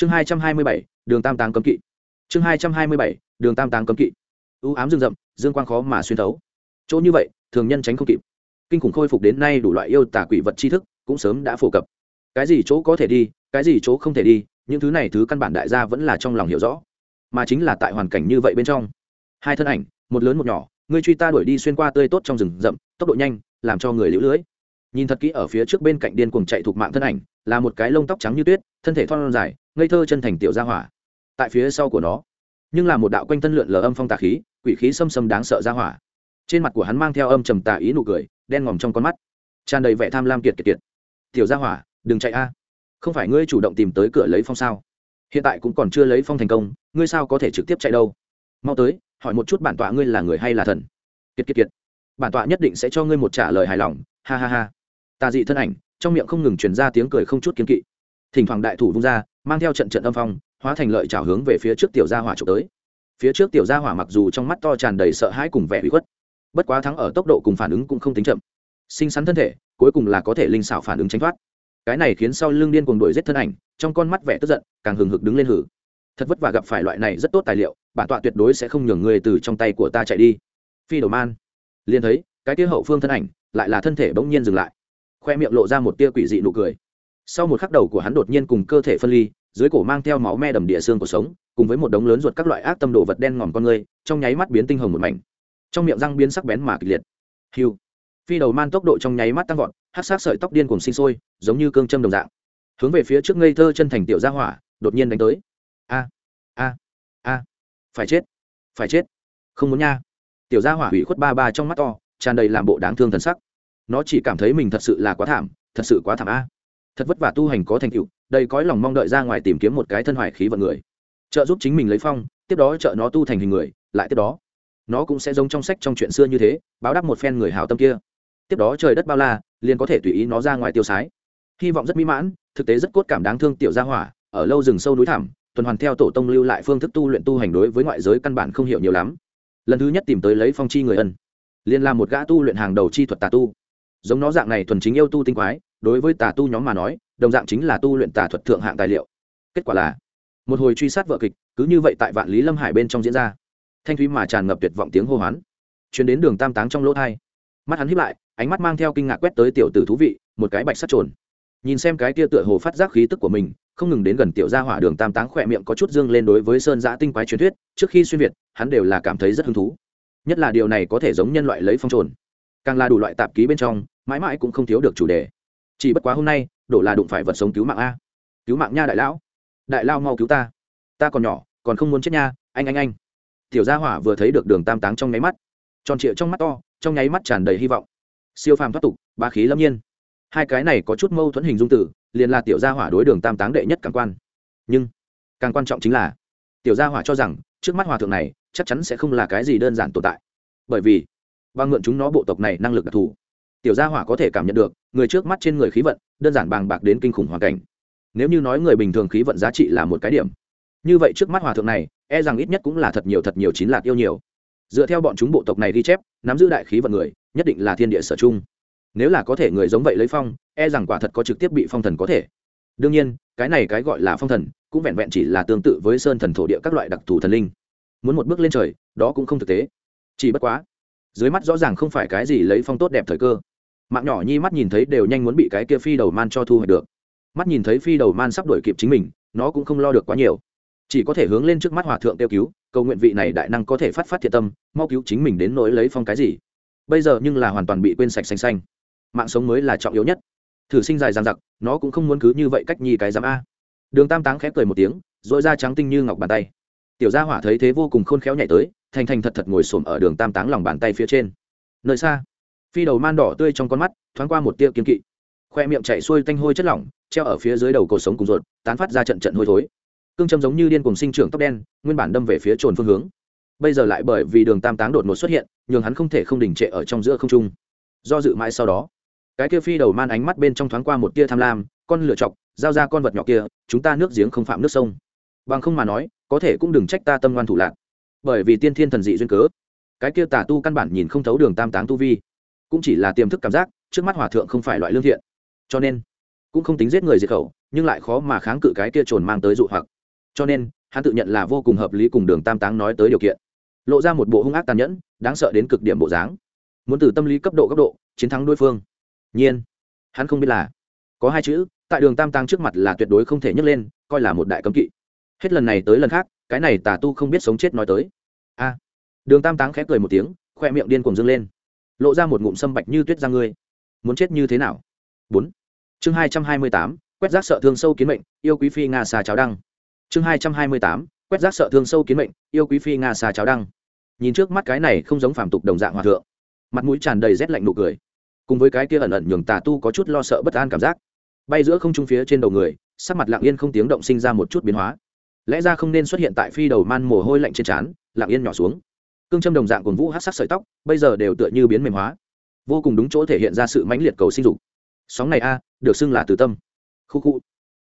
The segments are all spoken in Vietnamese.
chương hai trăm hai mươi bảy, đường tam táng cấm kỵ. Chương hai trăm hai mươi bảy, đường tam táng cấm kỵ. Ưu ám rừng rậm, dương quang khó mà xuyên thấu. Chỗ như vậy, thường nhân tránh không kịp. Kinh khủng khôi phục đến nay đủ loại yêu tả quỷ vật tri thức cũng sớm đã phổ cập. Cái gì chỗ có thể đi, cái gì chỗ không thể đi, những thứ này thứ căn bản đại gia vẫn là trong lòng hiểu rõ. Mà chính là tại hoàn cảnh như vậy bên trong. Hai thân ảnh, một lớn một nhỏ, ngươi truy ta đuổi đi xuyên qua tươi tốt trong rừng rậm, tốc độ nhanh, làm cho người lũ lưới. Nhìn thật kỹ ở phía trước bên cạnh điên cuồng chạy thuộc mạng thân ảnh, là một cái lông tóc trắng như tuyết, thân thể thon dài ngây thơ chân thành tiểu gia hỏa. Tại phía sau của nó, nhưng là một đạo quanh thân lượn lờ âm phong tà khí, quỷ khí xâm xâm đáng sợ gia hỏa. Trên mặt của hắn mang theo âm trầm tà ý nụ cười, đen ngòm trong con mắt. Tràn đầy vẻ tham lam kiệt kiệt kiệt. Tiểu gia hỏa, đừng chạy a. Không phải ngươi chủ động tìm tới cửa lấy phong sao? Hiện tại cũng còn chưa lấy phong thành công, ngươi sao có thể trực tiếp chạy đâu? Mau tới, hỏi một chút bản tọa ngươi là người hay là thần. Kiệt kiệt kiệt. Bản tọa nhất định sẽ cho ngươi một trả lời hài lòng. Ha ha ha. Tà dị thân ảnh, trong miệng không ngừng truyền ra tiếng cười không chút kiến kỵ. Thỉnh thoảng đại thủ vung ra mang theo trận trận âm phong, hóa thành lợi trào hướng về phía trước tiểu gia hỏa trộm tới. Phía trước tiểu gia hỏa mặc dù trong mắt to tràn đầy sợ hãi cùng vẻ bị khuất, bất quá thắng ở tốc độ cùng phản ứng cũng không tính chậm. Xinh xắn thân thể, cuối cùng là có thể linh xảo phản ứng tránh thoát. Cái này khiến sau lưng điên cuồng đuổi giết thân ảnh, trong con mắt vẻ tức giận, càng hừng hực đứng lên hử. Thật vất vả gặp phải loại này rất tốt tài liệu, bản tọa tuyệt đối sẽ không nhường người từ trong tay của ta chạy đi. Phi đồ man. Liền thấy, cái tia hậu phương thân ảnh, lại là thân thể bỗng nhiên dừng lại. Khoe miệng lộ ra một tia quỷ dị nụ cười. Sau một khắc đầu của hắn đột nhiên cùng cơ thể phân ly dưới cổ mang theo máu me đầm địa xương của sống, cùng với một đống lớn ruột các loại ác tâm đồ vật đen ngòm con người, trong nháy mắt biến tinh hồng một mảnh. Trong miệng răng biến sắc bén mà kịch liệt. Hiu phi đầu man tốc độ trong nháy mắt tăng vọt hát sát sợi tóc điên cùng sinh sôi, giống như cương châm đồng dạng. Hướng về phía trước ngây thơ chân thành tiểu gia hỏa, đột nhiên đánh tới. A a a. Phải chết phải chết. Không muốn nha. Tiểu gia hỏa hủy khuất ba ba trong mắt to, tràn đầy làm bộ đáng thương thần sắc. Nó chỉ cảm thấy mình thật sự là quá thảm, thật sự quá thảm a. Thật vất vả tu hành có thành tựu đầy cõi lòng mong đợi ra ngoài tìm kiếm một cái thân hoài khí vận người. Trợ giúp chính mình lấy phong, tiếp đó trợ nó tu thành hình người, lại tiếp đó, nó cũng sẽ giống trong sách trong chuyện xưa như thế, báo đáp một phen người hào tâm kia. Tiếp đó trời đất bao la, liền có thể tùy ý nó ra ngoài tiêu sái. Hy vọng rất mỹ mãn, thực tế rất cốt cảm đáng thương tiểu gia hỏa, ở lâu rừng sâu núi thẳm, tuần hoàn theo tổ tông lưu lại phương thức tu luyện tu hành đối với ngoại giới căn bản không hiểu nhiều lắm. Lần thứ nhất tìm tới lấy phong chi người ân, liền là một gã tu luyện hàng đầu chi thuật tà tu giống nó dạng này thuần chính yêu tu tinh quái, đối với tà tu nhóm mà nói, đồng dạng chính là tu luyện tà thuật thượng hạng tài liệu. Kết quả là, một hồi truy sát vợ kịch, cứ như vậy tại vạn lý lâm hải bên trong diễn ra. Thanh thúy mà tràn ngập tuyệt vọng tiếng hô hoán. Chuyến đến đường tam táng trong lỗ thai. Mắt hắn hiếp lại, ánh mắt mang theo kinh ngạc quét tới tiểu tử thú vị, một cái bạch sắt trồn. Nhìn xem cái tia tựa hồ phát giác khí tức của mình, không ngừng đến gần tiểu gia hỏa đường tam táng khỏe miệng có chút dương lên đối với sơn giã tinh quái truyền thuyết, trước khi xuyên việt, hắn đều là cảm thấy rất hứng thú. Nhất là điều này có thể giống nhân loại lấy phong trồn càng là đủ loại tạp ký bên trong, mãi mãi cũng không thiếu được chủ đề. Chỉ bất quá hôm nay, đổ là đụng phải vật sống cứu mạng a. Cứu mạng nha đại lão. Đại lao mau cứu ta. Ta còn nhỏ, còn không muốn chết nha, anh anh anh. Tiểu gia hỏa vừa thấy được đường tam táng trong nháy mắt. Tròn trịa trong mắt to, trong nháy mắt tràn đầy hy vọng. Siêu phàm thoát tục, ba khí lâm nhiên. Hai cái này có chút mâu thuẫn hình dung tử liền là tiểu gia hỏa đối đường tam táng đệ nhất càng quan. Nhưng, càng quan trọng chính là, tiểu gia hỏa cho rằng, trước mắt hòa thượng này, chắc chắn sẽ không là cái gì đơn giản tồn tại. Bởi vì và mượn chúng nó bộ tộc này năng lực đặc thù. Tiểu gia hỏa có thể cảm nhận được, người trước mắt trên người khí vận, đơn giản bàng bạc đến kinh khủng hoàn cảnh. Nếu như nói người bình thường khí vận giá trị là một cái điểm, như vậy trước mắt hòa thượng này e rằng ít nhất cũng là thật nhiều thật nhiều chín lạc yêu nhiều. Dựa theo bọn chúng bộ tộc này ghi chép, nắm giữ đại khí vận người, nhất định là thiên địa sở chung nếu là có thể người giống vậy lấy phong e rằng quả thật có trực tiếp bị phong thần có thể. Đương nhiên, cái này cái gọi là phong thần, cũng vẹn vẹn chỉ là tương tự với sơn thần thổ địa các loại đặc thù thần linh. Muốn một bước lên trời, đó cũng không thực tế. Chỉ bất quá dưới mắt rõ ràng không phải cái gì lấy phong tốt đẹp thời cơ. Mạng nhỏ nhi mắt nhìn thấy đều nhanh muốn bị cái kia phi đầu man cho thu hoạch được. Mắt nhìn thấy phi đầu man sắp đổi kịp chính mình, nó cũng không lo được quá nhiều. Chỉ có thể hướng lên trước mắt hòa thượng kêu cứu, cầu nguyện vị này đại năng có thể phát phát thiệt tâm, mau cứu chính mình đến nỗi lấy phong cái gì. Bây giờ nhưng là hoàn toàn bị quên sạch xanh xanh. Mạng sống mới là trọng yếu nhất. Thử sinh dài dằng dặc, nó cũng không muốn cứ như vậy cách nhi cái dám a. Đường tam táng khép cười một tiếng dội da trắng tinh như ngọc bàn tay. Tiểu gia hỏa thấy thế vô cùng khôn khéo nhảy tới thành thành thật thật ngồi xổm ở đường tam táng lòng bàn tay phía trên. Nơi xa, phi đầu man đỏ tươi trong con mắt, thoáng qua một tia kiên kỵ. Khoe miệng chảy xuôi tanh hôi chất lỏng, treo ở phía dưới đầu cổ sống cùng ruột, tán phát ra trận trận hôi thối. Cương châm giống như điên cùng sinh trưởng tóc đen, nguyên bản đâm về phía trồn phương hướng. Bây giờ lại bởi vì đường tam táng đột ngột xuất hiện, nhường hắn không thể không đình trệ ở trong giữa không trung. Do dự mãi sau đó, cái kia phi đầu man ánh mắt bên trong thoáng qua một tia tham lam, con lựa chọc, giao ra con vật nhỏ kia, chúng ta nước giếng không phạm nước sông. Bằng không mà nói, có thể cũng đừng trách ta tâm ngoan thủ lạc bởi vì tiên thiên thần dị duyên cớ. Cái kia tà tu căn bản nhìn không thấu đường tam táng tu vi. Cũng chỉ là tiềm thức cảm giác, trước mắt hòa thượng không phải loại lương thiện. Cho nên, cũng không tính giết người diệt khẩu, nhưng lại khó mà kháng cự cái kia trồn mang tới dụ hoặc. Cho nên, hắn tự nhận là vô cùng hợp lý cùng đường tam táng nói tới điều kiện. Lộ ra một bộ hung ác tàn nhẫn, đáng sợ đến cực điểm bộ dáng. Muốn từ tâm lý cấp độ cấp độ, chiến thắng đối phương. Nhiên, hắn không biết là có hai chữ, tại đường tam táng trước mặt là tuyệt đối không thể nhấc lên, coi là một đại cấm kỵ. Hết lần này tới lần khác, cái này tà tu không biết sống chết nói tới a. Đường tam táng khép cười một tiếng, khoe miệng điên cuồng dâng lên. Lộ ra một ngụm sâm bạch như tuyết ra ngươi. Muốn chết như thế nào? Bốn. Chương hai trăm hai mươi tám, quét rác sợ thương sâu kiến mệnh, yêu quý phi nga xà cháo đăng. Chương hai trăm hai mươi tám, quét rác sợ thương sâu kiến mệnh, yêu quý phi nga xà cháo đăng. Nhìn trước mắt cái này không giống phàm tục đồng dạng hòa thượng. Mặt mũi tràn đầy rét lạnh nụ cười. Cùng với cái kia ẩn ẩn nhường tà tu có chút lo sợ bất an cảm giác. Bay giữa không trung phía trên đầu người, sắc mặt lặng yên không tiếng động sinh ra một chút biến hóa lẽ ra không nên xuất hiện tại phi đầu man mồ hôi lạnh trên trán, lặng yên nhỏ xuống. Cương châm đồng dạng cồn vũ hát sắc sợi tóc, bây giờ đều tựa như biến mềm hóa. Vô cùng đúng chỗ thể hiện ra sự mãnh liệt cầu sinh dục. Sóng này a, được xưng là từ tâm. Khu khu.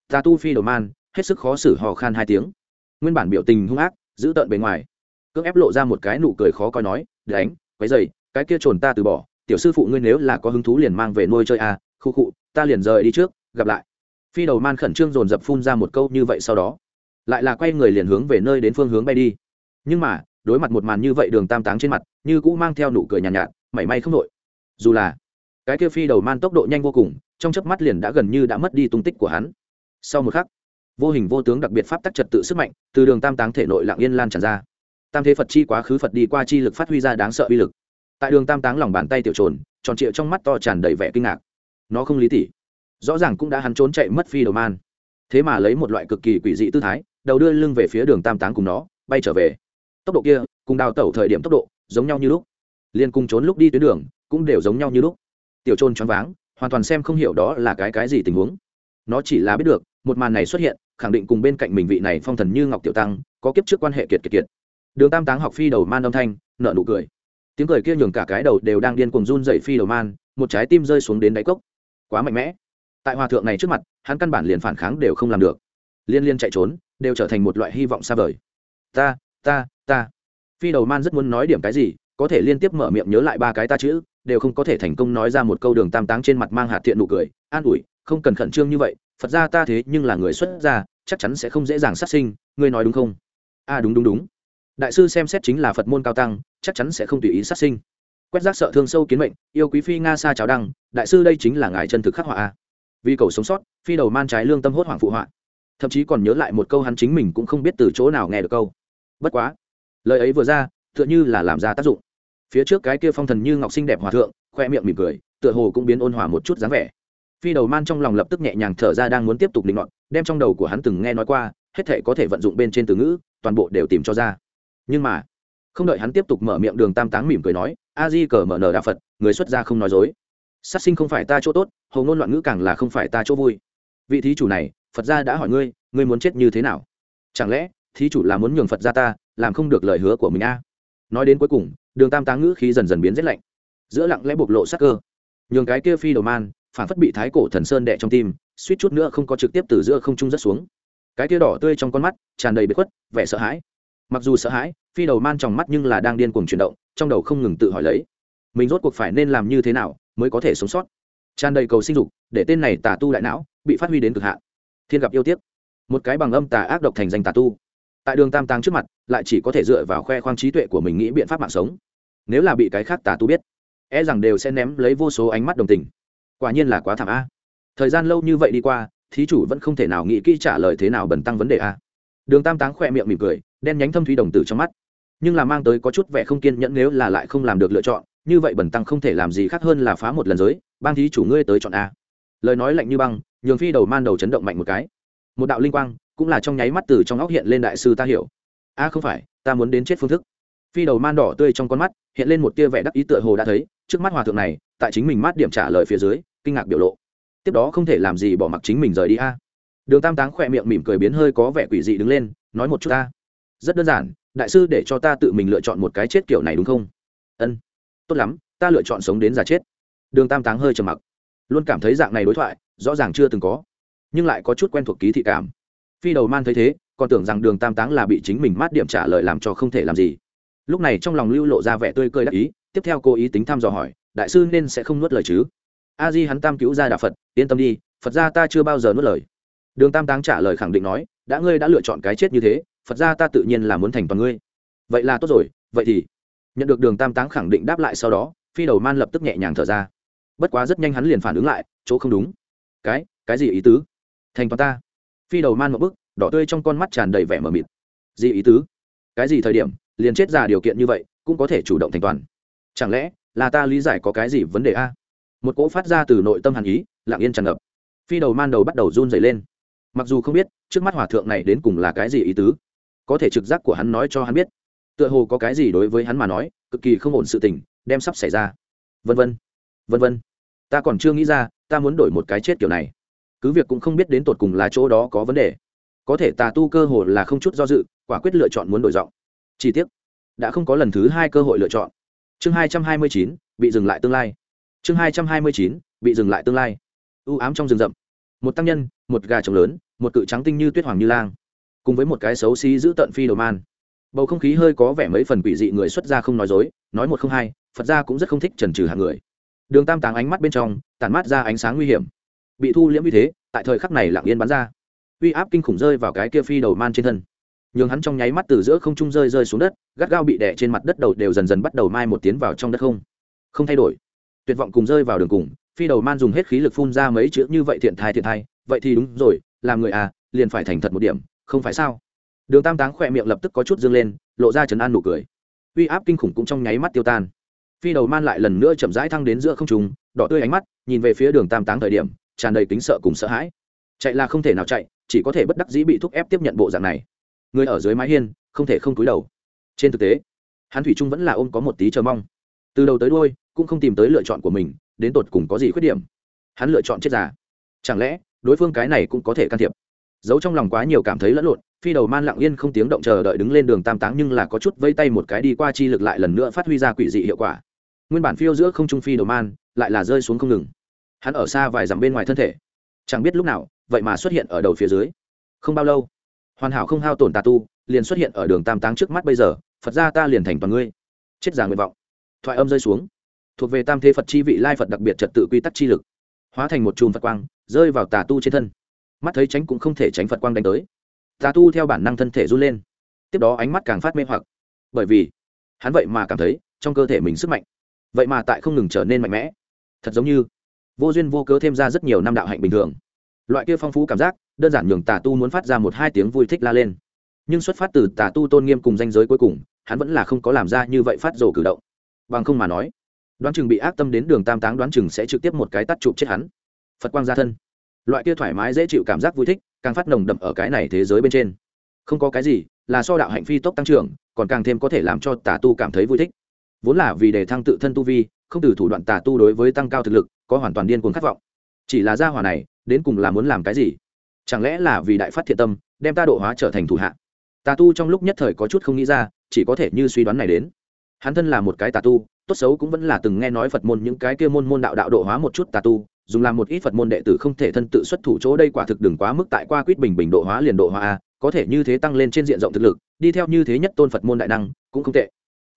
Tà tu phi đầu man, hết sức khó xử hò khan hai tiếng. Nguyên bản biểu tình hung ác, giữ tợn bề ngoài. Cưỡng ép lộ ra một cái nụ cười khó coi nói đánh quấy dày cái kia trồn ta từ bỏ. Tiểu sư phụ ngươi nếu là có hứng thú liền mang về nuôi chơi a, khu khu, ta liền rời đi trước, gặp lại. Phi đầu man khẩn trương dồn dập phun ra một câu như vậy sau đó lại là quay người liền hướng về nơi đến phương hướng bay đi. Nhưng mà đối mặt một màn như vậy đường tam táng trên mặt như cũng mang theo nụ cười nhàn nhạt, nhạt mảy may không nội dù là cái kia phi đầu man tốc độ nhanh vô cùng trong chớp mắt liền đã gần như đã mất đi tung tích của hắn. Sau một khắc vô hình vô tướng đặc biệt pháp tắc trật tự sức mạnh từ đường tam táng thể nội lạng yên lan tràn ra. Tam thế phật chi quá khứ phật đi qua chi lực phát huy ra đáng sợ uy lực. Tại đường tam táng lòng bàn tay tiểu trồn tròn trịa trong mắt to tràn đầy vẻ kinh ngạc. Nó không lý tỉ. Rõ ràng cũng đã hắn trốn chạy mất phi đầu man thế mà lấy một loại cực kỳ quỷ dị tư thái, đầu đưa lưng về phía đường tam táng cùng nó, bay trở về. Tốc độ kia, cùng đào tẩu thời điểm tốc độ, giống nhau như lúc. Liên cùng trốn lúc đi tuyến đường, cũng đều giống nhau như lúc. Tiểu trôn choáng váng, hoàn toàn xem không hiểu đó là cái cái gì tình huống. Nó chỉ là biết được, một màn này xuất hiện, khẳng định cùng bên cạnh mình vị này phong thần như ngọc tiểu tăng, có kiếp trước quan hệ kiệt kiệt kiệt. Đường tam táng học phi đầu man âm thanh nợ nụ cười. Tiếng cười kia nhường cả cái đầu đều đang điên cuồng run dậy phi đầu man, một trái tim rơi xuống đến đáy cốc. Quá mạnh mẽ tại hòa thượng này trước mặt hắn căn bản liền phản kháng đều không làm được. Liên liên chạy trốn đều trở thành một loại hy vọng xa vời. Ta ta ta. Phi đầu man rất muốn nói điểm cái gì có thể liên tiếp mở miệng nhớ lại ba cái ta chữ đều không có thể thành công nói ra một câu đường tam táng trên mặt mang hạt thiện nụ cười an ủi không cần khẩn trương như vậy phật ra ta thế nhưng là người xuất gia chắc chắn sẽ không dễ dàng sát sinh ngươi nói đúng không? A à, đúng đúng đúng. Đại sư xem xét chính là phật môn cao tăng chắc chắn sẽ không tùy ý sát sinh. Quét rác sợ thương sâu kiến mệnh yêu quý phi nga sa cháo đăng đại sư đây chính là ngài chân thực khắc họa a vì cầu sống sót, phi đầu man trái lương tâm hốt hoảng phụ họa. Thậm chí còn nhớ lại một câu hắn chính mình cũng không biết từ chỗ nào nghe được câu. Bất quá, lời ấy vừa ra, tựa như là làm ra tác dụng. Phía trước cái kia phong thần như ngọc sinh đẹp hòa thượng, khoe miệng mỉm cười, tựa hồ cũng biến ôn hòa một chút dáng vẻ. Phi đầu man trong lòng lập tức nhẹ nhàng thở ra đang muốn tiếp tục định luận đem trong đầu của hắn từng nghe nói qua, hết thể có thể vận dụng bên trên từ ngữ, toàn bộ đều tìm cho ra. Nhưng mà, không đợi hắn tiếp tục mở miệng đường tam táng mỉm cười nói, a di cờ mở nở đạo phật, người xuất gia không nói dối sát sinh không phải ta chỗ tốt, hầu ngôn loạn ngữ càng là không phải ta chỗ vui. Vị thí chủ này, phật gia đã hỏi ngươi ngươi muốn chết như thế nào? Chẳng lẽ, thí chủ là muốn nhường phật gia ta, làm không được lời hứa của mình a? Nói đến cuối cùng, đường tam táng ngữ khí dần dần biến rét lạnh. Giữa lặng lẽ bộc lộ sắc cơ. Nhường cái kia phi đầu man, phản phất bị thái cổ thần sơn đẻ trong tim, suýt chút nữa không có trực tiếp từ giữa không trung rất xuống. Cái kia đỏ tươi trong con mắt, tràn đầy bếp khuất, vẻ sợ hãi. Mặc dù sợ hãi, phi đầu man trong mắt nhưng là đang điên cuồng chuyển động, trong đầu không ngừng tự hỏi lấy. Mình rốt cuộc phải nên làm như thế nào mới có thể sống sót. Tràn đầy cầu sinh dục, để tên này tà tu đại não bị phát huy đến cực hạn. Thiên gặp yêu tiếc. Một cái bằng âm tà ác độc thành danh tà tu. Tại đường tam táng trước mặt, lại chỉ có thể dựa vào khoe khoang trí tuệ của mình nghĩ biện pháp mạng sống. Nếu là bị cái khác tà tu biết e rằng đều sẽ ném lấy vô số ánh mắt đồng tình. Quả nhiên là quá thảm a. Thời gian lâu như vậy đi qua, thí chủ vẫn không thể nào nghĩ kỹ trả lời thế nào bẩn tăng vấn đề a. Đường tam táng khoe miệng mỉm cười, đen nhánh thâm thủy đồng tử trong mắt. Nhưng là mang tới có chút vẻ không kiên nhẫn nếu là lại không làm được lựa chọn như vậy bẩn tăng không thể làm gì khác hơn là phá một lần giới, bang thí chủ ngươi tới chọn a. Lời nói lạnh như băng, nhường phi đầu man đầu chấn động mạnh một cái. Một đạo linh quang, cũng là trong nháy mắt từ trong óc hiện lên đại sư ta hiểu. A, không phải, ta muốn đến chết phương thức. Phi đầu man đỏ tươi trong con mắt, hiện lên một tia vẻ đắc ý tựa hồ đã thấy, trước mắt hòa thượng này, tại chính mình mát điểm trả lời phía dưới, kinh ngạc biểu lộ. Tiếp đó không thể làm gì bỏ mặc chính mình rời đi a. Đường tam táng khỏe miệng mỉm cười biến hơi có vẻ quỷ dị đứng lên, nói một chút ta rất đơn giản, đại sư để cho ta tự mình lựa chọn một cái chết kiểu này đúng không? Ân tốt lắm, ta lựa chọn sống đến già chết. Đường tam táng hơi trầm mặc. Luôn cảm thấy dạng này đối thoại, rõ ràng chưa từng có, nhưng lại có chút quen thuộc ký thị cảm. Phi đầu man thấy thế, còn tưởng rằng đường tam táng là bị chính mình mát điểm trả lời làm cho không thể làm gì. Lúc này trong lòng lưu lộ ra vẻ tươi cười đắc ý, tiếp theo cô ý tính thăm dò hỏi, đại sư nên sẽ không nuốt lời chứ? A di hắn tam cứu ra đạo phật, yên tâm đi, phật gia ta chưa bao giờ nuốt lời. Đường tam táng trả lời khẳng định nói, đã ngươi đã lựa chọn cái chết như thế, phật gia ta tự nhiên là muốn thành toàn ngươi. Vậy là tốt rồi, vậy thì nhận được đường tam táng khẳng định đáp lại sau đó, phi đầu man lập tức nhẹ nhàng thở ra. Bất quá rất nhanh hắn liền phản ứng lại, chỗ không đúng. Cái cái gì ý tứ? Thành toàn ta. Phi đầu man một bức, đỏ tươi trong con mắt tràn đầy vẻ mờ mịt. Gì ý tứ? Cái gì thời điểm, liền chết già điều kiện như vậy, cũng có thể chủ động thành toàn. Chẳng lẽ, là ta lý giải có cái gì vấn đề a? Một cỗ phát ra từ nội tâm hàn ý, lặng yên tràn ngập. Phi đầu man đầu bắt đầu run dày lên. Mặc dù không biết, trước mắt hòa thượng này đến cùng là cái gì ý tứ? Có thể trực giác của hắn nói cho hắn biết tựa hồ có cái gì đối với hắn mà nói, cực kỳ không ổn sự tình, đem sắp xảy ra. Vân vân vân vân. Ta còn chưa nghĩ ra, ta muốn đổi một cái chết kiểu này. Cứ việc cũng không biết đến tột cùng là chỗ đó có vấn đề. Có thể tà tu cơ hồ là không chút do dự, quả quyết lựa chọn muốn đổi giọng. Chi tiết đã không có lần thứ hai cơ hội lựa chọn. Chương hai trăm hai mươi chín, bị dừng lại tương lai. Chương hai trăm hai mươi chín, bị dừng lại tương lai. U ám trong rừng rậm. Một tăng nhân, một gà trống lớn, một cự trắng tinh như tuyết hoàng như lang. Cùng với một cái xấu xí giữ tận phi đồ man bầu không khí hơi có vẻ mấy phần quỷ dị người xuất gia không nói dối, nói một không hai, phật gia cũng rất không thích trần trừ hàng người. Đường tam táng ánh mắt bên trong, tản mát ra ánh sáng nguy hiểm. Bị thu liễm như thế, tại thời khắc này lặng yên bắn ra. Uy áp kinh khủng rơi vào cái kia phi đầu man trên thân. Nhường hắn trong nháy mắt từ giữa không trung rơi rơi xuống đất, gắt gao bị đè trên mặt đất đầu đều dần dần bắt đầu mai một tiến vào trong đất không. Không thay đổi. Tuyệt vọng cùng rơi vào đường cùng, phi đầu man dùng hết khí lực phun ra mấy chữ như vậy thiện thai thiện thai, vậy thì đúng rồi, làm người à liền phải thành thật một điểm, không phải sao? Đường tam táng khỏe miệng lập tức có chút dương lên, lộ ra trấn an nụ cười. Uy áp kinh khủng cũng trong nháy mắt tiêu tan. Phi đầu man lại lần nữa chậm rãi thăng đến giữa không trung, đỏ tươi ánh mắt, nhìn về phía đường tam táng thời điểm, tràn đầy tính sợ cùng sợ hãi. Chạy là không thể nào chạy, chỉ có thể bất đắc dĩ bị thúc ép tiếp nhận bộ dạng này. Người ở dưới mái hiên, không thể không cúi đầu. Trên thực tế, hắn thủy trung vẫn là ôm có một tí chờ mong. Từ đầu tới đôi cũng không tìm tới lựa chọn của mình, đến tột cùng có gì khuyết điểm. Hắn lựa chọn chết già. Chẳng lẽ, đối phương cái này cũng có thể can thiệp? Giấu trong lòng quá nhiều cảm thấy lẫn lộn phi đầu man lặng yên không tiếng động chờ đợi đứng lên đường tam táng nhưng là có chút vây tay một cái đi qua chi lực lại lần nữa phát huy ra quỷ dị hiệu quả. Nguyên bản phiêu giữa không trung phi đầu man, lại là rơi xuống không ngừng. Hắn ở xa vài dặm bên ngoài thân thể. Chẳng biết lúc nào, vậy mà xuất hiện ở đầu phía dưới. Không bao lâu, hoàn hảo không hao tổn tà tu, liền xuất hiện ở đường tam táng trước mắt bây giờ, phật ra ta liền thành toàn ngươi. Chết giả nguyện vọng. Thoại âm rơi xuống. Thuộc về tam thế phật chi vị lai phật đặc biệt trật tự quy tắc chi lực. Hóa thành một chùm phật quang, rơi vào tà tu trên thân. Mắt thấy tránh cũng không thể tránh phật quang đánh tới tà tu theo bản năng thân thể run lên. Tiếp đó ánh mắt càng phát mê hoặc. Bởi vì, hắn vậy mà cảm thấy trong cơ thể mình sức mạnh, vậy mà tại không ngừng trở nên mạnh mẽ. Thật giống như, vô duyên vô cớ thêm ra rất nhiều năm đạo hạnh bình thường. Loại kia phong phú cảm giác, đơn giản nhường tà tu muốn phát ra một hai tiếng vui thích la lên. Nhưng xuất phát từ tà tu tôn nghiêm cùng danh giới cuối cùng, hắn vẫn là không có làm ra như vậy phát rồ cử động. Bằng không mà nói, đoán chừng bị ác tâm đến đường tam táng đoán chừng sẽ trực tiếp một cái tắt chụp chết hắn. Phật quang gia thân. Loại kia thoải mái dễ chịu cảm giác vui thích càng phát nồng đậm ở cái này thế giới bên trên. Không có cái gì, là so đạo hạnh phi tốc tăng trưởng, còn càng thêm có thể làm cho tà tu cảm thấy vui thích. Vốn là vì để thăng tự thân tu vi, không từ thủ đoạn tà tu đối với tăng cao thực lực, có hoàn toàn điên cuồng khát vọng. Chỉ là gia hỏa này, đến cùng là muốn làm cái gì? Chẳng lẽ là vì đại phát thiện tâm, đem ta độ hóa trở thành thủ hạ? Tà tu trong lúc nhất thời có chút không nghĩ ra, chỉ có thể như suy đoán này đến. Hắn thân là một cái tà tu, tốt xấu cũng vẫn là từng nghe nói phật môn những cái kia môn môn đạo đạo độ hóa một chút tà tu dùng làm một ít phật môn đệ tử không thể thân tự xuất thủ chỗ đây quả thực đừng quá mức tại qua quýt bình bình độ hóa liền độ hóa a, có thể như thế tăng lên trên diện rộng thực lực, đi theo như thế nhất tôn phật môn đại năng, cũng không tệ.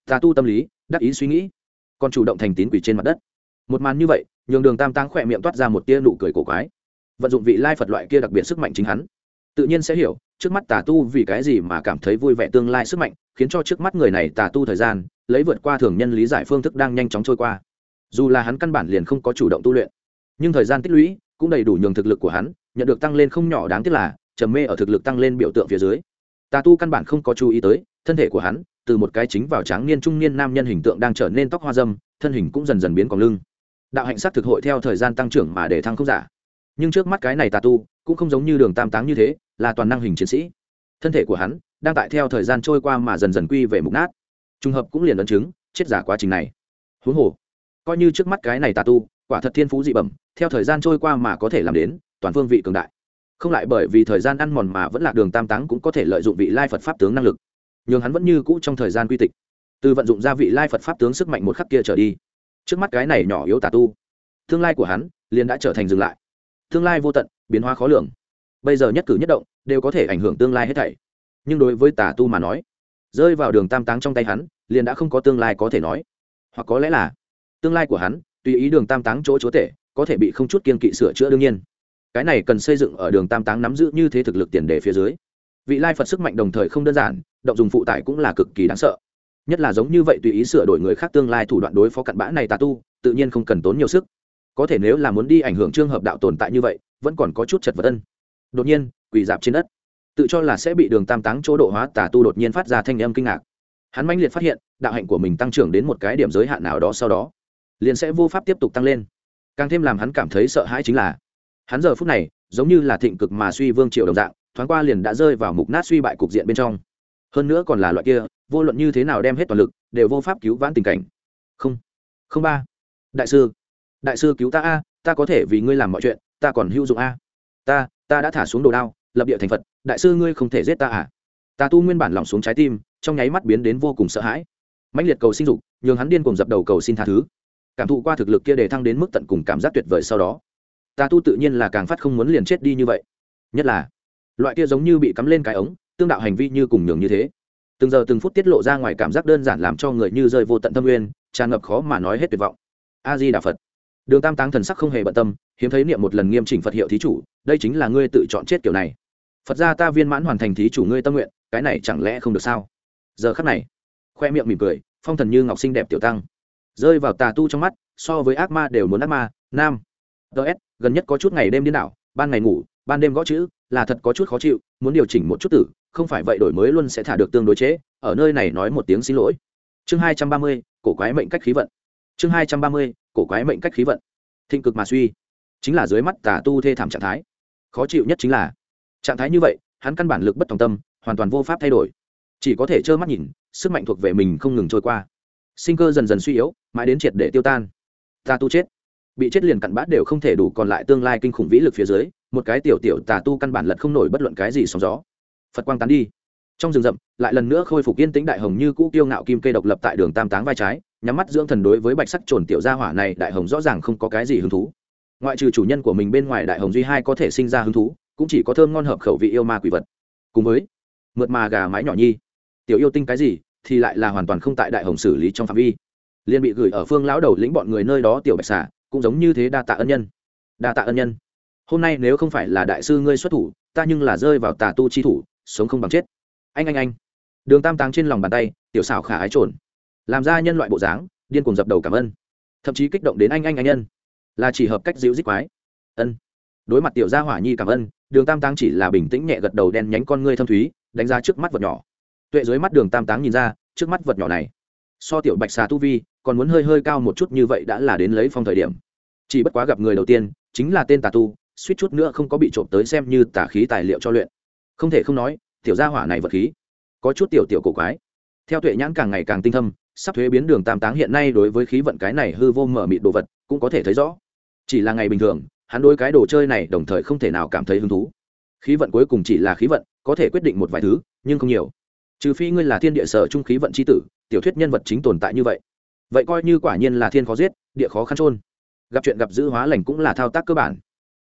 Tà tu tâm lý, đắc ý suy nghĩ. Còn chủ động thành tín quỷ trên mặt đất. Một màn như vậy, nhường đường tam tăng khỏe miệng toát ra một tia nụ cười cổ quái. Vận dụng vị lai phật loại kia đặc biệt sức mạnh chính hắn. Tự nhiên sẽ hiểu, trước mắt tà tu vì cái gì mà cảm thấy vui vẻ tương lai sức mạnh, khiến cho trước mắt người này tà tu thời gian, lấy vượt qua thường nhân lý giải phương thức đang nhanh chóng trôi qua. Dù là hắn căn bản liền không có chủ động tu luyện nhưng thời gian tích lũy cũng đầy đủ nhường thực lực của hắn nhận được tăng lên không nhỏ đáng tiếc là trầm mê ở thực lực tăng lên biểu tượng phía dưới. Tà tu căn bản không có chú ý tới thân thể của hắn, từ một cái chính vào tráng niên trung niên nam nhân hình tượng đang trở nên tóc hoa dâm, thân hình cũng dần dần biến còn lưng. Đạo hạnh sát thực hội theo thời gian tăng trưởng mà để thăng không giả. Nhưng trước mắt cái này tà tu cũng không giống như đường tam táng như thế, là toàn năng hình chiến sĩ. Thân thể của hắn đang tại theo thời gian trôi qua mà dần dần quy về mục nát. Trùng hợp cũng liền ấn chứng chết giả quá trình này. Huống hồ, coi như trước mắt cái này tà tu quả thật thiên phú dị bẩm, theo thời gian trôi qua mà có thể làm đến, toàn phương vị cường đại. Không lại bởi vì thời gian ăn mòn mà vẫn là đường tam táng cũng có thể lợi dụng vị lai phật pháp tướng năng lực. Nhưng hắn vẫn như cũ trong thời gian quy tịch. Từ vận dụng gia vị lai phật pháp tướng sức mạnh một khắc kia trở đi. Trước mắt cái này nhỏ yếu tà tu, tương lai của hắn liền đã trở thành dừng lại. Tương lai vô tận, biến hóa khó lường. Bây giờ nhất cử nhất động đều có thể ảnh hưởng tương lai hết thảy. Nhưng đối với tà tu mà nói, rơi vào đường tam táng trong tay hắn, liền đã không có tương lai có thể nói. Hoặc có lẽ là, tương lai của hắn tùy ý đường tam táng chỗ chúa tể, có thể bị không chút kiên kỵ sửa chữa đương nhiên. Cái này cần xây dựng ở đường tam táng nắm giữ như thế thực lực tiền đề phía dưới. Vị lai phật sức mạnh đồng thời không đơn giản, động dùng phụ tải cũng là cực kỳ đáng sợ. Nhất là giống như vậy tùy ý sửa đổi người khác tương lai thủ đoạn đối phó cặn bã này tà tu, tự nhiên không cần tốn nhiều sức. Có thể nếu là muốn đi ảnh hưởng trường hợp đạo tồn tại như vậy, vẫn còn có chút chật vật ân. Đột nhiên, quỳ dạp trên đất. Tự cho là sẽ bị đường tam táng chỗ độ hóa tà tu đột nhiên phát ra thanh âm kinh ngạc. Hắn mãnh liệt phát hiện, đạo hạnh của mình tăng trưởng đến một cái điểm giới hạn nào đó sau đó liền sẽ vô pháp tiếp tục tăng lên. Càng thêm làm hắn cảm thấy sợ hãi chính là, hắn giờ phút này, giống như là thịnh cực mà suy vương triều đồng dạng, thoáng qua liền đã rơi vào mục nát suy bại cục diện bên trong. Hơn nữa còn là loại kia, vô luận như thế nào đem hết toàn lực, đều vô pháp cứu vãn tình cảnh. Không không ba. Đại sư đại sư cứu ta a, ta có thể vì ngươi làm mọi chuyện, ta còn hữu dụng a. Ta ta đã thả xuống đồ đao, lập địa thành phật, đại sư ngươi không thể giết ta à? Ta tu nguyên bản lỏng xuống trái tim, trong nháy mắt biến đến vô cùng sợ hãi. Mãnh liệt cầu sinh dục, nhường hắn điên cùng dập đầu cầu xin tha thứ cảm thụ qua thực lực kia để thăng đến mức tận cùng cảm giác tuyệt vời sau đó. Ta tu tự nhiên là càng phát không muốn liền chết đi như vậy. Nhất là, loại kia giống như bị cắm lên cái ống, tương đạo hành vi như cùng nhường như thế. Từng giờ từng phút tiết lộ ra ngoài cảm giác đơn giản làm cho người như rơi vô tận tâm nguyên tràn ngập khó mà nói hết tuyệt vọng. A di đà phật. Đường tam táng thần sắc không hề bận tâm, hiếm thấy niệm một lần nghiêm chỉnh phật hiệu thí chủ, đây chính là ngươi tự chọn chết kiểu này. Phật gia ta viên mãn hoàn thành thí chủ ngươi tâm nguyện, cái này chẳng lẽ không được sao? Giờ khắc này, khoe miệng mỉm cười, phong thần như ngọc sinh đẹp tiểu tăng rơi vào tà tu trong mắt, so với ác ma đều muốn ác ma, nam. Ts gần nhất có chút ngày đêm điên đảo, ban ngày ngủ, ban đêm gõ chữ, là thật có chút khó chịu, muốn điều chỉnh một chút tử, không phải vậy đổi mới luôn sẽ thả được tương đối chế, ở nơi này nói một tiếng xin lỗi. Chương hai trăm ba mươi, cổ quái mệnh cách khí vận. Chương hai trăm ba mươi, cổ quái mệnh cách khí vận. Thịnh cực mà suy, chính là dưới mắt tà tu thê thảm trạng thái. Khó chịu nhất chính là, trạng thái như vậy, hắn căn bản lực bất tòng tâm, hoàn toàn vô pháp thay đổi. Chỉ có thể trơ mắt nhìn, sức mạnh thuộc về mình không ngừng trôi qua sinh cơ dần dần suy yếu, mãi đến triệt để tiêu tan. Tà tu chết. Bị chết liền cặn bát đều không thể đủ, còn lại tương lai kinh khủng vĩ lực phía dưới, một cái tiểu tiểu tà tu căn bản lật không nổi bất luận cái gì sóng gió. Phật quang tán đi. Trong rừng rậm, lại lần nữa khôi phục yên tĩnh đại hồng như cũ kiêu ngạo kim cây độc lập tại đường tam táng vai trái, nhắm mắt dưỡng thần đối với bạch sắc trồn tiểu gia hỏa này, đại hồng rõ ràng không có cái gì hứng thú. Ngoại trừ chủ nhân của mình bên ngoài đại hồng duy hai có thể sinh ra hứng thú, cũng chỉ có thơm ngon hợp khẩu vị yêu ma quỷ vật. Cùng với mượt mà gà mái nhỏ nhi. Tiểu yêu tinh cái gì thì lại là hoàn toàn không tại đại hồng xử lý trong phạm vi. Liền bị gửi ở phương lão đầu lĩnh bọn người nơi đó tiểu bạch xà, cũng giống như thế đa tạ ân nhân. Đa tạ ân nhân. Hôm nay nếu không phải là đại sư ngươi xuất thủ ta nhưng là rơi vào tà tu chi thủ sống không bằng chết. Anh anh anh. Đường tam táng trên lòng bàn tay tiểu xảo khả ái trồn. Làm ra nhân loại bộ dáng điên cùng dập đầu cảm ơn. Thậm chí kích động đến anh anh anh nhân. Là chỉ hợp cách dịu dích quái. Ân. Đối mặt tiểu gia hỏa nhi cảm ơn đường tam táng chỉ là bình tĩnh nhẹ gật đầu đen nhánh con ngươi thâm thúy đánh ra trước mắt vật nhỏ tuệ dưới mắt đường tam táng nhìn ra, trước mắt vật nhỏ này, so tiểu bạch xà tu vi, còn muốn hơi hơi cao một chút như vậy đã là đến lấy phong thời điểm. Chỉ bất quá gặp người đầu tiên, chính là tên tà tu, suýt chút nữa không có bị trộm tới xem như tà khí tài liệu cho luyện. Không thể không nói, tiểu gia hỏa này vật khí, có chút tiểu tiểu cổ quái. Theo tuệ nhãn càng ngày càng tinh thâm, sắp thuế biến đường tam táng hiện nay đối với khí vận cái này hư vô mở mịt đồ vật, cũng có thể thấy rõ. Chỉ là ngày bình thường, hắn đối cái đồ chơi này đồng thời không thể nào cảm thấy hứng thú. Khí vận cuối cùng chỉ là khí vận, có thể quyết định một vài thứ, nhưng không nhiều trừ phi ngươi là thiên địa sở trung khí vận c h i tử, tiểu thuyết nhân vật chính tồn tại như vậy. Vậy coi như quả nhiên là thiên khó giết, địa khó khăn trôn gặp chuyện gặp giữ hóa lành cũng là thao tác cơ bản.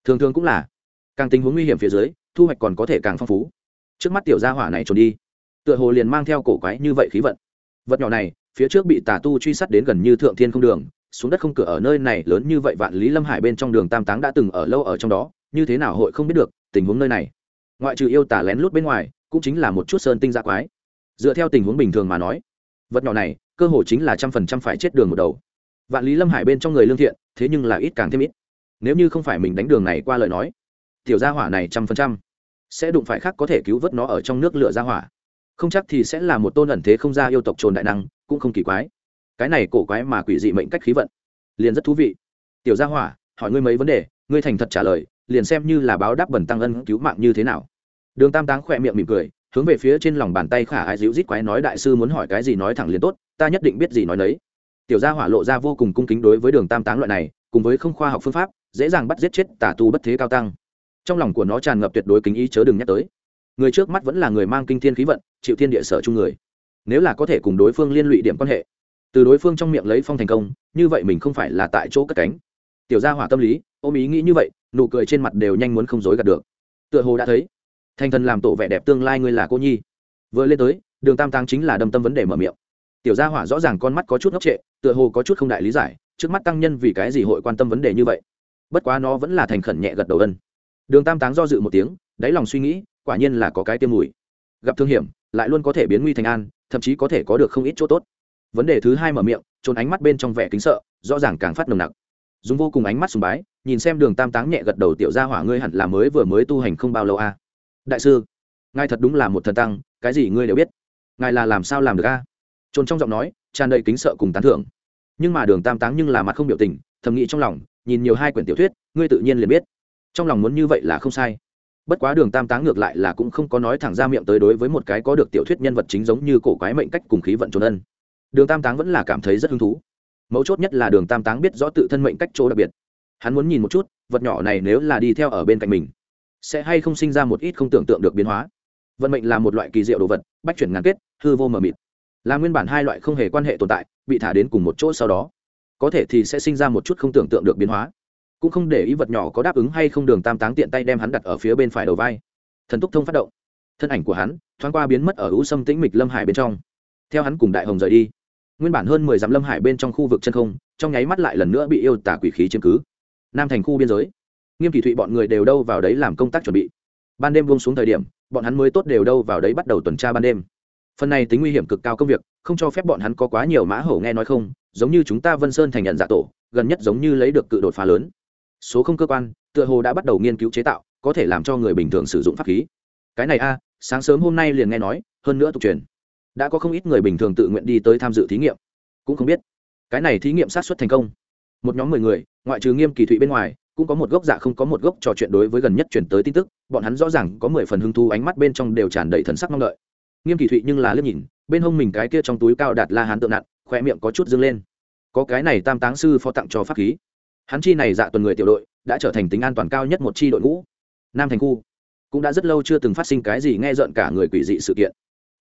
Thường thường cũng là. Càng tình huống nguy hiểm phía dưới, thu hoạch còn có thể càng phong phú. Trước mắt tiểu gia hỏa này trốn đi, tựa hồ liền mang theo cổ quái như vậy khí vận. Vật nhỏ này, phía trước bị tà tu truy sát đến gần như thượng thiên không đường, xuống đất không cửa ở nơi này lớn như vậy vạn lý lâm hải bên trong đường tam táng đã từng ở lâu ở trong đó, như thế nào hội không biết được tình huống nơi này. Ngoại trừ yêu tả lén lút bên ngoài, cũng chính là một chút sơn tinh dạ quái dựa theo tình huống bình thường mà nói, vật nhỏ này, cơ hồ chính là trăm phần trăm phải chết đường một đầu. Vạn lý lâm hải bên trong người lương thiện, thế nhưng là ít càng thêm ít. Nếu như không phải mình đánh đường này qua lời nói, tiểu gia hỏa này trăm phần trăm sẽ đụng phải khác có thể cứu vớt nó ở trong nước lửa gia hỏa. Không chắc thì sẽ là một tôn ẩn thế không ra yêu tộc trồn đại năng, cũng không kỳ quái. Cái này cổ quái mà quỷ dị mệnh cách khí vận, liền rất thú vị. Tiểu gia hỏa, hỏi ngươi mấy vấn đề, ngươi thành thật trả lời, liền xem như là báo đáp bẩn tăng ân cứu mạng như thế nào. Đường tam táng khỏe miệng mỉm cười hướng về phía trên lòng bàn tay khả ai dịu rít quái nói đại sư muốn hỏi cái gì nói thẳng liền tốt, ta nhất định biết gì nói nấy. Tiểu gia hỏa lộ ra vô cùng cung kính đối với đường tam táng loại này, cùng với không khoa học phương pháp, dễ dàng bắt giết chết tà tu bất thế cao tăng. Trong lòng của nó tràn ngập tuyệt đối kính ý chớ đừng nhắc tới. Người trước mắt vẫn là người mang kinh thiên khí vận, chịu thiên địa sở chung người. Nếu là có thể cùng đối phương liên lụy điểm quan hệ, từ đối phương trong miệng lấy phong thành công, như vậy mình không phải là tại chỗ cất cánh. Tiểu gia hỏa tâm lý, ôm ý nghĩ như vậy, nụ cười trên mặt đều nhanh muốn không dối gạt được. Tựa hồ đã thấy thành thần làm tổ vẻ đẹp tương lai ngươi là cô nhi. Vừa lên tới, đường tam tăng chính là đâm tâm vấn đề mở miệng. Tiểu gia hỏa rõ ràng con mắt có chút ngốc trệ, tựa hồ có chút không đại lý giải, trước mắt tăng nhân vì cái gì hội quan tâm vấn đề như vậy. Bất quá nó vẫn là thành khẩn nhẹ gật đầu ân. Đường tam táng do dự một tiếng, đáy lòng suy nghĩ, quả nhiên là có cái tiêm mùi. Gặp thương hiểm, lại luôn có thể biến nguy thành an, thậm chí có thể có được không ít chỗ tốt. Vấn đề thứ hai mở miệng, trốn ánh mắt bên trong vẻ kính sợ, rõ ràng càng phát nồng nặc. Dùng vô cùng ánh mắt sùng bái, nhìn xem đường tam táng nhẹ gật đầu tiểu gia hỏa ngươi hẳn là mới vừa mới tu hành không bao lâu a. à? Đại sư, ngài thật đúng là một thần tăng, cái gì ngươi đều biết. Ngài là làm sao làm được a? À? trốn trong giọng nói, tràn đầy kính sợ cùng tán thưởng. Nhưng mà đường tam táng nhưng là mặt không biểu tình, thầm nghĩ trong lòng, nhìn nhiều hai quyển tiểu thuyết, ngươi tự nhiên liền biết. Trong lòng muốn như vậy là không sai. Bất quá đường tam táng ngược lại là cũng không có nói thẳng ra miệng tới đối với một cái có được tiểu thuyết nhân vật chính giống như cổ quái mệnh cách cùng khí vận trốn ân. Đường tam táng vẫn là cảm thấy rất hứng thú. Mấu chốt nhất là đường tam táng biết rõ tự thân mệnh cách chỗ đặc biệt. Hắn muốn nhìn một chút, vật nhỏ này nếu là đi theo ở bên cạnh mình sẽ hay không sinh ra một ít không tưởng tượng được biến hóa. Vận mệnh là một loại kỳ diệu đồ vật, bách chuyển ngàn kết, hư vô mờ mịt. Là nguyên bản hai loại không hề quan hệ tồn tại, bị thả đến cùng một chỗ sau đó. Có thể thì sẽ sinh ra một chút không tưởng tượng được biến hóa. Cũng không để ý vật nhỏ có đáp ứng hay không đường tam táng tiện tay đem hắn đặt ở phía bên phải đầu vai. Thần túc thông phát động. Thân ảnh của hắn, thoáng qua biến mất ở ưu sâm tĩnh mịch lâm hải bên trong. Theo hắn cùng đại hồng rời đi, nguyên bản hơn mười dặm lâm hải bên trong khu vực chân không, trong nháy mắt lại lần nữa bị yêu tả quỷ khí chiếm cứ. Nam thành khu biên giới nghiêm kỳ thụy bọn người đều đâu vào đấy làm công tác chuẩn bị. Ban đêm buông xuống thời điểm, bọn hắn mới tốt đều đâu vào đấy bắt đầu tuần tra ban đêm. Phần này tính nguy hiểm cực cao công việc, không cho phép bọn hắn có quá nhiều mã hổ nghe nói không, giống như chúng ta vân sơn thành nhận dạ tổ, gần nhất giống như lấy được cự đột phá lớn. Số không cơ quan, tựa hồ đã bắt đầu nghiên cứu chế tạo, có thể làm cho người bình thường sử dụng pháp khí. Cái này a, sáng sớm hôm nay liền nghe nói, hơn nữa tục truyền. Đã có không ít người bình thường tự nguyện đi tới tham dự thí nghiệm. Cũng không biết. Cái này thí nghiệm sát xuất thành công. Một nhóm mười người, ngoại trừ nghiêm kỳ thụy bên ngoài cũng có một gốc dạ không có một gốc trò chuyện đối với gần nhất chuyển tới tin tức, bọn hắn rõ ràng có mười phần hứng thú ánh mắt bên trong đều tràn đầy thần sắc mong đợi. Nghiêm kỳ thụy nhưng là liếc nhìn, bên hông mình cái kia trong túi cao đạt la hán tượng nặn khoe miệng có chút dâng lên. Có cái này tam táng sư phó tặng cho pháp khí. Hắn chi này dạ tuần người tiểu đội, đã trở thành tính an toàn cao nhất một chi đội ngũ. Nam thành khu cũng đã rất lâu chưa từng phát sinh cái gì nghe rợn cả người quỷ dị sự kiện.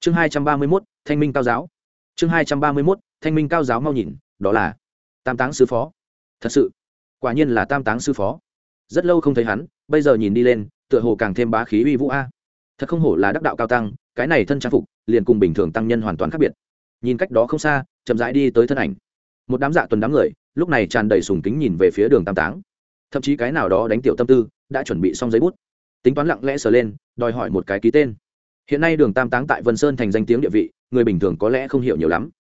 Chương hai trăm ba mươi mốt, thanh minh cao giáo. Chương hai trăm ba mươi mốt, thanh minh cao giáo mau nhìn, đó là tam táng sư phó. Thật sự quả nhiên là tam táng sư phó. Rất lâu không thấy hắn, bây giờ nhìn đi lên, tựa hồ càng thêm bá khí uy vũ a. Thật không hổ là đắc đạo cao tăng, cái này thân trang phục, liền cùng bình thường tăng nhân hoàn toàn khác biệt. Nhìn cách đó không xa, chậm rãi đi tới thân ảnh. Một đám dạ tuần đám người, lúc này tràn đầy sùng kính nhìn về phía đường tam táng. Thậm chí cái nào đó đánh tiểu tâm tư, đã chuẩn bị xong giấy bút. Tính toán lặng lẽ sờ lên, đòi hỏi một cái ký tên. Hiện nay đường tam táng tại vân sơn thành danh tiếng địa vị, người bình thường có lẽ không hiểu nhiều lắm.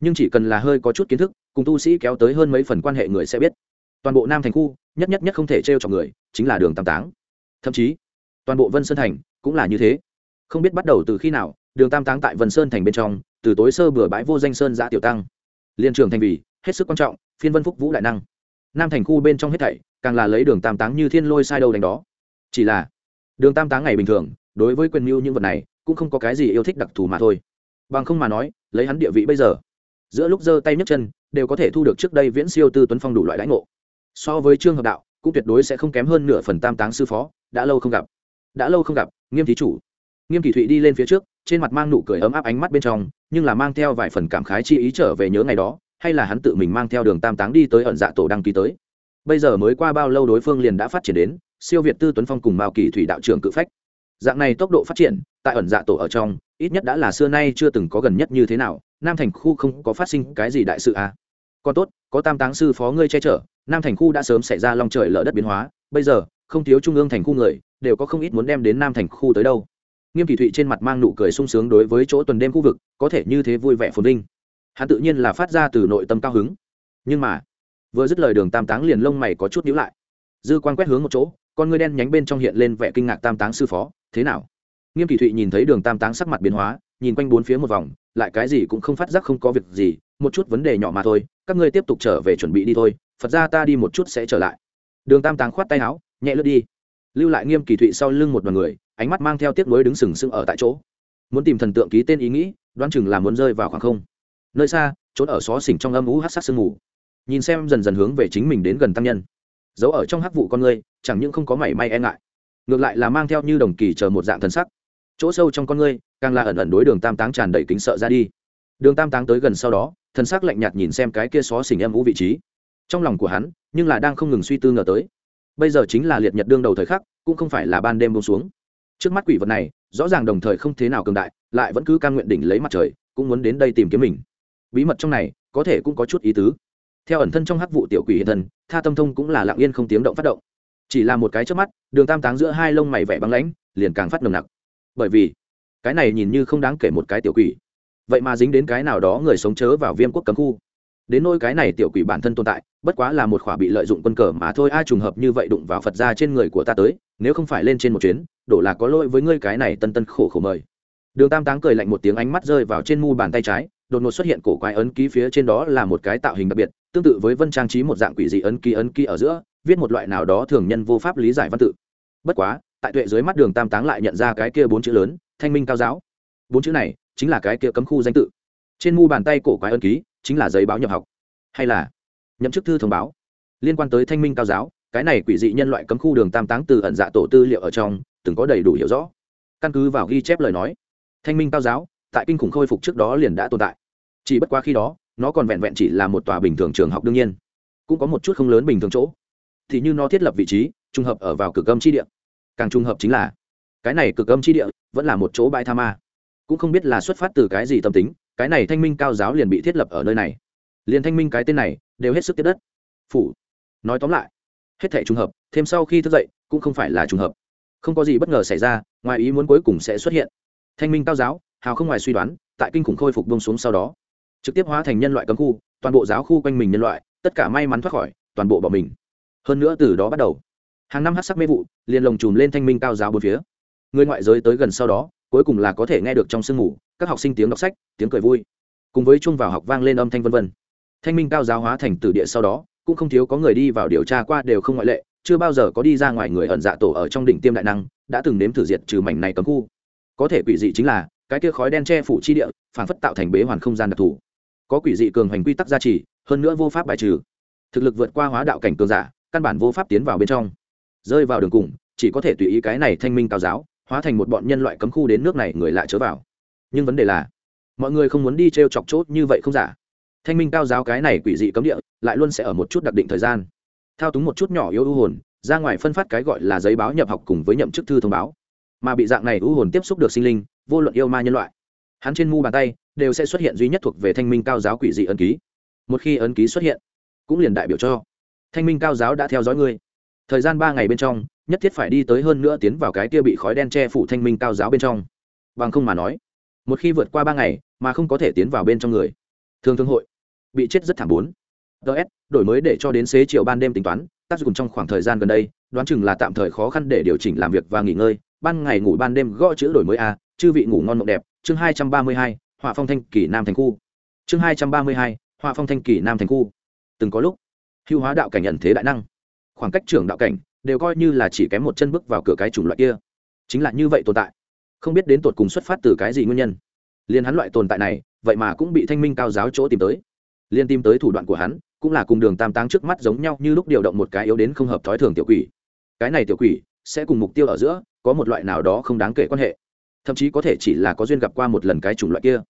Nhưng chỉ cần là hơi có chút kiến thức, cùng tu sĩ kéo tới hơn mấy phần quan hệ người sẽ biết toàn bộ nam thành khu nhất nhất nhất không thể t r e o chọc người chính là đường tam táng thậm chí toàn bộ vân sơn thành cũng là như thế không biết bắt đầu từ khi nào đường tam táng tại vân sơn thành bên trong từ tối sơ bừa bãi vô danh sơn giã tiểu tăng liên trường thành vì hết sức quan trọng phiên vân phúc vũ đại năng nam thành khu bên trong hết thảy càng là lấy đường tam táng như thiên lôi sai đầu đánh đó chỉ là đường tam táng ngày bình thường đối với quyền mưu những vật này cũng không có cái gì yêu thích đặc thù mà thôi bằng không mà nói lấy hắn địa vị bây giờ giữa lúc giơ tay nhấc chân đều có thể thu được trước đây viễn siêu tư tuấn phong đủ loại lãnh ngộ so với trương hợp đạo, cũng tuyệt đối sẽ không kém hơn nửa phần tam táng sư phó, đã lâu không gặp. Đã lâu không gặp, nghiêm thí chủ. Nghiêm kỳ thụy đi lên phía trước, trên mặt mang nụ cười ấm áp ánh mắt bên trong, nhưng là mang theo vài phần cảm khái chi ý trở về nhớ ngày đó, hay là hắn tự mình mang theo đường tam táng đi tới ẩn dạ tổ đăng ký tới. Bây giờ mới qua bao lâu đối phương liền đã phát triển đến, siêu việt tư tuấn phong cùng mao kỳ thủy đạo trưởng cự phách. Dạng này tốc độ phát triển, tại ẩn dạ tổ ở trong, ít nhất đã là xưa nay chưa từng có gần nhất như thế nào, nam thành khu không có phát sinh cái gì đại sự à. còn tốt, có tam táng sư phó ngươi che chở nam thành khu đã sớm xảy ra long trời lở đất biến hóa, bây giờ, không thiếu trung ương thành khu người, đều có không ít muốn đem đến nam thành khu tới đâu. Nghiêm kỳ thụy trên mặt mang nụ cười sung sướng đối với chỗ tuần đêm khu vực, có thể như thế vui vẻ phồn vinh. Hắn tự nhiên là phát ra từ nội tâm cao hứng. Nhưng mà, vừa dứt lời đường tam táng liền lông mày có chút nhíu lại. Dư quan quét hướng một chỗ, con ngươi đen nhánh bên trong hiện lên vẻ kinh ngạc tam táng sư phó, thế nào? Nghiêm kỳ thụy nhìn thấy đường tam táng sắc mặt biến hóa, nhìn quanh bốn phía một vòng, lại cái gì cũng không phát giác không có việc gì, một chút vấn đề nhỏ mà thôi, các ngươi tiếp tục trở về chuẩn bị đi thôi phật ra ta đi một chút sẽ trở lại. Đường tam táng khoát tay áo, nhẹ lướt đi. Lưu lại nghiêm kỳ thụy sau lưng một đoàn người, ánh mắt mang theo tiếc nuối đứng sừng sững ở tại chỗ. Muốn tìm thần tượng ký tên ý nghĩ, đoán chừng là muốn rơi vào khoảng không. Nơi xa trốn ở xó xỉnh trong âm ú hát sắc sương mù. Nhìn xem dần dần hướng về chính mình đến gần tăng nhân. Giấu ở trong hắc vụ con người chẳng những không có mảy may e ngại, ngược lại là mang theo như đồng kỳ chờ một dạng thần sắc. Chỗ sâu trong con ngươi, càng là ẩn ẩn đối đường tam táng tràn đầy kính sợ ra đi. Đường tam táng tới gần sau đó, thần sắc lạnh nhạt nhìn xem cái kia xó xỉnh em vũ vị trí trong lòng của hắn, nhưng là đang không ngừng suy tư ngờ tới. Bây giờ chính là liệt nhật đương đầu thời khắc, cũng không phải là ban đêm bông xuống. Trước mắt quỷ vật này, rõ ràng đồng thời không thế nào cường đại, lại vẫn cứ c nguyện đỉnh lấy mặt trời, cũng muốn đến đây tìm kiếm mình. Bí mật trong này, có thể cũng có chút ý tứ. Theo ẩn thân trong hắc vụ tiểu quỷ hiện thân, tha tâm thông cũng là lặng yên không tiếng động phát động. Chỉ là một cái trước mắt, đường tam táng giữa hai lông mày vẻ băng lãnh, liền càng phát nồng nặc. Bởi vì, cái này nhìn như không đáng kể một cái tiểu quỷ. Vậy mà dính đến cái nào đó người sống chớ vào viêm quốc cấm khu đến nôi cái này tiểu quỷ bản thân tồn tại, bất quá là một khỏa bị lợi dụng quân cờ mà thôi, ai trùng hợp như vậy đụng vào phật ra trên người của ta tới, nếu không phải lên trên một chuyến, đổ là có lỗi với ngươi cái này tân tân khổ khổ mời. Đường tam táng cười lạnh một tiếng ánh mắt rơi vào trên mu bàn tay trái, đột ngột xuất hiện cổ quái ấn ký phía trên đó là một cái tạo hình đặc biệt, tương tự với vân trang trí một dạng quỷ dị ấn ký ấn ký ở giữa, viết một loại nào đó thường nhân vô pháp lý giải văn tự. Bất quá, tại tuệ dưới mắt đường tam táng lại nhận ra cái kia bốn chữ lớn, thanh minh cao giáo. Bốn chữ này chính là cái kia cấm khu danh tự. Trên mu bàn tay cổ quái ấn ký chính là giấy báo nhập học. Hay là nhậm chức thư thông báo. Liên quan tới thanh minh cao giáo, cái này quỷ dị nhân loại cấm khu đường tam táng từ ẩn dạ tổ tư liệu ở trong, từng có đầy đủ hiểu rõ. Căn cứ vào ghi chép lời nói, thanh minh cao giáo, tại kinh khủng khôi phục trước đó liền đã tồn tại. Chỉ bất quá khi đó, nó còn vẹn vẹn chỉ là một tòa bình thường trường học đương nhiên. Cũng có một chút không lớn bình thường chỗ. Thì như nó thiết lập vị trí, trùng hợp ở vào cực âm chi địa. Càng trùng hợp chính là, cái này cực âm chi địa vẫn là một chỗ bãi tha ma. Cũng không biết là xuất phát từ cái gì tâm tính cái này thanh minh cao giáo liền bị thiết lập ở nơi này. Liền thanh minh cái tên này đều hết sức tiết đất. Phủ. Nói tóm lại, hết thể trùng hợp, thêm sau khi thức dậy cũng không phải là trùng hợp. Không có gì bất ngờ xảy ra, ngoài ý muốn cuối cùng sẽ xuất hiện. Thanh minh cao giáo, hào không ngoài suy đoán, tại kinh khủng khôi phục bông xuống sau đó, trực tiếp hóa thành nhân loại cấm khu, toàn bộ giáo khu quanh mình nhân loại, tất cả may mắn thoát khỏi, toàn bộ bỏ mình. Hơn nữa từ đó bắt đầu, hàng năm hát sắc mê vụ liền lồng chùm lên thanh minh cao giáo bốn phía. Người ngoại giới tới gần sau đó, cuối cùng là có thể nghe được trong sương mù các học sinh tiếng đọc sách, tiếng cười vui. Cùng với chung vào học vang lên âm thanh vân vân. Thanh minh cao giáo hóa thành từ địa sau đó, cũng không thiếu có người đi vào điều tra qua đều không ngoại lệ, chưa bao giờ có đi ra ngoài người ẩn dạ tổ ở trong đỉnh tiêm đại năng, đã từng nếm thử diệt trừ mảnh này cấm khu. Có thể quỷ dị chính là, cái kia khói đen che phủ chi địa phản phất tạo thành bế hoàn không gian đặc thù. Có quỷ dị cường hành quy tắc gia trì, hơn nữa vô pháp bài trừ. Thực lực vượt qua hóa đạo cảnh cường giả, căn bản vô pháp tiến vào bên trong. Rơi vào đường cùng, chỉ có thể tùy ý cái này thanh minh cao giáo, hóa thành một bọn nhân loại cấm khu đến nước này người lại chớ vào nhưng vấn đề là, mọi người không muốn đi t r e o chọc chốt như vậy không giả. Thanh minh cao giáo cái này quỷ dị cấm địa, lại luôn sẽ ở một chút đặc định thời gian. Thao túng một chút nhỏ yếu ưu hồn, ra ngoài phân phát cái gọi là giấy báo nhập học cùng với nhậm chức thư thông báo. Mà bị dạng này ưu hồn tiếp xúc được sinh linh, vô luận yêu ma nhân loại, hắn trên mu bàn tay, đều sẽ xuất hiện duy nhất thuộc về thanh minh cao giáo quỷ dị ấn ký. Một khi ấn ký xuất hiện, cũng liền đại biểu cho, thanh minh cao giáo đã theo dõi ngươi. Thời gian ba ngày bên trong, nhất thiết phải đi tới hơn nữa tiến vào cái kia bị khói đen che phủ thanh minh cao giáo bên trong. Bằng không mà nói một khi vượt qua ba ngày mà không có thể tiến vào bên trong người. Thường thương hội bị chết rất thảm bốn. Ts đổi mới để cho đến xế chiều ban đêm tính toán, tác dụng trong khoảng thời gian gần đây, đoán chừng là tạm thời khó khăn để điều chỉnh làm việc và nghỉ ngơi. Ban ngày ngủ ban đêm gõ chữ đổi mới a, chư vị ngủ ngon mộng đẹp. Chương hai trăm ba mươi hai, họa phong thanh kỳ nam thành khu. Chương hai trăm ba mươi hai, họa phong thanh kỳ nam thành khu. Từng có lúc, hưu hóa đạo cảnh nhận thế đại năng. Khoảng cách trưởng đạo cảnh đều coi như là chỉ kém một chân bước vào cửa cái chủng loại kia. Chính là như vậy tồn tại không biết đến tột cùng xuất phát từ cái gì nguyên nhân. Liền hắn loại tồn tại này, vậy mà cũng bị thanh minh cao giáo chỗ tìm tới. Liên tìm tới thủ đoạn của hắn, cũng là cùng đường tam táng trước mắt giống nhau như lúc điều động một cái yếu đến không hợp thói thường tiểu quỷ. Cái này tiểu quỷ, sẽ cùng mục tiêu ở giữa, có một loại nào đó không đáng kể quan hệ. Thậm chí có thể chỉ là có duyên gặp qua một lần cái chủng loại kia.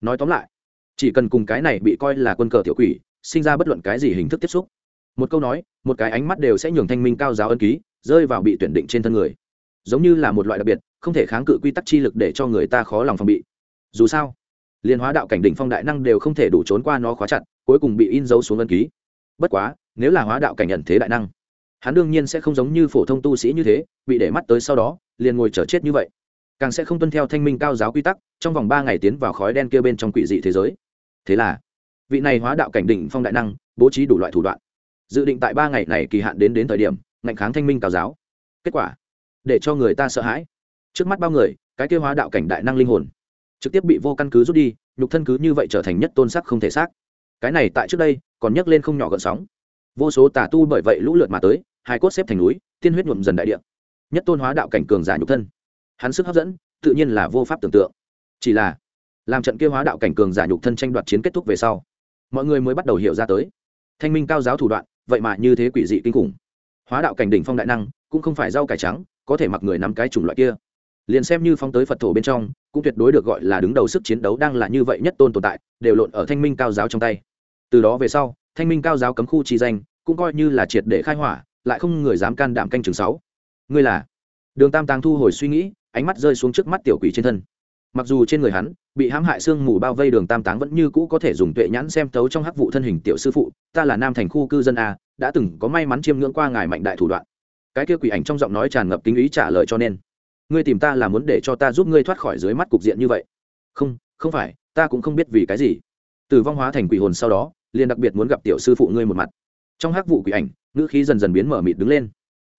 Nói tóm lại, chỉ cần cùng cái này bị coi là quân cờ tiểu quỷ, sinh ra bất luận cái gì hình thức tiếp xúc. Một câu nói, một cái ánh mắt đều sẽ nhường thanh minh cao giáo ân ký, rơi vào bị tuyển định trên thân người. Giống như là một loại đặc biệt không thể kháng cự quy tắc chi lực để cho người ta khó lòng phòng bị. Dù sao, liên hóa đạo cảnh đỉnh phong đại năng đều không thể đủ trốn qua nó khóa chặt, cuối cùng bị in dấu xuống ân ký. Bất quá, nếu là hóa đạo cảnh nhận thế đại năng, hắn đương nhiên sẽ không giống như phổ thông tu sĩ như thế, bị để mắt tới sau đó, liền ngồi chờ chết như vậy. Càng sẽ không tuân theo thanh minh cao giáo quy tắc, trong vòng ba ngày tiến vào khói đen kia bên trong quỷ dị thế giới. Thế là, vị này hóa đạo cảnh đỉnh phong đại năng, bố trí đủ loại thủ đoạn. Dự định tại ba ngày này kỳ hạn đến đến thời điểm, ngạnh kháng thanh minh cao giáo. Kết quả, để cho người ta sợ hãi trước mắt bao người, cái kêu hóa đạo cảnh đại năng linh hồn, trực tiếp bị vô căn cứ rút đi, nhục thân cứ như vậy trở thành nhất tôn sắc không thể xác. Cái này tại trước đây, còn nhấc lên không nhỏ gợn sóng. Vô số tà tu bởi vậy lũ lượt mà tới, hai cốt xếp thành núi, tiên huyết nhuộm dần đại địa. Nhất tôn hóa đạo cảnh cường giả nhục thân. Hắn sức hấp dẫn, tự nhiên là vô pháp tưởng tượng. Chỉ là, làm trận kia hóa đạo cảnh cường giả nhục thân tranh đoạt chiến kết thúc về sau, mọi người mới bắt đầu hiểu ra tới. Thanh minh cao giáo thủ đoạn, vậy mà như thế quỷ dị kinh khủng. Hóa đạo cảnh đỉnh phong đại năng, cũng không phải rau cải trắng, có thể mặc người nắm cái chủng loại kia liền xem như phóng tới phật thổ bên trong, cũng tuyệt đối được gọi là đứng đầu sức chiến đấu đang là như vậy nhất tôn tồn tại, đều lộn ở thanh minh cao giáo trong tay. Từ đó về sau, thanh minh cao giáo cấm khu chi danh, cũng coi như là triệt để khai hỏa, lại không người dám can đảm canh chừng sáu. Ngươi là? Đường tam tàng thu hồi suy nghĩ, ánh mắt rơi xuống trước mắt tiểu quỷ trên thân. Mặc dù trên người hắn, bị hãm hại xương mù bao vây đường tam táng vẫn như cũ có thể dùng tuệ nhãn xem tấu trong hắc vụ thân hình tiểu sư phụ, ta là nam thành khu cư dân a, đã từng có may mắn chiêm ngưỡng qua ngài mạnh đại thủ đoạn. Cái kia quỷ ảnh trong giọng nói tràn ngập kính ý trả lời cho nên ngươi tìm ta là muốn để cho ta giúp ngươi thoát khỏi dưới mắt cục diện như vậy. Không không phải, ta cũng không biết vì cái gì. Tử vong hóa thành quỷ hồn sau đó, liền đặc biệt muốn gặp tiểu sư phụ ngươi một mặt. Trong hắc vụ quỷ ảnh, ngữ khí dần dần biến mở mịt đứng lên.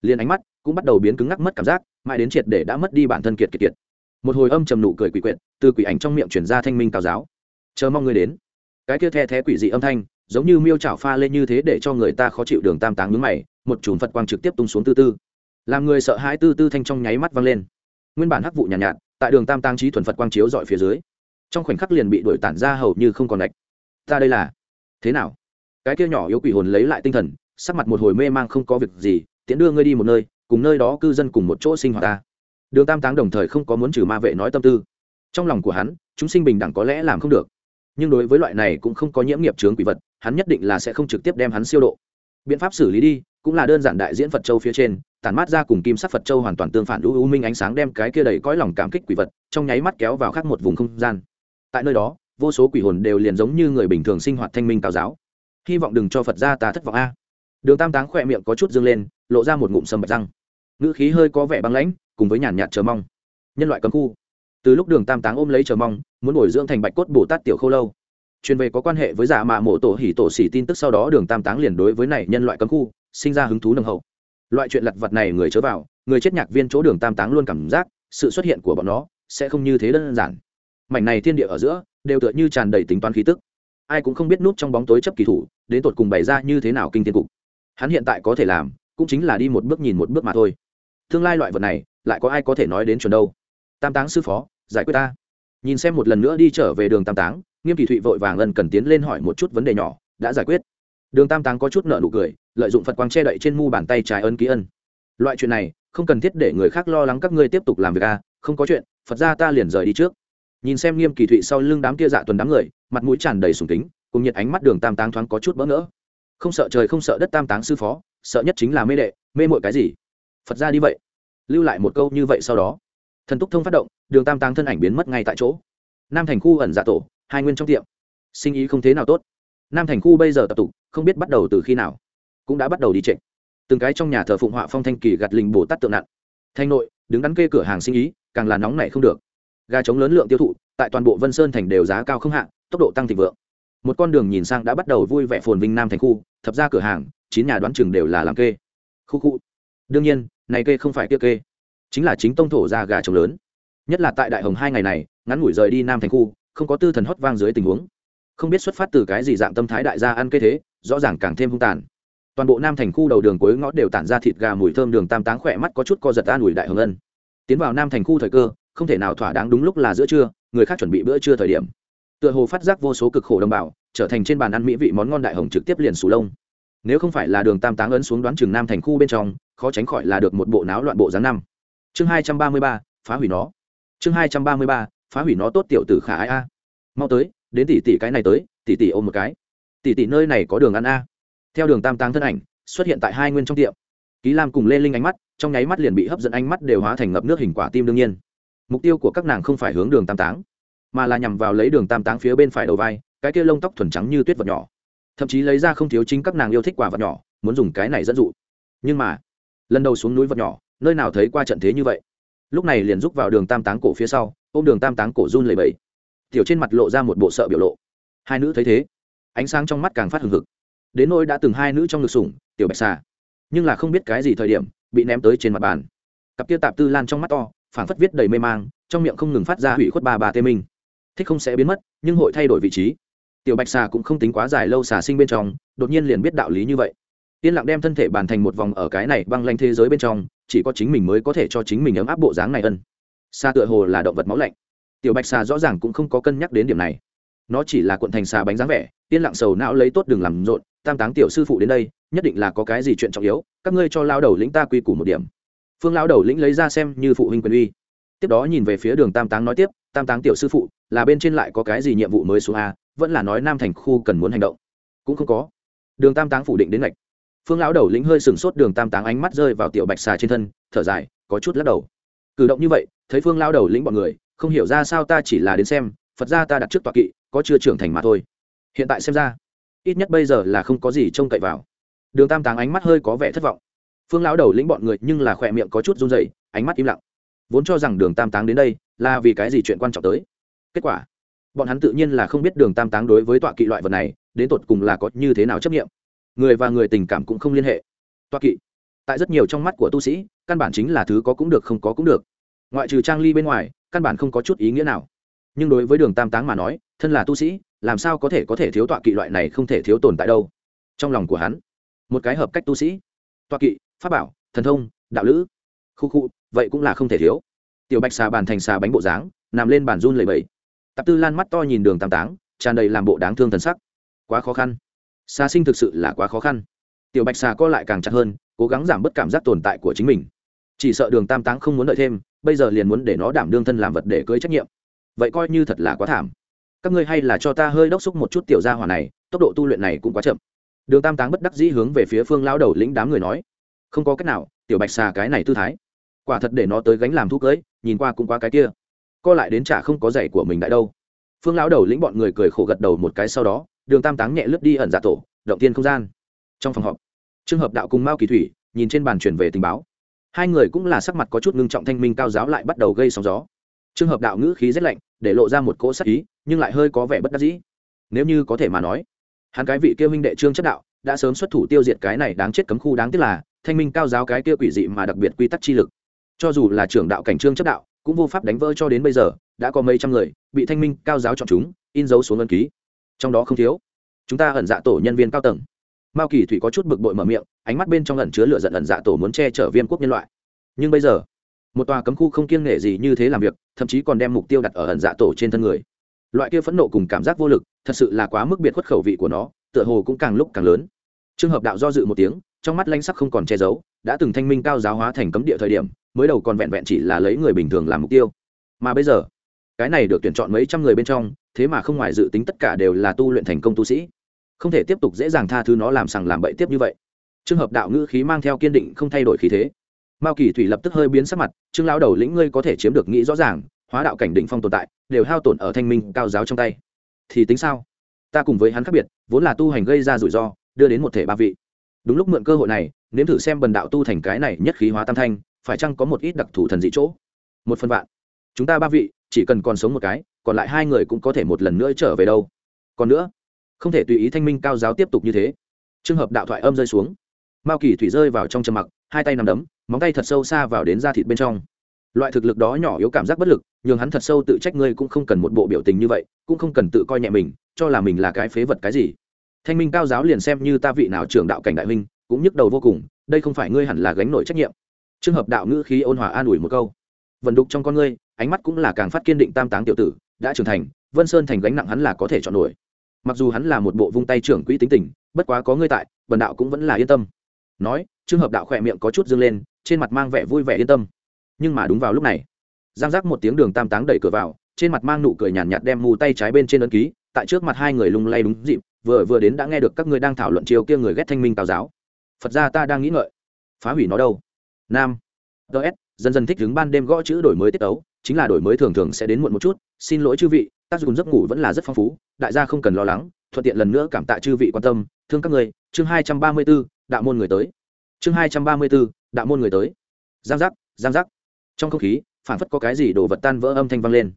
Liền ánh mắt cũng bắt đầu biến cứng ngắc mất cảm giác, mãi đến triệt để đã mất đi bản thân kiệt kiệt kiệt. Một hồi âm trầm nụ cười quỷ quyệt, từ quỷ ảnh trong miệng chuyển ra thanh minh cao giáo. Chờ mong ngươi đến. Cái kia the thé quỷ dị âm thanh, giống như miêu chảo pha lên như thế để cho người ta khó chịu đường tam táng nhướng mày, một chùm phật quang trực tiếp tung xuống tư tư. Làm người sợ hãi tư tư thanh trong nháy mắt văng lên nguyên bản hắc vụ nhàn nhạt, nhạt tại đường tam tăng trí thuần phật quang chiếu dọi phía dưới. Trong khoảnh khắc liền bị đuổi tản ra hầu như không còn đạch ta đây là thế nào? Cái kia nhỏ yếu quỷ hồn lấy lại tinh thần sắc mặt một hồi mê mang không có việc gì tiễn đưa ngươi đi một nơi cùng nơi đó cư dân cùng một chỗ sinh hoạt ta. Đường tam táng đồng thời không có muốn trừ ma vệ nói tâm tư. Trong lòng của hắn chúng sinh bình đẳng có lẽ làm không được. Nhưng đối với loại này cũng không có nhiễm nghiệp chướng quỷ vật hắn nhất định là sẽ không trực tiếp đem hắn siêu độ biện pháp xử lý đi, cũng là đơn giản đại diễn phật châu phía trên, tản mát ra cùng kim sắc phật châu hoàn toàn tương phản lũ u minh ánh sáng đem cái kia đầy cõi lòng cảm kích quỷ vật, trong nháy mắt kéo vào khác một vùng không gian. Tại nơi đó, vô số quỷ hồn đều liền giống như người bình thường sinh hoạt thanh minh cao giáo. Hy vọng đừng cho phật ra ta thất vọng a. Đường tam táng khỏe miệng có chút dương lên, lộ ra một ngụm sầm bạch răng. Ngữ khí hơi có vẻ băng lãnh, cùng với nhàn nhạt chờ mong. Nhân loại cấm khu. Từ lúc đường tam táng ôm lấy chờ mong, muốn bồi dưỡng thành bạch cốt bồ tát tiểu khâu lâu truyền về có quan hệ với giả mạ mộ tổ hỉ tổ xỉ tin tức sau đó đường tam táng liền đối với này nhân loại cấm khu, sinh ra hứng thú nồng hậu. Loại chuyện lặt vặt này người chớ vào, người chết nhạc viên chỗ đường tam táng luôn cảm giác, sự xuất hiện của bọn nó sẽ không như thế đơn giản. Mảnh này thiên địa ở giữa, đều tựa như tràn đầy tính toán khí tức. Ai cũng không biết nút trong bóng tối chấp kỳ thủ, đến tột cùng bày ra như thế nào kinh thiên cục. Hắn hiện tại có thể làm, cũng chính là đi một bước nhìn một bước mà thôi. Tương lai loại vật này, lại có ai có thể nói đến chuẩn đâu? Tam táng sư phó, giải quyết ta. Nhìn xem một lần nữa đi trở về đường tam táng nghiêm kỳ thụy vội vàng ân cần tiến lên hỏi một chút vấn đề nhỏ, đã giải quyết. Đường tam táng có chút nợ nụ cười, lợi dụng phật quang che đậy trên mu bàn tay trái ân ký ân. Loại chuyện này, không cần thiết để người khác lo lắng các ngươi tiếp tục làm việc à không có chuyện, phật ra ta liền rời đi trước. Nhìn xem nghiêm kỳ thụy sau lưng đám kia dạ tuần đám người, mặt mũi tràn đầy sùng kính, cùng nhiệt ánh mắt đường tam táng thoáng có chút bỡ ngỡ. Không sợ trời không sợ đất tam táng sư phó, sợ nhất chính là mê đệ, mê mội cái gì? Phật ra đi vậy. Lưu lại một câu như vậy sau đó. Thần túc thông phát động, đường tam táng thân ảnh biến mất ngay tại chỗ. Nam thành khu ẩn dạ tổ hai nguyên trong tiệm. Sinh ý không thế nào tốt. Nam thành khu bây giờ tập tục, không biết bắt đầu từ khi nào. Cũng đã bắt đầu đi trịnh. Từng cái trong nhà thờ phụng họa phong thanh kỳ gạt lình bồ tát tượng nặng. Thanh nội, đứng đắn kê cửa hàng sinh ý, càng là nóng này không được. Gà trống lớn lượng tiêu thụ, tại toàn bộ vân sơn thành đều giá cao không hạn tốc độ tăng thịnh vượng. Một con đường nhìn sang đã bắt đầu vui vẻ phồn vinh nam thành khu, thập ra cửa hàng, chín nhà đoán chừng đều là làm kê. Khu khu. Đương nhiên, này kê không phải kia kê. Chính là chính tông thổ ra gà trống lớn. Nhất là tại đại hồng hai ngày này, ngắn ngủi rời đi nam thành khu không có tư thần hót vang dưới tình huống. Không biết xuất phát từ cái gì dạng tâm thái đại gia ăn cây thế, rõ ràng càng thêm hung tàn. Toàn bộ nam thành khu đầu đường cuối ngõ đều tản ra thịt gà mùi thơm đường tam táng khỏe mắt có chút co giật an ủi đại hồng ân. Tiến vào nam thành khu thời cơ, không thể nào thỏa đáng đúng lúc là giữa trưa, người khác chuẩn bị bữa trưa thời điểm. Tựa hồ phát giác vô số cực khổ đồng bào, trở thành trên bàn ăn mỹ vị món ngon đại hồng trực tiếp liền sù lông. Nếu không phải là đường tam táng ấn xuống đoán chừng nam thành khu bên trong, khó tránh khỏi là được một bộ náo loạn bộ dáng năm. Chương hai trăm ba mươi ba, phá hủy nó. Chương hai trăm ba mươi ba phá hủy nó tốt tiểu tử khả ai a. Mau tới, đến tỷ tỷ cái này tới, tỷ tỷ ôm một cái. Tỷ tỷ nơi này có đường ăn a. Theo đường tam táng thân ảnh, xuất hiện tại hai nguyên trong tiệm. Ký lam cùng lê linh ánh mắt, trong nháy mắt liền bị hấp dẫn ánh mắt đều hóa thành ngập nước hình quả tim đương nhiên. Mục tiêu của các nàng không phải hướng đường tam táng mà là nhằm vào lấy đường tam táng phía bên phải đầu vai, cái kia lông tóc thuần trắng như tuyết vật nhỏ. Thậm chí lấy ra không thiếu chính các nàng yêu thích quả vật nhỏ, muốn dùng cái này dẫn dụ. Nhưng mà, lần đầu xuống núi vật nhỏ, nơi nào thấy qua trận thế như vậy? Lúc này liền rúc vào đường tam táng cổ phía sau ôm đường tam táng cổ run lầy bẫy tiểu trên mặt lộ ra một bộ sợ biểu lộ. Hai nữ thấy thế, ánh sáng trong mắt càng phát hừng hực. Đến nỗi đã từng hai nữ trong ngực sủng, tiểu bạch xà. Nhưng là không biết cái gì thời điểm, bị ném tới trên mặt bàn. Cặp kia tạp tư lan trong mắt to, phảng phất viết đầy mê mang, trong miệng không ngừng phát ra hủy khuất ba bà tê minh. Thích không sẽ biến mất, nhưng hội thay đổi vị trí. Tiểu bạch xà cũng không tính quá dài lâu xà sinh bên trong, đột nhiên liền biết đạo lý như vậy. Yên lặng đem thân thể bàn thành một vòng ở cái này băng lanh thế giới bên trong, chỉ có chính mình mới có thể cho chính mình ấm áp bộ dáng này ân xa tựa hồ là động vật máu lạnh. Tiểu bạch xà rõ ràng cũng không có cân nhắc đến điểm này. Nó chỉ là cuộn thành xà bánh dáng vẻ, yên lặng sầu não lấy tốt đường làm rộn, tam táng tiểu sư phụ đến đây, nhất định là có cái gì chuyện trọng yếu, các ngươi cho lao đầu lĩnh ta quy củ một điểm. Phương lao đầu lĩnh lấy ra xem như phụ huynh quyền uy. Tiếp đó nhìn về phía đường tam táng nói tiếp, tam táng tiểu sư phụ, là bên trên lại có cái gì nhiệm vụ mới xuống a, vẫn là nói nam thành khu cần muốn hành động. Cũng không có. Đường tam táng phủ định đến ngạch. Phương lão đầu lĩnh hơi sừng sốt đường tam táng ánh mắt rơi vào tiểu bạch xà trên thân, thở dài, có chút lắc đầu cử động như vậy, thấy phương lão đầu lĩnh bọn người, không hiểu ra sao ta chỉ là đến xem, phật ra ta đặt trước tọa kỵ, có chưa trưởng thành mà thôi. Hiện tại xem ra, ít nhất bây giờ là không có gì trông cậy vào. Đường tam táng ánh mắt hơi có vẻ thất vọng. Phương lão đầu lĩnh bọn người nhưng là khỏe miệng có chút run dày ánh mắt im lặng. Vốn cho rằng đường tam táng đến đây là vì cái gì chuyện quan trọng tới. Kết quả, bọn hắn tự nhiên là không biết đường tam táng đối với tọa kỵ loại vật này, đến tột cùng là có như thế nào chấp nghiệm người và người tình cảm cũng không liên hệ. Tọa kỵ. Tại rất nhiều trong mắt của tu sĩ căn bản chính là thứ có cũng được, không có cũng được. Ngoại trừ trang ly bên ngoài, căn bản không có chút ý nghĩa nào. Nhưng đối với đường tam táng mà nói, thân là tu sĩ, làm sao có thể có thể thiếu tọa kỵ loại này không thể thiếu tồn tại đâu? Trong lòng của hắn, một cái hợp cách tu sĩ. Tọa kỵ, pháp bảo, thần thông, đạo lữ. Khu khu, vậy cũng là không thể thiếu. Tiểu bạch xà bàn thành xà bánh bộ dáng, nằm lên bàn run lầy bẫy tạp tư lan mắt to nhìn đường tam táng, tràn đầy làm bộ đáng thương thần sắc. Quá khó khăn. Xa sinh thực sự là quá khó khăn. Tiểu bạch xà co lại càng chặt hơn, cố gắng giảm bớt cảm giác tồn tại của chính mình chỉ sợ đường tam táng không muốn đợi thêm, bây giờ liền muốn để nó đảm đương thân làm vật để cưới trách nhiệm. Vậy coi như thật là quá thảm. Các ngươi hay là cho ta hơi đốc xúc một chút tiểu gia hỏa này, tốc độ tu luyện này cũng quá chậm. Đường tam táng bất đắc dĩ hướng về phía phương lao đầu lĩnh đám người nói, không có cách nào, tiểu bạch xà cái này tư thái, quả thật để nó tới gánh làm thu cưới, nhìn qua cũng quá cái kia. Co lại đến chả không có giày của mình đại đâu. Phương lão đầu lĩnh bọn người cười khổ gật đầu một cái sau đó, đường tam táng nhẹ lướt đi ẩn giả tổ, động tiên không gian. Trong phòng họp trường hợp đạo cùng mao kỳ thủy nhìn trên bàn chuyển về tình báo hai người cũng là sắc mặt có chút ngưng trọng thanh minh cao giáo lại bắt đầu gây sóng gió. Trường hợp đạo ngữ khí rét lạnh, để lộ ra một cỗ sắc ý, nhưng lại hơi có vẻ bất đắc dĩ. Nếu như có thể mà nói, hắn cái vị kia minh đệ trương chất đạo đã sớm xuất thủ tiêu diệt cái này đáng chết cấm khu đáng tiếc là, thanh minh cao giáo cái kia quỷ dị mà đặc biệt quy tắc chi lực. Cho dù là trưởng đạo cảnh trương chất đạo, cũng vô pháp đánh vỡ cho đến bây giờ, đã có mấy trăm người bị thanh minh cao giáo chọn chúng, in dấu xuống ân ký. Trong đó không thiếu. Chúng ta ẩn dạ tổ nhân viên cao tầng mao kỳ thủy có chút bực bội mở miệng, ánh mắt bên trong ẩn chứa lửa giận ẩn dạ tổ muốn che chở viêm quốc nhân loại. Nhưng bây giờ, một tòa cấm khu không kiêng nể gì như thế làm việc, thậm chí còn đem mục tiêu đặt ở ẩn dạ tổ trên thân người. Loại kia phẫn nộ cùng cảm giác vô lực, thật sự là quá mức biệt khuất khẩu vị của nó, tựa hồ cũng càng lúc càng lớn. Trường hợp đạo do dự một tiếng, trong mắt lanh sắc không còn che giấu, đã từng thanh minh cao giáo hóa thành cấm địa thời điểm, mới đầu còn vẹn vẹn chỉ là lấy người bình thường làm mục tiêu. Mà bây giờ, cái này được tuyển chọn mấy trăm người bên trong, thế mà không ngoài dự tính tất cả đều là tu luyện thành công tu sĩ không thể tiếp tục dễ dàng tha thứ nó làm sằng làm bậy tiếp như vậy. Trường hợp đạo ngữ khí mang theo kiên định không thay đổi khí thế. Mao kỳ thủy lập tức hơi biến sắc mặt, trương lão đầu lĩnh ngươi có thể chiếm được nghĩ rõ ràng, hóa đạo cảnh định phong tồn tại, đều hao tổn ở thanh minh cao giáo trong tay. Thì tính sao? Ta cùng với hắn khác biệt, vốn là tu hành gây ra rủi ro, đưa đến một thể ba vị. Đúng lúc mượn cơ hội này, nếm thử xem bần đạo tu thành cái này nhất khí hóa tam thanh, phải chăng có một ít đặc thù thần dị chỗ? Một phần vạn. Chúng ta ba vị, chỉ cần còn sống một cái, còn lại hai người cũng có thể một lần nữa trở về đâu. Còn nữa không thể tùy ý thanh minh cao giáo tiếp tục như thế. Trường hợp đạo thoại âm rơi xuống. Mao kỳ thủy rơi vào trong trầm mặc, hai tay nằm đấm, móng tay thật sâu xa vào đến da thịt bên trong. Loại thực lực đó nhỏ yếu cảm giác bất lực, nhường hắn thật sâu tự trách ngươi cũng không cần một bộ biểu tình như vậy, cũng không cần tự coi nhẹ mình, cho là mình là cái phế vật cái gì. Thanh minh cao giáo liền xem như ta vị nào trưởng đạo cảnh đại minh cũng nhức đầu vô cùng, đây không phải ngươi hẳn là gánh nổi trách nhiệm. Trường hợp đạo ngữ khí ôn hòa an ủi một câu. Vận đục trong con ngươi, ánh mắt cũng là càng phát kiên định tam táng tiểu tử, đã trưởng thành, vân sơn thành gánh nặng hắn là có thể chọn nổi mặc dù hắn là một bộ vung tay trưởng quỹ tính tình bất quá có ngươi tại vần đạo cũng vẫn là yên tâm. Nói trường hợp đạo khỏe miệng có chút dâng lên trên mặt mang vẻ vui vẻ yên tâm. Nhưng mà đúng vào lúc này giang giác một tiếng đường tam táng đẩy cửa vào trên mặt mang nụ cười nhàn nhạt, nhạt đem mù tay trái bên trên ấn ký tại trước mặt hai người lung lay đúng dịp vừa vừa đến đã nghe được các ngươi đang thảo luận chiều kia người ghét thanh minh tào giáo. Phật ra ta đang nghĩ ngợi. Phá hủy nó đâu? Nam. Ts dần dần thích đứng ban đêm gõ chữ đổi mới tiết tấu chính là đổi mới thường thường sẽ đến muộn một chút xin lỗi chư vị tác dụng giấc ngủ vẫn là rất phong phú, đại gia không cần lo lắng, thuận tiện lần nữa cảm tạ chư vị quan tâm, thương các người. Chương hai trăm ba mươi b ố đạo môn người tới. Chương hai trăm ba mươi b ố đạo môn người tới. Giang giác giang giác. Trong không khí phản phất có cái gì đổ vật tan vỡ âm thanh vang lên.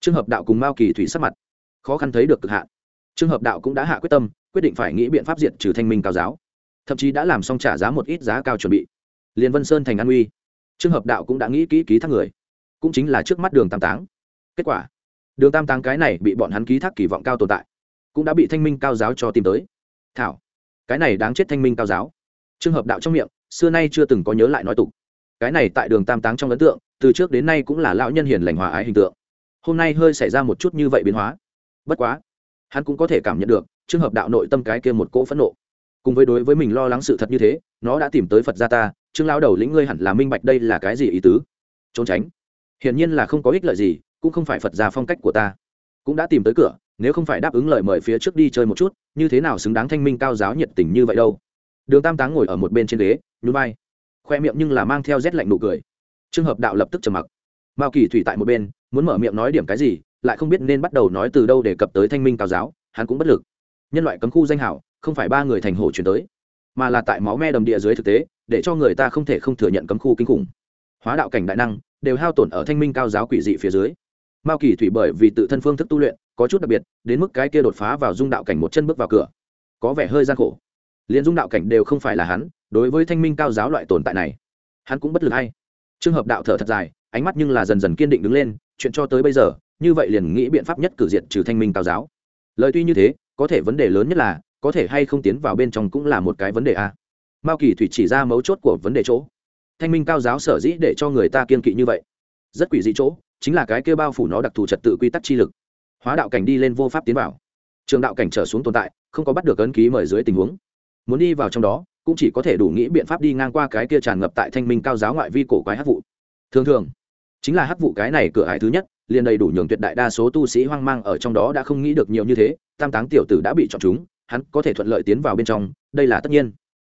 Trường hợp đạo cùng mao kỳ thủy sắc mặt khó khăn thấy được cực hạn. Trường hợp đạo cũng đã hạ quyết tâm, quyết định phải nghĩ biện pháp diệt trừ thanh minh cao giáo. Thậm chí đã làm xong trả giá một ít giá cao chuẩn bị. Liền vân sơn thành an uy trường hợp đạo cũng đã nghĩ kỹ ký thác người. Cũng chính là trước mắt đường tam táng. Kết quả đường tam táng cái này bị bọn hắn ký thác kỳ vọng cao tồn tại, cũng đã bị thanh minh cao giáo cho tìm tới. Thảo, cái này đáng chết thanh minh cao giáo. Trường hợp đạo trong miệng, xưa nay chưa từng có nhớ lại nói tục. Cái này tại đường tam táng trong ấn tượng, từ trước đến nay cũng là lão nhân hiền lành hòa ái hình tượng. Hôm nay hơi xảy ra một chút như vậy biến hóa. Bất quá, hắn cũng có thể cảm nhận được trường hợp đạo nội tâm cái kia một cỗ phẫn nộ. Cùng với đối với mình lo lắng sự thật như thế, nó đã tìm tới phật gia ta, trương lao đầu lĩnh ngươi hẳn là minh bạch đây là cái gì ý tứ. Trốn tránh. Hiển nhiên là không có ích lợi gì cũng không phải phật gia phong cách của ta. Cũng đã tìm tới cửa, nếu không phải đáp ứng lời mời phía trước đi chơi một chút, như thế nào xứng đáng thanh minh cao giáo nhiệt tình như vậy đâu? Đường tam táng ngồi ở một bên trên ghế, nhún vai. Khoe miệng nhưng là mang theo rét lạnh nụ cười. Trường hợp đạo lập tức trầm mặc. Mao kỳ thủy tại một bên, muốn mở miệng nói điểm cái gì, lại không biết nên bắt đầu nói từ đâu để cập tới thanh minh cao giáo, hắn cũng bất lực. Nhân loại cấm khu danh hảo, không phải ba người thành hồ chuyển tới, mà là tại máu me đầm địa dưới thực tế, để cho người ta không thể không thừa nhận cấm khu kinh khủng. Hóa đạo cảnh đại năng, đều hao tổn ở thanh minh cao giáo quỷ dị phía dưới mao kỳ thủy bởi vì tự thân phương thức tu luyện, có chút đặc biệt, đến mức cái kia đột phá vào dung đạo cảnh một chân bước vào cửa. Có vẻ hơi gian khổ. Liền dung đạo cảnh đều không phải là hắn, đối với thanh minh cao giáo loại tồn tại này, hắn cũng bất lực hay. Trường hợp đạo thở thật dài, ánh mắt nhưng là dần dần kiên định đứng lên, chuyện cho tới bây giờ, như vậy liền nghĩ biện pháp nhất cử diện trừ thanh minh cao giáo. Lời tuy như thế, có thể vấn đề lớn nhất là, có thể hay không tiến vào bên trong cũng là một cái vấn đề a. Mao kỳ thủy chỉ ra mấu chốt của vấn đề chỗ. Thanh minh cao giáo sở dĩ để cho người ta kiên kỵ như vậy. Rất quỷ dị chỗ chính là cái kêu bao phủ nó đặc thù trật tự quy tắc chi lực. Hóa đạo cảnh đi lên vô pháp tiến vào. Trường đạo cảnh trở xuống tồn tại, không có bắt được ấn ký mời dưới tình huống. Muốn đi vào trong đó, cũng chỉ có thể đủ nghĩ biện pháp đi ngang qua cái kia tràn ngập tại thanh minh cao giáo ngoại vi cổ quái hát vụ. Thường thường, chính là hát vụ cái này cửa hải thứ nhất, liền đầy đủ nhường tuyệt đại đa số tu sĩ hoang mang ở trong đó đã không nghĩ được nhiều như thế, tam táng tiểu tử đã bị chọn chúng, hắn có thể thuận lợi tiến vào bên trong, đây là tất nhiên.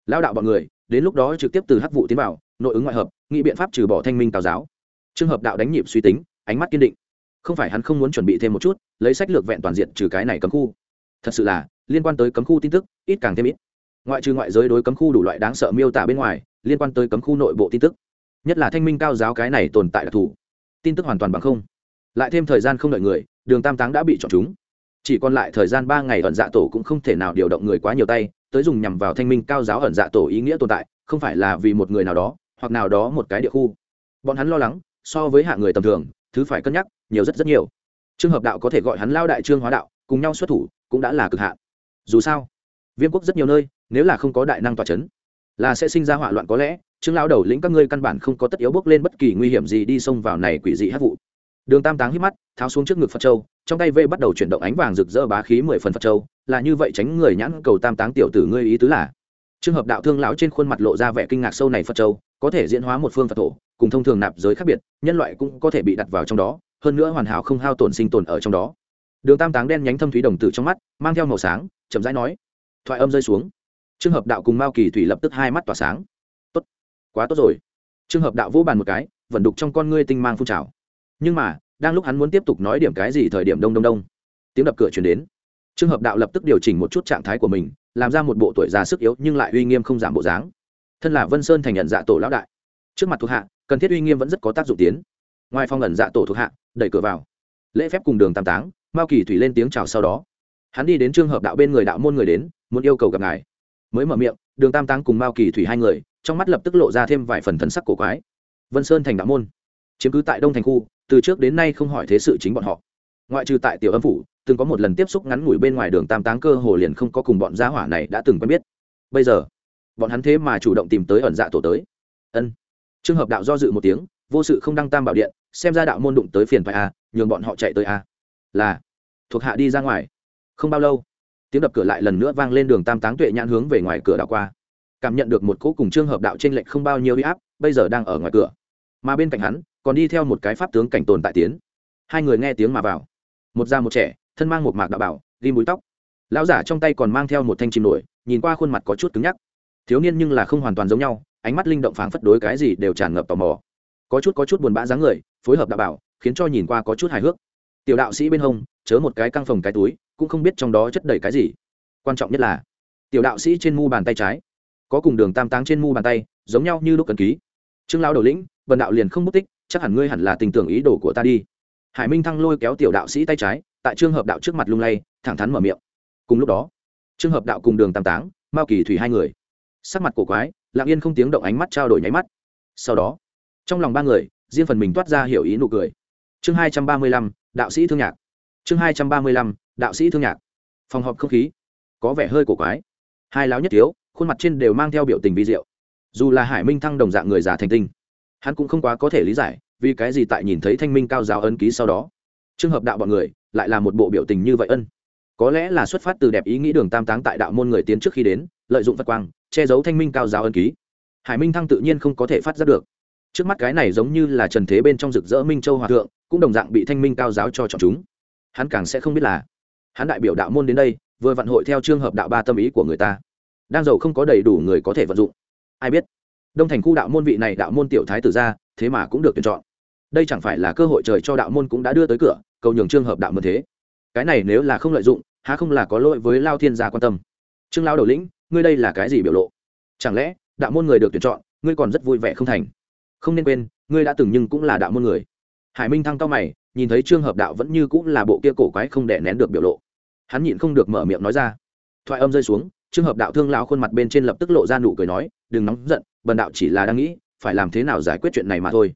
Lao đạo bọn người, đến lúc đó trực tiếp từ hát vụ tiến vào, nội ứng ngoại hợp, nghĩ biện pháp trừ bỏ thanh minh cao giáo. Trường hợp đạo đánh nhịp suy tính ánh mắt kiên định. Không phải hắn không muốn chuẩn bị thêm một chút, lấy sách lược vẹn toàn diện trừ cái này cấm khu. Thật sự là, liên quan tới cấm khu tin tức, ít càng thêm ít. Ngoại trừ ngoại giới đối cấm khu đủ loại đáng sợ miêu tả bên ngoài, liên quan tới cấm khu nội bộ tin tức. Nhất là thanh minh cao giáo cái này tồn tại đặc thù. Tin tức hoàn toàn bằng không. Lại thêm thời gian không đợi người, đường tam táng đã bị chọn chúng. Chỉ còn lại thời gian ba ngày ẩn dạ tổ cũng không thể nào điều động người quá nhiều tay, tới dùng nhằm vào thanh minh cao giáo ẩn dạ tổ ý nghĩa tồn tại, không phải là vì một người nào đó, hoặc nào đó một cái địa khu. Bọn hắn lo lắng, so với hạng người tầm thường thứ phải cân nhắc, nhiều rất rất nhiều. Trường hợp đạo có thể gọi hắn lao đại trương hóa đạo, cùng nhau xuất thủ, cũng đã là cực hạn. Dù sao, viêm quốc rất nhiều nơi, nếu là không có đại năng tòa c h ấ n là sẽ sinh ra hỏa loạn có lẽ, trương lao đầu lĩnh các ngươi căn bản không có tất yếu bước lên bất kỳ nguy hiểm gì đi xông vào này quỷ dị hát vụ. Đường tam táng hít mắt, tháo xuống trước ngực phật châu, trong tay vê bắt đầu chuyển động ánh vàng rực rỡ bá khí mười phần phật châu, là như vậy tránh người nhãn cầu tam táng tiểu tử ngươi ý tứ là. Trường hợp đạo thương lão trên khuôn mặt lộ ra vẻ kinh ngạc sâu này phật châu, có thể diễn hóa một phương phật thổ cùng thông thường nạp giới khác biệt, nhân loại cũng có thể bị đặt vào trong đó, hơn nữa hoàn hảo không hao tổn sinh tồn ở trong đó. Đường tam táng đen nhánh thâm thúy đồng tử trong mắt, mang theo màu sáng, chậm rãi nói, thoại âm rơi xuống. Trường hợp đạo cùng mao kỳ thủy lập tức hai mắt tỏa sáng. Tốt, quá tốt rồi. Trường hợp đạo vỗ bàn một cái, vận đục trong con ngươi tinh mang phun trào. Nhưng mà, đang lúc hắn muốn tiếp tục nói điểm cái gì thời điểm đông đông đông, tiếng đập cửa chuyển đến. Trường hợp đạo lập tức điều chỉnh một chút trạng thái của mình, làm ra một bộ tuổi già sức yếu nhưng lại uy nghiêm không giảm bộ dáng. Thân là vân sơn thành nhận dạ tổ lão đại. Trước mặt thuộc hạ cần thiết uy nghiêm vẫn rất có tác dụng tiến. Ngoài phong ẩn dạ tổ thuộc hạ, đẩy cửa vào. Lễ phép cùng đường tam táng, mao kỳ thủy lên tiếng chào sau đó. Hắn đi đến trường hợp đạo bên người đạo môn người đến, muốn yêu cầu gặp ngài. Mới mở miệng, đường tam táng cùng mao kỳ thủy hai người, trong mắt lập tức lộ ra thêm vài phần thần sắc cổ quái. Vân sơn thành đạo môn, chiếm cứ tại đông thành khu, từ trước đến nay không hỏi thế sự chính bọn họ. Ngoại trừ tại tiểu âm phủ, từng có một lần tiếp xúc ngắn ngủi bên ngoài đường tam táng cơ hồ liền không có cùng bọn gia hỏa này đã từng quen biết. Bây giờ, bọn hắn thế mà chủ động tìm tới ẩn dạ tổ tới. Ân trường hợp đạo do dự một tiếng vô sự không đăng tam bảo điện xem ra đạo môn đụng tới phiền phải a à, nhường bọn họ chạy tới a à. là thuộc hạ đi ra ngoài. Không bao lâu tiếng đập cửa lại lần nữa vang lên đường tam táng tuệ nhãn hướng về ngoài cửa đạo qua. Cảm nhận được một cỗ cùng trường hợp đạo trên lệnh không bao nhiêu huy áp bây giờ đang ở ngoài cửa. Mà bên cạnh hắn còn đi theo một cái pháp tướng cảnh tồn tại tiến. Hai người nghe tiếng mà vào. Một già một trẻ thân mang một mạc đạo bảo ghi mũi tóc. Lão giả trong tay còn mang theo một thanh chim nổi nhìn qua khuôn mặt có chút cứng nhắc. Thiếu niên nhưng là không hoàn toàn giống nhau ánh mắt linh động phảng phất đối cái gì đều tràn ngập tò mò. Có chút có chút buồn bã dáng người, phối hợp đạo bảo, khiến cho nhìn qua có chút hài hước. Tiểu đạo sĩ bên hông, chớ một cái căng phòng cái túi, cũng không biết trong đó chất đầy cái gì. Quan trọng nhất là, tiểu đạo sĩ trên mu bàn tay trái, có cùng đường tam táng trên mu bàn tay, giống nhau như lúc cần ký. Trương lão đầu lĩnh vần đạo liền không mất tích, chắc hẳn ngươi hẳn là tình tưởng ý đồ của ta đi. Hải minh thăng lôi kéo tiểu đạo sĩ tay trái, tại trường hợp đạo trước mặt lung lay, thẳng thắn mở miệng. Cùng lúc đó trường hợp đạo cùng đường tam táng, mao kỳ thủy hai người. Sắc mặt cổ quái lặng yên không tiếng động ánh mắt trao đổi nháy mắt. Sau đó, trong lòng ba người, riêng phần mình toát ra hiểu ý nụ cười. Chương hai trăm ba mươi lăm, đạo sĩ thương nhạc. Chương hai trăm ba mươi lăm, đạo sĩ thương nhạc. Phòng họp không khí, có vẻ hơi cổ quái. Hai láo nhất thiếu, khuôn mặt trên đều mang theo biểu tình vi diệu. Dù là hải minh thăng đồng dạng người già thành tinh, hắn cũng không quá có thể lý giải vì cái gì tại nhìn thấy thanh minh cao giáo ân ký sau đó. Trường hợp đạo bọn người lại là một bộ biểu tình như vậy ân. Có lẽ là xuất phát từ đẹp ý nghĩ đường tam táng tại đạo môn người tiến trước khi đến, lợi dụng vật quang che giấu thanh minh cao giáo ân ký. Hải minh thăng tự nhiên không có thể phát giác được. Trước mắt cái này giống như là trần thế bên trong rực rỡ minh châu hòa thượng, cũng đồng dạng bị thanh minh cao giáo cho chọn chúng. Hắn càng sẽ không biết là, hắn đại biểu đạo môn đến đây, vừa vận hội theo trường hợp đạo ba tâm ý của người ta. Đang giàu không có đầy đủ người có thể vận dụng. Ai biết? Đông thành khu đạo môn vị này đạo môn tiểu thái tử ra, thế mà cũng được tuyển chọn. Đây chẳng phải là cơ hội trời cho đạo môn cũng đã đưa tới cửa, cầu nhường trường hợp đạo môn thế. Cái này nếu là không lợi dụng, há không là có lỗi với lao thiên gia quan tâm. Trương lao đầu lĩnh ngươi đây là cái gì biểu lộ? Chẳng lẽ, đạo môn người được tuyển chọn, ngươi còn rất vui vẻ không thành? Không nên quên, ngươi đã từng nhưng cũng là đạo môn người. Hải minh thăng cao mày, nhìn thấy trương hợp đạo vẫn như cũng là bộ kia cổ quái không đè nén được biểu lộ. Hắn nhịn không được mở miệng nói ra. Thoại âm rơi xuống, trương hợp đạo thương lão khuôn mặt bên trên lập tức lộ ra nụ cười nói, đừng nóng giận, bần đạo chỉ là đang nghĩ, phải làm thế nào giải quyết chuyện này mà thôi.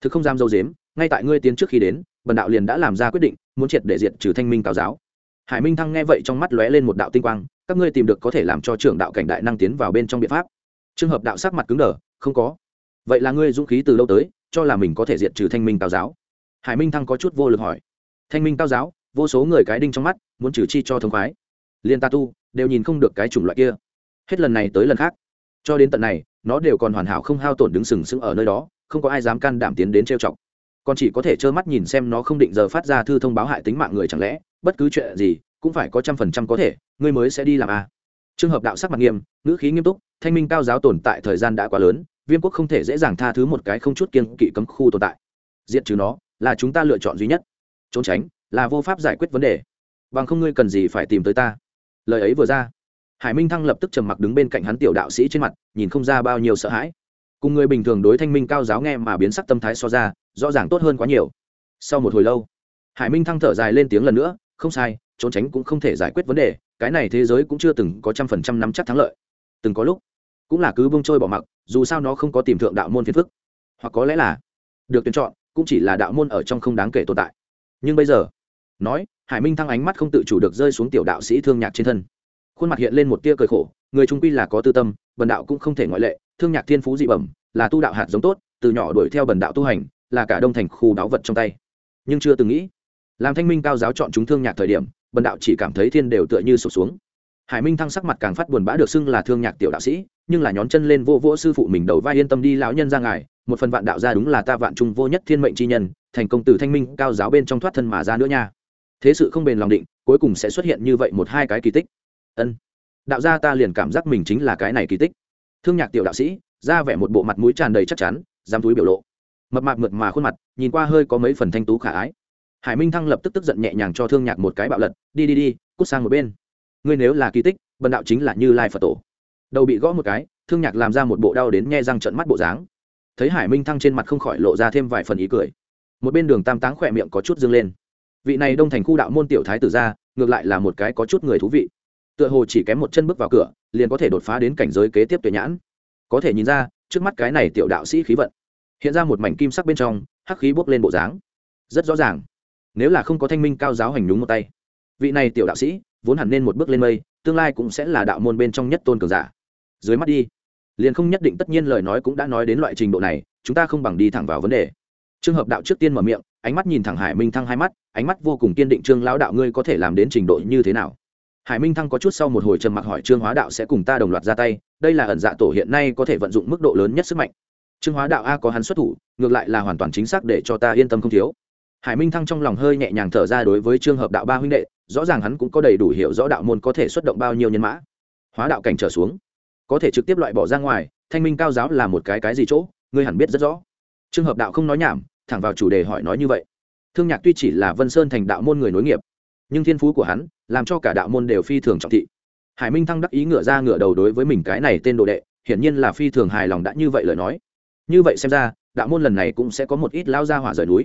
Thực không dám dâu dếm, ngay tại ngươi tiến trước khi đến, bần đạo liền đã làm ra quyết định, muốn triệt để diệt trừ thanh minh cao giáo. Hải minh thăng nghe vậy trong mắt lóe lên một đạo tinh quang các ngươi tìm được có thể làm cho trưởng đạo cảnh đại năng tiến vào bên trong biện pháp. Trường hợp đạo sắc mặt cứng đờ, không có. Vậy là ngươi dũng khí từ lâu tới, cho là mình có thể diệt trừ thanh minh cao giáo? Hải minh thăng có chút vô lực hỏi. Thanh minh cao giáo, vô số người cái đinh trong mắt, muốn trừ chi cho thông khoái. Liên ta tu, đều nhìn không được cái chủng loại kia. Hết lần này tới lần khác. Cho đến tận này, nó đều còn hoàn hảo không hao tổn đứng sừng sững ở nơi đó, không có ai dám can đảm tiến đến trêu chọc. Còn chỉ có thể trơ mắt nhìn xem nó không định giờ phát ra thư thông báo hại tính mạng người chẳng lẽ, bất cứ chuyện gì cũng phải có trăm phần trăm có thể, ngươi mới sẽ đi làm a à. trường hợp đạo sắc mặt nghiêm, ngữ khí nghiêm túc, thanh minh cao giáo tồn tại thời gian đã quá lớn, viêm quốc không thể dễ dàng tha thứ một cái không chút kiên kỵ cấm khu tồn tại. Diệt trừ nó, là chúng ta lựa chọn duy nhất. Trốn tránh, là vô pháp giải quyết vấn đề. Bằng không ngươi cần gì phải tìm tới ta? Lời ấy vừa ra, hải minh thăng lập tức trầm mặc đứng bên cạnh hắn tiểu đạo sĩ trên mặt, nhìn không ra bao nhiêu sợ hãi. Cùng người bình thường đối thanh minh cao giáo nghe mà biến sắc tâm thái so ra, rõ ràng tốt hơn quá nhiều. Sau một hồi lâu, hải minh thăng thở dài lên tiếng lần nữa không sai, trốn tránh cũng không thể giải quyết vấn đề, cái này thế giới cũng chưa từng có trăm phần trăm nắm chắc thắng lợi. Từng có lúc, cũng là cứ bông trôi bỏ mặc, dù sao nó không có tìm thượng đạo môn phiền phức. Hoặc có lẽ là được tuyển chọn, cũng chỉ là đạo môn ở trong không đáng kể tồn tại. Nhưng bây giờ, nói, hải minh thăng ánh mắt không tự chủ được rơi xuống tiểu đạo sĩ thương nhạc trên thân. Khuôn mặt hiện lên một tia cười khổ, người trung quy là có tư tâm, bần đạo cũng không thể ngoại lệ, thương nhạc thiên phú dị bẩm, là tu đạo hạt giống tốt, từ nhỏ đuổi theo bần đạo tu hành, là cả đông thành khu đáo vật trong tay. Nhưng chưa từng nghĩ làm thanh minh cao giáo chọn chúng thương nhạc thời điểm, bần đạo chỉ cảm thấy thiên đều tựa như sụp xuống. Hải minh thăng sắc mặt càng phát buồn bã được xưng là thương nhạc tiểu đạo sĩ, nhưng là nhón chân lên vô vỗ sư phụ mình đầu vai yên tâm đi lão nhân ra ngài, một phần vạn đạo ra đúng là ta vạn trung vô nhất thiên mệnh chi nhân, thành công từ thanh minh cao giáo bên trong thoát thân mà ra nữa nha. Thế sự không bền lòng định, cuối cùng sẽ xuất hiện như vậy một hai cái kỳ tích. Ân. Đạo gia ta liền cảm giác mình chính là cái này kỳ tích. Thương nhạc tiểu đạo sĩ, ra vẻ một bộ mặt mũi tràn đầy chắc chắn, dám túi biểu lộ. Mập mạp mượt mà khuôn mặt, nhìn qua hơi có mấy phần thanh tú khả ái hải minh thăng lập tức tức giận nhẹ nhàng cho thương nhạc một cái bạo lật, đi đi đi, cút sang một bên. Ngươi nếu là kỳ tích, bần đạo chính là như lai phật tổ. Đầu bị gõ một cái, thương nhạc làm ra một bộ đau đến nghe răng trận mắt bộ dáng. Thấy hải minh thăng trên mặt không khỏi lộ ra thêm vài phần ý cười. Một bên đường tam táng khỏe miệng có chút dâng lên. Vị này đông thành khu đạo môn tiểu thái tử ra, ngược lại là một cái có chút người thú vị. Tựa hồ chỉ kém một chân bước vào cửa, liền có thể đột phá đến cảnh giới kế tiếp tuyệt nhãn. Có thể nhìn ra, trước mắt cái này tiểu đạo sĩ khí vận. Hiện ra một mảnh kim sắc bên trong, hắc khí bốc lên bộ dáng. Rất rõ ràng nếu là không có thanh minh cao giáo hành đúng một tay. Vị này tiểu đạo sĩ, vốn hẳn nên một bước lên mây, tương lai cũng sẽ là đạo môn bên trong nhất tôn cường giả. Dưới mắt đi, liền không nhất định tất nhiên lời nói cũng đã nói đến loại trình độ này, chúng ta không bằng đi thẳng vào vấn đề. Trường hợp đạo trước tiên mở miệng, ánh mắt nhìn thẳng hải minh thăng hai mắt, ánh mắt vô cùng kiên định, trương lão đạo ngươi có thể làm đến trình độ như thế nào? Hải minh thăng có chút sau một hồi trầm mặc hỏi, trương hóa đạo sẽ cùng ta đồng loạt ra tay, đây là ẩn dạ tổ hiện nay có thể vận dụng mức độ lớn nhất sức mạnh. Trương hóa đạo a có hắn xuất thủ, ngược lại là hoàn toàn chính xác để cho ta yên tâm không thiếu hải minh thăng trong lòng hơi nhẹ nhàng thở ra đối với trường hợp đạo ba huynh đệ, rõ ràng hắn cũng có đầy đủ hiểu rõ đạo môn có thể xuất động bao nhiêu nhân mã. Hóa đạo cảnh trở xuống, có thể trực tiếp loại bỏ ra ngoài, thanh minh cao giáo là một cái cái gì chỗ, ngươi hẳn biết rất rõ. Trường hợp đạo không nói nhảm, thẳng vào chủ đề hỏi nói như vậy. Thương nhạc tuy chỉ là vân sơn thành đạo môn người nối nghiệp, nhưng thiên phú của hắn làm cho cả đạo môn đều phi thường trọng thị. Hải minh thăng đắc ý ngựa ra ngựa đầu đối với mình cái này tên đồ đệ, hiển nhiên là phi thường hài lòng đã như vậy lời nói. Như vậy xem ra, đạo môn lần này cũng sẽ có một ít lao ra hỏa rời núi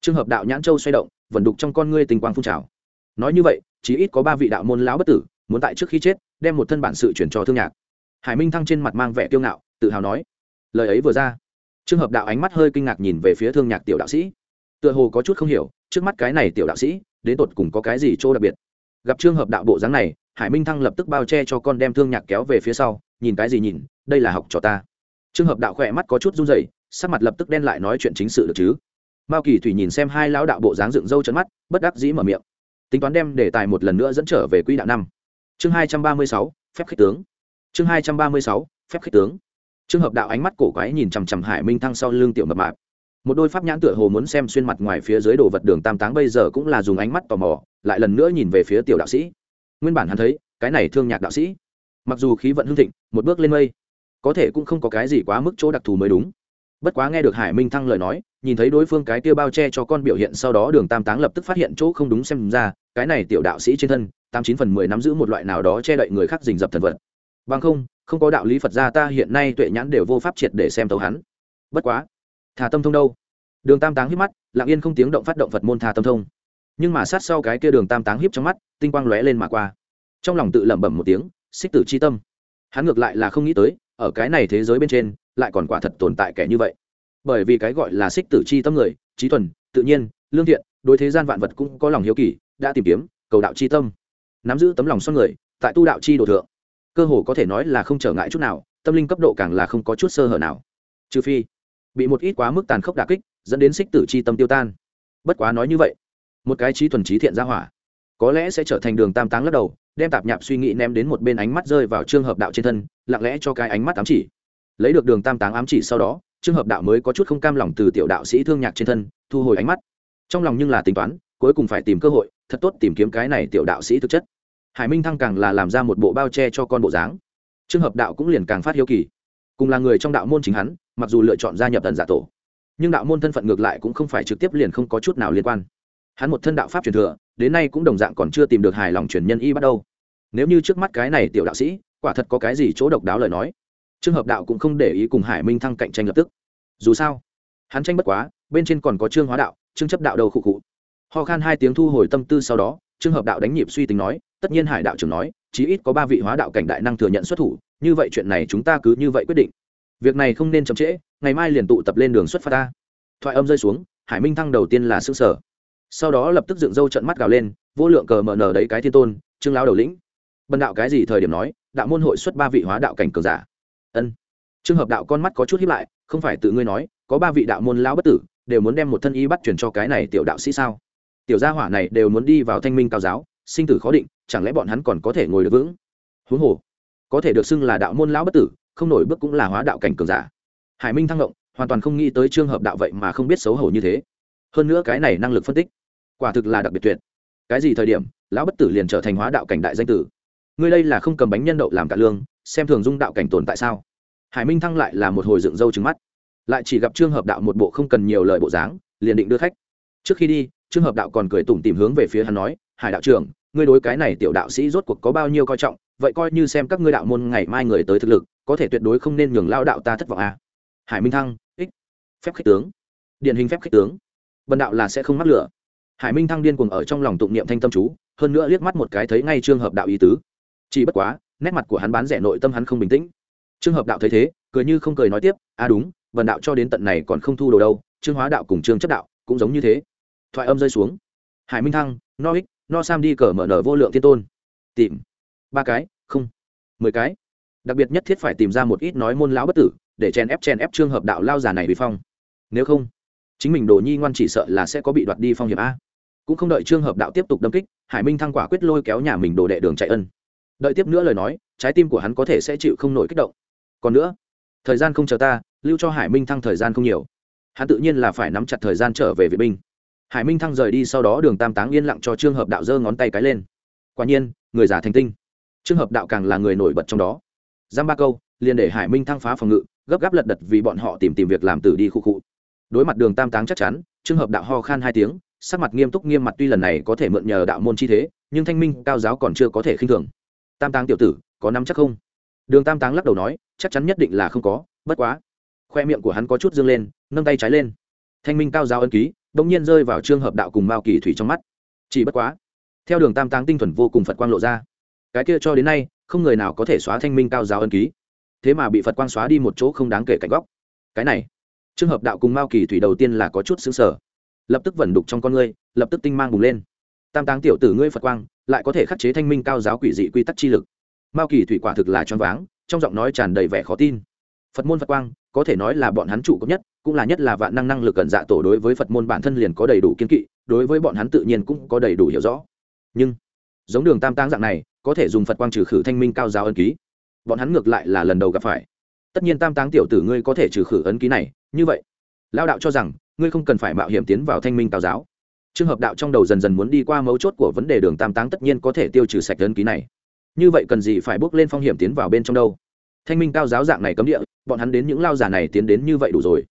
trường hợp đạo nhãn châu xoay động, vẩn đục trong con ngươi tình quang phun trào. Nói như vậy chỉ ít có ba vị đạo môn lão bất tử, muốn tại trước khi chết, đem một thân bản sự chuyển cho thương nhạc. Hải minh thăng trên mặt mang vẻ kiêu ngạo, tự hào nói, lời ấy vừa ra. Trường hợp đạo ánh mắt hơi kinh ngạc nhìn về phía thương nhạc tiểu đạo sĩ. Tựa hồ có chút không hiểu, trước mắt cái này tiểu đạo sĩ, đến tột cùng có cái gì chỗ đặc biệt? Gặp trường hợp đạo bộ dáng này, hải minh thăng lập tức bao che cho con đem thương nhạc kéo về phía sau, nhìn cái gì nhìn, đây là học cho ta. Trường hợp đạo khỏe mắt có chút run rẩy, sắc mặt lập tức đen lại nói chuyện chính sự được chứ? Mao kỳ thủy nhìn xem hai lão đạo bộ dáng dựng râu chân mắt, bất đắc dĩ mở miệng. Tính toán đem đề tài một lần nữa dẫn trở về quỹ đạo năm. Chương hai trăm ba mươi sáu, phép khích tướng. Chương hai trăm ba mươi sáu, phép khích tướng. Trường hợp đạo ánh mắt cổ quái nhìn chằm chằm hải minh thăng sau lưng tiểu mập mạp. Một đôi pháp nhãn tựa hồ muốn xem xuyên mặt ngoài phía dưới đồ vật đường tam táng bây giờ cũng là dùng ánh mắt tò mò, lại lần nữa nhìn về phía tiểu đạo sĩ. Nguyên bản hắn thấy, cái này thương nhạc đạo sĩ. Mặc dù khí vận hưng thịnh, một bước lên mây, có thể cũng không có cái gì quá mức chỗ đặc thù mới đúng bất quá nghe được hải minh thăng lời nói, nhìn thấy đối phương cái kia bao che cho con biểu hiện sau đó đường tam táng lập tức phát hiện chỗ không đúng xem ra, cái này tiểu đạo sĩ trên thân, tám chín phần mười nắm giữ một loại nào đó che đậy người khác rình dập thần vật. Bằng không không có đạo lý phật gia ta hiện nay tuệ nhãn đều vô pháp triệt để xem tấu hắn. Bất quá thả tâm thông đâu? Đường tam táng hít mắt, lặng yên không tiếng động phát động phật môn thả tâm thông. Nhưng mà sát sau cái kia đường tam táng hiếp trong mắt, tinh quang lóe lên mà qua. Trong lòng tự lẩm bẩm một tiếng, xích tử c h i tâm. Hắn ngược lại là không nghĩ tới, ở cái này thế giới bên trên lại còn quả thật tồn tại kẻ như vậy. Bởi vì cái gọi là xích tử c h i tâm người, trí thuần, tự nhiên, lương thiện, đối thế gian vạn vật cũng có lòng hiếu kỳ, đã tìm kiếm, cầu đạo c h i tâm. Nắm giữ tấm lòng son người, tại tu đạo chi đồ thượng. Cơ hồ có thể nói là không trở ngại chút nào, tâm linh cấp độ càng là không có chút sơ hở nào. Trừ phi, bị một ít quá mức tàn khốc đà kích, dẫn đến xích tử c h i tâm tiêu tan. Bất quá nói như vậy, một cái trí thuần trí thiện ra hỏa, có lẽ sẽ trở thành đường tam táng lắc đầu, đem tạp nhạp suy nghĩ ném đến một bên ánh mắt rơi vào trường hợp đạo trên thân, lặng lẽ cho cái ánh mắt ám chỉ lấy được đường tam táng ám chỉ sau đó trường hợp đạo mới có chút không cam lòng từ tiểu đạo sĩ thương nhạc trên thân, thu hồi ánh mắt. Trong lòng nhưng là tính toán, cuối cùng phải tìm cơ hội, thật tốt tìm kiếm cái này tiểu đạo sĩ thực chất. Hải minh thăng càng là làm ra một bộ bao che cho con bộ dáng. Trường hợp đạo cũng liền càng phát hiếu kỳ. Cùng là người trong đạo môn chính hắn, mặc dù lựa chọn gia nhập tần giả tổ, nhưng đạo môn thân phận ngược lại cũng không phải trực tiếp liền không có chút nào liên quan. Hắn một thân đạo pháp truyền thừa, đến nay cũng đồng dạng còn chưa tìm được hài lòng truyền nhân y bắt đầu. Nếu như trước mắt cái này tiểu đạo sĩ, quả thật có cái gì chỗ độc đáo lời nói trường hợp đạo cũng không để ý cùng hải minh thăng cạnh tranh lập tức. Dù sao, hắn tranh bất quá, bên trên còn có trương hóa đạo, trương chấp đạo đầu khụ khụ. Ho khan hai tiếng thu hồi tâm tư sau đó trường hợp đạo đánh nhịp suy tính nói, tất nhiên hải đạo trưởng nói, chí ít có ba vị hóa đạo cảnh đại năng thừa nhận xuất thủ, như vậy chuyện này chúng ta cứ như vậy quyết định. Việc này không nên chậm trễ, ngày mai liền tụ tập lên đường xuất phát ta. Thoại âm rơi xuống, hải minh thăng đầu tiên là xương sở sau đó lập tức dựng râu trận mắt gào lên, vô lượng cờ mờ nở đấy cái thiên tôn, trương lão đầu lĩnh. Bần đạo cái gì thời điểm nói, đạo môn hội xuất ba vị hóa đạo cảnh cường giả ân. Trường hợp đạo con mắt có chút hiếp lại, không phải tự ngươi nói, có ba vị đạo môn lão bất tử, đều muốn đem một thân y bắt truyền cho cái này tiểu đạo sĩ sao? Tiểu gia hỏa này đều muốn đi vào thanh minh cao giáo, sinh tử khó định, chẳng lẽ bọn hắn còn có thể ngồi được vững? Huống hồ, có thể được xưng là đạo môn lão bất tử, không nổi bước cũng là hóa đạo cảnh cường giả. Hải minh thăng động hoàn toàn không nghĩ tới trường hợp đạo vậy mà không biết xấu hổ như thế. Hơn nữa cái này năng lực phân tích, quả thực là đặc biệt tuyệt. Cái gì thời điểm, lão bất tử liền trở thành hóa đạo cảnh đại danh tử? Ngươi đây là không cầm bánh nhân đậu làm cả lương, xem thường dung đạo cảnh tồn tại sao? Hải minh thăng lại là một hồi dựng râu trứng mắt. Lại chỉ gặp trương hợp đạo một bộ không cần nhiều lời bộ dáng, liền định đưa khách. Trước khi đi, trương hợp đạo còn cười tủm tìm hướng về phía hắn nói, hải đạo trưởng, ngươi đối cái này tiểu đạo sĩ rốt cuộc có bao nhiêu coi trọng, vậy coi như xem các ngươi đạo môn ngày mai người tới thực lực, có thể tuyệt đối không nên nhường lao đạo ta thất vọng à. hải minh thăng, ích, phép khích tướng. Điển hình phép khích tướng. Bần đạo là sẽ không mắc lửa. Hải minh thăng điên cuồng ở trong lòng tụng niệm thanh tâm chú, hơn nữa liếc mắt một cái thấy ngay trường hợp đạo ý tứ chỉ bất quá, nét mặt của hắn bán rẻ nội tâm hắn không bình tĩnh. Trường hợp đạo thấy thế, cười như không cười nói tiếp à đúng vần đạo cho đến tận này còn không thu đồ đâu, trương hóa đạo cùng trương chất đạo cũng giống như thế. Thoại âm rơi xuống. Hải minh thăng, no ích, no sam đi cờ mở nở vô lượng thiên tôn. Tìm. Ba cái, không. Mười cái. Đặc biệt nhất thiết phải tìm ra một ít nói môn lão bất tử, để chen ép chen ép trường hợp đạo lao giả này bị phong. Nếu không, chính mình đồ nhi ngoan chỉ sợ là sẽ có bị đoạt đi phong hiểm a. Cũng không đợi trường hợp đạo tiếp tục đâm kích, hải minh thăng quả quyết lôi kéo nhà mình đồ đệ đường chạy ân đợi tiếp nữa lời nói, trái tim của hắn có thể sẽ chịu không nổi kích động. Còn nữa, thời gian không chờ ta, lưu cho hải minh thăng thời gian không nhiều. Hắn tự nhiên là phải nắm chặt thời gian trở về vệ binh. Hải minh thăng rời đi sau đó đường tam táng yên lặng cho trường hợp đạo giơ ngón tay cái lên. Quả nhiên, người giả thành tinh. Trường hợp đạo càng là người nổi bật trong đó. Giam ba câu, liền để hải minh thăng phá phòng ngự, gấp gáp lật đật vì bọn họ tìm tìm việc làm tử đi khu cụ đối mặt đường tam táng chắc chắn trường hợp đạo ho khan hai tiếng, sắc mặt nghiêm túc nghiêm mặt tuy lần này có thể mượn nhờ đạo môn chi thế, nhưng thanh minh cao giáo còn chưa có thể khinh thường tam táng tiểu tử, có nắm chắc không? Đường tam táng lắc đầu nói, chắc chắn nhất định là không có, bất quá. Khoe miệng của hắn có chút dương lên, nâng tay trái lên. Thanh minh cao giáo ân ký đ ỗ n g nhiên rơi vào trường hợp đạo cùng mao kỳ thủy trong mắt. Chỉ bất quá, theo đường tam táng tinh thuần vô cùng phật quang lộ ra, cái kia cho đến nay, không người nào có thể xóa thanh minh cao giáo ân ký. Thế mà bị phật quang xóa đi một chỗ không đáng kể cạnh góc. Cái này trường hợp đạo cùng mao kỳ thủy đầu tiên là có chút xứng sở lập tức vẩn đục trong con ngươi, lập tức tinh mang bùng lên tam táng tiểu tử ngươi phật quang, lại có thể khắc chế thanh minh cao giáo quỷ dị quy tắc chi lực. Mao kỳ thủy quả thực là choáng váng, trong giọng nói tràn đầy vẻ khó tin. Phật môn phật quang, có thể nói là bọn hắn trụ cấp nhất, cũng là nhất là vạn năng năng lực cận dạ tổ đối với phật môn bản thân liền có đầy đủ kiên kỵ, đối với bọn hắn tự nhiên cũng có đầy đủ hiểu rõ. Nhưng, giống đường tam táng dạng này, có thể dùng phật quang trừ khử thanh minh cao giáo ân ký. Bọn hắn ngược lại là lần đầu gặp phải. Tất nhiên tam táng tiểu tử ngươi có thể trừ khử ấn ký này, như vậy. Lao đạo cho rằng, ngươi không cần phải mạo hiểm tiến vào thanh minh cao giáo trường hợp đạo trong đầu dần dần muốn đi qua mấu chốt của vấn đề đường tam táng tất nhiên có thể tiêu trừ sạch đơn ký này. Như vậy cần gì phải bước lên phong hiểm tiến vào bên trong đâu? Thanh minh cao giáo dạng này cấm địa, bọn hắn đến những lao giả này tiến đến như vậy đủ rồi.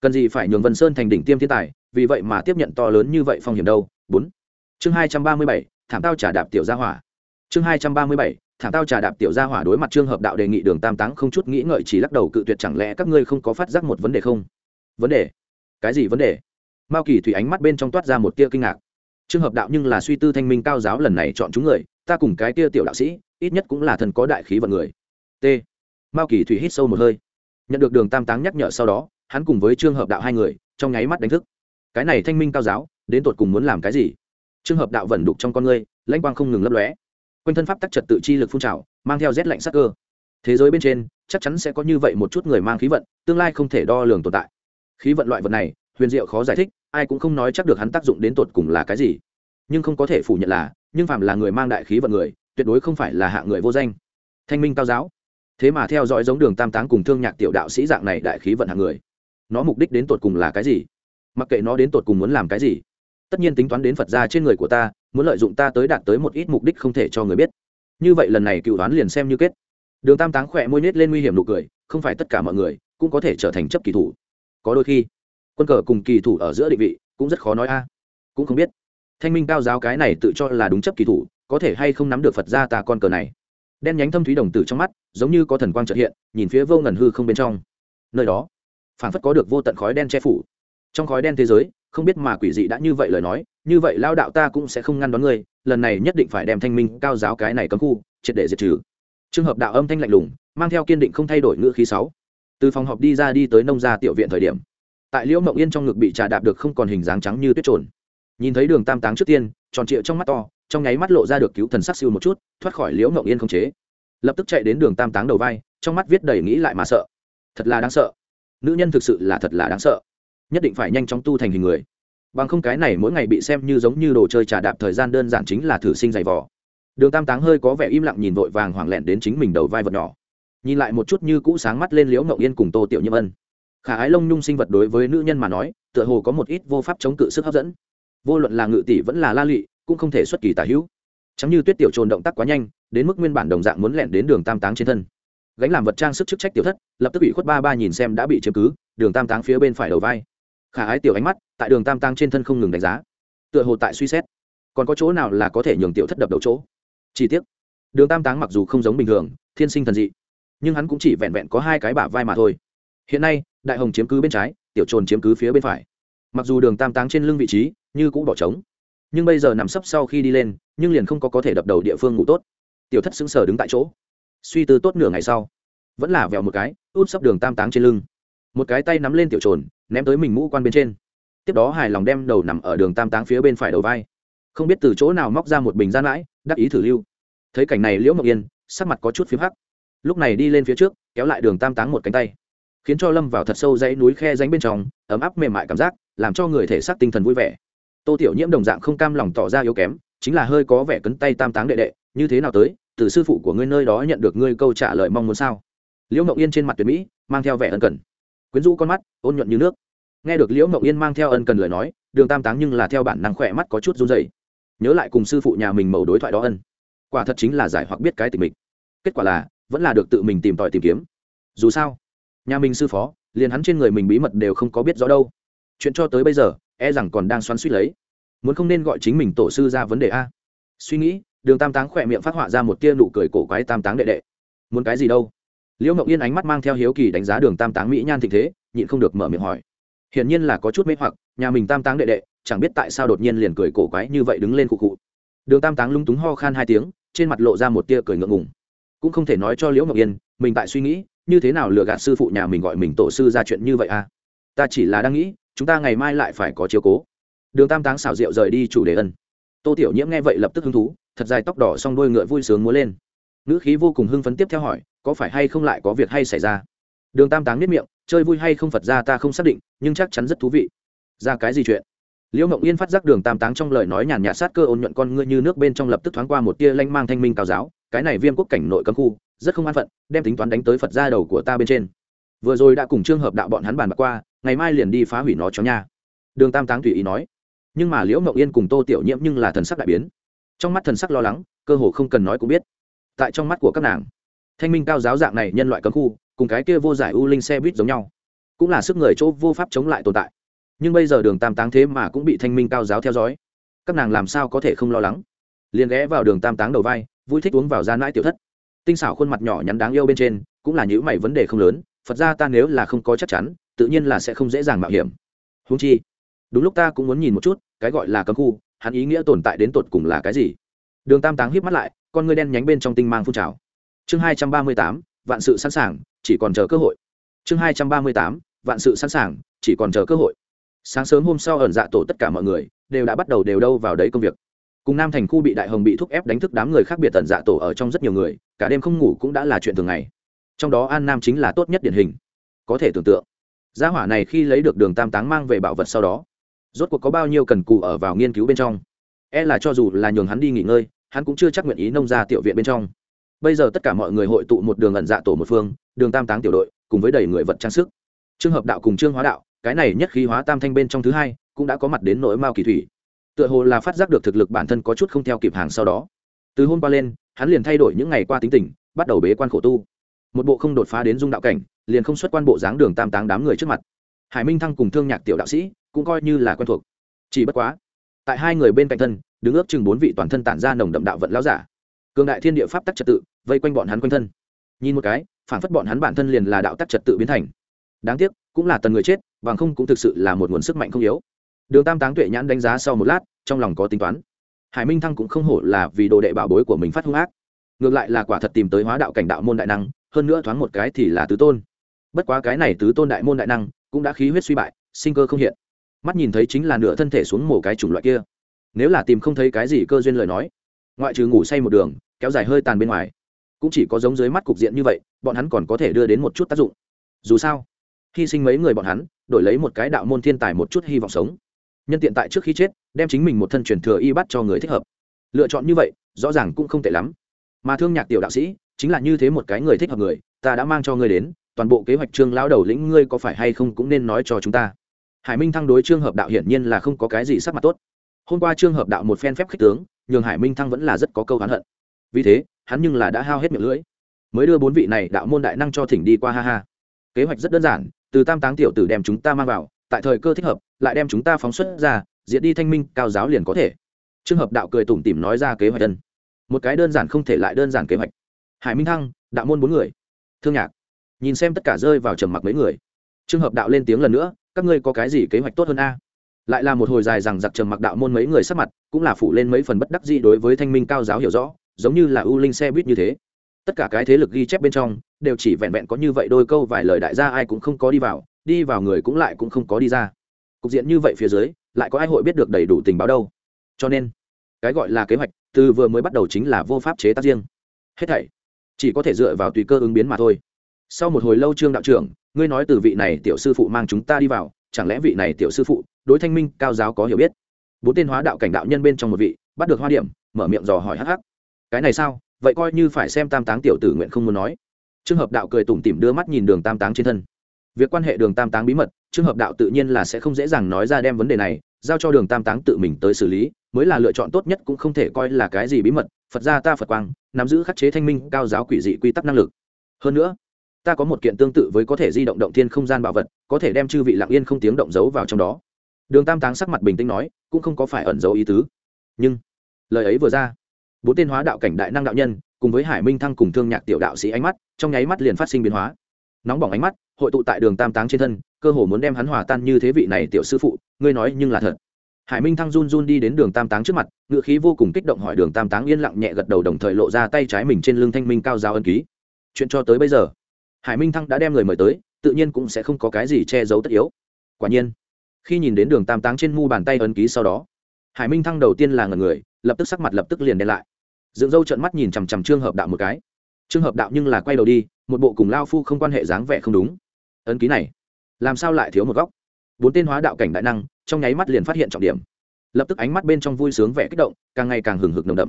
Cần gì phải nhường vân sơn thành đỉnh tiêm thiên tài, vì vậy mà tiếp nhận to lớn như vậy phong hiểm đâu? Bốn. Chương hai trăm ba mươi bảy, thảm tao trả đạp tiểu gia hỏa. Chương hai trăm ba mươi bảy, thảm tao trà đạp tiểu gia hỏa đối mặt trường hợp đạo đề nghị đường tam táng không chút nghĩ ngợi chỉ lắc đầu cự tuyệt chẳng lẽ các ngươi không có phát giác một vấn đề không? Vấn đề? Cái gì vấn đề? Mao kỳ thủy ánh mắt bên trong toát ra một tia kinh ngạc. Trương hợp đạo nhưng là suy tư thanh minh cao giáo lần này chọn chúng người, ta cùng cái tia tiểu đạo sĩ, ít nhất cũng là thần có đại khí vận người. T. Mao kỳ thủy hít sâu một hơi. Nhận được đường tam táng nhắc nhở sau đó, hắn cùng với trương hợp đạo hai người, trong nháy mắt đánh thức. Cái này thanh minh cao giáo, đến tột cùng muốn làm cái gì? Trương hợp đạo vẩn đục trong con ngươi, lãnh quang không ngừng lấp lóe. Quanh thân pháp tắc trật tự chi lực phun trào, mang theo rét lạnh sắc cơ. Thế giới bên trên, chắc chắn sẽ có như vậy một chút người mang khí vận, tương lai không thể đo lường tồn tại. Khí vận loại vật này huyền diệu khó giải thích, ai cũng không nói chắc được hắn tác dụng đến tột cùng là cái gì. Nhưng không có thể phủ nhận là, nhưng phạm là người mang đại khí vận người, tuyệt đối không phải là hạ người vô danh. Thanh minh cao giáo. Thế mà theo dõi giống đường tam táng cùng thương nhạc tiểu đạo sĩ dạng này đại khí vận hạng người. Nó mục đích đến tột cùng là cái gì? Mặc kệ nó đến tột cùng muốn làm cái gì. Tất nhiên tính toán đến phật ra trên người của ta, muốn lợi dụng ta tới đạt tới một ít mục đích không thể cho người biết. Như vậy lần này cựu đoán liền xem như kết. Đường tam táng khỏe môi nết lên nguy hiểm nụ cười, không phải tất cả mọi người cũng có thể trở thành chấp kỳ thủ. Có đôi khi quân cờ cùng kỳ thủ ở giữa định vị, cũng rất khó nói a. Cũng không biết. Thanh minh cao giáo cái này tự cho là đúng chấp kỳ thủ, có thể hay không nắm được phật ra ta con cờ này. Đen nhánh thâm thúy đồng tử trong mắt, giống như có thần quang trợ hiện, nhìn phía vô ngần hư không bên trong. Nơi đó phản phất có được vô tận khói đen che phủ. Trong khói đen thế giới, không biết mà quỷ dị đã như vậy lời nói, như vậy lao đạo ta cũng sẽ không ngăn đón ngươi, lần này nhất định phải đem thanh minh cao giáo cái này cấm khu, triệt để diệt trừ. Trường hợp đạo âm thanh lạnh lùng, mang theo kiên định không thay đổi ngữ khí sáu. Từ phòng họp đi ra đi tới nông gia tiểu viện thời điểm tại liễu mộng yên trong ngực bị trà đạp được không còn hình dáng trắng như tuyết trồn. Nhìn thấy đường tam táng trước tiên, tròn trịa trong mắt to, trong nháy mắt lộ ra được cứu thần sắc siêu một chút, thoát khỏi liễu mộng yên không chế. Lập tức chạy đến đường tam táng đầu vai, trong mắt viết đầy nghĩ lại mà sợ. Thật là đáng sợ. Nữ nhân thực sự là thật là đáng sợ. Nhất định phải nhanh chóng tu thành hình người. Bằng không cái này mỗi ngày bị xem như giống như đồ chơi trà đạp thời gian đơn giản chính là thử sinh dày vò. đường tam táng hơi có vẻ im lặng nhìn vội vàng hoảng lẹn đến chính mình đầu vai vật nhỏ. Nhìn lại một chút như cũ sáng mắt lên liễu ngậu yên cùng tô tiểu nhiễm ân khả ái lông nhung sinh vật đối với nữ nhân mà nói tựa hồ có một ít vô pháp chống cự sức hấp dẫn. Vô luận là ngự tỷ vẫn là la lụy cũng không thể xuất kỳ tả hữu. Chẳng như tuyết tiểu trồn động tác quá nhanh đến mức nguyên bản đồng dạng muốn lẹn đến đường tam táng trên thân. Gánh làm vật trang sức chức trách tiểu thất lập tức bị khuất ba ba nhìn xem đã bị chiếm cứ đường tam táng phía bên phải đầu vai. Khả ái tiểu ánh mắt tại đường tam táng trên thân không ngừng đánh giá. Tựa hồ tại suy xét còn có chỗ nào là có thể nhường tiểu thất đập đầu chỗ. Chỉ tiếc, đường tam táng mặc dù không giống bình thường thiên sinh thần dị nhưng hắn cũng chỉ vẹn vẹn có hai cái bả vai mà thôi hiện nay, đại hồng chiếm cứ bên trái, tiểu trồn chiếm cứ phía bên phải. Mặc dù đường tam táng trên lưng vị trí như cũng bỏ trống, nhưng bây giờ nằm sấp sau khi đi lên, nhưng liền không có có thể đập đầu địa phương ngủ tốt. Tiểu thất xứng sờ đứng tại chỗ. Suy tư tốt nửa ngày sau, vẫn là vẹo một cái út sấp đường tam táng trên lưng. Một cái tay nắm lên tiểu trồn, ném tới mình mũ quan bên trên. Tiếp đó hài lòng đem đầu nằm ở đường tam táng phía bên phải đầu vai. Không biết từ chỗ nào móc ra một bình gian lãi, đắc ý thử lưu. Thấy cảnh này liễu mộng yên, sắc mặt có chút phím hắc. Lúc này đi lên phía trước, kéo lại đường tam táng một cánh tay khiến cho lâm vào thật sâu dãy núi khe ránh bên trong, ấm áp mềm mại cảm giác, làm cho người thể xác tinh thần vui vẻ. Tô tiểu nhiễm đồng dạng không cam lòng tỏ ra yếu kém, chính là hơi có vẻ cấn tay tam táng đệ đệ, như thế nào tới, từ sư phụ của ngươi nơi đó nhận được ngươi câu trả lời mong muốn sao? Liễu mộng yên trên mặt tuyệt mỹ, mang theo vẻ ân cần. Quyến rũ con mắt, ôn nhuận như nước. Nghe được liễu mộng yên mang theo ân cần lời nói, đường tam táng nhưng là theo bản năng khỏe mắt có chút run dày nhớ lại cùng sư phụ nhà mình mầu đối thoại đó ân. Quả thật chính là giải hoặc biết cái tình mình. Kết quả là, vẫn là được tự mình tìm tòi tìm kiếm. Dù sao nhà mình sư phó, liền hắn trên người mình bí mật đều không có biết rõ đâu. Chuyện cho tới bây giờ e rằng còn đang xoắn suýt lấy. Muốn không nên gọi chính mình tổ sư ra vấn đề a? Suy nghĩ, đường tam táng khỏe miệng phát họa ra một tia nụ cười cổ quái tam táng đệ đệ. Muốn cái gì đâu? Liễu ngọc yên ánh mắt mang theo hiếu kỳ đánh giá đường tam táng mỹ nhan thịnh thế, nhịn không được mở miệng hỏi. Hiển nhiên là có chút mê hoặc, nhà mình tam táng đệ đệ, chẳng biết tại sao đột nhiên liền cười cổ quái như vậy đứng lên khụ khụ. Đường tam táng lung túng ho khan hai tiếng, trên mặt lộ ra một tia cười ngượng ngùng. Cũng không thể nói cho liễu ngọc yên, mình tại suy nghĩ như thế nào lừa gạt sư phụ nhà mình gọi mình tổ sư ra chuyện như vậy à? Ta chỉ là đang nghĩ, chúng ta ngày mai lại phải có chiếu cố. Đường tam táng xảo diệu rời đi chủ đề ân. Tô tiểu nhiễm nghe vậy lập tức hứng thú, thật dài tóc đỏ xong đôi ngựa vui sướng múa lên. Nữ khí vô cùng hưng phấn tiếp theo hỏi, có phải hay không lại có việc hay xảy ra? Đường tam táng biết miệng, chơi vui hay không phật ra ta không xác định, nhưng chắc chắn rất thú vị. Ra cái gì chuyện? Liễu mộng yên phát giác đường tam táng trong lời nói nhàn nhạt sát cơ ôn nhuận con ngươi như nước bên trong lập tức thoáng qua một tia lanh mang thanh minh cao giáo, cái này viêm quốc cảnh nội cấm khu rất không an phận, đem tính toán đánh tới phật ra đầu của ta bên trên. Vừa rồi đã cùng Trương hợp đạo bọn hắn bàn bạc qua, ngày mai liền đi phá hủy nó cho nha. Đường tam táng tùy ý nói. Nhưng mà liễu mộng yên cùng tô tiểu nhiễm nhưng là thần sắc đại biến. Trong mắt thần sắc lo lắng, cơ hồ không cần nói cũng biết. Tại trong mắt của các nàng, thanh minh cao giáo dạng này nhân loại cấm khu, cùng cái kia vô giải u linh xe buýt giống nhau, cũng là sức người chỗ vô pháp chống lại tồn tại. Nhưng bây giờ đường tam táng thế mà cũng bị thanh minh cao giáo theo dõi. Các nàng làm sao có thể không lo lắng? Liền ghé vào đường tam táng đầu vai, vui thích uống vào gian mãi tiểu thất tinh xảo khuôn mặt nhỏ nhắn đáng yêu bên trên cũng là những mày vấn đề không lớn, phật ra ta nếu là không có chắc chắn, tự nhiên là sẽ không dễ dàng mạo hiểm. Húng chi, đúng lúc ta cũng muốn nhìn một chút, cái gọi là cấm khu, hắn ý nghĩa tồn tại đến tột cùng là cái gì? Đường tam táng hiếp mắt lại, con ngươi đen nhánh bên trong tinh mang phun trào. Chương hai trăm ba mươi tám, vạn sự sẵn sàng, chỉ còn chờ cơ hội. Chương hai trăm ba mươi tám, vạn sự sẵn sàng, chỉ còn chờ cơ hội. Sáng sớm hôm sau ẩn dạ tổ tất cả mọi người đều đã bắt đầu đều đâu vào đấy công việc cùng nam thành khu bị đại hồng bị thúc ép đánh thức đám người khác biệt tận dạ tổ ở trong rất nhiều người, cả đêm không ngủ cũng đã là chuyện thường ngày. Trong đó an nam chính là tốt nhất điển hình. Có thể tưởng tượng, gia hỏa này khi lấy được đường tam táng mang về bảo vật sau đó, rốt cuộc có bao nhiêu cần cù ở vào nghiên cứu bên trong. E là cho dù là nhường hắn đi nghỉ ngơi, hắn cũng chưa chắc nguyện ý nông ra tiểu viện bên trong. Bây giờ tất cả mọi người hội tụ một đường ẩn dạ tổ một phương, đường tam táng tiểu đội, cùng với đầy người vật trang sức. Trường hợp đạo cùng trương hóa đạo, cái này nhất khí hóa tam thanh bên trong thứ hai, cũng đã có mặt đến nỗi mao kỳ thủy tựa hồ là phát giác được thực lực bản thân có chút không theo kịp hàng sau đó. Từ hôm qua lên, hắn liền thay đổi những ngày qua tính tình, bắt đầu bế quan khổ tu. Một bộ không đột phá đến dung đạo cảnh, liền không xuất quan bộ dáng đường tam táng đám người trước mặt. Hải minh thăng cùng thương nhạc tiểu đạo sĩ cũng coi như là quen thuộc. Chỉ bất quá, tại hai người bên cạnh thân, đứng ước chừng bốn vị toàn thân tản ra nồng đậm đạo vận lão giả. Cường đại thiên địa pháp tắc trật tự, vây quanh bọn hắn quanh thân. Nhìn một cái, phản phất bọn hắn bản thân liền là đạo tắc trật tự biến thành. Đáng tiếc, cũng là tần người chết, bằng không cũng thực sự là một nguồn sức mạnh không yếu đường tam táng tuệ nhãn đánh giá sau một lát, trong lòng có tính toán. Hải minh thăng cũng không hổ là vì đồ đệ bảo bối của mình phát hung ác. Ngược lại là quả thật tìm tới hóa đạo cảnh đạo môn đại năng, hơn nữa thoáng một cái thì là tứ tôn. Bất quá cái này tứ tôn đại môn đại năng cũng đã khí huyết suy bại, sinh cơ không hiện. Mắt nhìn thấy chính là nửa thân thể xuống mổ cái chủng loại kia. Nếu là tìm không thấy cái gì cơ duyên lời nói, ngoại trừ ngủ say một đường, kéo dài hơi tàn bên ngoài, cũng chỉ có giống dưới mắt cục diện như vậy, bọn hắn còn có thể đưa đến một chút tác dụng. Dù sao, hy sinh mấy người bọn hắn, đổi lấy một cái đạo môn thiên tài một chút hy vọng sống nhân tiện tại trước khi chết, đem chính mình một thân truyền thừa y bắt cho người thích hợp. Lựa chọn như vậy, rõ ràng cũng không tệ lắm. Mà thương nhạc tiểu đạo sĩ, chính là như thế một cái người thích hợp người, ta đã mang cho ngươi đến, toàn bộ kế hoạch trương lão đầu lĩnh ngươi có phải hay không cũng nên nói cho chúng ta. Hải minh thăng đối trương hợp đạo hiển nhiên là không có cái gì sắc mặt tốt. Hôm qua trương hợp đạo một phen phép khích tướng, nhường hải minh thăng vẫn là rất có câu hắn hận. Vì thế, hắn nhưng là đã hao hết miệng lưỡi. Mới đưa bốn vị này đạo môn đại năng cho thỉnh đi qua, ha ha. Kế hoạch rất đơn giản, từ tam táng tiểu tử đem chúng ta mang vào tại thời cơ thích hợp, lại đem chúng ta phóng xuất ra, diệt đi thanh minh, cao giáo liền có thể. Trường hợp đạo cười tủm tỉm nói ra kế hoạch tân một cái đơn giản không thể lại đơn giản kế hoạch. Hải minh thăng, đạo môn bốn người. Thương nhạc. Nhìn xem tất cả rơi vào trầm mặc mấy người. Trường hợp đạo lên tiếng lần nữa, các ngươi có cái gì kế hoạch tốt hơn a? Lại là một hồi dài rằng giặc trầm mặc đạo môn mấy người sắc mặt, cũng là phủ lên mấy phần bất đắc dĩ đối với thanh minh cao giáo hiểu rõ, giống như là ưu linh xe buýt như thế. Tất cả cái thế lực ghi chép bên trong, đều chỉ vẹn vẹn có như vậy đôi câu vài lời đại gia ai cũng không có đi vào đi vào người cũng lại cũng không có đi ra. Cục diện như vậy phía dưới, lại có ai hội biết được đầy đủ tình báo đâu? Cho nên, cái gọi là kế hoạch, từ vừa mới bắt đầu chính là vô pháp chế tác riêng. Hết thảy, chỉ có thể dựa vào tùy cơ ứng biến mà thôi. Sau một hồi lâu trương đạo trưởng, ngươi nói từ vị này tiểu sư phụ mang chúng ta đi vào, chẳng lẽ vị này tiểu sư phụ, đối thanh minh cao giáo có hiểu biết? Bốn tên hóa đạo cảnh đạo nhân bên trong một vị, bắt được hoa điểm, mở miệng dò hỏi hắc hắc. Cái này sao? Vậy coi như phải xem tam táng tiểu tử nguyện không muốn nói. Trường hợp đạo cười tủm tỉm đưa mắt nhìn đường tam táng trên thân việc quan hệ đường tam táng bí mật trường hợp đạo tự nhiên là sẽ không dễ dàng nói ra đem vấn đề này, giao cho đường tam táng tự mình tới xử lý, mới là lựa chọn tốt nhất cũng không thể coi là cái gì bí mật, phật gia ta phật quang, nắm giữ khắc chế thanh minh, cao giáo quỷ dị quy tắc năng lực. Hơn nữa, ta có một kiện tương tự với có thể di động động thiên không gian bảo vật, có thể đem chư vị lặng yên không tiếng động giấu vào trong đó. Đường tam táng sắc mặt bình tĩnh nói, cũng không có phải ẩn giấu ý tứ. Nhưng, lời ấy vừa ra, bốn tên hóa đạo cảnh đại năng đạo nhân, cùng với hải minh thăng cùng thương nhạc tiểu đạo sĩ ánh mắt, trong nháy mắt liền phát sinh biến hóa. Nóng bỏng ánh mắt hội tụ tại đường tam táng trên thân, cơ hồ muốn đem hắn hòa tan như thế vị này tiểu sư phụ, ngươi nói nhưng là thật. Hải minh thăng run run đi đến đường tam táng trước mặt, ngựa khí vô cùng kích động hỏi đường tam táng yên lặng nhẹ gật đầu đồng thời lộ ra tay trái mình trên lưng thanh minh cao giáo ân ký. Chuyện cho tới bây giờ, hải minh thăng đã đem người mời tới, tự nhiên cũng sẽ không có cái gì che giấu tất yếu. Quả nhiên, khi nhìn đến đường tam táng trên mu bàn tay ấn ký sau đó, hải minh thăng đầu tiên là ngần người, lập tức sắc mặt lập tức liền đen lại. Dựng râu trợn mắt nhìn chằm chằm trương hợp đạo một cái. Trương hợp đạo nhưng là quay đầu đi, một bộ cùng lao phu không quan hệ dáng vẻ không đúng ấn ký này. Làm sao lại thiếu một góc? Bốn tên hóa đạo cảnh đại năng, trong nháy mắt liền phát hiện trọng điểm. Lập tức ánh mắt bên trong vui sướng vẻ kích động, càng ngày càng hừng hực nồng đậm.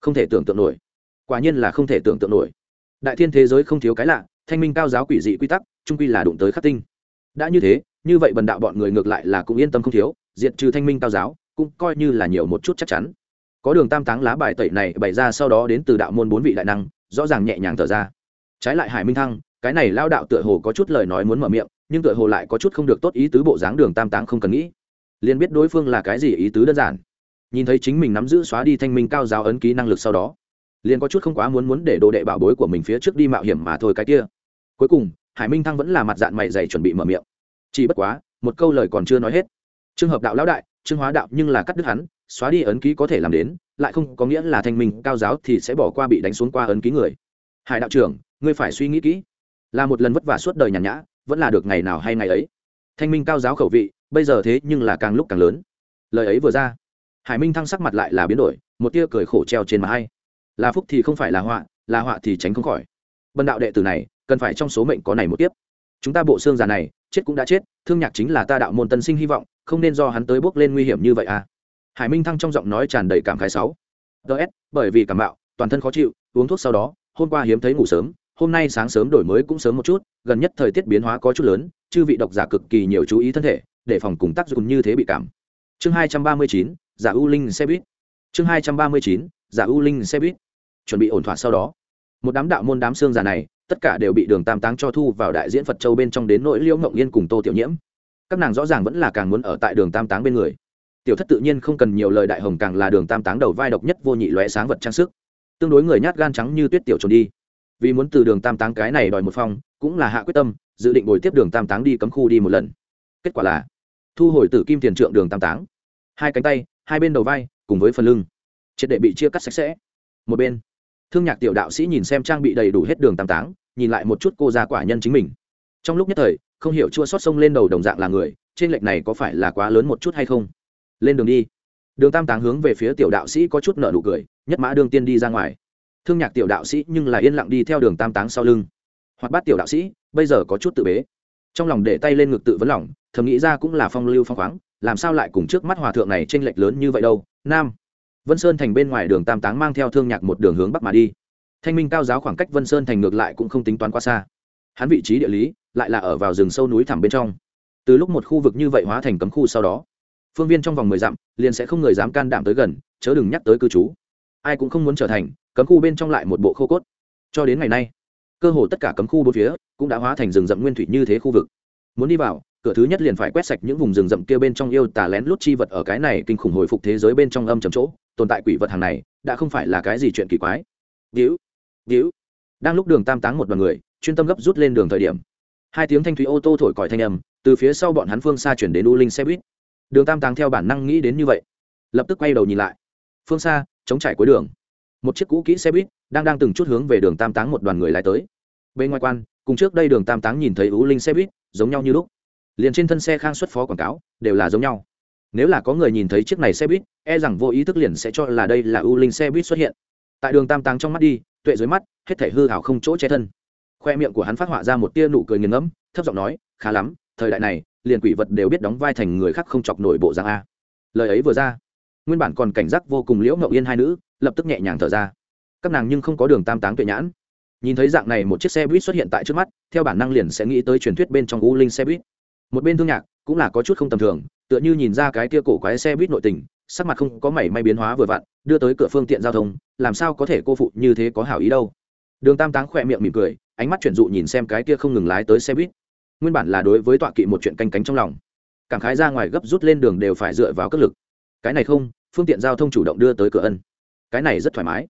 Không thể tưởng tượng nổi. Quả nhiên là không thể tưởng tượng nổi. Đại thiên thế giới không thiếu cái lạ, thanh minh cao giáo quỷ dị quy tắc, trung quy là đụng tới khắc tinh. Đã như thế, như vậy bần đạo bọn người ngược lại là cũng yên tâm không thiếu diện trừ thanh minh cao giáo, cũng coi như là nhiều một chút chắc chắn. Có đường tam táng lá bài tẩy này bày ra sau đó đến từ đạo môn bốn vị đại năng, rõ ràng nhẹ nhàng thở ra. Trái lại hải minh thăng cái này lao đạo tựa hồ có chút lời nói muốn mở miệng, nhưng tựa hồ lại có chút không được tốt ý tứ bộ dáng đường tam táng không cần nghĩ. Liền biết đối phương là cái gì ý tứ đơn giản. Nhìn thấy chính mình nắm giữ xóa đi thanh minh cao giáo ấn ký năng lực sau đó, liền có chút không quá muốn muốn để đồ đệ bảo bối của mình phía trước đi mạo hiểm mà thôi cái kia. Cuối cùng, hải minh thăng vẫn là mặt dạng mày dày chuẩn bị mở miệng. Chỉ bất quá, một câu lời còn chưa nói hết. Trường hợp đạo lão đại trương hóa đạo nhưng là cắt đứt hắn, xóa đi ấn ký có thể làm đến, lại không có nghĩa là thanh minh cao giáo thì sẽ bỏ qua bị đánh xuống qua ấn ký người. Hải đạo trưởng, ngươi phải suy nghĩ kỹ là một lần vất vả suốt đời nhàn nhã, vẫn là được ngày nào hay ngày ấy. Thanh minh cao giáo khẩu vị, bây giờ thế nhưng là càng lúc càng lớn. Lời ấy vừa ra, hải minh thăng sắc mặt lại là biến đổi, một tia cười khổ treo trên mà hay. Là phúc thì không phải là họa là họa thì tránh không khỏi. Bần đạo đệ tử này, cần phải trong số mệnh có này một tiếp chúng ta bộ xương già này, chết cũng đã chết, thương nhạc chính là ta đạo môn tân sinh hy vọng, không nên do hắn tới bước lên nguy hiểm như vậy à. Hải minh thăng trong giọng nói tràn đầy cảm khái sáu. Ts bởi vì cảm bạo, toàn thân khó chịu, uống thuốc sau đó, hôm qua hiếm thấy ngủ sớm hôm nay sáng sớm đổi mới cũng sớm một chút, gần nhất thời tiết biến hóa có chút lớn, chư vị độc giả cực kỳ nhiều chú ý thân thể, để phòng cùng tác dụng như thế bị cảm. Chương hai trăm ba mươi chín, giả u linh xe buýt. Chương hai trăm ba mươi chín, giả u linh xe buýt. Chuẩn bị ổn thỏa sau đó. Một đám đạo môn đám xương giả này, tất cả đều bị đường tam táng cho thu vào đại diễn phật châu bên trong đến nỗi liễu ngộng yên cùng tô tiểu nhiễm. Các nàng rõ ràng vẫn là càng muốn ở tại đường tam táng bên người. Tiểu thất tự nhiên không cần nhiều lời đại hồng càng là đường tam táng đầu vai độc nhất vô nhị lóe sáng vật trang sức. Tương đối người nhát gan trắng như tuyết tiểu trốn đi vì muốn từ đường tam táng cái này đòi một phong, cũng là hạ quyết tâm, dự định bồi tiếp đường tam táng đi cấm khu đi một lần. Kết quả là, thu hồi tử kim tiền trượng đường tam táng. Hai cánh tay, hai bên đầu vai, cùng với phần lưng. Triệt đệ bị chia cắt sạch sẽ. Một bên, thương nhạc tiểu đạo sĩ nhìn xem trang bị đầy đủ hết đường tam táng, nhìn lại một chút cô ra quả nhân chính mình. Trong lúc nhất thời, không hiểu chua xót sông lên đầu đồng dạng là người, trên lệch này có phải là quá lớn một chút hay không? Lên đường đi. Đường tam táng hướng về phía tiểu đạo sĩ có chút nợ nụ cười, nhất mã đương tiên đi ra ngoài thương nhạc tiểu đạo sĩ nhưng là yên lặng đi theo đường tam táng sau lưng. Hoặc bát tiểu đạo sĩ, bây giờ có chút tự bế. Trong lòng để tay lên ngực tự vấn lòng, thầm nghĩ ra cũng là phong lưu phong khoáng, làm sao lại cùng trước mắt hòa thượng này t r ê n lệch lớn như vậy đâu? Nam. Vân sơn thành bên ngoài đường tam táng mang theo thương nhạc một đường hướng bắc mà đi. Thanh minh cao giáo khoảng cách vân sơn thành ngược lại cũng không tính toán quá xa. Hắn vị trí địa lý lại là ở vào rừng sâu núi thẳm bên trong. Từ lúc một khu vực như vậy hóa thành cấm khu sau đó, phương viên trong vòng mười dặm, liền sẽ không người dám can đảm tới gần, chớ đừng nhắc tới cư trú. Ai cũng không muốn trở thành cấm khu bên trong lại một bộ khô cốt. Cho đến ngày nay, cơ hồ tất cả cấm khu bốn phía cũng đã hóa thành rừng rậm nguyên thủy như thế khu vực. Muốn đi vào, cửa thứ nhất liền phải quét sạch những vùng rừng rậm kia bên trong yêu tà lén lút chi vật ở cái này kinh khủng hồi phục thế giới bên trong âm chấm chỗ, tồn tại quỷ vật hàng này đã không phải là cái gì chuyện kỳ quái. Víu víu. Đang lúc đường tam táng một đoàn người, chuyên tâm gấp rút lên đường thời điểm, hai tiếng thanh thúy ô tô thổi còi thanh âm từ phía sau bọn hắn phương xa chuyển đến u linh xe buýt. Đường tam táng theo bản năng nghĩ đến như vậy, lập tức quay đầu nhìn lại. Phương xa chống trải cuối đường một chiếc cũ kỹ xe buýt đang đang từng chút hướng về đường tam táng một đoàn người lái tới. Bên ngoài quan, cùng trước đây đường tam táng nhìn thấy ú linh xe buýt, giống nhau như lúc. Liền trên thân xe khang xuất phó quảng cáo, đều là giống nhau. Nếu là có người nhìn thấy chiếc này xe buýt e rằng vô ý thức liền sẽ cho là đây là ưu linh xe buýt xuất hiện. Tại đường tam táng trong mắt đi, tuệ dưới mắt, hết thể hư hảo không chỗ che thân. Khoe miệng của hắn phát họa ra một tia nụ cười nghiền ngẫm, thấp giọng nói, khá lắm, thời đại này, liền quỷ vật đều biết đóng vai thành người khác không chọc nổi bộ dạng a. Lời ấy vừa ra nguyên bản còn cảnh giác vô cùng liễu ngậu yên hai nữ, lập tức nhẹ nhàng thở ra. Các nàng nhưng không có đường tam táng tuệ nhãn. Nhìn thấy dạng này một chiếc xe buýt xuất hiện tại trước mắt, theo bản năng liền sẽ nghĩ tới truyền thuyết bên trong u linh xe buýt. Một bên thương nhạc cũng là có chút không tầm thường, tựa như nhìn ra cái kia cổ quái xe buýt nội tình, sắc mặt không có mảy may biến hóa vừa vặn, đưa tới cửa phương tiện giao thông, làm sao có thể cô phụ như thế có hảo ý đâu. Đường tam táng khỏe miệng mỉm cười, ánh mắt chuyển dụ nhìn xem cái kia không ngừng lái tới xe buýt. Nguyên bản là đối với tọa kỵ một chuyện canh cánh trong lòng. Cảm khái ra ngoài gấp rút lên đường đều phải dựa vào cất lực cái này không, phương tiện giao thông chủ động đưa tới cửa ân. Cái này rất thoải mái.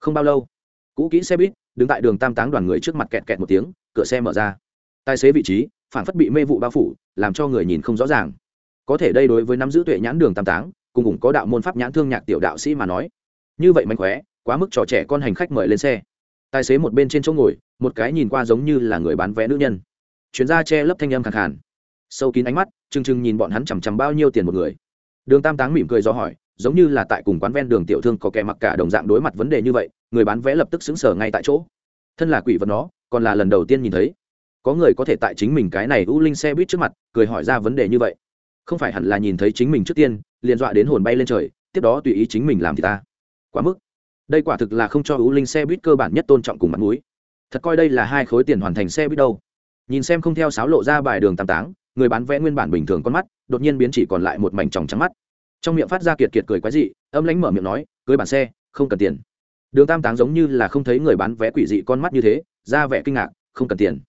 Không bao lâu, cũ kỹ xe buýt đứng tại đường tam táng đoàn người trước mặt kẹt kẹt một tiếng, cửa xe mở ra. Tài xế vị trí phản phất bị mê vụ bao phủ, làm cho người nhìn không rõ ràng. Có thể đây đối với nắm giữ tuệ nhãn đường tam táng, cùng cùng có đạo môn pháp nhãn thương nhạc tiểu đạo sĩ mà nói, như vậy mạnh khóe quá mức trò trẻ con hành khách mời lên xe. Tài xế một bên trên chỗ ngồi, một cái nhìn qua giống như là người bán vé nữ nhân. Chuyến ra che lấp thanh âm khẳng khàn. Sâu kín ánh mắt, chừng chừng nhìn bọn hắn chằm chằm bao nhiêu tiền một người đường tam táng mỉm cười do hỏi, giống như là tại cùng quán ven đường tiểu thương có kẻ mặc cả đồng dạng đối mặt vấn đề như vậy, người bán vé lập tức xứng sở ngay tại chỗ. Thân là quỷ vật nó, còn là lần đầu tiên nhìn thấy. Có người có thể tại chính mình cái này u linh xe buýt trước mặt, cười hỏi ra vấn đề như vậy. Không phải hẳn là nhìn thấy chính mình trước tiên, liền dọa đến hồn bay lên trời, tiếp đó tùy ý chính mình làm thì ta. Quá mức. Đây quả thực là không cho u linh xe buýt cơ bản nhất tôn trọng cùng mặt mũi. Thật coi đây là hai khối tiền hoàn thành xe buýt đâu. Nhìn xem không theo sáo lộ ra bài đường tam táng người bán vé nguyên bản bình thường con mắt, đột nhiên biến chỉ còn lại một mảnh tròng trắng mắt. Trong miệng phát ra kiệt kiệt cười quái dị, âm lãnh mở miệng nói, cưới bản xe, không cần tiền. Đường tam táng giống như là không thấy người bán vé quỷ dị con mắt như thế, ra vẻ kinh ngạc, không cần tiền.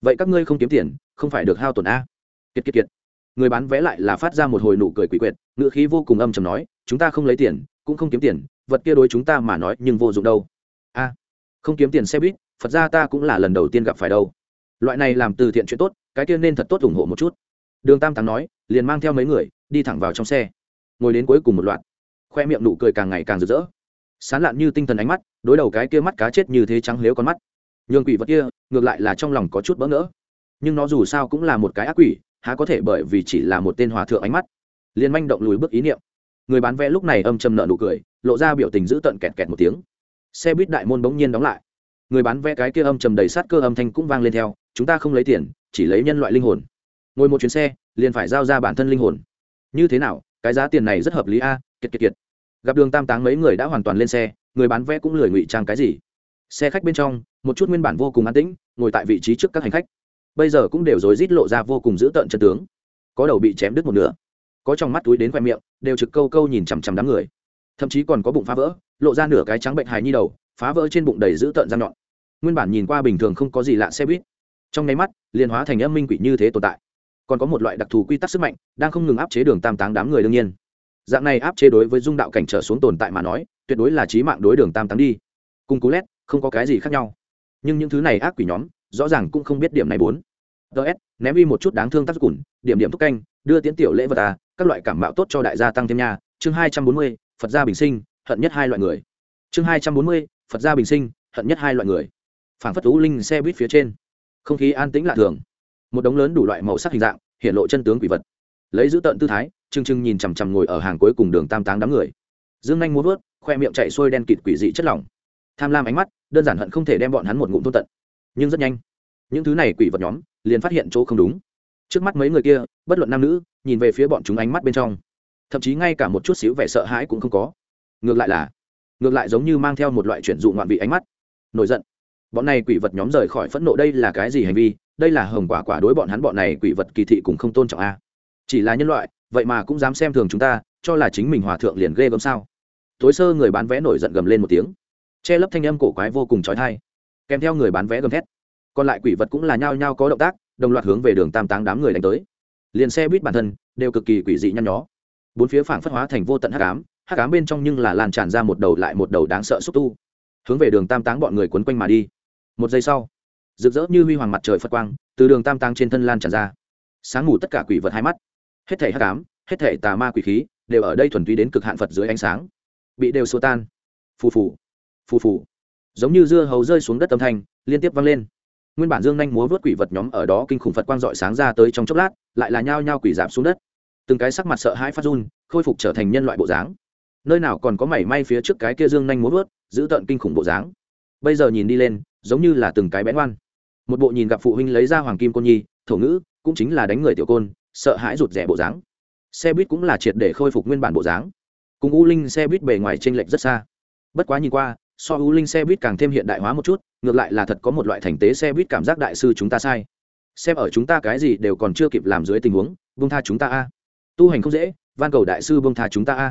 Vậy các ngươi không kiếm tiền, không phải được hao tổn a? Kiệt kiệt kiệt. Người bán vé lại là phát ra một hồi nụ cười quỷ quyệt ngựa khí vô cùng âm chầm nói, chúng ta không lấy tiền, cũng không kiếm tiền, vật kia đối chúng ta mà nói nhưng vô dụng đâu. A, không kiếm tiền xe buýt, phật ra ta cũng là lần đầu tiên gặp phải đâu loại này làm từ thiện chuyện tốt, cái tiên nên thật tốt ủng hộ một chút. Đường tam thắng nói, liền mang theo mấy người, đi thẳng vào trong xe. Ngồi đến cuối cùng một loạt. Khoe miệng nụ cười càng ngày càng rực rỡ. Sán lạn như tinh thần ánh mắt, đối đầu cái kia mắt cá chết như thế trắng lếu con mắt. Nhường quỷ vật kia, ngược lại là trong lòng có chút bỡ ngỡ. Nhưng nó dù sao cũng là một cái ác quỷ, há có thể bởi vì chỉ là một tên hòa thượng ánh mắt, liền manh động lùi bước ý niệm. Người bán vé lúc này âm chầm nợ nụ cười, lộ ra biểu tình giữ tận kẹt kẹt một tiếng. Xe buýt đại môn bỗng nhiên đóng lại. Người bán vé cái kia âm trầm đầy sát cơ âm thanh cũng vang lên theo chúng ta không lấy tiền, chỉ lấy nhân loại linh hồn. Ngồi một chuyến xe, liền phải giao ra bản thân linh hồn. Như thế nào, cái giá tiền này rất hợp lý a, kiệt kiệt kiệt. Gặp đường tam táng mấy người đã hoàn toàn lên xe, người bán vé cũng lười ngụy trang cái gì. Xe khách bên trong, một chút nguyên bản vô cùng an tĩnh, ngồi tại vị trí trước các hành khách. Bây giờ cũng đều rối rít lộ ra vô cùng dữ tợn chân tướng. Có đầu bị chém đứt một nửa. Có trong mắt túi đến khoe miệng, đều trực câu câu nhìn chằm chằm đám người. Thậm chí còn có bụng phá vỡ, lộ ra nửa cái trắng bệnh hài nhi đầu, phá vỡ trên bụng đầy dữ tợn răng nhọn. Nguyên bản nhìn qua bình thường không có gì lạ xe buýt trong nháy mắt, liền hóa thành âm minh quỷ như thế tồn tại. Còn có một loại đặc thù quy tắc sức mạnh, đang không ngừng áp chế đường tam táng đám người đương nhiên. Dạng này áp chế đối với dung đạo cảnh trở xuống tồn tại mà nói, tuyệt đối là trí mạng đối đường tam táng đi. Cùng cú lét, không có cái gì khác nhau. Nhưng những thứ này ác quỷ nhóm, rõ ràng cũng không biết điểm này bốn. Ts ném đi một chút đáng thương tác cùn, điểm điểm thúc canh, đưa tiến tiểu lễ vật à các loại cảm mạo tốt cho đại gia tăng thêm nhà. chương hai trăm bốn mươi, phật gia bình sinh, hận nhất hai loại người. Chương hai trăm bốn mươi, phật gia bình sinh, hận nhất hai loại người. Phản phất thú linh xe buýt phía trên không khí an tĩnh lạ thường. Một đống lớn đủ loại màu sắc hình dạng, hiện lộ chân tướng quỷ vật. Lấy giữ tận tư thái trưng trưng nhìn chằm chằm ngồi ở hàng cuối cùng đường tam táng đám người. Dương anh muốn vớt khoe miệng chạy xuôi đen kịt quỷ dị chất lỏng. Tham lam ánh mắt, đơn giản hận không thể đem bọn hắn một ngụm thôn tận. Nhưng rất nhanh, những thứ này quỷ vật nhóm liền phát hiện chỗ không đúng. Trước mắt mấy người kia, bất luận nam nữ, nhìn về phía bọn chúng ánh mắt bên trong. Thậm chí ngay cả một chút xíu vẻ sợ hãi cũng không có. Ngược lại là, ngược lại giống như mang theo một loại chuyển dụ ngoạn vị ánh mắt. Nổi giận bọn này quỷ vật nhóm rời khỏi phẫn nộ đây là cái gì hành vi? Đây là hồng quả quả đối bọn hắn bọn này quỷ vật kỳ thị cũng không tôn trọng a. Chỉ là nhân loại, vậy mà cũng dám xem thường chúng ta, cho là chính mình hòa thượng liền ghê gớm sao? Tối sơ người bán vé nổi giận gầm lên một tiếng. Che lấp thanh âm cổ quái vô cùng trói thai kèm theo người bán vé gầm thét. Còn lại quỷ vật cũng là nhao nhao có động tác, đồng loạt hướng về đường tam táng đám người đánh tới. Liền xe buýt bản thân, đều cực kỳ quỷ dị nhăn nhó. Bốn phía phảng phất hóa thành vô tận hắc ám hắc ám bên trong nhưng là lan tràn ra một đầu lại một đầu đáng sợ xúc tu hướng về đường tam táng bọn người quấn quanh mà đi. Một giây sau, rực rỡ như huy hoàng mặt trời phật quang từ đường tam táng trên thân lan tràn ra. Sáng ngủ tất cả quỷ vật hai mắt, hết thể hắc ám, hết thể tà ma quỷ khí đều ở đây thuần túy đến cực hạn phật dưới ánh sáng, bị đều xô tan. Phù phù phù phù. Giống như dưa hấu rơi xuống đất âm thanh liên tiếp vang lên. Nguyên bản dương nhanh múa vớt quỷ vật nhóm ở đó kinh khủng phật quang dọi sáng ra tới trong chốc lát, lại là nhao nhao quỷ giảm xuống đất. Từng cái sắc mặt sợ hãi phát run, khôi phục trở thành nhân loại bộ dáng nơi nào còn có mảy may phía trước cái kia dương nhanh muốn vớt, giữ tận kinh khủng bộ dáng. Bây giờ nhìn đi lên, giống như là từng cái bén ngoan một bộ nhìn gặp phụ huynh lấy ra hoàng kim côn nhi, thổ ngữ, cũng chính là đánh người tiểu côn, sợ hãi rụt rẻ bộ dáng. Xe buýt cũng là triệt để khôi phục nguyên bản bộ dáng. Cùng u linh xe buýt bề ngoài t r ê n lệch rất xa. Bất quá nhìn qua, so u linh xe buýt càng thêm hiện đại hóa một chút, ngược lại là thật có một loại thành tế xe buýt cảm giác đại sư chúng ta sai. Xem ở chúng ta cái gì đều còn chưa kịp làm dưới tình huống bông tha chúng ta a. Tu hành không dễ, van cầu đại sư bông tha chúng ta a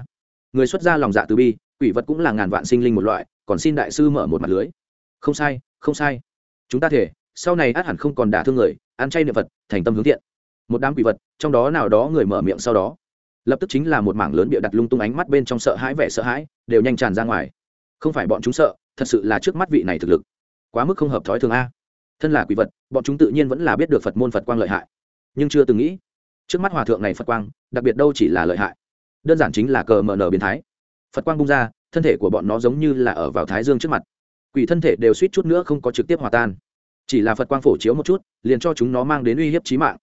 người xuất ra lòng dạ từ bi, quỷ vật cũng là ngàn vạn sinh linh một loại, còn xin đại sư mở một mặt lưới. Không sai không sai. Chúng ta thể, sau này át hẳn không còn đả thương người, ăn chay niệm vật thành tâm hướng thiện. Một đám quỷ vật, trong đó nào đó người mở miệng sau đó. Lập tức chính là một mảng lớn bịa đặt lung tung ánh mắt bên trong sợ hãi vẻ sợ hãi, đều nhanh tràn ra ngoài. Không phải bọn chúng sợ, thật sự là trước mắt vị này thực lực. Quá mức không hợp thói thường a. Thân là quỷ vật, bọn chúng tự nhiên vẫn là biết được phật môn phật quang lợi hại. Nhưng chưa từng nghĩ, trước mắt hòa thượng này phật quang, đặc biệt đâu chỉ là lợi hại đơn giản chính là cờ mờ nở biến thái. Phật quang bung ra, thân thể của bọn nó giống như là ở vào thái dương trước mặt. Quỷ thân thể đều suýt chút nữa không có trực tiếp hòa tan. Chỉ là phật quang phổ chiếu một chút, liền cho chúng nó mang đến uy hiếp trí mạng.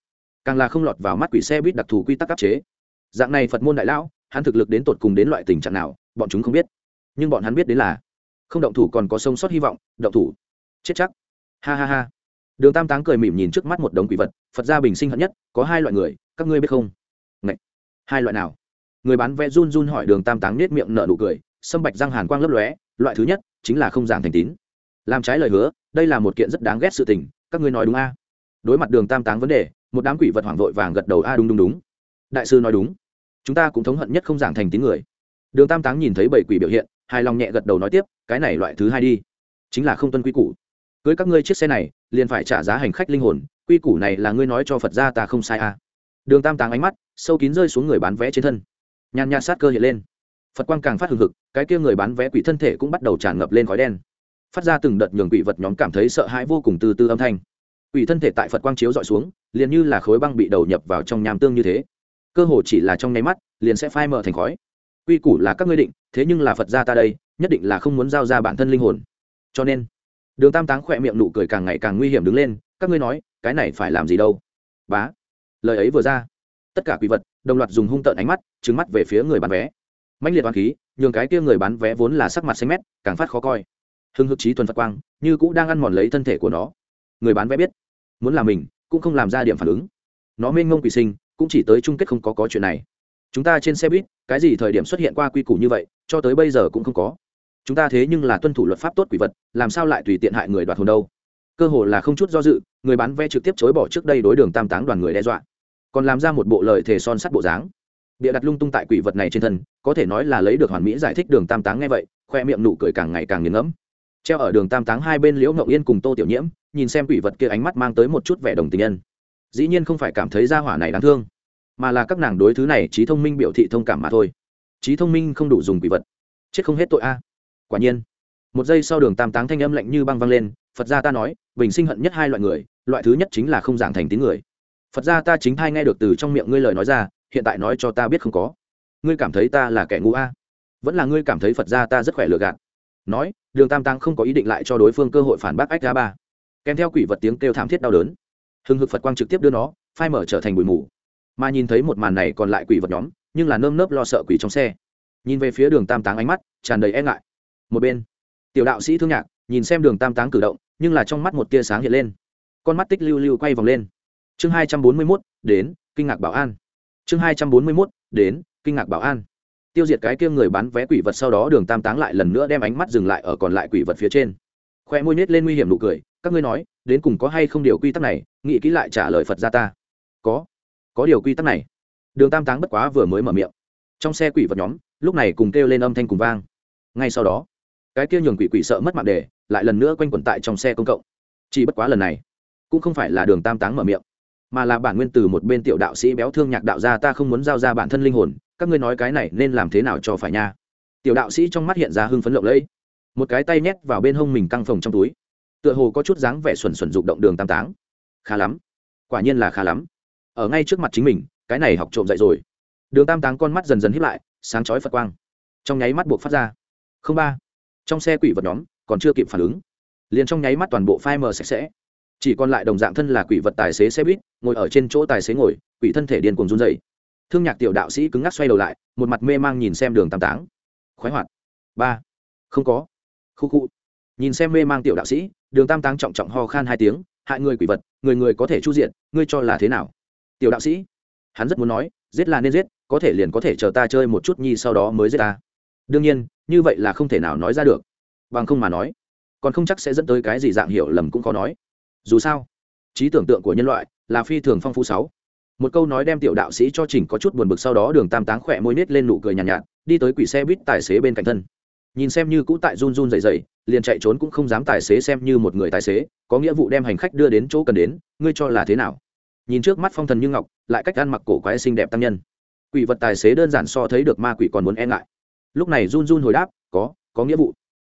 Càng là không lọt vào mắt quỷ xe buýt đặc thù quy tắc áp chế. Dạng này phật môn đại lão, hắn thực lực đến tột cùng đến loại tình trạng nào, bọn chúng không biết. Nhưng bọn hắn biết đến là, không động thủ còn có sông sót hy vọng, động thủ. Chết chắc. Ha ha ha. Đường tam táng cười mỉm nhìn trước mắt một đống quỷ vật, phật gia bình sinh hận nhất, có hai loại người, các ngươi biết không? Ngậy! hai loại nào? Người bán vé run run hỏi đường tam táng nết miệng nở nụ cười, sâm bạch răng hàn quang lấp lóe, loại thứ nhất chính là không giảng thành tín. Làm trái lời hứa, đây là một kiện rất đáng ghét sự tình, các ngươi nói đúng a? Đối mặt đường tam táng vấn đề, một đám quỷ vật hoảng vội vàng gật đầu, a, đúng đúng đúng. Đại sư nói đúng. Chúng ta cũng thống hận nhất không giảng thành tín người. Đường tam táng nhìn thấy bảy quỷ biểu hiện, hài lòng nhẹ gật đầu nói tiếp, cái này loại thứ hai đi. Chính là không tuân quy củ. Cưới các ngươi chiếc xe này, liền phải trả giá hành khách linh hồn, quy củ này là ngươi nói cho phật gia ta không sai a. Đường tam táng ánh mắt sâu kín rơi xuống người bán vé trên thân nhàn nhạt sát cơ hiện lên. Phật quang càng phát hừng hực, cái kia người bán vé quỷ thân thể cũng bắt đầu tràn ngập lên khói đen. Phát ra từng đợt nhường quỷ vật nhóm cảm thấy sợ hãi vô cùng từ từ âm thanh. Quỷ thân thể tại phật quang chiếu dọi xuống, liền như là khối băng bị đầu nhập vào trong nham tương như thế. Cơ hồ chỉ là trong nháy mắt, liền sẽ phai mở thành khói. Quy củ là các ngươi định, thế nhưng là phật gia ta đây, nhất định là không muốn giao ra bản thân linh hồn. Cho nên, đường tam táng khỏe miệng nụ cười càng ngày càng nguy hiểm đứng lên, các ngươi nói, cái này phải làm gì đâu? Bá, lời ấy vừa ra, tất cả quỷ vật đồng loạt dùng hung tợn ánh mắt trứng mắt về phía người bán vé. Mạnh liệt oán khí, nhường cái kia người bán vé vốn là sắc mặt xanh mét, càng phát khó coi. Hưng hực trí tuần phật quang, như cũ đang ăn mòn lấy thân thể của nó. Người bán vé biết, muốn làm mình, cũng không làm ra điểm phản ứng. Nó mênh ngông quỷ sinh, cũng chỉ tới chung kết không có có chuyện này. Chúng ta trên xe buýt, cái gì thời điểm xuất hiện qua quy củ như vậy, cho tới bây giờ cũng không có. Chúng ta thế nhưng là tuân thủ luật pháp tốt quỷ vật, làm sao lại tùy tiện hại người đoạt hồn đâu? Cơ hồ là không chút do dự, người bán vé trực tiếp chối bỏ trước đây đối đường tam táng đoàn người đe dọa còn làm ra một bộ lời thề son sắt bộ dáng. Bịa đặt lung tung tại quỷ vật này trên thân, có thể nói là lấy được hoàn mỹ giải thích đường tam táng nghe vậy, khoe miệng nụ cười càng ngày càng nghiền ngẫm. Treo ở đường tam táng hai bên liễu ngậu yên cùng tô tiểu nhiễm, nhìn xem quỷ vật kia ánh mắt mang tới một chút vẻ đồng tình nhân. Dĩ nhiên không phải cảm thấy ra hỏa này đáng thương, mà là các nàng đối thứ này trí thông minh biểu thị thông cảm mà thôi. Trí thông minh không đủ dùng quỷ vật. Chết không hết tội a. Quả nhiên, một giây sau đường tam táng thanh âm lạnh như băng văng lên, phật gia ta nói, bình sinh hận nhất hai loại người, loại thứ nhất chính là không giảng thành tín người phật gia ta chính thai nghe được từ trong miệng ngươi lời nói ra, hiện tại nói cho ta biết không có. Ngươi cảm thấy ta là kẻ ngu a? Vẫn là ngươi cảm thấy phật gia ta rất khỏe lừa gạt. Nói, đường tam tăng không có ý định lại cho đối phương cơ hội phản bác ách ra ba. Kèm theo quỷ vật tiếng kêu thảm thiết đau đớn. Hừng hực phật quang trực tiếp đưa nó, phai mở trở thành bụi mù. Mà nhìn thấy một màn này còn lại quỷ vật nhóm, nhưng là nơm nớp lo sợ quỷ trong xe. Nhìn về phía đường tam táng ánh mắt, tràn đầy e ngại. Một bên, tiểu đạo sĩ thương nhạc, nhìn xem đường tam táng cử động, nhưng là trong mắt một tia sáng hiện lên. Con mắt tích lưu lưu quay vòng lên chương hai trăm bốn mươi mốt, đến, kinh ngạc bảo an. Chương hai trăm bốn mươi mốt, đến, kinh ngạc bảo an. Tiêu diệt cái kia người bán vé quỷ vật sau đó đường tam táng lại lần nữa đem ánh mắt dừng lại ở còn lại quỷ vật phía trên. Khoe môi nhét lên nguy hiểm nụ cười, các ngươi nói, đến cùng có hay không điều quy tắc này, nghĩ kỹ lại trả lời phật ra ta. Có có điều quy tắc này. Đường tam táng bất quá vừa mới mở miệng. Trong xe quỷ vật nhóm, lúc này cùng kêu lên âm thanh cùng vang. Ngay sau đó, cái kia nhường quỷ quỷ sợ mất mạng đề lại lần nữa quanh quẩn tại trong xe công cộng. Chỉ bất quá lần này, cũng không phải là đường tam táng mở miệng mà là bản nguyên từ một bên tiểu đạo sĩ béo thương nhạc đạo ra ta không muốn giao ra bản thân linh hồn, các ngươi nói cái này nên làm thế nào cho phải nha? Tiểu đạo sĩ trong mắt hiện ra hưng phấn lộng lẫy. Một cái tay nhét vào bên hông mình căng phòng trong túi. Tựa hồ có chút dáng vẻ xuẩn xuẩn rụng động đường tam táng. Khá lắm. Quả nhiên là khá lắm. Ở ngay trước mặt chính mình, cái này học trộm dậy rồi. Đường tam táng con mắt dần dần hiếp lại, sáng chói phật quang. Trong nháy mắt buộc phát ra. Không ba. Trong xe quỷ vật nhóm còn chưa kịp phản ứng, liền trong nháy mắt toàn bộ phai mờ sạch sẽ chỉ còn lại đồng dạng thân là quỷ vật tài xế xe buýt, ngồi ở trên chỗ tài xế ngồi, quỷ thân thể điên cuồng run dày thương nhạc tiểu đạo sĩ cứng ngắc xoay đầu lại, một mặt mê mang nhìn xem đường tam táng. Khoái hoạt. Ba. Không có. Khu khu. Nhìn xem mê mang tiểu đạo sĩ, đường tam táng trọng trọng ho khan hai tiếng, hại người quỷ vật, người người có thể chu diện, ngươi cho là thế nào? Tiểu đạo sĩ. Hắn rất muốn nói, giết là nên giết, có thể liền có thể chờ ta chơi một chút nhi sau đó mới giết ta. Đương nhiên, như vậy là không thể nào nói ra được. Bằng không mà nói, còn không chắc sẽ dẫn tới cái gì dạng hiểu lầm cũng khó nói dù sao trí tưởng tượng của nhân loại là phi thường phong phú sáu. Một câu nói đem tiểu đạo sĩ cho chỉnh có chút buồn bực sau đó đường tam táng khỏe môi nết lên nụ cười nhàn nhạt, nhạt đi tới quỷ xe buýt tài xế bên cạnh thân. Nhìn xem như cũ tại run run dày dày liền chạy trốn cũng không dám tài xế xem như một người tài xế có nghĩa vụ đem hành khách đưa đến chỗ cần đến ngươi cho là thế nào? Nhìn trước mắt phong thần như ngọc lại cách ăn mặc cổ quái xinh đẹp tăng nhân. Quỷ vật tài xế đơn giản so thấy được ma quỷ còn muốn e ngại. Lúc này run run hồi đáp có có nghĩa vụ.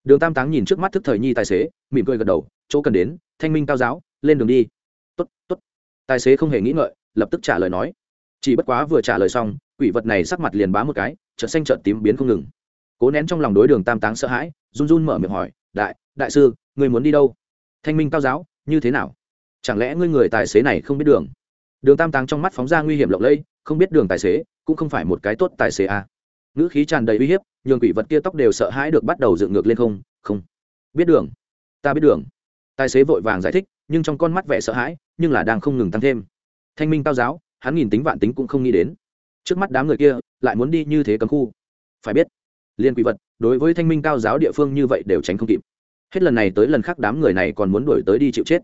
Đường tam táng nhìn trước mắt thức thời nhi tài xế mỉm cười gật đầu chỗ cần đến thanh minh cao giáo, lên đường đi. Tốt tốt. Tài xế không hề nghĩ ngợi, lập tức trả lời nói. Chỉ bất quá vừa trả lời xong, quỷ vật này sắc mặt liền bá một cái, chợt xanh chợt tím biến không ngừng. Cố nén trong lòng đối đường tam táng sợ hãi, run run mở miệng hỏi, đại đại sư người muốn đi đâu? Thanh minh cao giáo, như thế nào? Chẳng lẽ ngươi người tài xế này không biết đường? Đường tam táng trong mắt phóng ra nguy hiểm lộng lẫy, không biết đường tài xế, cũng không phải một cái tốt tài xế à. ngữ khí tràn đầy uy hiếp, nhường quỷ vật kia tóc đều sợ hãi được bắt đầu dựng ngược lên không không. Biết đường. Ta biết đường tài xế vội vàng giải thích, nhưng trong con mắt vẻ sợ hãi, nhưng là đang không ngừng tăng thêm. Thanh minh cao giáo, hắn nghìn tính vạn tính cũng không nghĩ đến. Trước mắt đám người kia, lại muốn đi như thế cấm khu. Phải biết, liên quỷ vật, đối với thanh minh cao giáo địa phương như vậy đều tránh không kịp. Hết lần này tới lần khác đám người này còn muốn đuổi tới đi chịu chết.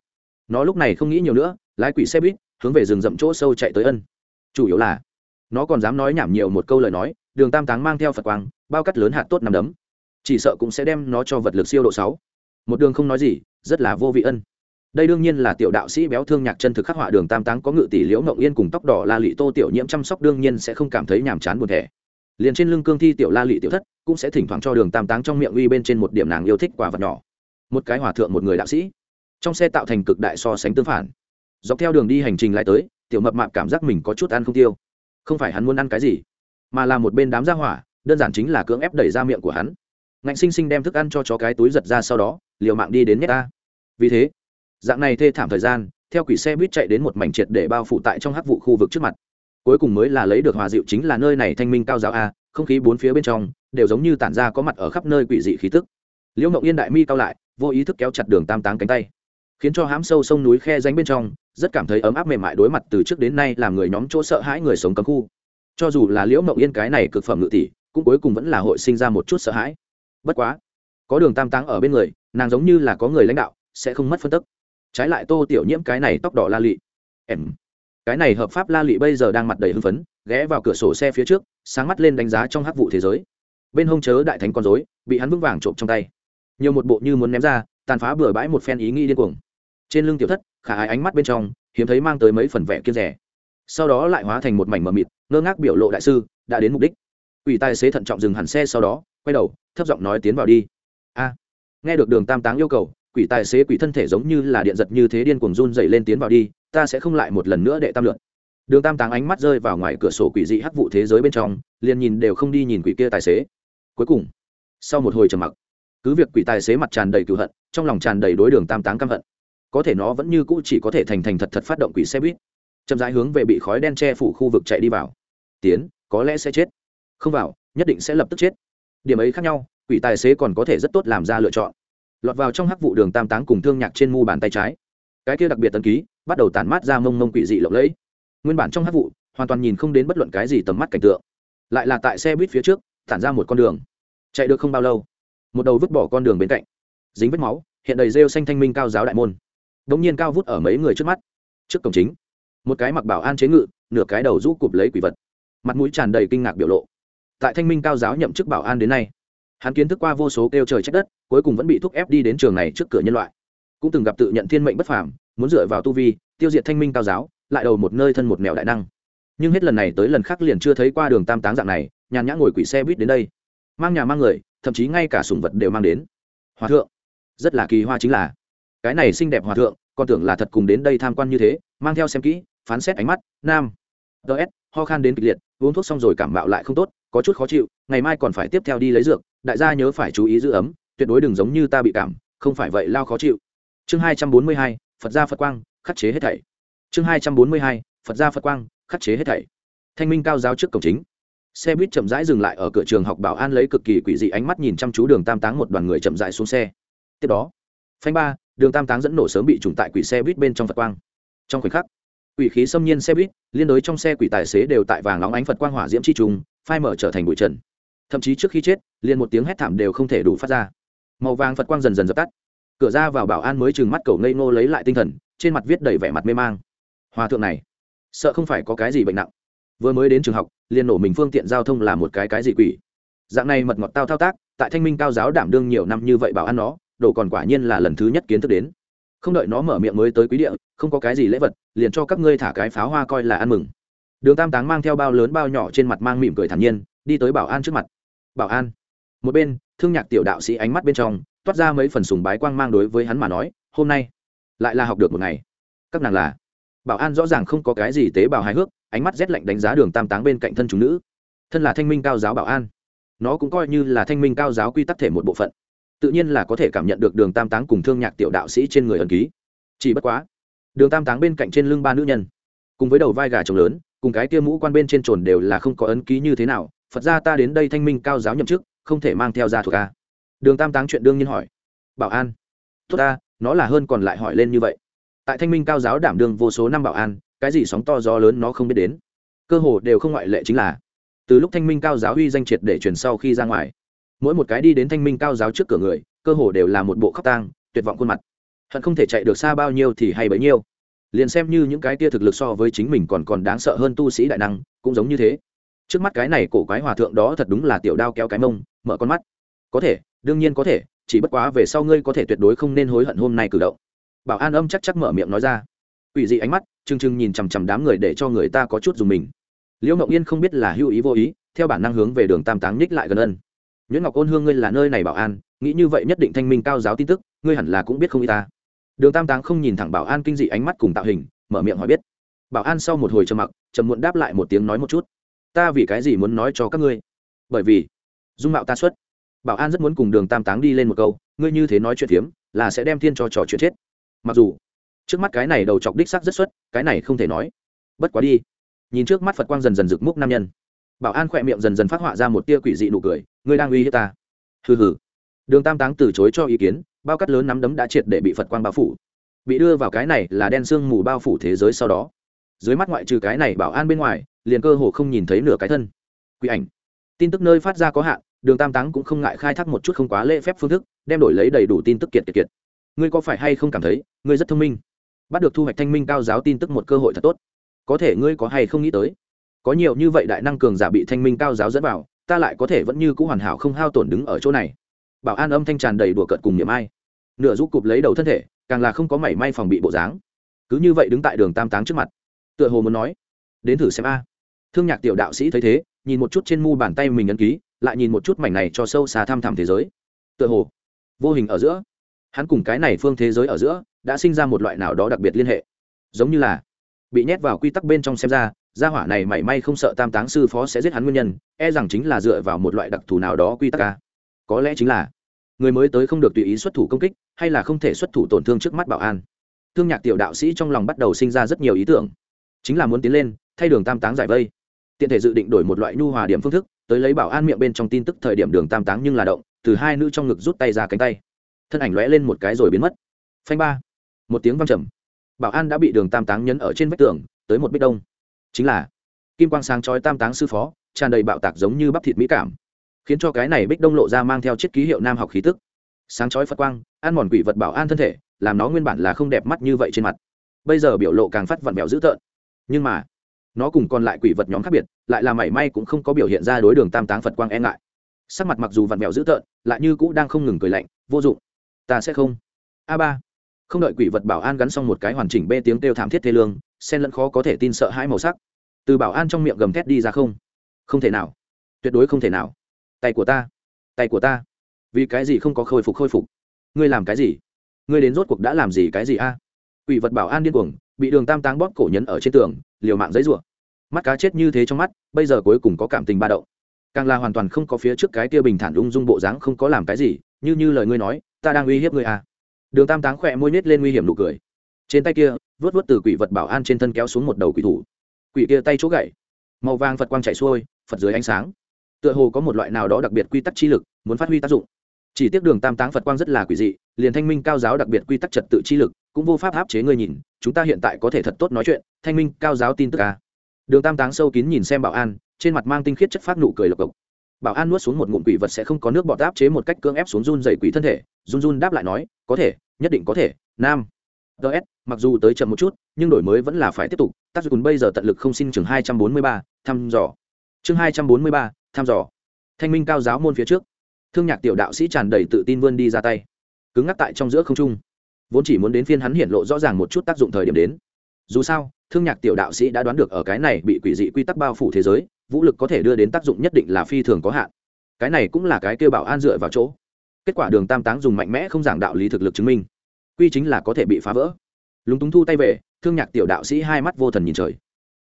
Nó lúc này không nghĩ nhiều nữa, lái quỷ xe buýt, hướng về rừng rậm chỗ sâu chạy tới ân. Chủ yếu là, nó còn dám nói nhảm nhiều một câu lời nói, đường tam táng mang theo phật quang, bao cắt lớn hạt tốt nằm đấm. Chỉ sợ cũng sẽ đem nó cho vật lực siêu độ sáu một đường không nói gì, rất là vô vị ân. Đây đương nhiên là tiểu đạo sĩ béo thương nhạc chân thực khắc họa đường tam táng có ngự tỷ liễu mộng yên cùng tóc đỏ la lị tô tiểu nhiễm chăm sóc đương nhiên sẽ không cảm thấy nhàm chán buồn thẻ liền trên lưng cương thi tiểu la lị tiểu thất cũng sẽ thỉnh thoảng cho đường tam táng trong miệng uy bên trên một điểm nàng yêu thích quả vật nhỏ. Một cái hòa thượng một người đạo sĩ. Trong xe tạo thành cực đại so sánh tương phản. Dọc theo đường đi hành trình lại tới, tiểu mập mạp cảm giác mình có chút ăn không tiêu. Không phải hắn muốn ăn cái gì, mà là một bên đám gia hỏa, đơn giản chính là cưỡng ép đẩy ra miệng của hắn. Ngạnh sinh sinh đem thức ăn cho chó cái túi giật ra sau đó liều mạng đi đến nhét ta vì thế, dạng này thê thảm thời gian, theo quỷ xe buýt chạy đến một mảnh triệt để bao phủ tại trong hắc vụ khu vực trước mặt. Cuối cùng mới là lấy được hòa dịu chính là nơi này thanh minh cao giáo a, không khí bốn phía bên trong, đều giống như tản ra có mặt ở khắp nơi quỷ dị khí tức. Liễu mộng yên đại mi cao lại, vô ý thức kéo chặt đường tam táng cánh tay. Khiến cho hám sâu sông núi khe danh bên trong, rất cảm thấy ấm áp mềm mại đối mặt từ trước đến nay làm người nhóm chỗ sợ hãi người sống cấm khu. Cho dù là liễu mộng yên cái này cực phẩm ngự tỷ, cũng cuối cùng vẫn là hội sinh ra một chút sợ hãi. Bất quá có đường tam táng ở bên người, nàng giống như là có người lãnh đạo, sẽ không mất phân tức. Trái lại tô tiểu nhiễm cái này tóc đỏ la lị. Em. Cái này hợp pháp la lị bây giờ đang mặt đầy hưng phấn, ghé vào cửa sổ xe phía trước, sáng mắt lên đánh giá trong hắc vụ thế giới. Bên hông chớ đại thánh con dối bị hắn vững vàng trộm trong tay. Nhiều một bộ như muốn ném ra, tàn phá bừa bãi một phen ý nghĩ điên cuồng. Trên lưng tiểu thất, khả ái ánh mắt bên trong, hiếm thấy mang tới mấy phần vẻ kiên rẻ. Sau đó lại hóa thành một mảnh mờ mịt, ngơ ngác biểu lộ đại sư, đã đến mục đích. Ủy tài xế thận trọng dừng hẳn xe sau đó, quay đầu, thấp giọng nói tiến vào đi a. Nghe được đường tam táng yêu cầu, quỷ tài xế quỷ thân thể giống như là điện giật như thế điên cuồng run dậy lên tiến vào đi, ta sẽ không lại một lần nữa đệ tam lượn đường tam táng ánh mắt rơi vào ngoài cửa sổ quỷ dị hắc vụ thế giới bên trong, liền nhìn đều không đi nhìn quỷ kia tài xế. Cuối cùng, sau một hồi trầm mặc, cứ việc quỷ tài xế mặt tràn đầy cựu hận, trong lòng tràn đầy đối đường tam táng căm hận. Có thể nó vẫn như cũ chỉ có thể thành thành thật thật phát động quỷ xe buýt, chậm rãi hướng về bị khói đen che phủ khu vực chạy đi vào. Tiến, có lẽ sẽ chết. Không vào, nhất định sẽ lập tức chết. Điểm ấy khác nhau quỷ tài xế còn có thể rất tốt làm ra lựa chọn. Lọt vào trong hắc vụ đường tam táng cùng thương nhạc trên mu bàn tay trái. Cái kia đặc biệt tân ký, bắt đầu tản mát ra mông mông quỷ dị lộng lẫy. Nguyên bản trong hắc vụ, hoàn toàn nhìn không đến bất luận cái gì tầm mắt cảnh tượng. Lại là tại xe buýt phía trước, tản ra một con đường. Chạy được không bao lâu, một đầu vứt bỏ con đường bên cạnh. Dính vết máu, hiện đầy rêu xanh thanh minh cao giáo đại môn. Đ ỗ n g nhiên cao vút ở mấy người trước mắt. Trước cổng chính, một cái mặc bảo an chế ngự, nửa cái đầu rũ cụp lấy quỷ vật. Mặt mũi tràn đầy kinh ngạc biểu lộ. Tại thanh minh cao giáo nhậm chức bảo an đến nay hắn kiến thức qua vô số kêu trời trách đất, cuối cùng vẫn bị thúc ép đi đến trường này trước cửa nhân loại. Cũng từng gặp tự nhận thiên mệnh bất phàm, muốn dựa vào tu vi, tiêu diệt thanh minh cao giáo, lại đầu một nơi thân một mèo đại năng. Nhưng hết lần này tới lần khác liền chưa thấy qua đường tam táng dạng này, nhàn nhã ngồi quỷ xe buýt đến đây. Mang nhà mang người, thậm chí ngay cả sùng vật đều mang đến. Hòa thượng, rất là kỳ hoa chính là, cái này xinh đẹp hòa thượng con tưởng là thật cùng đến đây tham quan như thế, mang theo xem kỹ, phán xét ánh mắt, nam. Ts ho khan đến kịch liệt, uống thuốc xong rồi cảm bạo lại không tốt, có chút khó chịu, ngày mai còn phải tiếp theo đi lấy dược đại gia nhớ phải chú ý giữ ấm, tuyệt đối đừng giống như ta bị cảm, không phải vậy lao khó chịu. Chương hai trăm bốn mươi hai, phật gia phật quang, khắc chế hết thảy. Chương hai trăm bốn mươi hai, phật gia phật quang, khắc chế hết thảy. Thanh minh cao giáo trước cổng chính. Xe buýt chậm rãi dừng lại ở cửa trường học bảo an lấy cực kỳ quỷ dị ánh mắt nhìn chăm chú đường tam táng một đoàn người chậm rãi xuống xe. Tiếp đó, phanh ba, đường tam táng dẫn nổ sớm bị trùng tại quỷ xe buýt bên trong phật quang. Trong khoảnh khắc, quỷ khí xâm nhiên xe buýt, liên đối trong xe quỷ tài xế đều tại vàng nóng ánh phật quang hỏa diễm chi trùng, phai mở trở thành bụi trần thậm chí trước khi chết, liền một tiếng hét thảm đều không thể đủ phát ra. Màu vàng phật quang dần dần dập tắt. Cửa ra vào bảo an mới chừng mắt cầu ngây ngô lấy lại tinh thần, trên mặt viết đầy vẻ mặt mê mang. Hòa thượng này, sợ không phải có cái gì bệnh nặng. Vừa mới đến trường học, liền nổ mình phương tiện giao thông là một cái cái gì quỷ. Dạng này mật ngọt tao thao tác, tại thanh minh cao giáo đảm đương nhiều năm như vậy bảo ăn nó, đồ còn quả nhiên là lần thứ nhất kiến thức đến. Không đợi nó mở miệng mới tới quý địa, không có cái gì lễ vật, liền cho các ngươi thả cái pháo hoa coi là ăn mừng. Đường tam táng mang theo bao lớn bao nhỏ trên mặt mang mỉm cười thản nhiên, đi tới bảo an trước mặt bảo an. Một bên, thương nhạc tiểu đạo sĩ ánh mắt bên trong, toát ra mấy phần sùng bái quang mang đối với hắn mà nói, hôm nay, lại là học được một ngày. Các nàng là. Bảo an rõ ràng không có cái gì tế bào hài hước, ánh mắt rét lạnh đánh giá đường tam táng bên cạnh thân chúng nữ. Thân là thanh minh cao giáo bảo an. Nó cũng coi như là thanh minh cao giáo quy tắc thể một bộ phận. Tự nhiên là có thể cảm nhận được đường tam táng cùng thương nhạc tiểu đạo sĩ trên người ẩn ký. Chỉ bất quá, đường tam táng bên cạnh trên lưng ba nữ nhân, cùng với đầu vai gà trồng lớn, cùng cái kia mũ quan bên trên trồn đều là không có ấn ký như thế nào phật ra ta đến đây thanh minh cao giáo nhậm chức, không thể mang theo ra thuộc ca đường tam táng chuyện đương nhiên hỏi. Bảo an. Tốt ta, nó là hơn còn lại hỏi lên như vậy. Tại thanh minh cao giáo đảm đương vô số năm bảo an, cái gì sóng to gió lớn nó không biết đến. Cơ hồ đều không ngoại lệ chính là, từ lúc thanh minh cao giáo uy danh triệt để truyền sau khi ra ngoài, mỗi một cái đi đến thanh minh cao giáo trước cửa người, cơ hồ đều là một bộ khóc tang, tuyệt vọng khuôn mặt. Hận không thể chạy được xa bao nhiêu thì hay bấy nhiêu. Liền xem như những cái tia thực lực so với chính mình còn còn đáng sợ hơn tu sĩ đại năng, cũng giống như thế trước mắt cái này cổ quái hòa thượng đó thật đúng là tiểu đao kéo cái mông, mở con mắt. Có thể, đương nhiên có thể, chỉ bất quá về sau ngươi có thể tuyệt đối không nên hối hận hôm nay cử động. Bảo an âm chắc chắc mở miệng nói ra. Ủy dị ánh mắt chừng chừng nhìn chằm chằm đám người để cho người ta có chút dùng mình. Liễu mộng yên không biết là hữu ý vô ý, theo bản năng hướng về đường tam táng nhích lại gần ân. Nguyễn ngọc ôn hương ngươi là nơi này bảo an, nghĩ như vậy nhất định thanh minh cao giáo tin tức, ngươi hẳn là cũng biết không y ta. Đường tam táng không nhìn thẳng bảo an kinh dị ánh mắt cùng tạo hình, mở miệng hỏi biết. Bảo an sau một hồi trầm mặc, trầm muộn đáp lại một tiếng nói một chút ta vì cái gì muốn nói cho các ngươi? Bởi vì, dung mạo ta xuất. Bảo an rất muốn cùng đường tam táng đi lên một câu, ngươi như thế nói chuyện phiếm là sẽ đem thiên cho trò chuyện chết. Mặc dù, trước mắt cái này đầu chọc đích sắc rất xuất, cái này không thể nói. Bất quá đi. Nhìn trước mắt phật quang dần dần rực múc nam nhân. Bảo an khỏe miệng dần dần phát họa ra một tia quỷ dị nụ cười, ngươi đang uy hiếp ta. Hừ hừ. Đường tam táng từ chối cho ý kiến, bao cắt lớn nắm đấm đã triệt để bị phật quang bao phủ. Bị đưa vào cái này là đen sương mù bao phủ thế giới sau đó. Dưới mắt ngoại trừ cái này bảo an bên ngoài liền cơ hồ không nhìn thấy nửa cái thân. Quỷ ảnh. Tin tức nơi phát ra có hạn, đường tam táng cũng không ngại khai thác một chút không quá lễ phép phương thức, đem đổi lấy đầy đủ tin tức kiệt kiệt kiệt. Ngươi có phải hay không cảm thấy, ngươi rất thông minh? Bắt được thu hoạch thanh minh cao giáo tin tức một cơ hội thật tốt. Có thể ngươi có hay không nghĩ tới? Có nhiều như vậy đại năng cường giả bị thanh minh cao giáo dẫn vào, ta lại có thể vẫn như c ũ hoàn hảo không hao tổn đứng ở chỗ này. Bảo an âm thanh tràn đầy đùa cợt cùng niệm ai. Nửa giúp cụp lấy đầu thân thể, càng là không có mảy may phòng bị bộ dáng. Cứ như vậy đứng tại đường tam táng trước mặt. Tựa hồ muốn nói đến thử xem a. Thương nhạc tiểu đạo sĩ thấy thế, nhìn một chút trên mu bàn tay mình ấn ký, lại nhìn một chút mảnh này cho sâu xa thăm thẳm thế giới. Tựa hồ, vô hình ở giữa. Hắn cùng cái này phương thế giới ở giữa, đã sinh ra một loại nào đó đặc biệt liên hệ. Giống như là, bị nhét vào quy tắc bên trong xem ra, gia hỏa này mảy may không sợ tam táng sư phó sẽ giết hắn nguyên nhân e rằng chính là dựa vào một loại đặc thù nào đó quy tắc ca có lẽ chính là, người mới tới không được tùy ý xuất thủ công kích, hay là không thể xuất thủ tổn thương trước mắt bảo an. Thương nhạc tiểu đạo sĩ trong lòng bắt đầu sinh ra rất nhiều ý tưởng. Chính là muốn tiến lên thay đường tam táng giải vây. Tiện thể dự định đổi một loại nhu hòa điểm phương thức, tới lấy bảo an miệng bên trong tin tức thời điểm đường tam táng nhưng là động, từ hai nữ trong ngực rút tay ra cánh tay. Thân ảnh lóe lên một cái rồi biến mất. Phanh ba. Một tiếng văng trầm. Bảo an đã bị đường tam táng nhấn ở trên vách tường, tới một bích đông. Chính là, kim quang sáng chói tam táng sư phó, tràn đầy bạo tạc giống như bắp thịt mỹ cảm. Khiến cho cái này bích đông lộ ra mang theo chiếc ký hiệu nam học khí tức. Sáng chói phật quang, ăn mòn quỷ vật bảo an thân thể, làm nó nguyên bản là không đẹp mắt như vậy trên mặt. Bây giờ biểu lộ càng phát vặn vẹo dữ tợn. Nhưng mà nó cùng còn lại quỷ vật nhóm khác biệt, lại là mảy may cũng không có biểu hiện ra đối đường tam táng phật quang e ngại. Sắc mặt mặc dù vặn mèo dữ tợn, lại như cũ đang không ngừng cười lạnh, vô dụng, ta sẽ không. A ba. Không đợi quỷ vật bảo an gắn xong một cái hoàn chỉnh bê tiếng kêu thảm thiết thê lương, sen lẫn khó có thể tin sợ hãi màu sắc. Từ bảo an trong miệng gầm thét đi ra không. Không thể nào. Tuyệt đối không thể nào. Tay của ta. Tay của ta. Vì cái gì không có khôi phục khôi phục? Ngươi làm cái gì? Ngươi đến rốt cuộc đã làm gì cái gì a? Quỷ vật bảo an điên cuồng, bị đường tam táng bóp cổ nhấn ở trên tường, liều mạng giấy rủa mắt cá chết như thế trong mắt, bây giờ cuối cùng có cảm tình ba đậu càng là hoàn toàn không có phía trước cái kia bình thản ung dung bộ dáng không có làm cái gì, như như lời ngươi nói, ta đang uy hiếp ngươi à. Đường tam táng khỏe môi nết lên nguy hiểm nụ cười. Trên tay kia vớt vớt từ quỷ vật bảo an trên thân kéo xuống một đầu quỷ thủ. Quỷ kia tay chỗ gậy. Màu vàng phật quang chạy xuôi, phật dưới ánh sáng. Tựa hồ có một loại nào đó đặc biệt quy tắc chi lực, muốn phát huy tác dụng. Chỉ tiếc đường tam táng phật quang rất là quỷ dị, liền thanh minh cao giáo đặc biệt quy tắc trật tự chi lực, cũng vô pháp áp chế ngươi nhìn, chúng ta hiện tại có thể thật tốt nói chuyện, thanh minh cao giáo tin tức à? Đường tam táng sâu kín nhìn xem bảo an, trên mặt mang tinh khiết chất phát nụ cười lộc cộc. Bảo an nuốt xuống một ngụm quỷ vật sẽ không có nước bọt áp chế một cách cưỡng ép xuống run dày quỷ thân thể, run run đáp lại nói, có thể, nhất định có thể, nam. Ts mặc dù tới chậm một chút, nhưng đổi mới vẫn là phải tiếp tục. Tác dụng bây giờ tận lực không xin chương hai trăm bốn mươi ba, thăm dò. Chương hai trăm bốn mươi ba, thăm dò. Thanh minh cao giáo môn phía trước. Thương nhạc tiểu đạo sĩ tràn đầy tự tin vươn đi ra tay. Cứng ngắc tại trong giữa không trung. Vốn chỉ muốn đến phiên hắn hiện lộ rõ ràng một chút tác dụng thời điểm đến dù sao, thương nhạc tiểu đạo sĩ đã đoán được ở cái này bị quỷ dị quy tắc bao phủ thế giới, vũ lực có thể đưa đến tác dụng nhất định là phi thường có hạn. Cái này cũng là cái kêu bảo an dựa vào chỗ. Kết quả đường tam táng dùng mạnh mẽ không giảng đạo lý thực lực chứng minh. Quy chính là có thể bị phá vỡ. Lúng túng thu tay về, thương nhạc tiểu đạo sĩ hai mắt vô thần nhìn trời.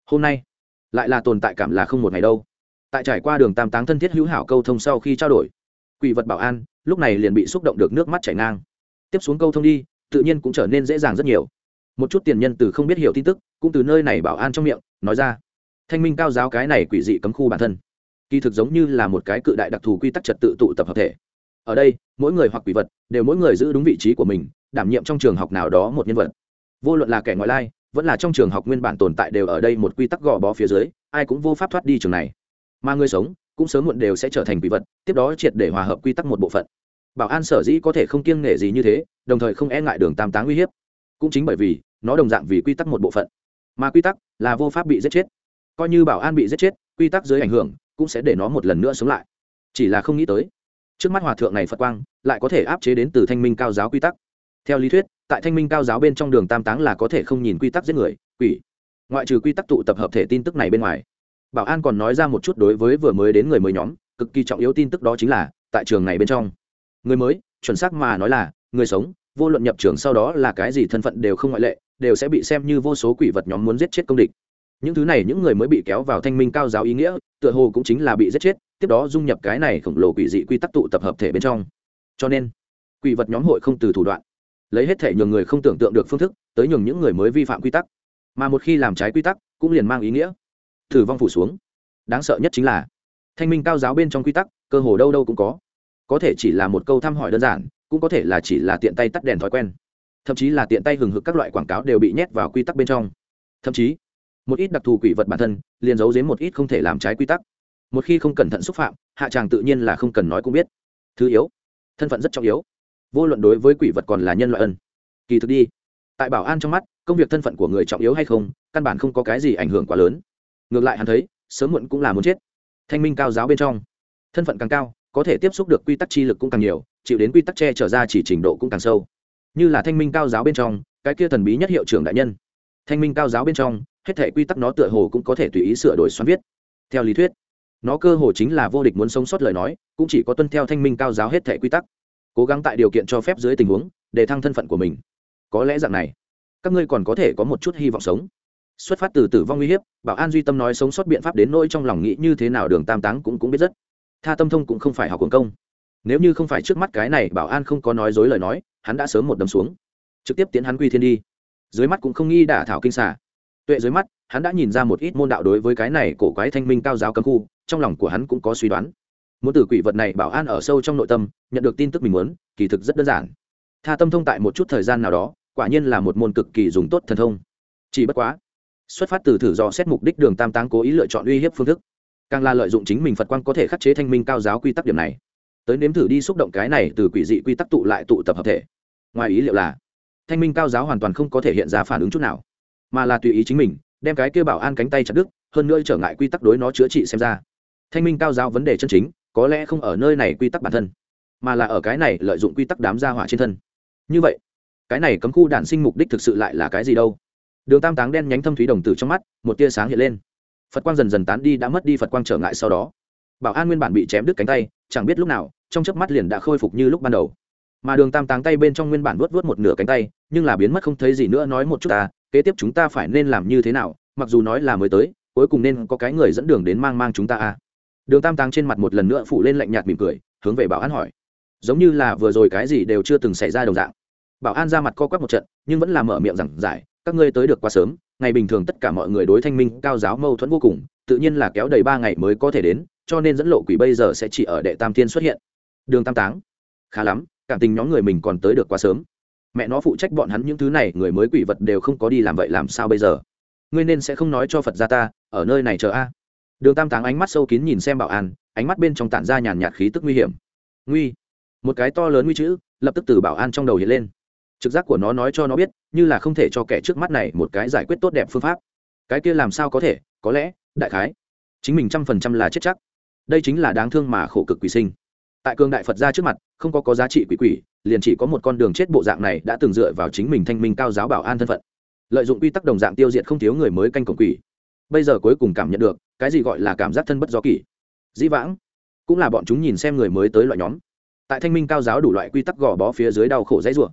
Hôm nay, lại là tồn tại cảm là không một ngày đâu. Tại trải qua đường tam táng thân thiết hữu hảo câu thông sau khi trao đổi, quỷ vật bảo an, lúc này liền bị xúc động được nước mắt chảy ngang. Tiếp xuống câu thông đi, tự nhiên cũng trở nên dễ dàng rất nhiều một chút tiền nhân từ không biết hiểu tin tức, cũng từ nơi này bảo an trong miệng, nói ra. Thanh minh cao giáo cái này quỷ dị cấm khu bản thân, kỳ thực giống như là một cái cự đại đặc thù quy tắc trật tự tụ tập hợp thể. Ở đây, mỗi người hoặc quỷ vật, đều mỗi người giữ đúng vị trí của mình, đảm nhiệm trong trường học nào đó một nhân vật. Vô luận là kẻ ngoại lai, vẫn là trong trường học nguyên bản tồn tại đều ở đây một quy tắc gò bó phía dưới, ai cũng vô pháp thoát đi trường này. Mà người sống, cũng sớm muộn đều sẽ trở thành quỷ vật, tiếp đó triệt để hòa hợp quy tắc một bộ phận. Bảo an sở dĩ có thể không kiêng nể gì như thế, đồng thời không e ngại đường tam táng uy hiếp. Cũng chính bởi vì nó đồng dạng vì quy tắc một bộ phận. Mà quy tắc là vô pháp bị giết chết. Coi như bảo an bị giết chết, quy tắc dưới ảnh hưởng cũng sẽ để nó một lần nữa sống lại. Chỉ là không nghĩ tới, trước mắt hòa thượng này phật quang lại có thể áp chế đến từ thanh minh cao giáo quy tắc. Theo lý thuyết, tại thanh minh cao giáo bên trong đường tam táng là có thể không nhìn quy tắc giết người, quỷ. Ngoại trừ quy tắc tụ tập hợp thể tin tức này bên ngoài, bảo an còn nói ra một chút đối với vừa mới đến người mới nhóm, cực kỳ trọng yếu tin tức đó chính là tại trường này bên trong. Người mới, chuẩn xác mà nói là người sống, vô luận nhập trường sau đó là cái gì thân phận đều không ngoại lệ đều sẽ bị xem như vô số quỷ vật nhóm muốn giết chết công địch. Những thứ này những người mới bị kéo vào thanh minh cao giáo ý nghĩa, tựa hồ cũng chính là bị giết chết, tiếp đó dung nhập cái này khổng lồ quỷ dị quy tắc tụ tập hợp thể bên trong. Cho nên, quỷ vật nhóm hội không từ thủ đoạn. Lấy hết thể nhường người không tưởng tượng được phương thức, tới nhường những người mới vi phạm quy tắc. Mà một khi làm trái quy tắc, cũng liền mang ý nghĩa. Thử vong phủ xuống. Đáng sợ nhất chính là, thanh minh cao giáo bên trong quy tắc, cơ hồ đâu đâu cũng có. Có thể chỉ là một câu thăm hỏi đơn giản, cũng có thể là chỉ là tiện tay tắt đèn thói quen thậm chí là tiện tay hừng hực các loại quảng cáo đều bị nhét vào quy tắc bên trong. Thậm chí, một ít đặc thù quỷ vật bản thân, liền giấu giếm một ít không thể làm trái quy tắc. Một khi không cẩn thận xúc phạm, hạ tràng tự nhiên là không cần nói cũng biết. Thứ yếu, thân phận rất trọng yếu. Vô luận đối với quỷ vật còn là nhân loại ân. Kỳ thực đi, tại bảo an trong mắt, công việc thân phận của người trọng yếu hay không, căn bản không có cái gì ảnh hưởng quá lớn. Ngược lại hắn thấy, sớm muộn cũng là muốn chết. Thanh minh cao giáo bên trong, thân phận càng cao, có thể tiếp xúc được quy tắc chi lực cũng càng nhiều, chịu đến quy tắc che trở ra chỉ trình độ cũng càng sâu như là thanh minh cao giáo bên trong, cái kia thần bí nhất hiệu trưởng đại nhân. Thanh minh cao giáo bên trong, hết thể quy tắc nó tựa hồ cũng có thể tùy ý sửa đổi xoắn viết. Theo lý thuyết, nó cơ hồ chính là vô địch muốn sống sót lời nói, cũng chỉ có tuân theo thanh minh cao giáo hết thể quy tắc, cố gắng tại điều kiện cho phép dưới tình huống, để thăng thân phận của mình. Có lẽ dạng này, các ngươi còn có thể có một chút hy vọng sống. Xuất phát từ tử vong uy hiếp, bảo an duy tâm nói sống sót biện pháp đến nỗi trong lòng nghĩ như thế nào đường tam táng cũng cũng biết rất. Tha tâm thông cũng không phải học quần công. Nếu như không phải trước mắt cái này bảo an không có nói dối lời nói hắn đã sớm một đấm xuống. Trực tiếp tiến hắn quy thiên đi. Dưới mắt cũng không nghi đả thảo kinh xả tuệ dưới mắt, hắn đã nhìn ra một ít môn đạo đối với cái này cổ quái thanh minh cao giáo cấm khu, trong lòng của hắn cũng có suy đoán. Muốn từ quỷ vật này bảo an ở sâu trong nội tâm, nhận được tin tức mình muốn, kỳ thực rất đơn giản. Tha tâm thông tại một chút thời gian nào đó, quả nhiên là một môn cực kỳ dùng tốt thần thông. Chỉ bất quá, xuất phát từ thử dò xét mục đích đường tam táng cố ý lựa chọn uy hiếp phương thức. Càng là lợi dụng chính mình phật quan có thể khắc chế thanh minh cao giáo quy tắc điểm này tới nếm thử đi xúc động cái này từ quỷ dị quy tắc tụ lại tụ tập hợp thể. Ngoài ý liệu là, thanh minh cao giáo hoàn toàn không có thể hiện ra phản ứng chút nào, mà là tùy ý chính mình, đem cái kêu bảo an cánh tay chặt đứt, hơn nữa trở ngại quy tắc đối nó chữa trị xem ra. Thanh minh cao giáo vấn đề chân chính, có lẽ không ở nơi này quy tắc bản thân, mà là ở cái này lợi dụng quy tắc đám gia hỏa trên thân. Như vậy, cái này cấm khu đản sinh mục đích thực sự lại là cái gì đâu? Đường tam táng đen nhánh thâm thúy đồng tử trong mắt, một tia sáng hiện lên. Phật quang dần dần tán đi đã mất đi phật quang trở ngại sau đó. Bảo an nguyên bản bị chém đứt cánh tay, chẳng biết lúc nào trong chớp mắt liền đã khôi phục như lúc ban đầu. Mà đường tam táng tay bên trong nguyên bản vuốt vuốt một nửa cánh tay, nhưng là biến mất không thấy gì nữa, nói một chút ta, kế tiếp chúng ta phải nên làm như thế nào, mặc dù nói là mới tới, cuối cùng nên có cái người dẫn đường đến mang mang chúng ta à. Đường tam táng trên mặt một lần nữa phủ lên lạnh nhạt mỉm cười, hướng về bảo an hỏi. Giống như là vừa rồi cái gì đều chưa từng xảy ra đồng dạng. Bảo an ra mặt co quắp một trận, nhưng vẫn là mở miệng giảng giải, các ngươi tới được quá sớm, ngày bình thường tất cả mọi người đối thanh minh cao giáo mâu thuẫn vô cùng, tự nhiên là kéo đầy ba ngày mới có thể đến, cho nên dẫn lộ quỷ bây giờ sẽ chỉ ở đệ tam thiên xuất hiện đường tam táng. Khá lắm, cảm tình nhóm người mình còn tới được quá sớm. Mẹ nó phụ trách bọn hắn những thứ này, người mới quỷ vật đều không có đi làm vậy làm sao bây giờ? Ngươi nên sẽ không nói cho phật gia ta, ở nơi này chờ a. Đường tam táng ánh mắt sâu kín nhìn xem bảo an, ánh mắt bên trong tản ra nhàn nhạt khí tức nguy hiểm. Nguy? Một cái to lớn nguy chữ, lập tức từ bảo an trong đầu hiện lên. Trực giác của nó nói cho nó biết, như là không thể cho kẻ trước mắt này một cái giải quyết tốt đẹp phương pháp. Cái kia làm sao có thể, có lẽ, đại khái. Chính mình trăm phần trăm là chết chắc. Đây chính là đáng thương mà khổ cực quỷ sinh tại cương đại phật ra trước mặt, không có có giá trị quỷ quỷ, liền chỉ có một con đường chết bộ dạng này đã từng dựa vào chính mình thanh minh cao giáo bảo an thân phận. Lợi dụng quy tắc đồng dạng tiêu diệt không thiếu người mới canh cổng quỷ. Bây giờ cuối cùng cảm nhận được, cái gì gọi là cảm giác thân bất do kỷ. Dĩ vãng, cũng là bọn chúng nhìn xem người mới tới loại nhóm. Tại thanh minh cao giáo đủ loại quy tắc gò bó phía dưới đau khổ dãy rủa,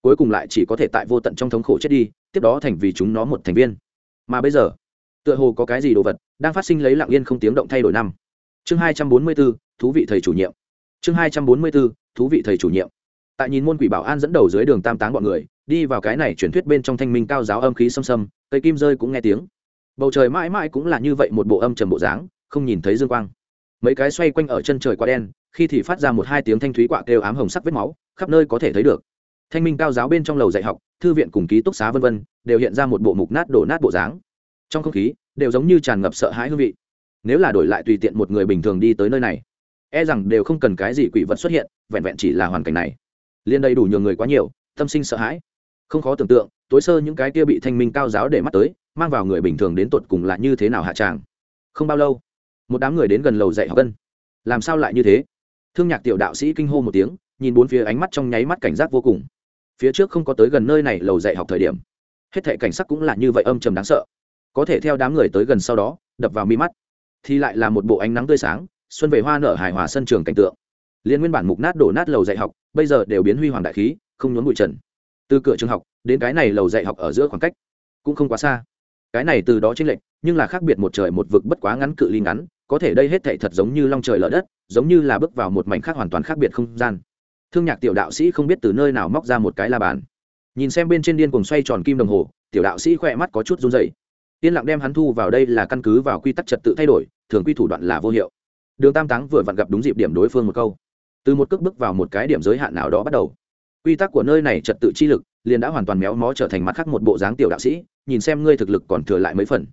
cuối cùng lại chỉ có thể tại vô tận trong thống khổ chết đi, tiếp đó thành vì chúng nó một thành viên. Mà bây giờ, tựa hồ có cái gì đồ vật đang phát sinh lấy lặng yên không tiếng động thay đổi năm. Chương hai trăm bốn mươi b ố thú vị thầy chủ nhiệm chương hai trăm bốn mươi bốn, thú vị thầy chủ nhiệm. Tại nhìn môn quỷ bảo an dẫn đầu dưới đường tam táng bọn người, đi vào cái này truyền thuyết bên trong thanh minh cao giáo âm khí xâm xâm, cây kim rơi cũng nghe tiếng. Bầu trời mãi mãi cũng là như vậy một bộ âm trầm bộ dáng, không nhìn thấy dương quang. Mấy cái xoay quanh ở chân trời quá đen, khi thì phát ra một hai tiếng thanh thúy quạ kêu ám hồng sắc vết máu, khắp nơi có thể thấy được. Thanh minh cao giáo bên trong lầu dạy học, thư viện cùng ký túc xá vân vân, đều hiện ra một bộ mục nát đổ nát bộ dáng. Trong không khí, đều giống như tràn ngập sợ hãi hương vị. Nếu là đổi lại tùy tiện một người bình thường đi tới nơi này e rằng đều không cần cái gì quỷ vật xuất hiện, vẹn vẹn chỉ là hoàn cảnh này. Liên đây đủ nhiều người quá nhiều, tâm sinh sợ hãi. Không khó tưởng tượng, tối sơ những cái kia bị thanh minh cao giáo để mắt tới, mang vào người bình thường đến tột cùng là như thế nào hạ tràng. Không bao lâu, một đám người đến gần lầu dạy học cân làm sao lại như thế? Thương nhạc tiểu đạo sĩ kinh hô một tiếng, nhìn bốn phía ánh mắt trong nháy mắt cảnh giác vô cùng. Phía trước không có tới gần nơi này lầu dạy học thời điểm. Hết thệ cảnh sắc cũng là như vậy âm trầm đáng sợ. Có thể theo đám người tới gần sau đó, đập vào mi mắt, thì lại là một bộ ánh nắng tươi sáng xuân về hoa nở hài hòa sân trường cảnh tượng. Liên nguyên bản mục nát đổ nát lầu dạy học, bây giờ đều biến huy hoàng đại khí, không nhốn bụi trần. Từ cửa trường học, đến cái này lầu dạy học ở giữa khoảng cách, cũng không quá xa. Cái này từ đó chênh lệch, nhưng là khác biệt một trời một vực bất quá ngắn cự ly ngắn, có thể đây hết thảy thật giống như long trời lở đất, giống như là bước vào một mảnh khác hoàn toàn khác biệt không gian. Thương nhạc tiểu đạo sĩ không biết từ nơi nào móc ra một cái la bàn. Nhìn xem bên trên điên cuồng xoay tròn kim đồng hồ, tiểu đạo sĩ khỏe mắt có chút run dày yên lặng đem hắn thu vào đây là căn cứ vào quy tắc trật tự thay đổi, thường quy thủ đoạn là vô hiệu đường tam táng vừa vặn gặp đúng dịp điểm đối phương một câu. Từ một cước bước vào một cái điểm giới hạn nào đó bắt đầu. Quy tắc của nơi này trật tự chi lực, liền đã hoàn toàn méo mó trở thành mặt khác một bộ dáng tiểu đạo sĩ, nhìn xem ngươi thực lực còn thừa lại mấy phần.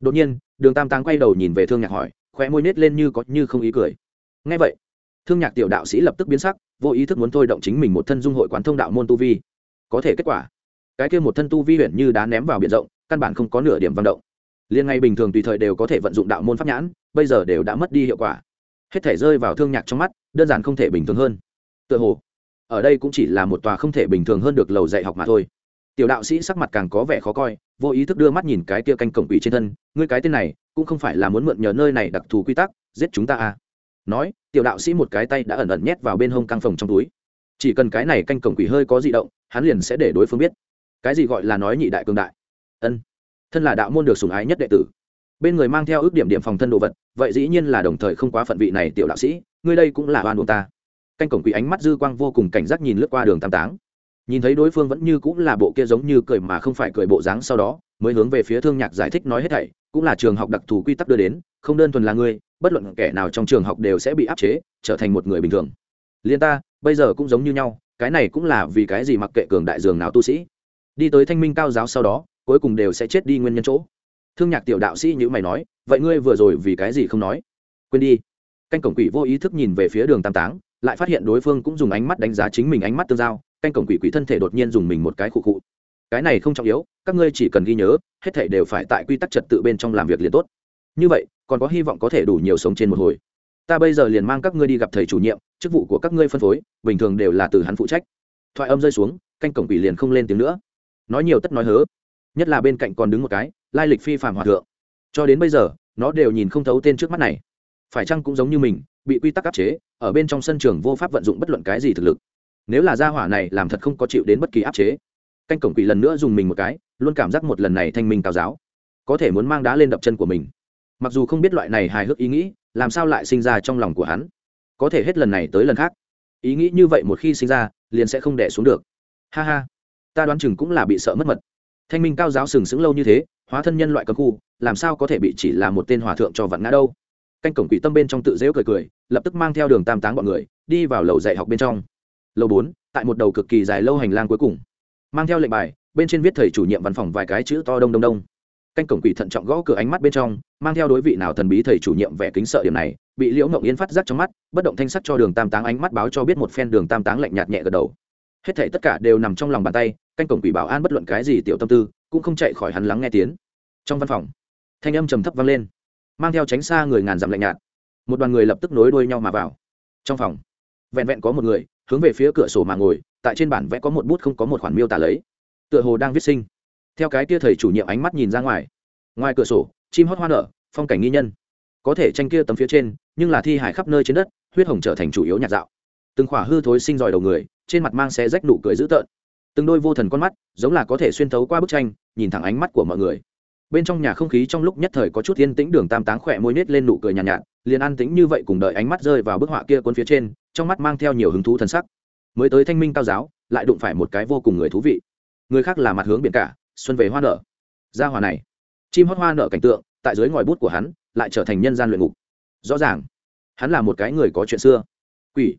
Đột nhiên, đường tam táng quay đầu nhìn về thương nhạc hỏi, khóe môi nết lên như có như không ý cười. Ngay vậy, thương nhạc tiểu đạo sĩ lập tức biến sắc, vô ý thức muốn thôi động chính mình một thân dung hội quán thông đạo môn tu vi. Có thể kết quả, cái kia một thân tu vi huyện như đá ném vào biển rộng, căn bản không có nửa điểm vận động. Liên ngay bình thường tùy thời đều có thể vận dụng đạo môn pháp nhãn, bây giờ đều đã mất đi hiệu quả hết thể rơi vào thương nhạc trong mắt, đơn giản không thể bình thường hơn. Tựa hồ, ở đây cũng chỉ là một tòa không thể bình thường hơn được lầu dạy học mà thôi. Tiểu đạo sĩ sắc mặt càng có vẻ khó coi, vô ý thức đưa mắt nhìn cái kia canh cổng quỷ trên thân. Ngươi cái tên này, cũng không phải là muốn mượn nhờ nơi này đặc thù quy tắc, giết chúng ta à? Nói, tiểu đạo sĩ một cái tay đã ẩn ẩn nhét vào bên hông căng phòng trong túi. Chỉ cần cái này canh cổng quỷ hơi có di động, hắn liền sẽ để đối phương biết. Cái gì gọi là nói nhị đại cương đại? Ân, thân là đạo môn được sủng ái nhất đệ tử bên người mang theo ước điểm điểm phòng thân đồ vật, vậy dĩ nhiên là đồng thời không quá phận vị này tiểu đạo sĩ, ngươi đây cũng là oan buông ta. Canh cổng quỷ ánh mắt dư quang vô cùng cảnh giác nhìn lướt qua đường tam táng. Nhìn thấy đối phương vẫn như cũng là bộ kia giống như cười mà không phải cười bộ dáng sau đó, mới hướng về phía thương nhạc giải thích nói hết thảy, cũng là trường học đặc thù quy tắc đưa đến, không đơn thuần là ngươi, bất luận kẻ nào trong trường học đều sẽ bị áp chế, trở thành một người bình thường. Liên ta, bây giờ cũng giống như nhau, cái này cũng là vì cái gì mặc kệ cường đại dường nào tu sĩ. Đi tới thanh minh cao giáo sau đó, cuối cùng đều sẽ chết đi nguyên nhân chỗ thương nhạc tiểu đạo sĩ như mày nói, vậy ngươi vừa rồi vì cái gì không nói? Quên đi. Canh cổng quỷ vô ý thức nhìn về phía đường tam táng, lại phát hiện đối phương cũng dùng ánh mắt đánh giá chính mình ánh mắt tương giao. Canh cổng quỷ quỷ thân thể đột nhiên dùng mình một cái khụ khụ. Cái này không trọng yếu, các ngươi chỉ cần ghi nhớ, hết thể đều phải tại quy tắc trật tự bên trong làm việc liền tốt. Như vậy, còn có hy vọng có thể đủ nhiều sống trên một hồi. Ta bây giờ liền mang các ngươi đi gặp thầy chủ nhiệm, chức vụ của các ngươi phân phối, bình thường đều là từ hắn phụ trách. Thoại âm rơi xuống, canh cổng quỷ liền không lên tiếng nữa. Nói nhiều tất nói hớ, nhất là bên cạnh còn đứng một cái lai lịch phi phạm hòa thượng. Cho đến bây giờ, nó đều nhìn không thấu tên trước mắt này. Phải chăng cũng giống như mình, bị quy tắc áp chế, ở bên trong sân trường vô pháp vận dụng bất luận cái gì thực lực. Nếu là gia hỏa này làm thật không có chịu đến bất kỳ áp chế, canh cổng quỷ lần nữa dùng mình một cái, luôn cảm giác một lần này thanh minh cao giáo, có thể muốn mang đá lên đập chân của mình. Mặc dù không biết loại này hài hước ý nghĩ, làm sao lại sinh ra trong lòng của hắn. Có thể hết lần này tới lần khác, ý nghĩ như vậy một khi sinh ra, liền sẽ không đẻ xuống được. Ha ha, ta đoán chừng cũng là bị sợ mất mật. Thanh minh cao giáo sừng sững lâu như thế hóa thân nhân loại cấm khu, làm sao có thể bị chỉ là một tên hòa thượng cho vặn ngã đâu? Canh cổng quỷ tâm bên trong tự dễu cười cười, lập tức mang theo đường tam táng bọn người, đi vào lầu dạy học bên trong. Lầu bốn, tại một đầu cực kỳ dài lâu hành lang cuối cùng. Mang theo lệnh bài, bên trên viết thầy chủ nhiệm văn phòng vài cái chữ to đông đông đông. Canh cổng quỷ thận trọng gõ cửa ánh mắt bên trong, mang theo đối vị nào thần bí thầy chủ nhiệm vẻ kính sợ điểm này, bị liễu mộng yên phát giác trong mắt, bất động thanh sắc cho đường tam táng ánh mắt báo cho biết một phen đường tam táng lạnh nhạt nhẹ gật đầu. Hết thảy tất cả đều nằm trong lòng bàn tay, canh cổng quỷ bảo an bất luận cái gì tiểu tâm tư cũng không chạy khỏi hắn lắng nghe tiếng. Trong văn phòng, thanh âm trầm thấp vang lên, mang theo tránh xa người ngàn dặm lạnh nhạt. Một đoàn người lập tức nối đuôi nhau mà vào. Trong phòng, vẹn vẹn có một người, hướng về phía cửa sổ mà ngồi, tại trên bản vẽ có một bút không có một khoản miêu tả lấy. Tựa hồ đang viết sinh. Theo cái kia thầy chủ nhiệm ánh mắt nhìn ra ngoài. Ngoài cửa sổ, chim hót hoa nở, phong cảnh nghi nhân. Có thể tranh kia tấm phía trên, nhưng là thi hải khắp nơi trên đất, huyết hồng trở thành chủ yếu nhạt dạo. Từng khỏa hư thối sinh dòi đầu người, trên mặt mang xé rách nụ cười dữ tợn từng đôi vô thần con mắt giống là có thể xuyên thấu qua bức tranh nhìn thẳng ánh mắt của mọi người. Bên trong nhà không khí trong lúc nhất thời có chút yên tĩnh đường tam táng khỏe môi nết lên nụ cười nhàn nhạt, nhạt liền an tĩnh như vậy cùng đợi ánh mắt rơi vào bức họa kia cuốn phía trên trong mắt mang theo nhiều hứng thú thần sắc. Mới tới thanh minh cao giáo lại đụng phải một cái vô cùng người thú vị. Người khác là mặt hướng biển cả xuân về hoa nở. Ra hòa này chim hót hoa nở cảnh tượng tại dưới ngòi bút của hắn lại trở thành nhân gian luyện ngục. Rõ ràng hắn là một cái người có chuyện xưa. Quỷ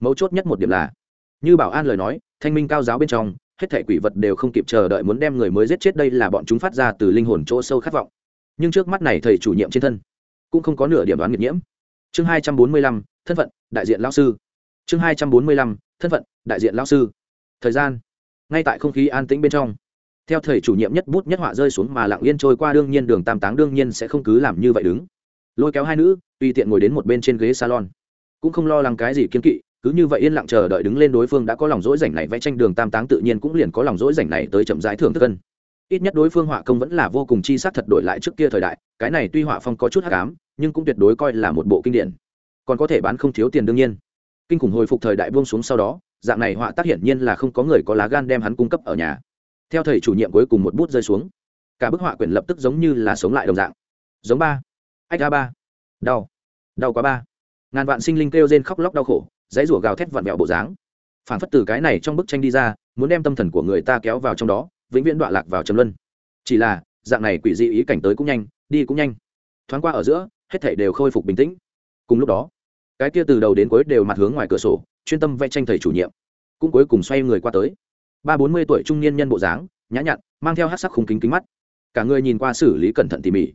mấu chốt nhất một điểm là như bảo an lời nói thanh minh cao giáo bên trong, hết thể quỷ vật đều không kịp chờ đợi muốn đem người mới giết chết, đây là bọn chúng phát ra từ linh hồn chỗ sâu khát vọng. Nhưng trước mắt này thầy chủ nhiệm trên thân, cũng không có nửa điểm đoán nghiệt nhiễm. Chương hai trăm bốn mươi lăm, thân phận, đại diện lao sư. Chương hai trăm bốn mươi lăm, thân phận, đại diện lao sư. Thời gian, ngay tại không khí an tĩnh bên trong, theo thầy chủ nhiệm nhất bút nhất họa rơi xuống mà lặng yên trôi qua, đương nhiên đường tam táng đương nhiên sẽ không cứ làm như vậy đứng. Lôi kéo hai nữ, tùy tiện ngồi đến một bên trên ghế salon. Cũng không lo lắng cái gì kiên kỵ cứ như vậy yên lặng chờ đợi đứng lên đối phương đã có lòng dỗi rảnh này vẽ tranh đường tam táng tự nhiên cũng liền có lòng dỗi rảnh này tới chậm rãi thưởng thức cân. Ít nhất đối phương họa công vẫn là vô cùng chi sắc thật đổi lại trước kia thời đại, cái này tuy họa phong có chút hắc ám, nhưng cũng tuyệt đối coi là một bộ kinh điển. Còn có thể bán không thiếu tiền đương nhiên. Kinh khủng hồi phục thời đại buông xuống sau đó, dạng này họa tác hiển nhiên là không có người có lá gan đem hắn cung cấp ở nhà. Theo thầy chủ nhiệm cuối cùng một bút rơi xuống, cả bức họa quyển lập tức giống như là sống lại đồng dạng. Giống ba. Ách a ba. Đau. Đau quá ba. Ngàn vạn sinh linh kêu rên khóc lóc đau khổ dãy rủa gào thét vặn vẹo bộ dáng. Phản phất từ cái này trong bức tranh đi ra, muốn đem tâm thần của người ta kéo vào trong đó, vĩnh viễn đọa lạc vào trầm luân. Chỉ là, dạng này quỷ dị ý cảnh tới cũng nhanh, đi cũng nhanh. Thoáng qua ở giữa, hết thảy đều khôi phục bình tĩnh. Cùng lúc đó, cái kia từ đầu đến cuối đều mặt hướng ngoài cửa sổ, chuyên tâm vẽ tranh thầy chủ nhiệm. Cũng cuối cùng xoay người qua tới. Ba bốn mươi tuổi trung niên nhân bộ dáng, nhã nhặn, mang theo hát sắc khung kính kính mắt. Cả người nhìn qua xử lý cẩn thận tỉ mỉ.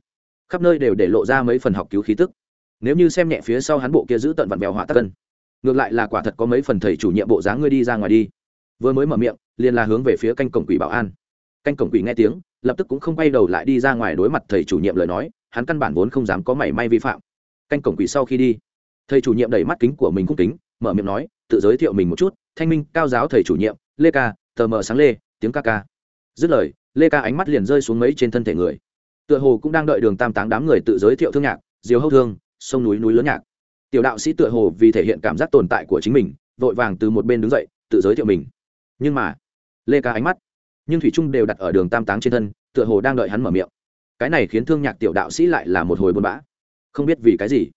Khắp nơi đều để lộ ra mấy phần học cứu khí tức. Nếu như xem nhẹ phía sau hắn bộ kia giữ tận vặn vẹo họa tắc cân ngược lại là quả thật có mấy phần thầy chủ nhiệm bộ dáng ngươi đi ra ngoài đi. Vừa mới mở miệng, liền là hướng về phía canh cổng quỷ bảo an. Canh cổng quỷ nghe tiếng, lập tức cũng không quay đầu lại đi ra ngoài đối mặt thầy chủ nhiệm lời nói, hắn căn bản vốn không dám có mảy may vi phạm. Canh cổng quỷ sau khi đi, thầy chủ nhiệm đẩy mắt kính của mình cung kính, mở miệng nói, tự giới thiệu mình một chút, thanh minh, cao giáo thầy chủ nhiệm, lê ca, tờ mờ sáng lê, tiếng ca ca. Dứt lời, lê ca ánh mắt liền rơi xuống mấy trên thân thể người. Tựa hồ cũng đang đợi đường tam táng đám người tự giới thiệu thương nhạc, diều hâu thương, sông núi núi lớn nhạc tiểu đạo sĩ tựa hồ vì thể hiện cảm giác tồn tại của chính mình, vội vàng từ một bên đứng dậy, tự giới thiệu mình. Nhưng mà, lê ca ánh mắt, nhưng thủy trung đều đặt ở đường tam táng trên thân, tựa hồ đang đợi hắn mở miệng. Cái này khiến thương nhạc tiểu đạo sĩ lại là một hồi buồn bã. Không biết vì cái gì,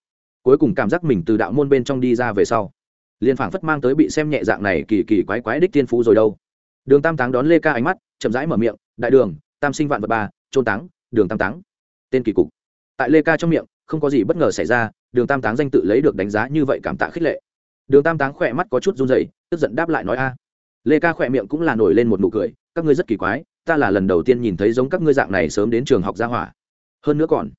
cuối cùng cảm giác mình từ đạo môn bên trong đi ra về sau. Liền phảng phất mang tới bị xem nhẹ dạng này kỳ kỳ quái quái đích tiên phú rồi đâu. Đường tam táng đón lê ca ánh mắt, chậm rãi mở miệng, đại đường, tam sinh vạn vật ba trôn táng, đường tam táng. Tên kỳ cục. Tại lê ca trong miệng, không có gì bất ngờ xảy ra đường tam táng danh tự lấy được đánh giá như vậy cảm tạ khích lệ. Đường tam táng khỏe mắt có chút run dày tức giận đáp lại nói, a. Lê ca khỏe miệng cũng là nổi lên một nụ cười, các ngươi rất kỳ quái, ta là lần đầu tiên nhìn thấy giống các ngươi dạng này sớm đến trường học gia hỏa. Hơn nữa còn,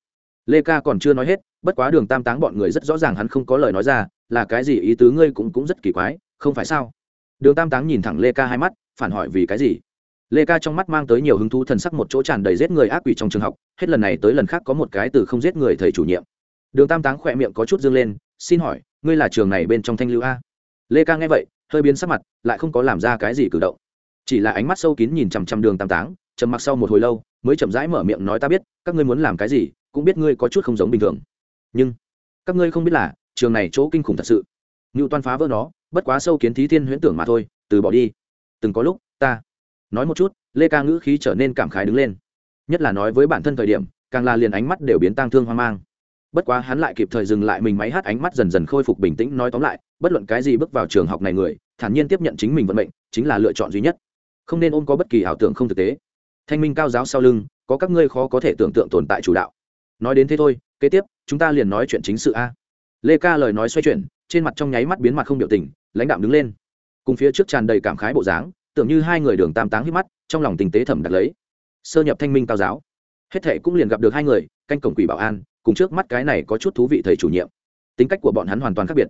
lê ca còn chưa nói hết, bất quá đường tam táng bọn người rất rõ ràng hắn không có lời nói ra, là cái gì ý tứ ngươi cũng cũng rất kỳ quái, không phải sao? Đường tam táng nhìn thẳng lê ca hai mắt, phản hỏi, vì cái gì? Lê ca trong mắt mang tới nhiều hứng thú thần sắc một chỗ tràn đầy giết người ác quỷ trong trường học, hết lần này tới lần khác có một cái từ không giết người thầy chủ nhiệm đường tam táng khỏe miệng có chút dương lên, xin hỏi, ngươi là trường này bên trong thanh lưu a? Lê ca nghe vậy, hơi biến sắc mặt, lại không có làm ra cái gì cử động. Chỉ là ánh mắt sâu kín nhìn chằm chằm đường tam táng, trầm mặc sau một hồi lâu, mới chậm rãi mở miệng nói ta biết, các ngươi muốn làm cái gì, cũng biết ngươi có chút không giống bình thường. Nhưng, các ngươi không biết là, trường này chỗ kinh khủng thật sự. Ngưu toan phá vỡ nó, bất quá sâu kiến thí thiên huyễn tưởng mà thôi, từ bỏ đi. Từng có lúc, ta nói một chút, lê ca ngữ khí trở nên cảm khái đứng lên. Nhất là nói với bản thân thời điểm, càng là liền ánh mắt đều biến tang thương hoang mang bất quá hắn lại kịp thời dừng lại mình máy hát ánh mắt dần dần khôi phục bình tĩnh, nói tóm lại, bất luận cái gì bước vào trường học này người, thản nhiên tiếp nhận chính mình vận mệnh, chính là lựa chọn duy nhất. Không nên ôm có bất kỳ ảo tưởng không thực tế. Thanh minh cao giáo sau lưng, có các ngươi khó có thể tưởng tượng tồn tại chủ đạo. Nói đến thế thôi, kế tiếp, chúng ta liền nói chuyện chính sự a. Lê ca lời nói xoay chuyển, trên mặt trong nháy mắt biến mặt không biểu tình, lãnh đạo đứng lên. Cùng phía trước tràn đầy cảm khái bộ dáng, tưởng như hai người đường tam táng hít mắt, trong lòng tình tế thẩm đặt lấy. Sơ nhập thanh minh cao giáo. Hết thệ cũng liền gặp được hai người, canh cổng quỷ bảo an cùng trước mắt cái này có chút thú vị thầy chủ nhiệm. Tính cách của bọn hắn hoàn toàn khác biệt.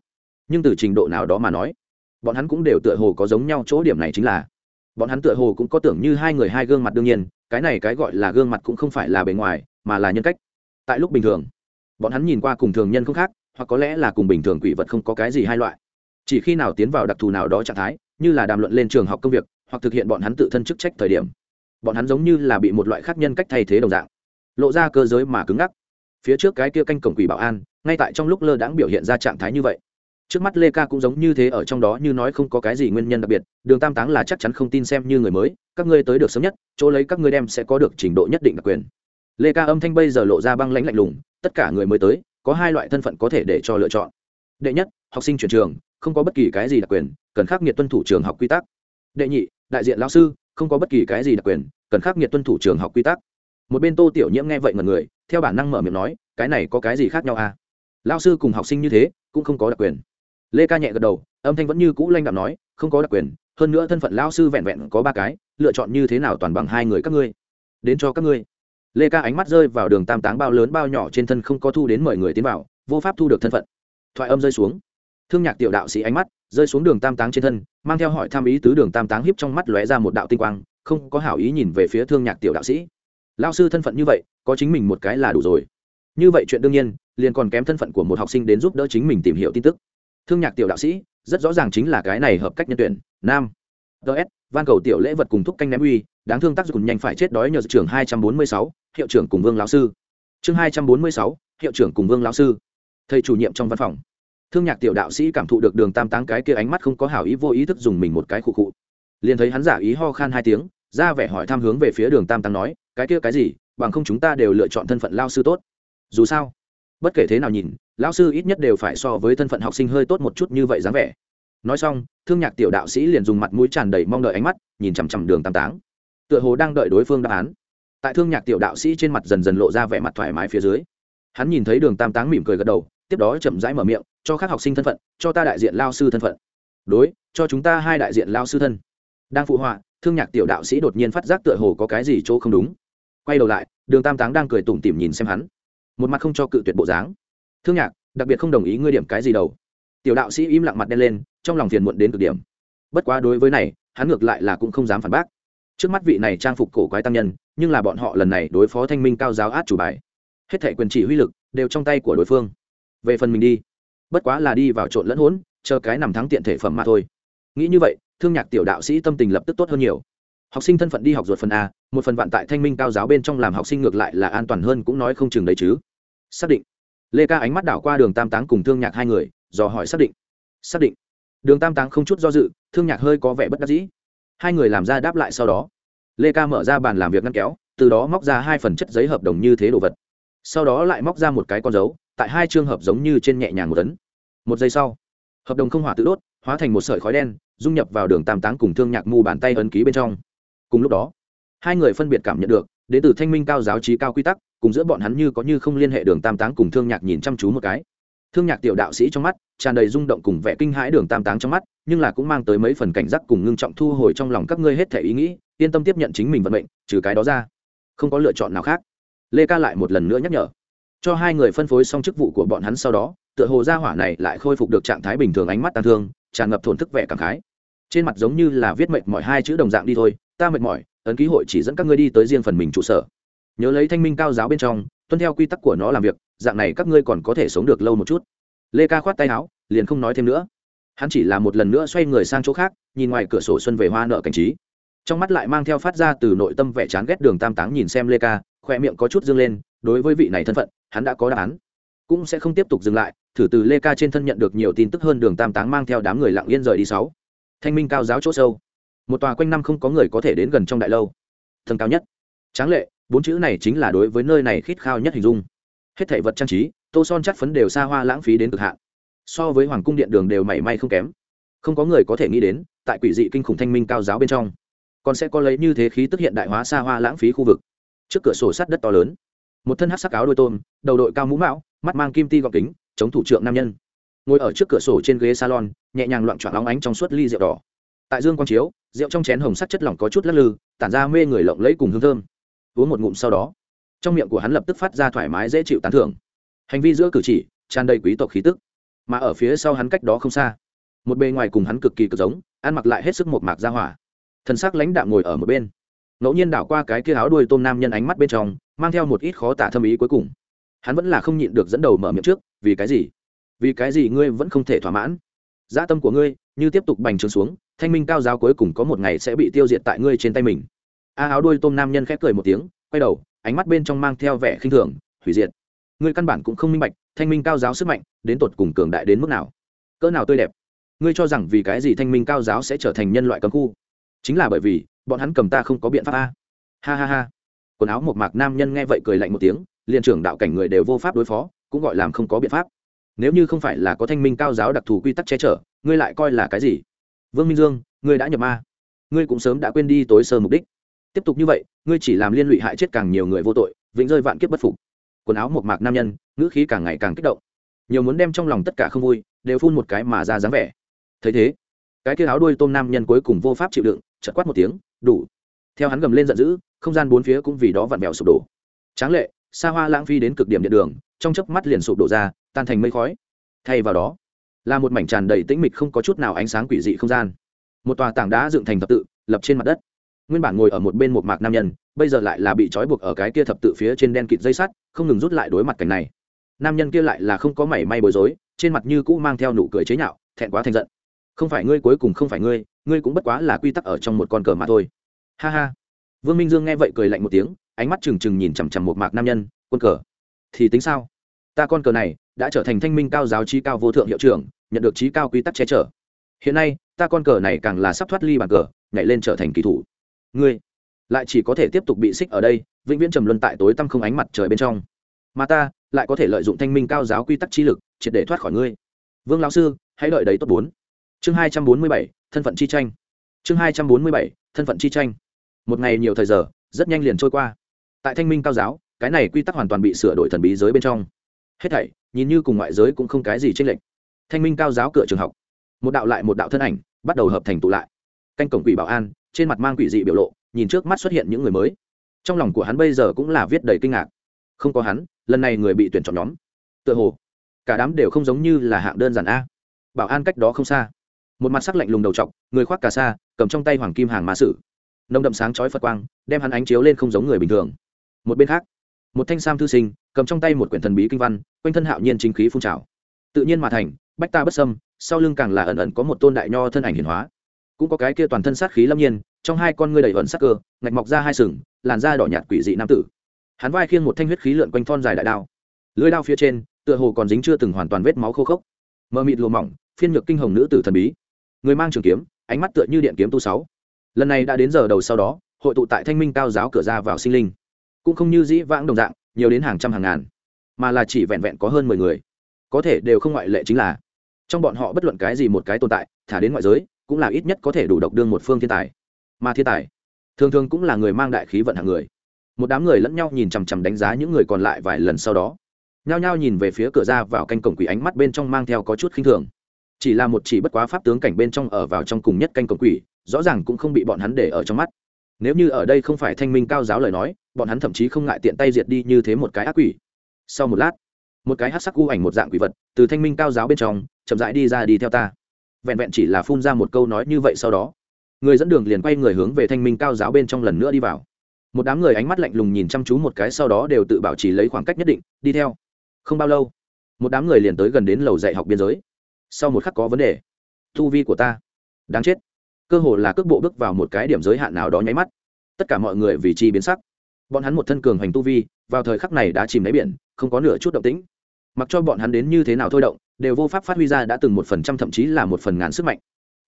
Nhưng từ trình độ nào đó mà nói, bọn hắn cũng đều tựa hồ có giống nhau chỗ điểm này chính là, bọn hắn tựa hồ cũng có tưởng như hai người hai gương mặt đương nhiên, cái này cái gọi là gương mặt cũng không phải là bề ngoài, mà là nhân cách. Tại lúc bình thường, bọn hắn nhìn qua cùng thường nhân không khác, hoặc có lẽ là cùng bình thường quỷ vật không có cái gì hai loại. Chỉ khi nào tiến vào đặc thù nào đó trạng thái, như là đàm luận lên trường học công việc, hoặc thực hiện bọn hắn tự thân chức trách thời điểm, bọn hắn giống như là bị một loại khác nhân cách thay thế đồng dạng, lộ ra cơ giới mà cứng ngắc phía trước cái kia canh cổng quỷ bảo an, ngay tại trong lúc lơ đãng biểu hiện ra trạng thái như vậy. Trước mắt lê ca cũng giống như thế ở trong đó như nói không có cái gì nguyên nhân đặc biệt, đường tam táng là chắc chắn không tin xem như người mới, các ngươi tới được sớm nhất, chỗ lấy các ngươi đem sẽ có được trình độ nhất định đặc quyền. Lê ca âm thanh bây giờ lộ ra băng lãnh lạnh lùng, tất cả người mới tới, có hai loại thân phận có thể để cho lựa chọn. Đệ nhất, học sinh chuyển trường, không có bất kỳ cái gì đặc quyền, cần khắc nghiệt tuân thủ trường học quy tắc. Đệ nhị, đại diện lao sư, không có bất kỳ cái gì đặc quyền, cần khắc nghiệt tuân thủ trường học quy tắc. Một bên tô tiểu nhiễm nghe vậy ngần người theo bản năng mở miệng nói, cái này có cái gì khác nhau à? Lao sư cùng học sinh như thế, cũng không có đặc quyền. Lê ca nhẹ gật đầu, âm thanh vẫn như cũ lanh đạm nói, không có đặc quyền, hơn nữa thân phận lao sư vẹn vẹn có ba cái, lựa chọn như thế nào toàn bằng hai người các ngươi. Đến cho các ngươi. Lê ca ánh mắt rơi vào đường tam táng bao lớn bao nhỏ trên thân không có thu đến mời người tiến vào, vô pháp thu được thân phận. Thoại âm rơi xuống. Thương nhạc tiểu đạo sĩ ánh mắt rơi xuống đường tam táng trên thân, mang theo hỏi tham ý tứ đường tam táng hiếp trong mắt lóe ra một đạo tinh quang, không có hảo ý nhìn về phía thương nhạc tiểu đạo sĩ lao sư thân phận như vậy, có chính mình một cái là đủ rồi. Như vậy chuyện đương nhiên, liền còn kém thân phận của một học sinh đến giúp đỡ chính mình tìm hiểu tin tức. Thương nhạc tiểu đạo sĩ, rất rõ ràng chính là cái này hợp cách nhân tuyển, nam. Ts van cầu tiểu lễ vật cùng thúc canh ném uy, đáng thương tác dụng nhanh phải chết đói nhờ trường hai trăm bốn mươi sáu, hiệu trưởng cùng vương lão sư. Chương hai trăm bốn mươi sáu, hiệu trưởng cùng vương lão sư. Thầy chủ nhiệm trong văn phòng. Thương nhạc tiểu đạo sĩ cảm thụ được đường tam táng cái kia ánh mắt không có hảo ý, vô ý thức dùng mình một cái khụ khụ. Liền thấy hắn giả ý ho khan hai tiếng, ra vẻ hỏi thăm hướng về phía đường tam táng nói cái kia cái gì, bằng không chúng ta đều lựa chọn thân phận lao sư tốt. Dù sao, bất kể thế nào nhìn lão sư ít nhất đều phải so với thân phận học sinh hơi tốt một chút như vậy dáng vẻ. Nói xong, thương nhạc tiểu đạo sĩ liền dùng mặt mũi tràn đầy mong đợi ánh mắt, nhìn chằm chằm đường tam táng. Tựa hồ đang đợi đối phương đáp án. Tại thương nhạc tiểu đạo sĩ trên mặt dần dần lộ ra vẻ mặt thoải mái phía dưới, hắn nhìn thấy đường tam táng mỉm cười gật đầu, tiếp đó chậm rãi mở miệng, cho các học sinh thân phận, cho ta đại diện lao sư thân phận. Đối, cho chúng ta hai đại diện lao sư thân. Đang phụ họa, thương nhạc tiểu đạo sĩ đột nhiên phát giác tựa hồ có cái gì chỗ không đúng quay đầu lại, đường tam táng đang cười tủm tỉm nhìn xem hắn. Một mặt không cho cự tuyệt bộ dáng. Thương nhạc, đặc biệt không đồng ý ngươi điểm cái gì đâu tiểu đạo sĩ im lặng mặt đen lên, trong lòng phiền muộn đến cực điểm. Bất quá đối với này, hắn ngược lại là cũng không dám phản bác. Trước mắt vị này trang phục cổ quái tăng nhân, nhưng là bọn họ lần này đối phó thanh minh cao giáo át chủ bài. Hết thể quyền chỉ huy lực đều trong tay của đối phương. Về phần mình đi. Bất quá là đi vào trộn lẫn hỗn, chờ cái nằm thắng tiện thể phẩm mà thôi. Nghĩ như vậy, thương nhạc tiểu đạo sĩ tâm tình lập tức tốt hơn nhiều học sinh thân phận đi học ruột phần a, một phần vạn tại thanh minh cao giáo bên trong làm học sinh ngược lại là an toàn hơn cũng nói không chừng đấy chứ. Xác định. Lê ca ánh mắt đảo qua đường tam táng cùng thương nhạc hai người, dò hỏi xác định. Xác định. Đường tam táng không chút do dự, thương nhạc hơi có vẻ bất đắc dĩ. Hai người làm ra đáp lại sau đó. Lê ca mở ra bàn làm việc ngăn kéo, từ đó móc ra hai phần chất giấy hợp đồng như thế đồ vật. Sau đó lại móc ra một cái con dấu, tại hai trường hợp giống như trên nhẹ nhàng một tấn. Một giây sau, hợp đồng không hỏa tự đốt, hóa thành một sợi khói đen, dung nhập vào đường tam táng cùng thương nhạc mù bàn tay ấn ký bên trong cùng lúc đó, hai người phân biệt cảm nhận được, đến từ thanh minh cao giáo trí cao quy tắc, cùng giữa bọn hắn như có như không liên hệ đường tam táng cùng thương nhạc nhìn chăm chú một cái. Thương nhạc tiểu đạo sĩ trong mắt tràn đầy rung động cùng vẻ kinh hãi đường tam táng trong mắt, nhưng là cũng mang tới mấy phần cảnh giác cùng ngưng trọng thu hồi trong lòng các ngươi hết thể ý nghĩ, yên tâm tiếp nhận chính mình vận mệnh, trừ cái đó ra, không có lựa chọn nào khác. Lê ca lại một lần nữa nhắc nhở. Cho hai người phân phối xong chức vụ của bọn hắn sau đó, tựa hồ gia hỏa này lại khôi phục được trạng thái bình thường ánh mắt tàn thương, tràn ngập thổn thức vẻ cảm khái. Trên mặt giống như là viết mệnh mọi hai chữ đồng dạng đi thôi ta mệt mỏi, ấn ký hội chỉ dẫn các ngươi đi tới riêng phần mình trụ sở. Nhớ lấy thanh minh cao giáo bên trong, tuân theo quy tắc của nó làm việc, dạng này các ngươi còn có thể sống được lâu một chút. Lê ca khoát tay áo, liền không nói thêm nữa. Hắn chỉ là một lần nữa xoay người sang chỗ khác, nhìn ngoài cửa sổ xuân về hoa nợ cảnh trí. Trong mắt lại mang theo phát ra từ nội tâm vẻ chán ghét đường tam táng nhìn xem lê ca khoe miệng có chút dâng lên, đối với vị này thân phận, hắn đã có đáp án. Cũng sẽ không tiếp tục dừng lại, thử từ lê ca trên thân nhận được nhiều tin tức hơn đường tam táng mang theo đám người lặng yên rời đi sáu. Thanh minh cao giáo chỗ sâu một tòa quanh năm không có người có thể đến gần trong đại lâu. Thần cao nhất. Tráng lệ, bốn chữ này chính là đối với nơi này khít khao nhất hình dung. Hết thảy vật trang trí, tô son chắt phấn đều xa hoa lãng phí đến cực hạn. So với hoàng cung điện đường đều mảy may không kém. Không có người có thể nghĩ đến, tại quỷ dị kinh khủng thanh minh cao giáo bên trong, còn sẽ có lấy như thế khí tức hiện đại hóa xa hoa lãng phí khu vực. Trước cửa sổ sắt đất to lớn, một thân hát sắc áo đôi tôm, đầu đội cao mũ mão, mắt mang kim ti gọc kính, chống thủ trưởng nam nhân. Ngồi ở trước cửa sổ trên ghế salon, nhẹ nhàng loạn trọn óng ánh trong suốt ly rượu đỏ tại dương quang chiếu, rượu trong chén hồng sắc chất lỏng có chút lắc lư, tản ra mê người lộng lẫy cùng hương thơm. Uống một ngụm sau đó, trong miệng của hắn lập tức phát ra thoải mái dễ chịu tán thưởng. Hành vi giữa cử chỉ, tràn đầy quý tộc khí tức. Mà ở phía sau hắn cách đó không xa, một bề ngoài cùng hắn cực kỳ cực giống, ăn mặc lại hết sức một mạc ra hỏa. Thần sắc lãnh đạm ngồi ở một bên. Ngẫu nhiên đảo qua cái kia áo đuôi tôm nam nhân ánh mắt bên trong, mang theo một ít khó tả thâm ý cuối cùng. Hắn vẫn là không nhịn được dẫn đầu mở miệng trước, vì cái gì? Vì cái gì ngươi vẫn không thể thỏa mãn? Dã tâm của ngươi như tiếp tục bành trướng xuống thanh minh cao giáo cuối cùng có một ngày sẽ bị tiêu diệt tại ngươi trên tay mình. A áo đuôi tôm nam nhân khép cười một tiếng, quay đầu, ánh mắt bên trong mang theo vẻ khinh thường, hủy diệt. Ngươi căn bản cũng không minh bạch, thanh minh cao giáo sức mạnh, đến tột cùng cường đại đến mức nào. Cỡ nào tươi đẹp. Ngươi cho rằng vì cái gì thanh minh cao giáo sẽ trở thành nhân loại cấm khu? Chính là bởi vì, bọn hắn cầm ta không có biện pháp a. Ha ha ha. Quần áo một mạc nam nhân nghe vậy cười lạnh một tiếng, liền trưởng đạo cảnh người đều vô pháp đối phó, cũng gọi làm không có biện pháp. Nếu như không phải là có thanh minh cao giáo đặc thù quy tắc che chở, ngươi lại coi là cái gì? Vương minh dương, ngươi đã nhập ma. Ngươi cũng sớm đã quên đi tối sơ mục đích. Tiếp tục như vậy, ngươi chỉ làm liên lụy hại chết càng nhiều người vô tội, vĩnh rơi vạn kiếp bất phục. Quần áo một mạc nam nhân, ngữ khí càng ngày càng kích động. Nhiều muốn đem trong lòng tất cả không vui, đều phun một cái mà ra dáng vẻ. Thấy thế, cái kia áo đuôi tôm nam nhân cuối cùng vô pháp chịu đựng chật quát một tiếng, đủ. Theo hắn gầm lên giận dữ, không gian bốn phía cũng vì đó vặn vẹo sụp đổ. Tráng lệ, xa hoa lãng phi đến cực điểm điện đường, trong chớp mắt liền sụp đổ ra, tan thành mây khói. Thay vào đó là một mảnh tràn đầy tĩnh mịch không có chút nào ánh sáng quỷ dị không gian. Một tòa tảng đá dựng thành thập tự, lập trên mặt đất. Nguyên bản ngồi ở một bên một mạc nam nhân, bây giờ lại là bị trói buộc ở cái kia thập tự phía trên đen kịt dây sắt, không ngừng rút lại đối mặt cảnh này. Nam nhân kia lại là không có mảy may bối rối, trên mặt như cũ mang theo nụ cười chế nhạo, thẹn quá thành giận. Không phải ngươi cuối cùng không phải ngươi ngươi cũng bất quá là quy tắc ở trong một con cờ mà thôi. Ha ha. Vương minh dương nghe vậy cười lạnh một tiếng, ánh mắt trừng trừng nhìn chằm chằm một mạc nam nhân, quân cờ, thì tính sao? Ta con cờ này đã trở thành thanh minh cao giáo trí cao vô thượng hiệu trưởng, nhận được trí cao quy tắc che chở. Hiện nay, ta con cờ này càng là sắp thoát ly bàn cờ, nhảy lên trở thành kỳ thủ. Ngươi lại chỉ có thể tiếp tục bị xích ở đây, vĩnh viễn trầm luân tại tối tăm không ánh mặt trời bên trong. Mà ta lại có thể lợi dụng thanh minh cao giáo quy tắc trí lực, triệt để thoát khỏi ngươi. Vương lão sư, hãy đợi đấy tốt bốn. Chương hai trăm bốn mươi bảy, thân phận chi tranh. Chương hai trăm bốn mươi bảy, thân phận chi tranh. Một ngày nhiều thời giờ, rất nhanh liền trôi qua. Tại thanh minh cao giáo, cái này quy tắc hoàn toàn bị sửa đổi thần bí giới bên trong hết thảy, nhìn như cùng ngoại giới cũng không cái gì chênh lệch. Thanh minh cao giáo cửa trường học. Một đạo lại một đạo thân ảnh bắt đầu hợp thành tụ lại. Canh cổng quỷ bảo an, trên mặt mang quỷ dị biểu lộ, nhìn trước mắt xuất hiện những người mới. Trong lòng của hắn bây giờ cũng là viết đầy kinh ngạc. Không có hắn, lần này người bị tuyển chọn nhóm. Tựa hồ, cả đám đều không giống như là hạng đơn giản a. Bảo an cách đó không xa. Một mặt sắc lạnh lùng đầu t người khoác cà sa, cầm trong tay hoàng kim hàng mã sử. Nông đậm sáng chói phật quang, đem hắn ánh chiếu lên không giống người bình thường. Một bên khác một thanh sam thư sinh, cầm trong tay một quyển thần bí kinh văn, quanh thân hạo nhiên chính khí phun trào. Tự nhiên mà thành, bách ta bất sâm sau lưng càng là ẩn ẩn có một tôn đại nho thân ảnh hiển hóa. Cũng có cái kia toàn thân sát khí lâm nhiên, trong hai con ngươi đầy ẩn sắc cơ, ngạch mọc ra hai sừng, làn da đỏ nhạt quỷ dị nam tử. Hắn vai khiêng một thanh huyết khí lượn quanh thon dài đại đao. Lưới đao phía trên, tựa hồ còn dính chưa từng hoàn toàn vết máu khô khốc. Mờ mịt lùa mỏng, phiên nhược kinh hồng nữ tử thần bí. Người mang trường kiếm, ánh mắt tựa như điện kiếm tu sáu. Lần này đã đến giờ đầu sau đó, hội tụ tại thanh minh cao giáo cửa ra vào sinh linh cũng không như dĩ vãng đồng dạng, nhiều đến hàng trăm hàng ngàn, mà là chỉ vẹn vẹn có hơn mười người. Có thể đều không ngoại lệ chính là, trong bọn họ bất luận cái gì một cái tồn tại, thả đến ngoại giới, cũng là ít nhất có thể đủ độc đương một phương thiên tài. Mà thiên tài, thường thường cũng là người mang đại khí vận hạng người. Một đám người lẫn nhau nhìn chằm chằm đánh giá những người còn lại vài lần sau đó, nhao nhao nhìn về phía cửa ra vào canh cổng quỷ ánh mắt bên trong mang theo có chút khinh thường. Chỉ là một chỉ bất quá pháp tướng cảnh bên trong ở vào trong cùng nhất canh cổng quỷ, rõ ràng cũng không bị bọn hắn để ở trong mắt. Nếu như ở đây không phải thanh minh cao giáo lời nói bọn hắn thậm chí không ngại tiện tay diệt đi như thế một cái ác quỷ. Sau một lát, một cái hát sắc u ảnh một dạng quỷ vật từ thanh minh cao giáo bên trong chậm rãi đi ra đi theo ta. Vẹn vẹn chỉ là phun ra một câu nói như vậy sau đó, người dẫn đường liền quay người hướng về thanh minh cao giáo bên trong lần nữa đi vào. Một đám người ánh mắt lạnh lùng nhìn chăm chú một cái sau đó đều tự bảo trì lấy khoảng cách nhất định, đi theo. Không bao lâu, một đám người liền tới gần đến lầu dạy học biên giới. Sau một khắc có vấn đề thu vi của ta, đáng chết. Cơ hồ là cước bộ bước vào một cái điểm giới hạn nào đó nháy mắt. Tất cả mọi người vì chi biến sắc bọn hắn một thân cường hành tu vi, vào thời khắc này đã chìm đáy biển, không có nửa chút động tĩnh. Mặc cho bọn hắn đến như thế nào thôi động, đều vô pháp phát huy ra đã từng một phần trăm thậm chí là một phần ngàn sức mạnh.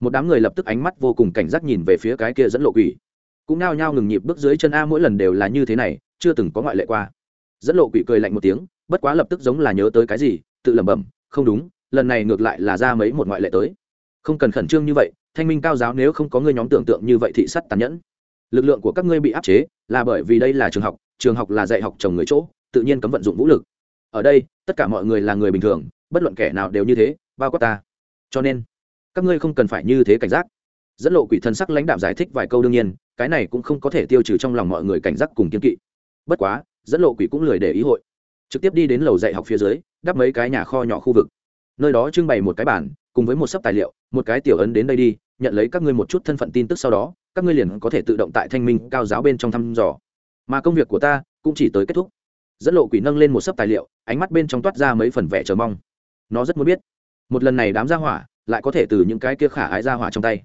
Một đám người lập tức ánh mắt vô cùng cảnh giác nhìn về phía cái kia dẫn lộ quỷ. Cũng nao nhao ngừng nhịp bước dưới chân a mỗi lần đều là như thế này, chưa từng có ngoại lệ qua. Dẫn lộ quỷ cười lạnh một tiếng, bất quá lập tức giống là nhớ tới cái gì, tự lẩm bẩm, không đúng, lần này ngược lại là ra mấy một ngoại lệ tới. Không cần khẩn trương như vậy, thanh minh cao giáo nếu không có người nhóm tưởng tượng như vậy thị sắt tàn nhẫn lực lượng của các ngươi bị áp chế, là bởi vì đây là trường học trường học là dạy học chồng người chỗ, tự nhiên cấm vận dụng vũ lực. Ở đây, tất cả mọi người là người bình thường, bất luận kẻ nào đều như thế, bao quát ta. Cho nên, các ngươi không cần phải như thế cảnh giác. Dẫn lộ quỷ thân sắc lãnh đạm giải thích vài câu đương nhiên, cái này cũng không có thể tiêu trừ trong lòng mọi người cảnh giác cùng kiên kỵ. Bất quá, dẫn lộ quỷ cũng lười để ý hội. Trực tiếp đi đến lầu dạy học phía dưới, đắp mấy cái nhà kho nhỏ khu vực. Nơi đó trưng bày một cái bản cùng với một sấp tài liệu, một cái tiểu ấn đến đây đi nhận lấy các ngươi một chút thân phận tin tức sau đó, các ngươi liền có thể tự động tại thanh minh cao giáo bên trong thăm dò. Mà công việc của ta cũng chỉ tới kết thúc. Dẫn lộ quỷ nâng lên một sấp tài liệu, ánh mắt bên trong toát ra mấy phần vẻ chờ mong. Nó rất muốn biết, một lần này đám ra hỏa lại có thể từ những cái kia khả ái ra hỏa trong tay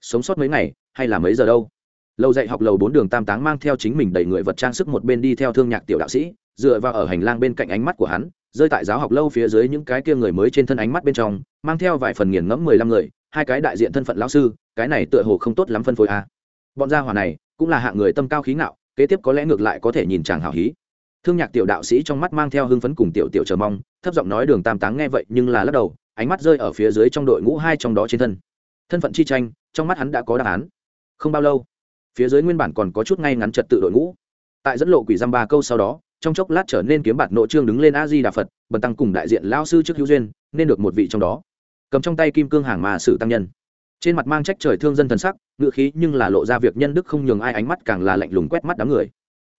sống sót mấy ngày hay là mấy giờ đâu? Lâu dạy học lầu bốn đường tam táng mang theo chính mình đẩy người vật trang sức một bên đi theo thương nhạc tiểu đạo sĩ, dựa vào ở hành lang bên cạnh ánh mắt của hắn, rơi tại giáo học lâu phía dưới những cái kia người mới trên thân ánh mắt bên trong, mang theo vài phần nghiền ngẫm mười lăm người hai cái đại diện thân phận lão sư, cái này tựa hồ không tốt lắm phân phối a à. bọn gia hỏa này cũng là hạng người tâm cao khí ngạo, kế tiếp có lẽ ngược lại có thể nhìn chàng hào hí. Thương nhạc tiểu đạo sĩ trong mắt mang theo hưng phấn cùng tiểu tiểu chờ mong, thấp giọng nói đường tam táng nghe vậy nhưng là lắc đầu, ánh mắt rơi ở phía dưới trong đội ngũ hai trong đó trên thân. Thân phận chi tranh, trong mắt hắn đã có đáp án. Không bao lâu, phía dưới nguyên bản còn có chút ngay ngắn trật tự đội ngũ. Tại dẫn lộ quỷ giam ba câu sau đó, trong chốc lát trở nên kiếm bạt nội trương đứng lên a di đà phật, bần tăng cùng đại diện lao sư trước hữu duyên, nên được một vị trong đó cầm trong tay kim cương hàng mà sử tăng nhân. Trên mặt mang trách trời thương dân thần sắc ngự khí nhưng là lộ ra việc nhân đức không nhường ai ánh mắt càng là lạnh lùng quét mắt đám người.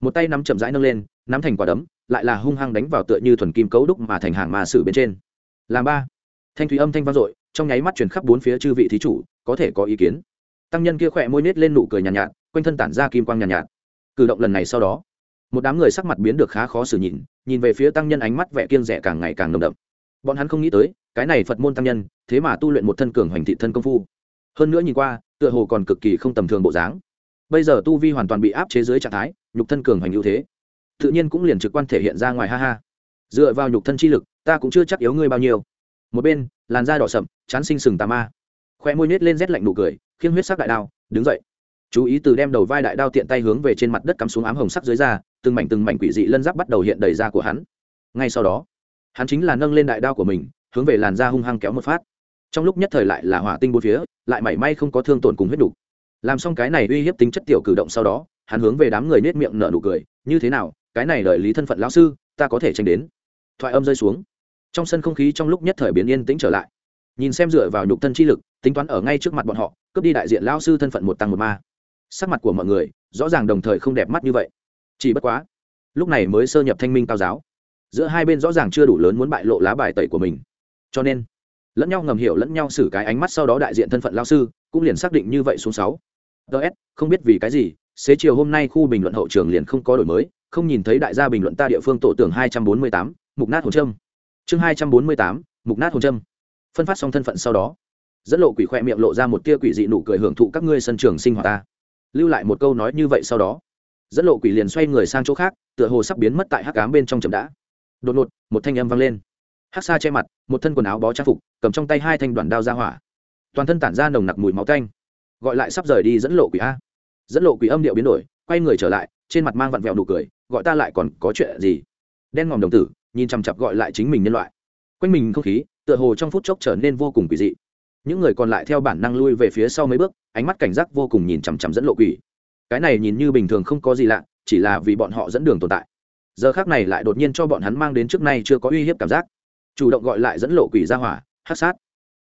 Một tay nắm chậm rãi nâng lên nắm thành quả đấm lại là hung hăng đánh vào tựa như thuần kim cấu đúc mà thành hàng mà sử bên trên. Làm ba. Thanh thủy âm thanh vang dội trong nháy mắt chuyển khắp bốn phía chư vị thí chủ có thể có ý kiến. Tăng nhân kia khỏe môi nết lên nụ cười nhàn nhạt, nhạt quanh thân tản ra kim quang nhàn nhạt, nhạt cử động lần này sau đó một đám người sắc mặt biến được khá khó xử nhìn nhìn về phía tăng nhân ánh mắt vẻ kiêng rẻ càng ngày càng nồng đậm. Bọn hắn không nghĩ tới cái này phật môn tăng nhân, thế mà tu luyện một thân cường hoành thị thân công phu. Hơn nữa nhìn qua, tựa hồ còn cực kỳ không tầm thường bộ dáng. Bây giờ tu vi hoàn toàn bị áp chế dưới trạng thái, nhục thân cường hoành ưu thế. Tự nhiên cũng liền trực quan thể hiện ra ngoài, ha ha. Dựa vào nhục thân chi lực, ta cũng chưa chắc yếu ngươi bao nhiêu. Một bên, làn da đỏ sậm, chán sinh sừng tà ma. Khoe môi nhét lên rét lạnh nụ cười, khiêng huyết sắc đại đao, đứng dậy. Chú ý từ đem đầu vai đại đao tiện tay hướng về trên mặt đất cắm xuống ám hồng sắc dưới da, từng mảnh từng mảnh quỷ dị lân giáp bắt đầu hiện đầy da của hắn. Ngay sau đó, hắn chính là nâng lên đại đao của mình hướng về làn da hung hăng kéo một phát. Trong lúc nhất thời lại là hỏa tinh bốn phía, lại mảy may không có thương tổn cùng huyết đủ. làm xong cái này uy hiếp tính chất tiểu cử động sau đó, hắn hướng về đám người nết miệng nở nụ cười, như thế nào, cái này đợi lý thân phận lão sư, ta có thể tranh đến. Thoại âm rơi xuống. Trong sân không khí trong lúc nhất thời biến yên tĩnh trở lại. Nhìn xem dựa vào nhục thân chi lực, tính toán ở ngay trước mặt bọn họ, cướp đi đại diện lão sư thân phận một tăng một ma. Sắc mặt của mọi người rõ ràng đồng thời không đẹp mắt như vậy. Chỉ bất quá, lúc này mới sơ nhập thanh minh cao giáo. Giữa hai bên rõ ràng chưa đủ lớn muốn bại lộ lá bài tẩy của mình cho nên, lẫn nhau ngầm hiểu lẫn nhau xử cái ánh mắt sau đó đại diện thân phận lao sư, cũng liền xác định như vậy xuống sáu. Ts không biết vì cái gì, xế chiều hôm nay khu bình luận hậu trường liền không có đổi mới, không nhìn thấy đại gia bình luận ta địa phương tổ tưởng hai trăm bốn mươi tám, mục nát hồn trâm chương hai trăm bốn mươi tám, mục nát hồn trâm phân phát xong thân phận sau đó, dẫn lộ quỷ khoe miệng lộ ra một tia quỷ dị nụ cười hưởng thụ các ngươi sân trường sinh hoạt ta. Lưu lại một câu nói như vậy sau đó, dẫn lộ quỷ liền xoay người sang chỗ khác, tựa hồ sắp biến mất tại hắc cám bên trong chậm đã. Đột ngột, một thanh âm vang lên hắc xa che mặt, một thân quần áo bó trang phục, cầm trong tay hai thanh đoàn đao ra hỏa. Toàn thân tản ra nồng nặc mùi máu canh gọi lại sắp rời đi dẫn lộ quỷ a. Dẫn lộ quỷ âm điệu biến đổi, quay người trở lại, trên mặt mang vặn vẹo nụ cười, gọi ta lại còn có chuyện gì? Đen ngòm đồng tử, nhìn chằm chặp gọi lại chính mình nhân loại. Quanh mình không khí, tựa hồ trong phút chốc trở nên vô cùng quỷ dị. Những người còn lại theo bản năng lui về phía sau mấy bước, ánh mắt cảnh giác vô cùng nhìn chằm chằm dẫn lộ quỷ. Cái này nhìn như bình thường không có gì lạ, chỉ là vì bọn họ dẫn đường tồn tại. Giờ khác này lại đột nhiên cho bọn hắn mang đến trước nay chưa có uy hiếp cảm giác chủ động gọi lại dẫn lộ quỷ ra hỏa hát sát.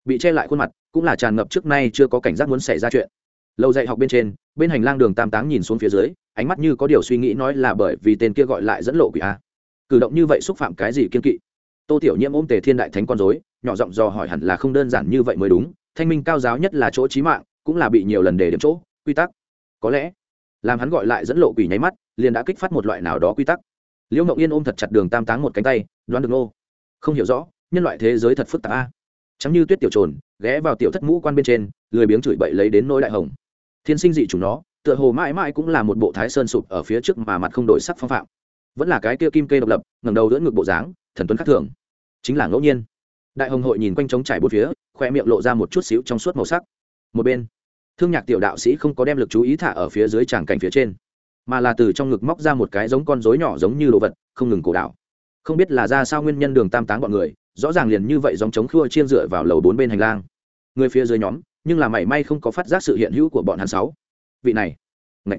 Bị che lại khuôn mặt, cũng là tràn ngập trước nay chưa có cảnh giác muốn xảy ra chuyện. Lâu dạy học bên trên, bên hành lang đường tam táng nhìn xuống phía dưới, ánh mắt như có điều suy nghĩ nói là bởi vì tên kia gọi lại dẫn lộ quỷ a. Cử động như vậy xúc phạm cái gì kiên kỵ? Tô tiểu nhiễm ôm tề thiên đại thánh con dối nhỏ giọng dò hỏi hẳn là không đơn giản như vậy mới đúng, thanh minh cao giáo nhất là chỗ trí mạng, cũng là bị nhiều lần đề điểm chỗ, quy tắc. Có lẽ, làm hắn gọi lại dẫn lộ quỷ nháy mắt, liền đã kích phát một loại nào đó quy tắc. Liễu ngậu yên ôm thật chặt đường tam táng một cánh tay, đoán được nô không hiểu rõ, nhân loại thế giới thật phức tạp a. Chẳng như tuyết tiểu trồn, ghé vào tiểu thất mũ quan bên trên, lười biếng chửi bậy lấy đến nỗi đại hồng. Thiên sinh dị chúng nó, tựa hồ mãi mãi cũng là một bộ thái sơn sụp ở phía trước mà mặt không đổi sắc phong phạm. Vẫn là cái kia kim kê độc lập, ngẩng đầu đỡ ngực bộ dáng, thần tuấn khắc thường. Chính là ngẫu nhiên. Đại hồng hội nhìn quanh trống trải bốn phía, khoe miệng lộ ra một chút xíu trong suốt màu sắc. Một bên, thương nhạc tiểu đạo sĩ không có đem lực chú ý thả ở phía dưới tràng cảnh phía trên, mà là từ trong ngực móc ra một cái giống con rối nhỏ giống như đồ vật, không ngừng cổ đạo không biết là ra sao nguyên nhân đường tam táng bọn người, rõ ràng liền như vậy dòng chống khua chiên dựa vào lầu bốn bên hành lang. Người phía dưới nhóm, nhưng là mảy may không có phát giác sự hiện hữu của bọn hắn sáu. Vị này Ngậy.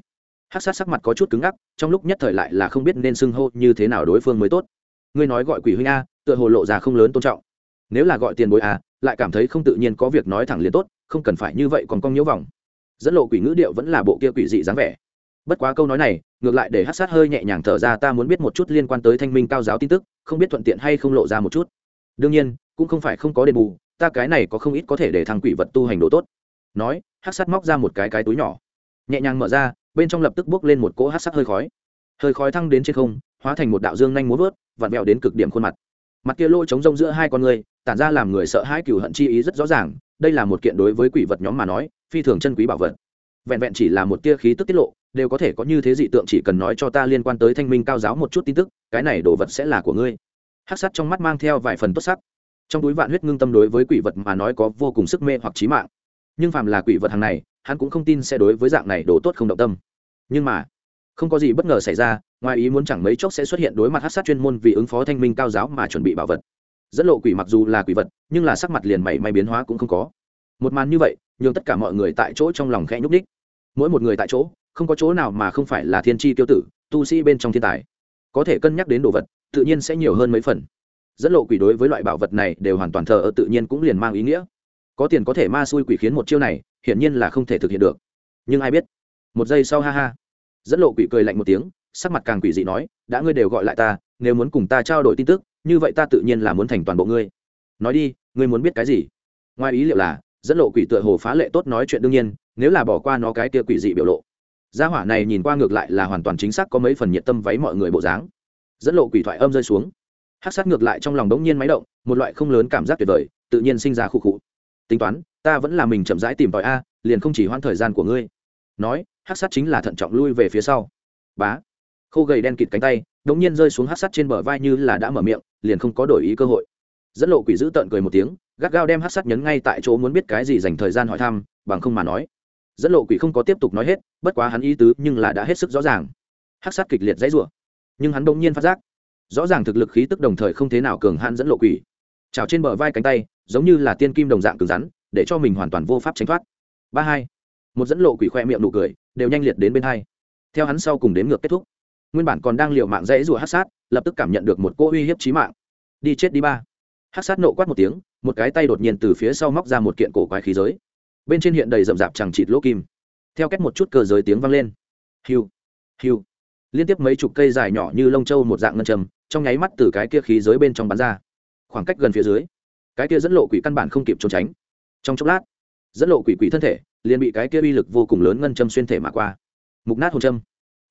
hát sát sắc mặt có chút cứng ngắc, trong lúc nhất thời lại là không biết nên xưng hô như thế nào đối phương mới tốt. Ngươi nói gọi quỷ huynh a, tựa hồ lộ ra không lớn tôn trọng. Nếu là gọi tiền bối a, lại cảm thấy không tự nhiên có việc nói thẳng liền tốt, không cần phải như vậy còn cong nhiễu vòng. Dẫn lộ quỷ ngữ điệu vẫn là bộ kia quỷ dị dáng vẻ. Bất quá câu nói này ngược lại để hát sát hơi nhẹ nhàng thở ra, ta muốn biết một chút liên quan tới thanh minh cao giáo tin tức, không biết thuận tiện hay không lộ ra một chút. Đương nhiên, cũng không phải không có đền bù, ta cái này có không ít có thể để thằng quỷ vật tu hành độ tốt. Nói, hát sát móc ra một cái cái túi nhỏ, nhẹ nhàng mở ra, bên trong lập tức bốc lên một cỗ hát sát hơi khói. Hơi khói thăng đến trên không, hóa thành một đạo dương nhanh muốn vớt, vặn vẹo đến cực điểm khuôn mặt. Mặt kia lôi trống rông giữa hai con người, tản ra làm người sợ hãi cừu hận chi ý rất rõ ràng, đây là một kiện đối với quỷ vật nhóm mà nói, phi thường chân quý bảo vật. Vẹn vẹn chỉ là một tia khí tức tiết lộ đều có thể có như thế dị tượng chỉ cần nói cho ta liên quan tới thanh minh cao giáo một chút tin tức, cái này đồ vật sẽ là của ngươi. Hắc sắt trong mắt mang theo vài phần tốt sắc. Trong túi vạn huyết ngưng tâm đối với quỷ vật mà nói có vô cùng sức mê hoặc trí mạng. Nhưng phàm là quỷ vật hàng này, hắn cũng không tin sẽ đối với dạng này đồ tốt không động tâm. Nhưng mà, không có gì bất ngờ xảy ra, ngoài ý muốn chẳng mấy chốc sẽ xuất hiện đối mặt hát sát chuyên môn vì ứng phó thanh minh cao giáo mà chuẩn bị bảo vật. Dẫn lộ quỷ mặc dù là quỷ vật, nhưng là sắc mặt liền mảy may biến hóa cũng không có. Một màn như vậy, nhường tất cả mọi người tại chỗ trong lòng khẽ nhúc đích mỗi một người tại chỗ không có chỗ nào mà không phải là thiên tri tiêu tử, tu sĩ bên trong thiên tài. Có thể cân nhắc đến đồ vật, tự nhiên sẽ nhiều hơn mấy phần. Dẫn lộ quỷ đối với loại bảo vật này đều hoàn toàn thờ ở tự nhiên cũng liền mang ý nghĩa. Có tiền có thể ma xui quỷ khiến một chiêu này, hiển nhiên là không thể thực hiện được. Nhưng ai biết? Một giây sau ha ha. Dẫn lộ quỷ cười lạnh một tiếng, sắc mặt càng quỷ dị nói, đã ngươi đều gọi lại ta, nếu muốn cùng ta trao đổi tin tức, như vậy ta tự nhiên là muốn thành toàn bộ ngươi. Nói đi, ngươi muốn biết cái gì? Ngoài ý liệu là, dẫn lộ quỷ tựa hồ phá lệ tốt nói chuyện đương nhiên, nếu là bỏ qua nó cái kia quỷ dị biểu lộ gia hỏa này nhìn qua ngược lại là hoàn toàn chính xác có mấy phần nhiệt tâm váy mọi người bộ dáng. Dẫn lộ quỷ thoại âm rơi xuống. Hát sát ngược lại trong lòng đống nhiên máy động, một loại không lớn cảm giác tuyệt vời, tự nhiên sinh ra khu khụ. Tính toán, ta vẫn là mình chậm rãi tìm tòi a, liền không chỉ hoãn thời gian của ngươi. Nói hát sát chính là thận trọng lui về phía sau. Bá. Khô gầy đen kịt cánh tay, đống nhiên rơi xuống hát sát trên bờ vai như là đã mở miệng, liền không có đổi ý cơ hội. Dẫn lộ quỷ giữ tợn cười một tiếng, gắt gao đem hát sát nhấn ngay tại chỗ muốn biết cái gì dành thời gian hỏi thăm, bằng không mà nói dẫn lộ quỷ không có tiếp tục nói hết, bất quá hắn ý tứ nhưng là đã hết sức rõ ràng. Hắc sát kịch liệt dãy rủa, nhưng hắn bỗng nhiên phát giác, rõ ràng thực lực khí tức đồng thời không thế nào cường hạn dẫn lộ quỷ. Trào trên bờ vai cánh tay, giống như là tiên kim đồng dạng cứng rắn, để cho mình hoàn toàn vô pháp tránh thoát. Ba hai, một dẫn lộ quỷ khoe miệng nụ cười, đều nhanh liệt đến bên hai. Theo hắn sau cùng đếm ngược kết thúc, nguyên bản còn đang liều mạng dãy rủa hát sát, lập tức cảm nhận được một cỗ uy hiếp trí mạng. Đi chết đi ba. Hát sát nộ quát một tiếng, một cái tay đột nhiên từ phía sau móc ra một kiện cổ quái khí giới bên trên hiện đầy rậm rạp chẳng chịt lỗ kim. Theo cách một chút cờ giới tiếng vang lên. Hiu hiu. Liên tiếp mấy chục cây dài nhỏ như lông trâu một dạng ngân châm, trong nháy mắt từ cái kia khí giới bên trong bắn ra. Khoảng cách gần phía dưới, cái kia dẫn lộ quỷ căn bản không kịp trốn tránh. Trong chốc lát, dẫn lộ quỷ quỷ thân thể liền bị cái kia uy lực vô cùng lớn ngân châm xuyên thể mà qua. Mục nát hồn châm.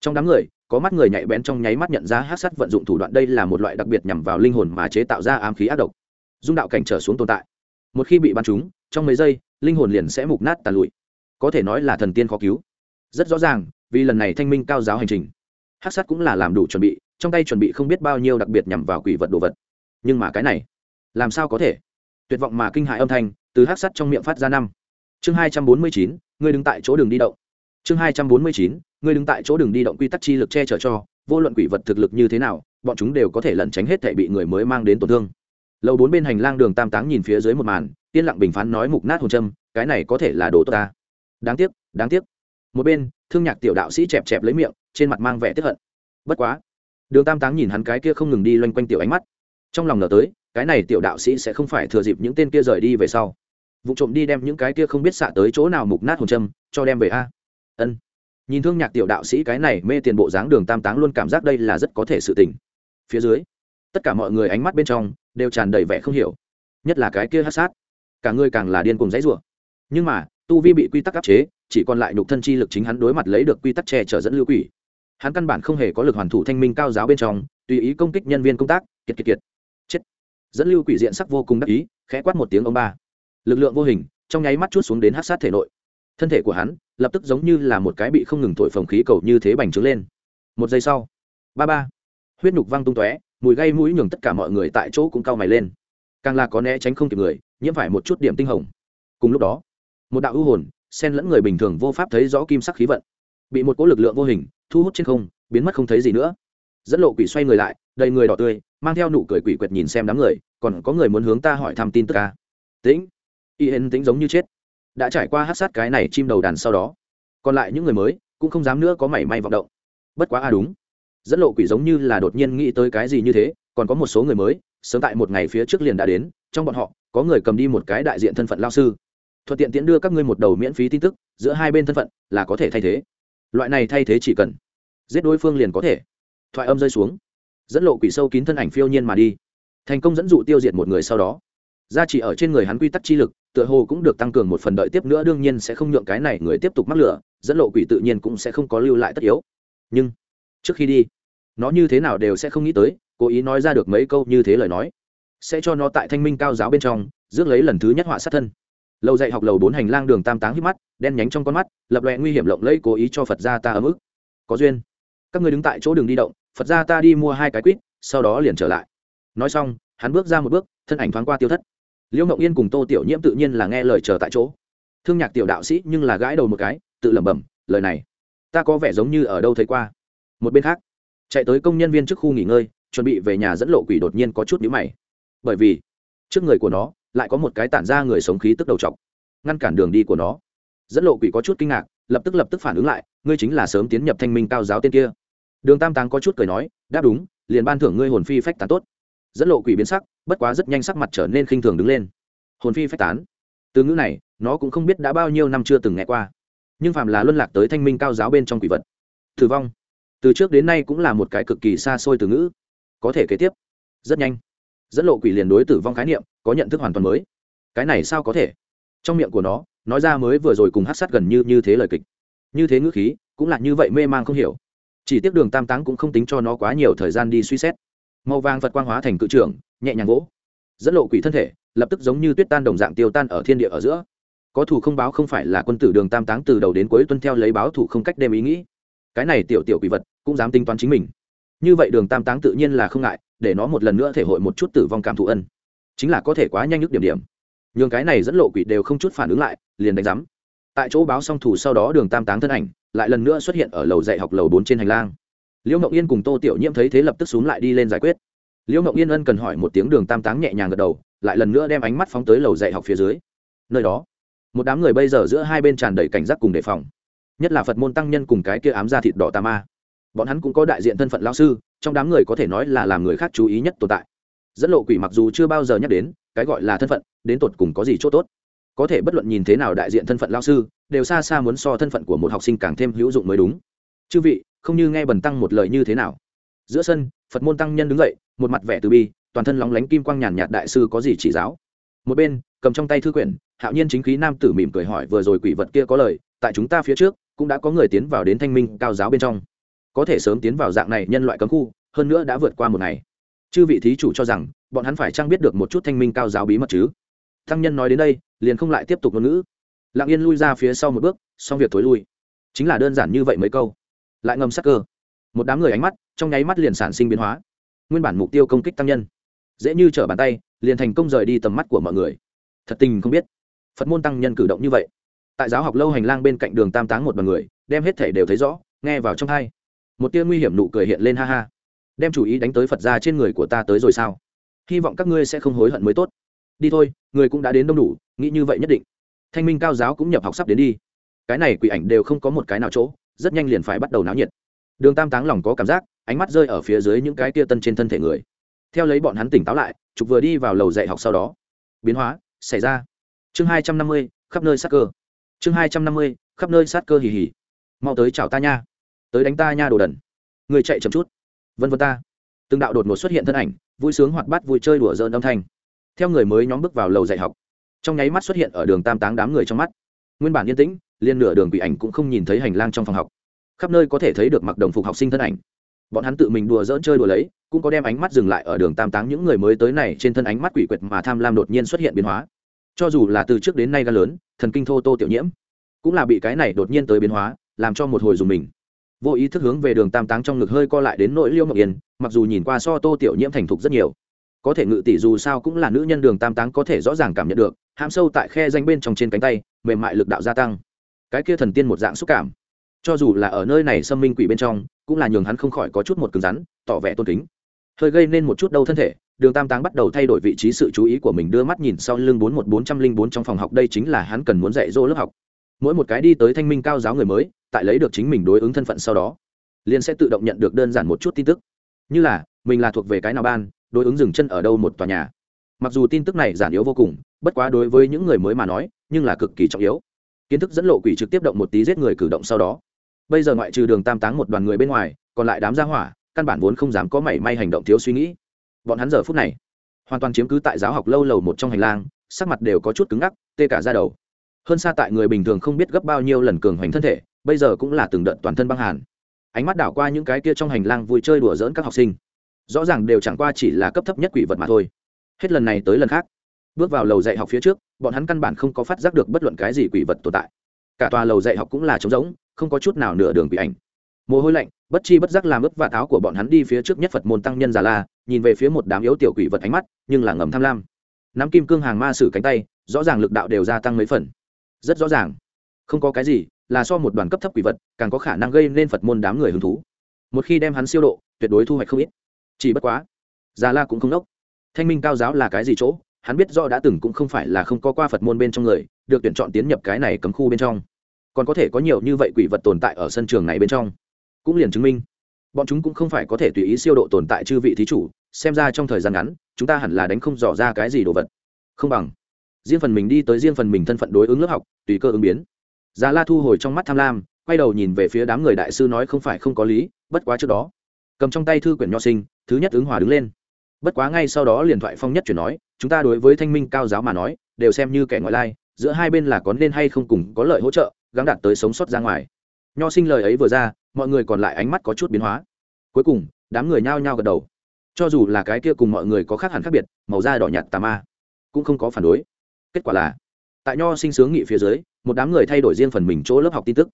Trong đám người, có mắt người nhạy bén trong nháy mắt nhận ra hát sắt vận dụng thủ đoạn đây là một loại đặc biệt nhằm vào linh hồn mà chế tạo ra ám khí ác độc. Dung đạo cảnh trở xuống tồn tại. Một khi bị bắn chúng trong mấy giây, linh hồn liền sẽ mục nát tàn lụi. Có thể nói là thần tiên khó cứu. Rất rõ ràng, vì lần này thanh minh cao giáo hành trình hát sắt cũng là làm đủ chuẩn bị, trong tay chuẩn bị không biết bao nhiêu đặc biệt nhằm vào quỷ vật đồ vật. Nhưng mà cái này, làm sao có thể? Tuyệt vọng mà kinh hại âm thanh từ hát sắt trong miệng phát ra năm. Chương hai trăm bốn mươi chín, ngươi đứng tại chỗ đường đi động. Chương hai trăm bốn mươi chín, ngươi đứng tại chỗ đường đi động quy tắc chi lực che chở cho, vô luận quỷ vật thực lực như thế nào, bọn chúng đều có thể lẩn tránh hết thể bị người mới mang đến tổn thương. Lầu bốn bên hành lang đường tam táng nhìn phía dưới một màn yên lặng bình phán nói mục nát hồn châm, cái này có thể là đồ tốt ta. Đáng tiếc đáng tiếc. Một bên, thương nhạc tiểu đạo sĩ chẹp chẹp lấy miệng, trên mặt mang vẻ tiếp hận. Bất quá. Đường tam táng nhìn hắn cái kia không ngừng đi loanh quanh tiểu ánh mắt. Trong lòng nở tới, cái này tiểu đạo sĩ sẽ không phải thừa dịp những tên kia rời đi về sau. Vụ trộm đi đem những cái kia không biết xạ tới chỗ nào mục nát hồn châm, cho đem về a. Ân. Nhìn thương nhạc tiểu đạo sĩ cái này mê tiền bộ dáng đường tam táng luôn cảm giác đây là rất có thể sự tình. Phía dưới, tất cả mọi người ánh mắt bên trong đều tràn đầy vẻ không hiểu. Nhất là cái kia hát sát cả người càng là điên cùng dãy rủa. Nhưng mà, tu vi bị quy tắc áp chế, chỉ còn lại nhục thân chi lực chính hắn đối mặt lấy được quy tắc che chở dẫn lưu quỷ. Hắn căn bản không hề có lực hoàn thủ thanh minh cao giáo bên trong, tùy ý công kích nhân viên công tác, kiệt kiệt kiệt. Chết. Dẫn lưu quỷ diện sắc vô cùng đắc ý, khẽ quát một tiếng ông ba. Lực lượng vô hình, trong nháy mắt chút xuống đến hát sát thể nội. Thân thể của hắn, lập tức giống như là một cái bị không ngừng thổi phồng khí cầu như thế bành trướng lên. Một giây sau, ba ba. Huyết nhục văng tung tóe, mùi gây mũi nhường tất cả mọi người tại chỗ cũng cao mày lên càng là có né tránh không kịp người, nhiễm phải một chút điểm tinh hồng. Cùng lúc đó, một đạo ưu hồn sen lẫn người bình thường vô pháp thấy rõ kim sắc khí vận, bị một cỗ lực lượng vô hình thu hút trên không, biến mất không thấy gì nữa. Dẫn lộ quỷ xoay người lại, đầy người đỏ tươi, mang theo nụ cười quỷ quyệt nhìn xem đám người, còn có người muốn hướng ta hỏi thăm tin tức ca tĩnh, y hên tĩnh giống như chết. Đã trải qua hát sát cái này chim đầu đàn sau đó, còn lại những người mới cũng không dám nữa có mảy may vọng động. Bất quá a à đúng, dẫn lộ quỷ giống như là đột nhiên nghĩ tới cái gì như thế, còn có một số người mới sớm tại một ngày phía trước liền đã đến, trong bọn họ, có người cầm đi một cái đại diện thân phận lao sư. Thuận tiện tiễn đưa các ngươi một đầu miễn phí tin tức, giữa hai bên thân phận, là có thể thay thế. Loại này thay thế chỉ cần giết đối phương liền có thể. Thoại âm rơi xuống. Dẫn lộ quỷ sâu kín thân ảnh phiêu nhiên mà đi. Thành công dẫn dụ tiêu diệt một người sau đó. Gia chỉ ở trên người hắn quy tắc chi lực, tựa hồ cũng được tăng cường một phần đợi tiếp nữa, đương nhiên sẽ không nhượng cái này người tiếp tục mắc lửa, dẫn lộ quỷ tự nhiên cũng sẽ không có lưu lại tất yếu. Nhưng trước khi đi nó như thế nào đều sẽ không nghĩ tới, cố ý nói ra được mấy câu như thế lời nói. Sẽ cho nó tại thanh minh cao giáo bên trong, rước lấy lần thứ nhất họa sát thân. Lầu dạy học lầu bốn hành lang đường tam táng hít mắt, đen nhánh trong con mắt, lập loẹ nguy hiểm lộng lẫy cố ý cho phật gia ta ấm ức. Có duyên. Các người đứng tại chỗ đường đi động, phật gia ta đi mua hai cái quýt, sau đó liền trở lại. Nói xong, hắn bước ra một bước, thân ảnh thoáng qua tiêu thất. Liễu ngộng yên cùng tô tiểu nhiễm tự nhiên là nghe lời chờ tại chỗ. Thương nhạc tiểu đạo sĩ nhưng là gãi đầu một cái, tự lẩm bẩm, lời này, ta có vẻ giống như ở đâu thấy qua. Một bên khác chạy tới công nhân viên trước khu nghỉ ngơi, chuẩn bị về nhà dẫn lộ quỷ đột nhiên có chút nhíu mày. Bởi vì, trước người của nó lại có một cái tản ra người sống khí tức đầu trọc, ngăn cản đường đi của nó. Dẫn lộ quỷ có chút kinh ngạc, lập tức lập tức phản ứng lại, ngươi chính là sớm tiến nhập thanh minh cao giáo tên kia. Đường tam táng có chút cười nói, đáp đúng, liền ban thưởng ngươi hồn phi phách tán tốt. Dẫn lộ quỷ biến sắc, bất quá rất nhanh sắc mặt trở nên khinh thường đứng lên. Hồn phi phách tán. Từ ngữ này, nó cũng không biết đã bao nhiêu năm chưa từng nghe qua. Nhưng phạm là luân lạc tới thanh minh cao giáo bên trong quỷ vật, tử vong từ trước đến nay cũng là một cái cực kỳ xa xôi từ ngữ. Có thể kế tiếp. Rất nhanh. Dẫn lộ quỷ liền đối tử vong khái niệm, có nhận thức hoàn toàn mới. Cái này sao có thể? Trong miệng của nó, nói ra mới vừa rồi cùng hát sát gần như như thế lời kịch. Như thế ngữ khí, cũng là như vậy mê man không hiểu. Chỉ tiếc đường tam táng cũng không tính cho nó quá nhiều thời gian đi suy xét. Màu vàng vật quang hóa thành cự trưởng, nhẹ nhàng gỗ dẫn lộ quỷ thân thể, lập tức giống như tuyết tan đồng dạng tiêu tan ở thiên địa ở giữa. Có thủ không báo không phải là quân tử đường tam táng từ đầu đến cuối tuân theo lấy báo thủ không cách đem ý nghĩ cái này tiểu tiểu quỷ vật cũng dám tính toán chính mình. Như vậy đường tam táng tự nhiên là không ngại, để nó một lần nữa thể hội một chút tử vong cảm thụ ân. Chính là có thể quá nhanh nhức điểm điểm. Nhường cái này dẫn lộ quỷ đều không chút phản ứng lại, liền đánh giám. Tại chỗ báo xong thủ sau đó đường tam táng thân ảnh lại lần nữa xuất hiện ở lầu dạy học lầu bốn trên hành lang. Liễu ngậu yên cùng tô tiểu nhiễm thấy thế lập tức xuống lại đi lên giải quyết. Liễu ngậu yên ân cần hỏi một tiếng đường tam táng nhẹ nhàng gật đầu, lại lần nữa đem ánh mắt phóng tới lầu dạy học phía dưới. Nơi đó, một đám người bây giờ giữa hai bên tràn đầy cảnh giác cùng đề phòng nhất là phật môn tăng nhân cùng cái kia ám ra thịt đỏ tà ma. Bọn hắn cũng có đại diện thân phận lao sư, trong đám người có thể nói là làm người khác chú ý nhất tồn tại. Dẫn lộ quỷ mặc dù chưa bao giờ nhắc đến, cái gọi là thân phận, đến tột cùng có gì c h ỗ t ố t có thể bất luận nhìn thế nào đại diện thân phận lao sư, đều xa xa muốn so thân phận của một học sinh càng thêm hữu dụng mới đúng. Chư vị, không như nghe bần tăng một lời như thế nào. Giữa sân, phật môn tăng nhân đứng dậy, một mặt vẻ từ bi, toàn thân lóng lánh kim quang nhàn nhạt đại sư có gì chỉ giáo. Một bên, cầm trong tay thư quyển, hạo nhiên chính khí nam tử mỉm cười hỏi vừa rồi quỷ vật kia có lời, tại chúng ta phía trước cũng đã có người tiến vào đến thanh minh cao giáo bên trong. Có thể sớm tiến vào dạng này nhân loại cấm khu, hơn nữa đã vượt qua một ngày. Chư vị thí chủ cho rằng, bọn hắn phải trang biết được một chút thanh minh cao giáo bí mật chứ? Thăng nhân nói đến đây, liền không lại tiếp tục ngôn ngữ. Lặng yên lui ra phía sau một bước, xong việc thối lui. Chính là đơn giản như vậy mấy câu. Lại ngầm sắc cơ. Một đám người ánh mắt, trong nháy mắt liền sản sinh biến hóa. Nguyên bản mục tiêu công kích tăng nhân. Dễ như trở bàn tay, liền thành công rời đi tầm mắt của mọi người. Thật tình không biết. Phật môn tăng nhân cử động như vậy tại giáo học lâu hành lang bên cạnh đường tam táng một đ người, đem hết thể đều thấy rõ, nghe vào trong hai. Một tia nguy hiểm nụ cười hiện lên ha ha. Đem chủ ý đánh tới phật ra trên người của ta tới rồi sao? Hy vọng các ngươi sẽ không hối hận mới tốt. Đi thôi, người cũng đã đến đông đủ, nghĩ như vậy nhất định. Thanh minh cao giáo cũng nhập học sắp đến đi. Cái này quỷ ảnh đều không có một cái nào chỗ, rất nhanh liền phải bắt đầu náo nhiệt. Đường tam táng lòng có cảm giác, ánh mắt rơi ở phía dưới những cái tia tân trên thân thể người. Theo lấy bọn hắn tỉnh táo lại, trục vừa đi vào lầu dạy học sau đó. Biến hóa, xảy ra. Chương hai trăm năm mươi, khắp nơi sát cơ chương hai trăm năm mươi, khắp nơi sát cơ hì hì. Mau tới chào ta nha. Tới đánh ta nha đồ đần. Người chạy chậm chút. Vân vân ta. Từng đạo đột ngột xuất hiện thân ảnh, vui sướng hoạt bát vui chơi đùa dỡn âm thanh. Theo người mới nhóm bước vào lầu dạy học. Trong nháy mắt xuất hiện ở đường tam táng đám người trong mắt. Nguyên bản yên tĩnh liên nửa đường bị ảnh cũng không nhìn thấy hành lang trong phòng học. Khắp nơi có thể thấy được mặc đồng phục học sinh thân ảnh. Bọn hắn tự mình đùa dỡn chơi đùa lấy, cũng có đem ánh mắt dừng lại ở đường tam táng những người mới tới này trên thân ánh mắt quỷ quyệt mà tham lam đột nhiên xuất hiện biến hóa cho dù là từ trước đến nay gan lớn, thần kinh thô tô tiểu nhiễm, cũng là bị cái này đột nhiên tới biến hóa, làm cho một hồi dùng mình. Vô ý thức hướng về đường tam táng trong ngực hơi co lại đến nỗi liêu mộng yên, mặc dù nhìn qua so tô tiểu nhiễm thành thục rất nhiều, có thể ngự tỷ dù sao cũng là nữ nhân đường tam táng có thể rõ ràng cảm nhận được, hãm sâu tại khe danh bên trong trên cánh tay, mềm mại lực đạo gia tăng. Cái kia thần tiên một dạng xúc cảm, cho dù là ở nơi này xâm minh quỷ bên trong, cũng là nhường hắn không khỏi có chút một cứng rắn, tỏ vẻ tôn kính hơi gây nên một chút đau thân thể, đường tam táng bắt đầu thay đổi vị trí sự chú ý của mình, đưa mắt nhìn sau lưng bốn một bốn trăm linh bốn trong phòng học, đây chính là hắn cần muốn dạy dỗ lớp học. Mỗi một cái đi tới thanh minh cao giáo người mới, tại lấy được chính mình đối ứng thân phận sau đó, liền sẽ tự động nhận được đơn giản một chút tin tức. Như là, mình là thuộc về cái nào ban, đối ứng dừng chân ở đâu một tòa nhà. Mặc dù tin tức này giản yếu vô cùng, bất quá đối với những người mới mà nói, nhưng là cực kỳ trọng yếu. Kiến thức dẫn lộ quỷ trực tiếp động một tí giết người cử động sau đó. Bây giờ ngoại trừ đường tam táng một đoàn người bên ngoài, còn lại đám gia hỏa căn bản vốn không dám có mảy may hành động thiếu suy nghĩ. Bọn hắn giờ phút này, hoàn toàn chiếm cứ tại giáo học lâu lầu một trong hành lang, sắc mặt đều có chút cứng ngắc, tê cả ra đầu. Hơn xa tại người bình thường không biết gấp bao nhiêu lần cường hoành thân thể, bây giờ cũng là từng đợt toàn thân băng hàn. Ánh mắt đảo qua những cái kia trong hành lang vui chơi đùa dỡn các học sinh. Rõ ràng đều chẳng qua chỉ là cấp thấp nhất quỷ vật mà thôi. Hết lần này tới lần khác, bước vào lầu dạy học phía trước, bọn hắn căn bản không có phát giác được bất luận cái gì quỷ vật tồn tại. Cả tòa lầu dạy học cũng là trống rỗng, không có chút nào nửa đường quỷ ảnh mồ hôi lạnh, bất chi bất giác làm ướp và tháo của bọn hắn đi phía trước nhất phật môn tăng nhân già la, nhìn về phía một đám yếu tiểu quỷ vật ánh mắt, nhưng là ngầm tham lam. Nắm kim cương hàng ma sử cánh tay, rõ ràng lực đạo đều gia tăng mấy phần. Rất rõ ràng. Không có cái gì, là so một đoàn cấp thấp quỷ vật, càng có khả năng gây nên phật môn đám người hứng thú. Một khi đem hắn siêu độ, tuyệt đối thu hoạch không ít. Chỉ bất quá, già la cũng không đốc. Thanh minh cao giáo là cái gì chỗ? Hắn biết do đã từng cũng không phải là không có qua phật môn bên trong người, được tuyển chọn tiến nhập cái này cấm khu bên trong. Còn có thể có nhiều như vậy quỷ vật tồn tại ở sân trường này bên trong cũng liền chứng minh. Bọn chúng cũng không phải có thể tùy ý siêu độ tồn tại chư vị thí chủ, xem ra trong thời gian ngắn, chúng ta hẳn là đánh không dò ra cái gì đồ vật. Không bằng, riêng phần mình đi tới riêng phần mình thân phận đối ứng lớp học, tùy cơ ứng biến. Già la thu hồi trong mắt tham lam, quay đầu nhìn về phía đám người đại sư nói không phải không có lý, bất quá trước đó, cầm trong tay thư quyển nho sinh, thứ nhất ứng hòa đứng lên. Bất quá ngay sau đó liền thoại phong nhất chuyển nói, chúng ta đối với thanh minh cao giáo mà nói, đều xem như kẻ ngoại lai, giữa hai bên là có nên hay không cùng có lợi hỗ trợ, gắng đạt tới sống sót ra ngoài. Nho sinh lời ấy vừa ra mọi người còn lại ánh mắt có chút biến hóa. Cuối cùng, đám người nhao nhao gật đầu. Cho dù là cái kia cùng mọi người có khác hẳn khác biệt, màu da đỏ nhạt tà ma cũng không có phản đối. Kết quả là, tại nho sinh sướng nghị phía dưới, một đám người thay đổi riêng phần mình chỗ lớp học tin tức.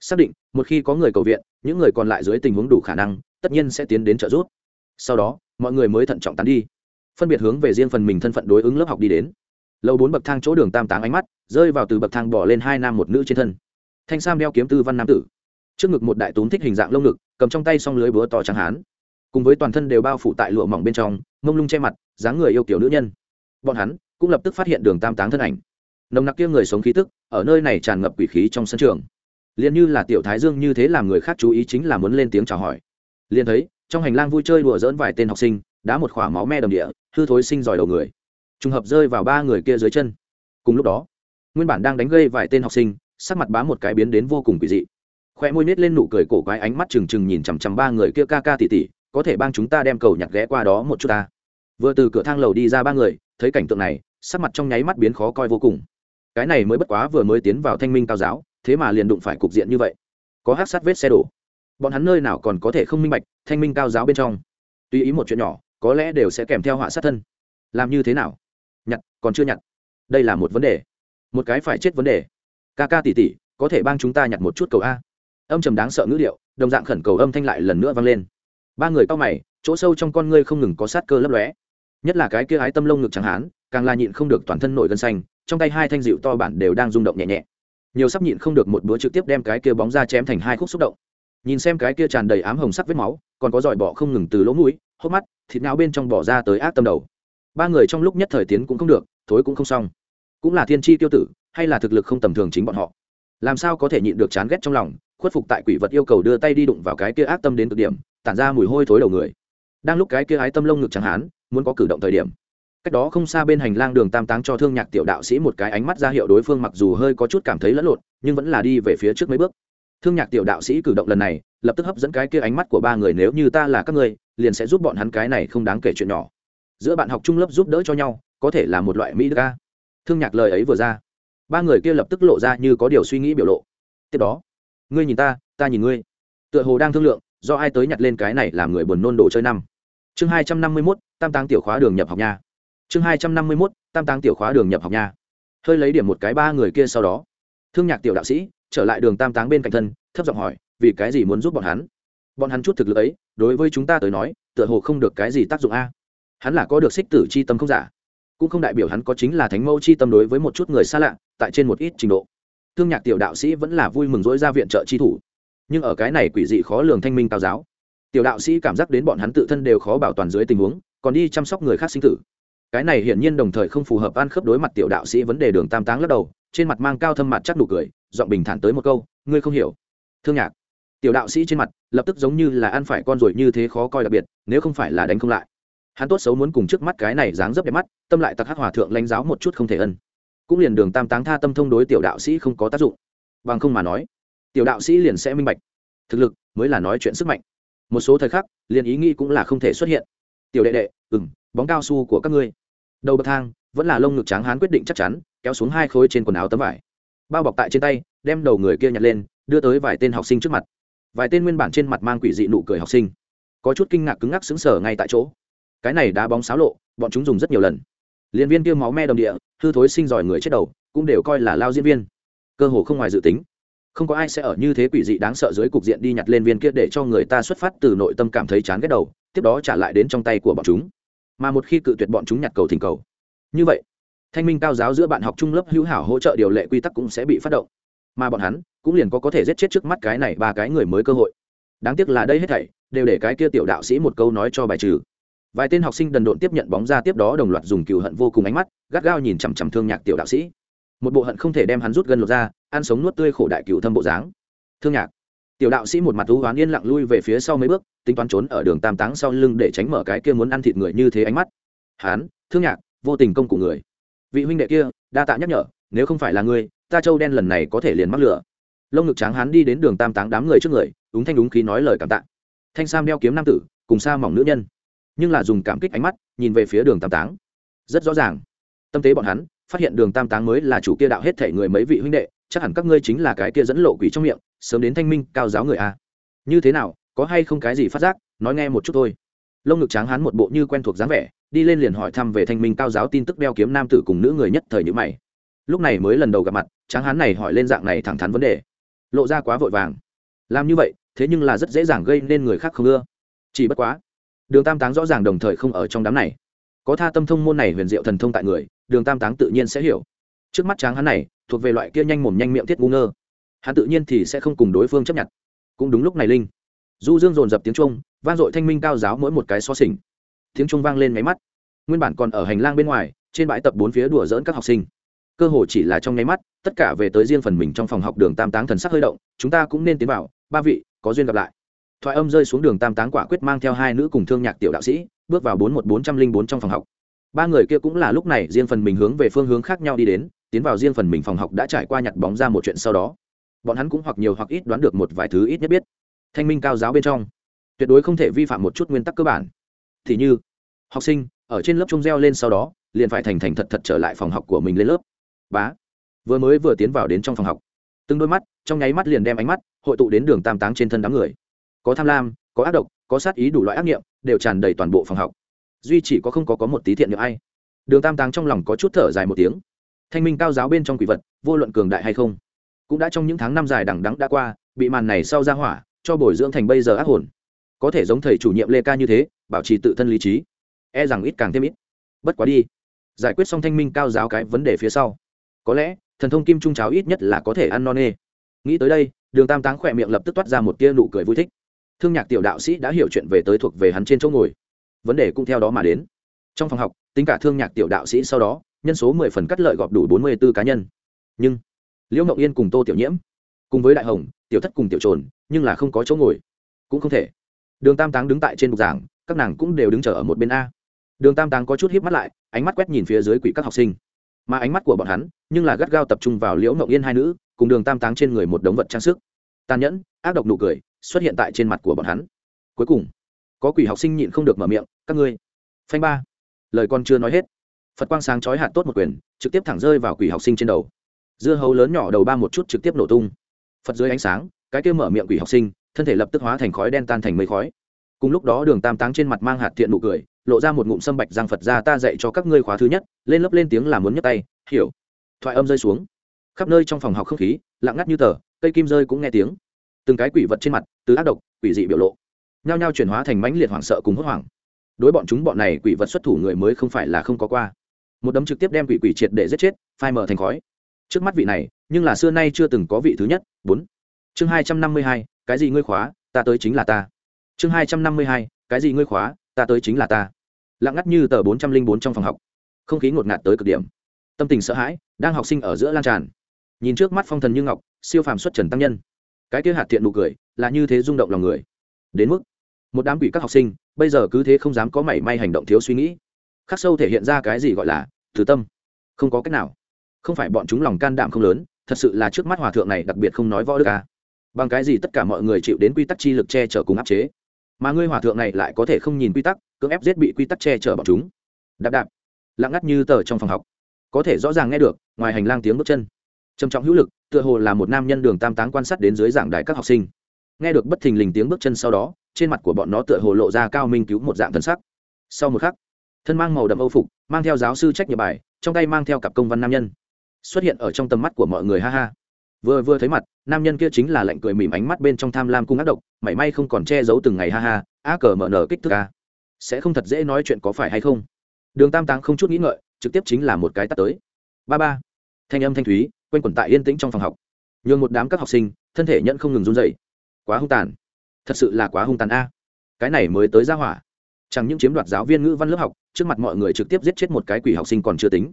Xác định, một khi có người cầu viện, những người còn lại dưới tình huống đủ khả năng, tất nhiên sẽ tiến đến trợ giúp. Sau đó, mọi người mới thận trọng tán đi. Phân biệt hướng về riêng phần mình thân phận đối ứng lớp học đi đến. Lâu bốn bậc thang chỗ đường tam táng ánh mắt, rơi vào từ bậc thang bỏ lên hai nam một nữ trên thân. Thanh sam đeo kiếm tư văn nam tử trước ngực một đại túm thích hình dạng lông ngực, cầm trong tay s lưới búa to trắng hán. Cùng với toàn thân đều bao phủ tại lụa mỏng bên trong, mông lung che mặt, dáng người yêu kiểu nữ nhân. Bọn hắn cũng lập tức phát hiện đường tam táng thân ảnh. Nồng nặc kia người sống khí tức, ở nơi này tràn ngập quỷ khí trong sân trường. Liền như là tiểu thái dương như thế làm người khác chú ý chính là muốn lên tiếng chào hỏi. Liền thấy, trong hành lang vui chơi đùa dỡn vài tên học sinh đã một khỏa máu me đầm địa, hư thối sinh giỏi đầu người. Trùng hợp rơi vào ba người kia dưới chân. Cùng lúc đó, nguyên bản đang đánh gây vài tên học sinh, sắc mặt bám một cái biến đến vô cùng quỷ dị khoe môi nết lên nụ cười cổ quái ánh mắt trừng trừng nhìn chằm chằm ba người kia ca ca tỉ tỉ, có thể bang chúng ta đem cầu nhặt ghé qua đó một chút ta. Vừa từ cửa thang lầu đi ra ba người, thấy cảnh tượng này, sắc mặt trong nháy mắt biến khó coi vô cùng. Cái này mới bất quá vừa mới tiến vào thanh minh cao giáo, thế mà liền đụng phải cục diện như vậy. Có hát sát vết xe đổ. Bọn hắn nơi nào còn có thể không minh bạch, thanh minh cao giáo bên trong. Tuy ý một chuyện nhỏ, có lẽ đều sẽ kèm theo họa sát thân. Làm như thế nào? Nhặt, còn chưa nhặt. Đây là một vấn đề. Một cái phải chết vấn đề. Ca ca tỉ tỉ, có thể bang chúng ta nhặt một chút cầu a âm trầm đáng sợ ngữ điệu, đồng dạng khẩn cầu âm thanh lại lần nữa vang lên. Ba người cao mày, chỗ sâu trong con ngươi không ngừng có sát cơ lấp lóe. Nhất là cái kia ái tâm lông ngực chẳng hán, càng là nhịn không được toàn thân nổi gân xanh, trong tay hai thanh dịu to bản đều đang rung động nhẹ nhẹ. Nhiều sắp nhịn không được một bữa trực tiếp đem cái kia bóng ra chém thành hai khúc xúc động. Nhìn xem cái kia tràn đầy ám hồng sắc vết máu, còn có giỏi bỏ không ngừng từ lỗ mũi, hốc mắt, thịt não bên trong bỏ ra tới ác tâm đầu. Ba người trong lúc nhất thời tiến cũng không được, thối cũng không xong. Cũng là thiên tri tiêu tử, hay là thực lực không tầm thường chính bọn họ. Làm sao có thể nhịn được chán ghét trong lòng khuất phục tại quỷ vật yêu cầu đưa tay đi đụng vào cái kia ác tâm đến cực điểm, tản ra mùi hôi thối đầu người. Đang lúc cái kia ái tâm lông ngực chẳng hán, muốn có cử động thời điểm. Cách đó không xa bên hành lang đường tam táng cho thương nhạc tiểu đạo sĩ một cái ánh mắt ra hiệu đối phương mặc dù hơi có chút cảm thấy lẫn lộn, nhưng vẫn là đi về phía trước mấy bước. Thương nhạc tiểu đạo sĩ cử động lần này, lập tức hấp dẫn cái kia ánh mắt của ba người nếu như ta là các người liền sẽ giúp bọn hắn cái này không đáng kể chuyện nhỏ. Giữa bạn học trung lớp giúp đỡ cho nhau, có thể là một loại mỹ đức ca thương nhạc lời ấy vừa ra. Ba người kia lập tức lộ ra như có điều suy nghĩ biểu lộ. Tiếp đó ngươi nhìn ta ta nhìn ngươi. Tựa hồ đang thương lượng, do ai tới nhặt lên cái này làm người buồn nôn đồ chơi năm. Chương hai trăm năm mươi mốt, tam táng tiểu khóa đường nhập học nha. Chương hai trăm năm mươi mốt, tam táng tiểu khóa đường nhập học nha. Hơi lấy điểm một cái ba người kia sau đó. Thương nhạc tiểu đạo sĩ, trở lại đường tam táng bên cạnh thân, thấp giọng hỏi, vì cái gì muốn giúp bọn hắn? Bọn hắn chút thực lực ấy, đối với chúng ta tới nói, tựa hồ không được cái gì tác dụng a. Hắn là có được xích tử c h i tâm không giả. Cũng không đại biểu hắn có chính là thánh mẫu c h i tâm đối với một chút người xa lạ, tại trên một ít trình độ thương nhạc tiểu đạo sĩ vẫn là vui mừng dỗi ra viện trợ chi thủ. Nhưng ở cái này quỷ dị khó lường thanh minh cao giáo, tiểu đạo sĩ cảm giác đến bọn hắn tự thân đều khó bảo toàn dưới tình huống, còn đi chăm sóc người khác sinh tử. Cái này hiển nhiên đồng thời không phù hợp ăn khớp đối mặt tiểu đạo sĩ vấn đề đường tam táng lắc đầu, trên mặt mang cao thâm mặt chắc nụ cười, giọng bình thản tới một câu, ngươi không hiểu. Thương nhạc, tiểu đạo sĩ trên mặt lập tức giống như là ăn phải con ruồi như thế khó coi đặc biệt, nếu không phải là đánh không lại. Hắn tốt xấu muốn cùng trước mắt cái này dáng dấp đẹp mắt, tâm lại tặc hắc hòa thượng lãnh giáo một chút không thể ân cũng liền đường tam táng tha tâm thông đối tiểu đạo sĩ không có tác dụng. Bằng không mà nói, tiểu đạo sĩ liền sẽ minh bạch. Thực lực mới là nói chuyện sức mạnh. Một số thời khắc, liền ý nghĩ cũng là không thể xuất hiện. Tiểu đệ đệ ừng bóng cao su của các ngươi. Đầu bậc thang, vẫn là lông ngực tráng hán quyết định chắc chắn, kéo xuống hai khối trên quần áo tấm vải. Bao bọc tại trên tay, đem đầu người kia nhặt lên, đưa tới vài tên học sinh trước mặt. Vài tên nguyên bản trên mặt mang quỷ dị nụ cười học sinh. Có chút kinh ngạc cứng ngắc xứng sở ngay tại chỗ. Cái này đá bóng xáo lộ, bọn chúng dùng rất nhiều lần liên viên kia máu me đồng địa, hư thối sinh giỏi người chết đầu, cũng đều coi là lao diễn viên. Cơ hồ không ngoài dự tính. Không có ai sẽ ở như thế quỷ dị đáng sợ dưới cục diện đi nhặt lên viên kia để cho người ta xuất phát từ nội tâm cảm thấy chán ghét đầu, tiếp đó trả lại đến trong tay của bọn chúng. Mà một khi cự tuyệt bọn chúng nhặt cầu thỉnh cầu. Như vậy, thanh minh cao giáo giữa bạn học trung lớp hữu hảo hỗ trợ điều lệ quy tắc cũng sẽ bị phát động. Mà bọn hắn, cũng liền có có thể giết chết trước mắt cái này ba cái người mới cơ hội. Đáng tiếc là đây hết thảy, đều để cái kia tiểu đạo sĩ một câu nói cho bài trừ vài tên học sinh đần độn tiếp nhận bóng ra tiếp đó đồng loạt dùng cừu hận vô cùng ánh mắt, gắt gao nhìn chằm chằm thương nhạc tiểu đạo sĩ. Một bộ hận không thể đem hắn rút gân lột ra, ăn sống nuốt tươi khổ đại cựu thâm bộ dáng. Thương nhạc. Tiểu đạo sĩ một mặt thú hoán yên lặng lui về phía sau mấy bước, tính toán trốn ở đường tam táng sau lưng để tránh mở cái kia muốn ăn thịt người như thế ánh mắt. Hán, thương nhạc, vô tình công của người. Vị huynh đệ kia, đa tạ nhắc nhở, nếu không phải là ngươi, ta châu đen lần này có thể liền mắc lửa. Lông ngực tráng hắn đi đến đường tam táng đám người trước người đúng thanh đúng khí nói lời cảm tạ. Thanh sam đeo kiếm nam tử, cùng sa mỏng nữ nhân nhưng là dùng cảm kích ánh mắt, nhìn về phía đường tam táng. Rất rõ ràng. Tâm tế bọn hắn, phát hiện đường tam táng mới là chủ kia đạo hết thể người mấy vị huynh đệ, chắc hẳn các ngươi chính là cái kia dẫn lộ quỷ trong miệng, sớm đến thanh minh, cao giáo người a. Như thế nào, có hay không cái gì phát giác, nói nghe một chút thôi. Lông ngực tráng hắn một bộ như quen thuộc dáng vẻ, đi lên liền hỏi thăm về thanh minh, cao giáo tin tức đeo kiếm nam tử cùng nữ người nhất thời nhữ mày. Lúc này mới lần đầu gặp mặt, tráng hán này hỏi lên dạng này thẳng thắn vấn đề. Lộ ra quá vội vàng. Làm như vậy, thế nhưng là rất dễ dàng gây nên người khác không ưa. Chỉ bất quá đường tam táng rõ ràng đồng thời không ở trong đám này. Có tha tâm thông môn này huyền diệu thần thông tại người, đường tam táng tự nhiên sẽ hiểu. Trước mắt tráng hắn này, thuộc về loại kia nhanh mồm nhanh miệng thiết ngu ngơ. Hắn tự nhiên thì sẽ không cùng đối phương chấp nhận. Cũng đúng lúc này linh. Du dương dồn dập tiếng trung, vang dội thanh minh cao giáo mỗi một cái so xỉnh. Tiếng trung vang lên máy mắt. Nguyên bản còn ở hành lang bên ngoài, trên bãi tập bốn phía đùa dỡn các học sinh. Cơ hồ chỉ là trong nháy mắt, tất cả về tới riêng phần mình trong phòng học đường tam táng thần sắc hơi động, chúng ta cũng nên tiến vào, ba vị, có duyên gặp lại thoại âm rơi xuống đường tam táng quả quyết mang theo hai nữ cùng thương nhạc tiểu đạo sĩ, bước vào bốn một bốn trăm linh bốn trong phòng học. Ba người kia cũng là lúc này riêng phần mình hướng về phương hướng khác nhau đi đến, tiến vào riêng phần mình phòng học đã trải qua nhặt bóng ra một chuyện sau đó. Bọn hắn cũng hoặc nhiều hoặc ít đoán được một vài thứ ít nhất biết. Thanh minh cao giáo bên trong, tuyệt đối không thể vi phạm một chút nguyên tắc cơ bản. Thì như, học sinh, ở trên lớp trung reo lên sau đó, liền phải thành thành thật thật trở lại phòng học của mình lên lớp. Bá, vừa mới vừa tiến vào đến trong phòng học. Từng đôi mắt, trong nháy mắt liền đem ánh mắt, hội tụ đến đường tam táng trên thân đám người có tham lam, có ác độc, có sát ý đủ loại ác nghiệm, đều tràn đầy toàn bộ phòng học. Duy chỉ có không có có một tí thiện được ai. Đường tam táng trong lòng có chút thở dài một tiếng. Thanh minh cao giáo bên trong quỷ vật, vô luận cường đại hay không, cũng đã trong những tháng năm dài đằng đắng đã qua, bị màn này sau ra hỏa, cho bồi dưỡng thành bây giờ ác hồn. Có thể giống thầy chủ nhiệm lê ca như thế, bảo trì tự thân lý trí. E rằng ít càng thêm ít. Bất quá đi. Giải quyết xong thanh minh cao giáo cái vấn đề phía sau. Có lẽ, thần thông kim trung cháo ít nhất là có thể ăn no nê. Nghĩ tới đây, đường tam táng khỏe miệng lập tức toát ra một tia nụ cười vui thích thương nhạc tiểu đạo sĩ đã hiểu chuyện về tới thuộc về hắn trên chỗ ngồi. Vấn đề cũng theo đó mà đến. Trong phòng học, tính cả thương nhạc tiểu đạo sĩ sau đó, nhân số mười phần cắt lợi gọp đủ bốn mươi b ố cá nhân. Nhưng, liễu ngọc yên cùng tô tiểu nhiễm, cùng với đại hồng, tiểu thất cùng tiểu trồn, nhưng là không có chỗ ngồi. Cũng không thể. Đường tam táng đứng tại trên bục giảng, các nàng cũng đều đứng chờ ở một bên a. Đường tam táng có chút hiếp mắt lại, ánh mắt quét nhìn phía dưới quỷ các học sinh. Mà ánh mắt của bọn hắn, nhưng là gắt gao tập trung vào liễu ngọc yên hai nữ, cùng đường tam táng trên người một đống vật trang sức. Tàn nhẫn, ác độc nụ cười xuất hiện tại trên mặt của bọn hắn. Cuối cùng, có quỷ học sinh nhịn không được mở miệng, các ngươi, phanh ba. Lời con chưa nói hết, phật quang sáng chói hạt tốt một quyền, trực tiếp thẳng rơi vào quỷ học sinh trên đầu. Dưa hấu lớn nhỏ đầu ba một chút trực tiếp nổ tung. Phật dưới ánh sáng, cái kia mở miệng quỷ học sinh, thân thể lập tức hóa thành khói đen tan thành mây khói. Cùng lúc đó đường tam táng trên mặt mang hạt thiện nụ cười, lộ ra một ngụm sâm bạch giang phật ra ta dạy cho các ngươi khóa thứ nhất, lên lớp lên tiếng là muốn nhấc tay, hiểu. Thoại âm rơi xuống. Khắp nơi trong phòng học không khí, lặng ngắt như tờ, cây kim rơi cũng nghe tiếng từng cái quỷ vật trên mặt, từ ác độc, quỷ dị biểu lộ, nhao nhao chuyển hóa thành mãnh liệt hoảng sợ cùng hốt hoảng. Đối bọn chúng, bọn này quỷ vật xuất thủ người mới không phải là không có qua. Một đấm trực tiếp đem quỷ quỷ triệt để giết chết, phai mở thành khói. Trước mắt vị này, nhưng là xưa nay chưa từng có vị thứ nhất. Bốn. Chương hai trăm năm mươi hai, cái gì ngươi khóa, ta tới chính là ta. Chương hai trăm năm mươi hai, cái gì ngươi khóa, ta tới chính là ta. Lặng ngắt như tờ bốn trăm linh bốn trong phòng học. Không khí ngột ngạt tới cực điểm. Tâm tình sợ hãi, đang học sinh ở giữa lan tràn. Nhìn trước mắt phong thần như ngọc, siêu phàm xuất trần tăng nhân cái kia hạt thiện nụ cười là như thế rung động lòng người. Đến mức, một đám quỷ các học sinh, bây giờ cứ thế không dám có mảy may hành động thiếu suy nghĩ. Khắc sâu thể hiện ra cái gì gọi là thứ tâm. Không có cách nào. Không phải bọn chúng lòng can đảm không lớn, thật sự là trước mắt hòa thượng này đặc biệt không nói võ đức à. bằng cái gì tất cả mọi người chịu đến quy tắc chi lực che chở cùng áp chế? Mà ngươi hòa thượng này lại có thể không nhìn quy tắc, cưỡng ép giết bị quy tắc che chở bọn chúng. Đạp đạp. Lặng ngắt như tờ trong phòng học. Có thể rõ ràng nghe được, ngoài hành lang tiếng bước chân trầm trọng hữu lực, tựa hồ là một nam nhân đường tam táng quan sát đến dưới giảng đài các học sinh. Nghe được bất thình lình tiếng bước chân sau đó, trên mặt của bọn nó tựa hồ lộ ra cao minh cứu một dạng thân sắc. Sau một khắc, thân mang màu đậm âu phục, mang theo giáo sư trách nhiệm bài, trong tay mang theo cặp công văn nam nhân, xuất hiện ở trong tầm mắt của mọi người, ha ha. Vừa vừa thấy mặt, nam nhân kia chính là lạnh cười mỉm ánh mắt bên trong tham lam cung ác độc, mảy may không còn che giấu từng ngày, ha ha á cờ mở nở kích thước a. Sẽ không thật dễ nói chuyện có phải hay không? Đường tam táng không chút nghĩ ngợi, trực tiếp chính là một cái tắt tới. Ba ba. Thanh âm thanh thúy quanh quẩn tại yên tĩnh trong phòng học. Nhường một đám các học sinh, thân thể nhận không ngừng run dậy quá hung tàn. Thật sự là quá hung tàn a. Cái này mới tới ra hỏa. Chẳng những chiếm đoạt giáo viên ngữ văn lớp học, trước mặt mọi người trực tiếp giết chết một cái quỷ học sinh còn chưa tính.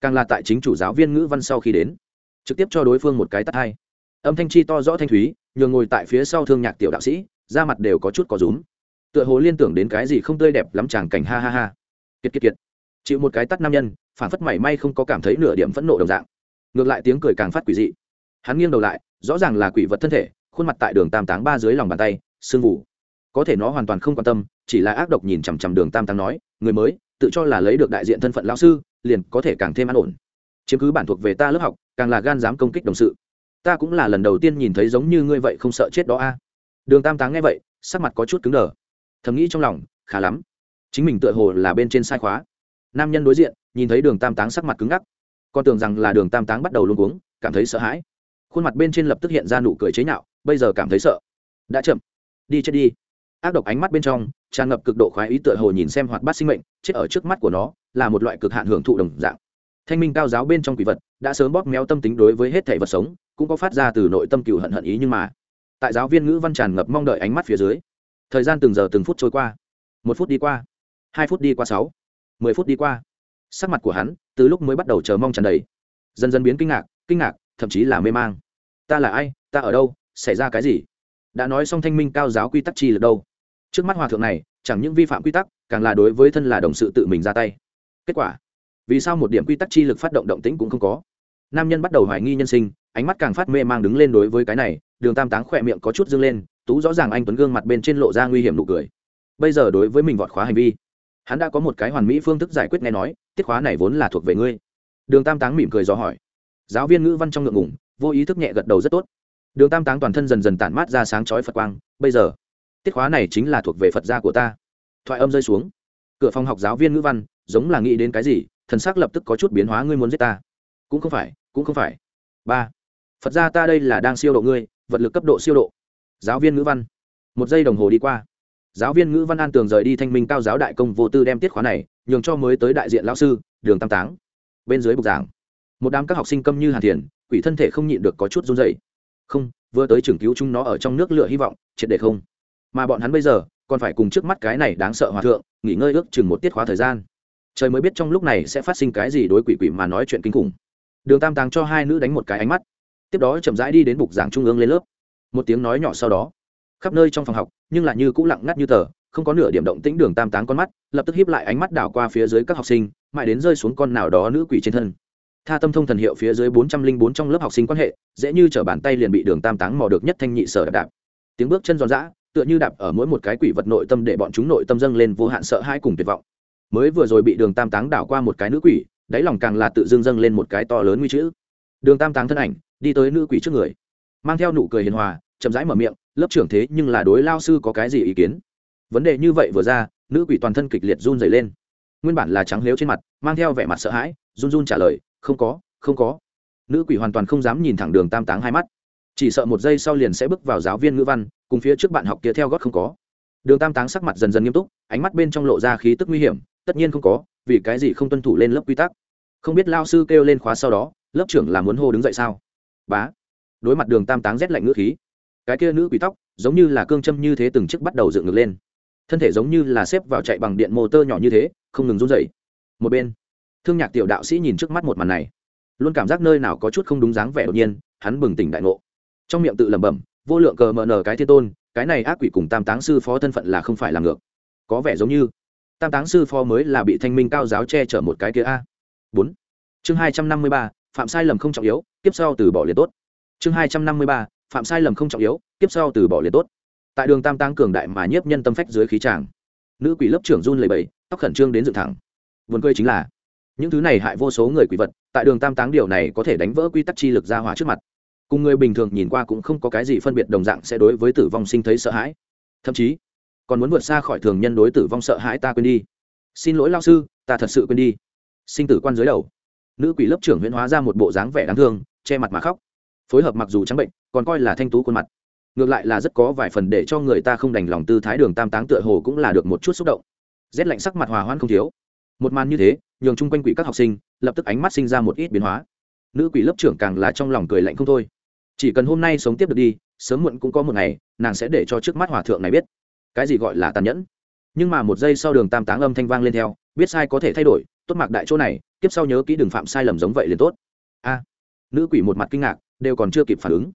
Càng là tại chính chủ giáo viên ngữ văn sau khi đến, trực tiếp cho đối phương một cái tắt hai. Âm thanh chi to rõ thanh thúy, nhường ngồi tại phía sau thương nhạc tiểu đạo sĩ, da mặt đều có chút có rúm. Tựa hồ liên tưởng đến cái gì không tươi đẹp lắm chàng cảnh ha ha ha. Kiệt kiệt kiệt. Chịu một cái tắt nam nhân, phản phất mảy may không có cảm thấy nửa điểm phẫn nộ đồng dạng ngược lại tiếng cười càng phát quỷ dị. Hắn nghiêng đầu lại, rõ ràng là quỷ vật thân thể, khuôn mặt tại đường tam táng ba dưới lòng bàn tay, sương vụ có thể nó hoàn toàn không quan tâm, chỉ là ác độc nhìn chằm chằm đường tam táng nói, người mới, tự cho là lấy được đại diện thân phận lão sư, liền có thể càng thêm an ổn. Chiếm cứ bản thuộc về ta lớp học, càng là gan dám công kích đồng sự. Ta cũng là lần đầu tiên nhìn thấy giống như ngươi vậy không sợ chết đó a. Đường tam táng nghe vậy, sắc mặt có chút cứng đờ. Thầm nghĩ trong lòng, khá lắm. Chính mình tựa hồ là bên trên sai khóa. Nam nhân đối diện, nhìn thấy đường tam táng sắc mặt cứng ngắc con tưởng rằng là đường tam táng bắt đầu luôn cuống, cảm thấy sợ hãi. Khuôn mặt bên trên lập tức hiện ra nụ cười chế nhạo, bây giờ cảm thấy sợ. Đã chậm. Đi chết đi. Ác độc ánh mắt bên trong, tràn ngập cực độ khoái ý tựa hồ nhìn xem hoạt bát sinh mệnh, chết ở trước mắt của nó, là một loại cực hạn hưởng thụ đồng dạng. Thanh minh cao giáo bên trong quỷ vật, đã sớm bóp méo tâm tính đối với hết thể vật sống, cũng có phát ra từ nội tâm cựu hận hận ý nhưng mà, tại giáo viên ngữ văn tràn ngập mong đợi ánh mắt phía dưới, thời gian từng giờ từng phút trôi qua. Một phút đi qua, hai phút đi qua sáu, mười phút đi qua sắc mặt của hắn từ lúc mới bắt đầu chờ mong tràn đầy. Dần dần biến kinh ngạc kinh ngạc, thậm chí là mê mang. Ta là ai? Ta ở đâu? Xảy ra cái gì? Đã nói xong thanh minh cao giáo quy tắc chi lực đâu? Trước mắt hòa thượng này, chẳng những vi phạm quy tắc, càng là đối với thân là đồng sự tự mình ra tay. Kết quả, vì sao một điểm quy tắc chi lực phát động động tĩnh cũng không có? Nam nhân bắt đầu hoài nghi nhân sinh, ánh mắt càng phát mê mang đứng lên đối với cái này, đường tam táng khỏe miệng có chút dâng lên, tú rõ ràng anh tuấn gương mặt bên trên lộ ra nguy hiểm nụ cười. Bây giờ đối với mình vọt khóa hành vi, hắn đã có một cái hoàn mỹ phương thức giải quyết nghe nói tiết khóa này vốn là thuộc về ngươi. Đường tam táng mỉm cười do hỏi. Giáo viên ngữ văn trong ngượng ngủng vô ý thức nhẹ gật đầu rất tốt. Đường tam táng toàn thân dần dần tản mát ra sáng chói phật quang, bây giờ, tiết khóa này chính là thuộc về phật gia của ta. Thoại âm rơi xuống. Cửa phòng học giáo viên ngữ văn, giống là nghĩ đến cái gì, thần sắc lập tức có chút biến hóa, ngươi muốn giết ta. Cũng không phải, cũng không phải. Ba, phật gia ta đây là đang siêu độ ngươi, vật lực cấp độ siêu độ. Giáo viên ngữ văn. Một giây đồng hồ đi qua giáo viên ngữ văn an tường rời đi thanh minh cao giáo đại công vô tư đem tiết khóa này nhường cho mới tới đại diện lão sư, đường tam táng. Bên dưới bục giảng, một đám các học sinh câm như hàn thiền, quỷ thân thể không nhịn được có chút run dày không, vừa tới trường cứu chúng nó ở trong nước lửa hy vọng, triệt để không. Mà bọn hắn bây giờ, còn phải cùng trước mắt cái này đáng sợ hòa thượng, nghỉ ngơi ước chừng một tiết khóa thời gian. Trời mới biết trong lúc này sẽ phát sinh cái gì đối quỷ quỷ mà nói chuyện kinh khủng. Đường tam tàng cho hai nữ đánh một cái ánh mắt. Tiếp đó chậm rãi đi đến bục giảng trung ương lên lớp. Một tiếng nói nhỏ sau đó khắp nơi trong phòng học, nhưng lại như cũng lặng ngắt như tờ, không có nửa điểm động tĩnh đường tam táng con mắt, lập tức hiếp lại ánh mắt đảo qua phía dưới các học sinh, mãi đến rơi xuống con nào đó nữ quỷ trên thân. Tha tâm thông thần hiệu phía dưới bốn trăm linh bốn trong lớp học sinh quan hệ, dễ như t bàn tay liền bị đường tam táng mò được nhất thanh nhị sở đạp đạp. Tiếng bước chân giòn giã, tựa như đạp ở mỗi một cái quỷ vật nội tâm để bọn chúng nội tâm dâng lên vô hạn sợ hãi cùng tuyệt vọng. Mới vừa rồi bị đường tam táng đảo qua một cái nữ quỷ, đáy lòng càng là tự dưng dâng lên một cái to lớn nguy chữ. Đường tam táng thân ảnh, đi tới nữ quỷ trước người, mang theo nụ cười hiền hòa, chậm rãi mở miệng lớp trưởng thế nhưng là đối lao sư có cái gì ý kiến? Vấn đề như vậy vừa ra, nữ quỷ toàn thân kịch liệt run dày lên. Nguyên bản là trắng lếu trên mặt, mang theo vẻ mặt sợ hãi, run run trả lời, không có không có. Nữ quỷ hoàn toàn không dám nhìn thẳng đường tam táng hai mắt. Chỉ sợ một giây sau liền sẽ bước vào giáo viên ngữ văn, cùng phía trước bạn học kia theo gót không có. Đường tam táng sắc mặt dần dần nghiêm túc, ánh mắt bên trong lộ ra khí tức nguy hiểm, tất nhiên không có, vì cái gì không tuân thủ lên lớp quy tắc? Không biết lao sư kêu lên khóa sau đó, lớp trưởng là muốn hô đứng dậy sao? Bá. Đối mặt đường tam táng rét lạnh ngữ khí cái kia nữ quỷ tóc, giống như là cương châm như thế từng chiếc bắt đầu dựng ngược lên. Thân thể giống như là xếp vào chạy bằng điện mô tơ nhỏ như thế, không ngừng run dậy một bên, thương nhạc tiểu đạo sĩ nhìn trước mắt một màn này, luôn cảm giác nơi nào có chút không đúng dáng vẻ đột nhiên, hắn bừng tỉnh đại ngộ. Trong miệng tự lẩm bẩm, vô lượng cờ mờ nờ cái thiên tôn, cái này ác quỷ cùng tam táng sư phó thân phận là không phải làm ngược. Có vẻ giống như, tam táng sư phó mới là bị thanh minh cao giáo che chở một cái kia a. Bốn. Chương hai trăm năm mươi ba, phạm sai lầm không trọng yếu, tiếp sau từ bỏ liền tốt. Chương hai trăm năm mươi ba phạm sai lầm không trọng yếu tiếp sau từ bỏ liền tốt. Tại đường tam tăng cường đại mà nhiếp nhân tâm phách dưới khí tràng, nữ quỷ lớp trưởng run lầy bầy tóc khẩn trương đến dựng thẳng. Vườn cười chính là, những thứ này hại vô số người quỷ vật, tại đường tam táng điều này có thể đánh vỡ quy tắc chi lực ra hỏa trước mặt. Cùng người bình thường nhìn qua cũng không có cái gì phân biệt đồng dạng sẽ đối với tử vong sinh thấy sợ hãi. Thậm chí, còn muốn vượt xa khỏi thường nhân đối tử vong sợ hãi ta quên đi. Xin lỗi lao sư, ta thật sự quên đi. Sinh tử quan dưới đầu. Nữ quỷ lớp trưởng huyễn hóa ra một bộ dáng vẻ đáng thương, che mặt mà khóc phối hợp mặc dù trắng bệnh, còn coi là thanh tú khuôn mặt. Ngược lại là rất có vài phần để cho người ta không đành lòng tư thái đường tam táng tựa hồ cũng là được một chút xúc động. Rét lạnh sắc mặt hòa hoãn không thiếu. Một màn như thế, nhường chung quanh quỷ các học sinh lập tức ánh mắt sinh ra một ít biến hóa. Nữ quỷ lớp trưởng càng là trong lòng cười lạnh không thôi. Chỉ cần hôm nay sống tiếp được đi, sớm muộn cũng có một ngày, nàng sẽ để cho trước mắt hòa thượng này biết. Cái gì gọi là tàn nhẫn? Nhưng mà một giây sau đường tam táng âm thanh vang lên theo, biết sai có thể thay đổi, tốt mặc đại chỗ này, tiếp sau nhớ kỹ đừng phạm sai lầm giống vậy liền tốt. A. Nữ quỷ một mặt kinh ngạc đều còn chưa kịp phản ứng.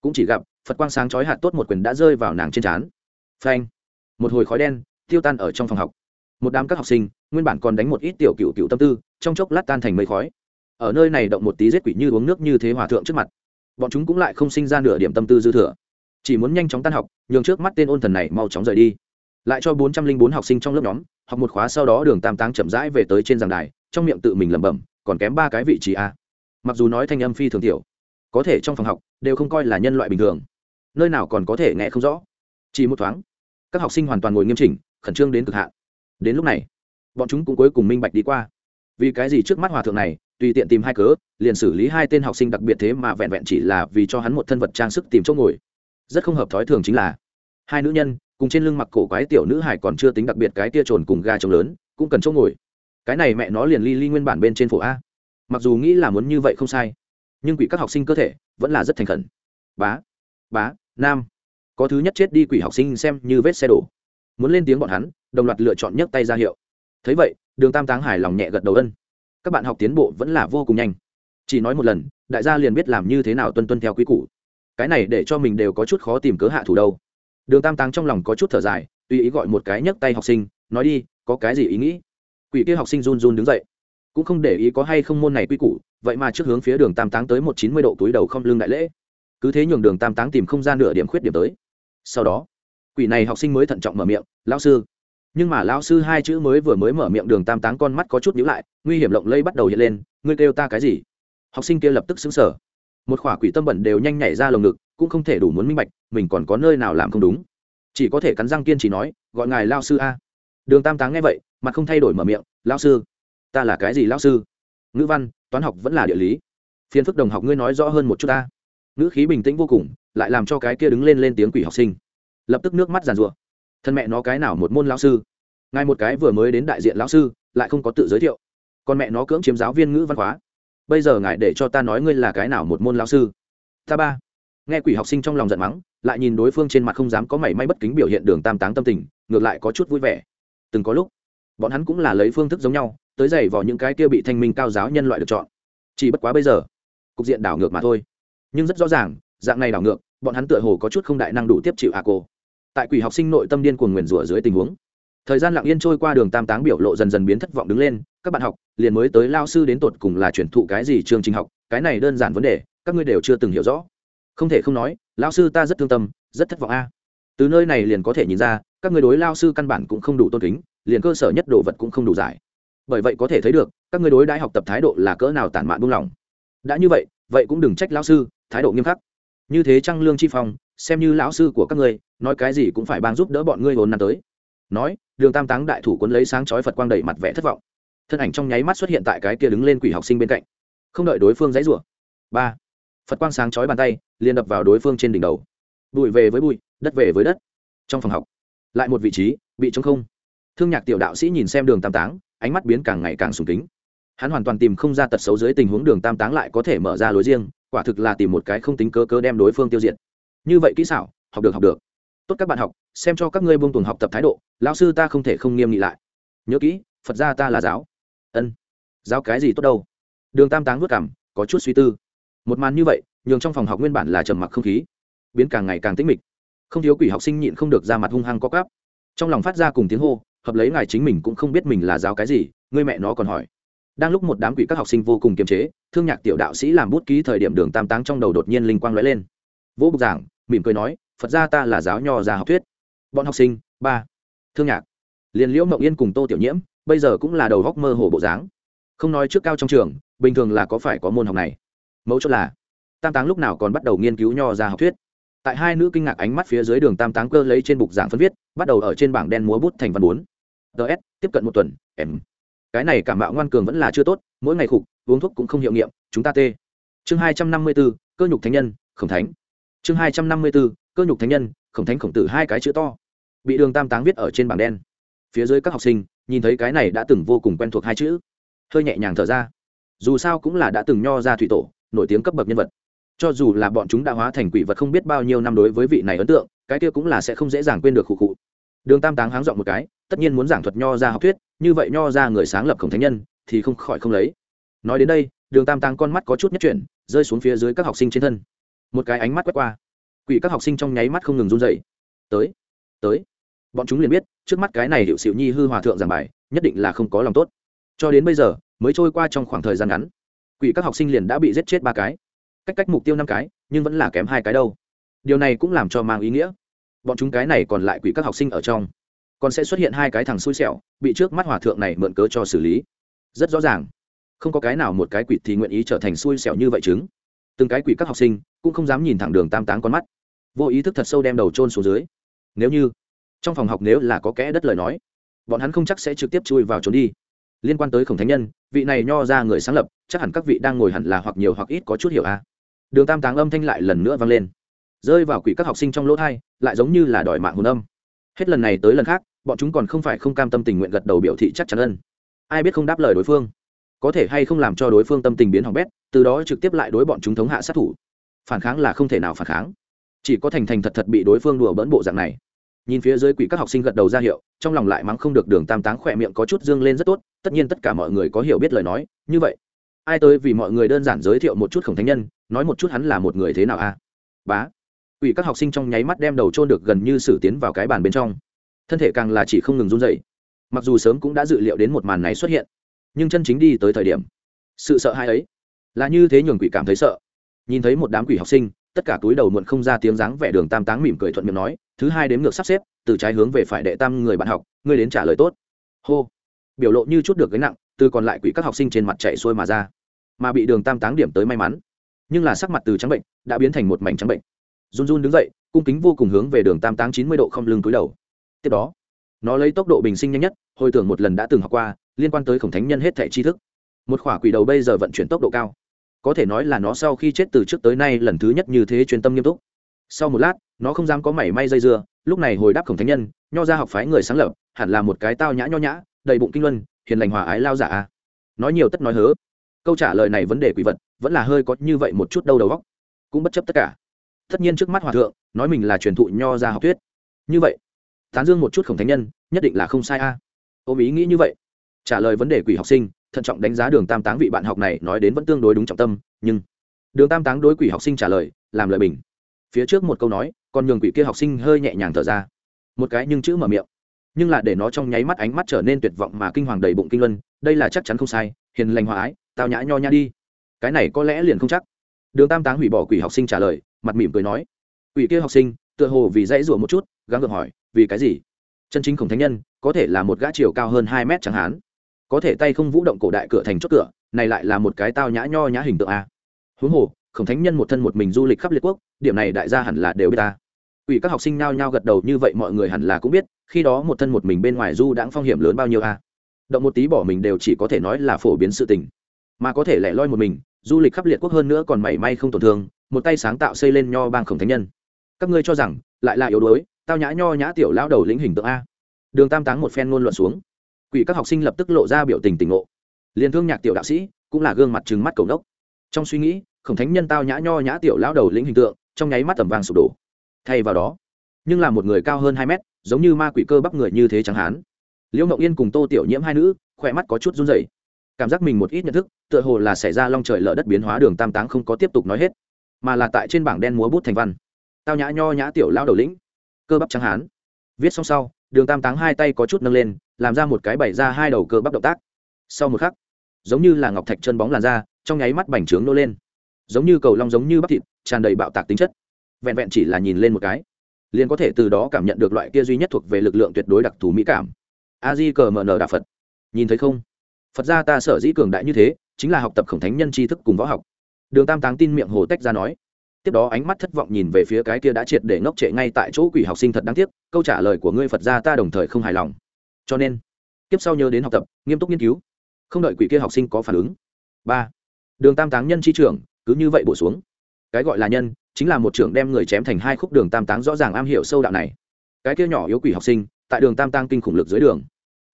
Cũng chỉ gặp, phật quang sáng chói hạt tốt một quyền đã rơi vào nàng trên trán. Phanh! Một hồi khói đen, tiêu tan ở trong phòng học. Một đám các học sinh, nguyên bản còn đánh một ít tiểu cựu cựu tâm tư, trong chốc lát tan thành mây khói. Ở nơi này động một tí giết quỷ như uống nước như thế hòa thượng trước mặt. Bọn chúng cũng lại không sinh ra nửa điểm tâm tư dư thừa. Chỉ muốn nhanh chóng tan học, nhường trước mắt tên ôn thần này mau chóng rời đi. Lại cho bốn trăm linh bốn học sinh trong lớp nhóm, học một khóa sau đó đường tam táng chậm rãi về tới trên giảng đài, trong miệng tự mình lẩm bẩm, còn kém ba cái vị trí a. Mặc dù nói thanh âm phi thường tiểu có thể trong phòng học đều không coi là nhân loại bình thường. Nơi nào còn có thể nghe không rõ. Chỉ một thoáng, các học sinh hoàn toàn ngồi nghiêm chỉnh, khẩn trương đến cực hạn. Đến lúc này, bọn chúng cũng cuối cùng minh bạch đi qua. Vì cái gì trước mắt hòa thượng này, tùy tiện tìm hai cớ, liền xử lý hai tên học sinh đặc biệt thế mà vẹn vẹn chỉ là vì cho hắn một thân vật trang sức tìm chỗ ngồi. Rất không hợp thói thường chính là, hai nữ nhân cùng trên lưng mặc cổ quái tiểu nữ hải còn chưa tính đặc biệt cái tia trồn cùng ga trống lớn, cũng cần chỗ ngồi. Cái này mẹ nó liền ly ly nguyên bản bên trên phổ a. Mặc dù nghĩ là muốn như vậy không sai nhưng quỷ các học sinh cơ thể vẫn là rất thành khẩn. Bá bá, nam. Có thứ nhất chết đi quỷ học sinh xem như vết xe đổ. Muốn lên tiếng bọn hắn, đồng loạt lựa chọn nhấc tay ra hiệu. Thấy vậy, đường tam táng hài lòng nhẹ gật đầu ân. Các bạn học tiến bộ vẫn là vô cùng nhanh. Chỉ nói một lần, đại gia liền biết làm như thế nào tuân tuân theo quy củ. Cái này để cho mình đều có chút khó tìm cớ hạ thủ đâu. Đường tam táng trong lòng có chút thở dài, tùy ý gọi một cái nhấc tay học sinh, nói đi, có cái gì ý nghĩ? Quỷ kia học sinh run run đứng dậy. Cũng không để ý có hay không môn này quy củ vậy mà trước hướng phía đường tam táng tới một chín mươi độ túi đầu không lương đại lễ. Cứ thế nhường đường tam táng tìm không gian nửa điểm khuyết điểm tới. Sau đó, quỷ này học sinh mới thận trọng mở miệng, lão sư. Nhưng mà lão sư hai chữ mới vừa mới mở miệng đường tam táng con mắt có chút nhíu lại, nguy hiểm lộng lây bắt đầu hiện lên, ngươi kêu ta cái gì? Học sinh kia lập tức xứng sở một khỏa quỷ tâm bẩn đều nhanh nhảy ra lồng ngực, cũng không thể đủ muốn minh bạch, mình còn có nơi nào làm không đúng. Chỉ có thể cắn răng kiên trì nói, gọi ngài lao sư a. Đường tam táng nghe vậy, mặt không thay đổi mở miệng lao sư, ta là cái gì lao sư? Ngữ văn toán học vẫn là địa lý. Phiền phức đồng học ngươi nói rõ hơn một chút ta. Ngữ khí bình tĩnh vô cùng, lại làm cho cái kia đứng lên lên tiếng quỷ học sinh. Lập tức nước mắt giàn rụa thân mẹ nó cái nào một môn lão sư? Ngài một cái vừa mới đến đại diện lão sư, lại không có tự giới thiệu. Con mẹ nó cưỡng chiếm giáo viên ngữ văn hóa. Bây giờ ngài để cho ta nói ngươi là cái nào một môn lão sư? Ta ba. Nghe quỷ học sinh trong lòng giận mắng, lại nhìn đối phương trên mặt không dám có mảy may bất kính biểu hiện đường tam táng tâm tình, ngược lại có chút vui vẻ. Từng có lúc, bọn hắn cũng là lấy phương thức giống nhau tới giày vào những cái kia bị thanh minh cao giáo nhân loại được chọn. Chỉ bất quá bây giờ, cục diện đảo ngược mà thôi. Nhưng rất rõ ràng, dạng này đảo ngược, bọn hắn tựa hồ có chút không đại năng đủ tiếp chịu a cô. Tại quỷ học sinh nội tâm điên cuồng nguyền rủa dưới tình huống, thời gian lặng yên trôi qua đường tam táng biểu lộ dần dần biến thất vọng đứng lên, các bạn học, liền mới tới lao sư đến tột cùng là chuyển thụ cái gì chương trình học? Cái này đơn giản vấn đề, các ngươi đều chưa từng hiểu rõ. Không thể không nói, lao sư ta rất thương tâm, rất thất vọng a. Từ nơi này liền có thể nhìn ra, các người đối lao sư căn bản cũng không đủ tôn kính, liền cơ sở nhất đồ vật cũng không đủ giải bởi vậy có thể thấy được, các người đối đãi học tập thái độ là cỡ nào tản mạn buông lỏng. Đã như vậy vậy cũng đừng trách lão sư, thái độ nghiêm khắc. Như thế trăng lương chi phong, xem như lão sư của các ngươi, nói cái gì cũng phải ban giúp đỡ bọn ngươi hồn năm tới. Nói, đường tam táng đại thủ cuốn lấy sáng chói phật quang đầy mặt vẻ thất vọng. Thân ảnh trong nháy mắt xuất hiện tại cái kia đứng lên quỷ học sinh bên cạnh. Không đợi đối phương dãy rủa. Ba. Phật quang sáng chói bàn tay, liền đập vào đối phương trên đỉnh đầu. Bụi về với bụi, đất về với đất. Trong phòng học, lại một vị trí, bị trống không. Thương nhạc tiểu đạo sĩ nhìn xem đường tam táng ánh mắt biến càng ngày càng sùng kính. Hắn hoàn toàn tìm không ra tật xấu dưới tình huống đường tam táng lại có thể mở ra lối riêng, quả thực là tìm một cái không tính cơ cơ đem đối phương tiêu diệt. Như vậy kỹ xảo, học được học được. Tốt các bạn học, xem cho các ngươi buông tuồng học tập thái độ, lão sư ta không thể không nghiêm nghị lại. Nhớ kỹ, phật gia ta là giáo. Ân. Giáo cái gì tốt đâu? Đường tam táng vất cảm, có chút suy tư. Một màn như vậy, nhường trong phòng học nguyên bản là trầm mặc không khí, biến càng ngày càng tĩnh mịch. Không thiếu quỷ học sinh nhịn không được ra mặt hung hăng có cắp trong lòng phát ra cùng tiếng hô hợp lấy ngài chính mình cũng không biết mình là giáo cái gì, người mẹ nó còn hỏi. Đang lúc một đám quỷ các học sinh vô cùng kiềm chế, thương nhạc tiểu đạo sĩ làm bút ký thời điểm đường tam táng trong đầu đột nhiên linh quang lóe lên. Vỗ bục giảng, mỉm cười nói, phật ra ta là giáo nho già học thuyết. Bọn học sinh, ba. Thương nhạc. Liền liễu mậu yên cùng tô tiểu nhiễm, bây giờ cũng là đầu góc mơ hồ bộ dáng. Không nói trước cao trong trường, bình thường là có phải có môn học này. Mẫu chốt là, tam táng lúc nào còn bắt đầu nghiên cứu nho ra học thuyết. Tại hai nữ kinh ngạc ánh mắt phía dưới đường tam táng cơ lấy trên bục giảng phân viết, bắt đầu ở trên bảng đen múa bút thành văn bốn ts tiếp cận một tuần, em. Cái này cảm mạo ngoan cường vẫn là chưa tốt, mỗi ngày khục, uống thuốc cũng không hiệu nghiệm, chúng ta tê. Chương hai trăm năm mươi b ố cơ nhục thánh nhân, khổng thánh. Chương hai trăm năm mươi b ố cơ nhục thánh nhân, khổng thánh khổng tử hai cái chữ to. Bị đường tam táng viết ở trên bảng đen. Phía dưới các học sinh, nhìn thấy cái này đã từng vô cùng quen thuộc hai chữ. Hơi nhẹ nhàng thở ra. Dù sao cũng là đã từng nho ra thủy tổ, nổi tiếng cấp bậc nhân vật. Cho dù là bọn chúng đã hóa thành quỷ vật không biết bao nhiêu năm đối với vị này ấn tượng, cái kia cũng là sẽ không dễ dàng quên được khụ khụ đường tam táng háng dọn một cái, tất nhiên muốn giảng thuật nho ra học thuyết, như vậy nho ra người sáng lập khổng thánh nhân thì không khỏi không lấy. Nói đến đây, đường tam táng con mắt có chút nhất chuyển, rơi xuống phía dưới các học sinh trên thân. Một cái ánh mắt quét qua. Quỷ các học sinh trong nháy mắt không ngừng run dậy tới tới. Bọn chúng liền biết, trước mắt cái này hiệu xịu nhi hư hòa thượng giảng bài, nhất định là không có lòng tốt. Cho đến bây giờ, mới trôi qua trong khoảng thời gian ngắn, quỷ các học sinh liền đã bị giết chết ba cái. Cách cách mục tiêu năm cái, nhưng vẫn là kém hai cái đâu. Điều này cũng làm cho mang ý nghĩa bọn chúng cái này còn lại quỷ các học sinh ở trong. Còn sẽ xuất hiện hai cái thằng xui xẻo, bị trước mắt hòa thượng này mượn cớ cho xử lý. Rất rõ ràng, không có cái nào một cái quỷ thì nguyện ý trở thành xui xẻo như vậy chứng. Từng cái quỷ các học sinh cũng không dám nhìn thẳng đường tam táng con mắt. Vô ý thức thật sâu đem đầu trôn xuống dưới. Nếu như, trong phòng học nếu là có kẽ đất lời nói, bọn hắn không chắc sẽ trực tiếp chui vào trốn đi. Liên quan tới khổng thánh nhân, vị này nho ra người sáng lập, chắc hẳn các vị đang ngồi hẳn là hoặc nhiều hoặc ít có chút hiểu a. Đường tam táng âm thanh lại lần nữa vang lên rơi vào quỷ các học sinh trong lỗ thai, lại giống như là đòi mạng hồn âm. Hết lần này tới lần khác, bọn chúng còn không phải không cam tâm tình nguyện gật đầu biểu thị chắc chắn ân. Ai biết không đáp lời đối phương. Có thể hay không làm cho đối phương tâm tình biến hỏng bét, từ đó trực tiếp lại đối bọn chúng thống hạ sát thủ. Phản kháng là không thể nào phản kháng. Chỉ có thành thành thật thật bị đối phương đùa bỡn bộ dạng này. Nhìn phía dưới quỷ các học sinh gật đầu ra hiệu, trong lòng lại mắng không được đường tam táng khỏe miệng có chút dương lên rất tốt, tất nhiên tất cả mọi người có hiểu biết lời nói, như vậy. Ai tới vì mọi người đơn giản giới thiệu một chút khổng thánh nhân, nói một chút hắn là một người thế nào a? Bá quỷ các học sinh trong nháy mắt đem đầu trôn được gần như xử tiến vào cái bàn bên trong. Thân thể càng là chỉ không ngừng run dậy mặc dù sớm cũng đã dự liệu đến một màn này xuất hiện, nhưng chân chính đi tới thời điểm, sự sợ hãi ấy là như thế nhường quỷ cảm thấy sợ. Nhìn thấy một đám quỷ học sinh, tất cả túi đầu muộn không ra tiếng dáng vẻ đường tam táng mỉm cười thuận miệng nói, thứ hai đếm ngược sắp xếp, từ trái hướng về phải đệ tam người bạn học, ngươi đến trả lời tốt. Hô. Biểu lộ như chút được gánh nặng, từ còn lại quỷ các học sinh trên mặt chạy xuôi mà ra, mà bị đường tam táng điểm tới may mắn. Nhưng là sắc mặt từ trắng bệnh, đã biến thành một mảnh trắng bệnh run run đứng dậy, cung kính vô cùng hướng về đường tam táng chín mươi độ không lưng túi đầu. Tiếp đó, nó lấy tốc độ bình sinh nhanh nhất, hồi tưởng một lần đã từng học qua, liên quan tới khổng thánh nhân hết thẻ tri thức. Một khỏa quỷ đầu bây giờ vận chuyển tốc độ cao. Có thể nói là nó sau khi chết từ trước tới nay lần thứ nhất như thế chuyên tâm nghiêm túc. Sau một lát, nó không dám có mảy may dây dưa, lúc này hồi đáp khổng thánh nhân, nho ra học phái người sáng lập, hẳn là một cái tao nhã nho nhã, đầy bụng kinh luân, hiền lành hòa ái lao giả nói nhiều tất nói hớ. Câu trả lời này vấn đề quỷ vật, vẫn là hơi có như vậy một chút đâu đầu góc cũng bất chấp tất cả tất nhiên trước mắt hòa thượng, nói mình là truyền thụ nho ra học thuyết. Như vậy, tán dương một chút khổng thánh nhân, nhất định là không sai a. À. ôm ý nghĩ như vậy, trả lời vấn đề quỷ học sinh, thận trọng đánh giá đường tam táng vị bạn học này, nói đến vẫn tương đối đúng trọng tâm, nhưng đường tam táng đối quỷ học sinh trả lời, làm lời bình. Phía trước một câu nói, còn nhường quỷ kia học sinh hơi nhẹ nhàng thở ra. Một cái nhưng chữ mở miệng. Nhưng là để nó trong nháy mắt ánh mắt trở nên tuyệt vọng mà kinh hoàng đầy bụng kinh luân, đây là chắc chắn không sai, hiền lành hòa ái, tao nhã nho nhã đi. Cái này có lẽ liền không chắc. Đường tam táng hủy bỏ quỷ học sinh trả lời mặt mỉm cười nói. Ủy kia học sinh tựa hồ vì dãy rủa một chút gắng gượng hỏi vì cái gì? Chân chính khổng thánh nhân có thể là một gã chiều cao hơn hai mét chẳng hạn, có thể tay không vũ động cổ đại cửa thành chốt cửa này lại là một cái tao nhã nho nhã hình tượng a. Huống hồ khổng thánh nhân một thân một mình du lịch khắp liệt quốc điểm này đại gia hẳn là đều biết ta. Ủy các học sinh nao nhao gật đầu như vậy mọi người hẳn là cũng biết khi đó một thân một mình bên ngoài du đãng phong hiểm lớn bao nhiêu a. Động một tí bỏ mình đều chỉ có thể nói là phổ biến sự tình. Mà có thể lẻ loi một mình du lịch khắp liệt quốc hơn nữa còn mảy may không tổn thương một tay sáng tạo xây lên nho bang khổng thánh nhân. Các ngươi cho rằng, lại là yếu đuối, tao nhã nho nhã tiểu lao đầu lĩnh hình tượng a. Đường tam táng một phen ngôn luận xuống. Quỷ các học sinh lập tức lộ ra biểu tình tỉnh ngộ. Liền thương nhạc tiểu đạo sĩ, cũng là gương mặt trừng mắt cầu nốc trong suy nghĩ, khổng thánh nhân tao nhã nho nhã tiểu lao đầu lĩnh hình tượng, trong nháy mắt tầm vàng sụp đổ. Thay vào đó, nhưng là một người cao hơn hai mét, giống như ma quỷ cơ bắp người như thế chẳng hán. Liễu mộng yên cùng tô tiểu nhiễm hai nữ, khỏe mắt có chút run rẩy. Cảm giác mình một ít nhận thức, tựa hồ là xảy ra long trời lở đất biến hóa, đường tam táng không có tiếp tục nói hết mà là tại trên bảng đen múa bút thành văn. Tao nhã nho nhã tiểu lao đầu lĩnh. Cơ bắp trắng hán. Viết xong sau, đường tam táng hai tay có chút nâng lên, làm ra một cái bày ra hai đầu cơ bắp động tác. Sau một khắc, giống như là ngọc thạch chân bóng làn da trong nháy mắt bành trướng nô lên. Giống như cầu long giống như bắp thịt, tràn đầy bạo tạc tính chất. Vẹn vẹn chỉ là nhìn lên một cái, liền có thể từ đó cảm nhận được loại kia duy nhất thuộc về lực lượng tuyệt đối đặc thù mỹ cảm. A di cờ mờ nờ đà phật. Nhìn thấy không? Phật gia ta sở dĩ cường đại như thế, chính là học tập khổng thánh nhân tri thức cùng võ học đường tam táng tin miệng hồ tách ra nói. Tiếp đó ánh mắt thất vọng nhìn về phía cái kia đã triệt để ngốc trệ ngay tại chỗ quỷ học sinh thật đáng tiếc, câu trả lời của ngươi phật gia ta đồng thời không hài lòng. Cho nên tiếp sau nhớ đến học tập, nghiêm túc nghiên cứu. Không đợi quỷ kia học sinh có phản ứng. Ba. Đường tam táng nhân chi trưởng, cứ như vậy bổ xuống. Cái gọi là nhân, chính là một trưởng đem người chém thành hai khúc đường tam táng rõ ràng am hiểu sâu đạo này. Cái kia nhỏ yếu quỷ học sinh, tại đường tam tăng kinh khủng lực dưới đường.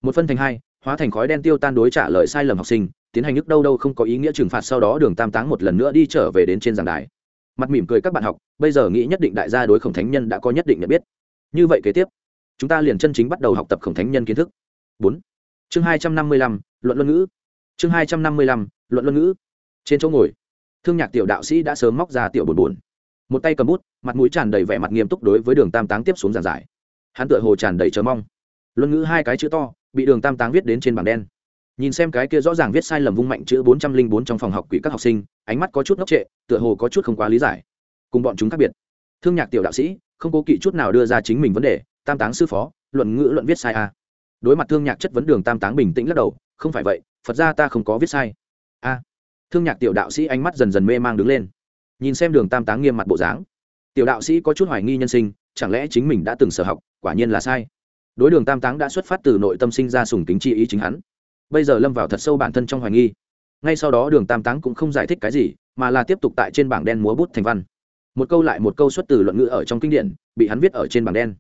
Một phân thành hai hóa thành khói đen tiêu tan đối trả lời sai lầm học sinh, tiến hành nhức đâu đâu không có ý nghĩa trừng phạt sau đó đường tam táng một lần nữa đi trở về đến trên giảng đài. Mặt mỉm cười các bạn học, bây giờ nghĩ nhất định đại gia đối khổng thánh nhân đã có nhất định nhận biết. Như vậy kế tiếp, chúng ta liền chân chính bắt đầu học tập khổng thánh nhân kiến thức. Bốn. Chương hai trăm năm mươi lăm, luận luân ngữ. Chương hai trăm năm mươi lăm, luận luân ngữ. Trên chỗ ngồi, thương nhạc tiểu đạo sĩ đã sớm móc ra tiểu buồn buồn một tay cầm bút, mặt mũi tràn đầy vẻ mặt nghiêm túc đối với đường tam táng tiếp xuống giảng giải. Hắn tựa hồ tràn đầy chờ mong. Luân ngữ hai cái chữ to bị đường tam táng viết đến trên bảng đen. Nhìn xem cái kia rõ ràng viết sai lầm vung mạnh chữ bốn trăm linh bốn trong phòng học quỷ các học sinh, ánh mắt có chút ngốc trệ, tựa hồ có chút không quá lý giải. Cùng bọn chúng khác biệt. Thương nhạc tiểu đạo sĩ, không cố kỵ chút nào đưa ra chính mình vấn đề, tam táng sư phó, luận ngữ luận viết sai a à. đối mặt thương nhạc chất vấn đường tam táng bình tĩnh lắc đầu, không phải vậy, phật ra ta không có viết sai. A à. thương nhạc tiểu đạo sĩ ánh mắt dần dần mê mang đứng lên. Nhìn xem đường tam táng nghiêm mặt bộ dáng. Tiểu đạo sĩ có chút hoài nghi nhân sinh, chẳng lẽ chính mình đã từng sở học, quả nhiên là sai đối đường tam táng đã xuất phát từ nội tâm sinh ra sùng kính chi ý chính hắn. Bây giờ lâm vào thật sâu bản thân trong hoài nghi. Ngay sau đó đường tam táng cũng không giải thích cái gì, mà là tiếp tục tại trên bảng đen múa bút thành văn. Một câu lại một câu xuất từ luận ngữ ở trong kinh điển, bị hắn viết ở trên bảng đen.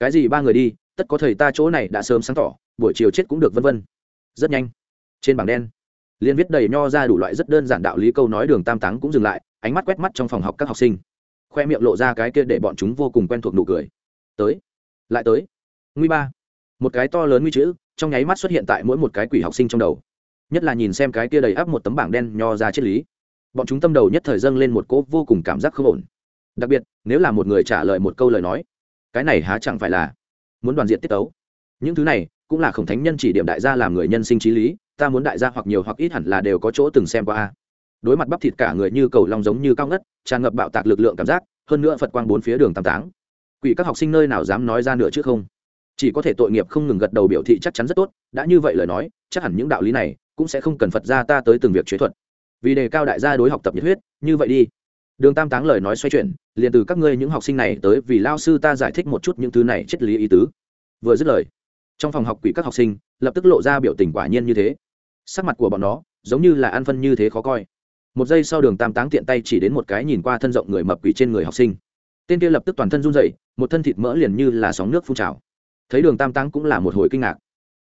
Cái gì ba người đi, tất có thầy ta chỗ này đã sớm sáng tỏ, buổi chiều chết cũng được vân vân. Rất nhanh. Trên bảng đen, liên viết đầy nho ra đủ loại rất đơn giản đạo lý câu nói đường tam táng cũng dừng lại, ánh mắt quét mắt trong phòng học các học sinh. Khoe miệng lộ ra cái kia để bọn chúng vô cùng quen thuộc nụ cười. Tới. Lại tới nguy ba. Một cái to lớn nguy chữ, trong nháy mắt xuất hiện tại mỗi một cái quỷ học sinh trong đầu. Nhất là nhìn xem cái kia đầy áp một tấm bảng đen nho ra triết lý. Bọn chúng tâm đầu nhất thời dâng lên một cỗ vô cùng cảm giác không ổn. Đặc biệt, nếu là một người trả lời một câu lời nói, cái này há chẳng phải là muốn đoàn diện tiết tấu. Những thứ này cũng là khổng thánh nhân chỉ điểm đại gia làm người nhân sinh trí lý, ta muốn đại gia hoặc nhiều hoặc ít hẳn là đều có chỗ từng xem qua đối mặt bắp thịt cả người như cầu long giống như cao ngất, tràn ngập bạo tạc lực lượng cảm giác, hơn nữa phật quang bốn phía đường tam táng. Quỷ các học sinh nơi nào dám nói ra nữa chứ không? Chỉ có thể tội nghiệp không ngừng gật đầu biểu thị chắc chắn rất tốt, đã như vậy lời nói, chắc hẳn những đạo lý này cũng sẽ không cần phật ra ta tới từng việc chế thuật. Vì đề cao đại gia đối học tập nhiệt huyết, như vậy đi. Đường tam táng lời nói xoay chuyển, liền từ các ngươi những học sinh này tới vì lao sư ta giải thích một chút những thứ này triết lý ý tứ. Vừa dứt lời, trong phòng học quỷ các học sinh lập tức lộ ra biểu tình quả nhiên như thế. Sắc mặt của bọn nó giống như là ăn phân như thế khó coi. Một giây sau đường tam táng tiện tay chỉ đến một cái nhìn qua thân rộng người mập quỷ trên người học sinh. Tên kia lập tức toàn thân run dậy một thân thịt mỡ liền như là sóng nước phun trào thấy đường tam táng cũng là một hồi kinh ngạc.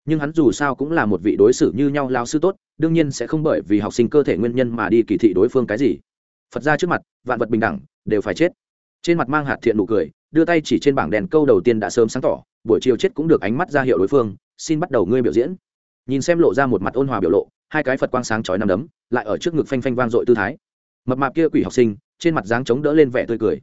Nhưng hắn dù sao cũng là một vị đối xử như nhau lao sư tốt, đương nhiên sẽ không bởi vì học sinh cơ thể nguyên nhân mà đi kỳ thị đối phương cái gì. Phật ra trước mặt, vạn vật bình đẳng, đều phải chết. Trên mặt mang hạt thiện nụ cười, đưa tay chỉ trên bảng đèn câu đầu tiên đã sớm sáng tỏ, buổi chiều chết cũng được ánh mắt ra hiệu đối phương, xin bắt đầu ngươi biểu diễn. Nhìn xem lộ ra một mặt ôn hòa biểu lộ, hai cái phật quang sáng chói nằm đấm, lại ở trước ngực phanh phanh vang dội tư thái. Mập mạp kia quỷ học sinh, trên mặt dáng chống đỡ lên vẻ tươi cười.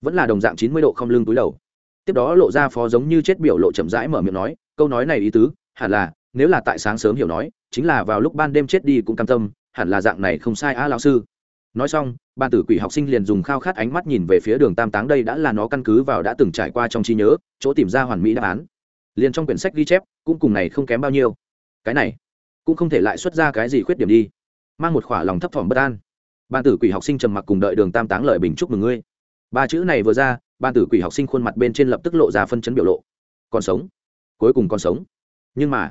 Vẫn là đồng dạng chín mươi độ không lưng túi đầu tiếp đó lộ ra phó giống như chết biểu lộ chậm rãi mở miệng nói, câu nói này ý tứ, hẳn là, nếu là tại sáng sớm hiểu nói, chính là vào lúc ban đêm chết đi cũng cam tâm, hẳn là dạng này không sai a lão sư. Nói xong ban tử quỷ học sinh liền dùng khao khát ánh mắt nhìn về phía đường tam táng đây đã là nó căn cứ vào đã từng trải qua trong trí nhớ, chỗ tìm ra hoàn mỹ đáp án. Liền trong quyển sách ghi chép, cũng cùng này không kém bao nhiêu. Cái này, cũng không thể lại xuất ra cái gì khuyết điểm đi. Mang một khỏa lòng thấp thỏm bất an. Ban tử quỷ học sinh trầm mặc cùng đợi đường tam táng lợi bình chúc mừng ngươi. Ba chữ này vừa ra ban tử quỷ học sinh khuôn mặt bên trên lập tức lộ ra phân chấn biểu lộ. Còn sống. Cuối cùng còn sống. Nhưng mà,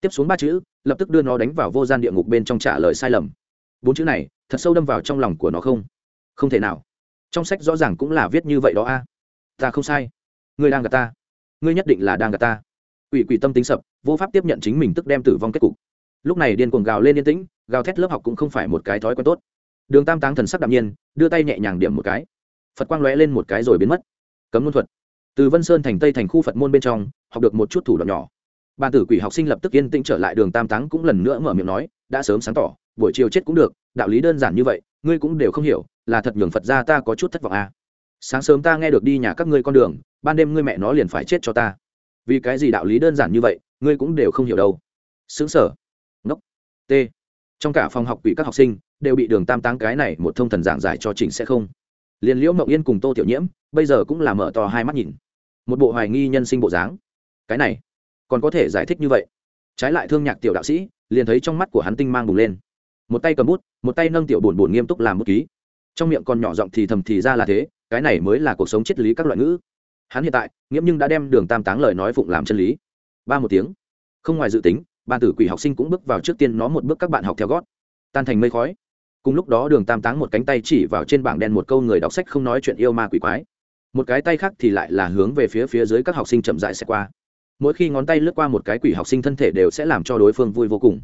tiếp xuống ba chữ, lập tức đưa nó đánh vào vô gian địa ngục bên trong trả lời sai lầm. Bốn chữ này, thật sâu đâm vào trong lòng của nó không? Không thể nào. Trong sách rõ ràng cũng là viết như vậy đó a. À? Ta không sai. Ngươi đang gặp ta. Ngươi nhất định là đang gặp ta. Quỷ quỷ tâm tính sập, vô pháp tiếp nhận chính mình tức đem tử vong kết cục. Lúc này điên cuồng gào lên yên tĩnh, gào thét lớp học cũng không phải một cái thói quen tốt. Đường tam táng thần sắc đạm nhiên, đưa tay nhẹ nhàng điểm một cái phật quang lóe lên một cái rồi biến mất. Cấm luân thuật. Từ vân sơn thành tây thành khu phật môn bên trong, học được một chút thủ đoạn nhỏ. Bàn tử quỷ học sinh lập tức yên tĩnh trở lại đường tam táng cũng lần nữa mở miệng nói, đã sớm sáng tỏ, buổi chiều chết cũng được, đạo lý đơn giản như vậy, ngươi cũng đều không hiểu, là thật nhường phật ra ta có chút thất vọng à. sáng sớm ta nghe được đi nhà các ngươi con đường, ban đêm ngươi mẹ nó liền phải chết cho ta. Vì cái gì đạo lý đơn giản như vậy, ngươi cũng đều không hiểu đâu. Xứng sở. Ngốc. T. Trong cả phòng học quỷ các học sinh, đều bị đường tam táng cái này một thông thần giảng giải cho chỉnh sẽ không liền liễu mộng yên cùng tô tiểu nhiễm, bây giờ cũng là mở to hai mắt nhìn. Một bộ hoài nghi nhân sinh bộ dáng. Cái này, còn có thể giải thích như vậy? Trái lại thương nhạc tiểu đạo sĩ, liền thấy trong mắt của hắn tinh mang bùng lên. Một tay cầm bút, một tay nâng tiểu bổn bổn nghiêm túc làm bút ký. Trong miệng còn nhỏ giọng thì thầm thì ra là thế, cái này mới là cuộc sống triết lý các loại ngữ. Hắn hiện tại, nghiễm nhưng đã đem đường tam táng lời nói phụng làm chân lý. Ba một tiếng. Không ngoài dự tính, ban tử quỷ học sinh cũng bước vào trước tiên nó một bước các bạn học theo gót. Tan thành mây khói cùng lúc đó đường tam táng một cánh tay chỉ vào trên bảng đen một câu người đọc sách không nói chuyện yêu ma quỷ quái. Một cái tay khác thì lại là hướng về phía phía dưới các học sinh chậm dại sẽ qua. Mỗi khi ngón tay lướt qua một cái quỷ học sinh thân thể đều sẽ làm cho đối phương vui vô cùng.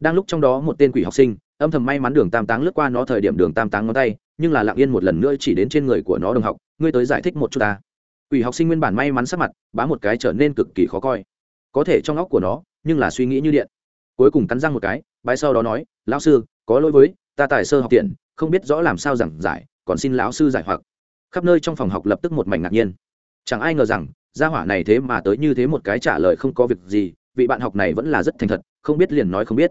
Đang lúc trong đó một tên quỷ học sinh, âm thầm may mắn đường tam táng lướt qua nó thời điểm đường tam táng ngón tay, nhưng là lặng yên một lần nữa chỉ đến trên người của nó đồng học, ngươi tới giải thích một chút ta. Quỷ học sinh nguyên bản may mắn sắc mặt, bá một cái trở nên cực kỳ khó coi. Có thể trong óc của nó, nhưng là suy nghĩ như điện. Cuối cùng cắn răng một cái, bái sau đó nói, lão sư, có lỗi với ta tài sơ học tiện, không biết rõ làm sao giảng giải, còn xin lão sư giải hoặc. Khắp nơi trong phòng học lập tức một mảnh ngạc nhiên. Chẳng ai ngờ rằng, gia hỏa này thế mà tới như thế một cái trả lời không có việc gì, vị bạn học này vẫn là rất thành thật, không biết liền nói không biết.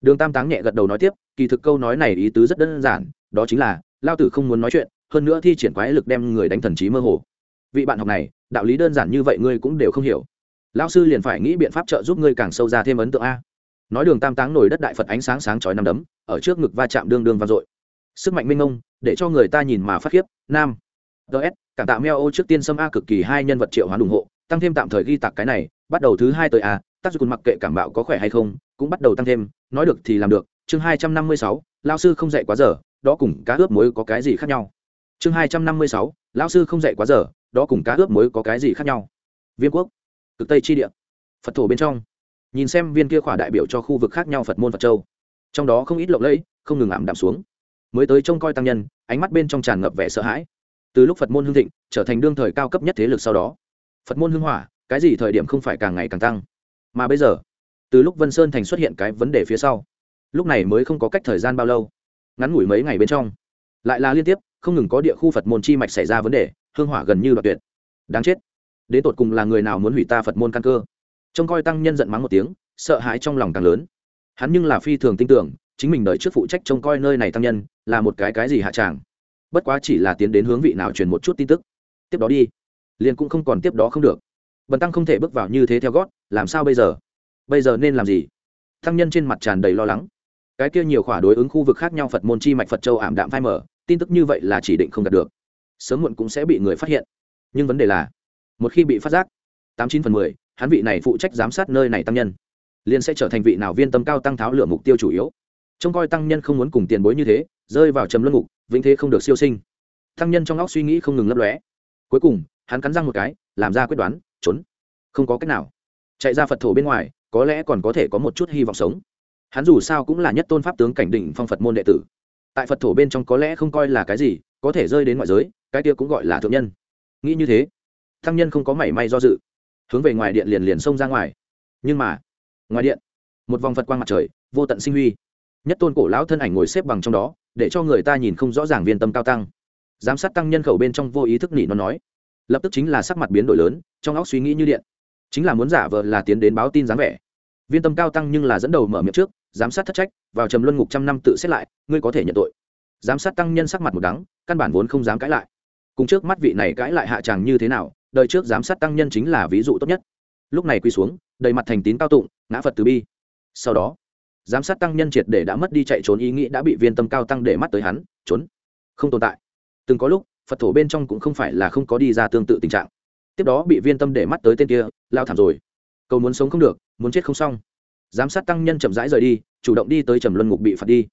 Đường tam táng nhẹ gật đầu nói tiếp, kỳ thực câu nói này ý tứ rất đơn giản, đó chính là, lao tử không muốn nói chuyện, hơn nữa thi triển quái lực đem người đánh thần trí mơ hồ. Vị bạn học này, đạo lý đơn giản như vậy ngươi cũng đều không hiểu. Lao sư liền phải nghĩ biện pháp trợ giúp ngươi càng sâu ra thêm ấn tượng a nói đường tam táng nổi đất đại phật ánh sáng sáng chói năm đấm, ở trước ngực va chạm đương đương vang dội. Sức mạnh minh ông để cho người ta nhìn mà phát khiếp. Nam. Ts cảm tạ meo ô trước tiên xâm a cực kỳ hai nhân vật triệu hoán ủng hộ, tăng thêm tạm thời ghi tặc cái này, bắt đầu thứ hai tới a, tác dụng mặc kệ cảm bạo có khỏe hay không, cũng bắt đầu tăng thêm, nói được thì làm được. Chương hai trăm năm mươi sáu lao sư không dạy quá giờ, đó cùng cá ướp muối có cái gì khác nhau? Chương hai trăm năm mươi sáu lao sư không dạy quá giờ, đó cùng cá ướp muối có cái gì khác nhau? Viêm quốc, cực tây chi địa. Phật thổ bên trong nhìn xem viên kia khỏa đại biểu cho khu vực khác nhau phật môn phật châu. Trong đó không ít lộng lẫy, không ngừng ảm đạm xuống. Mới tới trông coi tăng nhân, ánh mắt bên trong tràn ngập vẻ sợ hãi. Từ lúc phật môn hưng thịnh, trở thành đương thời cao cấp nhất thế lực sau đó, phật môn hưng hỏa, cái gì thời điểm không phải càng ngày càng tăng. Mà bây giờ, từ lúc vân sơn thành xuất hiện cái vấn đề phía sau, lúc này mới không có cách thời gian bao lâu. Ngắn ngủi mấy ngày bên trong, lại là liên tiếp, không ngừng có địa khu phật môn chi mạch xảy ra vấn đề hương hỏa gần như đoạt tuyệt. Đáng chết. Đến tột cùng là người nào muốn hủy ta phật môn căn cơ? Trông coi tăng nhân giận mắng một tiếng, sợ hãi trong lòng càng lớn. Hắn nhưng là phi thường tin tưởng, chính mình đợi trước phụ trách trông coi nơi này tăng nhân, là một cái cái gì hạ tràng. Bất quá chỉ là tiến đến hướng vị nào truyền một chút tin tức. Tiếp đó đi. Liền cũng không còn tiếp đó không được. Bần tăng không thể bước vào như thế theo gót, làm sao bây giờ? Bây giờ nên làm gì? Tăng nhân trên mặt tràn đầy lo lắng. Cái kia nhiều khỏa đối ứng khu vực khác nhau phật môn chi mạch phật châu ảm đạm phai mở tin tức như vậy là chỉ định không đạt được. Sớm muộn cũng sẽ bị người phát hiện. Nhưng vấn đề là, một khi bị phát giác, tám chín phần mười hắn vị này phụ trách giám sát nơi này tăng nhân, liền sẽ trở thành vị nào viên tâm cao tăng tháo lửa mục tiêu chủ yếu. Trông coi tăng nhân không muốn cùng tiền bối như thế, rơi vào trầm luân ngục, vĩnh thế không được siêu sinh. Tăng nhân trong óc suy nghĩ không ngừng lấp lóe. Cuối cùng, hắn cắn răng một cái, làm ra quyết đoán, trốn. Không có cách nào. Chạy ra phật thổ bên ngoài, có lẽ còn có thể có một chút hy vọng sống. Hắn dù sao cũng là nhất tôn pháp tướng cảnh đỉnh phong phật môn đệ tử. Tại phật thổ bên trong có lẽ không coi là cái gì, có thể rơi đến ngoại giới, cái kia cũng gọi là thượng nhân. Nghĩ như thế, tăng nhân không có mảy may do dự hướng về ngoài điện liền liền xông ra ngoài. Nhưng mà, ngoài điện, một vòng phật quang mặt trời, vô tận sinh huy. Nhất tôn cổ lão thân ảnh ngồi xếp bằng trong đó, để cho người ta nhìn không rõ ràng viên tâm cao tăng. Giám sát tăng nhân khẩu bên trong vô ý thức nỉ nó nói. Lập tức chính là sắc mặt biến đổi lớn, trong óc suy nghĩ như điện. Chính là muốn giả vờ là tiến đến báo tin dáng vẻ. Viên tâm cao tăng nhưng là dẫn đầu mở miệng trước, giám sát thất trách, vào trầm luân ngục trăm năm tự xét lại, ngươi có thể nhận tội. Giám sát tăng nhân sắc mặt một đắng, căn bản vốn không dám cãi lại. Cùng trước mắt vị này cãi lại hạ tràng như thế nào đời trước giám sát tăng nhân chính là ví dụ tốt nhất. Lúc này quỳ xuống, đầy mặt thành tín cao tụng, ngã phật từ bi. Sau đó, giám sát tăng nhân triệt để đã mất đi chạy trốn ý nghĩ đã bị viên tâm cao tăng để mắt tới hắn, trốn. Không tồn tại. Từng có lúc, phật thổ bên trong cũng không phải là không có đi ra tương tự tình trạng. Tiếp đó bị viên tâm để mắt tới tên kia, lao thảm rồi. Cầu muốn sống không được, muốn chết không xong. Giám sát tăng nhân chậm rãi rời đi, chủ động đi tới trầm luân ngục bị phạt đi.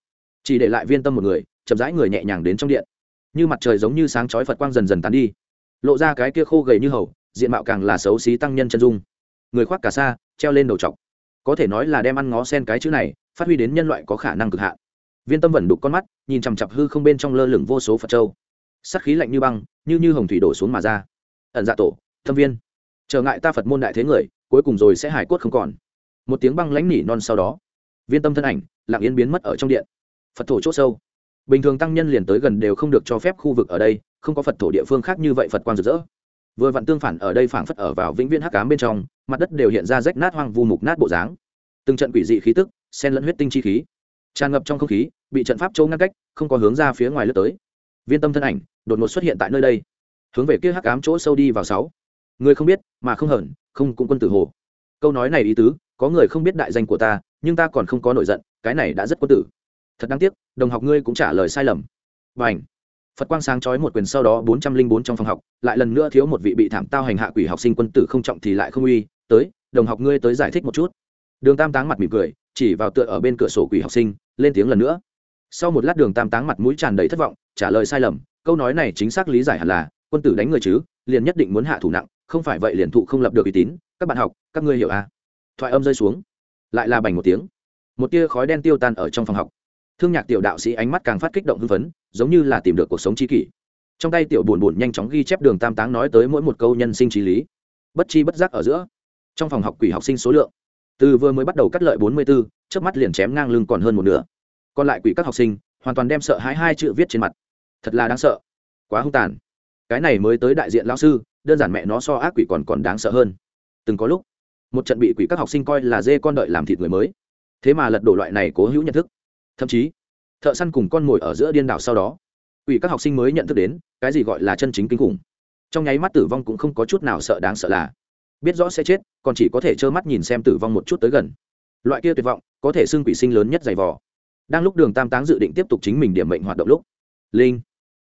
Chỉ để lại viên tâm một người, chậm rãi người nhẹ nhàng đến trong điện. Như mặt trời giống như sáng chói phật quang dần dần tán đi lộ ra cái kia khô gầy như hầu, diện mạo càng là xấu xí tăng nhân chân dung. Người khoác cả xa treo lên đầu t có thể nói là đem ăn ngó sen cái chữ này, phát huy đến nhân loại có khả năng cực hạn. Viên tâm vẩn đục con mắt, nhìn chằm chặp hư không bên trong lơ lửng vô số phật châu. Sắc khí lạnh như băng, như như hồng thủy đổ xuống mà ra. Ẩn dạ tổ thâm viên. Trở ngại ta phật môn đại thế người, cuối cùng rồi sẽ hải quất không còn. Một tiếng băng lãnh nỉ non sau đó, viên tâm thân ảnh, lặng yên biến mất ở trong điện. Phật thổ c h ỗ sâu. Bình thường tăng nhân liền tới gần đều không được cho phép khu vực ở đây không có phật thổ địa phương khác như vậy phật quang rực rỡ. Vừa vặn tương phản ở đây phảng phất ở vào vĩnh viễn hắc cám bên trong, mặt đất đều hiện ra rách nát hoang vu mục nát bộ dáng. Từng trận quỷ dị khí tức sen lẫn huyết tinh chi khí. Tràn ngập trong không khí, bị trận pháp châu ngăn cách, không có hướng ra phía ngoài lướt tới. Viên tâm thân ảnh, đột ngột xuất hiện tại nơi đây. Hướng về kia hắc ám chỗ sâu đi vào sáu. Người không biết, mà không hờn, không cũng quân tử hồ. Câu nói này ý tứ, có người không biết đại danh của ta, nhưng ta còn không có nổi giận, cái này đã rất quân tử. Thật đáng tiếc, đồng học ngươi cũng trả lời sai lầm. Và ảnh phật quang sáng chói một quyền sau đó bốn trăm linh bốn trong phòng học, lại lần nữa thiếu một vị bị thảm tao hành hạ quỷ học sinh quân tử không trọng thì lại không uy, tới, đồng học ngươi tới giải thích một chút. Đường tam táng mặt mỉm cười, chỉ vào tựa ở bên cửa sổ quỷ học sinh, lên tiếng lần nữa. Sau một lát đường tam táng mặt mũi tràn đầy thất vọng, trả lời sai lầm, câu nói này chính xác lý giải hẳn là, quân tử đánh người chứ, liền nhất định muốn hạ thủ nặng, không phải vậy liền thụ không lập được uy tín, các bạn học, các ngươi hiểu à? Thoại âm rơi xuống, lại là bành một tiếng. Một tia khói đen tiêu tan ở trong phòng học thương nhạc tiểu đạo sĩ ánh mắt càng phát kích động hưng phấn giống như là tìm được cuộc sống tri kỷ. Trong tay tiểu buồn buồn nhanh chóng ghi chép đường tam táng nói tới mỗi một câu nhân sinh trí lý. Bất chi bất giác ở giữa trong phòng học quỷ học sinh số lượng từ vừa mới bắt đầu cắt lợi bốn mươi 44, trước mắt liền chém ngang lưng còn hơn một nửa. Còn lại quỷ các học sinh hoàn toàn đem sợ hãi hai chữ viết trên mặt. Thật là đáng sợ. Quá hung tàn. Cái này mới tới đại diện lão sư đơn giản mẹ nó so ác quỷ còn còn đáng sợ hơn. Từng có lúc một trận bị quỷ các học sinh coi là dê con đợi làm thịt người mới. Thế mà lật đổ loại này cố hữu nhận thức thậm chí, thợ săn cùng con mồi ở giữa điên đảo sau đó ủy các học sinh mới nhận thức đến cái gì gọi là chân chính kinh khủng. Trong nháy mắt tử vong cũng không có chút nào sợ đáng sợ là, biết rõ sẽ chết, còn chỉ có thể trơ mắt nhìn xem tử vong một chút tới gần. Loại kia tuyệt vọng có thể xưng quỷ sinh lớn nhất dày vò. Đang lúc đường tam táng dự định tiếp tục chính mình điểm mệnh hoạt động lúc, linh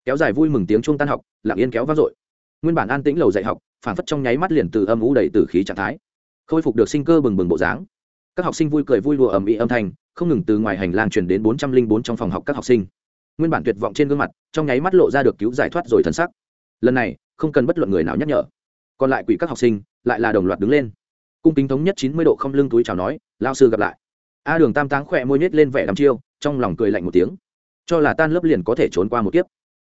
kéo dài vui mừng tiếng chuông tan học, lặng yên kéo vang dội. Nguyên bản an tĩnh lầu dạy học phản phất trong nháy mắt liền từ âm ủ đầy từ khí trạng thái, khôi phục được sinh cơ bừng bừng bộ dáng các học sinh vui cười vui đùa ầm ĩ âm thanh, không ngừng từ ngoài hành lang truyền đến bốn trăm linh bốn trong phòng học các học sinh. Nguyên bản tuyệt vọng trên gương mặt, trong nháy mắt lộ ra được cứu giải thoát rồi thần sắc. Lần này, không cần bất luận người nào nhắc nhở. Còn lại quỷ các học sinh, lại là đồng loạt đứng lên. Cung kính thống nhất chín mươi độ không lưng túi chào nói lao sư gặp lại. A đường tam táng khỏe môi nhét lên vẻ đắm chiêu, trong lòng cười lạnh một tiếng. Cho là tan lớp liền có thể trốn qua một kiếp.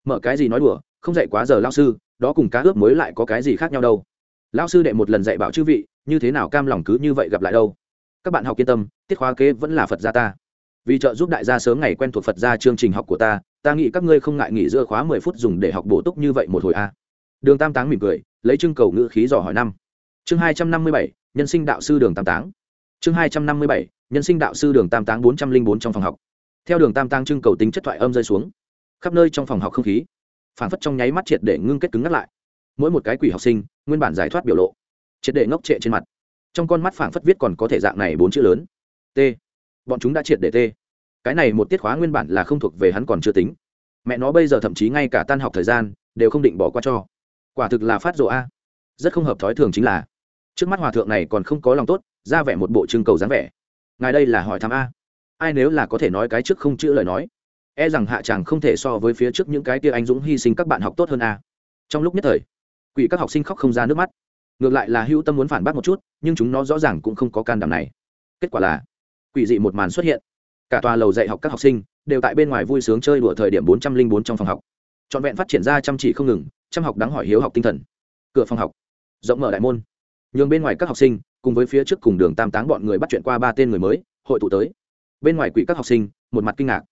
Mở cái gì nói đùa, không dạy quá giờ lao sư, đó cùng cá ướp mới lại có cái gì khác nhau đâu. Lao sư đệ một lần dạy bảo chư vị, như thế nào cam lòng cứ như vậy gặp lại đâu các bạn học yên tâm, tiết khóa kế vẫn là phật gia ta. Vì trợ giúp đại gia sớm ngày quen thuộc phật gia chương trình học của ta ta nghĩ các ngươi không ngại nghỉ giữa khóa mười phút dùng để học bổ túc như vậy một hồi a. Đường tam táng mỉm cười, lấy trưng cầu ngữ khí dò hỏi năm. Chương hai trăm năm mươi bảy, nhân sinh đạo sư đường tam táng. Chương hai trăm năm mươi bảy, nhân sinh đạo sư đường tam táng bốn trăm linh bốn trong phòng học. Theo đường tam táng trưng cầu tính chất thoại âm rơi xuống, khắp nơi trong phòng học không khí phản phất trong nháy mắt triệt để ngưng kết cứng ngắt lại. Mỗi một cái quỷ học sinh, nguyên bản giải thoát biểu lộ, triệt để ngốc trệ trên mặt trong con mắt phảng phất viết còn có thể dạng này bốn chữ lớn. T. Bọn chúng đã triệt để t. Cái này một tiết khóa nguyên bản là không thuộc về hắn còn chưa tính. Mẹ nó bây giờ thậm chí ngay cả tan học thời gian, đều không định bỏ qua cho. Quả thực là phát rộ a. Rất không hợp thói thường chính là, trước mắt hòa thượng này còn không có lòng tốt, ra vẻ một bộ trưng cầu dáng vẻ. Ngài đây là hỏi thăm a. Ai nếu là có thể nói cái trước không chữ lời nói? E rằng hạ chàng không thể so với phía trước những cái tia anh dũng hy sinh các bạn học tốt hơn a. Trong lúc nhất thời, quỷ các học sinh khóc không ra nước mắt ngược lại là hữu tâm muốn phản bác một chút, nhưng chúng nó rõ ràng cũng không có can đảm này. Kết quả là, quỷ dị một màn xuất hiện. Cả tòa lầu dạy học các học sinh đều tại bên ngoài vui sướng chơi đùa thời điểm bốn trăm linh bốn trong phòng học. Trọn vẹn phát triển ra chăm chỉ không ngừng, chăm học đáng hỏi hiếu học tinh thần. Cửa phòng học, rộng mở đại môn. Nhường bên ngoài các học sinh cùng với phía trước cùng đường tam táng bọn người bắt chuyện qua ba tên người mới, hội tụ tới. Bên ngoài quỷ các học sinh, một mặt kinh ngạc.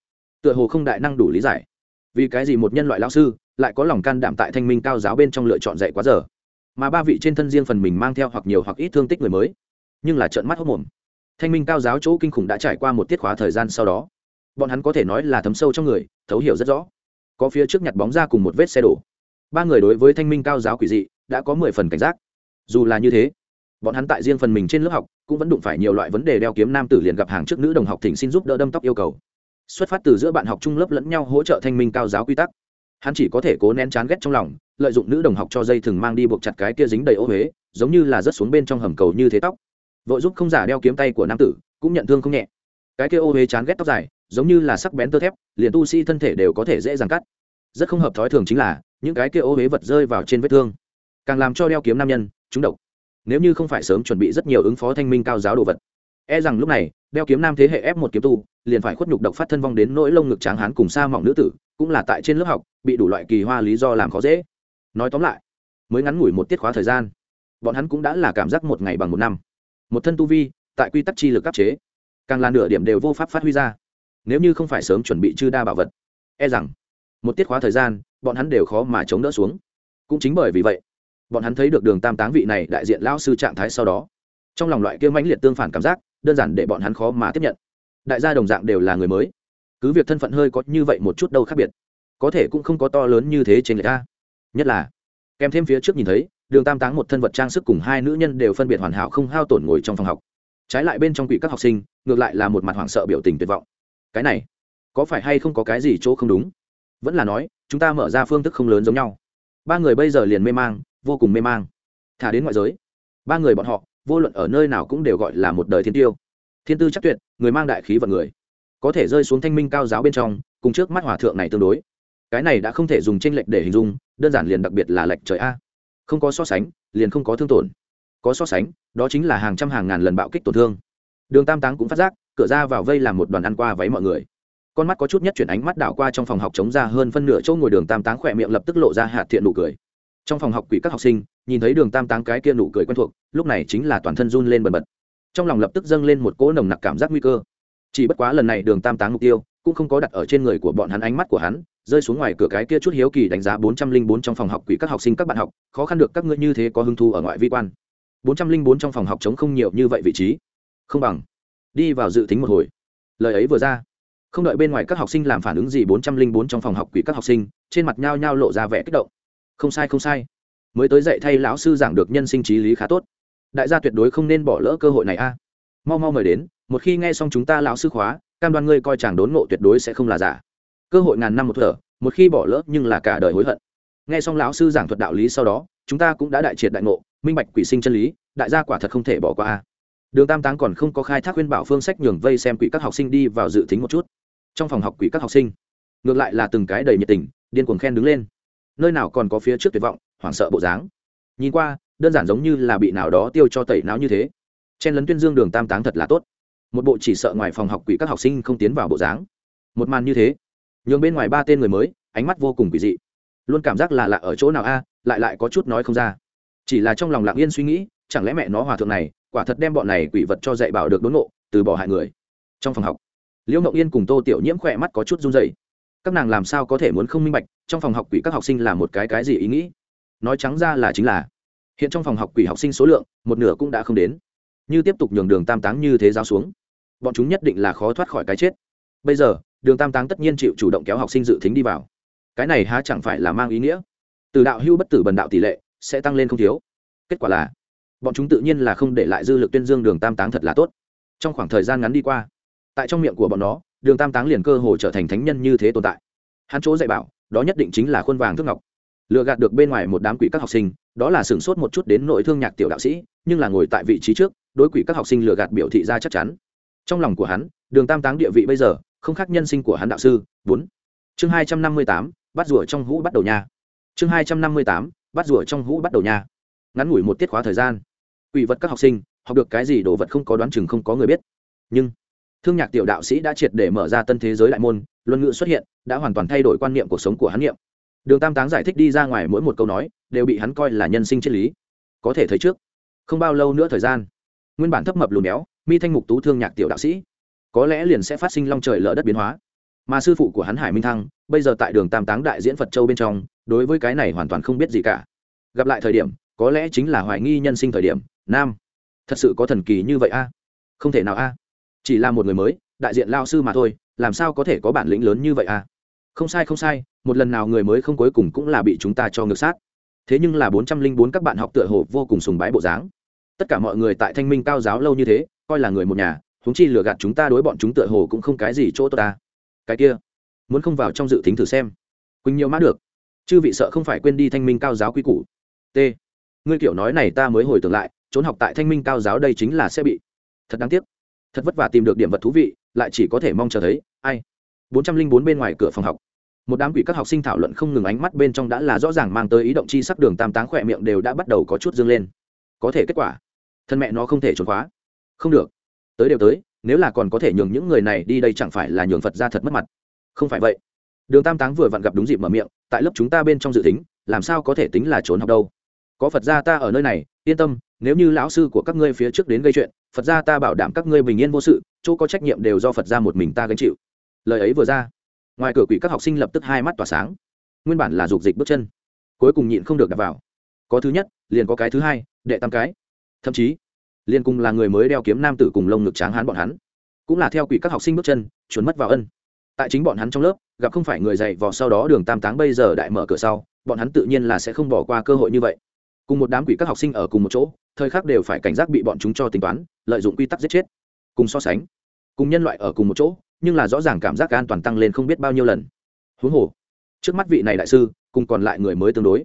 Tựa hồ không đại năng đủ lý giải. Vì cái gì một nhân loại lao sư lại có lòng can đảm tại thanh minh cao giáo bên trong lựa chọn dạy quá giờ? Mà ba vị trên thân riêng phần mình mang theo hoặc nhiều hoặc ít thương tích người mới. Nhưng là trợn mắt hốc mồm. Thanh minh cao giáo chỗ kinh khủng đã trải qua một tiết khóa thời gian sau đó. Bọn hắn có thể nói là thấm sâu trong người, thấu hiểu rất rõ. Có phía trước nhặt bóng ra cùng một vết xe đổ. Ba người đối với thanh minh cao giáo quỷ dị, đã có mười phần cảnh giác. Dù là như thế, bọn hắn tại riêng phần mình trên lớp học, cũng vẫn đụng phải nhiều loại vấn đề đeo kiếm nam tử liền gặp hàng trước nữ đồng học thỉnh xin giúp đỡ đâm tóc yêu cầu. Xuất phát từ giữa bạn học trung lớp lẫn nhau hỗ trợ thanh minh cao giáo quy tắc hắn chỉ có thể cố nén chán ghét trong lòng, lợi dụng nữ đồng học cho dây thừng mang đi buộc chặt cái kia dính đầy ô huế, giống như là rớt xuống bên trong hầm cầu như thế tóc. Vội giúp không giả đeo kiếm tay của nam tử, cũng nhận thương không nhẹ. Cái kia ô huế chán ghét tóc dài, giống như là sắc bén tơ thép, liền tu sĩ thân thể đều có thể dễ dàng cắt. Rất không hợp thói thường chính là, những cái kia ô huế vật rơi vào trên vết thương, càng làm cho đeo kiếm nam nhân, chúng độc. Nếu như không phải sớm chuẩn bị rất nhiều ứng phó thanh minh cao giáo đồ vật e rằng lúc này, đeo kiếm nam thế hệ ép một kiếm tu, liền phải khuất nhục độc phát thân vong đến nỗi lông ngực tráng hán cùng xa mỏng nữ tử cũng là tại trên lớp học, bị đủ loại kỳ hoa lý do làm khó dễ. Nói tóm lại, mới ngắn ngủi một tiết khóa thời gian, bọn hắn cũng đã là cảm giác một ngày bằng một năm. Một thân tu vi, tại quy tắc chi lực áp chế, càng là nửa điểm đều vô pháp phát huy ra. Nếu như không phải sớm chuẩn bị chư đa bảo vật e rằng, một tiết khóa thời gian, bọn hắn đều khó mà chống đỡ xuống. Cũng chính bởi vì vậy, bọn hắn thấy được đường tam táng vị này đại diện lao sư trạng thái sau đó. Trong lòng loại kia mãnh liệt tương phản cảm giác, đơn giản để bọn hắn khó mà tiếp nhận. Đại gia đồng dạng đều là người mới cứ việc thân phận hơi có như vậy một chút đâu khác biệt, có thể cũng không có to lớn như thế trên người ta. Nhất là, kèm thêm phía trước nhìn thấy, đường tam táng một thân vật trang sức cùng hai nữ nhân đều phân biệt hoàn hảo không hao tổn ngồi trong phòng học. Trái lại bên trong quỷ các học sinh, ngược lại là một mặt hoảng sợ biểu tình tuyệt vọng. Cái này, có phải hay không có cái gì chỗ không đúng? Vẫn là nói, chúng ta mở ra phương thức không lớn giống nhau. Ba người bây giờ liền mê mang, vô cùng mê mang. Thả đến ngoại giới, ba người bọn họ, vô luận ở nơi nào cũng đều gọi là một đời thiên tiêu. Thiên tư chắc tuyệt, người mang đại khí vận người có thể rơi xuống thanh minh cao giáo bên trong, cùng trước mắt hòa thượng này tương đối. Cái này đã không thể dùng tranh lệch để hình dung, đơn giản liền đặc biệt là lệch trời a. Không có so sánh, liền không có thương tổn. Có so sánh, đó chính là hàng trăm hàng ngàn lần bạo kích tổn thương. Đường tam táng cũng phát giác, cửa ra vào vây làm một đoàn ăn qua váy mọi người. Con mắt có chút nhất chuyển ánh mắt đảo qua trong phòng học chống ra hơn phân nửa chỗ ngồi đường tam táng khỏe miệng lập tức lộ ra hạt thiện nụ cười. Trong phòng học quỷ các học sinh, nhìn thấy đường tam táng cái kia nụ cười quen thuộc, lúc này chính là toàn thân run lên bần bật. Trong lòng lập tức dâng lên một cỗ nồng nặc cảm giác nguy cơ chỉ bất quá lần này đường tam táng mục tiêu cũng không có đặt ở trên người của bọn hắn ánh mắt của hắn, rơi xuống ngoài cửa cái kia chút hiếu kỳ đánh giá bốn trăm linh bốn trong phòng học quỷ các học sinh các bạn học, khó khăn được các ngươi như thế có hứng thu ở ngoại vi quan. bốn trăm linh bốn trong phòng học chống không nhiều như vậy vị trí. Không bằng, đi vào dự tính một hồi. Lời ấy vừa ra, không đợi bên ngoài các học sinh làm phản ứng gì bốn trăm linh bốn trong phòng học quỷ các học sinh, trên mặt nhao nhao lộ ra vẻ kích động. Không sai không sai. Mới tới dạy thay lão sư giảng được nhân sinh trí lý khá tốt. Đại gia tuyệt đối không nên bỏ lỡ cơ hội này a. Mau mau mời đến một khi nghe xong chúng ta lão sư khóa, cam đoan ngươi coi chàng đốn ngộ tuyệt đối sẽ không là giả. Cơ hội ngàn năm một thở, một khi bỏ lỡ nhưng là cả đời hối hận. Nghe xong lão sư giảng thuật đạo lý sau đó, chúng ta cũng đã đại triệt đại ngộ, minh bạch quỷ sinh chân lý, đại gia quả thật không thể bỏ qua a. Đường tam táng còn không có khai thác khuyên bảo phương sách nhường vây xem quỷ các học sinh đi vào dự tính một chút. Trong phòng học quỷ các học sinh, ngược lại là từng cái đầy nhiệt tình, điên cuồng khen đứng lên. Nơi nào còn có phía trước tuyệt vọng, hoảng sợ bộ dáng. Nhìn qua, đơn giản giống như là bị nào đó tiêu cho tẩy não như thế. Chen lấn tuyên dương đường tam táng thật là tốt một bộ chỉ sợ ngoài phòng học quỷ các học sinh không tiến vào bộ dáng. Một màn như thế, nhường bên ngoài ba tên người mới, ánh mắt vô cùng quỷ dị. Luôn cảm giác là lạ ở chỗ nào a, lại lại có chút nói không ra. Chỉ là trong lòng lặng yên suy nghĩ, chẳng lẽ mẹ nó hòa thượng này, quả thật đem bọn này quỷ vật cho dạy bảo được đốn ngộ, từ bỏ hại người. Trong phòng học, liễu mộng yên cùng tô tiểu nhiễm khỏe mắt có chút run dày các nàng làm sao có thể muốn không minh bạch, trong phòng học quỷ các học sinh là một cái cái gì ý nghĩ? Nói trắng ra là chính là, hiện trong phòng học quỷ học sinh số lượng, một nửa cũng đã không đến như tiếp tục nhường đường tam táng như thế giao xuống. Bọn chúng nhất định là khó thoát khỏi cái chết. Bây giờ, đường tam táng tất nhiên chịu chủ động kéo học sinh dự tính đi vào. Cái này há chẳng phải là mang ý nghĩa? Từ đạo hưu bất tử bần đạo tỷ lệ sẽ tăng lên không thiếu. Kết quả là, bọn chúng tự nhiên là không để lại dư lực tuyên dương đường tam táng thật là tốt. Trong khoảng thời gian ngắn đi qua, tại trong miệng của bọn nó, đường tam táng liền cơ hồ trở thành thánh nhân như thế tồn tại. Hắn chỗ dạy bảo, đó nhất định chính là khuôn vàng thước ngọc lựa gạt được bên ngoài một đám quỷ các học sinh, đó là sửng sốt một chút đến nội thương nhạc tiểu đạo sĩ, nhưng là ngồi tại vị trí trước, đối quỷ các học sinh lựa gạt biểu thị ra chắc chắn. Trong lòng của hắn, đường tam táng địa vị bây giờ, không khác nhân sinh của hắn đạo sư, bốn. Chương hai trăm năm mươi tám, bắt rủa trong hũ bắt đầu nha. Chương hai trăm năm mươi tám, bắt rủa trong hũ bắt đầu nha. Ngắn ngủi một tiết khóa thời gian. Quỷ vật các học sinh, học được cái gì đồ vật không có đoán chừng không có người biết. Nhưng, thương nhạc tiểu đạo sĩ đã triệt để mở ra tân thế giới đại môn, luân ngữ xuất hiện, đã hoàn toàn thay đổi quan niệm cuộc sống của hắn niệm đường tam táng giải thích đi ra ngoài mỗi một câu nói, đều bị hắn coi là nhân sinh triết lý. Có thể thấy trước, không bao lâu nữa thời gian, nguyên bản thấp mập lùn béo mi thanh mục tú thương nhạc tiểu đạo sĩ, có lẽ liền sẽ phát sinh long trời lỡ đất biến hóa. Mà sư phụ của hắn hải minh thăng, bây giờ tại đường tam táng đại diễn phật châu bên trong, đối với cái này hoàn toàn không biết gì cả. Gặp lại thời điểm, có lẽ chính là hoài nghi nhân sinh thời điểm, nam, thật sự có thần kỳ như vậy a? Không thể nào a. Chỉ là một người mới, đại diện lao sư mà thôi, làm sao có thể có bản lĩnh lớn như vậy a? Không sai không sai một lần nào người mới không cuối cùng cũng là bị chúng ta cho ngược sát. Thế nhưng là bốn trăm linh bốn các bạn học tựa hồ vô cùng sùng bái bộ dáng. Tất cả mọi người tại thanh minh cao giáo lâu như thế, coi là người một nhà, huống chi lừa gạt chúng ta đối bọn chúng tựa hồ cũng không cái gì chỗ tốt ta. Cái kia, muốn không vào trong dự tính thử xem. Quỳnh nhiều mã được, chư vị sợ không phải quên đi thanh minh cao giáo quy củ. T, ngươi kiểu nói này ta mới hồi tưởng lại, trốn học tại thanh minh cao giáo đây chính là sẽ bị. Thật đáng tiếc. Thật vất vả tìm được điểm vật thú vị, lại chỉ có thể mong chờ thấy, ai. Bốn trăm linh bốn bên ngoài cửa phòng học một đám quỷ các học sinh thảo luận không ngừng ánh mắt bên trong đã là rõ ràng mang tới ý động chi sắc đường tam táng khỏe miệng đều đã bắt đầu có chút dương lên. Có thể kết quả, thân mẹ nó không thể trốn khóa. Không được. Tới đều tới, nếu là còn có thể nhường những người này đi đây chẳng phải là nhường phật ra thật mất mặt. Không phải vậy. Đường tam táng vừa vặn gặp đúng dịp mở miệng, tại lớp chúng ta bên trong dự tính, làm sao có thể tính là trốn học đâu? Có phật gia ta ở nơi này, yên tâm, nếu như lão sư của các ngươi phía trước đến gây chuyện, phật gia ta bảo đảm các ngươi bình yên vô sự, chỗ có trách nhiệm đều do phật gia một mình ta gánh chịu. Lời ấy vừa ra ngoài cửa quỷ các học sinh lập tức hai mắt tỏa sáng. Nguyên bản là dục dịch bước chân, cuối cùng nhịn không được đặt vào. Có thứ nhất, liền có cái thứ hai, đệ tam cái. Thậm chí, liền cùng là người mới đeo kiếm nam tử cùng lông ngực tráng hán bọn hắn, cũng là theo quỷ các học sinh bước chân trốn mất vào ân. Tại chính bọn hắn trong lớp, gặp không phải người dạy vò sau đó đường tam táng bây giờ đại mở cửa sau, bọn hắn tự nhiên là sẽ không bỏ qua cơ hội như vậy. Cùng một đám quỷ các học sinh ở cùng một chỗ, thời khắc đều phải cảnh giác bị bọn chúng cho tính toán, lợi dụng quy tắc giết chết, cùng so sánh. Cùng nhân loại ở cùng một chỗ nhưng là rõ ràng cảm giác an toàn tăng lên không biết bao nhiêu lần. Huống hồ, trước mắt vị này đại sư, cùng còn lại người mới tương đối,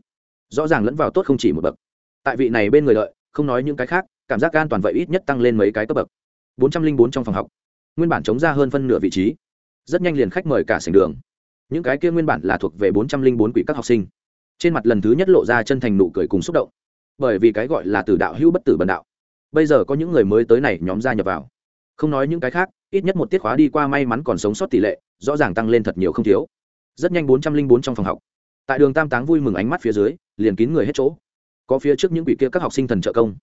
rõ ràng lẫn vào tốt không chỉ một bậc. Tại vị này bên người lợi, không nói những cái khác, cảm giác an toàn vậy ít nhất tăng lên mấy cái cấp bậc. Bốn trăm linh bốn trong phòng học, nguyên bản chống ra hơn phân nửa vị trí. Rất nhanh liền khách mời cả sảnh đường. Những cái kia nguyên bản là thuộc về bốn trăm linh bốn quỷ các học sinh. Trên mặt lần thứ nhất lộ ra chân thành nụ cười cùng xúc động. Bởi vì cái gọi là từ đạo hữu bất tử bần đạo. Bây giờ có những người mới tới này nhóm gia nhập vào không nói những cái khác, ít nhất một tiết khóa đi qua may mắn còn sống sót tỷ lệ, rõ ràng tăng lên thật nhiều không thiếu. Rất nhanh bốn trăm linh bốn trong phòng học. Tại đường tam táng vui mừng ánh mắt phía dưới, liền kín người hết chỗ. Có phía trước những quỷ kia các học sinh thần trợ công.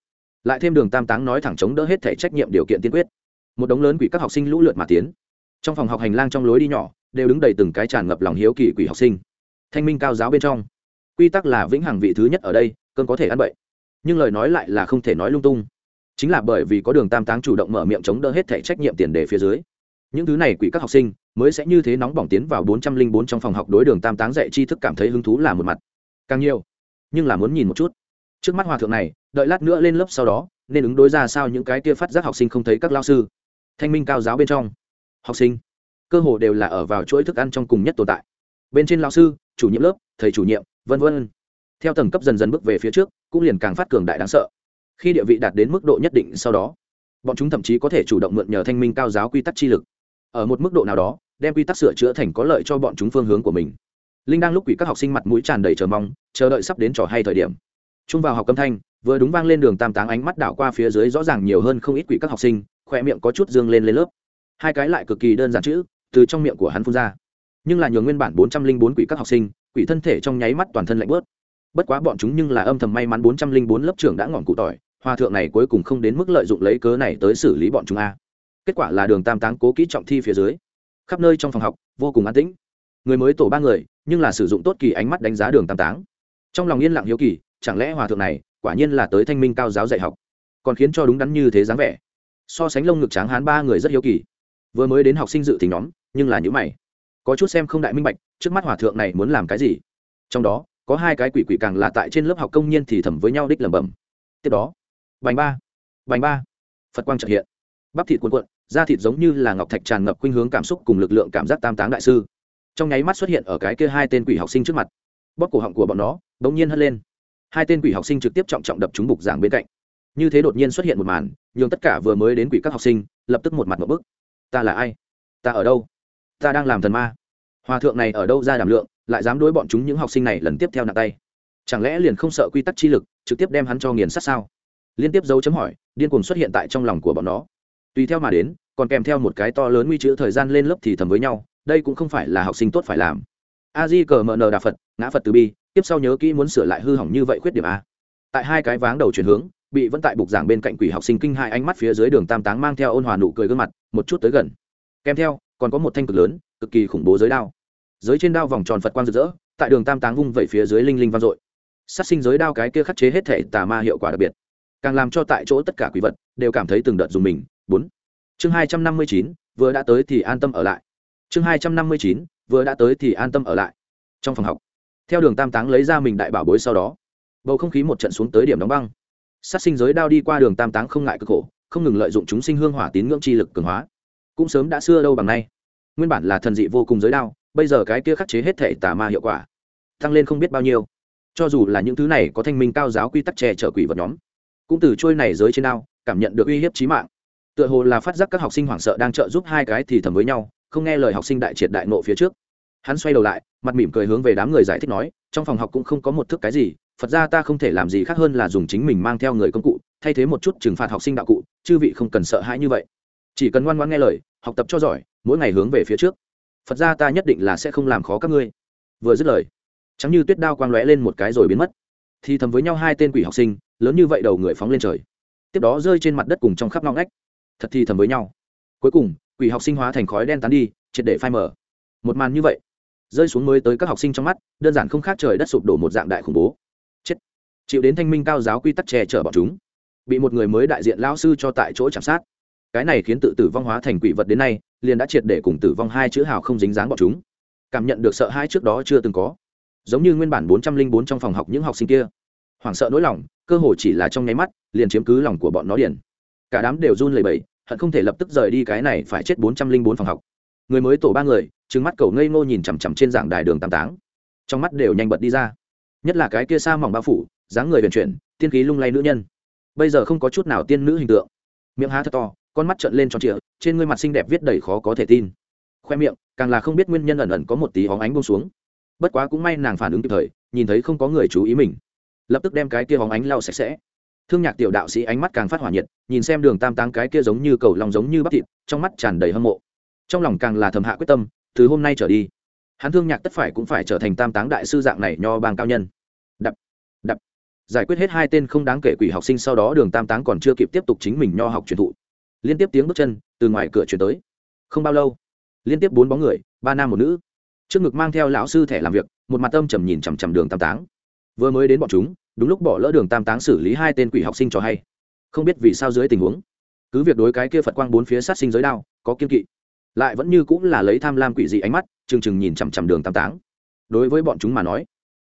Lại thêm đường tam táng nói thẳng chống đỡ hết thể trách nhiệm điều kiện tiên quyết. Một đống lớn quỷ các học sinh lũ lượt mà tiến. Trong phòng học hành lang trong lối đi nhỏ, đều đứng đầy từng cái tràn ngập lòng hiếu kỳ quỷ học sinh. Thanh minh cao giáo bên trong, quy tắc là vĩnh hằng vị thứ nhất ở đây, cơn có thể ăn bậy. Nhưng lời nói lại là không thể nói lung tung chính là bởi vì có đường tam táng chủ động mở miệng chống đỡ hết thể trách nhiệm tiền đề phía dưới. Những thứ này quỷ các học sinh mới sẽ như thế nóng bỏng tiến vào bốn trăm linh bốn trong phòng học đối đường tam táng dạy tri thức cảm thấy hứng thú là một mặt. Càng nhiều, nhưng là muốn nhìn một chút. Trước mắt hòa thượng này, đợi lát nữa lên lớp sau đó, nên ứng đối ra sao những cái kia phát giác học sinh không thấy các lao sư. Thanh minh cao giáo bên trong, học sinh, cơ hồ đều là ở vào chuỗi thức ăn trong cùng nhất tồn tại. Bên trên lao sư, chủ nhiệm lớp, thầy chủ nhiệm, vân vân. Theo tầng cấp dần dần bước về phía trước, cũng liền càng phát cường đại đáng sợ khi địa vị đạt đến mức độ nhất định sau đó, bọn chúng thậm chí có thể chủ động mượn nhờ thanh minh cao giáo quy tắc chi lực. Ở một mức độ nào đó, đem quy tắc sửa chữa thành có lợi cho bọn chúng phương hướng của mình. Linh đang lúc quỷ các học sinh mặt mũi tràn đầy chờ mong, chờ đợi sắp đến trò hay thời điểm. Trung vào học âm thanh, vừa đúng vang lên đường tam táng ánh mắt đảo qua phía dưới rõ ràng nhiều hơn không ít quỷ các học sinh khoe miệng có chút dương lên lên lớp. Hai cái lại cực kỳ đơn giản chữ, từ trong miệng của hắn phun ra. Nhưng là nhường nguyên bản bốn trăm linh bốn quỷ các học sinh, quỷ thân thể trong nháy mắt toàn thân lạnh bớt. Bất quá bọn chúng nhưng là âm thầm may mắn bốn trăm linh bốn lớp trưởng đã ngọn cụ tỏi hòa thượng này cuối cùng không đến mức lợi dụng lấy cớ này tới xử lý bọn chúng a. Kết quả là đường tam táng cố kỹ trọng thi phía dưới. Khắp nơi trong phòng học, vô cùng an tĩnh. Người mới tổ ba người, nhưng là sử dụng tốt kỳ ánh mắt đánh giá đường tam táng. Trong lòng yên lặng hiếu kỳ, chẳng lẽ hòa thượng này, quả nhiên là tới thanh minh cao giáo dạy học. Còn khiến cho đúng đắn như thế dáng vẻ. So sánh lông ngực tráng hán ba người rất hiếu kỳ. Vừa mới đến học sinh dự tính nhóm, nhưng là những mày. Có chút xem không đại minh bạch, trước mắt hòa thượng này muốn làm cái gì? Trong đó, có hai cái quỷ quỷ càng là tại trên lớp học công nhiên thì thầm với nhau đích lẩm bẩm. Tiếp đó bành ba. Bành ba. Phật quang trợ hiện. Bắp thịt cuộn cuộn, da thịt giống như là ngọc thạch tràn ngập khuynh hướng cảm xúc cùng lực lượng cảm giác tam táng đại sư. Trong nháy mắt xuất hiện ở cái kia hai tên quỷ học sinh trước mặt. Bóp cổ họng của bọn nó, bỗng nhiên hất lên. Hai tên quỷ học sinh trực tiếp trọng trọng đập trúng bục giảng bên cạnh. Như thế đột nhiên xuất hiện một màn, nhường tất cả vừa mới đến quỷ các học sinh, lập tức một mặt một bức. Ta là ai? Ta ở đâu? Ta đang làm thần ma. Hòa thượng này ở đâu ra đảm lượng, lại dám đối bọn chúng những học sinh này lần tiếp theo nặng tay. Chẳng lẽ liền không sợ quy tắc chi lực, trực tiếp đem hắn cho nghiền sát sao? Liên tiếp dấu chấm hỏi, điên cuồng xuất hiện tại trong lòng của bọn nó. Tùy theo mà đến, còn kèm theo một cái to lớn nguy chữ thời gian lên lớp thì thầm với nhau, đây cũng không phải là học sinh tốt phải làm. A di cờ mờ nờ đà phật, ngã phật từ bi, tiếp sau nhớ kỹ muốn sửa lại hư hỏng như vậy khuyết điểm a. Tại hai cái váng đầu chuyển hướng, bị vẫn tại bục giảng bên cạnh quỷ học sinh kinh hai ánh mắt phía dưới đường tam táng mang theo ôn hòa nụ cười gương mặt, một chút tới gần. Kèm theo, còn có một thanh cực lớn, cực kỳ khủng bố giới đao. Giới trên đao vòng tròn phật quang rực rỡ, tại đường tam táng vung vẩy phía dưới linh linh vang dội. Sát sinh giới đao cái kia khắc chế hết thể tà ma hiệu quả đặc biệt càng làm cho tại chỗ tất cả quỷ vật đều cảm thấy từng đợt dùng mình. Bốn, chương hai trăm năm mươi chín, vừa đã tới thì an tâm ở lại. Chương hai trăm năm mươi chín, vừa đã tới thì an tâm ở lại. Trong phòng học, theo đường tam táng lấy ra mình đại bảo bối sau đó, bầu không khí một trận xuống tới điểm đóng băng. Sát sinh giới đao đi qua đường tam táng không ngại cực khổ, không ngừng lợi dụng chúng sinh hương hỏa tín ngưỡng chi lực cường hóa. Cũng sớm đã xưa đâu bằng nay. Nguyên bản là thần dị vô cùng giới đao, bây giờ cái kia khắc chế hết thể tà ma hiệu quả, tăng lên không biết bao nhiêu. Cho dù là những thứ này có thanh minh cao giáo quy tắc che chở quỷ vật nhóm cũng từ trôi này giới trên ao cảm nhận được uy hiếp chí mạng. Tựa hồ là phát giác các học sinh hoảng sợ đang trợ giúp hai cái thì thầm với nhau, không nghe lời học sinh đại triệt đại nộ phía trước. Hắn xoay đầu lại, mặt mỉm cười hướng về đám người giải thích nói, trong phòng học cũng không có một thức cái gì, phật ra ta không thể làm gì khác hơn là dùng chính mình mang theo người công cụ, thay thế một chút trừng phạt học sinh đạo cụ, chư vị không cần sợ hãi như vậy. Chỉ cần ngoan ngoan nghe lời, học tập cho giỏi, mỗi ngày hướng về phía trước. Phật ra ta nhất định là sẽ không làm khó các ngươi. Vừa dứt lời chẳng như tuyết đao quang lóe lên một cái rồi biến mất. Thì thầm với nhau hai tên quỷ học sinh lớn như vậy đầu người phóng lên trời. Tiếp đó rơi trên mặt đất cùng trong khắp ngõ ngách. Thật thì thầm với nhau. Cuối cùng, quỷ học sinh hóa thành khói đen tán đi, triệt để phai mở một màn như vậy, rơi xuống mới tới các học sinh trong mắt, đơn giản không khác trời đất sụp đổ một dạng đại khủng bố. Chết. Chịu đến thanh minh cao giáo quy tắc che chở bọn chúng. Bị một người mới đại diện lao sư cho tại chỗ chạm sát. Cái này khiến tự tử vong hóa thành quỷ vật đến nay, liền đã triệt để cùng tử vong hai chữ hào không dính dáng bọn chúng. Cảm nhận được sợ hãi trước đó chưa từng có. Giống như nguyên bản bốn trăm linh bốn trong phòng học những học sinh kia hoảng sợ nỗi lòng, cơ hồ chỉ là trong nháy mắt, liền chiếm cứ lòng của bọn nó điền. cả đám đều run lẩy bẩy, hận không thể lập tức rời đi cái này phải chết bốn trăm linh bốn phòng học. Người mới tổ ba người, trừng mắt cầu ngây ngô nhìn chằm chằm trên giảng đài đường tam táng. Trong mắt đều nhanh bật đi ra. Nhất là cái kia xa mỏng bao phủ, dáng người vận chuyển, tiên khí lung lay nữ nhân. Bây giờ không có chút nào tiên nữ hình tượng. Miệng há thật to, con mắt trợn lên tròn trịa, trên gương mặt xinh đẹp viết đầy khó có thể tin. Khoe miệng, càng là không biết nguyên nhân ẩn ẩn có một tí hóng ánh bông xuống. Bất quá cũng may nàng phản ứng kịp thời, nhìn thấy không có người chú ý mình lập tức đem cái kia bóng ánh lau sạch sẽ. Thương nhạc tiểu đạo sĩ ánh mắt càng phát hỏa nhiệt, nhìn xem đường tam táng cái kia giống như cầu lòng giống như bắp thịt, trong mắt tràn đầy hâm mộ. Trong lòng càng là thầm hạ quyết tâm, từ hôm nay trở đi, hắn thương nhạc tất phải cũng phải trở thành tam táng đại sư dạng này nho bang cao nhân. Đập đập. Giải quyết hết hai tên không đáng kể quỷ học sinh sau đó đường tam táng còn chưa kịp tiếp tục chính mình nho học truyền thụ. Liên tiếp tiếng bước chân, từ ngoài cửa chuyển tới. Không bao lâu, liên tiếp bốn bóng người, ba nam một nữ. Trước ngực mang theo lão sư thẻ làm việc, một mặt âm trầm nhìn chằm chằm đường tam táng. Vừa mới đến bọn chúng đúng lúc bỏ lỡ đường tam táng xử lý hai tên quỷ học sinh cho hay. Không biết vì sao dưới tình huống, cứ việc đối cái kia phật quang bốn phía sát sinh giới đao, có kiên kỵ, lại vẫn như cũng là lấy tham lam quỷ dị ánh mắt, chừng chừng nhìn chằm chằm đường tam táng. Đối với bọn chúng mà nói,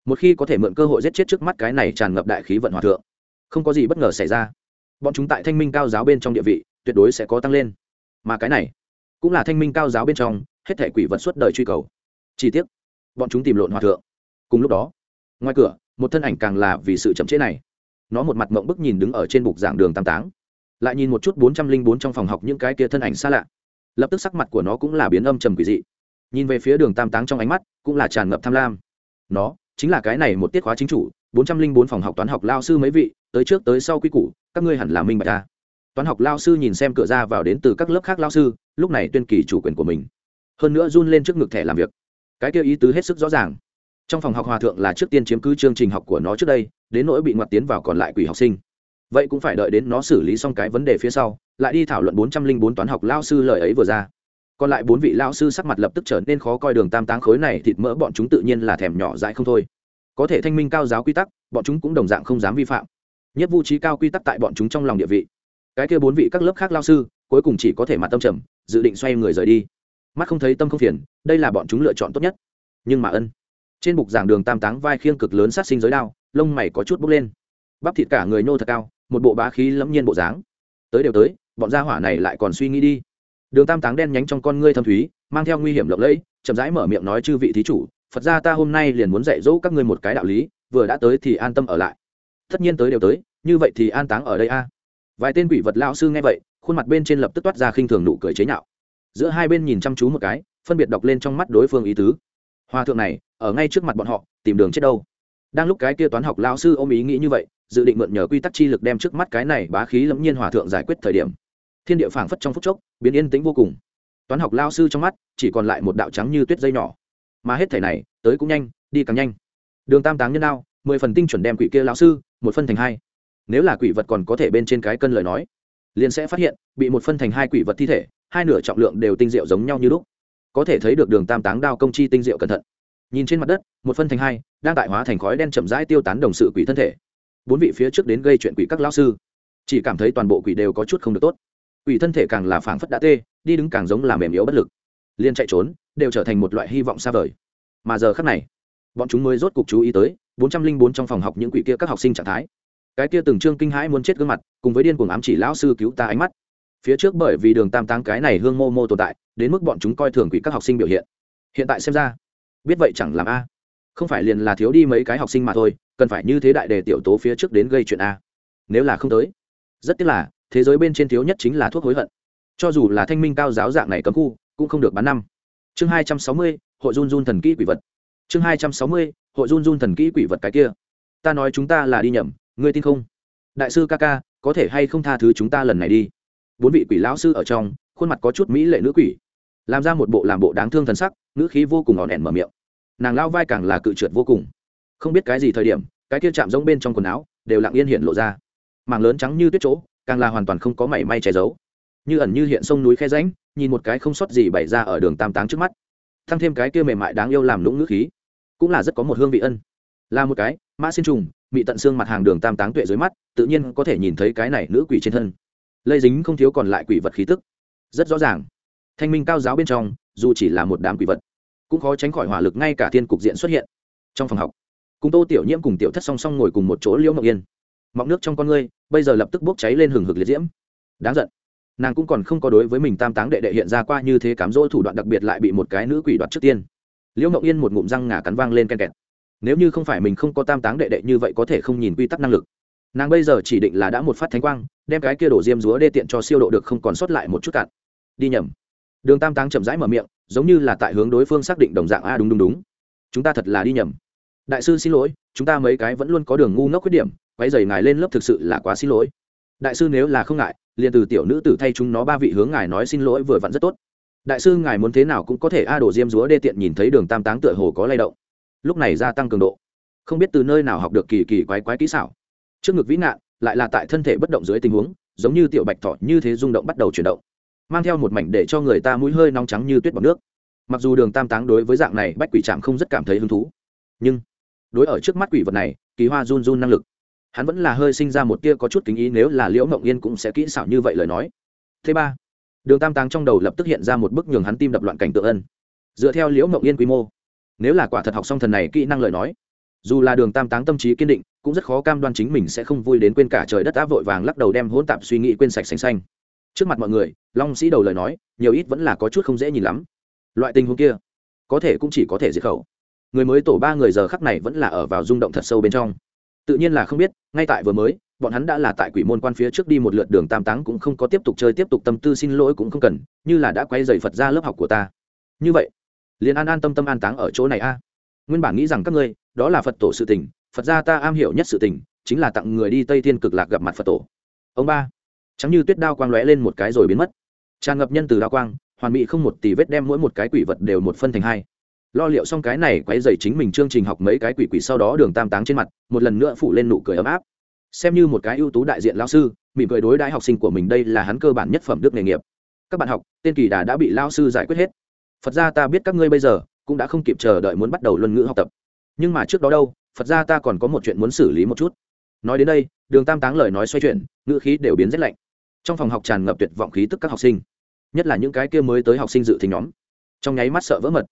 một khi có thể mượn cơ hội giết chết trước mắt cái này tràn ngập đại khí vận hòa thượng, không có gì bất ngờ xảy ra. Bọn chúng tại thanh minh cao giáo bên trong địa vị, tuyệt đối sẽ có tăng lên. Mà cái này, cũng là thanh minh cao giáo bên trong, hết thể quỷ vật suốt đời truy cầu. Chi tiết bọn chúng tìm lộn hòa thượng. Cùng lúc đó, ngoài cửa một thân ảnh càng là vì sự chậm trễ này. Nó một mặt mộng bức nhìn đứng ở trên bục giảng đường tam táng, lại nhìn một chút bốn trăm linh bốn trong phòng học những cái kia thân ảnh xa lạ. Lập tức sắc mặt của nó cũng là biến âm trầm quỷ dị. Nhìn về phía đường tam táng trong ánh mắt cũng là tràn ngập tham lam. Nó chính là cái này một tiết khóa chính chủ, bốn trăm linh bốn phòng học toán học lao sư mấy vị, tới trước tới sau quy củ, các ngươi hẳn là minh bạch ta. Toán học lao sư nhìn xem cửa ra vào đến từ các lớp khác lao sư, lúc này tuyên kỳ chủ quyền của mình. Hơn nữa run lên trước ngực thẻ làm việc. Cái kia ý tứ hết sức rõ ràng trong phòng học hòa thượng là trước tiên chiếm cứ chương trình học của nó trước đây, đến nỗi bị ngoặt tiến vào còn lại quỷ học sinh. Vậy cũng phải đợi đến nó xử lý xong cái vấn đề phía sau, lại đi thảo luận bốn trăm linh bốn toán học lao sư lời ấy vừa ra. Còn lại bốn vị lao sư sắc mặt lập tức trở nên khó coi đường tam táng khối này thịt mỡ bọn chúng tự nhiên là thèm nhỏ dại không thôi. Có thể thanh minh cao giáo quy tắc, bọn chúng cũng đồng dạng không dám vi phạm. Nhất vũ trí cao quy tắc tại bọn chúng trong lòng địa vị. Cái kia bốn vị các lớp khác lao sư, cuối cùng chỉ có thể mặt tâm trầm, dự định xoay người rời đi. Mắt không thấy tâm không phiền, đây là bọn chúng lựa chọn tốt nhất. Nhưng mà ân trên bục giảng đường tam táng vai khiêng cực lớn sát sinh giới đao, lông mày có chút bốc lên. Bắp thịt cả người nô thật cao, một bộ bá khí lẫm nhiên bộ dáng. Tới đều tới, bọn gia hỏa này lại còn suy nghĩ đi. Đường tam táng đen nhánh trong con ngươi thâm thúy, mang theo nguy hiểm lộng lẫy, chậm rãi mở miệng nói chư vị thí chủ, phật gia ta hôm nay liền muốn dạy dỗ các ngươi một cái đạo lý, vừa đã tới thì an tâm ở lại. Tất nhiên tới đều tới, như vậy thì an táng ở đây a. Vài tên quỷ vật lão sư nghe vậy, khuôn mặt bên trên lập tức toát ra khinh thường nụ cười chế nhạo. Giữa hai bên nhìn chăm chú một cái, phân biệt đọc lên trong mắt đối phương ý tứ. Hòa thượng này ở ngay trước mặt bọn họ, tìm đường chết đâu. Đang lúc cái kia toán học lao sư ôm ý nghĩ như vậy, dự định mượn nhờ quy tắc chi lực đem trước mắt cái này bá khí lẫm nhiên hòa thượng giải quyết thời điểm. Thiên địa phảng phất trong phút chốc, biến yên tĩnh vô cùng. Toán học lao sư trong mắt, chỉ còn lại một đạo trắng như tuyết dây nhỏ. Mà hết thể này, tới cũng nhanh, đi càng nhanh. Đường tam táng nhân đao, mười phần tinh chuẩn đem quỷ kia lao sư, một phân thành hai. Nếu là quỷ vật còn có thể bên trên cái cân lời nói, liền sẽ phát hiện, bị một phân thành hai quỷ vật thi thể, hai nửa trọng lượng đều tinh diệu giống nhau như lúc. Có thể thấy được đường tam táng đao công chi tinh diệu cẩn thận nhìn trên mặt đất, một phân thành hai, đang tại hóa thành khói đen chậm rãi tiêu tán đồng sự quỷ thân thể. Bốn vị phía trước đến gây chuyện quỷ các lão sư, chỉ cảm thấy toàn bộ quỷ đều có chút không được tốt. Quỷ thân thể càng là phảng phất đã tê, đi đứng càng giống là mềm yếu bất lực. Liên chạy trốn, đều trở thành một loại hy vọng xa vời. Mà giờ khắc này, bọn chúng mới rốt cục chú ý tới bốn trăm linh bốn trong phòng học những quỷ kia các học sinh trạng thái. Cái kia từng trương kinh hãi muốn chết gương mặt, cùng với điên cuồng ám chỉ lão sư cứu ta ánh mắt. Phía trước bởi vì đường tam táng cái này hương mô mô tồn tại, đến mức bọn chúng coi thường quỷ các học sinh biểu hiện. Hiện tại xem ra biết vậy chẳng làm a. Không phải liền là thiếu đi mấy cái học sinh mà thôi, cần phải như thế đại đề tiểu tố phía trước đến gây chuyện a. Nếu là không tới, rất tiếc là, thế giới bên trên thiếu nhất chính là thuốc hối hận. Cho dù là thanh minh cao giáo dạng này cấm khu, cũng không được bán năm. Chương hai trăm sáu mươi, hội run run thần kỹ quỷ vật. Chương hai trăm sáu mươi, hội run run thần kỹ quỷ vật cái kia. Ta nói chúng ta là đi nhầm, ngươi tin không? Đại sư ca ca, có thể hay không tha thứ chúng ta lần này đi? Bốn vị quỷ lão sư ở trong, khuôn mặt có chút mỹ lệ nữ quỷ làm ra một bộ làm bộ đáng thương thần sắc nữ khí vô cùng ngọn đèn mở miệng. Nàng lao vai càng là cự trượt vô cùng. Không biết cái gì thời điểm, cái kia chạm giống bên trong quần áo, đều lặng yên hiện lộ ra. Màng lớn trắng như tuyết chỗ, càng là hoàn toàn không có mảy may che giấu. Như ẩn như hiện sông núi khe ránh nhìn một cái không sót gì bày ra ở đường tam táng trước mắt. Thăng thêm cái kia mềm mại đáng yêu làm lũng ngữ khí, cũng là rất có một hương vị ân. Là một cái, mã xin trùng bị tận xương mặt hàng đường tam táng tuệ dưới mắt, tự nhiên có thể nhìn thấy cái này nữ quỷ trên thân. Lây dính không thiếu còn lại quỷ vật khí tức. Rất rõ ràng thanh minh cao giáo bên trong, dù chỉ là một đám quỷ vật, cũng khó tránh khỏi hỏa lực ngay cả thiên cục diện xuất hiện. Trong phòng học, cùng tô tiểu nhiễm cùng tiểu thất song song ngồi cùng một chỗ liễu ngọc yên. Mọc nước trong con ngươi, bây giờ lập tức bốc cháy lên hừng hực liệt diễm. Đáng giận. Nàng cũng còn không có đối với mình tam táng đệ đệ hiện ra qua như thế cám dỗ thủ đoạn đặc biệt lại bị một cái nữ quỷ đoạt trước tiên. Liễu ngọc yên một ngụm răng ngà cắn vang lên ken kẹt. Nếu như không phải mình không có tam táng đệ đệ như vậy có thể không nhìn quy tắc năng lực. Nàng bây giờ chỉ định là đã một phát thánh quang, đem cái kia đổ diêm rúa đê tiện cho siêu độ được không còn sót lại một chút cạn. Đi nhầm đường tam táng chậm rãi mở miệng, giống như là tại hướng đối phương xác định đồng dạng a đúng đúng đúng. Chúng ta thật là đi nhầm. Đại sư xin lỗi, chúng ta mấy cái vẫn luôn có đường ngu ngốc khuyết điểm quay dày ngài lên lớp thực sự là quá xin lỗi. Đại sư nếu là không ngại, liền từ tiểu nữ tử thay chúng nó ba vị hướng ngài nói xin lỗi vừa vặn rất tốt. Đại sư ngài muốn thế nào cũng có thể, a đổ diêm rúa đê tiện nhìn thấy đường tam táng tựa hồ có lay động. Lúc này gia tăng cường độ. Không biết từ nơi nào học được kỳ kỳ quái quái kỹ xảo. Trước ngực vĩ nạn lại là tại thân thể bất động dưới tình huống, giống như tiểu bạch thọ như thế rung động bắt đầu chuyển động mang theo một mảnh để cho người ta mũi hơi nóng trắng như tuyết bọc nước. Mặc dù đường tam táng đối với dạng này bách quỷ trạm không rất cảm thấy hứng thú, nhưng đối ở trước mắt quỷ vật này, kỳ hoa run run năng lực. Hắn vẫn là hơi sinh ra một tia có chút kính ý, nếu là liễu mộng yên cũng sẽ kỹ xảo như vậy lời nói. Thứ ba, đường tam táng trong đầu lập tức hiện ra một bức nhường hắn tim đập loạn cảnh tượng ân. Dựa theo liễu mộng yên quy mô, nếu là quả thật học xong thần này kỹ năng lời nói, dù là đường tam táng tâm trí kiên định, cũng rất khó cam đoan chính mình sẽ không vui đến quên cả trời đất áp vội vàng lắc đầu đem hỗn tạp suy nghĩ quên sạch xanh xanh trước mặt mọi người, long sĩ đầu lời nói, nhiều ít vẫn là có chút không dễ nhìn lắm. Loại tình huống kia, có thể cũng chỉ có thể diệt khẩu. Người mới tổ ba người giờ khắc này vẫn là ở vào rung động thật sâu bên trong. Tự nhiên là không biết, ngay tại vừa mới, bọn hắn đã là tại quỷ môn quan phía trước đi một lượt đường tam táng cũng không có tiếp tục chơi tiếp tục tâm tư xin lỗi cũng không cần, như là đã quay dày phật ra lớp học của ta. Như vậy, liền an an tâm tâm an táng ở chỗ này a. Nguyên bản nghĩ rằng các ngươi, đó là phật tổ sự tình, phật gia ta am hiểu nhất sự tình, chính là tặng người đi tây thiên cực lạc gặp mặt phật tổ. Ông ba chẳng như tuyết đao quang lóe lên một cái rồi biến mất. Tràn ngập nhân từ đao quang, hoàn mỹ không một tỷ vết đem mỗi một cái quỷ vật đều một phân thành hai. Lo liệu xong cái này quay dày chính mình chương trình học mấy cái quỷ quỷ sau đó đường tam táng trên mặt, một lần nữa phủ lên nụ cười ấm áp. Xem như một cái ưu tú đại diện lao sư, mỉm cười đối đãi học sinh của mình đây là hắn cơ bản nhất phẩm đức nghề nghiệp. Các bạn học, tên kỳ đà đã bị lao sư giải quyết hết. Phật ra ta biết các ngươi bây giờ cũng đã không kịp chờ đợi muốn bắt đầu luân ngữ học tập. Nhưng mà trước đó đâu, phật ra ta còn có một chuyện muốn xử lý một chút. Nói đến đây, đường tam táng lời nói xoay chuyển, ngữ khí đều biến rất lạnh trong phòng học tràn ngập tuyệt vọng khí tức các học sinh, nhất là những cái kia mới tới học sinh dự thính nhóm. Trong nháy mắt sợ vỡ mật,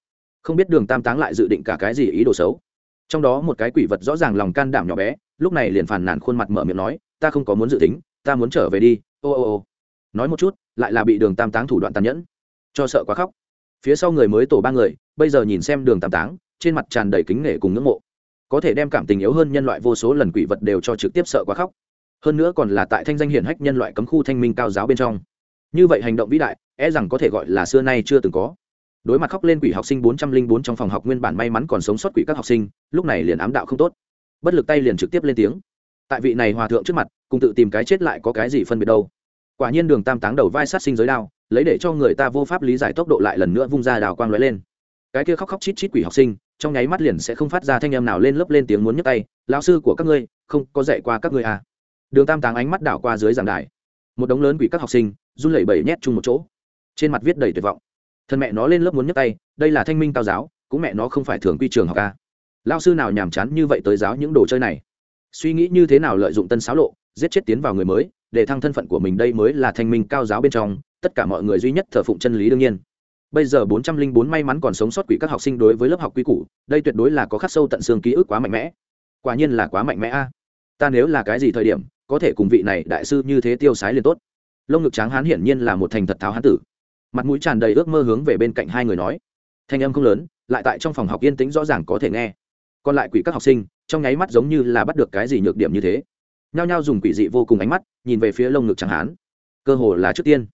không biết đường tam táng lại dự định cả cái gì ý đồ xấu. Trong đó một cái quỷ vật rõ ràng lòng can đảm nhỏ bé, lúc này liền phàn nàn khuôn mặt mở miệng nói, ta không có muốn dự tính ta muốn trở về đi. Ô ô ô. Nói một chút, lại là bị đường tam táng thủ đoạn tàn nhẫn, cho sợ quá khóc. Phía sau người mới tổ ba người, bây giờ nhìn xem đường tam táng, trên mặt tràn đầy kính nể cùng ngưỡng mộ. Có thể đem cảm tình yếu hơn nhân loại vô số lần quỷ vật đều cho trực tiếp sợ quá khóc hơn nữa còn là tại thanh danh hiển hách nhân loại cấm khu thanh minh cao giáo bên trong. Như vậy hành động vĩ đại e rằng có thể gọi là xưa nay chưa từng có. Đối mặt khóc lên quỷ học sinh bốn trăm linh bốn trong phòng học nguyên bản may mắn còn sống sót quỷ các học sinh, lúc này liền ám đạo không tốt. Bất lực tay liền trực tiếp lên tiếng. Tại vị này hòa thượng trước mặt, cùng tự tìm cái chết lại có cái gì phân biệt đâu? Quả nhiên đường tam táng đầu vai sát sinh giới đao, lấy để cho người ta vô pháp lý giải tốc độ lại lần nữa vung ra đào quang lóe lên. Cái kia khóc khóc chít chít quỷ học sinh, trong nháy mắt liền sẽ không phát ra thanh âm nào lên lớp lên tiếng muốn nhấc tay, lão sư của các ngươi, không có dạy qua các ngươi à? Đường tam táng ánh mắt đảo qua dưới giảng đài. Một đống lớn quỷ các học sinh, run lẩy bẩy nhét chung một chỗ. Trên mặt viết đầy tuyệt vọng. Thân mẹ nó lên lớp muốn nhấc tay, đây là thanh minh cao giáo, cũng mẹ nó không phải thường quy trường học à. ca lao sư nào nhàm chán như vậy tới giáo những đồ chơi này. Suy nghĩ như thế nào lợi dụng tân xáo lộ, giết chết tiến vào người mới, để thăng thân phận của mình đây mới là thanh minh cao giáo bên trong, tất cả mọi người duy nhất thờ phụng chân lý đương nhiên. Bây giờ bốn trăm linh bốn may mắn còn sống sót quỷ các học sinh đối với lớp học quy củ, đây tuyệt đối là có khắc sâu tận xương ký ức quá mạnh mẽ. Quả nhiên là quá mạnh mẽ a. Ta nếu là cái gì thời điểm có thể cùng vị này đại sư như thế tiêu sái liền tốt. Lông ngực tráng hán hiển nhiên là một thành thật tháo hán tử. Mặt mũi tràn đầy ước mơ hướng về bên cạnh hai người nói. Thanh âm không lớn, lại tại trong phòng học yên tĩnh rõ ràng có thể nghe. Còn lại quỷ các học sinh, trong nháy mắt giống như là bắt được cái gì nhược điểm như thế. Nhao nhao dùng quỷ dị vô cùng ánh mắt, nhìn về phía lông ngực tráng hán. Cơ hồ là trước tiên.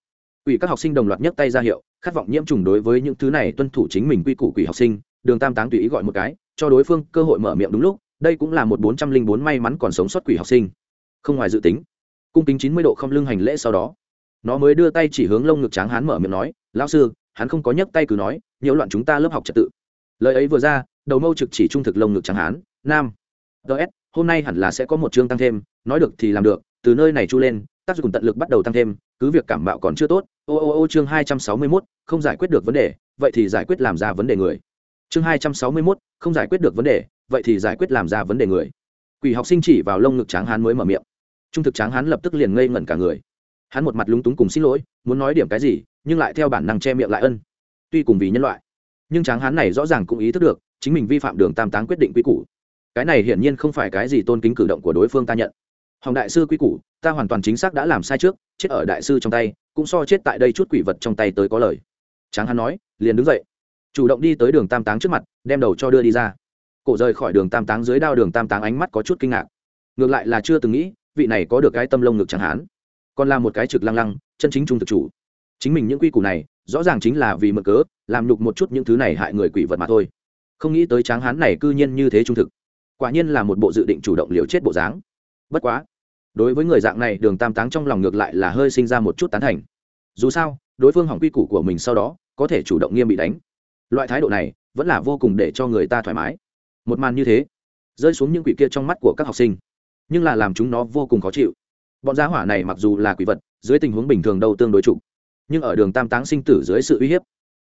Quỷ các học sinh đồng loạt nhấc tay ra hiệu, khát vọng nhiễm trùng đối với những thứ này tuân thủ chính mình quy củ quỷ học sinh, đường tam táng tùy ý gọi một cái, cho đối phương cơ hội mở miệng đúng lúc, đây cũng là một bốn trăm linh bốn may mắn còn sống sót quỷ học sinh không ngoài dự tính. Cung kính chín mươi độ không lưng hành lễ sau đó, nó mới đưa tay chỉ hướng lông ngực tráng hán mở miệng nói, lão sư, hắn không có nhấc tay cứ nói, nhiễu loạn chúng ta lớp học trật tự. Lời ấy vừa ra, đầu mâu trực chỉ trung thực lông ngực tráng hán, nam ts hôm nay hẳn là sẽ có một chương tăng thêm, nói được thì làm được, từ nơi này chu lên, tác dụng tận lực bắt đầu tăng thêm, cứ việc cảm bạo còn chưa tốt. Ô ô ô, chương hai trăm sáu mươi mốt, không giải quyết được vấn đề, vậy thì giải quyết làm ra vấn đề người. Chương hai trăm sáu mươi mốt, không giải quyết được vấn đề, vậy thì giải quyết làm ra vấn đề người. Quỷ học sinh chỉ vào lông ngực tráng hán mới mở miệng trung thực tráng hán lập tức liền ngây ngẩn cả người. Hắn một mặt lúng túng cùng xin lỗi, muốn nói điểm cái gì, nhưng lại theo bản năng che miệng lại ân. Tuy cùng vì nhân loại, nhưng tráng hán này rõ ràng cũng ý thức được, chính mình vi phạm đường tam táng quyết định quy củ. Cái này hiển nhiên không phải cái gì tôn kính cử động của đối phương ta nhận. Hòng đại sư quy củ, ta hoàn toàn chính xác đã làm sai trước, chết ở đại sư trong tay, cũng so chết tại đây chút quỷ vật trong tay tới có lời. Tráng hán nói, liền đứng dậy. Chủ động đi tới đường tam táng trước mặt, đem đầu cho đưa đi ra. Cổ rời khỏi đường tam táng dưới đao đường tam táng ánh mắt có chút kinh ngạc. Ngược lại là chưa từng nghĩ vị này có được cái tâm lông ngực chẳng hán còn là một cái trực lăng lăng, chân chính trung thực chủ. Chính mình những quy củ này, rõ ràng chính là vì mượn cớ, làm nhục một chút những thứ này hại người quỷ vật mà thôi. Không nghĩ tới tráng hán này cư nhiên như thế trung thực. Quả nhiên là một bộ dự định chủ động liều chết bộ dáng. Bất quá, đối với người dạng này, đường tam táng trong lòng ngược lại là hơi sinh ra một chút tán thành. Dù sao, đối phương hỏng quy củ của mình sau đó, có thể chủ động nghiêm bị đánh. Loại thái độ này, vẫn là vô cùng để cho người ta thoải mái. Một màn như thế, rơi xuống những quỷ kia trong mắt của các học sinh nhưng là làm chúng nó vô cùng khó chịu. Bọn giá hỏa này mặc dù là quỷ vật, dưới tình huống bình thường đâu tương đối trụ nhưng ở đường tam táng sinh tử dưới sự uy hiếp,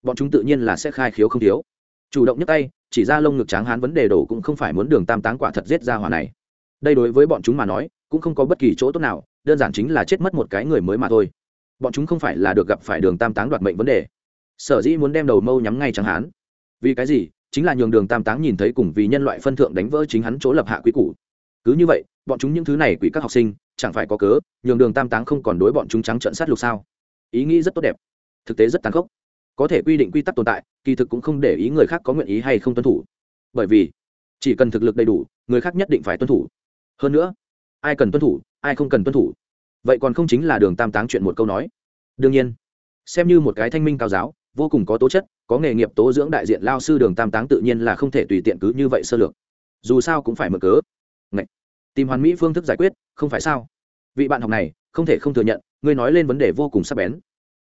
bọn chúng tự nhiên là sẽ khai khiếu không thiếu. Chủ động nhấc tay, chỉ ra lông ngực tráng hán vấn đề đổ cũng không phải muốn đường tam táng quả thật giết ra hỏa này. Đây đối với bọn chúng mà nói, cũng không có bất kỳ chỗ tốt nào, đơn giản chính là chết mất một cái người mới mà thôi. Bọn chúng không phải là được gặp phải đường tam táng đoạt mệnh vấn đề. Sở dĩ muốn đem đầu mâu nhắm ngay tráng hán. Vì cái gì? Chính là nhường đường tam táng nhìn thấy cùng vì nhân loại phân thượng đánh vỡ chính hắn chỗ lập hạ quý củ. Cứ như vậy bọn chúng những thứ này quỷ các học sinh, chẳng phải có cớ, nhường đường tam táng không còn đối bọn chúng trắng trận sát lục sao? Ý nghĩ rất tốt đẹp, thực tế rất tàn khốc. Có thể quy định quy tắc tồn tại, kỳ thực cũng không để ý người khác có nguyện ý hay không tuân thủ. Bởi vì, chỉ cần thực lực đầy đủ, người khác nhất định phải tuân thủ. Hơn nữa, ai cần tuân thủ, ai không cần tuân thủ? Vậy còn không chính là đường tam táng chuyện một câu nói. Đương nhiên, xem như một cái thanh minh cao giáo, vô cùng có tố chất, có nghề nghiệp tố dưỡng đại diện lao sư đường tam táng tự nhiên là không thể tùy tiện cứ như vậy sơ lược. Dù sao cũng phải mở cớ tìm hoàn mỹ phương thức giải quyết, không phải sao? Vị bạn học này, không thể không thừa nhận, ngươi nói lên vấn đề vô cùng sắc bén.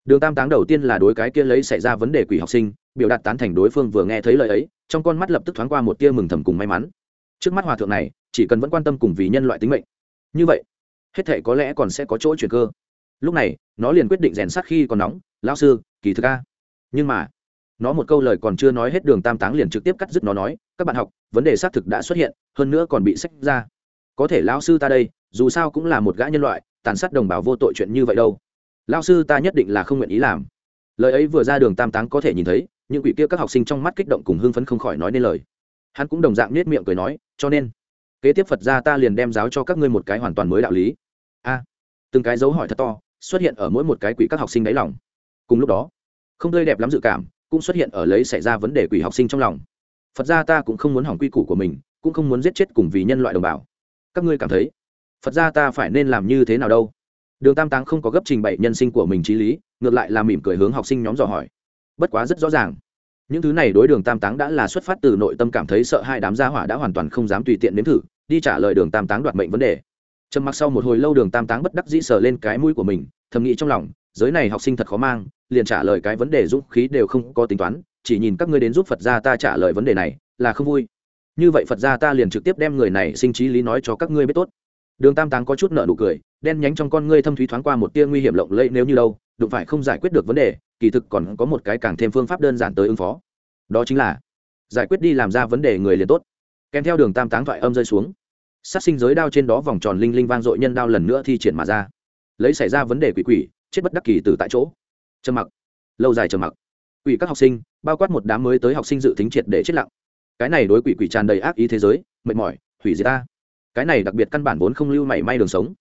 Đường tam táng đầu tiên là đối cái kia lấy xảy ra vấn đề quỷ học sinh, biểu đạt tán thành đối phương vừa nghe thấy lời ấy, trong con mắt lập tức thoáng qua một tia mừng thầm cùng may mắn. Trước mắt hòa thượng này, chỉ cần vẫn quan tâm cùng vì nhân loại tính mệnh. Như vậy, hết thể có lẽ còn sẽ có chỗ chuyển cơ. Lúc này, nó liền quyết định rèn sát khi còn nóng, lão sư, kỳ thực a. Nhưng mà, nó một câu lời còn chưa nói hết, đường tam táng liền trực tiếp cắt dứt nó nói, các bạn học, vấn đề xác thực đã xuất hiện, hơn nữa còn bị sách ra có thể lão sư ta đây, dù sao cũng là một gã nhân loại, tàn sát đồng bào vô tội chuyện như vậy đâu. Lão sư ta nhất định là không nguyện ý làm. Lời ấy vừa ra đường tam táng có thể nhìn thấy, những quỷ kia các học sinh trong mắt kích động cùng hưng phấn không khỏi nói nên lời. Hắn cũng đồng dạng nết miệng cười nói, cho nên, kế tiếp phật ra ta liền đem giáo cho các ngươi một cái hoàn toàn mới đạo lý. A, từng cái dấu hỏi thật to, xuất hiện ở mỗi một cái quỷ các học sinh đáy lòng. Cùng lúc đó, không tươi đẹp lắm dự cảm, cũng xuất hiện ở lấy xảy ra vấn đề quỷ học sinh trong lòng. Phật ra ta cũng không muốn hỏng quy củ của mình, cũng không muốn giết chết cùng vì nhân loại đồng bào các ngươi cảm thấy phật ra ta phải nên làm như thế nào đâu đường tam táng không có gấp trình bày nhân sinh của mình trí lý ngược lại là mỉm cười hướng học sinh nhóm dò hỏi bất quá rất rõ ràng những thứ này đối đường tam táng đã là xuất phát từ nội tâm cảm thấy sợ hai đám gia hỏa đã hoàn toàn không dám tùy tiện nếm thử đi trả lời đường tam táng đoạt mệnh vấn đề trầm mặc sau một hồi lâu đường tam táng bất đắc dĩ sờ lên cái mũi của mình thầm nghĩ trong lòng giới này học sinh thật khó mang liền trả lời cái vấn đề dũng khí đều không có tính toán chỉ nhìn các ngươi đến giúp phật gia ta trả lời vấn đề này là không vui như vậy phật gia ta liền trực tiếp đem người này sinh trí lý nói cho các ngươi biết tốt. Đường tam táng có chút nợ nụ cười, đen nhánh trong con ngươi thâm thúy thoáng qua một tia nguy hiểm lộng lẫy nếu như đâu, đụng phải không giải quyết được vấn đề, kỳ thực còn có một cái càng thêm phương pháp đơn giản tới ứng phó. Đó chính là giải quyết đi làm ra vấn đề người liền tốt. Kèm theo đường tam táng thoại âm rơi xuống, sát sinh giới đao trên đó vòng tròn linh linh vang dội nhân đao lần nữa thi triển mà ra. Lấy xảy ra vấn đề quỷ quỷ, chết bất đắc kỳ từ tại chỗ. Trầm mặc, lâu dài trầm mặc. Quỷ các học sinh, bao quát một đám mới tới học sinh dự tính triệt để chết lặng cái này đối quỷ quỷ tràn đầy ác ý thế giới, mệt mỏi, hủy diệt ta. Cái này đặc biệt căn bản vốn không lưu mảy may đường sống.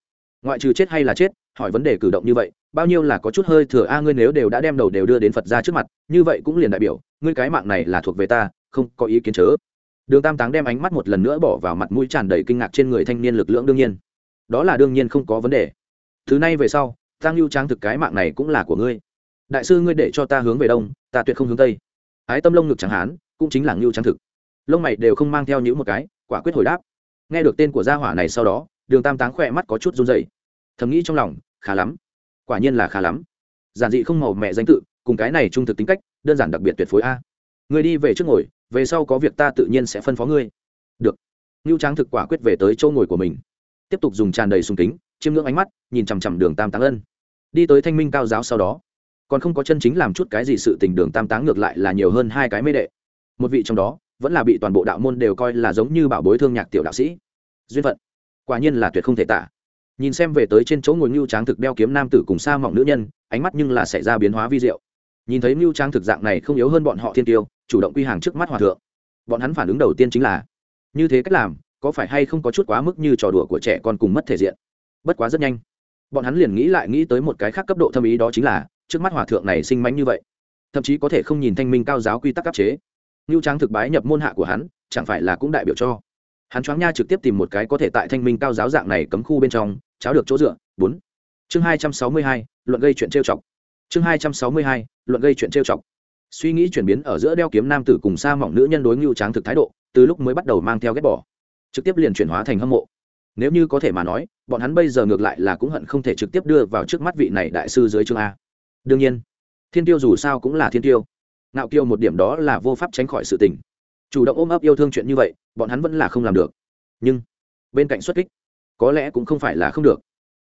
Ngoại trừ chết hay là chết, hỏi vấn đề cử động như vậy, bao nhiêu là có chút hơi thừa a, ngươi nếu đều đã đem đầu đều đưa đến phật ra trước mặt, như vậy cũng liền đại biểu, ngươi cái mạng này là thuộc về ta, không có ý kiến chớ. Đường tam táng đem ánh mắt một lần nữa bỏ vào mặt mũi tràn đầy kinh ngạc trên người thanh niên lực lượng đương nhiên. Đó là đương nhiên không có vấn đề. Thứ này về sau tăng lưu tráng thực cái mạng này cũng là của ngươi. Đại sư ngươi để cho ta hướng về đông, ta tuyệt không hướng tây. Ái tâm lông ngực chẳng hán, cũng chính là ngưu tráng thực lông mày đều không mang theo những một cái, quả quyết hồi đáp. Nghe được tên của gia hỏa này sau đó, đường tam táng khỏe mắt có chút run dày thầm nghĩ trong lòng, khá lắm. Quả nhiên là khá lắm. Giản dị không màu mẹ danh tự, cùng cái này trung thực tính cách, đơn giản đặc biệt tuyệt phối a. Người đi về trước ngồi, về sau có việc ta tự nhiên sẽ phân phó ngươi. Được. Ngưu tráng thực quả quyết về tới chỗ ngồi của mình. Tiếp tục dùng tràn đầy sùng kính, chiêm ngưỡng ánh mắt, nhìn chằm chằm đường tam táng ân. Đi tới thanh minh cao giáo sau đó, còn không có chân chính làm chút cái gì sự tình đường tam táng ngược lại là nhiều hơn hai cái mê đệ. Một vị trong đó vẫn là bị toàn bộ đạo môn đều coi là giống như bảo bối thương nhạc tiểu đạo sĩ. Duyên phận. Quả nhiên là tuyệt không thể tả. Nhìn xem về tới trên chỗ ngồi ngưu tráng thực đeo kiếm nam tử cùng xa mỏng nữ nhân, ánh mắt nhưng là xảy ra biến hóa vi diệu. Nhìn thấy ngưu tráng thực dạng này không yếu hơn bọn họ thiên tiêu, chủ động quy hàng trước mắt hòa thượng. Bọn hắn phản ứng đầu tiên chính là, như thế cách làm, có phải hay không có chút quá mức như trò đùa của trẻ con cùng mất thể diện? Bất quá rất nhanh. Bọn hắn liền nghĩ lại nghĩ tới một cái khác cấp độ thâm ý đó chính là, trước mắt hòa thượng này sinh mánh như vậy, thậm chí có thể không nhìn thanh minh cao giáo quy tắc áp chế ngưu tráng thực bái nhập môn hạ của hắn, chẳng phải là cũng đại biểu cho. Hắn choáng nha trực tiếp tìm một cái có thể tại thanh minh cao giáo dạng này cấm khu bên trong, cháo được chỗ dựa. Bốn. Chương hai trăm sáu mươi hai, luận gây chuyện trêu chọc. Chương hai trăm sáu mươi hai, luận gây chuyện trêu chọc. Suy nghĩ chuyển biến ở giữa đeo kiếm nam tử cùng xa mỏng nữ nhân đối ngưu tráng thực thái độ, từ lúc mới bắt đầu mang theo ghét bỏ, trực tiếp liền chuyển hóa thành hâm mộ. Nếu như có thể mà nói, bọn hắn bây giờ ngược lại là cũng hận không thể trực tiếp đưa vào trước mắt vị này đại sư dưới chương a. Đương nhiên, thiên tiêu dù sao cũng là thiên tiêu ngạo kiêu một điểm đó là vô pháp tránh khỏi sự tình. Chủ động ôm ấp yêu thương chuyện như vậy, bọn hắn vẫn là không làm được. Nhưng, bên cạnh xuất kích, có lẽ cũng không phải là không được.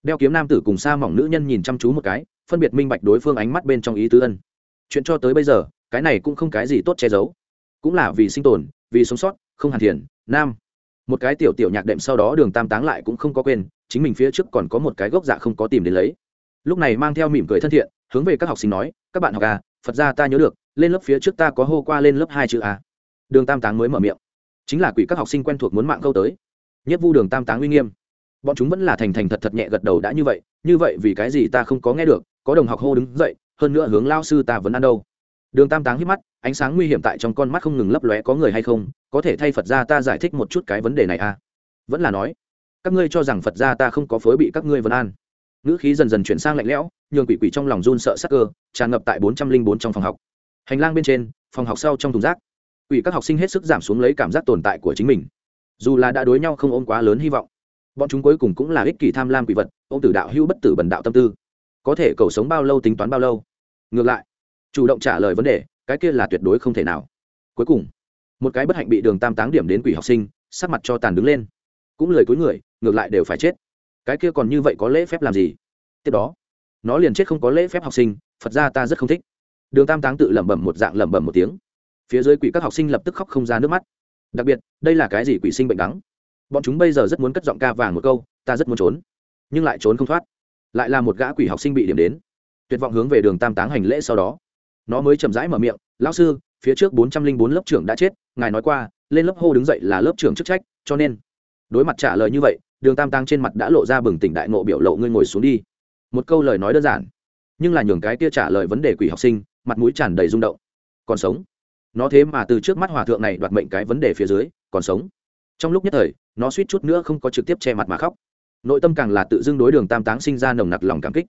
Đeo kiếm nam tử cùng xa mỏng nữ nhân nhìn chăm chú một cái, phân biệt minh bạch đối phương ánh mắt bên trong ý tứ ân. Chuyện cho tới bây giờ, cái này cũng không cái gì tốt che giấu. Cũng là vì sinh tồn, vì sống sót, không hàn thiền nam. Một cái tiểu tiểu nhạc đệm sau đó đường tam táng lại cũng không có quên, chính mình phía trước còn có một cái gốc dạ không có tìm đến lấy. Lúc này mang theo mỉm cười thân thiện, hướng về các học sinh nói, các bạn học à phật ra ta nhớ được lên lớp phía trước ta có hô qua lên lớp hai chữ a. Đường tam táng mới mở miệng. Chính là quỷ các học sinh quen thuộc muốn mạng câu tới. Nhất vu đường tam táng uy nghiêm. Bọn chúng vẫn là thành thành thật thật nhẹ gật đầu đã như vậy như vậy vì cái gì ta không có nghe được, có đồng học hô đứng dậy, hơn nữa hướng lao sư ta vẫn ăn đâu. Đường tam táng hít mắt, ánh sáng nguy hiểm tại trong con mắt không ngừng lấp lóe có người hay không, có thể thay phật ra ta giải thích một chút cái vấn đề này à? Vẫn là nói, các ngươi cho rằng phật ra ta không có phối bị các ngươi vẫn an. Ngữ khí dần dần chuyển sang lạnh lẽo, nhường quỷ quỷ trong lòng run sợ sắc cơ, tràn ngập tại bốn trăm linh bốn trong phòng học hành lang bên trên, phòng học sau trong thùng rác ủy các học sinh hết sức giảm xuống lấy cảm giác tồn tại của chính mình. Dù là đã đối nhau không ôm quá lớn hy vọng, bọn chúng cuối cùng cũng là ích kỷ tham lam quỷ vật ô tử đạo hữu bất tử bần đạo tâm tư. Có thể cầu sống bao lâu tính toán bao lâu? Ngược lại, chủ động trả lời vấn đề, cái kia là tuyệt đối không thể nào. Cuối cùng, một cái bất hạnh bị đường tam táng điểm đến quỷ học sinh, sắc mặt cho tàn đứng lên. Cũng lời cuối người, ngược lại đều phải chết. Cái kia còn như vậy có lễ phép làm gì? Tiếp đó, nó liền chết không có lễ phép học sinh, phật ra ta rất không thích đường tam táng tự lẩm bẩm một dạng lẩm bẩm một tiếng. Phía dưới quỷ các học sinh lập tức khóc không ra nước mắt. Đặc biệt, đây là cái gì quỷ sinh bệnh đắng? Bọn chúng bây giờ rất muốn cất giọng ca vàng một câu, ta rất muốn trốn. Nhưng lại trốn không thoát. Lại là một gã quỷ học sinh bị điểm đến. Tuyệt vọng hướng về đường tam táng hành lễ sau đó. Nó mới chậm rãi mở miệng, lão sư, phía trước bốn trăm linh bốn lớp trưởng đã chết, ngài nói qua, lên lớp hô đứng dậy là lớp trưởng chức trách, cho nên đối mặt trả lời như vậy, đường tam táng trên mặt đã lộ ra bừng tỉnh đại ngộ biểu lộ, ngươi ngồi xuống đi. Một câu lời nói đơn giản, nhưng là nhường cái kia trả lời vấn đề quỷ học sinh mặt mũi tràn đầy rung động. Còn sống. Nó thế mà từ trước mắt hòa thượng này đoạt mệnh cái vấn đề phía dưới, còn sống. Trong lúc nhất thời, nó suýt chút nữa không có trực tiếp che mặt mà khóc. Nội tâm càng là tự dưng đối đường tam táng sinh ra nồng nặc lòng cảm kích.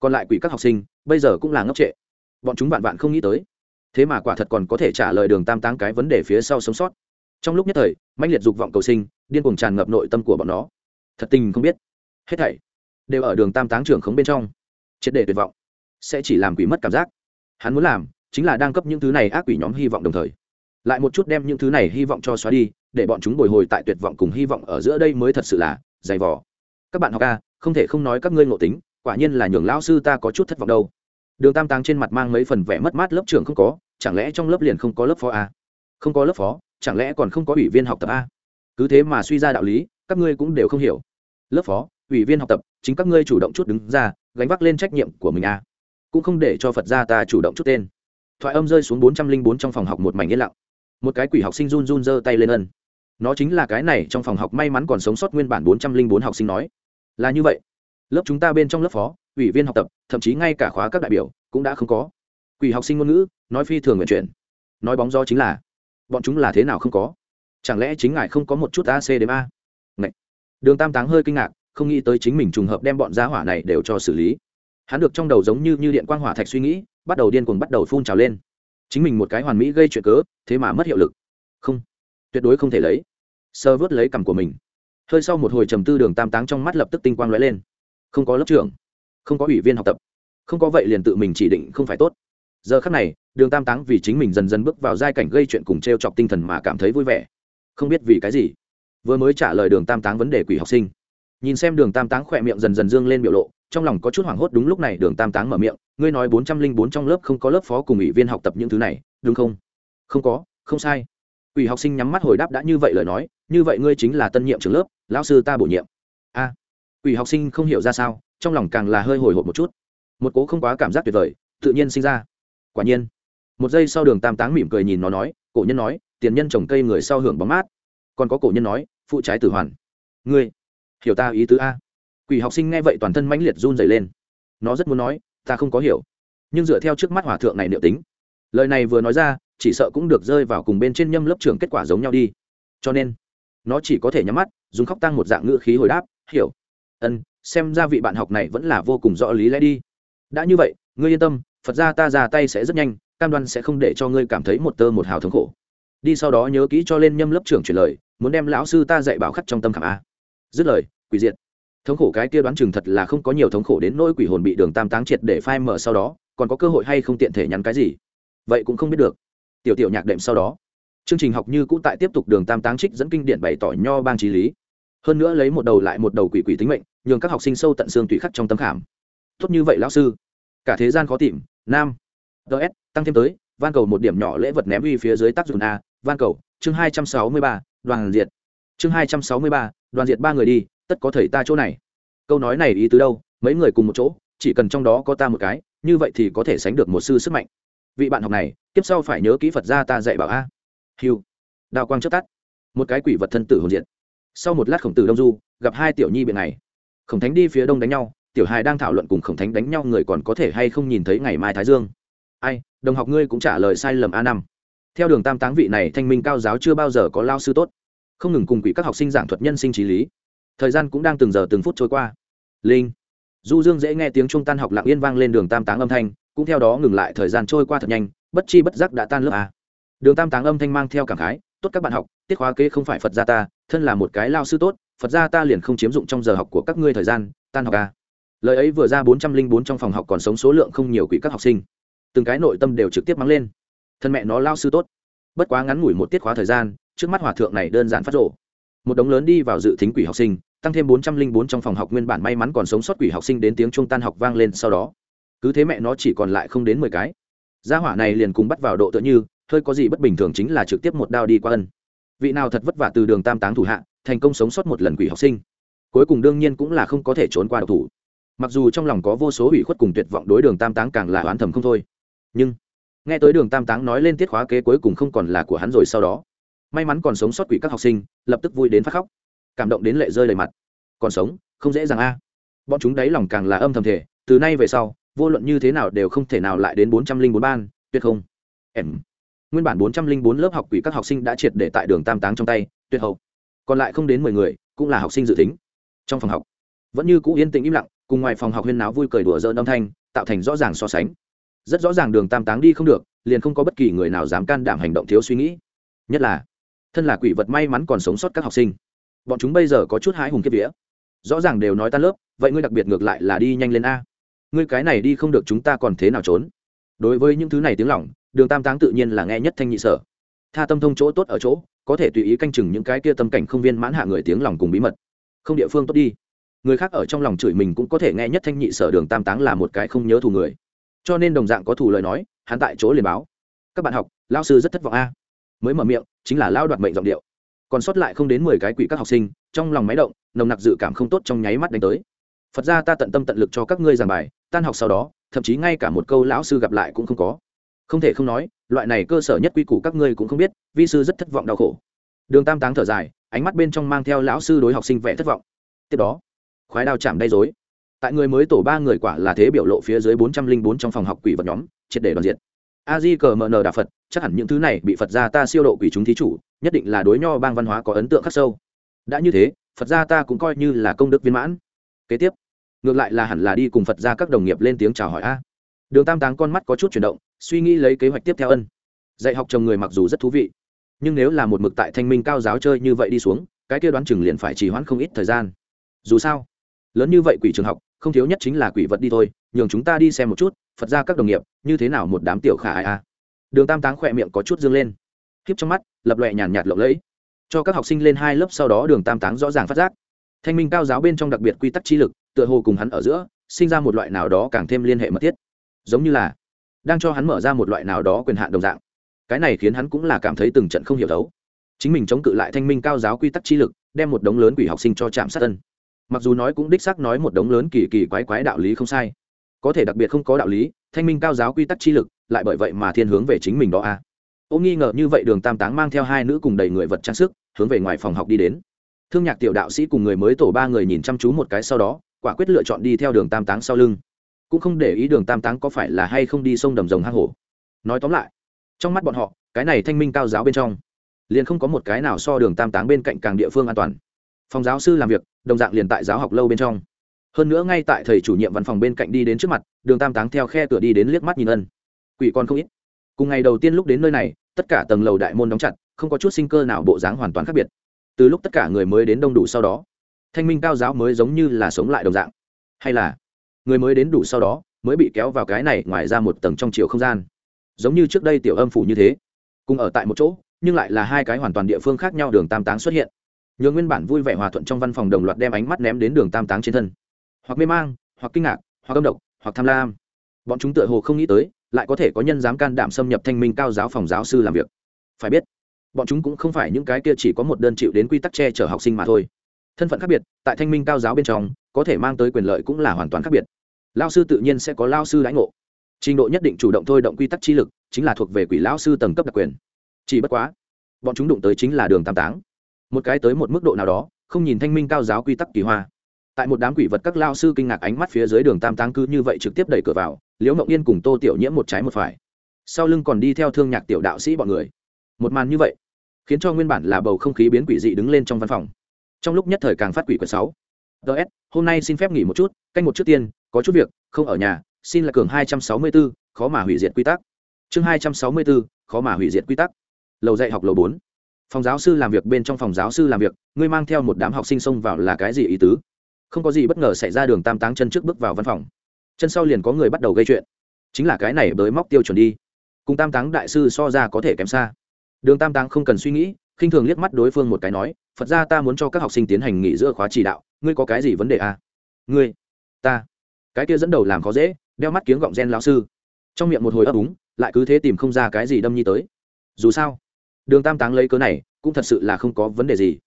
Còn lại quỷ các học sinh, bây giờ cũng là ngốc trệ. Bọn chúng vạn vạn không nghĩ tới. Thế mà quả thật còn có thể trả lời đường tam táng cái vấn đề phía sau sống sót. Trong lúc nhất thời, mãnh liệt dục vọng cầu sinh, điên cuồng tràn ngập nội tâm của bọn nó. Thật tình không biết. Hết thảy đều ở đường tam táng trưởng khống bên trong. Triệt để tuyệt vọng. Sẽ chỉ làm quỷ mất cảm giác hắn muốn làm chính là đang cấp những thứ này ác quỷ nhóm hy vọng đồng thời. Lại một chút đem những thứ này hy vọng cho xóa đi, để bọn chúng bồi hồi tại tuyệt vọng cùng hy vọng ở giữa đây mới thật sự là dày vò. Các bạn học ca không thể không nói các ngươi ngộ tính, quả nhiên là nhường lão sư ta có chút thất vọng đâu. Đường tam táng trên mặt mang mấy phần vẻ mất mát lớp trưởng không có, chẳng lẽ trong lớp liền không có lớp phó a? Không có lớp phó, chẳng lẽ còn không có ủy viên học tập a? Cứ thế mà suy ra đạo lý, các ngươi cũng đều không hiểu. Lớp phó, ủy viên học tập, chính các ngươi chủ động chút đứng ra, gánh vác lên trách nhiệm của mình a cũng không để cho phật gia ta chủ động chút tên. Thoại âm rơi xuống bốn trăm linh bốn trong phòng học một mảnh yên lặng. Một cái quỷ học sinh run run giơ tay lên ân. Nó chính là cái này, trong phòng học may mắn còn sống sót nguyên bản bốn trăm linh bốn học sinh nói. Là như vậy. Lớp chúng ta bên trong lớp phó, ủy viên học tập, thậm chí ngay cả khóa các đại biểu cũng đã không có. Quỷ học sinh ngôn ngữ, nói phi thường nguyện chuyển. Nói bóng gió chính là, bọn chúng là thế nào không có? Chẳng lẽ chính ngài không có một chút ac đếm a? Ngậy. đường tam táng hơi kinh ngạc, không nghĩ tới chính mình trùng hợp đem bọn giá hỏa này đều cho xử lý hắn được trong đầu giống như như điện quang hỏa thạch suy nghĩ, bắt đầu điên cuồng bắt đầu phun trào lên. Chính mình một cái hoàn mỹ gây chuyện cớ, thế mà mất hiệu lực. Không. Tuyệt đối không thể lấy. Sơ vớt lấy cằm của mình. Hơi sau một hồi trầm tư đường tam táng trong mắt lập tức tinh quang lóe lên. Không có lớp trưởng. Không có ủy viên học tập. Không có vậy liền tự mình chỉ định không phải tốt. Giờ khắc này, đường tam táng vì chính mình dần dần bước vào giai cảnh gây chuyện cùng t r e o chọc tinh thần mà cảm thấy vui vẻ. Không biết vì cái gì. Vừa mới trả lời đường tam táng vấn đề quỷ học sinh. Nhìn xem đường tam táng khỏe miệng dần dần dương lên biểu lộ trong lòng có chút hoảng hốt đúng lúc này đường tam táng mở miệng ngươi nói bốn trăm linh bốn trong lớp không có lớp phó cùng ủy viên học tập những thứ này đúng không? Không có không sai. Ủy học sinh nhắm mắt hồi đáp đã như vậy lời nói như vậy ngươi chính là tân nhiệm trường lớp lão sư ta bổ nhiệm. A. À, ủy học sinh không hiểu ra sao trong lòng càng là hơi hồi hộp một chút. Một cố không quá cảm giác tuyệt vời tự nhiên sinh ra. Quả nhiên một giây sau đường tam táng mỉm cười nhìn nó nói cổ nhân nói tiền nhân trồng cây người sau hưởng bóng mát. Còn có cổ nhân nói phụ trái tử hoàn. Ngươi hiểu ta ý tứ a quỷ học sinh nghe vậy toàn thân mãnh liệt run dày lên. Nó rất muốn nói, ta không có hiểu. Nhưng dựa theo trước mắt hòa thượng này liệu tính, lời này vừa nói ra, chỉ sợ cũng được rơi vào cùng bên trên nhâm lớp trưởng kết quả giống nhau đi. Cho nên, nó chỉ có thể nhắm mắt, dùng khóc tăng một dạng ngữ khí hồi đáp, hiểu. Ân, xem ra vị bạn học này vẫn là vô cùng rõ lý lẽ đi. Đã như vậy, ngươi yên tâm, phật ra ta ra tay sẽ rất nhanh, cam đoan sẽ không để cho ngươi cảm thấy một tơ một hào thống khổ. Đi sau đó nhớ kỹ cho lên nhâm lớp trưởng chuyển lời, muốn đem lão sư ta dạy bảo khắc trong tâm khảm a. Dứt lời, quỷ diệt thống khổ cái kia đoán chừng thật là không có nhiều thống khổ đến nỗi quỷ hồn bị đường tam táng triệt để phai mở sau đó, còn có cơ hội hay không tiện thể nhắn cái gì? Vậy cũng không biết được. Tiểu tiểu nhạc đệm sau đó. Chương trình học như cũ tại tiếp tục đường tam táng trích dẫn kinh điển bày tỏ nho bang trí lý. Hơn nữa lấy một đầu lại một đầu quỷ quỷ tính mệnh, nhường các học sinh sâu tận xương tùy khắc trong tâm khảm. Tốt như vậy lão sư. Cả thế gian khó tìm, nam. Ts tăng thêm tới, van cầu một điểm nhỏ lễ vật ném uy phía dưới tác dụng a, van cầu, chương hai trăm sáu mươi ba, đoàn diệt. Chương hai trăm sáu mươi ba, đoàn diệt ba người đi tất có thầy ta chỗ này. Câu nói này ý tứ đâu? Mấy người cùng một chỗ, chỉ cần trong đó có ta một cái, như vậy thì có thể sánh được một sư sức mạnh. Vị bạn học này tiếp sau phải nhớ kỹ phật ra ta dạy bảo a. Hiu đào quang trước tắt. Một cái quỷ vật thân tử hồn diện sau một lát khổng tử đông du, gặp hai tiểu nhi biện này. Khổng thánh đi phía đông đánh nhau, tiểu hài đang thảo luận cùng khổng thánh đánh nhau người còn có thể hay không nhìn thấy ngày mai thái dương. Ai, đồng học ngươi cũng trả lời sai lầm a năm. Theo đường tam táng vị này, thanh minh cao giáo chưa bao giờ có lao sư tốt. Không ngừng cùng quỷ các học sinh giảng thuật nhân sinh trí lý thời gian cũng đang từng giờ từng phút trôi qua. Linh. Du dương dễ nghe tiếng trung tan học lặng yên vang lên đường tam táng âm thanh, cũng theo đó ngừng lại thời gian trôi qua thật nhanh, bất chi bất giác đã tan lớp a. Đường tam táng âm thanh mang theo cảm khái, tốt các bạn học, tiết khóa kế không phải phật gia ta, thân là một cái lao sư tốt, phật gia ta liền không chiếm dụng trong giờ học của các ngươi thời gian, tan học à. lời ấy vừa ra bốn trăm linh bốn trong phòng học còn sống số lượng không nhiều quỷ các học sinh. Từng cái nội tâm đều trực tiếp mắng lên. Thân mẹ nó, lao sư tốt. Bất quá ngắn ngủi một tiết khóa thời gian, trước mắt hòa thượng này đơn giản phát rộ một đống lớn đi vào dự tính quỷ học sinh, tăng thêm bốn trăm linh bốn trong phòng học nguyên bản may mắn còn sống sót quỷ học sinh đến tiếng trung tan học vang lên sau đó. Cứ thế mẹ nó chỉ còn lại không đến mười cái. Gia hỏa này liền cùng bắt vào độ tựa như, hơi có gì bất bình thường chính là trực tiếp một đao đi qua ân. Vị nào thật vất vả từ đường tam táng thủ hạ, thành công sống sót một lần quỷ học sinh. Cuối cùng đương nhiên cũng là không có thể trốn qua độc thủ. Mặc dù trong lòng có vô số ủy khuất cùng tuyệt vọng đối đường tam táng càng là oán thầm không thôi. Nhưng, nghe tới đường tam táng nói lên tiết khóa kế cuối cùng không còn là của hắn rồi sau đó may mắn còn sống sót quỷ các học sinh, lập tức vui đến phát khóc. Cảm động đến lệ rơi đầy mặt. Còn sống, không dễ dàng a. Bọn chúng đáy lòng càng là âm thầm thể từ nay về sau, vô luận như thế nào đều không thể nào lại đến bốn trăm linh bốn ban, tuyệt không. Em. Nguyên bản bốn trăm linh bốn lớp học quỷ các học sinh đã triệt để tại đường tam táng trong tay, tuyệt hậu. Còn lại không đến mười người, cũng là học sinh dự tính. Trong phòng học, vẫn như cũ yên tĩnh im lặng, cùng ngoài phòng học huyên náo vui cười đùa dỡn âm thanh, tạo thành rõ ràng so sánh. Rất rõ ràng đường tam táng đi không được, liền không có bất kỳ người nào dám can đảm hành động thiếu suy nghĩ. Nhất là thân là quỷ vật may mắn còn sống sót các học sinh. Bọn chúng bây giờ có chút hái hùng kiếp vía. Rõ ràng đều nói tan lớp, vậy ngươi đặc biệt ngược lại là đi nhanh lên a. Ngươi cái này đi không được chúng ta còn thế nào trốn? Đối với những thứ này tiếng lỏng, đường tam táng tự nhiên là nghe nhất thanh nhị sở. Tha tâm thông chỗ tốt ở chỗ, có thể tùy ý canh chừng những cái kia tâm cảnh không viên mãn hạ người tiếng lòng cùng bí mật. Không địa phương tốt đi. Người khác ở trong lòng chửi mình cũng có thể nghe nhất thanh nhị sở đường tam táng là một cái không nhớ thù người. Cho nên đồng dạng có thù lời nói, hắn tại chỗ liền báo. Các bạn học lao sư rất thất vọng a mới mở miệng, chính là lao đoạt mệnh giọng điệu. Còn sót lại không đến mười cái quỷ các học sinh, trong lòng máy động, nồng nặc dự cảm không tốt trong nháy mắt đánh tới. Phật ra ta tận tâm tận lực cho các ngươi giảng bài, tan học sau đó, thậm chí ngay cả một câu lão sư gặp lại cũng không có. Không thể không nói, loại này cơ sở nhất quy củ các ngươi cũng không biết, vi sư rất thất vọng đau khổ. Đường tam táng thở dài, ánh mắt bên trong mang theo lão sư đối học sinh vẻ thất vọng. Tiếp đó, khoái đao chạm đay dối tại người mới tổ ba người quả là thế biểu lộ phía dưới bốn trăm linh bốn trong phòng học quỷ vật nhóm, triệt để đoàn diện. A di cờ mờ nờ đà phật chắc hẳn những thứ này bị phật gia ta siêu độ quỷ chúng thí chủ, nhất định là đối nho bang văn hóa có ấn tượng khắc sâu. Đã như thế, phật gia ta cũng coi như là công đức viên mãn. Kế tiếp, ngược lại là hẳn là đi cùng phật gia các đồng nghiệp lên tiếng chào hỏi a. Đường tam táng con mắt có chút chuyển động, suy nghĩ lấy kế hoạch tiếp theo ân. Dạy học chồng người mặc dù rất thú vị, nhưng nếu là một mực tại thanh minh cao giáo chơi như vậy đi xuống, cái kia đoán chừng liền phải trì hoãn không ít thời gian. Dù sao, lớn như vậy quỷ trường học, không thiếu nhất chính là quỷ vật đi thôi, nhường chúng ta đi xem một chút, phật ra các đồng nghiệp, như thế nào một đám tiểu khả ai a đường tam táng khỏe miệng có chút dương lên. Khiếp trong mắt lập loẹ nhàn nhạt lộng lẫy. Cho các học sinh lên hai lớp sau đó đường tam táng rõ ràng phát giác. Thanh minh cao giáo bên trong đặc biệt quy tắc chi lực tựa hồ cùng hắn ở giữa sinh ra một loại nào đó càng thêm liên hệ mật thiết. Giống như là đang cho hắn mở ra một loại nào đó quyền hạn đồng dạng. Cái này khiến hắn cũng là cảm thấy từng trận không hiểu thấu, chính mình chống cự lại thanh minh cao giáo quy tắc chi lực đem một đống lớn quỷ học sinh cho trạm sát tân mặc dù nói cũng đích xác nói một đống lớn kỳ kỳ quái quái đạo lý không sai. Có thể đặc biệt không có đạo lý thanh minh cao giáo quy tắc chi lực lại bởi vậy mà thiên hướng về chính mình đó a à. ô nghi ngờ như vậy đường tam táng mang theo hai nữ cùng đầy người vật trang sức, hướng về ngoài phòng học đi đến. Thương nhạc tiểu đạo sĩ cùng người mới tổ ba người nhìn chăm chú một cái sau đó, quả quyết lựa chọn đi theo đường tam táng sau lưng. Cũng không để ý đường tam táng có phải là hay không đi sông đầm rồng hang hổ. Nói tóm lại, trong mắt bọn họ, cái này thanh minh cao giáo bên trong, liền không có một cái nào so đường tam táng bên cạnh càng địa phương an toàn. Phòng giáo sư làm việc, đồng dạng liền tại giáo học lâu bên trong. Hơn nữa ngay tại thầy chủ nhiệm văn phòng bên cạnh đi đến trước mặt, đường tam táng theo khe cửa đi đến liếc mắt nhìn ân quỷ con không ít. Cùng ngày đầu tiên lúc đến nơi này, tất cả tầng lầu đại môn đóng chặt, không có chút sinh cơ nào bộ dáng hoàn toàn khác biệt. Từ lúc tất cả người mới đến đông đủ sau đó, thanh minh cao giáo mới giống như là sống lại đồng dạng. Hay là, người mới đến đủ sau đó, mới bị kéo vào cái này ngoài ra một tầng trong chiều không gian. Giống như trước đây tiểu âm phủ như thế, cùng ở tại một chỗ, nhưng lại là hai cái hoàn toàn địa phương khác nhau đường tam táng xuất hiện. Nhường nguyên bản vui vẻ hòa thuận trong văn phòng đồng loạt đem ánh mắt ném đến đường tam táng trên thân. Hoặc mê mang, hoặc kinh ngạc, hoặc âm độc, hoặc tham lam. Bọn chúng tựa hồ không nghĩ tới lại có thể có nhân dám can đảm xâm nhập thanh minh cao giáo phòng giáo sư làm việc. Phải biết, bọn chúng cũng không phải những cái kia chỉ có một đơn chịu đến quy tắc che chở học sinh mà thôi. Thân phận khác biệt, tại thanh minh cao giáo bên trong, có thể mang tới quyền lợi cũng là hoàn toàn khác biệt. Lao sư tự nhiên sẽ có lao sư lãnh ngộ. Trình độ nhất định chủ động thôi động quy tắc chi lực, chính là thuộc về quỷ lao sư tầng cấp đặc quyền. Chỉ bất quá, bọn chúng đụng tới chính là đường tam táng. Một cái tới một mức độ nào đó, không nhìn thanh minh cao giáo quy tắc kỳ hoa tại một đám quỷ vật các lao sư kinh ngạc ánh mắt phía dưới đường tam táng cứ như vậy trực tiếp đẩy cửa vào liễu mộng yên cùng tô tiểu nhiễm một trái một phải. Sau lưng còn đi theo thương nhạc tiểu đạo sĩ bọn người. Một màn như vậy khiến cho nguyên bản là bầu không khí biến quỷ dị đứng lên trong văn phòng. Trong lúc nhất thời càng phát quỷ quyển sáu ts hôm nay xin phép nghỉ một chút canh một trước tiên có chút việc không ở nhà xin là cường hai trăm sáu mươi 264, khó mà hủy diệt quy tắc. Chương hai trăm sáu mươi 264, khó mà hủy diệt quy tắc. Lầu dạy học lầu bốn. Phòng giáo sư làm việc bên trong phòng giáo sư làm việc ngươi mang theo một đám học sinh xông vào là cái gì ý tứ? Không có gì bất ngờ xảy ra đường tam táng chân trước bước vào văn phòng. Chân sau liền có người bắt đầu gây chuyện. Chính là cái này bới móc tiêu chuẩn đi. Cùng tam táng đại sư so ra có thể kém xa. Đường tam táng không cần suy nghĩ, khinh thường liếc mắt đối phương một cái nói, phật ra ta muốn cho các học sinh tiến hành nghỉ giữa khóa chỉ đạo, ngươi có cái gì vấn đề à? ngươi, ta. Cái kia dẫn đầu làm khó dễ, đeo mắt kiếng gọng gen lão sư. Trong miệng một hồi ấp úng, lại cứ thế tìm không ra cái gì đâm nhi tới. Dù sao, đường tam táng lấy cớ này, cũng thật sự là không có vấn đề gì.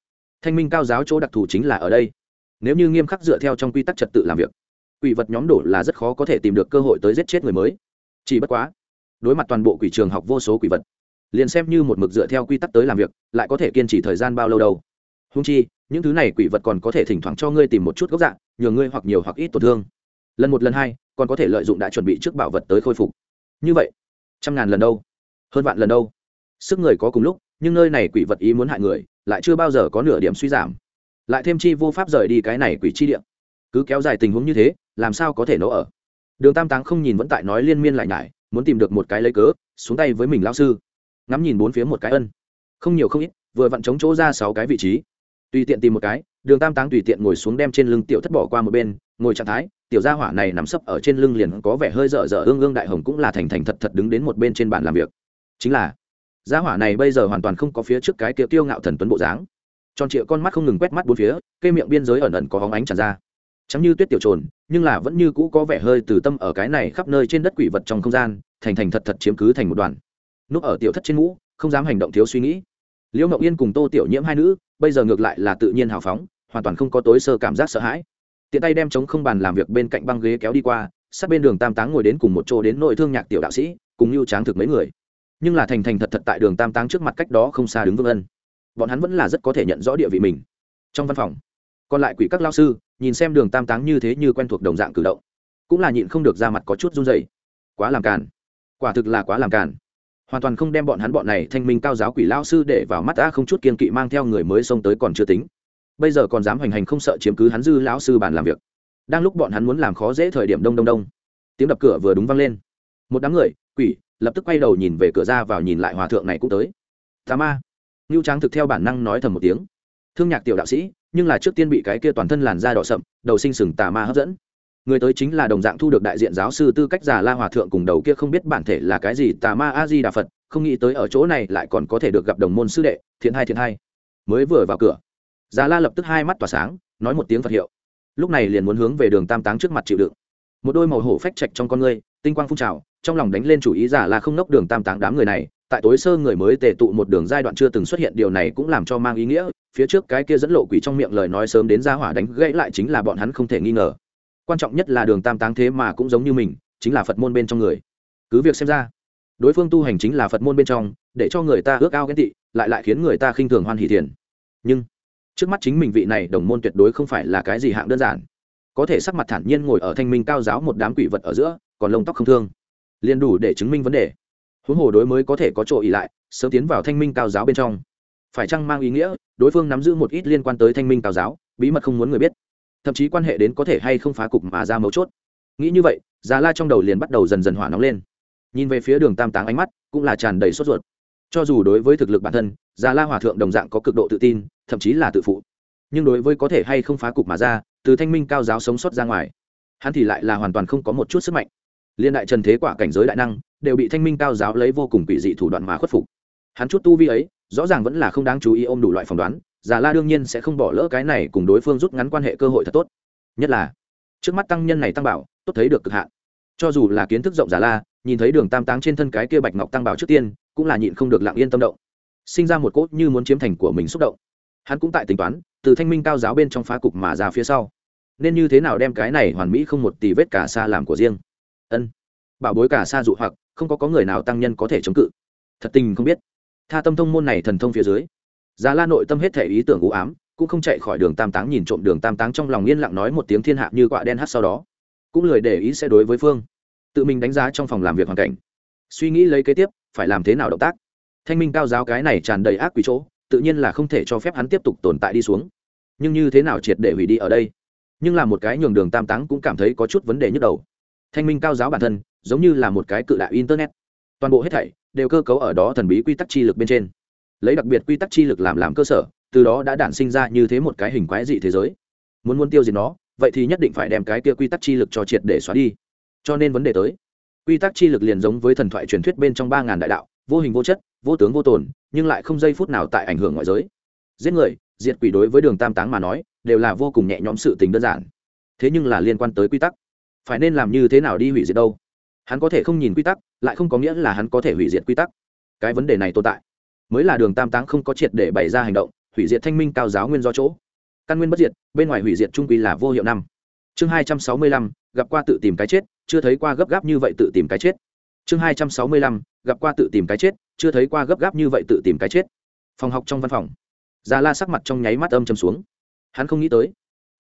Thanh minh cao giáo chỗ đặc thù chính là ở đây nếu như nghiêm khắc dựa theo trong quy tắc trật tự làm việc, quỷ vật nhóm đổ là rất khó có thể tìm được cơ hội tới giết chết người mới. Chỉ bất quá, đối mặt toàn bộ quỷ trường học vô số quỷ vật, liền xem như một mực dựa theo quy tắc tới làm việc, lại có thể kiên trì thời gian bao lâu đâu. Húng chi, những thứ này quỷ vật còn có thể thỉnh thoảng cho ngươi tìm một chút gốc dạng nhường ngươi hoặc nhiều hoặc ít tổn thương. Lần một lần hai, còn có thể lợi dụng đã chuẩn bị trước bảo vật tới khôi phục. Như vậy, trăm ngàn lần đâu? Hơn vạn lần đâu? Sức người có cùng lúc, nhưng nơi này quỷ vật ý muốn hại người, lại chưa bao giờ có nửa điểm suy giảm lại thêm chi vô pháp rời đi cái này quỷ chi địa. Cứ kéo dài tình huống như thế, làm sao có thể nỗ ở? Đường tam táng không nhìn vẫn tại nói liên miên lại nhải, muốn tìm được một cái lấy cớ, xuống tay với mình lao sư. Ngắm nhìn bốn phía một cái ân. Không nhiều không ít, vừa vặn chống chỗ ra sáu cái vị trí. Tùy tiện tìm một cái, đường tam táng tùy tiện ngồi xuống đem trên lưng tiểu thất bỏ qua một bên, ngồi trạng thái, tiểu gia hỏa này nằm sấp ở trên lưng liền có vẻ hơi dở dở ương ương đại hồng cũng là thành thành thật thật đứng đến một bên trên bàn làm việc. Chính là, gia hỏa này bây giờ hoàn toàn không có phía trước cái kia tiêu ngạo thần tuấn bộ dáng tròn trịa con mắt không ngừng quét mắt bốn phía cây miệng biên giới ẩn ẩn có hóng ánh tràn ra. Chắm như tuyết tiểu trồn, nhưng là vẫn như cũ có vẻ hơi từ tâm ở cái này khắp nơi trên đất quỷ vật trong không gian, thành thành thật thật chiếm cứ thành một đoàn. Núp ở tiểu thất trên mũ, không dám hành động thiếu suy nghĩ. Liễu ngậu yên cùng tô tiểu nhiễm hai nữ, bây giờ ngược lại là tự nhiên hào phóng, hoàn toàn không có tối sơ cảm giác sợ hãi. Tiện tay đem chống không bàn làm việc bên cạnh băng ghế kéo đi qua, sát bên đường tam táng ngồi đến cùng một chỗ đến nội thương nhạc tiểu đạo sĩ, cùng lưu tráng thực mấy người. Nhưng là thành thành thật thật tại đường tam táng trước mặt cách đó không xa đứng vương ân bọn hắn vẫn là rất có thể nhận rõ địa vị mình. Trong văn phòng, còn lại quỷ các lao sư nhìn xem đường tam táng như thế như quen thuộc đồng dạng cử động, cũng là nhịn không được ra mặt có chút run dày quá làm càn. Quả thực là quá làm càn. Hoàn toàn không đem bọn hắn bọn này thanh minh cao giáo quỷ lao sư để vào mắt ta không chút kiên kỵ mang theo người mới xông tới còn chưa tính. Bây giờ còn dám hoành hành không sợ chiếm cứ hắn dư lão sư bàn làm việc. Đang lúc bọn hắn muốn làm khó dễ thời điểm đông đông đông, tiếng đập cửa vừa đúng vang lên. Một đám người, quỷ, lập tức quay đầu nhìn về cửa ra vào nhìn lại hòa thượng này cũng tới. Tà ma ngưu tráng thực theo bản năng nói thầm một tiếng. Thương nhạc tiểu đạo sĩ, nhưng là trước tiên bị cái kia toàn thân làn da đỏ sậm, đầu sinh sừng tà ma hấp dẫn. Người tới chính là đồng dạng thu được đại diện giáo sư tư cách già la hòa thượng cùng đầu kia không biết bản thể là cái gì tà ma a di đà phật, không nghĩ tới ở chỗ này lại còn có thể được gặp đồng môn sư đệ, thiện hai thiện hai. Mới vừa vào cửa, già la lập tức hai mắt tỏa sáng, nói một tiếng phật hiệu. Lúc này liền muốn hướng về đường tam táng trước mặt chịu đựng. Một đôi màu hổ phách trạch trong con ngươi, tinh quang phun trào, trong lòng đánh lên chủ ý giả là không nốc đường tam táng đám người này tại tối sơ người mới tề tụ một đường giai đoạn chưa từng xuất hiện, điều này cũng làm cho mang ý nghĩa. Phía trước cái kia dẫn lộ quỷ trong miệng lời nói sớm đến ra hỏa đánh gãy lại chính là bọn hắn không thể nghi ngờ. Quan trọng nhất là đường tam táng thế mà cũng giống như mình, chính là phật môn bên trong người. Cứ việc xem ra, đối phương tu hành chính là phật môn bên trong, để cho người ta ước ao ghen tị, lại lại khiến người ta khinh thường hoan hỷ thiền. Nhưng, trước mắt chính mình vị này đồng môn tuyệt đối không phải là cái gì hạng đơn giản. Có thể sắc mặt thản nhiên ngồi ở thanh minh cao giáo một đám quỷ vật ở giữa, còn lông tóc không thương. Liền đủ để chứng minh vấn đề huống hồ đối mới có thể có chỗ ỉ lại, sớm tiến vào thanh minh cao giáo bên trong. Phải chăng mang ý nghĩa, đối phương nắm giữ một ít liên quan tới thanh minh cao giáo, bí mật không muốn người biết. Thậm chí quan hệ đến có thể hay không phá cục mà ra mấu chốt. Nghĩ như vậy, già la trong đầu liền bắt đầu dần dần hỏa nóng lên. Nhìn về phía đường tam táng ánh mắt, cũng là tràn đầy sốt ruột. Cho dù đối với thực lực bản thân, già la hòa thượng đồng dạng có cực độ tự tin, thậm chí là tự phụ. Nhưng đối với có thể hay không phá cục mà ra, từ thanh minh cao giáo sống sót ra ngoài, hắn thì lại là hoàn toàn không có một chút sức mạnh. Liên đại trần thế quả cảnh giới đại năng đều bị thanh minh cao giáo lấy vô cùng quỷ dị thủ đoạn mà khuất phục. Hắn chút tu vi ấy, rõ ràng vẫn là không đáng chú ý ôm đủ loại phỏng đoán, già la đương nhiên sẽ không bỏ lỡ cái này cùng đối phương rút ngắn quan hệ cơ hội thật tốt. Nhất là, trước mắt tăng nhân này tăng bảo, tốt thấy được cực hạn. Cho dù là kiến thức rộng già la, nhìn thấy đường tam táng trên thân cái kia bạch ngọc tăng bảo trước tiên, cũng là nhịn không được lặng yên tâm động. Sinh ra một cốt như muốn chiếm thành của mình xúc động. Hắn cũng tại tính toán, từ thanh minh cao giáo bên trong phá cục mà ra phía sau. Nên như thế nào đem cái này hoàn mỹ không một tỷ vết cả xa làm của riêng? Ân. Bảo bối cả xa dụ hoặc không có có người nào tăng nhân có thể chống cự. Thật tình không biết. Tha tâm thông môn này thần thông phía dưới, già la nội tâm hết thể ý tưởng u ám, cũng không chạy khỏi đường tam táng nhìn trộm đường tam táng trong lòng yên lặng nói một tiếng thiên hạ như quạ đen hát sau đó. Cũng lười để ý sẽ đối với phương. Tự mình đánh giá trong phòng làm việc hoàn cảnh. Suy nghĩ lấy kế tiếp, phải làm thế nào động tác. Thanh minh cao giáo cái này tràn đầy ác quỷ chỗ, tự nhiên là không thể cho phép hắn tiếp tục tồn tại đi xuống. Nhưng như thế nào triệt để hủy đi ở đây? Nhưng là một cái nhường đường tam táng cũng cảm thấy có chút vấn đề nhức đầu thanh minh cao giáo bản thân, giống như là một cái cự đại internet. Toàn bộ hết thảy đều cơ cấu ở đó thần bí quy tắc chi lực bên trên. Lấy đặc biệt quy tắc chi lực làm làm cơ sở, từ đó đã đản sinh ra như thế một cái hình quái dị thế giới. Muốn muốn tiêu diệt nó, vậy thì nhất định phải đem cái kia quy tắc chi lực cho triệt để xóa đi. Cho nên vấn đề tới, quy tắc chi lực liền giống với thần thoại truyền thuyết bên trong ba ngàn đại đạo, vô hình vô chất, vô tướng vô tồn, nhưng lại không giây phút nào tại ảnh hưởng ngoại giới. Giết người, diệt quỷ đối với đường tam táng mà nói, đều là vô cùng nhẹ nhõm sự tình đơn giản. Thế nhưng là liên quan tới quy tắc phải nên làm như thế nào đi hủy diệt đâu? Hắn có thể không nhìn quy tắc, lại không có nghĩa là hắn có thể hủy diệt quy tắc. Cái vấn đề này tồn tại. Mới là đường tam táng không có triệt để bày ra hành động, hủy diệt thanh minh cao giáo nguyên do chỗ. Căn nguyên bất diệt, bên ngoài hủy diệt trung quy là vô hiệu năm. Chương hai trăm sáu mươi lăm, gặp qua tự tìm cái chết, chưa thấy qua gấp gáp như vậy tự tìm cái chết. Chương hai trăm sáu mươi lăm, gặp qua tự tìm cái chết, chưa thấy qua gấp gáp như vậy tự tìm cái chết. Phòng học trong văn phòng. Già la sắc mặt trong nháy mắt âm chầm xuống. Hắn không nghĩ tới.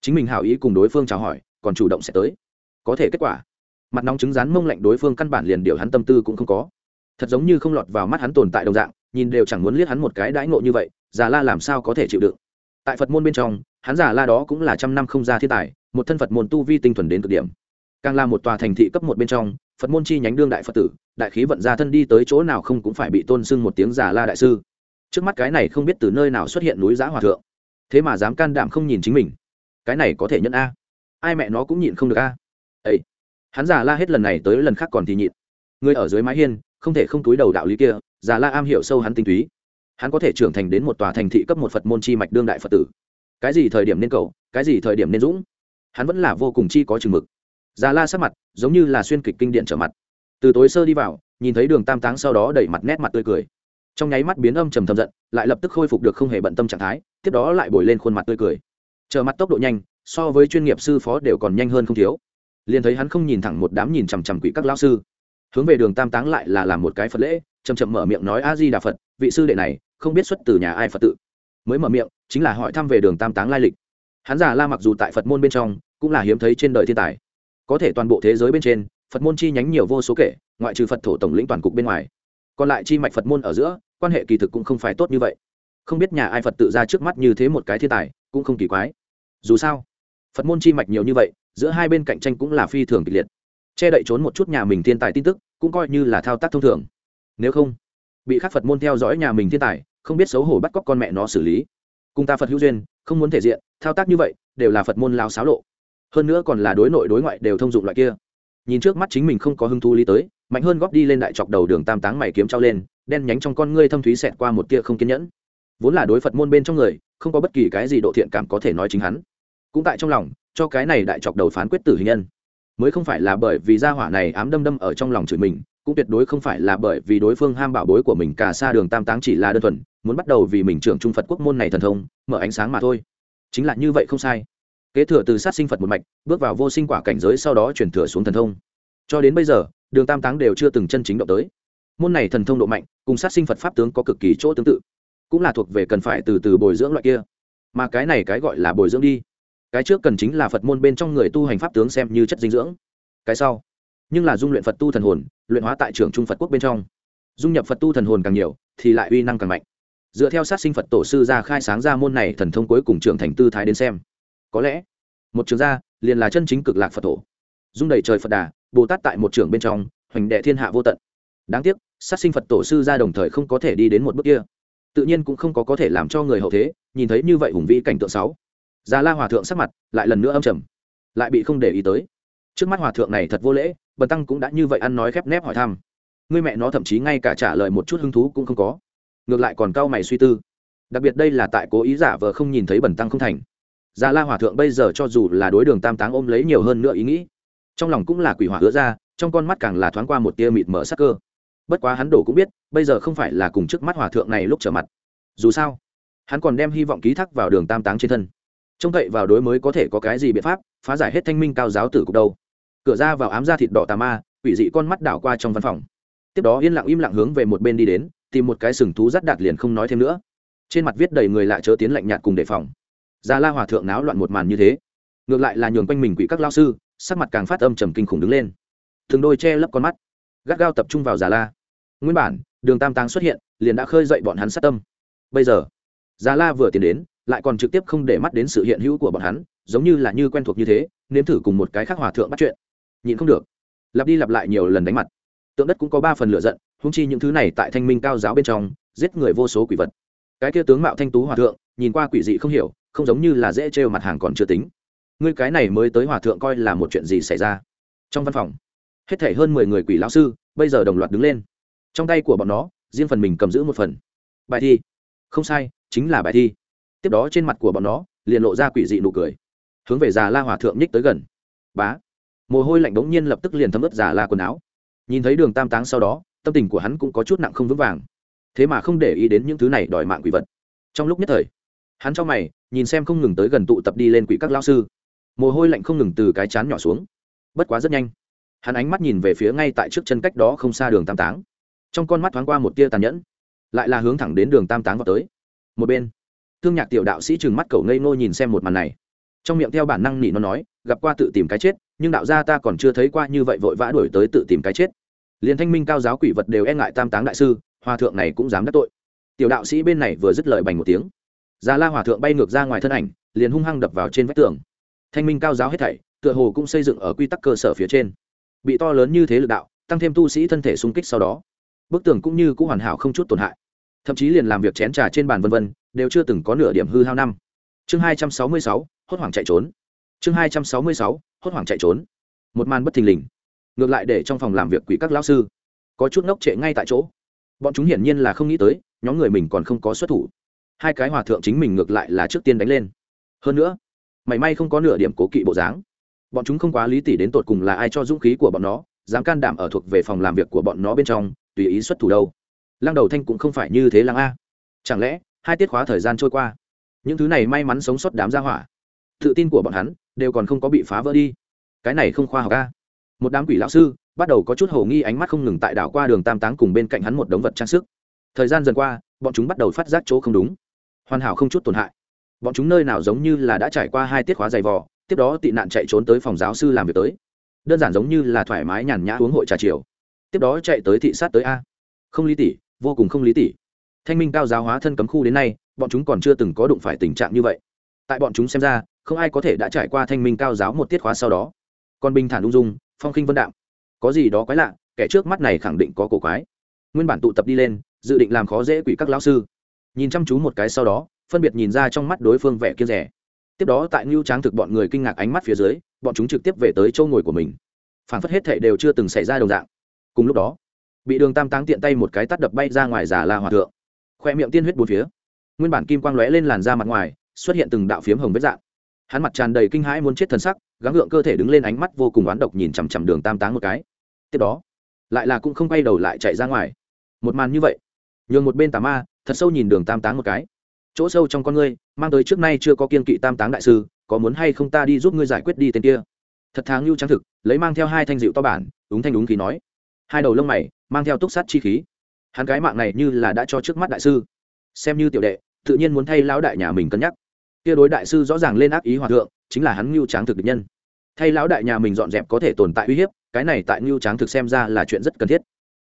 Chính mình hảo ý cùng đối phương chào hỏi, còn chủ động sẽ tới có thể kết quả. Mặt nóng chứng rán mông lạnh đối phương căn bản liền điều hắn tâm tư cũng không có. Thật giống như không lọt vào mắt hắn tồn tại đồng dạng, nhìn đều chẳng muốn liếc hắn một cái đãi ngộ như vậy, già la làm sao có thể chịu đựng. Tại phật môn bên trong, hắn già la đó cũng là trăm năm không ra thiên tài, một thân phật môn tu vi tinh thuần đến cực điểm. Càng là một tòa thành thị cấp một bên trong, phật môn chi nhánh đương đại phật tử, đại khí vận ra thân đi tới chỗ nào không cũng phải bị tôn sưng một tiếng già la đại sư. Trước mắt cái này không biết từ nơi nào xuất hiện núi giã hòa thượng. Thế mà dám can đảm không nhìn chính mình. Cái này có thể nhận a. Ai mẹ nó cũng nhịn không được a ấy hắn già la hết lần này tới lần khác còn thì nhịn. Người ở dưới mái hiên, không thể không túi đầu đạo lý kia, già la am hiểu sâu hắn tinh túy. Hắn có thể trưởng thành đến một tòa thành thị cấp một phật môn chi mạch đương đại phật tử. Cái gì thời điểm nên cầu, cái gì thời điểm nên dũng? Hắn vẫn là vô cùng chi có chừng mực. Già la sắc mặt, giống như là xuyên kịch kinh điện trở mặt. Từ tối sơ đi vào, nhìn thấy đường tam táng sau đó đẩy mặt nét mặt tươi cười. Trong nháy mắt biến âm trầm thầm giận, lại lập tức khôi phục được không hề bận tâm trạng thái, tiếp đó lại bồi lên khuôn mặt tươi cười. Chờ mặt tốc độ nhanh, so với chuyên nghiệp sư phó đều còn nhanh hơn không thiếu liền thấy hắn không nhìn thẳng một đám nhìn chằm chằm quỷ các lao sư. Hướng về đường tam táng lại là làm một cái phật lễ chầm chậm mở miệng nói a di đà phật, vị sư đệ này không biết xuất từ nhà ai phật tự. Mới mở miệng, chính là hỏi thăm về đường tam táng lai lịch. Hắn già la mặc dù tại phật môn bên trong, cũng là hiếm thấy trên đời thiên tài. Có thể toàn bộ thế giới bên trên, phật môn chi nhánh nhiều vô số kể, ngoại trừ phật thổ tổng lĩnh toàn cục bên ngoài. Còn lại chi mạch phật môn ở giữa, quan hệ kỳ thực cũng không phải tốt như vậy. Không biết nhà ai phật tự ra trước mắt như thế một cái thiên tài, cũng không kỳ quái. Dù sao, phật môn chi mạch nhiều như vậy giữa hai bên cạnh tranh cũng là phi thường kịch liệt. Che đậy trốn một chút nhà mình thiên tài tin tức, cũng coi như là thao tác thông thường. Nếu không, bị khắc phật môn theo dõi nhà mình thiên tài, không biết xấu hổ bắt cóc con mẹ nó xử lý. Cùng ta phật hữu duyên, không muốn thể diện, thao tác như vậy, đều là phật môn lao xáo lộ. Hơn nữa còn là đối nội đối ngoại đều thông dụng loại kia. Nhìn trước mắt chính mình không có hứng thú lý tới, mạnh hơn góp đi lên đại chọc đầu đường tam táng mày kiếm trao lên, đen nhánh trong con ngươi thâm thúy xẹt qua một tia không kiên nhẫn. Vốn là đối phật môn bên trong người, không có bất kỳ cái gì độ thiện cảm có thể nói chính hắn cũng tại trong lòng, cho cái này đại chọc đầu phán quyết tử hình nhân. Mới không phải là bởi vì gia hỏa này ám đâm đâm ở trong lòng chửi mình, cũng tuyệt đối không phải là bởi vì đối phương ham bảo bối của mình cả xa đường tam táng chỉ là đơn thuần, muốn bắt đầu vì mình trưởng trung phật quốc môn này thần thông, mở ánh sáng mà thôi. Chính là như vậy không sai. Kế thừa từ sát sinh phật một mạch, bước vào vô sinh quả cảnh giới sau đó chuyển thừa xuống thần thông. Cho đến bây giờ, đường tam táng đều chưa từng chân chính động tới. Môn này thần thông độ mạnh, cùng sát sinh phật pháp tướng có cực kỳ chỗ tương tự. Cũng là thuộc về cần phải từ từ bồi dưỡng loại kia. Mà cái này cái gọi là bồi dưỡng đi cái trước cần chính là phật môn bên trong người tu hành pháp tướng xem như chất dinh dưỡng. Cái sau, nhưng là dung luyện phật tu thần hồn, luyện hóa tại trường trung phật quốc bên trong. Dung nhập phật tu thần hồn càng nhiều, thì lại uy năng càng mạnh. Dựa theo sát sinh phật tổ sư ra khai sáng ra môn này thần thông cuối cùng trưởng thành tư thái đến xem. Có lẽ, một trường gia liền là chân chính cực lạc phật tổ. Dung đầy trời phật đà, bồ tát tại một trường bên trong, hoành đệ thiên hạ vô tận. Đáng tiếc, sát sinh phật tổ sư ra đồng thời không có thể đi đến một bước kia. Tự nhiên cũng không có có thể làm cho người hậu thế, nhìn thấy như vậy hùng vĩ cảnh tượng sáu già la hòa thượng sắc mặt lại lần nữa âm trầm, lại bị không để ý tới. Trước mắt hòa thượng này thật vô lễ, bần tăng cũng đã như vậy ăn nói khép nép hỏi thăm. Người mẹ nó thậm chí ngay cả trả lời một chút hứng thú cũng không có. Ngược lại còn cau mày suy tư. Đặc biệt đây là tại cố ý giả vờ không nhìn thấy bần tăng không thành. Già la hòa thượng bây giờ cho dù là đối đường tam táng ôm lấy nhiều hơn nữa ý nghĩ, trong lòng cũng là quỷ hỏa hứa ra, trong con mắt càng là thoáng qua một tia mịt mở sắc cơ. Bất quá hắn đổ cũng biết, bây giờ không phải là cùng trước mắt hòa thượng này lúc trở mặt. Dù sao, hắn còn đem hy vọng ký thác vào đường tam táng trên thân trông cậy vào đối mới có thể có cái gì biện pháp, phá giải hết thanh minh cao giáo tử cục đâu. Cửa ra vào ám ra thịt đỏ tà ma, quỷ dị con mắt đảo qua trong văn phòng. Tiếp đó yên lặng im lặng hướng về một bên đi đến, tìm một cái sừng thú rắt đạt liền không nói thêm nữa. Trên mặt viết đầy người lạ chớ tiến lạnh nhạt cùng đề phòng. Già la hòa thượng náo loạn một màn như thế. Ngược lại là nhường quanh mình quỷ các lao sư, sắc mặt càng phát âm trầm kinh khủng đứng lên. Thường đôi che lấp con mắt, gắt gao tập trung vào già la. Nguyên bản, đường tam táng xuất hiện, liền đã khơi dậy bọn hắn sát tâm. Bây giờ già la vừa tiến đến lại còn trực tiếp không để mắt đến sự hiện hữu của bọn hắn, giống như là như quen thuộc như thế, nếm thử cùng một cái khác hòa thượng bắt chuyện. Nhịn không được. Lặp đi lặp lại nhiều lần đánh mặt. Tượng đất cũng có ba phần lựa giận húng chi những thứ này tại thanh minh cao giáo bên trong, giết người vô số quỷ vật. Cái kia tướng mạo thanh tú hòa thượng, nhìn qua quỷ dị không hiểu, không giống như là dễ trêu mặt hàng còn chưa tính. Ngươi cái này mới tới hòa thượng coi là một chuyện gì xảy ra? Trong văn phòng, hết thể hơn mười người quỷ lão sư, bây giờ đồng loạt đứng lên. Trong tay của bọn nó, riêng phần mình cầm giữ một phần. Bài thi. Không sai, chính là bài thi tiếp đó trên mặt của bọn nó liền lộ ra quỷ dị nụ cười. Hướng về già la hòa thượng nhích tới gần. Bá. Mồ hôi lạnh bỗng nhiên lập tức liền thấm ướt già la quần áo. Nhìn thấy đường tam táng sau đó, tâm tình của hắn cũng có chút nặng không vững vàng. Thế mà không để ý đến những thứ này đòi mạng quỷ vật. Trong lúc nhất thời, hắn cho mày, nhìn xem không ngừng tới gần tụ tập đi lên quỷ các lao sư. Mồ hôi lạnh không ngừng từ cái chán nhỏ xuống. Bất quá rất nhanh, hắn ánh mắt nhìn về phía ngay tại trước chân cách đó không xa đường tam táng. Trong con mắt thoáng qua một tia tàn nhẫn, lại là hướng thẳng đến đường tam táng vào tới. Một bên thương nhạc tiểu đạo sĩ trừng mắt cầu ngây ngô nhìn xem một màn này. Trong miệng theo bản năng nỉ nó nói, gặp qua tự tìm cái chết, nhưng đạo gia ta còn chưa thấy qua như vậy vội vã đuổi tới tự tìm cái chết. Liền thanh minh cao giáo quỷ vật đều e ngại tam táng đại sư, hòa thượng này cũng dám đắc tội. Tiểu đạo sĩ bên này vừa dứt lời bành một tiếng. Già la hòa thượng bay ngược ra ngoài thân ảnh, liền hung hăng đập vào trên vách tường. Thanh minh cao giáo hết thảy, tựa hồ cũng xây dựng ở quy tắc cơ sở phía trên. Bị to lớn như thế lực đạo, tăng thêm tu sĩ thân thể xung kích sau đó. Bức tường cũng như cũng hoàn hảo không chút tổn hại. Thậm chí liền làm việc chén trà trên bàn vân vân đều chưa từng có nửa điểm hư hao năm. Chương hai trăm sáu mươi sáu, hốt hoảng chạy trốn. Chương hai trăm sáu mươi sáu, hốt hoảng chạy trốn. Một màn bất thình lình. Ngược lại để trong phòng làm việc quỷ các lão sư, có chút ngốc trệ ngay tại chỗ. Bọn chúng hiển nhiên là không nghĩ tới, nhóm người mình còn không có xuất thủ. Hai cái hòa thượng chính mình ngược lại là trước tiên đánh lên. Hơn nữa, mảy may không có nửa điểm cố kỵ bộ dáng. Bọn chúng không quá lý tỉ đến tột cùng là ai cho dũng khí của bọn nó, dám can đảm ở thuộc về phòng làm việc của bọn nó bên trong, tùy ý xuất thủ đâu. Lăng đầu thanh cũng không phải như thế lăng a. Chẳng lẽ hai tiết khóa thời gian trôi qua. Những thứ này may mắn sống sót đám ra hỏa. Tự tin của bọn hắn đều còn không có bị phá vỡ đi. Cái này không khoa học ca một đám quỷ lão sư bắt đầu có chút h ầ nghi ánh mắt không ngừng tại đảo qua đường tam táng cùng bên cạnh hắn một đống vật trang sức. Thời gian dần qua, bọn chúng bắt đầu phát giác chỗ không đúng. Hoàn hảo không chút tổn hại. Bọn chúng nơi nào giống như là đã trải qua hai tiết khóa dày vò, tiếp đó tị nạn chạy trốn tới phòng giáo sư làm việc tới. Đơn giản giống như là thoải mái nhàn nhã uống hội trà chiều. Tiếp đó chạy tới thị sát tới a. Không lý tỷ vô cùng không lý tỷ thanh minh cao giáo hóa thân cấm khu đến nay, bọn chúng còn chưa từng có đụng phải tình trạng như vậy. Tại bọn chúng xem ra, không ai có thể đã trải qua thanh minh cao giáo một tiết khóa sau đó. Còn bình thản ung dung, phong khinh vân đạm. Có gì đó quái lạ, kẻ trước mắt này khẳng định có cổ quái. Nguyên bản tụ tập đi lên, dự định làm khó dễ quỷ các lão sư. Nhìn chăm chú một cái sau đó, phân biệt nhìn ra trong mắt đối phương vẻ kia rẻ. Tiếp đó tại ngưu tráng thực bọn người kinh ngạc ánh mắt phía dưới, bọn chúng trực tiếp về tới châu ngồi của mình. Phản phất hết thể đều chưa từng xảy ra đồng dạng. Cùng lúc đó, bị đường tam táng tiện tay một cái tắt đập bay ra ngoài giả la hòa thượng khoe miệng tiên huyết bốn phía. Nguyên bản kim quang lóe lên làn da mặt ngoài, xuất hiện từng đạo phiếm hồng vết dạng. Hắn mặt tràn đầy kinh hãi muốn chết thần sắc, gắng gượng cơ thể đứng lên ánh mắt vô cùng oán độc nhìn chằm chằm đường tam táng một cái. Tiếp đó, lại là cũng không quay đầu lại chạy ra ngoài. Một màn như vậy, nhường một bên tà ma thật sâu nhìn đường tam táng một cái. Chỗ sâu trong con ngươi, mang tới trước nay chưa có kiên kỵ tam táng đại sư, có muốn hay không ta đi giúp ngươi giải quyết đi tên kia. Thật tháng lưu trang thực, lấy mang theo hai thanh dịu to bản đúng thanh đúng khí nói. Hai đầu lông mày, mang theo túc sát chi khí hắn cái mạng này như là đã cho trước mắt đại sư. Xem như tiểu đệ, tự nhiên muốn thay lão đại nhà mình cân nhắc. Kia đối đại sư rõ ràng lên ác ý hòa thượng, chính là hắn ngưu tráng thực địch nhân. Thay lão đại nhà mình dọn dẹp có thể tồn tại uy hiếp, cái này tại ngưu tráng thực xem ra là chuyện rất cần thiết.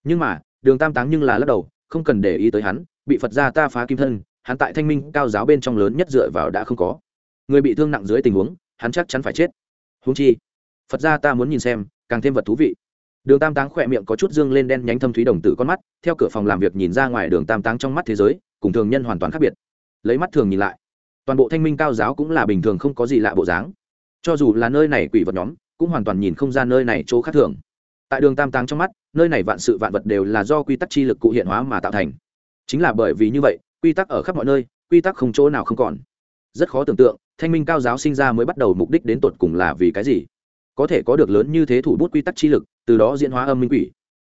Nhưng mà, đường tam táng nhưng là lắc đầu, không cần để ý tới hắn, bị phật gia ta phá kim thân, hắn tại thanh minh cao giáo bên trong lớn nhất dựa vào đã không có. Người bị thương nặng dưới tình huống, hắn chắc chắn phải chết. Húng chi, phật gia ta muốn nhìn xem, càng thêm vật thú vị đường tam táng khỏe miệng có chút dương lên đen nhánh thâm thúy đồng tử con mắt, theo cửa phòng làm việc nhìn ra ngoài đường tam táng trong mắt thế giới, cùng thường nhân hoàn toàn khác biệt. Lấy mắt thường nhìn lại, toàn bộ thanh minh cao giáo cũng là bình thường không có gì lạ bộ dáng. Cho dù là nơi này quỷ vật nhóm, cũng hoàn toàn nhìn không ra nơi này chỗ khác thường. Tại đường tam táng trong mắt, nơi này vạn sự vạn vật đều là do quy tắc chi lực cụ hiện hóa mà tạo thành. Chính là bởi vì như vậy, quy tắc ở khắp mọi nơi, quy tắc không chỗ nào không còn. Rất khó tưởng tượng, thanh minh cao giáo sinh ra mới bắt đầu mục đích đến tột cùng là vì cái gì. Có thể có được lớn như thế thủ bút quy tắc chi lực từ đó diễn hóa âm minh quỷ.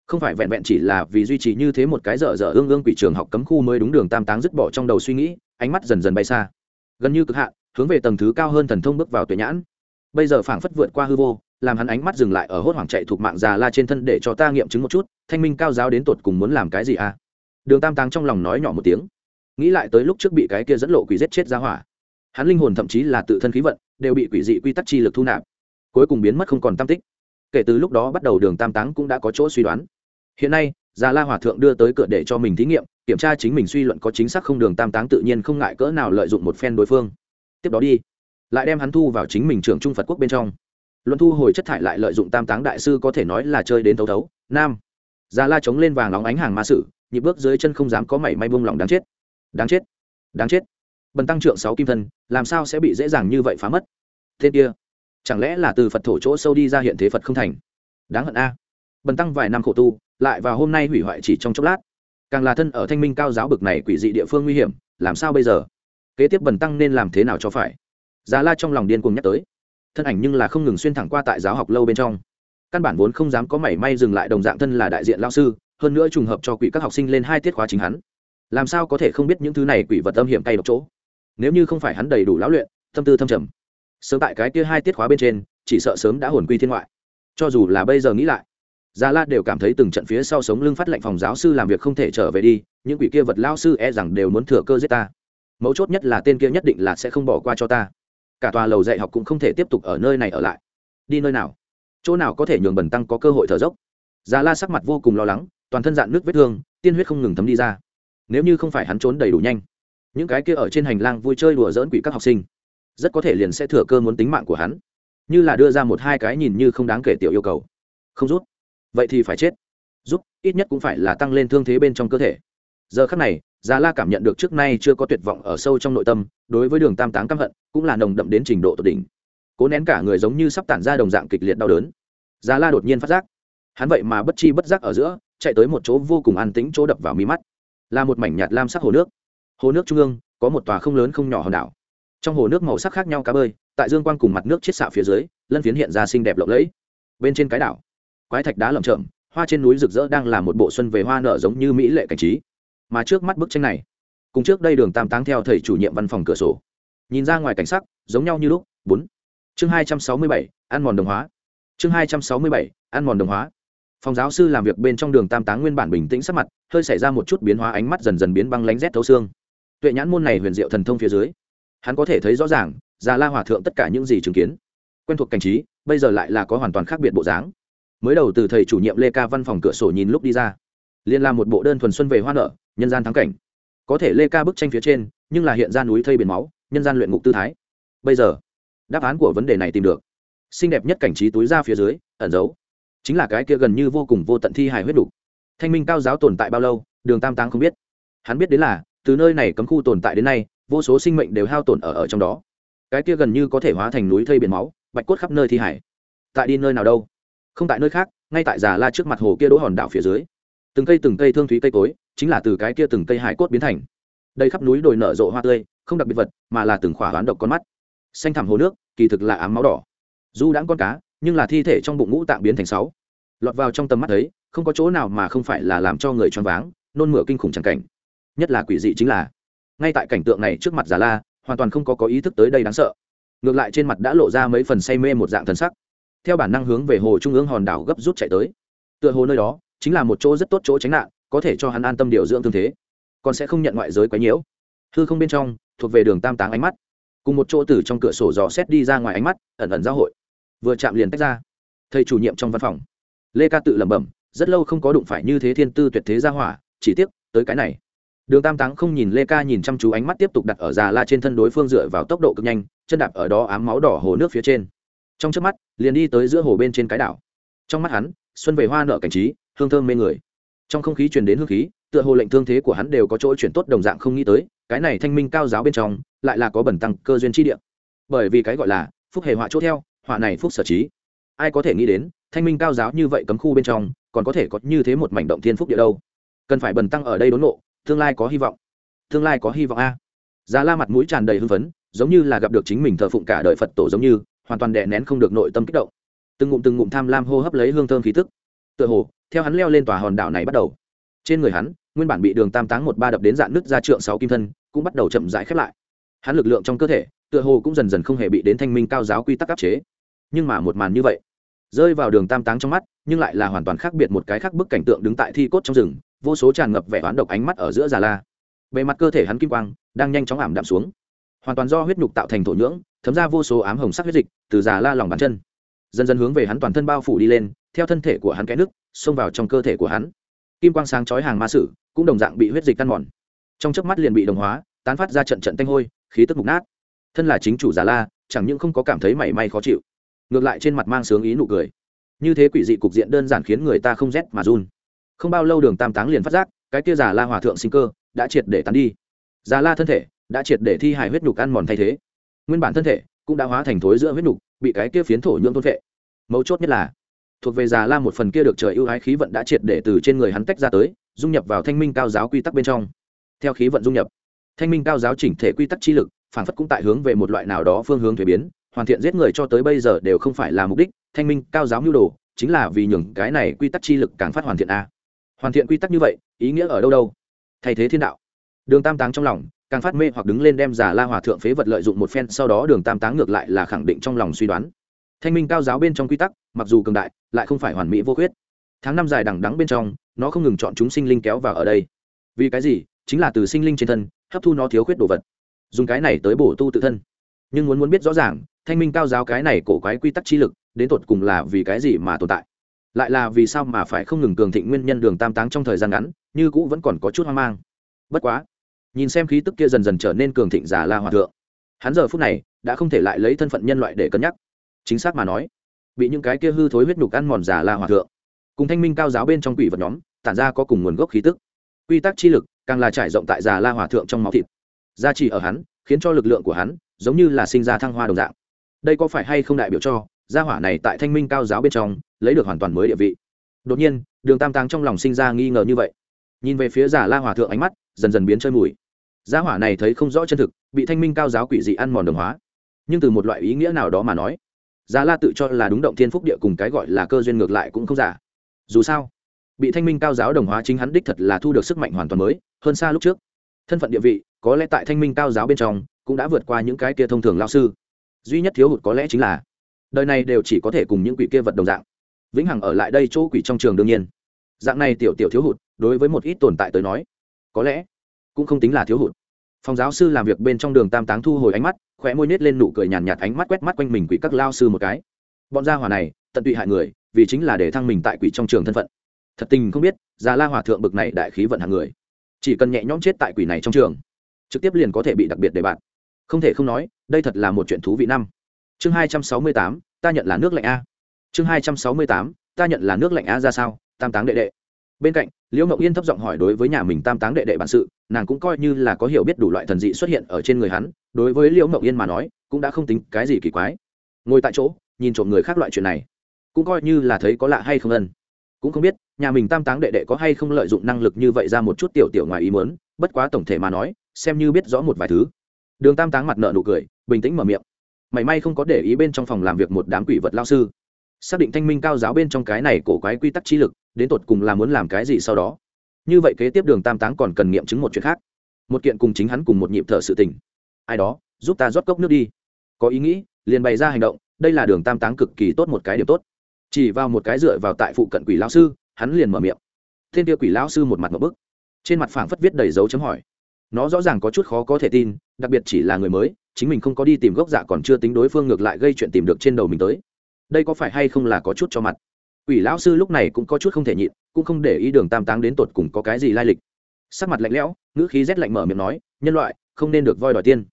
Không phải vẹn vẹn chỉ là vì duy trì như thế một cái dở dở ương ương quỷ trường học cấm khu mới đúng đường tam táng dứt bỏ trong đầu suy nghĩ, ánh mắt dần dần bay xa. Gần như cực hạn, hướng về tầng thứ cao hơn thần thông bước vào tuệ nhãn. Bây giờ phảng phất vượt qua hư vô, làm hắn ánh mắt dừng lại ở hốt hoảng chạy thuộc mạng già la trên thân để cho ta nghiệm chứng một chút, thanh minh cao giáo đến tột cùng muốn làm cái gì à? Đường tam táng trong lòng nói nhỏ một tiếng. Nghĩ lại tới lúc trước bị cái kia dẫn lộ quỷ giết chết ra hỏa. Hắn linh hồn thậm chí là tự thân khí vận, đều bị quỷ dị quy tắc chi lực thu nạp. Cuối cùng biến mất không còn tam tích kể từ lúc đó bắt đầu đường tam táng cũng đã có chỗ suy đoán. Hiện nay, già la hòa thượng đưa tới cửa để cho mình thí nghiệm, kiểm tra chính mình suy luận có chính xác không, đường tam táng tự nhiên không ngại cỡ nào lợi dụng một phen đối phương. Tiếp đó đi, lại đem hắn thu vào chính mình trường trung phật quốc bên trong. Luận thu hồi chất thải lại lợi dụng tam táng đại sư có thể nói là chơi đến thấu thấu. Nam, già la chống lên vàng nóng ánh hàng ma sử, nhịp bước dưới chân không dám có mảy may buông lỏng đáng chết. Đáng chết đáng chết. Bần tăng trượng sáu kim thân, làm sao sẽ bị dễ dàng như vậy phá mất? Thế kia chẳng lẽ là từ phật thổ chỗ sâu đi ra hiện thế phật không thành? Đáng hận a. Bần tăng vài năm khổ tu, lại vào hôm nay hủy hoại chỉ trong chốc lát. Càng là thân ở thanh minh cao giáo bực này quỷ dị địa phương nguy hiểm, làm sao bây giờ? Kế tiếp bần tăng nên làm thế nào cho phải? Già la trong lòng điên cuồng nhắc tới. Thân ảnh nhưng là không ngừng xuyên thẳng qua tại giáo học lâu bên trong. Căn bản vốn không dám có mảy may dừng lại đồng dạng thân là đại diện lao sư, hơn nữa trùng hợp cho quỷ các học sinh lên hai tiết khóa chính hắn. Làm sao có thể không biết những thứ này quỷ vật âm hiểm tay độc chỗ? Nếu như không phải hắn đầy đủ lão luyện, tâm tư thâm trầm sớm tại cái kia hai tiết khóa bên trên chỉ sợ sớm đã hồn quy thiên ngoại cho dù là bây giờ nghĩ lại Gia La đều cảm thấy từng trận phía sau sống lưng phát lệnh phòng giáo sư làm việc không thể trở về đi, những quỷ kia vật lao sư e rằng đều muốn thừa cơ giết ta. Mấu chốt nhất là tên kia nhất định là sẽ không bỏ qua cho ta. Cả tòa lầu dạy học cũng không thể tiếp tục ở nơi này ở lại. Đi nơi nào? Chỗ nào có thể nhường bẩn tăng có cơ hội thở dốc? Gia La sắc mặt vô cùng lo lắng, toàn thân dạn nước vết thương, tiên huyết không ngừng thấm đi ra. Nếu như không phải hắn trốn đầy đủ nhanh, những cái kia ở trên hành lang vui chơi đùa dỡn quỷ các học sinh, rất có thể liền sẽ thừa cơ muốn tính mạng của hắn. Như là đưa ra một hai cái nhìn như không đáng kể tiểu yêu cầu. Không rút. Vậy thì phải chết. Giúp ít nhất cũng phải là tăng lên thương thế bên trong cơ thể. Giờ khắc này, già la cảm nhận được trước nay chưa có tuyệt vọng ở sâu trong nội tâm, đối với đường tam táng căm hận, cũng là nồng đậm đến trình độ tột đỉnh. Cố nén cả người giống như sắp tản ra đồng dạng kịch liệt đau đớn. Già la đột nhiên phát giác. Hắn vậy mà bất chi bất giác ở giữa, chạy tới một chỗ vô cùng an tĩnh chỗ đập vào mí mắt. Là một mảnh nhạt lam sắc hồ nước. Hồ nước trung ương, có một tòa không lớn không nhỏ hòn đảo trong hồ nước màu sắc khác nhau cá bơi, tại dương quang cùng mặt nước chiết xạ phía dưới, lân phiến hiện ra xinh đẹp lộng lẫy. Bên trên cái đảo, quái thạch đá lởm chởm, hoa trên núi rực rỡ đang là một bộ xuân về hoa nở giống như mỹ lệ cảnh trí. Mà trước mắt bức tranh này, cùng trước đây đường tam táng theo thầy chủ nhiệm văn phòng cửa sổ, nhìn ra ngoài cảnh sắc, giống nhau như lúc. Bốn. Chương hai trăm sáu mươi bảy, ăn mòn đồng hóa. Chương hai trăm sáu mươi bảy, ăn mòn đồng hóa. Phòng giáo sư làm việc bên trong đường tam táng nguyên bản bình tĩnh sắc mặt, hơi xảy ra một chút biến hóa, ánh mắt dần dần biến băng lánh rét thấu xương. Tuệ nhãn môn này huyền diệu thần thông phía dưới hắn có thể thấy rõ ràng, già la hòa thượng tất cả những gì chứng kiến. Quen thuộc cảnh trí, bây giờ lại là có hoàn toàn khác biệt bộ dáng. Mới đầu từ thầy chủ nhiệm lê ca văn phòng cửa sổ nhìn lúc đi ra liên là một bộ đơn thuần xuân về hoa nở, nhân gian thắng cảnh. Có thể lê ca bức tranh phía trên, nhưng là hiện ra núi thây biển máu, nhân gian luyện ngục tư thái. Bây giờ, đáp án của vấn đề này tìm được. Xinh đẹp nhất cảnh trí túi ra phía dưới, ẩn giấu. Chính là cái kia gần như vô cùng vô tận thi hài huyết đục. Thanh minh cao giáo tồn tại bao lâu, đường tam táng không biết. Hắn biết đến là, từ nơi này cấm khu tồn tại đến nay vô số sinh mệnh đều hao tổn ở ở trong đó. Cái kia gần như có thể hóa thành núi thây biển máu, bạch cốt khắp nơi thi hải. Tại đi nơi nào đâu? Không tại nơi khác, ngay tại già la trước mặt hồ kia đỗ hòn đảo phía dưới. Từng cây từng cây thương thúy cây cối, chính là từ cái kia từng cây hải cốt biến thành. Đây khắp núi đồi nở rộ hoa tươi, không đặc biệt vật, mà là từng khỏa hoán độc con mắt. Xanh thẳm hồ nước, kỳ thực là ám máu đỏ. Du đãng con cá, nhưng là thi thể trong bụng ngũ tạng biến thành sáu. Lọt vào trong tầm mắt ấy, không có chỗ nào mà không phải là làm cho người choáng váng, nôn mửa kinh khủng chẳng cảnh. Nhất là quỷ dị chính là ngay tại cảnh tượng này trước mặt giả la, hoàn toàn không có có ý thức tới đây đáng sợ. Ngược lại trên mặt đã lộ ra mấy phần say mê một dạng thần sắc. Theo bản năng hướng về hồ trung ương hòn đảo gấp rút chạy tới. Tựa hồ nơi đó chính là một chỗ rất tốt chỗ tránh nạn, có thể cho hắn an tâm điều dưỡng thương thế. Còn sẽ không nhận ngoại giới quấy nhiễu. Hư không bên trong, thuộc về đường tam táng ánh mắt. Cùng một chỗ từ trong cửa sổ dò xét đi ra ngoài ánh mắt, ẩn ẩn giao hội. Vừa chạm liền tách ra. Thầy chủ nhiệm trong văn phòng. Lê ca tự lẩm bẩm, rất lâu không có đụng phải như thế thiên tư tuyệt thế ra hỏa, chỉ tiếc, tới cái này đường tam táng không nhìn lê ca nhìn chăm chú ánh mắt tiếp tục đặt ở già la trên thân đối phương dựa vào tốc độ cực nhanh, chân đạp ở đó ám máu đỏ hồ nước phía trên. Trong trước mắt, liền đi tới giữa hồ bên trên cái đảo. Trong mắt hắn, xuân về hoa nợ cảnh trí, hương thơm mê người. Trong không khí truyền đến hương khí, tựa hồ lệnh thương thế của hắn đều có chỗ chuyển tốt đồng dạng không nghĩ tới, cái này thanh minh cao giáo bên trong, lại là có bẩn tăng cơ duyên chi địa. Bởi vì cái gọi là phúc hề họa chỗ theo, họa này phúc sở trí. Ai có thể nghĩ đến, thanh minh cao giáo như vậy cấm khu bên trong, còn có thể có như thế một mảnh động thiên phúc địa đâu. Cần phải bẩn tăng ở đây đốn nộ tương lai có hy vọng. Tương lai có hy vọng a. Già la mặt mũi tràn đầy hưng phấn, giống như là gặp được chính mình thờ phụng cả đời phật tổ giống như, hoàn toàn đè nén không được nội tâm kích động. Từng ngụm từng ngụm tham lam hô hấp lấy hương thơm khí tức. Tựa hồ, theo hắn leo lên tòa hòn đảo này bắt đầu. Trên người hắn, nguyên bản bị đường tam táng một ba đập đến dạn nứt ra trượng sáu kim thân, cũng bắt đầu chậm rãi khép lại. Hắn lực lượng trong cơ thể, tựa hồ cũng dần dần không hề bị đến thanh minh cao giáo quy tắc áp chế. Nhưng mà một màn như vậy, rơi vào đường tam táng trong mắt, nhưng lại là hoàn toàn khác biệt một cái khác bức cảnh tượng đứng tại thi cốt trong rừng vô số tràn ngập vẻ oán độc ánh mắt ở giữa già la. Bề mặt cơ thể hắn kim quang đang nhanh chóng ảm đạm xuống. Hoàn toàn do huyết nhục tạo thành thổ nhưỡng, thấm ra vô số ám hồng sắc huyết dịch từ già la lòng bàn chân. Dần dần hướng về hắn toàn thân bao phủ đi lên, theo thân thể của hắn cái nước xông vào trong cơ thể của hắn. Kim quang sáng chói hàng ma sử cũng đồng dạng bị huyết dịch căn mòn. Trong chớp mắt liền bị đồng hóa, tán phát ra trận trận tanh hôi, khí tức mục nát. Thân là chính chủ già la, chẳng những không có cảm thấy mảy may khó chịu, ngược lại trên mặt mang sướng ý nụ cười. Như thế quỷ dị cục diện đơn giản khiến người ta không rét mà run không bao lâu đường tam táng liền phát giác, cái kia giả la hòa thượng sinh cơ đã triệt để tán đi. Giả la thân thể đã triệt để thi hài huyết nhục ăn mòn thay thế. Nguyên bản thân thể cũng đã hóa thành thối giữa huyết nhục, bị cái kia phiến thổ nhuộm thôn vệ mấu chốt nhất là, thuộc về già la một phần kia được trời ưu ái khí vận đã triệt để từ trên người hắn tách ra tới, dung nhập vào thanh minh cao giáo quy tắc bên trong. Theo khí vận dung nhập, thanh minh cao giáo chỉnh thể quy tắc chi lực, phản phất cũng tại hướng về một loại nào đó phương hướng thuế biến, hoàn thiện giết người cho tới bây giờ đều không phải là mục đích, thanh minh cao giáo nhu đồ, chính là vì nhường cái này quy tắc chi lực càng phát hoàn thiện a hoàn thiện quy tắc như vậy, ý nghĩa ở đâu đâu? Thay thế thiên đạo. Đường tam táng trong lòng, càng phát mê hoặc đứng lên đem giả la hòa thượng phế vật lợi dụng một phen, sau đó đường tam táng ngược lại là khẳng định trong lòng suy đoán. Thanh minh cao giáo bên trong quy tắc, mặc dù cường đại, lại không phải hoàn mỹ vô khuyết. Tháng năm dài đằng đắng bên trong, nó không ngừng chọn chúng sinh linh kéo vào ở đây. Vì cái gì? Chính là từ sinh linh trên thân, hấp thu nó thiếu khuyết đồ vật. Dùng cái này tới bổ tu tự thân. Nhưng muốn muốn biết rõ ràng, thanh minh cao giáo cái này cổ quái quy tắc chi lực, đến tột cùng là vì cái gì mà tồn tại? Lại là vì sao mà phải không ngừng cường thịnh nguyên nhân đường tam táng trong thời gian ngắn, như cũ vẫn còn có chút hoang mang. Bất quá, nhìn xem khí tức kia dần dần trở nên cường thịnh giả la hòa thượng, hắn giờ phút này đã không thể lại lấy thân phận nhân loại để cân nhắc. Chính xác mà nói, bị những cái kia hư thối huyết nhục ăn mòn giả la hòa thượng, cùng thanh minh cao giáo bên trong quỷ vật nhóm, tản ra có cùng nguồn gốc khí tức. Quy tắc chi lực càng là trải rộng tại giả la hòa thượng trong máu thịt. Gia trì ở hắn, khiến cho lực lượng của hắn giống như là sinh ra thăng hoa đồng dạng. Đây có phải hay không đại biểu cho gia hỏa này tại thanh minh cao giáo bên trong, lấy được hoàn toàn mới địa vị. Đột nhiên, đường tam tàng trong lòng sinh ra nghi ngờ như vậy. Nhìn về phía giả la hòa thượng ánh mắt, dần dần biến chơi mùi. Gia hỏa này thấy không rõ chân thực, bị thanh minh cao giáo quỷ dị ăn mòn đồng hóa. Nhưng từ một loại ý nghĩa nào đó mà nói, giả la tự cho là đúng động thiên phúc địa cùng cái gọi là cơ duyên ngược lại cũng không giả. Dù sao, bị thanh minh cao giáo đồng hóa chính hắn đích thật là thu được sức mạnh hoàn toàn mới, hơn xa lúc trước. Thân phận địa vị, có lẽ tại thanh minh cao giáo bên trong, cũng đã vượt qua những cái kia thông thường lao sư. Duy nhất thiếu hụt có lẽ chính là đời này đều chỉ có thể cùng những quỷ kia vật đồng dạng. Vĩnh hằng ở lại đây chỗ quỷ trong trường đương nhiên. Dạng này tiểu tiểu thiếu hụt đối với một ít tồn tại tới nói có lẽ cũng không tính là thiếu hụt. Phòng giáo sư làm việc bên trong đường tam táng thu hồi ánh mắt khóe môi nết lên nụ cười nhàn nhạt, ánh mắt quét mắt quanh mình quỷ các lao sư một cái. Bọn gia hỏa này tận tụy hại người vì chính là để thăng mình tại quỷ trong trường thân phận. Thật tình không biết già la hòa thượng bực này đại khí vận hàng người. Chỉ cần nhẹ nhõm chết tại quỷ này trong trường trực tiếp liền có thể bị đặc biệt để bạn không thể không nói đây thật là một chuyện thú vị năm. Chương hai trăm sáu mươi tám ta nhận là nước lạnh a. Chương hai trăm sáu mươi tám, ta nhận là nước lạnh a ra sao, tam táng đệ đệ. Bên cạnh, liễu mộng yên thấp giọng hỏi đối với nhà mình tam táng đệ đệ bản sự, nàng cũng coi như là có hiểu biết đủ loại thần dị xuất hiện ở trên người hắn, đối với liễu mộng yên mà nói, cũng đã không tính cái gì kỳ quái. Ngồi tại chỗ, nhìn trộm người khác loại chuyện này, cũng coi như là thấy có lạ hay không ân. Cũng không biết, nhà mình tam táng đệ đệ có hay không lợi dụng năng lực như vậy ra một chút tiểu tiểu ngoài ý muốn, bất quá tổng thể mà nói, xem như biết rõ một vài thứ. Đường tam táng mặt nợ nụ cười, bình tĩnh mở miệng mảy may không có để ý bên trong phòng làm việc một đám quỷ vật lao sư. Xác định thanh minh cao giáo bên trong cái này cổ quái quy tắc trí lực, đến tột cùng là muốn làm cái gì sau đó? Như vậy kế tiếp đường tam táng còn cần nghiệm chứng một chuyện khác. Một kiện cùng chính hắn cùng một nhịp thở sự tình. Ai đó, giúp ta rót cốc nước đi. Có ý nghĩ, liền bày ra hành động, đây là đường tam táng cực kỳ tốt một cái điểm tốt. Chỉ vào một cái dựa vào tại phụ cận quỷ lão sư, hắn liền mở miệng. Thiên kia quỷ lão sư một mặt một bức. Trên mặt phảng phất viết đầy dấu chấm hỏi. Nó rõ ràng có chút khó có thể tin, đặc biệt chỉ là người mới chính mình không có đi tìm gốc dạ còn chưa tính đối phương ngược lại gây chuyện tìm được trên đầu mình tới đây có phải hay không là có chút cho mặt Quỷ lão sư lúc này cũng có chút không thể nhịn, cũng không để ý Đường Tam Táng đến tột cùng có cái gì lai lịch. Sắc mặt lạnh lẽo, ngữ khí rét lạnh mở miệng nói, "Nhân loại, không nên được voi đòi tiên."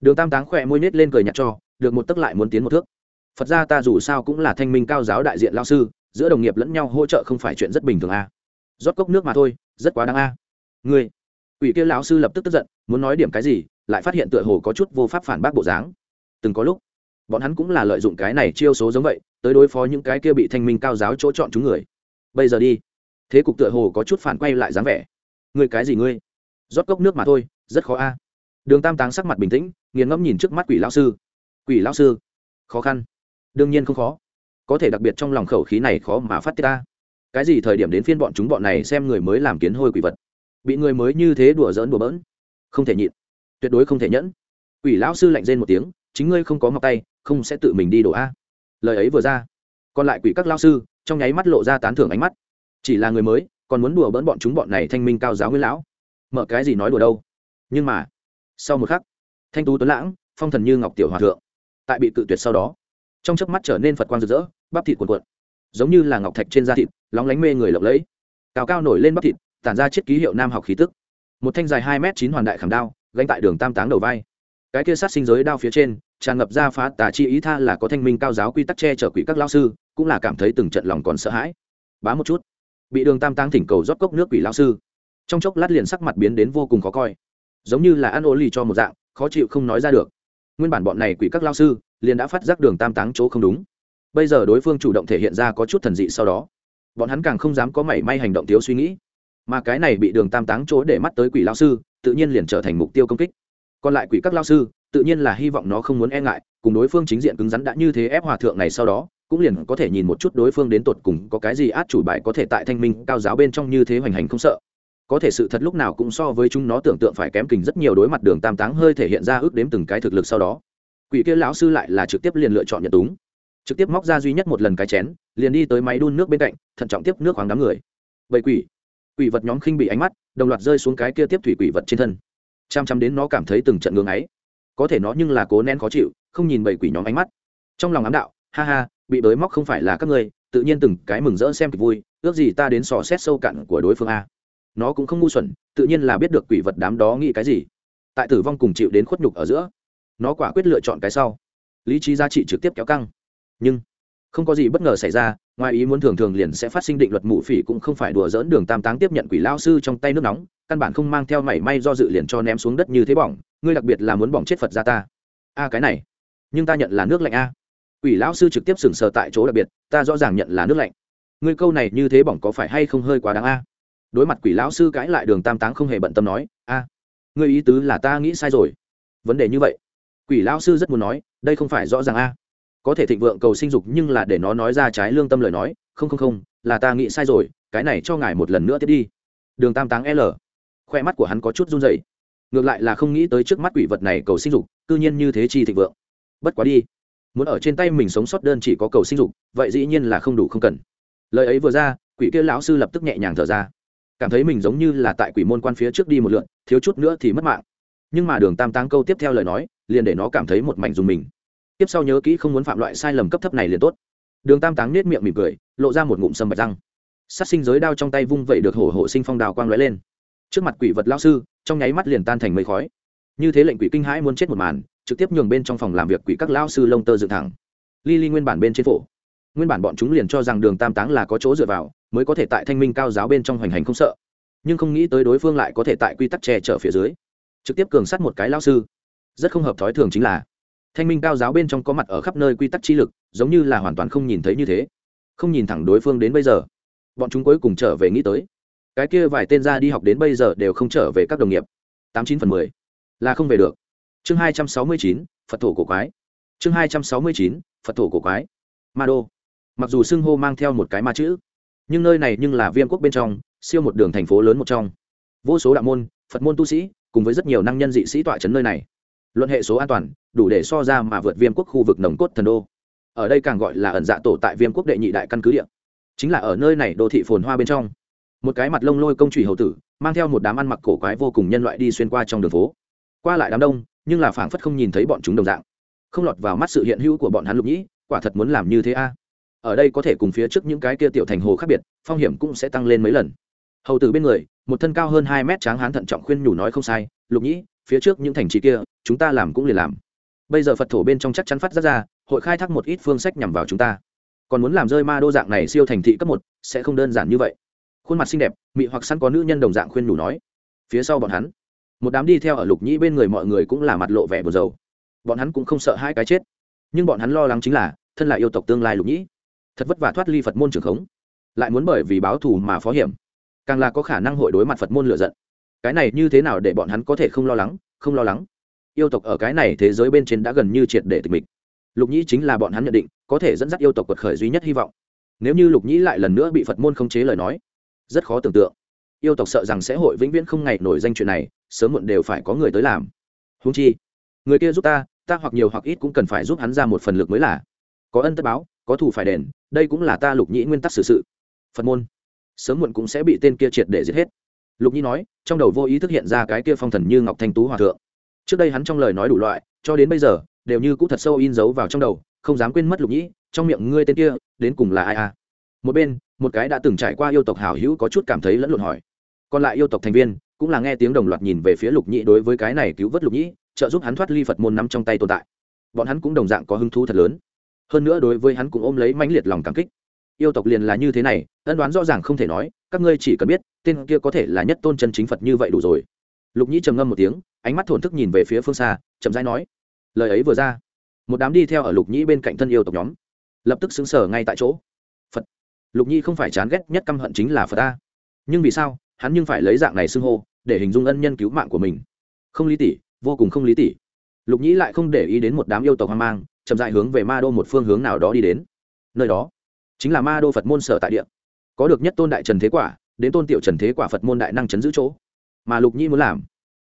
Đường Tam Táng khỏe môi nết lên cười nhạt cho, được một tấc lại muốn tiến một thước. Phật gia ta dù sao cũng là thanh minh cao giáo đại diện lão sư, giữa đồng nghiệp lẫn nhau hỗ trợ không phải chuyện rất bình thường a. À. Rót cốc nước mà thôi, rất quá đáng a. À. Ngươi, Quỷ kia lão sư lập tức tức giận, muốn nói điểm cái gì, lại phát hiện tựa hồ có chút vô pháp phản bác bộ dáng. Từng có lúc, bọn hắn cũng là lợi dụng cái này chiêu số giống vậy, tới đối phó những cái kia bị thanh minh cao giáo chỗ chọn chúng người. Bây giờ đi. Thế cục tựa hồ có chút phản quay lại dáng vẻ. Ngươi cái gì ngươi? Rót cốc nước mà thôi rất khó a. Đường tam táng sắc mặt bình tĩnh nghiền ngẫm nhìn trước mắt quỷ lão sư. Quỷ lão sư? Khó khăn. Đương nhiên không khó. Có thể đặc biệt trong lòng khẩu khí này khó mà phát tiết ta cái gì thời điểm đến phiên bọn chúng bọn này xem người mới làm kiến hôi quỷ vật. Bị người mới như thế đùa giỡn đùa bỡn. Không thể nhịn tuyệt đối không thể nhẫn. Quỷ lão sư lạnh rên một tiếng, chính ngươi không có ngọc tay, không sẽ tự mình đi đổ a. Lời ấy vừa ra, còn lại quỷ các lao sư, trong nháy mắt lộ ra tán thưởng ánh mắt. Chỉ là người mới, còn muốn đùa bỡn bọn chúng bọn này thanh minh cao giáo nguyên lão. Mở cái gì nói đùa đâu. Nhưng mà, sau một khắc, thanh tú tuấn lãng, phong thần như ngọc tiểu hòa thượng, tại bị cự tuyệt sau đó, trong chớp mắt trở nên phật quang rực rỡ, bắp thịt cuộn cuộn, giống như là ngọc thạch trên da thịt, lóng lánh mê người lộng lẫy. Cao cao nổi lên bắp thịt, tản ra chiếc ký hiệu nam học khí tức. Một thanh dài hai m chín hoàn đại khảm đao gánh tại đường tam táng đầu vai. Cái kia sát sinh giới đao phía trên, tràn ngập ra phá tà chi ý tha là có thanh minh cao giáo quy tắc che chở quỷ các lao sư, cũng là cảm thấy từng trận lòng còn sợ hãi. Bá một chút, bị đường tam táng thỉnh cầu rót cốc nước quỷ lao sư. Trong chốc lát liền sắc mặt biến đến vô cùng khó coi. Giống như là ăn ô lì cho một dạng, khó chịu không nói ra được. Nguyên bản bọn này quỷ các lao sư, liền đã phát giác đường tam táng chỗ không đúng. Bây giờ đối phương chủ động thể hiện ra có chút thần dị sau đó, bọn hắn càng không dám có mảy may hành động thiếu suy nghĩ. Mà cái này bị đường tam táng chỗ để mắt tới quỷ lao sư tự nhiên liền trở thành mục tiêu công kích. Còn lại quỷ các lao sư, tự nhiên là hy vọng nó không muốn e ngại, cùng đối phương chính diện cứng rắn đã như thế ép hòa thượng này sau đó, cũng liền có thể nhìn một chút đối phương đến tột cùng có cái gì át chủ bài có thể tại thanh minh, cao giáo bên trong như thế hoành hành không sợ. Có thể sự thật lúc nào cũng so với chúng nó tưởng tượng phải kém kình rất nhiều đối mặt đường tam táng hơi thể hiện ra ước đếm từng cái thực lực sau đó. Quỷ kia lão sư lại là trực tiếp liền lựa chọn nhận túng. Trực tiếp móc ra duy nhất một lần cái chén, liền đi tới máy đun nước bên cạnh, thận trọng tiếp nước khoáng đám người. Vậy quỷ. Quỷ vật nhóm khinh bị ánh mắt đồng loạt rơi xuống cái kia tiếp thủy quỷ vật trên thân. Chăm chăm đến nó cảm thấy từng trận ngưng ấy có thể nó nhưng là cố nén khó chịu, không nhìn bảy quỷ nhóm ánh mắt. Trong lòng ám đạo, ha ha, bị bới móc không phải là các ngươi, tự nhiên từng cái mừng rỡ xem kịch vui, ước gì ta đến sò xét sâu cặn của đối phương a. Nó cũng không ngu xuẩn, tự nhiên là biết được quỷ vật đám đó nghĩ cái gì. Tại tử vong cùng chịu đến khuất nhục ở giữa, nó quả quyết lựa chọn cái sau. Lý trí giá trị trực tiếp kéo căng. Nhưng không có gì bất ngờ xảy ra, ngoài ý muốn thường thường liền sẽ phát sinh định luật mụ phỉ cũng không phải đùa dỡn đường tam táng tiếp nhận quỷ lao sư trong tay nước nóng, căn bản không mang theo mảy may do dự liền cho ném xuống đất như thế bỏng, ngươi đặc biệt là muốn bỏng chết phật ra ta. A, cái này, nhưng ta nhận là nước lạnh a. Quỷ lão sư trực tiếp sừng sờ tại chỗ đặc biệt, ta rõ ràng nhận là nước lạnh. Ngươi câu này như thế bỏng có phải hay không hơi quá đáng a? Đối mặt quỷ lão sư cãi lại đường tam táng không hề bận tâm nói, a, ngươi ý tứ là ta nghĩ sai rồi. Vấn đề như vậy, quỷ lão sư rất muốn nói, đây không phải rõ ràng a có thể thịnh vượng cầu sinh dục nhưng là để nó nói ra trái lương tâm lời nói, không không không, là ta nghĩ sai rồi, cái này cho ngài một lần nữa tiếp đi. Đường tam táng l. Khoe mắt của hắn có chút run rẩy. Ngược lại là không nghĩ tới trước mắt quỷ vật này cầu sinh dục, cư nhiên như thế chi thịnh vượng. Bất quá đi. Muốn ở trên tay mình sống sót đơn chỉ có cầu sinh dục, vậy dĩ nhiên là không đủ không cần. Lời ấy vừa ra, quỷ kia lão sư lập tức nhẹ nhàng thở ra. Cảm thấy mình giống như là tại quỷ môn quan phía trước đi một lượn, thiếu chút nữa thì mất mạng. Nhưng mà đường tam táng câu tiếp theo lời nói, liền để nó cảm thấy một mảnh dùng mình tiếp sau nhớ kỹ không muốn phạm loại sai lầm cấp thấp này liền tốt. Đường tam táng nết miệng mỉm cười, lộ ra một ngụm sâm bạch răng. Sát sinh giới đao trong tay vung vẩy được hổ hổ sinh phong đào quang lóe lên. Trước mặt quỷ vật lao sư, trong nháy mắt liền tan thành mây khói. Như thế lệnh quỷ kinh hãi muốn chết một màn, trực tiếp nhường bên trong phòng làm việc quỷ các lao sư lông tơ dựng thẳng. Ly ly nguyên bản bên trên phổ. Nguyên bản bọn chúng liền cho rằng đường tam táng là có chỗ dựa vào, mới có thể tại thanh minh cao giáo bên trong hoành hành không sợ. Nhưng không nghĩ tới đối phương lại có thể tại quy tắc che chở phía dưới. Trực tiếp cường sát một cái lao sư. Rất không hợp thói thường chính là thanh minh cao giáo bên trong có mặt ở khắp nơi quy tắc chi lực, giống như là hoàn toàn không nhìn thấy như thế. Không nhìn thẳng đối phương đến bây giờ. Bọn chúng cuối cùng trở về nghĩ tới. Cái kia vài tên ra đi học đến bây giờ đều không trở về các đồng nghiệp. Tám chín phần mười. Là không về được. Chương hai trăm sáu mươi chín, phật thổ cổ quái. Chương hai trăm sáu mươi chín, phật thổ cổ quái. Ma đô. Mặc dù xưng hô mang theo một cái ma chữ, nhưng nơi này nhưng là viêm quốc bên trong, siêu một đường thành phố lớn một trong. Vô số đạo môn, phật môn tu sĩ, cùng với rất nhiều năng nhân dị sĩ tọa chấn nơi này. Luận hệ số an toàn đủ để so ra mà vượt viêm quốc khu vực nồng cốt thần đô. Ở đây càng gọi là ẩn dạ tổ tại viêm quốc đệ nhị đại căn cứ địa. Chính là ở nơi này đô thị phồn hoa bên trong. Một cái mặt lông lôi công trùy hầu tử, mang theo một đám ăn mặc cổ quái vô cùng nhân loại đi xuyên qua trong đường phố. Qua lại đám đông, nhưng là phảng phất không nhìn thấy bọn chúng đồng dạng. Không lọt vào mắt sự hiện hữu của bọn hắn lục nhĩ, quả thật muốn làm như thế a. Ở đây có thể cùng phía trước những cái kia tiểu thành hồ khác biệt, phong hiểm cũng sẽ tăng lên mấy lần. Hầu tử bên người, một thân cao hơn hai mét tráng hán thận trọng khuyên nhủ nói không sai, lục nhĩ, phía trước những thành trì kia, chúng ta làm cũng liền làm bây giờ phật thổ bên trong chắc chắn phát ra ra, hội khai thác một ít phương sách nhằm vào chúng ta. Còn muốn làm rơi ma đô dạng này siêu thành thị cấp một, sẽ không đơn giản như vậy. Khuôn mặt xinh đẹp, mị hoặc sẵn có nữ nhân đồng dạng khuyên nhủ nói. Phía sau bọn hắn, một đám đi theo ở lục nhĩ bên người mọi người cũng là mặt lộ vẻ buồn rầu. Bọn hắn cũng không sợ hai cái chết. Nhưng bọn hắn lo lắng chính là, thân là yêu tộc tương lai lục nhĩ, thật vất vả thoát ly phật môn trường khống. Lại muốn bởi vì báo thù mà phó hiểm. Càng là có khả năng hội đối mặt phật môn lựa giận. Cái này như thế nào để bọn hắn có thể không lo lắng, không lo lắng? Yêu tộc ở cái này thế giới bên trên đã gần như triệt để tịch mịch. Lục nhĩ chính là bọn hắn nhận định, có thể dẫn dắt yêu tộc quật khởi duy nhất hy vọng. Nếu như lục nhĩ lại lần nữa bị phật môn không chế lời nói, rất khó tưởng tượng. Yêu tộc sợ rằng sẽ hội vĩnh viễn không ngày nổi danh chuyện này, sớm muộn đều phải có người tới làm. Húng chi, người kia giúp ta ta hoặc nhiều hoặc ít cũng cần phải giúp hắn ra một phần lực mới là. Có ân tất báo, có thù phải đền, đây cũng là ta lục nhĩ nguyên tắc xử sự. Phật môn, sớm muộn cũng sẽ bị tên kia triệt để giết hết. Lục nhĩ nói, trong đầu vô ý thức hiện ra cái kia phong thần như ngọc thanh tú hòa thượng trước đây hắn trong lời nói đủ loại, cho đến bây giờ, đều như cũ thật sâu in dấu vào trong đầu, không dám quên mất lục nhĩ, trong miệng ngươi tên kia, đến cùng là ai à? Một bên, một cái đã từng trải qua yêu tộc hào hữu có chút cảm thấy lẫn lộn hỏi. Còn lại yêu tộc thành viên, cũng là nghe tiếng đồng loạt nhìn về phía lục nhĩ đối với cái này cứu vớt lục nhĩ, trợ giúp hắn thoát ly phật môn nắm trong tay tồn tại. Bọn hắn cũng đồng dạng có hứng thú thật lớn. Hơn nữa đối với hắn cũng ôm lấy mãnh liệt lòng cảm kích. Yêu tộc liền là như thế này, ân đoán rõ ràng không thể nói, các ngươi chỉ cần biết, tên kia có thể là nhất tôn chân chính phật như vậy đủ rồi. Lục nhĩ trầm ngâm một tiếng ánh mắt thổn thức nhìn về phía phương xa, chậm rãi nói, lời ấy vừa ra, một đám đi theo ở lục nhĩ bên cạnh thân yêu tộc nhóm, lập tức xứng sở ngay tại chỗ. Phật. Lục nhĩ không phải chán ghét nhất căm hận chính là phật ta. Nhưng vì sao, hắn nhưng phải lấy dạng này xưng hô, để hình dung ân nhân cứu mạng của mình? Không lý tỷ, vô cùng không lý tỷ. Lục nhĩ lại không để ý đến một đám yêu tộc hoang mang, chậm dại hướng về ma đô một phương hướng nào đó đi đến. Nơi đó, chính là ma đô phật môn sở tại địa. Có được nhất tôn đại trần thế quả, đến tôn tiểu trần thế quả phật môn đại năng chấn giữ chỗ. Mà lục nhĩ muốn làm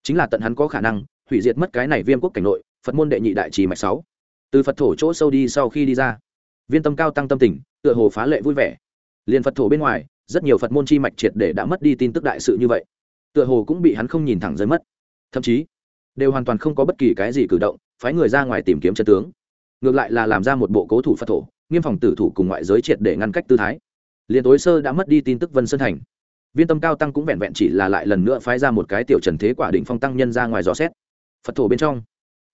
chính là tận hắn có khả năng hủy diệt mất cái này viêm quốc cảnh nội, phật môn đệ nhị đại trì mạch sáu. Từ phật thổ chỗ sâu đi sau khi đi ra, viên tâm cao tăng tâm tình tựa hồ phá lệ vui vẻ. Liền phật thổ bên ngoài, rất nhiều phật môn chi mạch triệt để đã mất đi tin tức đại sự như vậy. Tựa hồ cũng bị hắn không nhìn thẳng rơi mất. Thậm chí, đều hoàn toàn không có bất kỳ cái gì cử động, phái người ra ngoài tìm kiếm chân tướng. Ngược lại là làm ra một bộ cố thủ phật thổ, nghiêm phòng tử thủ cùng ngoại giới triệt để ngăn cách tư thái. Liền tối sơ đã mất đi tin tức vân sơn thành viên tâm cao tăng cũng vẹn vẹn chỉ là lại lần nữa phái ra một cái tiểu trần thế quả định phong tăng nhân ra ngoài dò xét. Phật thổ bên trong,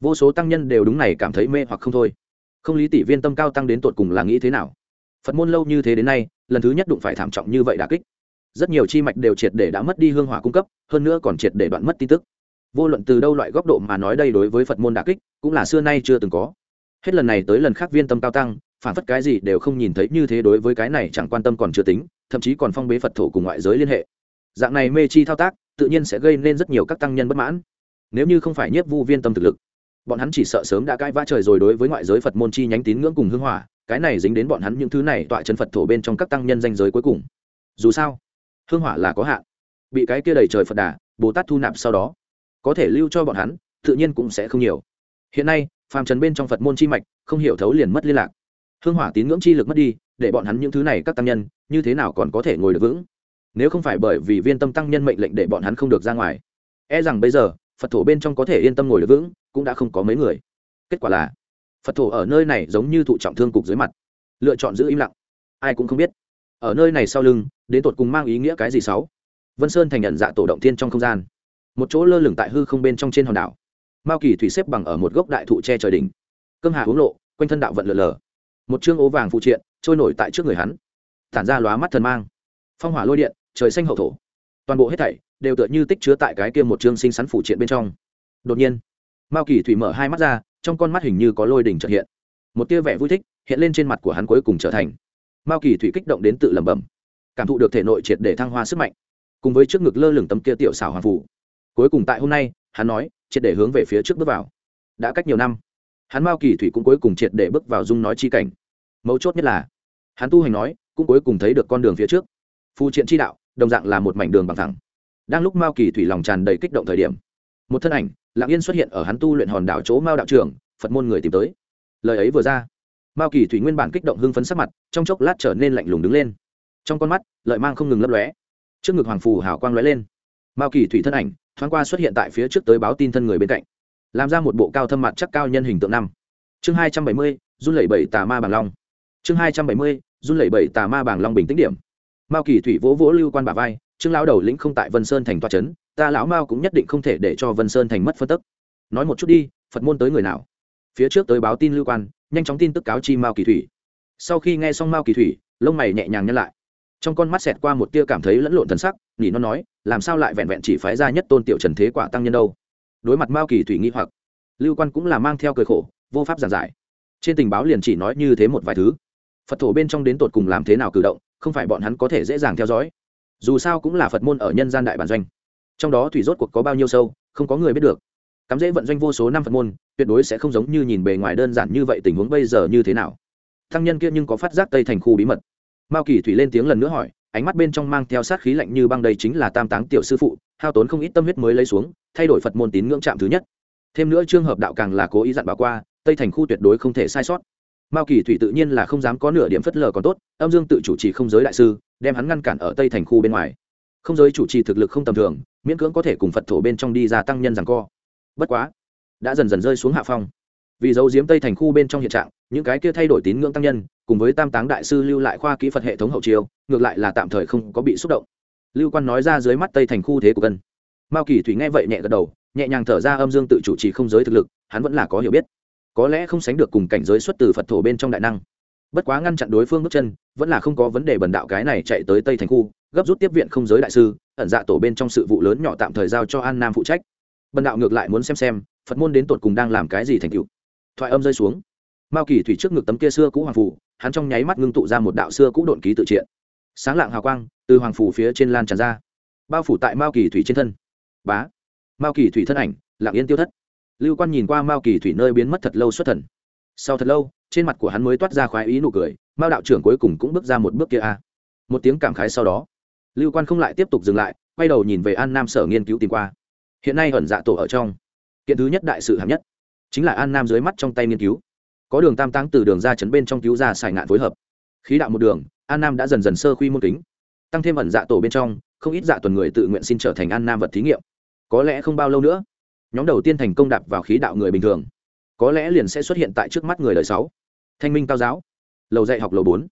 vô số tăng nhân đều đúng này cảm thấy mê hoặc không thôi. Không lý tỷ viên tâm cao tăng đến tột cùng là nghĩ thế nào? Phật môn lâu như thế đến nay, lần thứ nhất đụng phải thảm trọng như vậy đà kích. Rất nhiều chi mạch đều triệt để đã mất đi hương hỏa cung cấp, hơn nữa còn triệt để đoạn mất tin tức. Vô luận từ đâu loại góc độ mà nói đây đối với phật môn đà kích, cũng là xưa nay chưa từng có. Hết lần này tới lần khác viên tâm cao tăng, phản phất cái gì đều không nhìn thấy như thế đối với cái này chẳng quan tâm còn chưa tính thậm chí còn phong bế phật thổ cùng ngoại giới liên hệ. Dạng này mê chi thao tác, tự nhiên sẽ gây nên rất nhiều các tăng nhân bất mãn. Nếu như không phải nhiếp vu viên tâm thực lực, bọn hắn chỉ sợ sớm đã cãi vã trời rồi đối với ngoại giới phật môn chi nhánh tín ngưỡng cùng hưng hỏa, cái này dính đến bọn hắn những thứ này tọa chân phật thổ bên trong các tăng nhân danh giới cuối cùng. Dù sao hương hỏa là có hạn. Bị cái kia đầy trời phật đà, bồ tát thu nạp sau đó, có thể lưu cho bọn hắn, tự nhiên cũng sẽ không nhiều. Hiện nay, phàm trần bên trong phật môn chi mạch, không hiểu thấu liền mất liên lạc hương hỏa tín ngưỡng chi lực mất đi, để bọn hắn những thứ này các tăng nhân, như thế nào còn có thể ngồi được vững? Nếu không phải bởi vì viên tâm tăng nhân mệnh lệnh để bọn hắn không được ra ngoài e rằng bây giờ, phật thổ bên trong có thể yên tâm ngồi được vững, cũng đã không có mấy người. Kết quả là, phật thổ ở nơi này giống như thụ trọng thương cục dưới mặt, lựa chọn giữ im lặng. Ai cũng không biết, ở nơi này sau lưng, đến tột cùng mang ý nghĩa cái gì sáu? Vân sơn thành nhận dạ tổ động thiên trong không gian. Một chỗ lơ lửng tại hư không bên trong trên hòn đảo. Mao kỳ thủy xếp bằng ở một gốc đại thụ che trời đỉnh. Cơm hà uống lộ, quanh thân đạo vận lờ lờ một chương ố vàng phụ triện trôi nổi tại trước người hắn. Tản ra lóa mắt thần mang. Phong hỏa lôi điện, trời xanh hậu thổ. Toàn bộ hết thảy đều tựa như tích chứa tại cái kia một chương sinh sắn phụ triện bên trong. Đột nhiên, mao kỳ thủy mở hai mắt ra, trong con mắt hình như có lôi đỉnh trật hiện. Một tia vẻ vui thích hiện lên trên mặt của hắn cuối cùng trở thành. Mao kỳ thủy kích động đến tự lẩm bẩm, cảm thụ được thể nội triệt để thăng hoa sức mạnh, cùng với trước ngực lơ lửng tấm kia tiểu xảo hoàng phủ cuối cùng tại hôm nay, hắn nói, triệt để hướng về phía trước bước vào. Đã cách nhiều năm hắn mao kỳ thủy cũng cuối cùng triệt để bước vào dung nói chi cảnh. Mấu chốt nhất là, hắn tu hành nói, cũng cuối cùng thấy được con đường phía trước. Phù triện chi đạo, đồng dạng là một mảnh đường bằng thẳng. Đang lúc mao kỳ thủy lòng tràn đầy kích động thời điểm, một thân ảnh lạng yên xuất hiện ở hắn tu luyện hòn đảo chỗ mao đạo trường, phật môn người tìm tới. Lời ấy vừa ra, mao kỳ thủy nguyên bản kích động hưng phấn sắc mặt, trong chốc lát trở nên lạnh lùng đứng lên. Trong con mắt, lợi mang không ngừng lấp lóe. Trước ngực hoàng phù hào quang lóe lên. Mao kỳ thủy thân ảnh, thoáng qua xuất hiện tại phía trước tới báo tin thân người bên cạnh làm ra một bộ cao thâm mặt chắc cao nhân hình tượng năm. Chương hai trăm bảy mươi, run lẩy bẩy tà ma bàng long. Chương hai trăm bảy mươi, run lẩy bẩy tà ma bàng long bình tĩnh điểm. Mao kỳ thủy vỗ vỗ lưu quan bà vai, trương lão đầu lĩnh không tại vân sơn thành toa trấn ta lão mao cũng nhất định không thể để cho vân sơn thành mất phân tức. Nói một chút đi, phật môn tới người nào? Phía trước tới báo tin lưu quan, nhanh chóng tin tức cáo chi mao kỳ thủy. Sau khi nghe xong mao kỳ thủy, lông mày nhẹ nhàng nhăn lại. Trong con mắt xẹt qua một tia cảm thấy lẫn lộn thần sắc, nhỉ nó nói, làm sao lại vẹn vẹn chỉ phái ra nhất tôn tiểu trần thế quả tăng nhân đâu? Đối mặt mao kỳ thủy nghi hoặc lưu quan cũng là mang theo cười khổ vô pháp giản giải trên tình báo liền chỉ nói như thế một vài thứ phật thổ bên trong đến tột cùng làm thế nào cử động không phải bọn hắn có thể dễ dàng theo dõi dù sao cũng là phật môn ở nhân gian đại bản doanh trong đó thủy rốt cuộc có bao nhiêu sâu không có người biết được cắm dễ vận doanh vô số năm phật môn tuyệt đối sẽ không giống như nhìn bề ngoài đơn giản như vậy tình huống bây giờ như thế nào thăng nhân kia nhưng có phát giác tây thành khu bí mật mao kỳ thủy lên tiếng lần nữa hỏi ánh mắt bên trong mang theo sát khí lạnh như băng đây chính là tam táng tiểu sư phụ, hao tốn không ít tâm huyết mới lấy xuống, thay đổi phật môn tín ngưỡng trạm thứ nhất. Thêm nữa trường hợp đạo càng là cố ý dặn bảo qua, tây thành khu tuyệt đối không thể sai sót. Mao kỳ thủy tự nhiên là không dám có nửa điểm phất lờ còn tốt, âm dương tự chủ trì không giới đại sư, đem hắn ngăn cản ở tây thành khu bên ngoài. Không giới chủ trì thực lực không tầm thường, miễn cưỡng có thể cùng phật thổ bên trong đi ra tăng nhân rằng co. Bất quá, đã dần dần rơi xuống hạ phong. Vì dấu diếm tây thành khu bên trong hiện trạng những cái kia thay đổi tín ngưỡng tăng nhân, cùng với tam táng đại sư lưu lại khoa kỹ phật hệ thống hậu chiêu, ngược lại là tạm thời không có bị xúc động. Lưu quan nói ra dưới mắt tây thành khu thế của cân mao kỳ thủy nghe vậy nhẹ gật đầu, nhẹ nhàng thở ra âm dương tự chủ trì không giới thực lực, hắn vẫn là có hiểu biết. Có lẽ không sánh được cùng cảnh giới xuất từ phật thổ bên trong đại năng. Bất quá ngăn chặn đối phương bước chân, vẫn là không có vấn đề bần đạo cái này chạy tới tây thành khu, gấp rút tiếp viện không giới đại sư, ẩn dạ tổ bên trong sự vụ lớn nhỏ tạm thời giao cho an nam phụ trách. Bần đạo ngược lại muốn xem xem, phật môn đến tột cùng đang làm cái gì thành cựu thoại âm rơi xuống mao kỳ thủy trước ngực tấm kia xưa cũ hoàng phủ, hắn trong nháy mắt ngưng tụ ra một đạo xưa cũ độn ký tự triện sáng lạng hào quang, từ hoàng phủ phía trên lan tràn ra. Bao phủ tại mao kỳ thủy trên thân. Bá! Mao kỳ thủy thân ảnh lạng yên tiêu thất. Lưu quan nhìn qua mao kỳ thủy nơi biến mất thật lâu xuất thần. Sau thật lâu, trên mặt của hắn mới toát ra khoái ý nụ cười, mao đạo trưởng cuối cùng cũng bước ra một bước kia a. Một tiếng cảm khái sau đó, lưu quan không lại tiếp tục dừng lại, quay đầu nhìn về an nam sở nghiên cứu tìm qua. Hiện nay ẩn dạ tổ ở trong. Kiện thứ nhất đại sự hạng nhất, chính là an nam dưới mắt trong tay nghiên cứu có đường tam táng từ đường ra chấn bên trong cứu ra xài ngạn phối hợp. Khí đạo một đường, an nam đã dần dần sơ khuy môn kính. Tăng thêm ẩn dạ tổ bên trong, không ít dạ tuần người tự nguyện xin trở thành an nam vật thí nghiệm. Có lẽ không bao lâu nữa, nhóm đầu tiên thành công đạp vào khí đạo người bình thường. Có lẽ liền sẽ xuất hiện tại trước mắt người đời sáu. Thanh minh cao giáo, lầu dạy học lầu bốn.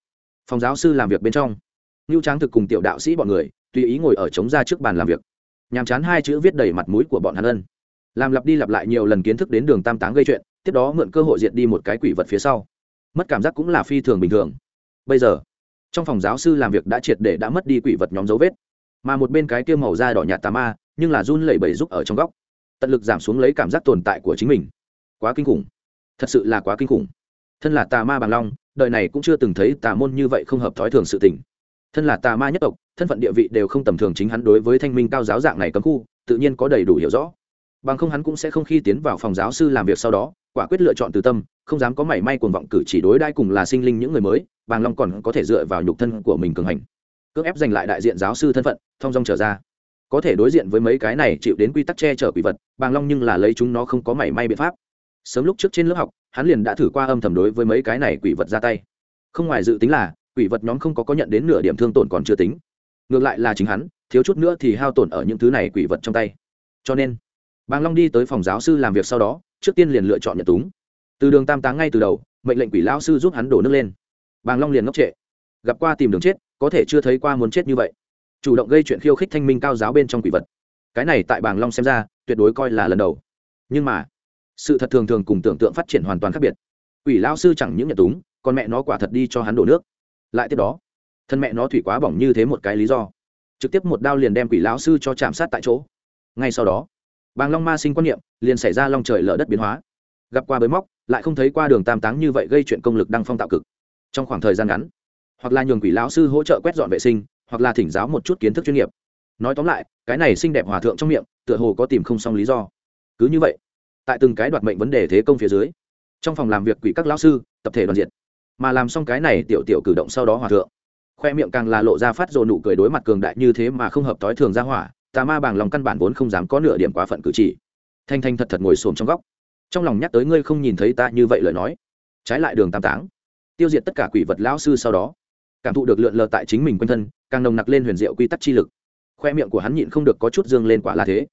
Phòng giáo sư làm việc bên trong. Ngưu tráng thực cùng tiểu đạo sĩ bọn người, tùy ý ngồi ở chống ra trước bàn làm việc. Nhàm chán hai chữ viết đầy mặt mũi của bọn hắn ân. Làm lặp đi lặp lại nhiều lần kiến thức đến đường tam táng gây chuyện tiếp đó mượn cơ hội diệt đi một cái quỷ vật phía sau. Mất cảm giác cũng là phi thường bình thường. Bây giờ, trong phòng giáo sư làm việc đã triệt để đã mất đi quỷ vật nhóm dấu vết. Mà một bên cái kia màu da đỏ nhạt tà ma, nhưng là run lẩy bẩy giúp ở trong góc. Tận lực giảm xuống lấy cảm giác tồn tại của chính mình. Quá kinh khủng. Thật sự là quá kinh khủng. Thân là tà ma bằng long đời này cũng chưa từng thấy tà môn như vậy không hợp thói thường sự tình. Thân là tà ma nhất tộc, thân phận địa vị đều không tầm thường chính hắn đối với thanh minh cao giáo dạng này cấm khu, tự nhiên có đầy đủ hiểu rõ. Bằng không hắn cũng sẽ không khi tiến vào phòng giáo sư làm việc sau đó quả quyết lựa chọn từ tâm, không dám có mảy may cuồng vọng cử chỉ đối đai cùng là sinh linh những người mới, bàng long còn có thể dựa vào nhục thân của mình cường hành. Cưỡng ép giành lại đại diện giáo sư thân phận thong dong trở ra. Có thể đối diện với mấy cái này chịu đến quy tắc che chở quỷ vật, bàng long nhưng là lấy chúng nó không có mảy may biện pháp. Sớm lúc trước trên lớp học, hắn liền đã thử qua âm thầm đối với mấy cái này quỷ vật ra tay. Không ngoài dự tính là, quỷ vật nhóm không có có nhận đến nửa điểm thương tổn còn chưa tính. Ngược lại là chính hắn, thiếu chút nữa thì hao tổn ở những thứ này quỷ vật trong tay. Cho nên bàng long đi tới phòng giáo sư làm việc sau đó, trước tiên liền lựa chọn nhận túng. Từ đường tam táng ngay từ đầu, mệnh lệnh quỷ lão sư giúp hắn đổ nước lên. Bàng long liền ngốc trệ. Gặp qua tìm đường chết, có thể chưa thấy qua muốn chết như vậy. Chủ động gây chuyện khiêu khích thanh minh cao giáo bên trong quỷ vật. Cái này tại bàng long xem ra, tuyệt đối coi là lần đầu. Nhưng mà, sự thật thường thường cùng tưởng tượng phát triển hoàn toàn khác biệt. Quỷ lao sư chẳng những nhận túng, còn mẹ nó quả thật đi cho hắn đổ nước. Lại tiếp đó, thân mẹ nó thủy quá bỏng như thế một cái lý do. Trực tiếp một đao liền đem quỷ lão sư cho chạm sát tại chỗ. Ngay sau đó bàng long ma sinh quan niệm, liền xảy ra long trời lở đất biến hóa. Gặp qua bới móc, lại không thấy qua đường tam táng như vậy gây chuyện công lực đăng phong tạo cực. Trong khoảng thời gian ngắn, hoặc là nhường quỷ lão sư hỗ trợ quét dọn vệ sinh, hoặc là thỉnh giáo một chút kiến thức chuyên nghiệp. Nói tóm lại, cái này xinh đẹp hòa thượng trong miệng, tựa hồ có tìm không xong lý do. Cứ như vậy, tại từng cái đoạt mệnh vấn đề thế công phía dưới, trong phòng làm việc quỷ các lão sư, tập thể đoàn diện. Mà làm xong cái này tiểu tiểu cử động sau đó hòa thượng, khoe miệng càng là lộ ra phát rồ nụ cười đối mặt cường đại như thế mà không hợp tối thường ra hỏa tà ma bàng lòng căn bản vốn không dám có nửa điểm quá phận cử chỉ. Thanh thanh thật thật ngồi xổm trong góc. Trong lòng nhắc tới ngươi không nhìn thấy ta như vậy lời nói. Trái lại đường tam táng. Tiêu diệt tất cả quỷ vật lão sư sau đó, cảm thụ được lượn lờ tại chính mình quanh thân, càng nồng nặc lên huyền diệu quy tắc chi lực. Khoe miệng của hắn nhịn không được có chút dương lên quả là thế.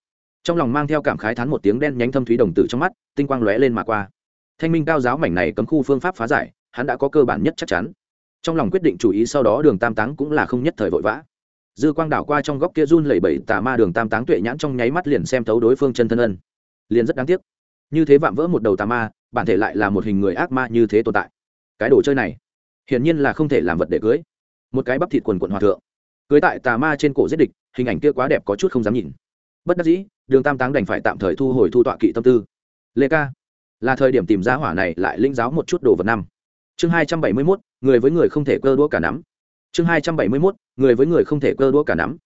Trong lòng mang theo cảm khái thán một tiếng đen nhánh thâm thúy đồng tử trong mắt, tinh quang lóe lên mà qua. Thanh minh cao giáo mảnh này cấm khu phương pháp phá giải, hắn đã có cơ bản nhất chắc chắn. Trong lòng quyết định chủ ý sau đó đường tam táng cũng là không nhất thời vội vã dư quang đảo qua trong góc kia run lẩy bẩy tà ma đường tam táng tuệ nhãn trong nháy mắt liền xem thấu đối phương chân thân ân. Liền rất đáng tiếc. Như thế vạm vỡ một đầu tà ma, bản thể lại là một hình người ác ma như thế tồn tại. Cái đồ chơi này, hiển nhiên là không thể làm vật để cưới. Một cái bắp thịt quần quận hòa thượng, cưới tại tà ma trên cổ giết địch, hình ảnh kia quá đẹp có chút không dám nhìn. Bất đắc dĩ, đường tam táng đành phải tạm thời thu hồi thu tọa kỵ tâm tư. Lê ca, là thời điểm tìm ra hỏa này lại linh giáo một chút đồ vật năm. Chương hai trăm bảy mươi mốt, người với người không thể cơ đũa cả nắm chương hai trăm bảy mươi mốt, người với người không thể cơ đũa cả nắm.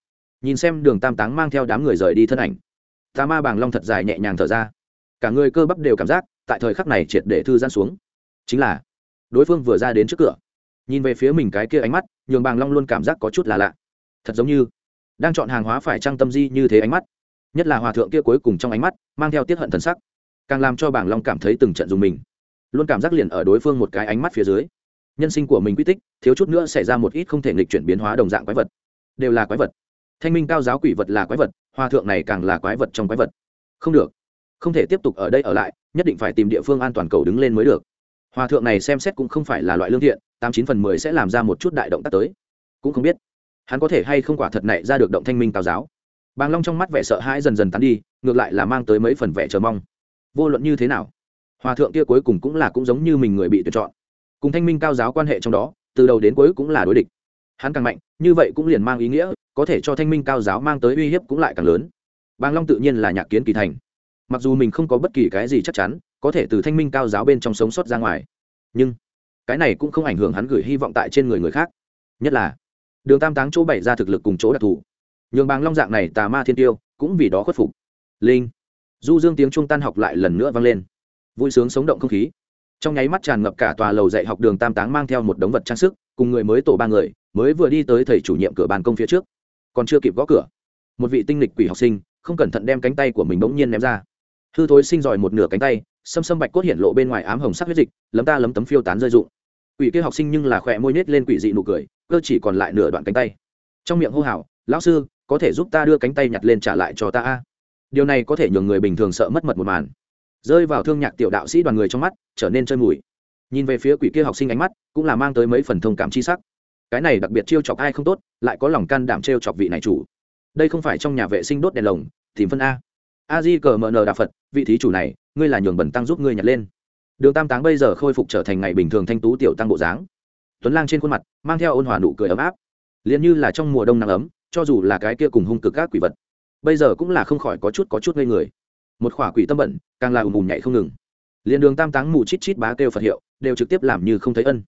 Nhìn xem đường tam táng mang theo đám người rời đi thân ảnh. Tà ma bàng long thật dài nhẹ nhàng thở ra. Cả người cơ bắp đều cảm giác, tại thời khắc này triệt để thư giãn xuống. Chính là, đối phương vừa ra đến trước cửa. Nhìn về phía mình cái kia ánh mắt, nhường bàng long luôn cảm giác có chút là lạ. Thật giống như, đang chọn hàng hóa phải trăng tâm di như thế ánh mắt. Nhất là hòa thượng kia cuối cùng trong ánh mắt, mang theo tiết hận thần sắc. Càng làm cho bàng long cảm thấy từng trận dùng mình. Luôn cảm giác liền ở đối phương một cái ánh mắt phía dưới nhân sinh của mình quy tích, thiếu chút nữa xảy ra một ít không thể nghịch chuyển biến hóa đồng dạng quái vật. Đều là quái vật. Thanh minh cao giáo quỷ vật là quái vật, hòa thượng này càng là quái vật trong quái vật. Không được. Không thể tiếp tục ở đây ở lại, nhất định phải tìm địa phương an toàn cầu đứng lên mới được. Hòa thượng này xem xét cũng không phải là loại lương thiện, tám chín phần mười sẽ làm ra một chút đại động tác tới. Cũng không biết, hắn có thể hay không quả thật này ra được động thanh minh cao giáo. Bàng long trong mắt vẻ sợ hãi dần dần tán đi, ngược lại là mang tới mấy phần vẻ chờ mong. Vô luận như thế nào, hòa thượng kia cuối cùng cũng là cũng giống như mình người bị tuyển chọn cùng thanh minh cao giáo quan hệ trong đó, từ đầu đến cuối cũng là đối địch. Hắn càng mạnh, như vậy cũng liền mang ý nghĩa, có thể cho thanh minh cao giáo mang tới uy hiếp cũng lại càng lớn. Bàng long tự nhiên là nhạc kiến kỳ thành. Mặc dù mình không có bất kỳ cái gì chắc chắn, có thể từ thanh minh cao giáo bên trong sống sót ra ngoài. Nhưng, cái này cũng không ảnh hưởng hắn gửi hy vọng tại trên người người khác. Nhất là, đường tam táng chỗ bày ra thực lực cùng chỗ đặc thù. Nhường bàng long dạng này tà ma thiên tiêu, cũng vì đó khuất phục. Linh, du dương tiếng trung tan học lại lần nữa vang lên. Vui sướng sống động không khí trong nháy mắt tràn ngập cả tòa lầu dạy học đường tam táng mang theo một đống vật trang sức, cùng người mới tổ ba người, mới vừa đi tới thầy chủ nhiệm cửa ban công phía trước. Còn chưa kịp gõ cửa, một vị tinh lịch quỷ học sinh, không cẩn thận đem cánh tay của mình bỗng nhiên ném ra. Hư thối sinh giỏi một nửa cánh tay, xâm xâm bạch cốt hiện lộ bên ngoài ám hồng sắc huyết dịch, lấm ta lấm tấm phiêu tán rơi rụng. Quỷ kia học sinh nhưng là khỏe môi nhét lên quỷ dị nụ cười, cơ chỉ còn lại nửa đoạn cánh tay. Trong miệng hô hào, lão sư, có thể giúp ta đưa cánh tay nhặt lên trả lại cho ta a? Điều này có thể nhường người bình thường sợ mất mật một màn rơi vào thương nhạc tiểu đạo sĩ đoàn người trong mắt, trở nên chơi mùi. Nhìn về phía quỷ kia học sinh ánh mắt, cũng là mang tới mấy phần thông cảm chi sắc. Cái này đặc biệt chiêu chọc ai không tốt, lại có lòng can đảm trêu chọc vị này chủ. Đây không phải trong nhà vệ sinh đốt đèn lồng, tìm phân a. A di cờ mờ nờ đà phật, vị thí chủ này, ngươi là nhường bẩn tăng giúp ngươi nhặt lên. Đường tam táng bây giờ khôi phục trở thành ngày bình thường thanh tú tiểu tăng bộ dáng. Tuấn lang trên khuôn mặt, mang theo ôn hòa nụ cười ấm áp. Liền như là trong mùa đông nắng ấm, cho dù là cái kia cùng hung cực các quỷ vật, bây giờ cũng là không khỏi có chút có chút ngây người một khỏa quỷ tâm bẩn, càng là ùm ùm nhảy không ngừng. Liền đường tam táng mù chít chít bá kêu phật hiệu, đều trực tiếp làm như không thấy ân.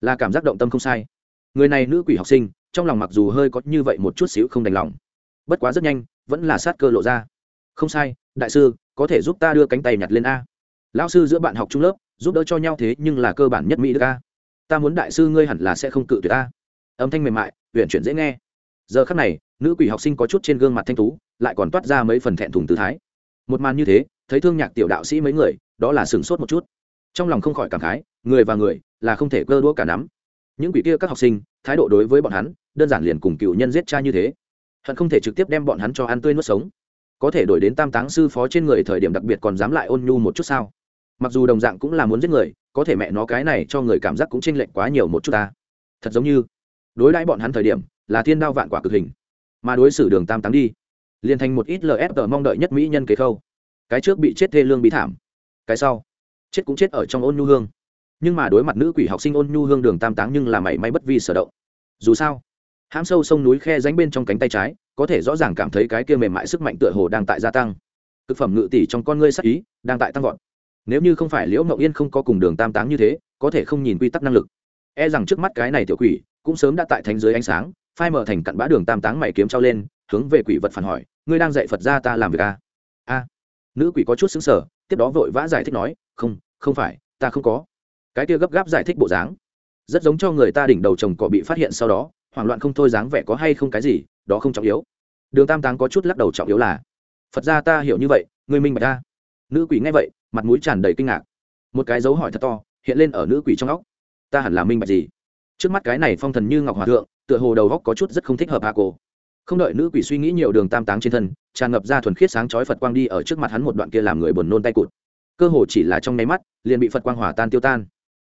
Là cảm giác động tâm không sai. Người này nữ quỷ học sinh, trong lòng mặc dù hơi có như vậy một chút xíu không đành lòng. Bất quá rất nhanh, vẫn là sát cơ lộ ra. Không sai, đại sư, có thể giúp ta đưa cánh tay nhặt lên a. Lão sư giữa bạn học trung lớp, giúp đỡ cho nhau thế nhưng là cơ bản nhất mỹ đức a. Ta muốn đại sư ngươi hẳn là sẽ không cự tuyệt ta âm thanh mềm mại huyện chuyển dễ nghe. Giờ khắc này, nữ quỷ học sinh có chút trên gương mặt thanh tú, lại còn toát ra mấy phần thẹn thùng tư thái một màn như thế, thấy thương nhạc tiểu đạo sĩ mấy người, đó là sửng sốt một chút. Trong lòng không khỏi cảm khái, người và người là không thể cơ đũa cả nắm. Những quỷ kia các học sinh, thái độ đối với bọn hắn, đơn giản liền cùng cựu nhân giết cha như thế. Hận không thể trực tiếp đem bọn hắn cho ăn tươi nuốt sống. Có thể đổi đến tam táng sư phó trên người thời điểm đặc biệt còn dám lại ôn nhu một chút sao? Mặc dù đồng dạng cũng là muốn giết người, có thể mẹ nó cái này cho người cảm giác cũng chênh lệch quá nhiều một chút ta. Thật giống như đối đãi bọn hắn thời điểm là thiên đao vạn quả cực hình, mà đối xử đường tam táng đi liền thành một ít lf mong đợi nhất mỹ nhân kế khâu. Cái trước bị chết thê lương bí thảm, cái sau, chết cũng chết ở trong ôn nhu hương. Nhưng mà đối mặt nữ quỷ học sinh ôn nhu hương đường tam táng nhưng là mảy may bất vi sở động. Dù sao, hãm sâu sông núi khe ránh bên trong cánh tay trái, có thể rõ ràng cảm thấy cái kia mềm mại sức mạnh tựa hồ đang tại gia tăng. Thực phẩm ngự tỷ trong con ngươi sắc ý đang tại tăng vọt. Nếu như không phải liễu ngậu yên không có cùng đường tam táng như thế, có thể không nhìn quy tắc năng lực. E rằng trước mắt cái này tiểu quỷ cũng sớm đã tại thánh dưới ánh sáng, phai mở thành cặn bã đường tam táng mày kiếm trao lên, hướng về quỷ vật phản hỏi ngươi đang dạy phật ra ta làm việc a à? a, nữ quỷ có chút xứng sở tiếp đó vội vã giải thích nói, không không phải, ta không có. Cái kia gấp gáp giải thích bộ dáng, rất giống cho người ta đỉnh đầu chồng cỏ bị phát hiện sau đó, hoảng loạn không thôi dáng vẻ có hay không cái gì, đó không trọng yếu. Đường tam táng có chút lắc đầu trọng yếu là, phật ra ta hiểu như vậy người minh bạch ta. Nữ quỷ nghe vậy, mặt mũi tràn đầy kinh ngạc. Một cái dấu hỏi thật to, hiện lên ở nữ quỷ trong óc. Ta hẳn là minh bạch gì? Trước mắt cái này phong thần như ngọc hòa thượng, tựa hồ đầu góc có chút rất không thích hợp hạ cô không đợi nữ quỷ suy nghĩ nhiều đường tam táng trên thân, tràn ngập ra thuần khiết sáng chói phật quang đi ở trước mặt hắn một đoạn kia làm người buồn nôn tay cụt. Cơ hồ chỉ là trong nháy mắt, liền bị phật quang hỏa tan tiêu tan.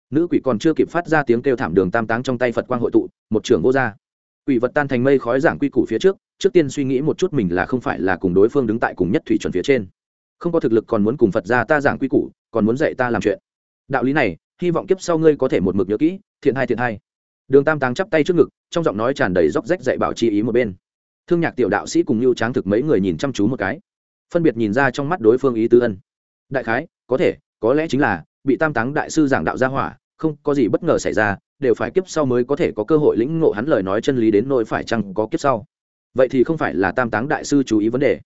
Nữ quỷ còn chưa kịp phát ra tiếng kêu thảm đường tam táng trong tay phật quang hội tụ, một trưởng vô gia quỷ vật tan thành mây khói giảng quy củ phía trước trước tiên suy nghĩ một chút mình là không phải là cùng đối phương đứng tại cùng nhất thủy chuẩn phía trên. Không có thực lực còn muốn cùng phật ra ta giảng quy củ, còn muốn dạy ta làm chuyện. Đạo lý này, hy vọng kiếp sau ngươi có thể một mực nhớ kỹ, thiện hai thiện hai đường tam táng chắp tay trước ngực, trong giọng nói tràn đầy róc rách dạy bảo chi ý một bên thương nhạc tiểu đạo sĩ cùng lưu tráng thực mấy người nhìn chăm chú một cái. Phân biệt nhìn ra trong mắt đối phương ý tư ân. Đại khái, có thể, có lẽ chính là, bị tam táng đại sư giảng đạo gia hỏa, không có gì bất ngờ xảy ra, đều phải kiếp sau mới có thể có cơ hội lĩnh ngộ hắn lời nói chân lý đến nỗi phải chăng có kiếp sau. Vậy thì không phải là tam táng đại sư chú ý vấn đề.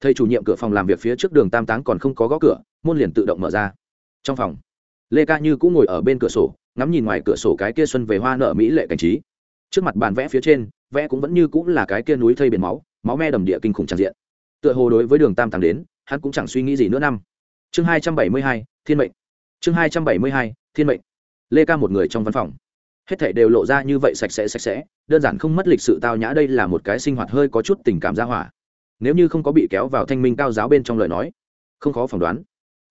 Thầy chủ nhiệm cửa phòng làm việc phía trước đường tam táng còn không có gõ cửa, môn liền tự động mở ra. Trong phòng, lê ca như cũng ngồi ở bên cửa sổ, ngắm nhìn ngoài cửa sổ cái kia xuân về hoa nợ mỹ lệ cảnh trí. Trước mặt bàn vẽ phía trên vẽ cũng vẫn như cũng là cái kia núi thây biển máu máu me đầm địa kinh khủng tràn diện. Tựa hồ đối với đường tam thắng đến, hắn cũng chẳng suy nghĩ gì nữa năm. Chương hai trăm bảy mươi hai, thiên mệnh. Chương hai trăm bảy mươi hai, thiên mệnh. Lê ca một người trong văn phòng. Hết thảy đều lộ ra như vậy sạch sẽ sạch sẽ, đơn giản không mất lịch sự tao nhã đây là một cái sinh hoạt hơi có chút tình cảm gia hỏa. Nếu như không có bị kéo vào thanh minh cao giáo bên trong lời nói, không khó phỏng đoán.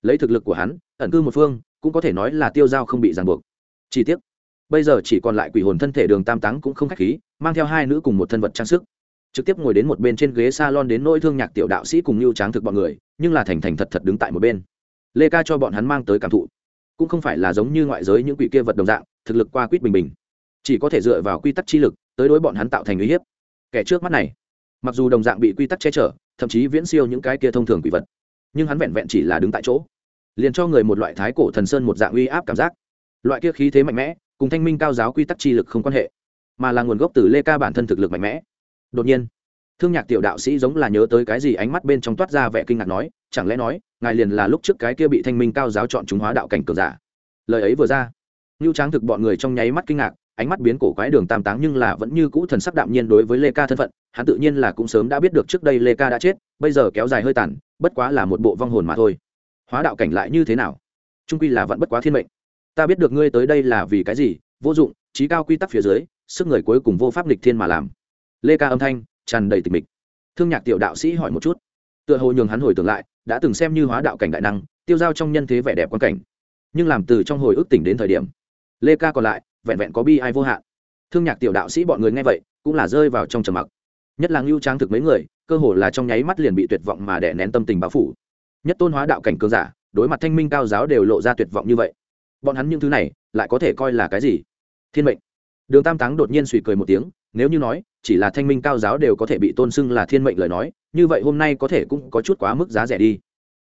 Lấy thực lực của hắn, ẩn cư một phương, cũng có thể nói là tiêu dao không bị ràng buộc. Chi tiết bây giờ chỉ còn lại quỷ hồn thân thể đường tam táng cũng không khách khí mang theo hai nữ cùng một thân vật trang sức. Trực tiếp ngồi đến một bên trên ghế salon đến nỗi thương nhạc tiểu đạo sĩ cùng lưu tráng thực bọn người, nhưng là thành thành thật thật đứng tại một bên. Lê ca cho bọn hắn mang tới cảm thụ. Cũng không phải là giống như ngoại giới những quỷ kia vật đồng dạng, thực lực qua quýt bình bình. Chỉ có thể dựa vào quy tắc chi lực, tới đối bọn hắn tạo thành uy hiếp. Kẻ trước mắt này, mặc dù đồng dạng bị quy tắc che chở, thậm chí viễn siêu những cái kia thông thường quỷ vật, nhưng hắn vẹn vẹn chỉ là đứng tại chỗ, liền cho người một loại thái cổ thần sơn một dạng uy áp cảm giác. Loại kia khí thế mạnh mẽ, cùng thanh minh cao giáo quy tắc chi lực không quan hệ mà là nguồn gốc từ lê ca bản thân thực lực mạnh mẽ. Đột nhiên, thương nhạc tiểu đạo sĩ giống là nhớ tới cái gì ánh mắt bên trong toát ra vẻ kinh ngạc nói, chẳng lẽ nói, ngài liền là lúc trước cái kia bị thanh minh cao giáo chọn chúng hóa đạo cảnh cường giả. Lời ấy vừa ra ngưu tráng thực bọn người trong nháy mắt kinh ngạc, ánh mắt biến cổ quái đường tam táng nhưng là vẫn như cũ thần sắc đạm nhiên đối với lê ca thân phận, hắn tự nhiên là cũng sớm đã biết được trước đây lê ca đã chết, bây giờ kéo dài hơi tàn, bất quá là một bộ vong hồn mà thôi. Hóa đạo cảnh lại như thế nào? Trung quy là vẫn bất quá thiên mệnh. Ta biết được ngươi tới đây là vì cái gì, vô dụng trí cao quy tắc phía dưới sức người cuối cùng vô pháp lịch thiên mà làm. Lê ca âm thanh tràn đầy tịch mịch. Thương nhạc tiểu đạo sĩ hỏi một chút. Tựa hồ nhường hắn hồi tưởng lại, đã từng xem như hóa đạo cảnh đại năng, tiêu giao trong nhân thế vẻ đẹp quan cảnh. Nhưng làm từ trong hồi ức tỉnh đến thời điểm, lê ca còn lại, vẹn vẹn có bi ai vô hạn. Thương nhạc tiểu đạo sĩ bọn người nghe vậy, cũng là rơi vào trong trầm mặc. Nhất là ngưu trang thực mấy người, cơ hồ là trong nháy mắt liền bị tuyệt vọng mà đè nén tâm tình báo phủ. Nhất tôn hóa đạo cảnh cường giả, đối mặt thanh minh cao giáo đều lộ ra tuyệt vọng như vậy. Bọn hắn những thứ này, lại có thể coi là cái gì? Thiên mệnh đường tam táng đột nhiên suy cười một tiếng, nếu như nói, chỉ là thanh minh cao giáo đều có thể bị tôn xưng là thiên mệnh lời nói, như vậy hôm nay có thể cũng có chút quá mức giá rẻ đi.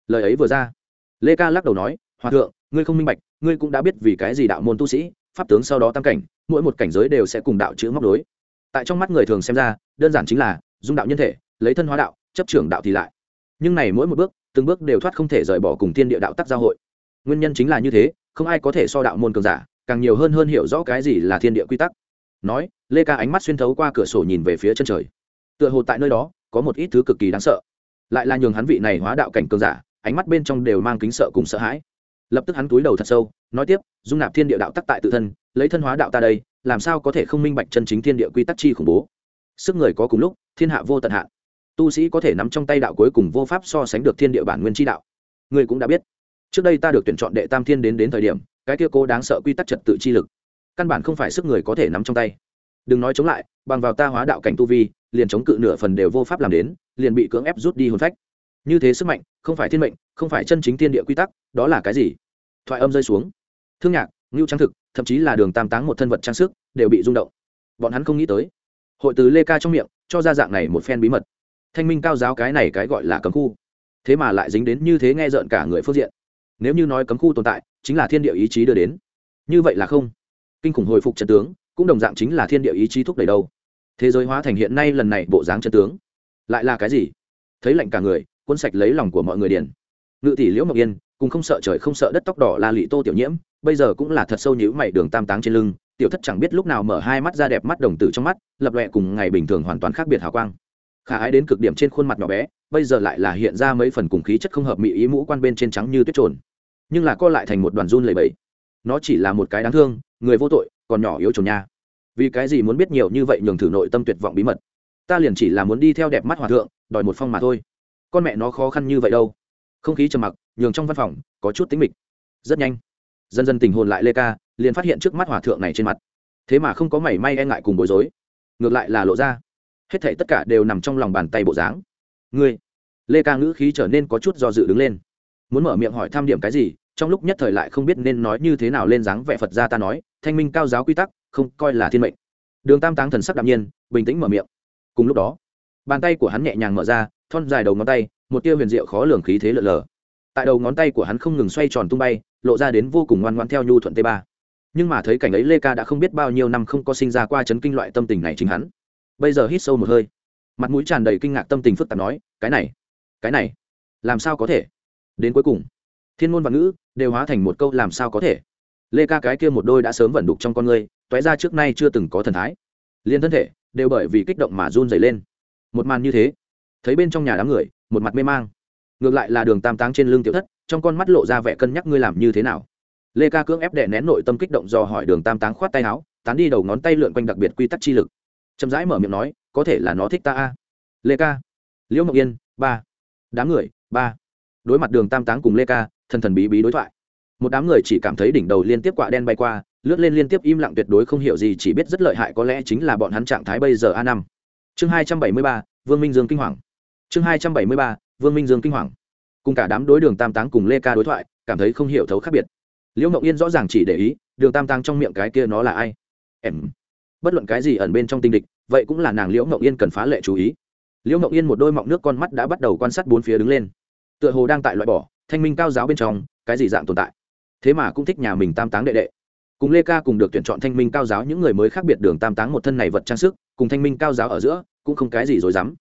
Lời ấy vừa ra, lê ca lắc đầu nói, hòa thượng, ngươi không minh bạch, ngươi cũng đã biết vì cái gì đạo môn tu sĩ, pháp tướng sau đó tam cảnh, mỗi một cảnh giới đều sẽ cùng đạo chữ móc đối tại trong mắt người thường xem ra, đơn giản chính là, dung đạo nhân thể, lấy thân hóa đạo, chấp trưởng đạo thì lại. Nhưng này mỗi một bước, từng bước đều thoát không thể rời bỏ cùng thiên địa đạo tắc giao hội. Nguyên nhân chính là như thế, không ai có thể so đạo môn cường giả, càng nhiều hơn hơn hiểu rõ cái gì là thiên địa quy tắc nói, lê ca ánh mắt xuyên thấu qua cửa sổ nhìn về phía chân trời. Tựa hồ tại nơi đó, có một ít thứ cực kỳ đáng sợ. Lại là nhường hắn vị này hóa đạo cảnh cường giả, ánh mắt bên trong đều mang kính sợ cùng sợ hãi. Lập tức hắn túi đầu thật sâu, nói tiếp, dung nạp thiên địa đạo tắc tại tự thân, lấy thân hóa đạo ta đây, làm sao có thể không minh bạch chân chính thiên địa quy tắc chi khủng bố? Sức người có cùng lúc, thiên hạ vô tận hạn. Tu sĩ có thể nắm trong tay đạo cuối cùng vô pháp so sánh được thiên địa bản nguyên chi đạo. Người cũng đã biết. Trước đây ta được tuyển chọn đệ tam thiên đến đến thời điểm, cái kia cố đáng sợ quy tắc trật tự chi lực căn bản không phải sức người có thể nắm trong tay. Đừng nói chống lại, bằng vào ta hóa đạo cảnh tu vi, liền chống cự nửa phần đều vô pháp làm đến, liền bị cưỡng ép rút đi hồn phách. Như thế sức mạnh, không phải thiên mệnh, không phải chân chính thiên địa quy tắc, đó là cái gì? Thoại âm rơi xuống. Thương nhạc, ngưu trang thực, thậm chí là đường tam táng một thân vật trang sức, đều bị rung động. Bọn hắn không nghĩ tới. Hội từ lê ca trong miệng, cho ra dạng này một phen bí mật. Thanh minh cao giáo cái này cái gọi là cấm khu. Thế mà lại dính đến như thế nghe rợn cả người phương diện. Nếu như nói cấm khu tồn tại, chính là thiên địa ý chí đưa đến. Như vậy là không kinh khủng hồi phục trận tướng, cũng đồng dạng chính là thiên địa ý chí thúc đẩy đâu. Thế giới hóa thành hiện nay lần này bộ dáng trận tướng, lại là cái gì? Thấy lạnh cả người quân sạch lấy lòng của mọi người điền. Ngự tỷ liễu mộc yên, cùng không sợ trời không sợ đất tóc đỏ la lị tô tiểu nhiễm, bây giờ cũng là thật sâu nhữ mày đường tam táng trên lưng, tiểu thất chẳng biết lúc nào mở hai mắt ra đẹp mắt đồng tử trong mắt, lập lệ cùng ngày bình thường hoàn toàn khác biệt hào quang. Khả ái đến cực điểm trên khuôn mặt nhỏ bé, bây giờ lại là hiện ra mấy phần cùng khí chất không hợp mỹ ý mũ quan bên trên trắng như tuyết trồn. Nhưng là co lại thành một đoàn run lầy bẫy nó chỉ là một cái đáng thương, người vô tội, còn nhỏ yếu chồng nha. Vì cái gì muốn biết nhiều như vậy nhường thử nội tâm tuyệt vọng bí mật? Ta liền chỉ là muốn đi theo đẹp mắt hòa thượng, đòi một phong mà thôi. Con mẹ nó khó khăn như vậy đâu. Không khí trầm mặc, nhường trong văn phòng có chút tính mịch. Rất nhanh, dần dần tình hồn lại lê ca, liền phát hiện trước mắt hòa thượng này trên mặt. Thế mà không có mảy may e ngại cùng bối rối. Ngược lại là lộ ra. Hết thảy tất cả đều nằm trong lòng bàn tay bộ dáng. Ngươi. Lê ca ngữ khí trở nên có chút do dự đứng lên. Muốn mở miệng hỏi tham điểm cái gì trong lúc nhất thời lại không biết nên nói như thế nào lên dáng vẻ phật gia ta nói, thanh minh cao giáo quy tắc, không coi là thiên mệnh. Đường tam táng thần sắc đạm nhiên, bình tĩnh mở miệng. Cùng lúc đó, bàn tay của hắn nhẹ nhàng mở ra, thon dài đầu ngón tay, một tia huyền diệu khó lường khí thế lợn lờ. Tại đầu ngón tay của hắn không ngừng xoay tròn tung bay, lộ ra đến vô cùng ngoan ngoan theo nhu thuận t ba. Nhưng mà thấy cảnh ấy lê ca đã không biết bao nhiêu năm không có sinh ra qua chấn kinh loại tâm tình này chính hắn. Bây giờ hít sâu một hơi, mặt mũi tràn đầy kinh ngạc tâm tình phức tạp nói, cái này cái này, làm sao có thể? Đến cuối cùng, thiên ngôn và ngữ đều hóa thành một câu làm sao có thể. Lê ca cái kia một đôi đã sớm vẩn đục trong con người t ra trước nay chưa từng có thần thái. Liên thân thể đều bởi vì kích động mà run dày lên. Một màn như thế, thấy bên trong nhà đám người, một mặt mê mang. Ngược lại là đường tam táng trên lưng tiểu thất, trong con mắt lộ ra vẻ cân nhắc ngươi làm như thế nào. Lê ca cưỡng ép đè nén nội tâm kích động do hỏi đường tam táng khoát tay áo, tán đi đầu ngón tay lượn quanh đặc biệt quy tắc chi lực. Chậm rãi mở miệng nói, có thể là nó thích ta a. Lê ca, liễu ngọc yên, ba. Đám người, ba. Đối mặt đường tam táng cùng lê ca thần thần bí bí đối thoại. Một đám người chỉ cảm thấy đỉnh đầu liên tiếp quạ đen bay qua, lướt lên liên tiếp im lặng tuyệt đối không hiểu gì, chỉ biết rất lợi hại có lẽ chính là bọn hắn trạng thái bây giờ a năm. Chương hai trăm bảy mươi ba, vương minh dương kinh hoàng. Chương hai trăm bảy mươi ba, vương minh dương kinh hoàng. Cùng cả đám đối đường tam táng cùng lê ca đối thoại, cảm thấy không hiểu thấu khác biệt. Liễu mộng yên rõ ràng chỉ để ý, đường tam táng trong miệng cái kia nó là ai? Em. Bất luận cái gì ẩn bên trong tinh địch, vậy cũng là nàng liễu mộng yên cần phá lệ chú ý. Liễu mộng yên một đôi mọng nước con mắt đã bắt đầu quan sát bốn phía đứng lên. Tựa hồ đang tại loại bỏ thanh minh cao giáo bên trong, cái gì dạng tồn tại? Thế mà cũng thích nhà mình tam táng đệ đệ. Cùng lê ca cùng được tuyển chọn thanh minh cao giáo những người mới khác biệt đường tam táng một thân này vật trang sức, cùng thanh minh cao giáo ở giữa, cũng không cái gì rồi dám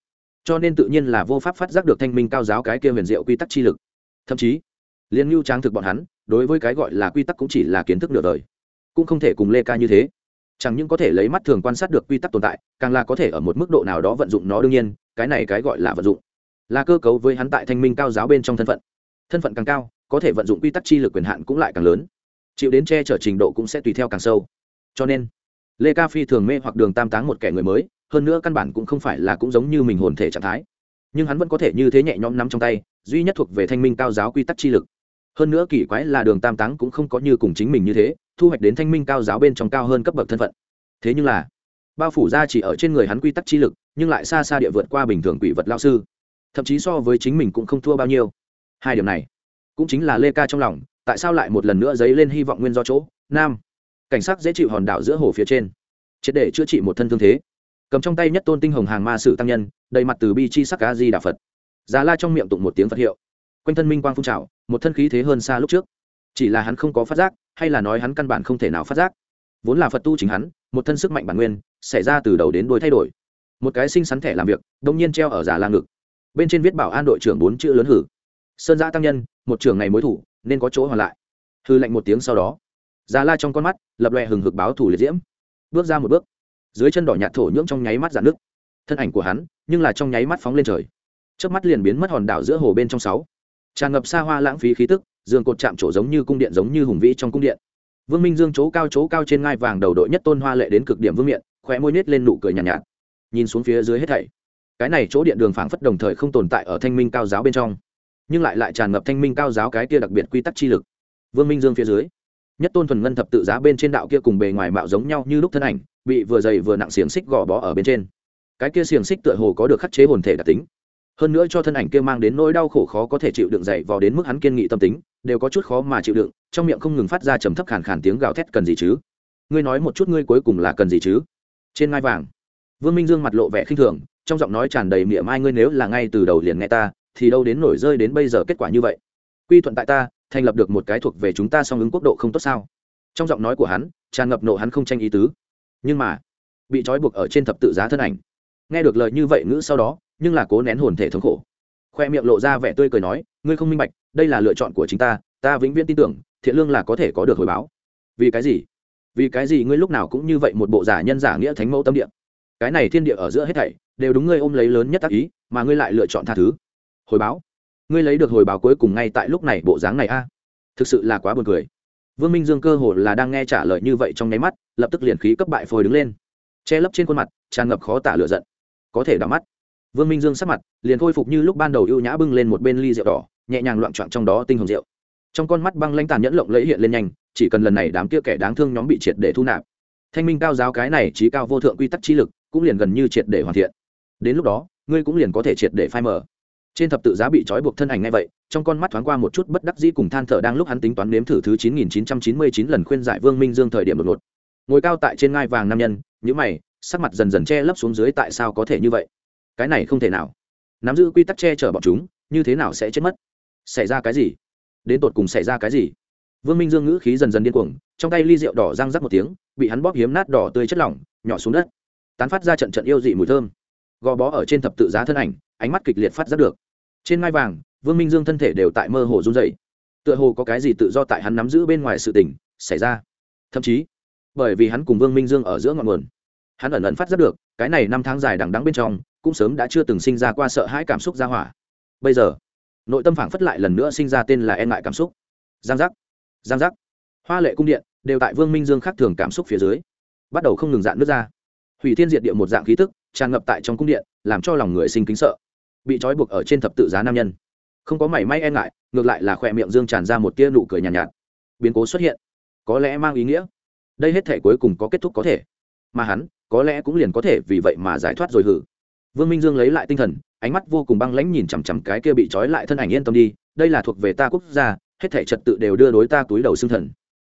cho nên tự nhiên là vô pháp phát giác được thanh minh cao giáo cái kia huyền diệu quy tắc chi lực. Thậm chí liên lưu tráng thực bọn hắn, đối với cái gọi là quy tắc cũng chỉ là kiến thức nửa đời. Cũng không thể cùng lê ca như thế. Chẳng những có thể lấy mắt thường quan sát được quy tắc tồn tại, càng là có thể ở một mức độ nào đó vận dụng nó đương nhiên, cái này cái gọi là vận dụng. Là cơ cấu với hắn tại thanh minh cao giáo bên trong thân phận thân phận càng cao, có thể vận dụng quy tắc chi lực quyền hạn cũng lại càng lớn. Chịu đến che chở trình độ cũng sẽ tùy theo càng sâu. Cho nên, lê ca phi thường mê hoặc đường tam táng một kẻ người mới, hơn nữa căn bản cũng không phải là cũng giống như mình hồn thể trạng thái. Nhưng hắn vẫn có thể như thế nhẹ nhõm nắm trong tay, duy nhất thuộc về thanh minh cao giáo quy tắc chi lực. Hơn nữa kỳ quái là đường tam táng cũng không có như cùng chính mình như thế, thu hoạch đến thanh minh cao giáo bên trong cao hơn cấp bậc thân phận. Thế nhưng là, bao phủ ra chỉ ở trên người hắn quy tắc chi lực, nhưng lại xa xa địa vượt qua bình thường quỷ vật lao sư. Thậm chí so với chính mình cũng không thua bao nhiêu hai điểm này cũng chính là lê ca trong lòng, tại sao lại một lần nữa dấy lên hy vọng nguyên do chỗ? Nam, cảnh sát dễ chịu hòn đảo giữa hồ phía trên. Triệt để chữa trị một thân thương thế. Cầm trong tay nhất tôn tinh hồng hàng ma sử tăng nhân, đầy mặt từ bi chi sắc cá di đà phật. Già la trong miệng tụng một tiếng phật hiệu. Quanh thân minh quang phun trào, một thân khí thế hơn xa lúc trước. Chỉ là hắn không có phát giác, hay là nói hắn căn bản không thể nào phát giác. Vốn là phật tu chính hắn, một thân sức mạnh bản nguyên, xảy ra từ đầu đến đuôi thay đổi. Một cái xinh xắn thẻ làm việc, đông nhiên treo ở giả la ngực. Bên trên viết bảo an đội trưởng bốn chữ lớn hử sơn giã tăng nhân một trường này mối thủ nên có chỗ hoàn lại. Hư lệnh một tiếng sau đó già la trong con mắt lập lòe hừng hực báo thủ liệt diễm. Bước ra một bước dưới chân đỏ nhạt thổ nhưỡng trong nháy mắt dạn nước thân ảnh của hắn nhưng là trong nháy mắt phóng lên trời. Trước mắt liền biến mất hòn đảo giữa hồ bên trong sáu. Tràn ngập xa hoa lãng phí khí tức giường cột chạm trổ giống như cung điện giống như hùng vĩ trong cung điện. Vương minh dương chỗ cao chỗ cao trên ngai vàng đầu đội nhất tôn hoa lệ đến cực điểm vương miện khóe môi nết lên nụ cười nhàn nhạt, nhạt. Nhìn xuống phía dưới hết thảy cái này chỗ điện đường phảng phất đồng thời không tồn tại ở thanh minh cao giáo bên trong nhưng lại lại tràn ngập thanh minh cao giáo cái kia đặc biệt quy tắc chi lực. Vương minh dương phía dưới, nhất tôn thuần ngân thập tự giá bên trên đạo kia cùng bề ngoài mạo giống nhau như lúc thân ảnh, bị vừa dày vừa nặng xiềng xích gò bó ở bên trên. Cái kia xiềng xích tựa hồ có được khắc chế hồn thể đặc tính. Hơn nữa cho thân ảnh kia mang đến nỗi đau khổ khó có thể chịu đựng dậy vò đến mức hắn kiên nghị tâm tính, đều có chút khó mà chịu đựng, trong miệng không ngừng phát ra trầm thấp khàn khàn tiếng gào thét cần gì chứ? Ngươi nói một chút ngươi cuối cùng là cần gì chứ? Trên ngai vàng, vương minh dương mặt lộ vẻ khinh thường, trong giọng nói tràn đầy miệng mai ngươi nếu là ngay từ đầu liền nghe ta thì đâu đến nổi rơi đến bây giờ kết quả như vậy? Quy thuận tại ta, thành lập được một cái thuộc về chúng ta song ứng quốc độ không tốt sao? Trong giọng nói của hắn, tràn ngập nộ hắn không tranh ý tứ. Nhưng mà, bị trói buộc ở trên thập tự giá thân ảnh. Nghe được lời như vậy ngữ sau đó, nhưng là cố nén hồn thể thống khổ. Khoe miệng lộ ra vẻ tươi cười nói, ngươi không minh bạch, đây là lựa chọn của chính ta ta vĩnh viễn tin tưởng, thiện lương là có thể có được hồi báo. Vì cái gì? Vì cái gì ngươi lúc nào cũng như vậy một bộ giả nhân giả nghĩa thánh mẫu tâm địa? Cái này thiên địa ở giữa hết thảy, đều đúng ngươi ôm lấy lớn nhất tác ý, mà ngươi lại lựa chọn tha thứ hồi báo. Ngươi lấy được hồi báo cuối cùng ngay tại lúc này bộ dáng này a. Thực sự là quá buồn cười. Vương minh dương cơ hồ là đang nghe trả lời như vậy trong nháy mắt, lập tức liền khí cấp bại phôi đứng lên. Che lấp trên khuôn mặt, tràn ngập khó tả lửa giận. Có thể đỏ mắt. Vương minh dương sắc mặt liền khôi phục như lúc ban đầu ưu nhã bưng lên một bên ly rượu đỏ, nhẹ nhàng loạn trọn trong đó tinh hồng rượu. Trong con mắt băng lãnh tàn nhẫn lộng lẫy hiện lên nhanh, chỉ cần lần này đám kia kẻ đáng thương nhóm bị triệt để thu nạp. Thanh minh cao giáo cái này trí cao vô thượng quy tắc trí lực cũng liền gần như triệt để hoàn thiện. Đến lúc đó, ngươi cũng liền có thể triệt để phai mở trên thập tự giá bị trói buộc thân ảnh ngay vậy, trong con mắt thoáng qua một chút bất đắc dĩ cùng than thở đang lúc hắn tính toán nếm thử thứ chín nghìn chín trăm chín mươi chín lần khuyên giải vương minh dương thời điểm đột ngột. Ngồi cao tại trên ngai vàng nam nhân nhữ mày, sắc mặt dần dần che lấp xuống dưới tại sao có thể như vậy? Cái này không thể nào. Nắm giữ quy tắc che chở bọn chúng, như thế nào sẽ chết mất? Xảy ra cái gì? Đến tột cùng xảy ra cái gì? Vương minh dương ngữ khí dần dần điên cuồng, trong tay ly rượu đỏ răng rắc một tiếng, bị hắn bóp hiếm nát đỏ tươi chất lỏng, nhỏ xuống đất. Tán phát ra trận trận yêu dị mùi thơm gò bó ở trên thập tự giá thân ảnh, ánh mắt kịch liệt phát giác được. Trên ngai vàng, vương minh dương thân thể đều tại mơ hồ run dậy tựa hồ có cái gì tự do tại hắn nắm giữ bên ngoài sự tình xảy ra. Thậm chí, bởi vì hắn cùng vương minh dương ở giữa ngọn nguồn, hắn ẩn ẩn phát giác được, cái này năm tháng dài đằng đắng bên trong, cũng sớm đã chưa từng sinh ra qua sợ hãi cảm xúc ra hỏa. Bây giờ, nội tâm phảng phất lại lần nữa sinh ra tên là e ngại cảm xúc. Giang giác giang giác. Hoa lệ cung điện đều tại vương minh dương khác thường cảm xúc phía dưới, bắt đầu không ngừng dạn nước ra. Hủy thiên diệt địa một dạng khí tức tràn ngập tại trong cung điện làm cho lòng người sinh kính sợ. Bị trói buộc ở trên thập tự giá nam nhân. Không có mảy may e ngại ngược lại là khỏe miệng dương tràn ra một tia nụ cười nhàn nhạt, nhạt. Biến cố xuất hiện. Có lẽ mang ý nghĩa. Đây hết thể cuối cùng có kết thúc có thể. Mà hắn có lẽ cũng liền có thể vì vậy mà giải thoát rồi hử. Vương minh dương lấy lại tinh thần ánh mắt vô cùng băng lãnh nhìn chằm chằm cái kia bị trói lại thân ảnh yên tâm đi đây là thuộc về ta quốc gia hết thể trật tự đều đưa đối ta túi đầu xương thần.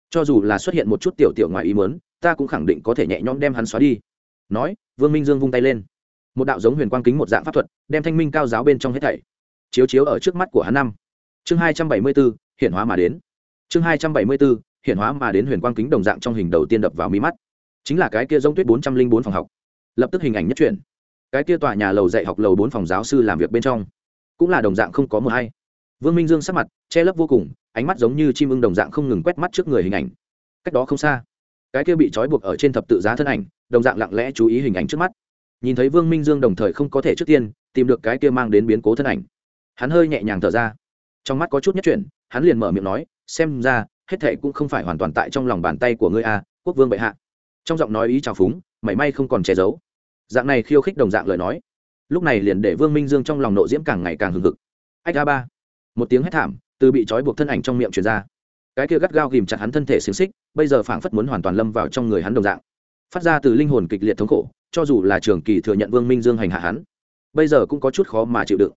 Cho dù là xuất hiện một chút tiểu tiểu ngoài ý muốn ta cũng khẳng định có thể nhẹ nhõm đem hắn xóa đi nói, vương minh dương vung tay lên. Một đạo giống huyền quang kính một dạng pháp thuật, đem thanh minh cao giáo bên trong hết thảy, chiếu chiếu ở trước mắt của hắn năm. Chương hai trăm bảy mươi bốn hiện hóa mà đến. Chương hai trăm bảy mươi bốn hiện hóa mà đến huyền quang kính đồng dạng trong hình đầu tiên đập vào mi mắt. Chính là cái kia giống tuyết bốn trăm linh bốn phòng học. Lập tức hình ảnh nhất chuyển. Cái kia tòa nhà lầu dạy học lầu bốn phòng giáo sư làm việc bên trong, cũng là đồng dạng không có mờ hay. Vương minh dương sắc mặt, che lấp vô cùng, ánh mắt giống như chim ưng đồng dạng không ngừng quét mắt trước người hình ảnh. Cách đó không xa, cái kia bị trói buộc ở trên thập tự giá thân ảnh đồng dạng lặng lẽ chú ý hình ảnh trước mắt. Nhìn thấy vương minh dương đồng thời không có thể trước tiên tìm được cái kia mang đến biến cố thân ảnh. Hắn hơi nhẹ nhàng thở ra. Trong mắt có chút nhất chuyển, hắn liền mở miệng nói, xem ra, hết thệ cũng không phải hoàn toàn tại trong lòng bàn tay của ngươi a, quốc vương bệ hạ. Trong giọng nói ý trào phúng, mảy may không còn che giấu. Dạng này khiêu khích đồng dạng lời nói, lúc này liền để vương minh dương trong lòng nộ diễm càng ngày càng hừng hực. Ách a ba. Một tiếng hét thảm từ bị trói buộc thân ảnh trong miệng truyền ra. Cái kia gắt gao ghìm chặt hắn thân thể xiềng xích, bây giờ phảng phất muốn hoàn toàn lâm vào trong người hắn đồng dạng phát ra từ linh hồn kịch liệt thống khổ, cho dù là trường kỳ thừa nhận vương minh dương hành hạ hắn, bây giờ cũng có chút khó mà chịu đựng.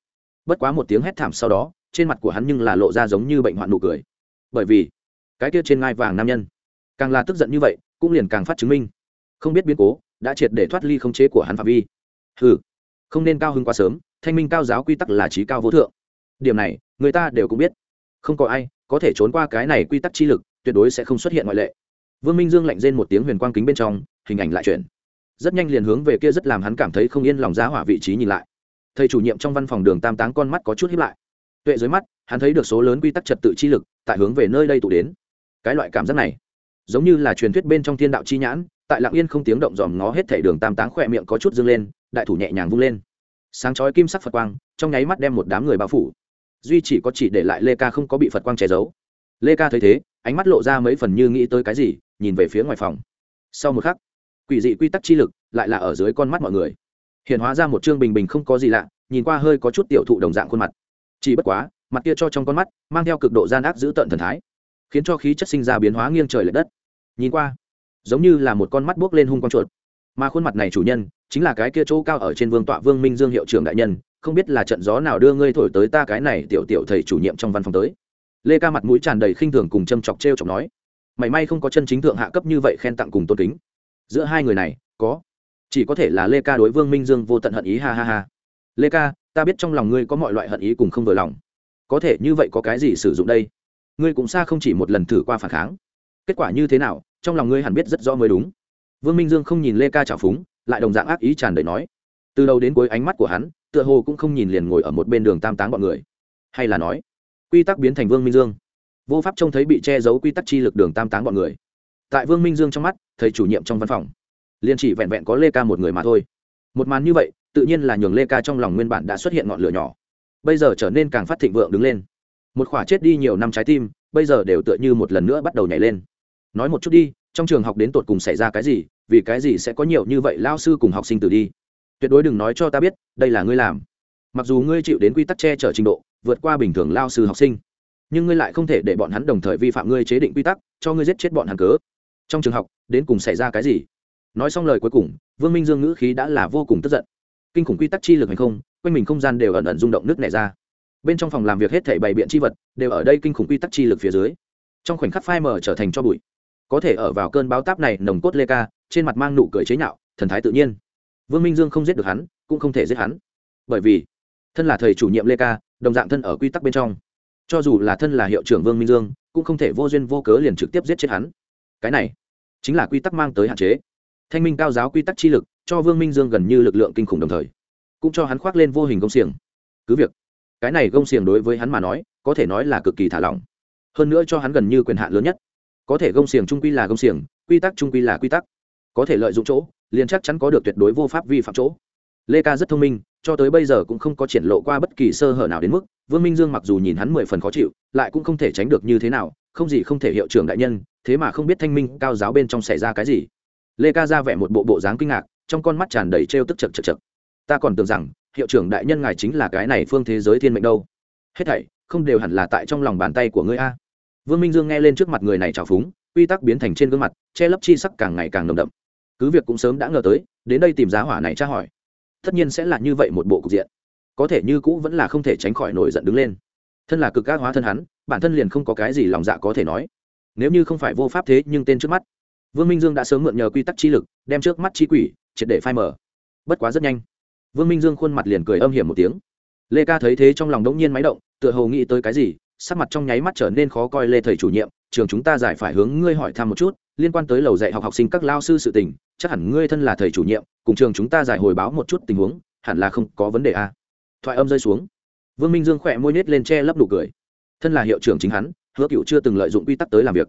Bất quá một tiếng hét thảm sau đó, trên mặt của hắn nhưng là lộ ra giống như bệnh hoạn nụ cười. Bởi vì, cái kia trên ngai vàng nam nhân, càng là tức giận như vậy, cũng liền càng phát chứng minh. Không biết biến cố, đã triệt để thoát ly không chế của hắn phạm vi. Ừ không nên cao hơn quá sớm, thanh minh cao giáo quy tắc là trí cao vô thượng. Điểm này, người ta đều cũng biết. Không có ai có thể trốn qua cái này quy tắc chi lực, tuyệt đối sẽ không xuất hiện ngoại lệ. Vương minh dương lạnh rên một tiếng huyền quang kính bên trong hình ảnh lại chuyển. Rất nhanh liền hướng về kia rất làm hắn cảm thấy không yên lòng giá hỏa vị trí nhìn lại. Thầy chủ nhiệm trong văn phòng đường tam táng con mắt có chút hiếp lại. Tuệ dưới mắt, hắn thấy được số lớn quy tắc trật tự chi lực, tại hướng về nơi đây tụ đến. Cái loại cảm giác này, giống như là truyền thuyết bên trong thiên đạo chi nhãn, tại lặng yên không tiếng động dòm ngó hết thảy đường tam táng khỏe miệng có chút dâng lên, đại thủ nhẹ nhàng vung lên. Sáng chói kim sắc phật quang, trong nháy mắt đem một đám người bao phủ. Duy chỉ có chỉ để lại lê ca không có bị phật quang che giấu. Lê ca thấy thế, ánh mắt lộ ra mấy phần như nghĩ tới cái gì, nhìn về phía ngoài phòng. Sau một khắc quỷ dị quy tắc chi lực lại là ở dưới con mắt mọi người. Hiện hóa ra một chương bình bình không có gì lạ, nhìn qua hơi có chút tiểu thụ đồng dạng khuôn mặt. Chỉ bất quá, mặt kia cho trong con mắt, mang theo cực độ gian ác giữ tận thần thái, khiến cho khí chất sinh ra biến hóa nghiêng trời l ệ đất. Nhìn qua, giống như là một con mắt buốc lên hung con chuột. Mà khuôn mặt này chủ nhân, chính là cái kia chỗ cao ở trên vương tọa vương minh dương hiệu trưởng đại nhân, không biết là trận gió nào đưa ngươi thổi tới ta cái này tiểu tiểu thầy chủ nhiệm trong văn phòng tới. Lê ca mặt mũi tràn đầy khinh thường cùng châm chọc t r e o chọc nói mảy may không có chân chính thượng hạ cấp như vậy khen tặng cùng tôn kính giữa hai người này, có. Chỉ có thể là lê ca đối vương minh dương vô tận hận ý, ha ha ha. Lê ca, ta biết trong lòng ngươi có mọi loại hận ý cùng không vừa lòng. Có thể như vậy có cái gì sử dụng đây? Ngươi cũng xa không chỉ một lần thử qua phản kháng. Kết quả như thế nào, trong lòng ngươi hẳn biết rất rõ mới đúng. Vương minh dương không nhìn lê ca trào phúng, lại đồng dạng ác ý tràn đầy nói. Từ đầu đến cuối ánh mắt của hắn, tựa hồ cũng không nhìn liền ngồi ở một bên đường tam táng bọn người. Hay là nói, quy tắc biến thành vương minh dương. Vô pháp trông thấy bị che giấu quy tắc chi lực đường tam táng bọn người tại vương minh dương trong mắt, thầy chủ nhiệm trong văn phòng. Liền chỉ vẹn vẹn có lê ca một người mà thôi. Một màn như vậy, tự nhiên là nhường lê ca trong lòng nguyên bản đã xuất hiện ngọn lửa nhỏ. Bây giờ trở nên càng phát thịnh vượng đứng lên. Một khỏa chết đi nhiều năm trái tim, bây giờ đều tựa như một lần nữa bắt đầu nhảy lên. Nói một chút đi, trong trường học đến tột cùng xảy ra cái gì, vì cái gì sẽ có nhiều như vậy lao sư cùng học sinh tử đi? Tuyệt đối đừng nói cho ta biết, đây là ngươi làm. Mặc dù ngươi chịu đến quy tắc che chở trình độ, vượt qua bình thường lao sư học sinh, nhưng ngươi lại không thể để bọn hắn đồng thời vi phạm ngươi chế định quy tắc, cho ngươi giết chết bọn hắn cớ trong trường học, đến cùng xảy ra cái gì? Nói xong lời cuối cùng, vương minh dương ngữ khí đã là vô cùng tức giận. Kinh khủng quy tắc chi lực hay không, quanh mình không gian đều ẩn ẩn rung động nước nẻ ra. Bên trong phòng làm việc hết thảy bày biện chi vật, đều ở đây kinh khủng quy tắc chi lực phía dưới. Trong khoảnh khắc phai mờ trở thành cho bụi. Có thể ở vào cơn báo táp này nồng cốt lê ca, trên mặt mang nụ cười chế nhạo, thần thái tự nhiên. Vương minh dương không giết được hắn, cũng không thể giết hắn. Bởi vì, thân là thầy chủ nhiệm lê ca, đồng dạng thân ở quy tắc bên trong. Cho dù là thân là hiệu trưởng vương minh dương, cũng không thể vô duyên vô cớ liền trực tiếp giết chết hắn. Cái này chính là quy tắc mang tới hạn chế. Thanh minh cao giáo quy tắc chi lực, cho vương minh dương gần như lực lượng kinh khủng đồng thời, cũng cho hắn khoác lên vô hình công xiềng. Cứ việc, cái này gông xiềng đối với hắn mà nói, có thể nói là cực kỳ thả lỏng. Hơn nữa cho hắn gần như quyền hạn lớn nhất. Có thể gông xiềng trung quy là gông xiềng, quy tắc trung quy là quy tắc. Có thể lợi dụng chỗ, liền chắc chắn có được tuyệt đối vô pháp vi phạm chỗ. Lê ca rất thông minh, cho tới bây giờ cũng không có triển lộ qua bất kỳ sơ hở nào đến mức, vương minh dương mặc dù nhìn hắn mười phần khó chịu, lại cũng không thể tránh được như thế nào không gì không thể hiệu trưởng đại nhân, thế mà không biết thanh minh cao giáo bên trong xảy ra cái gì. Lê ca ra vẻ một bộ bộ dáng kinh ngạc, trong con mắt tràn đầy trêu tức chật chật chật. Ta còn tưởng rằng, hiệu trưởng đại nhân ngài chính là cái này phương thế giới thiên mệnh đâu. Hết thảy, không đều hẳn là tại trong lòng bàn tay của ngươi a. Vương minh dương nghe lên trước mặt người này trào phúng, quy tắc biến thành trên gương mặt, che lấp chi sắc càng ngày càng nồng đậm. Cứ việc cũng sớm đã ngờ tới, đến đây tìm giá hỏa này tra hỏi. Tất nhiên sẽ là như vậy một bộ cục diện. Có thể như cũ vẫn là không thể tránh khỏi nổi giận đứng lên. Thân là cực các hóa thân hắn bản thân liền không có cái gì lòng dạ có thể nói. Nếu như không phải vô pháp thế, nhưng tên trước mắt. Vương minh dương đã sớm mượn nhờ quy tắc chi lực, đem trước mắt chi quỷ, triệt để phai mở bất quá rất nhanh, vương minh dương khuôn mặt liền cười âm hiểm một tiếng. Lê ca thấy thế trong lòng đống nhiên máy động, tựa hồ nghĩ tới cái gì, sắc mặt trong nháy mắt trở nên khó coi lê thầy chủ nhiệm, trường chúng ta giải phải hướng ngươi hỏi thăm một chút, liên quan tới lầu dạy học học sinh các lao sư sự tình, chắc hẳn ngươi thân là thầy chủ nhiệm, cùng trường chúng ta giải hồi báo một chút tình huống, hẳn là không có vấn đề a thoại âm rơi xuống. Vương minh dương khỏe môi nết lên che lấp nụ cười thân là hiệu trưởng chính hắn, hứa cựu chưa từng lợi dụng quy tắc tới làm việc.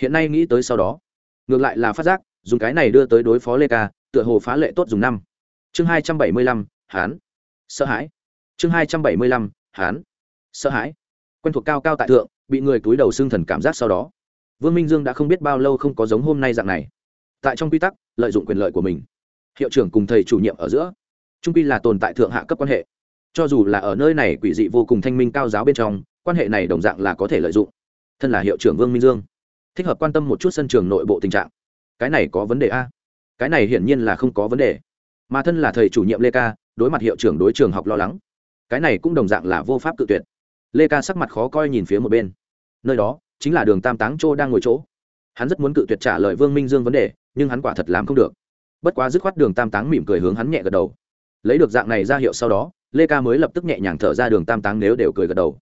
Hiện nay nghĩ tới sau đó, ngược lại là phát giác, dùng cái này đưa tới đối phó lê ca, tựa hồ phá lệ tốt dùng năm. Chương hai trăm bảy mươi lăm, hán. Sợ hãi. Chương hai trăm bảy mươi lăm, hán. Sợ hãi. Quen thuộc cao cao tại thượng, bị người túi đầu xương thần cảm giác sau đó. Vương minh dương đã không biết bao lâu không có giống hôm nay dạng này. Tại trong quy tắc, lợi dụng quyền lợi của mình. Hiệu trưởng cùng thầy chủ nhiệm ở giữa. Trung quy là tồn tại thượng hạ cấp quan hệ. Cho dù là ở nơi này quỷ dị vô cùng thanh minh cao giáo bên trong quan hệ này đồng dạng là có thể lợi dụng. Thân là hiệu trưởng vương minh dương, thích hợp quan tâm một chút sân trường nội bộ tình trạng. Cái này có vấn đề a? Cái này hiển nhiên là không có vấn đề. Mà thân là thầy chủ nhiệm lê ca, đối mặt hiệu trưởng đối trường học lo lắng, cái này cũng đồng dạng là vô pháp cự tuyệt. Lê ca sắc mặt khó coi nhìn phía một bên. Nơi đó chính là đường tam táng châu đang ngồi chỗ. Hắn rất muốn cự tuyệt trả lời vương minh dương vấn đề, nhưng hắn quả thật làm không được. Bất quá dứt khoát đường tam táng mỉm cười hướng hắn nhẹ gật đầu. Lấy được dạng này ra hiệu sau đó, lê ca mới lập tức nhẹ nhàng thở ra đường tam táng nếu đều cười gật đầu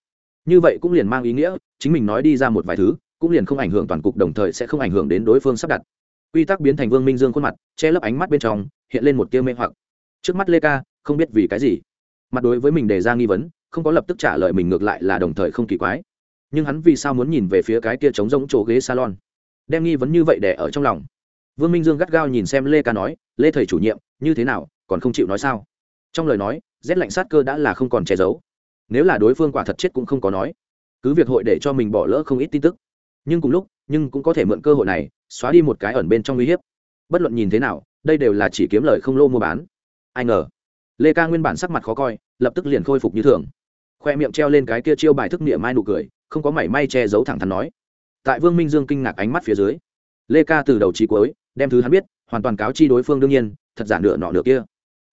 như vậy cũng liền mang ý nghĩa, chính mình nói đi ra một vài thứ, cũng liền không ảnh hưởng toàn cục đồng thời sẽ không ảnh hưởng đến đối phương sắp đặt. Quy tắc biến thành vương minh dương khuôn mặt, che lấp ánh mắt bên trong, hiện lên một tiêu mê hoặc. Trước mắt lê ca, không biết vì cái gì. Mặt đối với mình đề ra nghi vấn, không có lập tức trả lời mình ngược lại là đồng thời không kỳ quái. Nhưng hắn vì sao muốn nhìn về phía cái kia trống rỗng chỗ ghế salon? Đem nghi vấn như vậy để ở trong lòng. Vương minh dương gắt gao nhìn xem lê ca nói, lê thầy chủ nhiệm, như thế nào, còn không chịu nói sao? Trong lời nói, rét lạnh sát cơ đã là không còn che giấu nếu là đối phương quả thật chết cũng không có nói. Cứ việc hội để cho mình bỏ lỡ không ít tin tức. Nhưng cùng lúc, nhưng cũng có thể mượn cơ hội này, xóa đi một cái ẩn bên trong uy hiếp. Bất luận nhìn thế nào, đây đều là chỉ kiếm lời không lô mua bán. Ai ngờ, lê ca nguyên bản sắc mặt khó coi, lập tức liền khôi phục như thường. Khoe miệng treo lên cái kia chiêu bài thức niệm mai nụ cười, không có mảy may che giấu thẳng thắn nói. Tại vương minh dương kinh ngạc ánh mắt phía dưới, lê ca từ đầu trí cuối, đem thứ hắn biết, hoàn toàn cáo chi đối phương đương nhiên, thật giả nửa nọ nửa kia.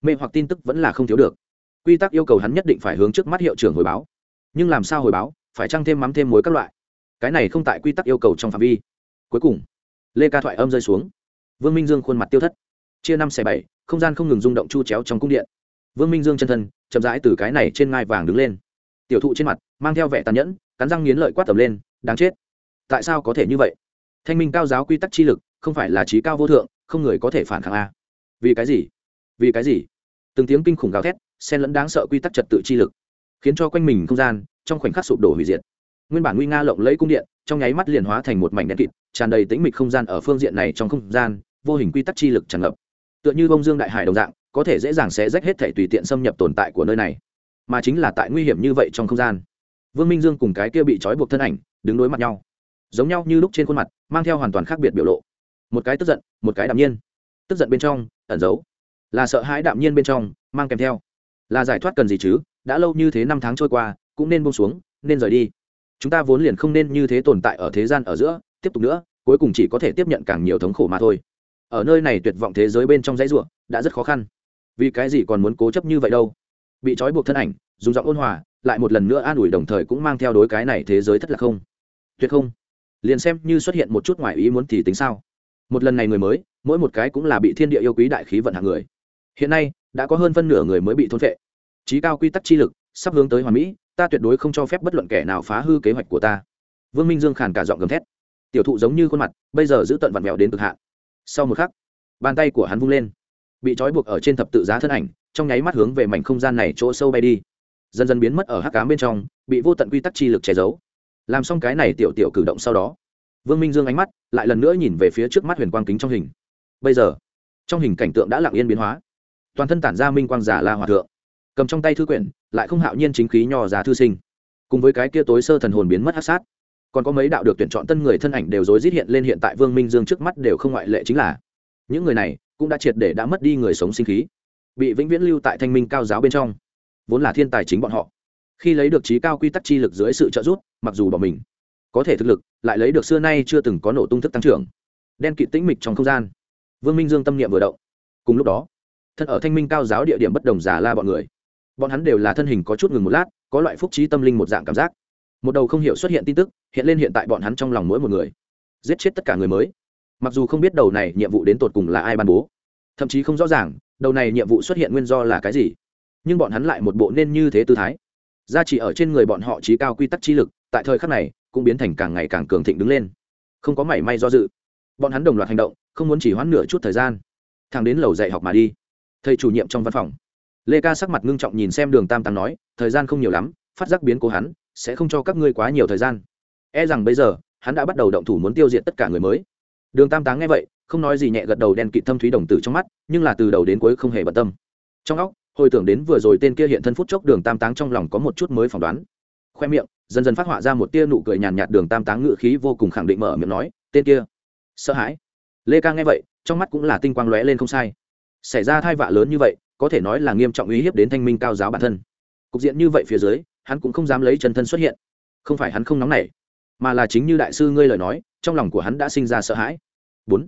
Mê hoặc tin tức vẫn là không thiếu được quy tắc yêu cầu hắn nhất định phải hướng trước mắt hiệu trưởng hồi báo. Nhưng làm sao hồi báo? Phải trăng thêm mắm thêm muối các loại. Cái này không tại quy tắc yêu cầu trong phạm vi. Cuối cùng, lê ca thoại âm rơi xuống. Vương minh dương khuôn mặt tiêu thất. Chia năm xẻ bảy, không gian không ngừng rung động chu chéo trong cung điện. Vương minh dương chân thân, chậm rãi từ cái này trên ngai vàng đứng lên. Tiểu thụ trên mặt, mang theo vẻ tàn nhẫn, cắn răng nghiến lợi quát tầm lên, đáng chết! Tại sao có thể như vậy? Thanh minh cao giáo quy tắc chi lực, không phải là trí cao vô thượng, không người có thể phản kháng a. Vì cái gì? Vì cái gì? Từng tiếng kinh khủng gào thét xen lẫn đáng sợ quy tắc trật tự chi lực, khiến cho quanh mình không gian, trong khoảnh khắc sụp đổ hủy diệt. Nguyên bản nguy nga lộng lẫy cung điện, trong nháy mắt liền hóa thành một mảnh đen kịt, tràn đầy tĩnh mịch không gian ở phương diện này trong không gian, vô hình quy tắc chi lực tràn ngập. Tựa như bông dương đại hải đồng dạng, có thể dễ dàng sẽ rách hết thể tùy tiện xâm nhập tồn tại của nơi này, mà chính là tại nguy hiểm như vậy trong không gian. Vương minh dương cùng cái kia bị trói buộc thân ảnh, đứng đối mặt nhau. Giống nhau như lúc trên khuôn mặt, mang theo hoàn toàn khác biệt biểu lộ. Một cái tức giận, một cái đạm nhiên. Tức giận bên trong, ẩn giấu. Là sợ hãi đạm nhiên bên trong, mang kèm theo là giải thoát cần gì chứ, đã lâu như thế năm tháng trôi qua, cũng nên bông xuống, nên rời đi. Chúng ta vốn liền không nên như thế tồn tại ở thế gian ở giữa, tiếp tục nữa, cuối cùng chỉ có thể tiếp nhận càng nhiều thống khổ mà thôi. Ở nơi này tuyệt vọng thế giới bên trong dãy ruộng đã rất khó khăn. Vì cái gì còn muốn cố chấp như vậy đâu? Bị trói buộc thân ảnh, dùng giọng ôn hòa, lại một lần nữa an ủi đồng thời cũng mang theo đối cái này thế giới thất lạc không? Tuyệt không. Liền xem như xuất hiện một chút ngoài ý muốn thì tính sao? Một lần này người mới, mỗi một cái cũng là bị thiên địa yêu quý đại khí vận hạng người. Hiện nay đã có hơn phân nửa người mới bị thôn vệ trí cao quy tắc chi lực, sắp hướng tới hoàn mỹ, ta tuyệt đối không cho phép bất luận kẻ nào phá hư kế hoạch của ta. Vương minh dương khàn cả giọng gầm thét. Tiểu thụ giống như khuôn mặt, bây giờ giữ tận vặn vẹo đến cực hạn. Sau một khắc, bàn tay của hắn vung lên, bị trói buộc ở trên thập tự giá thân ảnh, trong nháy mắt hướng về mảnh không gian này chỗ sâu bay đi. Dần dần biến mất ở hắc cám bên trong, bị vô tận quy tắc chi lực che giấu. Làm xong cái này tiểu tiểu cử động sau đó, vương minh dương ánh mắt lại lần nữa nhìn về phía trước mắt huyền quang kính trong hình. Bây giờ, trong hình cảnh tượng đã lặng yên biến hóa toàn thân tản ra minh quang giả la hòa thượng. Cầm trong tay thư quyển, lại không hạo nhiên chính khí nho giá thư sinh. Cùng với cái kia tối sơ thần hồn biến mất hát sát, còn có mấy đạo được tuyển chọn tân người thân ảnh đều rối rít hiện lên hiện tại vương minh dương trước mắt đều không ngoại lệ chính là. Những người này cũng đã triệt để đã mất đi người sống sinh khí, bị vĩnh viễn lưu tại thanh minh cao giáo bên trong. Vốn là thiên tài chính bọn họ. Khi lấy được trí cao quy tắc chi lực dưới sự trợ giúp, mặc dù bỏ mình, có thể thực lực, lại lấy được xưa nay chưa từng có nổ tung thức tăng trưởng. Đen kịt tĩnh mịch trong không gian. Vương minh dương tâm niệm vừa động. Cùng lúc đó thân ở thanh minh cao giáo địa điểm bất đồng giả la bọn người. Bọn hắn đều là thân hình có chút ngừng một lát, có loại phúc trí tâm linh một dạng cảm giác. Một đầu không hiểu xuất hiện tin tức, hiện lên hiện tại bọn hắn trong lòng mỗi một người. Giết chết tất cả người mới. Mặc dù không biết đầu này nhiệm vụ đến tột cùng là ai ban bố, thậm chí không rõ ràng, đầu này nhiệm vụ xuất hiện nguyên do là cái gì. Nhưng bọn hắn lại một bộ nên như thế tư thái. Gia trị ở trên người bọn họ trí cao quy tắc trí lực, tại thời khắc này, cũng biến thành càng ngày càng cường thịnh đứng lên. Không có mảy may do dự. Bọn hắn đồng loạt hành động, không muốn chỉ hoãn nửa chút thời gian. Thằng đến lầu dạy học mà đi thầy chủ nhiệm trong văn phòng. Lê ca sắc mặt ngưng trọng nhìn xem đường tam tăng nói, thời gian không nhiều lắm, phát giác biến cố hắn, sẽ không cho các ngươi quá nhiều thời gian. E rằng bây giờ, hắn đã bắt đầu động thủ muốn tiêu diệt tất cả người mới. Đường tam táng nghe vậy, không nói gì nhẹ gật đầu đen kịt thâm thúy đồng tử trong mắt, nhưng là từ đầu đến cuối không hề bận tâm. Trong óc, hồi tưởng đến vừa rồi tên kia hiện thân phút chốc đường tam táng trong lòng có một chút mới phỏng đoán. Khoe miệng, dần dần phát họa ra một tia nụ cười nhàn nhạt đường tam táng ngự khí vô cùng khẳng định mở miệng nói, tên kia, sợ hãi. Lê ca nghe vậy, trong mắt cũng là tinh quang lóe lên không sai xảy ra thai vạ lớn như vậy, có thể nói là nghiêm trọng uy hiếp đến thanh minh cao giáo bản thân. Cục diện như vậy phía dưới, hắn cũng không dám lấy chân thân xuất hiện. Không phải hắn không nóng nảy, mà là chính như đại sư ngươi lời nói, trong lòng của hắn đã sinh ra sợ hãi. Bốn.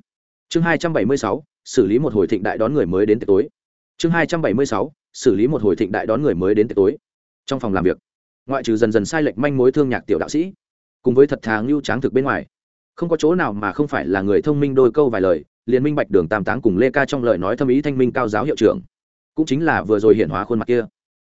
Chương hai trăm bảy mươi sáu, xử lý một hồi thịnh đại đón người mới đến tối. Chương hai trăm bảy mươi sáu, xử lý một hồi thịnh đại đón người mới đến tối. Trong phòng làm việc, ngoại trừ dần dần sai lệch manh mối thương nhạc tiểu đạo sĩ, cùng với thật thà ngưu tráng thực bên ngoài, không có chỗ nào mà không phải là người thông minh đôi câu vài lời liền minh bạch đường tam táng cùng lê ca trong lời nói thâm ý thanh minh cao giáo hiệu trưởng, cũng chính là vừa rồi hiện hóa khuôn mặt kia.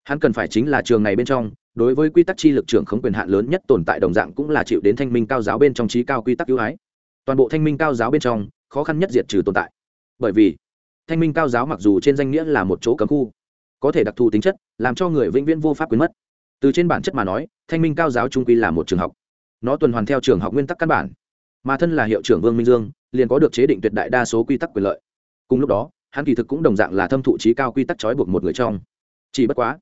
Hắn cần phải chính là trường này bên trong, đối với quy tắc chi lực trưởng không quyền hạn lớn nhất tồn tại đồng dạng cũng là chịu đến thanh minh cao giáo bên trong trí cao quy tắc ưu ái. Toàn bộ thanh minh cao giáo bên trong, khó khăn nhất diệt trừ tồn tại. Bởi vì, thanh minh cao giáo mặc dù trên danh nghĩa là một chỗ cấm khu, có thể đặc thù tính chất, làm cho người vĩnh viễn vô pháp quyến mất. Từ trên bản chất mà nói, thanh minh cao giáo trung quy là một trường học. Nó tuần hoàn theo trường học nguyên tắc căn bản. Mà thân là hiệu trưởng vương minh dương liền có được chế định tuyệt đại đa số quy tắc quyền lợi. Cùng lúc đó, hắn kỳ thực cũng đồng dạng là thâm thụ trí cao quy tắc trói buộc một người trong. Chỉ bất quá,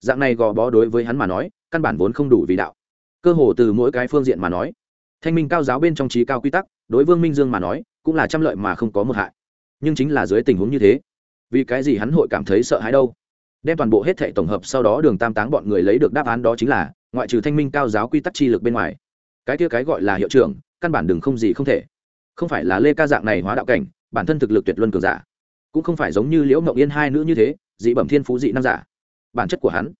dạng này gò bó đối với hắn mà nói, căn bản vốn không đủ vì đạo. Cơ hồ từ mỗi cái phương diện mà nói, thanh minh cao giáo bên trong trí cao quy tắc, đối vương minh dương mà nói, cũng là trăm lợi mà không có một hại. Nhưng chính là dưới tình huống như thế, vì cái gì hắn hội cảm thấy sợ hãi đâu? Đem toàn bộ hết thể tổng hợp sau đó đường tam táng bọn người lấy được đáp án đó chính là, ngoại trừ thanh minh cao giáo quy tắc chi lực bên ngoài, cái kia cái gọi là hiệu trưởng, căn bản đừng không gì không thể không phải là lê ca dạng này hóa đạo cảnh, bản thân thực lực tuyệt luân cường giả. Cũng không phải giống như liễu ngậu yên hai nữ như thế, dị bẩm thiên phú dị nam giả. Bản chất của hắn,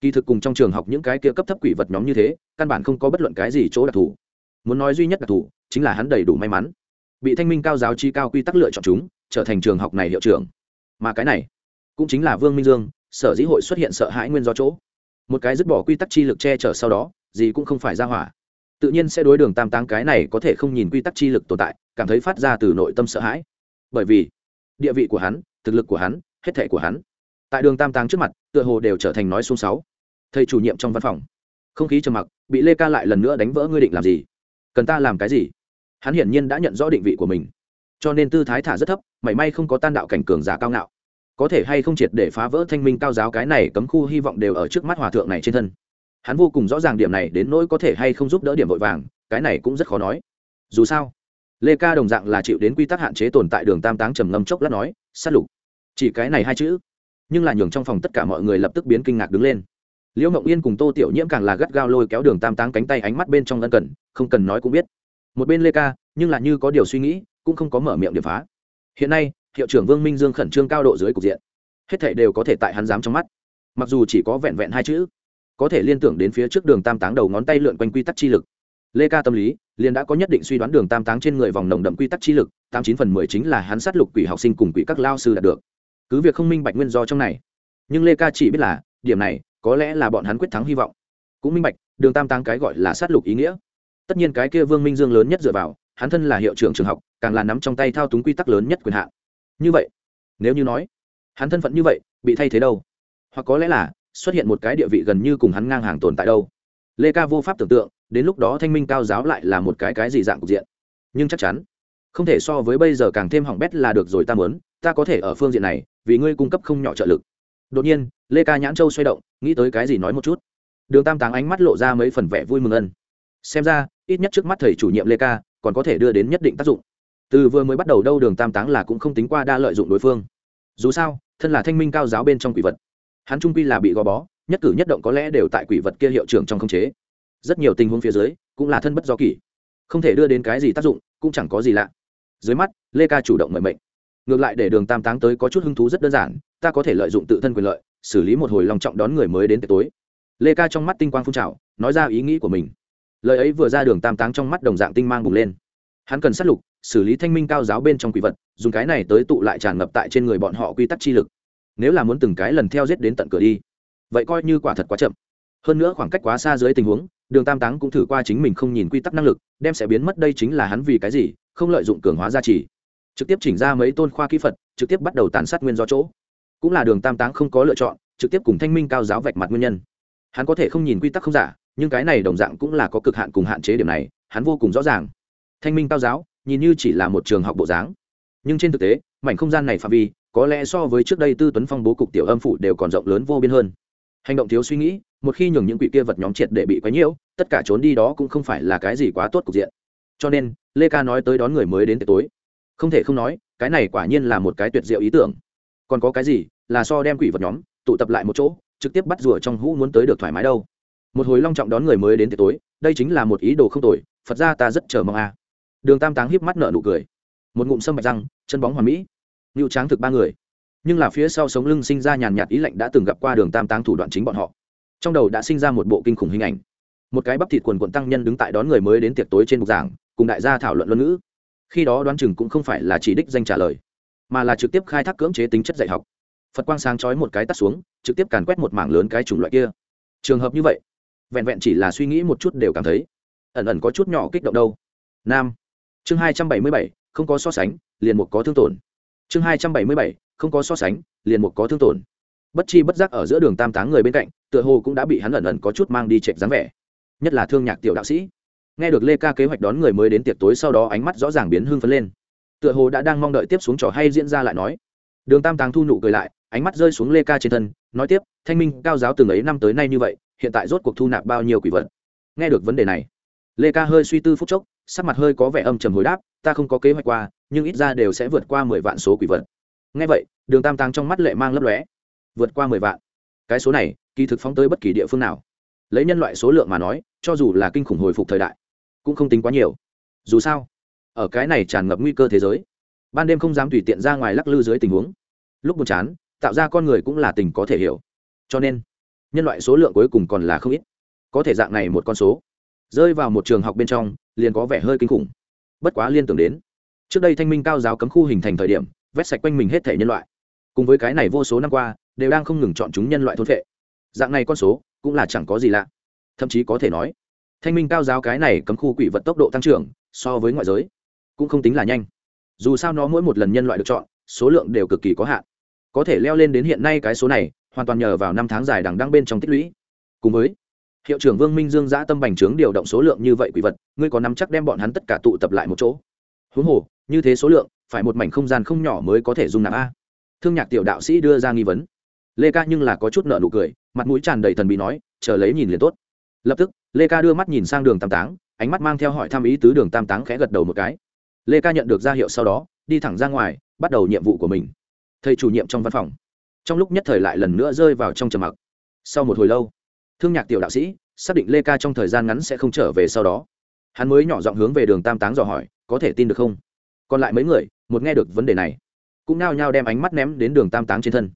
kỳ thực cùng trong trường học những cái kia cấp thấp quỷ vật nhóm như thế, căn bản không có bất luận cái gì chỗ đặc thù. Muốn nói duy nhất đặc thù, chính là hắn đầy đủ may mắn. Bị thanh minh cao giáo chi cao quy tắc lựa chọn chúng, trở thành trường học này hiệu trưởng. Mà cái này, cũng chính là vương minh dương, sở dĩ hội xuất hiện sợ hãi nguyên do chỗ. Một cái dứt bỏ quy tắc chi lực che chở sau đó, gì cũng không phải ra hỏa tự nhiên sẽ đối đường tam táng cái này có thể không nhìn quy tắc chi lực tồn tại, cảm thấy phát ra từ nội tâm sợ hãi. Bởi vì, địa vị của hắn, thực lực của hắn, hết thể của hắn, tại đường tam táng trước mặt, tựa hồ đều trở thành nói xuống sáu. Thầy chủ nhiệm trong văn phòng, không khí trầm mặc, bị lê ca lại lần nữa đánh vỡ ngươi định làm gì? Cần ta làm cái gì? Hắn hiển nhiên đã nhận rõ định vị của mình. Cho nên tư thái thả rất thấp, mảy may không có tan đạo cảnh cường giả cao ngạo. Có thể hay không triệt để phá vỡ thanh minh cao giáo cái này cấm khu hy vọng đều ở trước mắt hòa thượng này trên thân hắn vô cùng rõ ràng điểm này đến nỗi có thể hay không giúp đỡ điểm vội vàng, cái này cũng rất khó nói. Dù sao, lê ca đồng dạng là chịu đến quy tắc hạn chế tồn tại đường tam táng trầm ngâm chốc lát nói, sát lục. Chỉ cái này hai chữ, nhưng là nhường trong phòng tất cả mọi người lập tức biến kinh ngạc đứng lên. Liễu mộng yên cùng tô tiểu nhiễm càng là gắt gao lôi kéo đường tam táng cánh tay ánh mắt bên trong ân cần, không cần nói cũng biết. Một bên lê ca, nhưng là như có điều suy nghĩ, cũng không có mở miệng điểm phá. Hiện nay, hiệu trưởng vương minh dương khẩn trương cao độ dưới cục diện. Hết thảy đều có thể tại hắn dám trong mắt. Mặc dù chỉ có vẹn vẹn hai chữ có thể liên tưởng đến phía trước đường tam táng đầu ngón tay lượn quanh quy tắc chi lực. Lê ca tâm lý, liền đã có nhất định suy đoán đường tam táng trên người vòng nồng đậm quy tắc chi lực, tám chín phần mười chính là hắn sát lục quỷ học sinh cùng quỷ các lao sư đạt được. Cứ việc không minh bạch nguyên do trong này, nhưng lê ca chỉ biết là, điểm này, có lẽ là bọn hắn quyết thắng hy vọng. Cũng minh bạch, đường tam táng cái gọi là sát lục ý nghĩa. Tất nhiên cái kia vương minh dương lớn nhất dựa vào, hắn thân là hiệu trưởng trường học, càng là nắm trong tay thao túng quy tắc lớn nhất quyền hạn. Như vậy, nếu như nói, hắn thân phận như vậy, bị thay thế đâu? Hoặc có lẽ là xuất hiện một cái địa vị gần như cùng hắn ngang hàng tồn tại đâu. Lê ca vô pháp tưởng tượng, đến lúc đó thanh minh cao giáo lại là một cái cái gì dạng cục diện. Nhưng chắc chắn, không thể so với bây giờ càng thêm hỏng bét là được rồi ta muốn, ta có thể ở phương diện này, vì ngươi cung cấp không nhỏ trợ lực. Đột nhiên, lê ca nhãn châu xoay động, nghĩ tới cái gì nói một chút. Đường tam táng ánh mắt lộ ra mấy phần vẻ vui mừng ân. Xem ra, ít nhất trước mắt thầy chủ nhiệm lê ca, còn có thể đưa đến nhất định tác dụng. Từ vừa mới bắt đầu đâu đường tam táng là cũng không tính qua đa lợi dụng đối phương. Dù sao, thân là thanh minh cao giáo bên trong quỷ vật hắn trung quy là bị gò bó, nhất cử nhất động có lẽ đều tại quỷ vật kia hiệu trưởng trong không chế. Rất nhiều tình huống phía dưới, cũng là thân bất do kỷ. Không thể đưa đến cái gì tác dụng, cũng chẳng có gì lạ. Dưới mắt, lê ca chủ động mời mệnh. Ngược lại để đường tam táng tới có chút hứng thú rất đơn giản, ta có thể lợi dụng tự thân quyền lợi, xử lý một hồi lòng trọng đón người mới đến tối. Lê ca trong mắt tinh quang phun trào, nói ra ý nghĩ của mình. Lời ấy vừa ra đường tam táng trong mắt đồng dạng tinh mang bùng lên. Hắn cần sát lục, xử lý thanh minh cao giáo bên trong quỷ vật, dùng cái này tới tụ lại tràn ngập tại trên người bọn họ quy tắc chi lực nếu là muốn từng cái lần theo giết đến tận cửa đi, vậy coi như quả thật quá chậm. Hơn nữa khoảng cách quá xa dưới tình huống, đường tam táng cũng thử qua chính mình không nhìn quy tắc năng lực, đem sẽ biến mất đây chính là hắn vì cái gì, không lợi dụng cường hóa gia trì. Trực tiếp chỉnh ra mấy tôn khoa kỹ phật, trực tiếp bắt đầu tàn sát nguyên do chỗ. Cũng là đường tam táng không có lựa chọn, trực tiếp cùng thanh minh cao giáo vạch mặt nguyên nhân. Hắn có thể không nhìn quy tắc không giả, nhưng cái này đồng dạng cũng là có cực hạn cùng hạn chế điểm này, hắn vô cùng rõ ràng. Thanh minh cao giáo, nhìn như chỉ là một trường học bộ dáng. Nhưng trên thực tế, mảnh không gian này phạm vi có lẽ so với trước đây tư tuấn phong bố cục tiểu âm phủ đều còn rộng lớn vô biên hơn. Hành động thiếu suy nghĩ, một khi nhường những quỷ kia vật nhóm triệt để bị quấy nhiễu, tất cả trốn đi đó cũng không phải là cái gì quá tốt cục diện. Cho nên, lê ca nói tới đón người mới đến tối. Không thể không nói, cái này quả nhiên là một cái tuyệt diệu ý tưởng. Còn có cái gì, là so đem quỷ vật nhóm, tụ tập lại một chỗ, trực tiếp bắt rùa trong hũ muốn tới được thoải mái đâu. Một hồi long trọng đón người mới đến tối, đây chính là một ý đồ không tồi, phật ra ta rất chờ mong a. À. đường tam táng hiếp mắt nợ nụ cười. Một ngụm sâm bạch răng, chân bóng hoàn mỹ ngưu tráng thực ba người. Nhưng là phía sau sống lưng sinh ra nhàn nhạt ý lạnh đã từng gặp qua đường tam táng thủ đoạn chính bọn họ. Trong đầu đã sinh ra một bộ kinh khủng hình ảnh. Một cái bắp thịt quần quận tăng nhân đứng tại đón người mới đến tiệc tối trên bục giảng, cùng đại gia thảo luận luân ngữ. Khi đó đoán chừng cũng không phải là chỉ đích danh trả lời, mà là trực tiếp khai thác cưỡng chế tính chất dạy học. Phật quang sáng chói một cái tắt xuống, trực tiếp càn quét một mảng lớn cái chủng loại kia. Trường hợp như vậy, vẹn vẹn chỉ là suy nghĩ một chút đều cảm thấy, ẩn ẩn có chút nhỏ kích động đâu. Nam, chương hai trăm bảy mươi bảy, không có so sánh, liền một có thương tổn chương hai trăm bảy mươi bảy, không có so sánh, liền một có thương tổn. Bất chi bất giác ở giữa đường tam táng người bên cạnh, tựa hồ cũng đã bị hắn ẩn ẩn có chút mang đi trệch dáng vẻ. Nhất là thương nhạc tiểu đạo sĩ. Nghe được lê ca kế hoạch đón người mới đến tiệc tối sau đó ánh mắt rõ ràng biến hưng phấn lên. Tựa hồ đã đang mong đợi tiếp xuống trò hay diễn ra lại nói. Đường tam táng thu nụ cười lại, ánh mắt rơi xuống lê ca trên thân, nói tiếp, thanh minh, cao giáo từng ấy năm tới nay như vậy, hiện tại rốt cuộc thu nạp bao nhiêu quỷ vật? Nghe được vấn đề này, lê ca hơi suy tư phút chốc, sắc mặt hơi có vẻ âm trầm hồi đáp, ta không có kế hoạch qua nhưng ít ra đều sẽ vượt qua mười vạn số quỷ vật. Ngay vậy, đường tam tăng trong mắt lệ mang lấp lóe. Vượt qua mười vạn. Cái số này, kỳ thực phóng tới bất kỳ địa phương nào. Lấy nhân loại số lượng mà nói, cho dù là kinh khủng hồi phục thời đại, cũng không tính quá nhiều. Dù sao, ở cái này tràn ngập nguy cơ thế giới, ban đêm không dám tùy tiện ra ngoài lắc lư dưới tình huống. Lúc buồn chán, tạo ra con người cũng là tình có thể hiểu. Cho nên, nhân loại số lượng cuối cùng còn là không ít. Có thể dạng này một con số, rơi vào một trường học bên trong, liền có vẻ hơi kinh khủng. Bất quá liên tưởng đến trước đây thanh minh cao giáo cấm khu hình thành thời điểm, vét sạch quanh mình hết thể nhân loại. Cùng với cái này vô số năm qua, đều đang không ngừng chọn chúng nhân loại thôn vệ dạng này con số, cũng là chẳng có gì lạ. Thậm chí có thể nói, thanh minh cao giáo cái này cấm khu quỷ vật tốc độ tăng trưởng, so với ngoại giới, cũng không tính là nhanh. Dù sao nó mỗi một lần nhân loại được chọn, số lượng đều cực kỳ có hạn. Có thể leo lên đến hiện nay cái số này, hoàn toàn nhờ vào năm tháng dài đằng đăng bên trong tích lũy. Cùng với, hiệu trưởng vương minh dương giã tâm bành trướng điều động số lượng như vậy quỷ vật, ngươi có nắm chắc đem bọn hắn tất cả tụ tập lại một chỗ? Huống hồ như thế số lượng, phải một mảnh không gian không nhỏ mới có thể dung nạp a. Thương nhạc tiểu đạo sĩ đưa ra nghi vấn. Lê ca nhưng là có chút nợ nụ cười, mặt mũi tràn đầy thần bị nói, chờ lấy nhìn liền tốt. Lập tức, lê ca đưa mắt nhìn sang đường tam táng, ánh mắt mang theo hỏi thăm ý tứ đường tam táng khẽ gật đầu một cái. Lê ca nhận được ra hiệu sau đó, đi thẳng ra ngoài, bắt đầu nhiệm vụ của mình. Thầy chủ nhiệm trong văn phòng. Trong lúc nhất thời lại lần nữa rơi vào trong trầm mặc. Sau một hồi lâu, thương nhạc tiểu đạo sĩ xác định lê ca trong thời gian ngắn sẽ không trở về sau đó. Hắn mới nhỏ giọng hướng về đường tam táng dò hỏi, có thể tin được không? Còn lại mấy người, một nghe được vấn đề này, cũng nao nhao đem ánh mắt ném đến đường tam táng trên thân.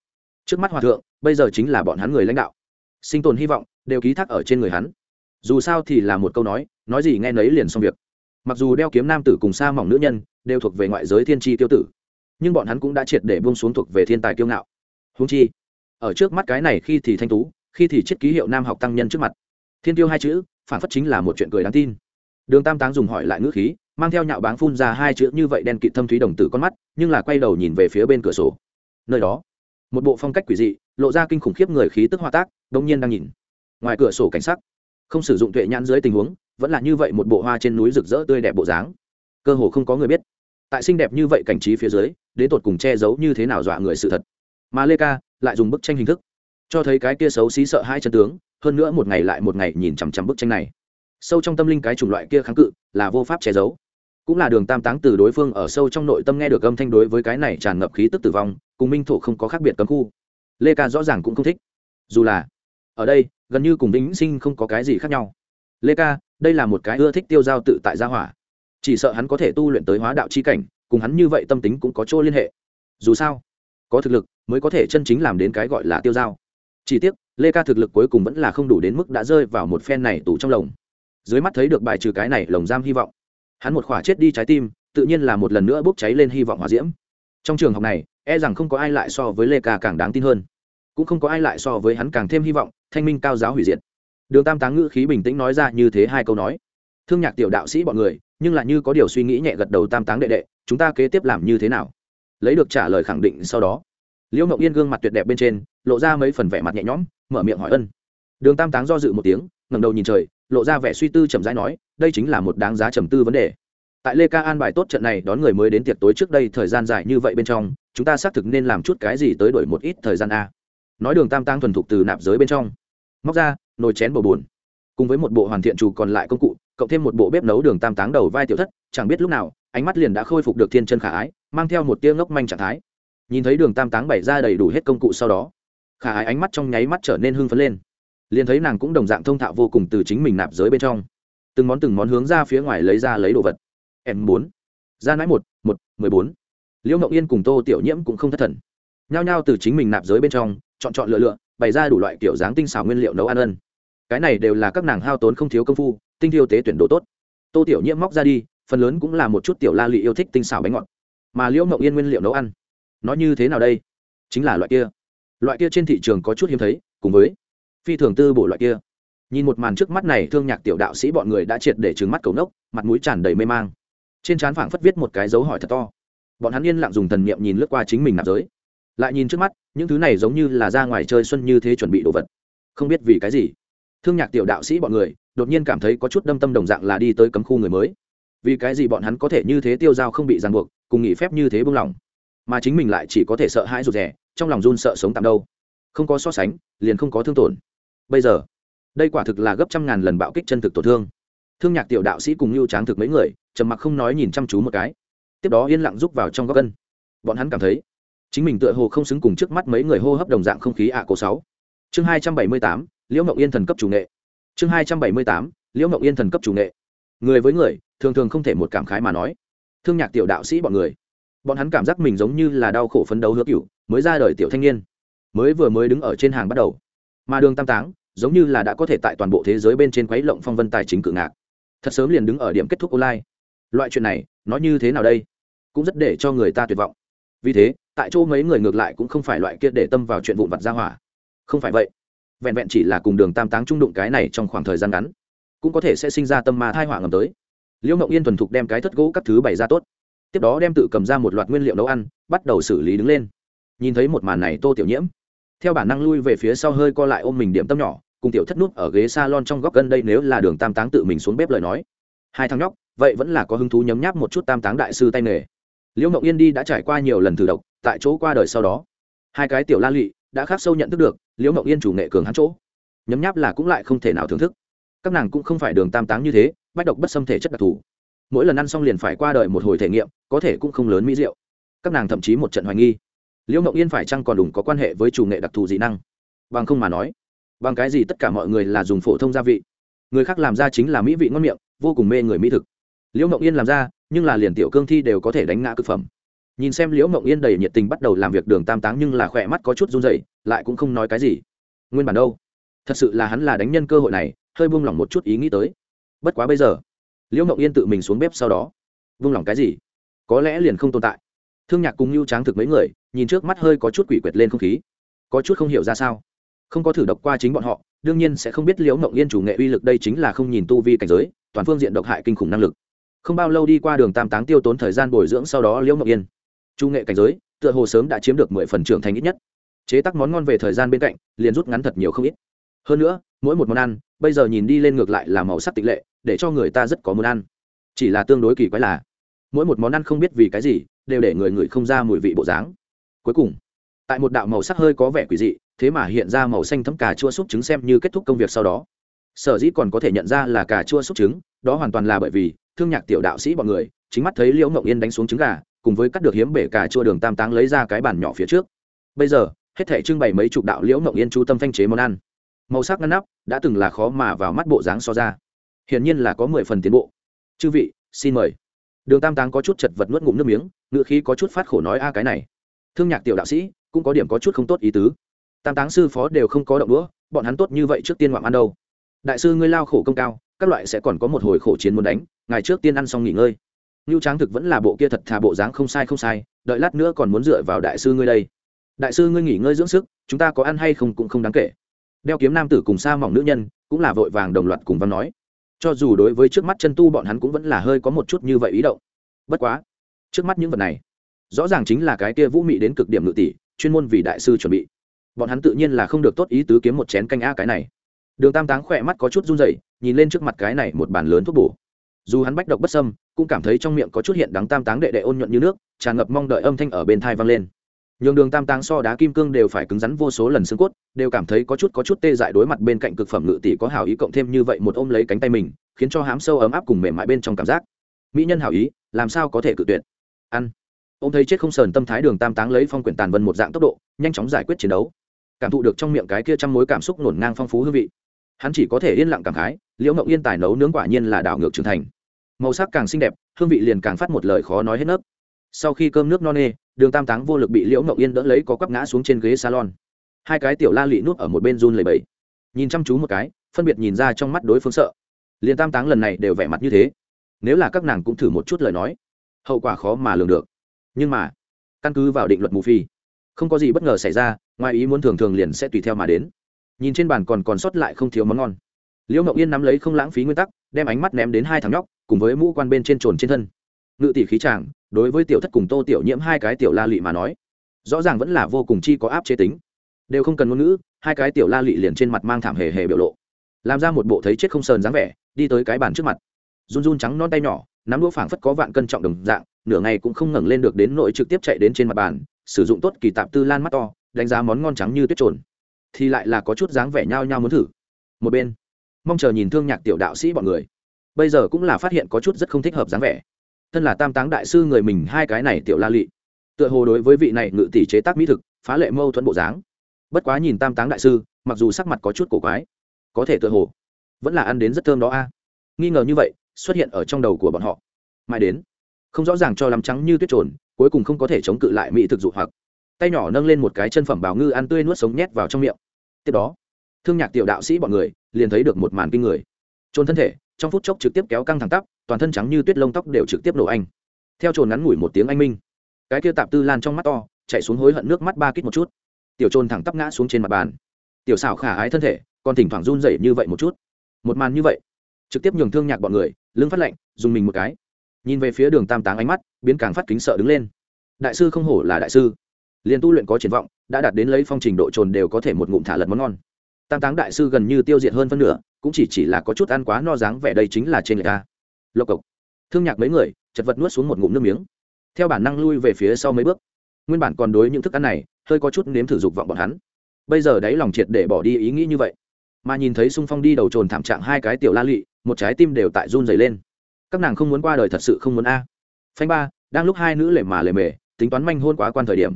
Trước mắt hòa thượng, bây giờ chính là bọn hắn người lãnh đạo. Sinh tồn hy vọng, đều ký thác ở trên người hắn. Dù sao thì là một câu nói nói gì nghe nấy liền xong việc. Mặc dù đeo kiếm nam tử cùng xa mỏng nữ nhân, đều thuộc về ngoại giới thiên tri tiêu tử, nhưng bọn hắn cũng đã triệt để buông xuống thuộc về thiên tài kiêu ngạo. Húng chi, ở trước mắt cái này khi thì thanh tú, khi thì chiết ký hiệu nam học tăng nhân trước mặt. Thiên tiêu hai chữ, phản phất chính là một chuyện cười đáng tin. Đường tam táng dùng hỏi lại ngữ khí mang theo nhạo báng phun ra hai chữ như vậy đen kịt thâm thúy đồng tử con mắt, nhưng là quay đầu nhìn về phía bên cửa sổ. Nơi đó, một bộ phong cách quỷ dị, lộ ra kinh khủng khiếp người khí tức hoa tác, đông nhiên đang nhìn. Ngoài cửa sổ cảnh sắc, không sử dụng tuệ nhãn dưới tình huống, vẫn là như vậy một bộ hoa trên núi rực rỡ tươi đẹp bộ dáng. Cơ hồ không có người biết, tại xinh đẹp như vậy cảnh trí phía dưới, đến tột cùng che giấu như thế nào dọa người sự thật. Mà lê ca lại dùng bức tranh hình thức, cho thấy cái kia xấu xí sợ hai chân tướng, hơn nữa một ngày lại một ngày nhìn chằm chằm bức tranh này. Sâu trong tâm linh cái chủng loại kia kháng cự là vô pháp che giấu cũng là đường tam táng từ đối phương ở sâu trong nội tâm nghe được âm thanh đối với cái này tràn ngập khí tức tử vong, cùng minh thổ không có khác biệt cấm khu. Lê ca rõ ràng cũng không thích. Dù là, ở đây, gần như cùng vĩnh sinh không có cái gì khác nhau. Lê ca, đây là một cái ưa thích tiêu giao tự tại gia hỏa. Chỉ sợ hắn có thể tu luyện tới hóa đạo chi cảnh, cùng hắn như vậy tâm tính cũng có chỗ liên hệ. Dù sao, có thực lực mới có thể chân chính làm đến cái gọi là tiêu giao. Chỉ tiếc, lê ca thực lực cuối cùng vẫn là không đủ đến mức đã rơi vào một phen này tủ trong lồng. Dưới mắt thấy được bài trừ cái này, lồng giam hy vọng hắn một khỏa chết đi trái tim, tự nhiên là một lần nữa bốc cháy lên hy vọng hòa diễm. Trong trường học này e rằng không có ai lại so với lê ca càng đáng tin hơn. Cũng không có ai lại so với hắn càng thêm hy vọng, thanh minh cao giáo hủy diệt. Đường tam táng ngữ khí bình tĩnh nói ra như thế hai câu nói. Thương nhạc tiểu đạo sĩ bọn người, nhưng lại như có điều suy nghĩ nhẹ gật đầu tam táng đệ đệ, chúng ta kế tiếp làm như thế nào? Lấy được trả lời khẳng định sau đó. Liễu mộng yên gương mặt tuyệt đẹp bên trên, lộ ra mấy phần vẻ mặt nhẹ nhõm, mở miệng hỏi ân. Đường tam táng do dự một tiếng, ngẩng đầu nhìn trời lộ ra vẻ suy tư chậm rãi nói, đây chính là một đáng giá trầm tư vấn đề. Tại lê ca an bài tốt trận này, đón người mới đến tiệc tối trước đây, thời gian dài như vậy bên trong, chúng ta xác thực nên làm chút cái gì tới đổi một ít thời gian a. Nói đường tam tăng thuần thục từ nạp giới bên trong. Móc ra, nồi chén bầu bùn cùng với một bộ hoàn thiện chủ còn lại công cụ, cộng thêm một bộ bếp nấu đường tam táng đầu vai tiểu thất, chẳng biết lúc nào, ánh mắt liền đã khôi phục được thiên chân khả ái, mang theo một tia ngốc manh trạng thái. Nhìn thấy đường tam táng bày ra đầy đủ hết công cụ sau đó, khả ái ánh mắt trong nháy mắt trở nên hưng phấn lên liền thấy nàng cũng đồng dạng thông thạo vô cùng từ chính mình nạp giới bên trong. Từng món từng món hướng ra phía ngoài lấy ra lấy đồ vật. M bốn. Ra nãi một một, mười bốn. Liễu mộng yên cùng tô tiểu nhiễm cũng không thất thần. Nhao nhao từ chính mình nạp giới bên trong, chọn chọn lựa lựa, bày ra đủ loại kiểu dáng tinh xảo nguyên liệu nấu ăn ân. Cái này đều là các nàng hao tốn không thiếu công phu, tinh thiêu tế tuyển đồ tốt. Tô tiểu nhiễm móc ra đi, phần lớn cũng là một chút tiểu la lị yêu thích tinh xảo bánh ngọt. Mà liễu mộng yên nguyên liệu nấu ăn, nó như thế nào đây? Chính là loại kia. Loại kia trên thị trường có chút hiếm thấy, cùng với phi thường tư bổ loại kia. Nhìn một màn trước mắt này, thương nhạc tiểu đạo sĩ bọn người đã triệt để trứng mắt cầu nốc, mặt mũi tràn đầy mê mang. Trên trán phảng phất viết một cái dấu hỏi thật to. Bọn hắn yên lặng dùng thần niệm nhìn lướt qua chính mình nạp giới. Lại nhìn trước mắt, những thứ này giống như là ra ngoài chơi xuân như thế chuẩn bị đồ vật. Không biết vì cái gì, thương nhạc tiểu đạo sĩ bọn người đột nhiên cảm thấy có chút đâm tâm đồng dạng là đi tới cấm khu người mới. Vì cái gì bọn hắn có thể như thế tiêu dao không bị ràng buộc, cùng nghỉ phép như thế buông lỏng? Mà chính mình lại chỉ có thể sợ hãi rụt rè, trong lòng run sợ sống tạm đâu. Không có so sánh, liền không có thương tổn bây giờ, đây quả thực là gấp trăm ngàn lần bạo kích chân thực tổn thương. Thương nhạc tiểu đạo sĩ cùng lưu tráng thực mấy người, trầm mặc không nói nhìn chăm chú một cái. Tiếp đó yên lặng rút vào trong góc gân. Bọn hắn cảm thấy, chính mình tựa hồ không xứng cùng trước mắt mấy người hô hấp đồng dạng không khí ạ cổ sáu. Chương hai trăm bảy mươi tám, liễu ngậu yên thần cấp chủ nghệ. Chương hai trăm bảy mươi tám, liễu ngậu yên thần cấp chủ nghệ. Người với người, thường thường không thể một cảm khái mà nói. Thương nhạc tiểu đạo sĩ bọn người. Bọn hắn cảm giác mình giống như là đau khổ phấn đấu hứa cựu mới ra đời tiểu thanh niên. Mới vừa mới đứng ở trên hàng bắt đầu mà đường tam táng giống như là đã có thể tại toàn bộ thế giới bên trên quấy lộng phong vân tài chính cự ngạc. Thật sớm liền đứng ở điểm kết thúc online. Loại chuyện này nói như thế nào đây? Cũng rất để cho người ta tuyệt vọng. Vì thế, tại chỗ mấy người ngược lại cũng không phải loại kia để tâm vào chuyện vụn vặt ra hỏa. Không phải vậy. Vẹn vẹn chỉ là cùng đường tam táng trung đụng cái này trong khoảng thời gian ngắn, cũng có thể sẽ sinh ra tâm ma thai hỏa ngầm tới. Liễu mộng yên thuần thục đem cái thất gỗ các thứ bày ra tốt. Tiếp đó đem tự cầm ra một loạt nguyên liệu nấu ăn, bắt đầu xử lý đứng lên. Nhìn thấy một màn này tô tiểu nhiễm theo bản năng lui về phía sau hơi co lại ôm mình điểm tâm nhỏ, cùng tiểu thất nút ở ghế salon trong góc gân đây nếu là đường tam táng tự mình xuống bếp lời nói. Hai thằng nhóc, vậy vẫn là có hứng thú nhấm nháp một chút tam táng đại sư tay nghề. Liễu ngọc yên đi đã trải qua nhiều lần thử độc, tại chỗ qua đời sau đó, hai cái tiểu la lụy đã khắc sâu nhận thức được, liễu ngọc yên chủ nghệ cường hắn chỗ. Nhấm nháp là cũng lại không thể nào thưởng thức. Các nàng cũng không phải đường tam táng như thế, bách độc bất xâm thể chất đặc thù. Mỗi lần ăn xong liền phải qua đời một hồi thể nghiệm, có thể cũng không lớn mỹ diệu. Các nàng thậm chí một trận hoài nghi liễu Mộng yên phải chăng còn đủ có quan hệ với chủ nghệ đặc thù dị năng? Bằng không mà nói, bằng cái gì tất cả mọi người là dùng phổ thông gia vị? Người khác làm ra chính là mỹ vị ngon miệng, vô cùng mê người mỹ thực. Liễu mộng yên làm ra, nhưng là liền tiểu cương thi đều có thể đánh ngã c ự c phẩm. Nhìn xem liễu mộng yên đầy nhiệt tình bắt đầu làm việc đường tam táng nhưng là khỏe mắt có chút run dậy lại cũng không nói cái gì. Nguyên bản đâu? Thật sự là hắn là đánh nhân cơ hội này, hơi buông lỏng một chút ý nghĩ tới. Bất quá bây giờ, liễu mộng yên tự mình xuống bếp sau đó. Buông lỏng cái gì? Có lẽ liền không tồn tại thương nhạc cùng lưu tráng thực mấy người, nhìn trước mắt hơi có chút quỷ quyệt lên không khí. Có chút không hiểu ra sao. Không có thử độc qua chính bọn họ, đương nhiên sẽ không biết liễu mộng yên chủ nghệ uy lực đây chính là không nhìn tu vi cảnh giới, toàn phương diện độc hại kinh khủng năng lực. Không bao lâu đi qua đường tam táng tiêu tốn thời gian bồi dưỡng sau đó liễu mộng yên. Chủ nghệ cảnh giới, tựa hồ sớm đã chiếm được mười phần trưởng thành ít nhất. Chế tác món ngon về thời gian bên cạnh, liền rút ngắn thật nhiều không ít. Hơn nữa, mỗi một món ăn, bây giờ nhìn đi lên ngược lại là màu sắc tịch lệ, để cho người ta rất có muốn ăn. Chỉ là tương đối kỳ quái là mỗi một món ăn không biết vì cái gì, đều để người người không ra mùi vị bộ dáng. Cuối cùng, tại một đạo màu sắc hơi có vẻ quỷ dị, thế mà hiện ra màu xanh thấm cà chua xúc trứng xem như kết thúc công việc sau đó. Sở dĩ còn có thể nhận ra là cà chua xúc trứng, đó hoàn toàn là bởi vì thương nhạc tiểu đạo sĩ bọn người chính mắt thấy liễu ngậu yên đánh xuống trứng gà, cùng với cắt được hiếm bể cà chua đường tam táng lấy ra cái bàn nhỏ phía trước. Bây giờ, hết thể trưng bày mấy chục đạo liễu ngậu yên chú tâm thanh chế món ăn. Màu sắc ngăn nắp đã từng là khó mà vào mắt bộ dáng so ra. Hiển nhiên là có mười phần tiến bộ. Chư vị, xin mời đường tam táng có chút chật vật nuốt ngụm nước miếng ngựa khí có chút phát khổ nói, a, cái này, thương nhạc tiểu đạo sĩ, cũng có điểm có chút không tốt ý tứ. Tam táng sư phó đều không có động đũa, bọn hắn tốt như vậy trước tiên ngoạm ăn đâu. Đại sư, ngươi lao khổ công cao, các loại sẽ còn có một hồi khổ chiến muốn đánh ngày trước tiên ăn xong nghỉ ngơi. Ngưu tráng thực vẫn là bộ kia thật thà bộ dáng không sai không sai, đợi lát nữa còn muốn dựa vào đại sư ngươi đây. Đại sư, ngươi nghỉ ngơi dưỡng sức, chúng ta có ăn hay không cũng không đáng kể. Đeo kiếm nam tử cùng xa mỏng nữ nhân cũng là vội vàng đồng loạt cùng văn nói cho dù đối với trước mắt chân tu bọn hắn cũng vẫn là hơi có một chút như vậy ý động. Bất quá, trước mắt những vật này, rõ ràng chính là cái kia vũ mị đến cực điểm ngự tỷ, chuyên môn vì đại sư chuẩn bị. Bọn hắn tự nhiên là không được tốt ý tứ kiếm một chén canh a cái này. Đường tam táng khỏe mắt có chút run rẩy, nhìn lên trước mặt cái này một bàn lớn thuốc bổ. Dù hắn bách độc bất sâm cũng cảm thấy trong miệng có chút hiện đắng tam táng đệ đệ ôn nhuận như nước, tràn ngập mong đợi âm thanh ở bên thai vang lên nhường đường tam táng so đá kim cương đều phải cứng rắn vô số lần xương cốt, đều cảm thấy có chút có chút tê dại đối mặt bên cạnh cực phẩm ngự tỷ có hào ý cộng thêm như vậy một ôm lấy cánh tay mình, khiến cho hám sâu ấm áp cùng mềm mại bên trong cảm giác. Mỹ nhân hào ý, làm sao có thể cự tuyệt? Ăn. Ông thấy chết không sờn tâm thái đường tam táng lấy phong quyển tàn vân một dạng tốc độ, nhanh chóng giải quyết chiến đấu. Cảm thụ được trong miệng cái kia trăm mối cảm xúc nổn ngang phong phú hương vị. Hắn chỉ có thể yên lặng cảm khái, liễu ngậu yên tài nấu nướng quả nhiên là đảo ngược trưởng thành. Màu sắc càng xinh đẹp, hương vị liền càng phát một lời khó nói hết nấc. Sau khi cơm nước no nê đường tam táng vô lực bị liễu ngậu yên đỡ lấy có quắp ngã xuống trên ghế salon. Hai cái tiểu la lị nút ở một bên run lầy bẫy nhìn chăm chú một cái, phân biệt nhìn ra trong mắt đối phương sợ. Liền tam táng lần này đều vẻ mặt như thế. Nếu là các nàng cũng thử một chút lời nói, hậu quả khó mà lường được. Nhưng mà, căn cứ vào định luật mù phi, không có gì bất ngờ xảy ra, ngoài ý muốn thường thường liền sẽ tùy theo mà đến. Nhìn trên bàn còn còn sót lại không thiếu món ngon. Liễu ngậu yên nắm lấy không lãng phí nguyên tắc, đem ánh mắt ném đến hai thằng nhóc, cùng với mũ quan bên trên trồn trên thân ngự tỷ khí tràng đối với tiểu thất cùng tô tiểu nhiễm hai cái tiểu la lị mà nói, rõ ràng vẫn là vô cùng chi có áp chế tính. Đều không cần ngôn ngữ, hai cái tiểu la lị liền trên mặt mang thảm hề hề biểu lộ, làm ra một bộ thấy chết không sờn dáng vẻ, đi tới cái bàn trước mặt. Run run trắng non tay nhỏ, nắm đũa phảng phất có vạn cân trọng đồng dạng, nửa ngày cũng không ngẩng lên được đến nội trực tiếp chạy đến trên mặt bàn, sử dụng tốt kỳ tạp tư lan mắt to, đánh giá món ngon trắng như tuyết trồn. Thì lại là có chút dáng vẻ nhao nhao muốn thử. Một bên, mong chờ nhìn thương nhạc tiểu đạo sĩ bọn người. Bây giờ cũng là phát hiện có chút rất không thích hợp dáng vẻ thân là tam táng đại sư người mình hai cái này tiểu la lị. Tựa hồ đối với vị này ngự tỷ chế tác mỹ thực, phá lệ mâu thuẫn bộ dáng. Bất quá nhìn tam táng đại sư, mặc dù sắc mặt có chút cổ quái, có thể tựa hồ vẫn là ăn đến rất thơm đó a. Nghi ngờ như vậy, xuất hiện ở trong đầu của bọn họ. Mãi đến, không rõ ràng cho lắm trắng như tuyết trồn, cuối cùng không có thể chống cự lại mỹ thực dụ hoặc. Tay nhỏ nâng lên một cái chân phẩm bào ngư ăn tươi nuốt sống nhét vào trong miệng. Tiếp đó, thương nhạc tiểu đạo sĩ bọn người liền thấy được một màn kinh người. Trôn thân thể trong phút chốc trực tiếp kéo căng thẳng tắp, toàn thân trắng như tuyết lông tóc đều trực tiếp nổ anh. Theo trồn ngắn ngủi một tiếng anh minh, cái kia tạp tư lan trong mắt to, chạy xuống hối hận nước mắt ba kít một chút. Tiểu trồn thẳng tắp ngã xuống trên mặt bàn. Tiểu xảo khả ái thân thể, còn thỉnh thoảng run rẩy như vậy một chút. Một màn như vậy, trực tiếp nhường thương nhạc bọn người, lưng phát lạnh, dùng mình một cái. Nhìn về phía đường tam táng ánh mắt, biến càng phát kính sợ đứng lên. Đại sư không hổ là đại sư. Liền tu luyện có triển vọng, đã đạt đến lấy phong trình độ trồn đều có thể một ngụm thả lật món ngon. Tam táng đại sư gần như tiêu diệt hơn phân nửa cũng chỉ chỉ là có chút ăn quá no dáng vẻ đây chính là trên người ta. Lộc cộc. Thương nhạc mấy người, chật vật nuốt xuống một ngụm nước miếng. Theo bản năng lui về phía sau mấy bước. Nguyên bản còn đối những thức ăn này, hơi có chút nếm thử dục vọng bọn hắn. Bây giờ đáy lòng triệt để bỏ đi ý nghĩ như vậy. Mà nhìn thấy sung phong đi đầu trồn thảm trạng hai cái tiểu la lị, một trái tim đều tại run dày lên. Các nàng không muốn qua đời thật sự không muốn a. Phanh ba, đang lúc hai nữ lệ mà lề mề, tính toán manh hôn quá quan thời điểm.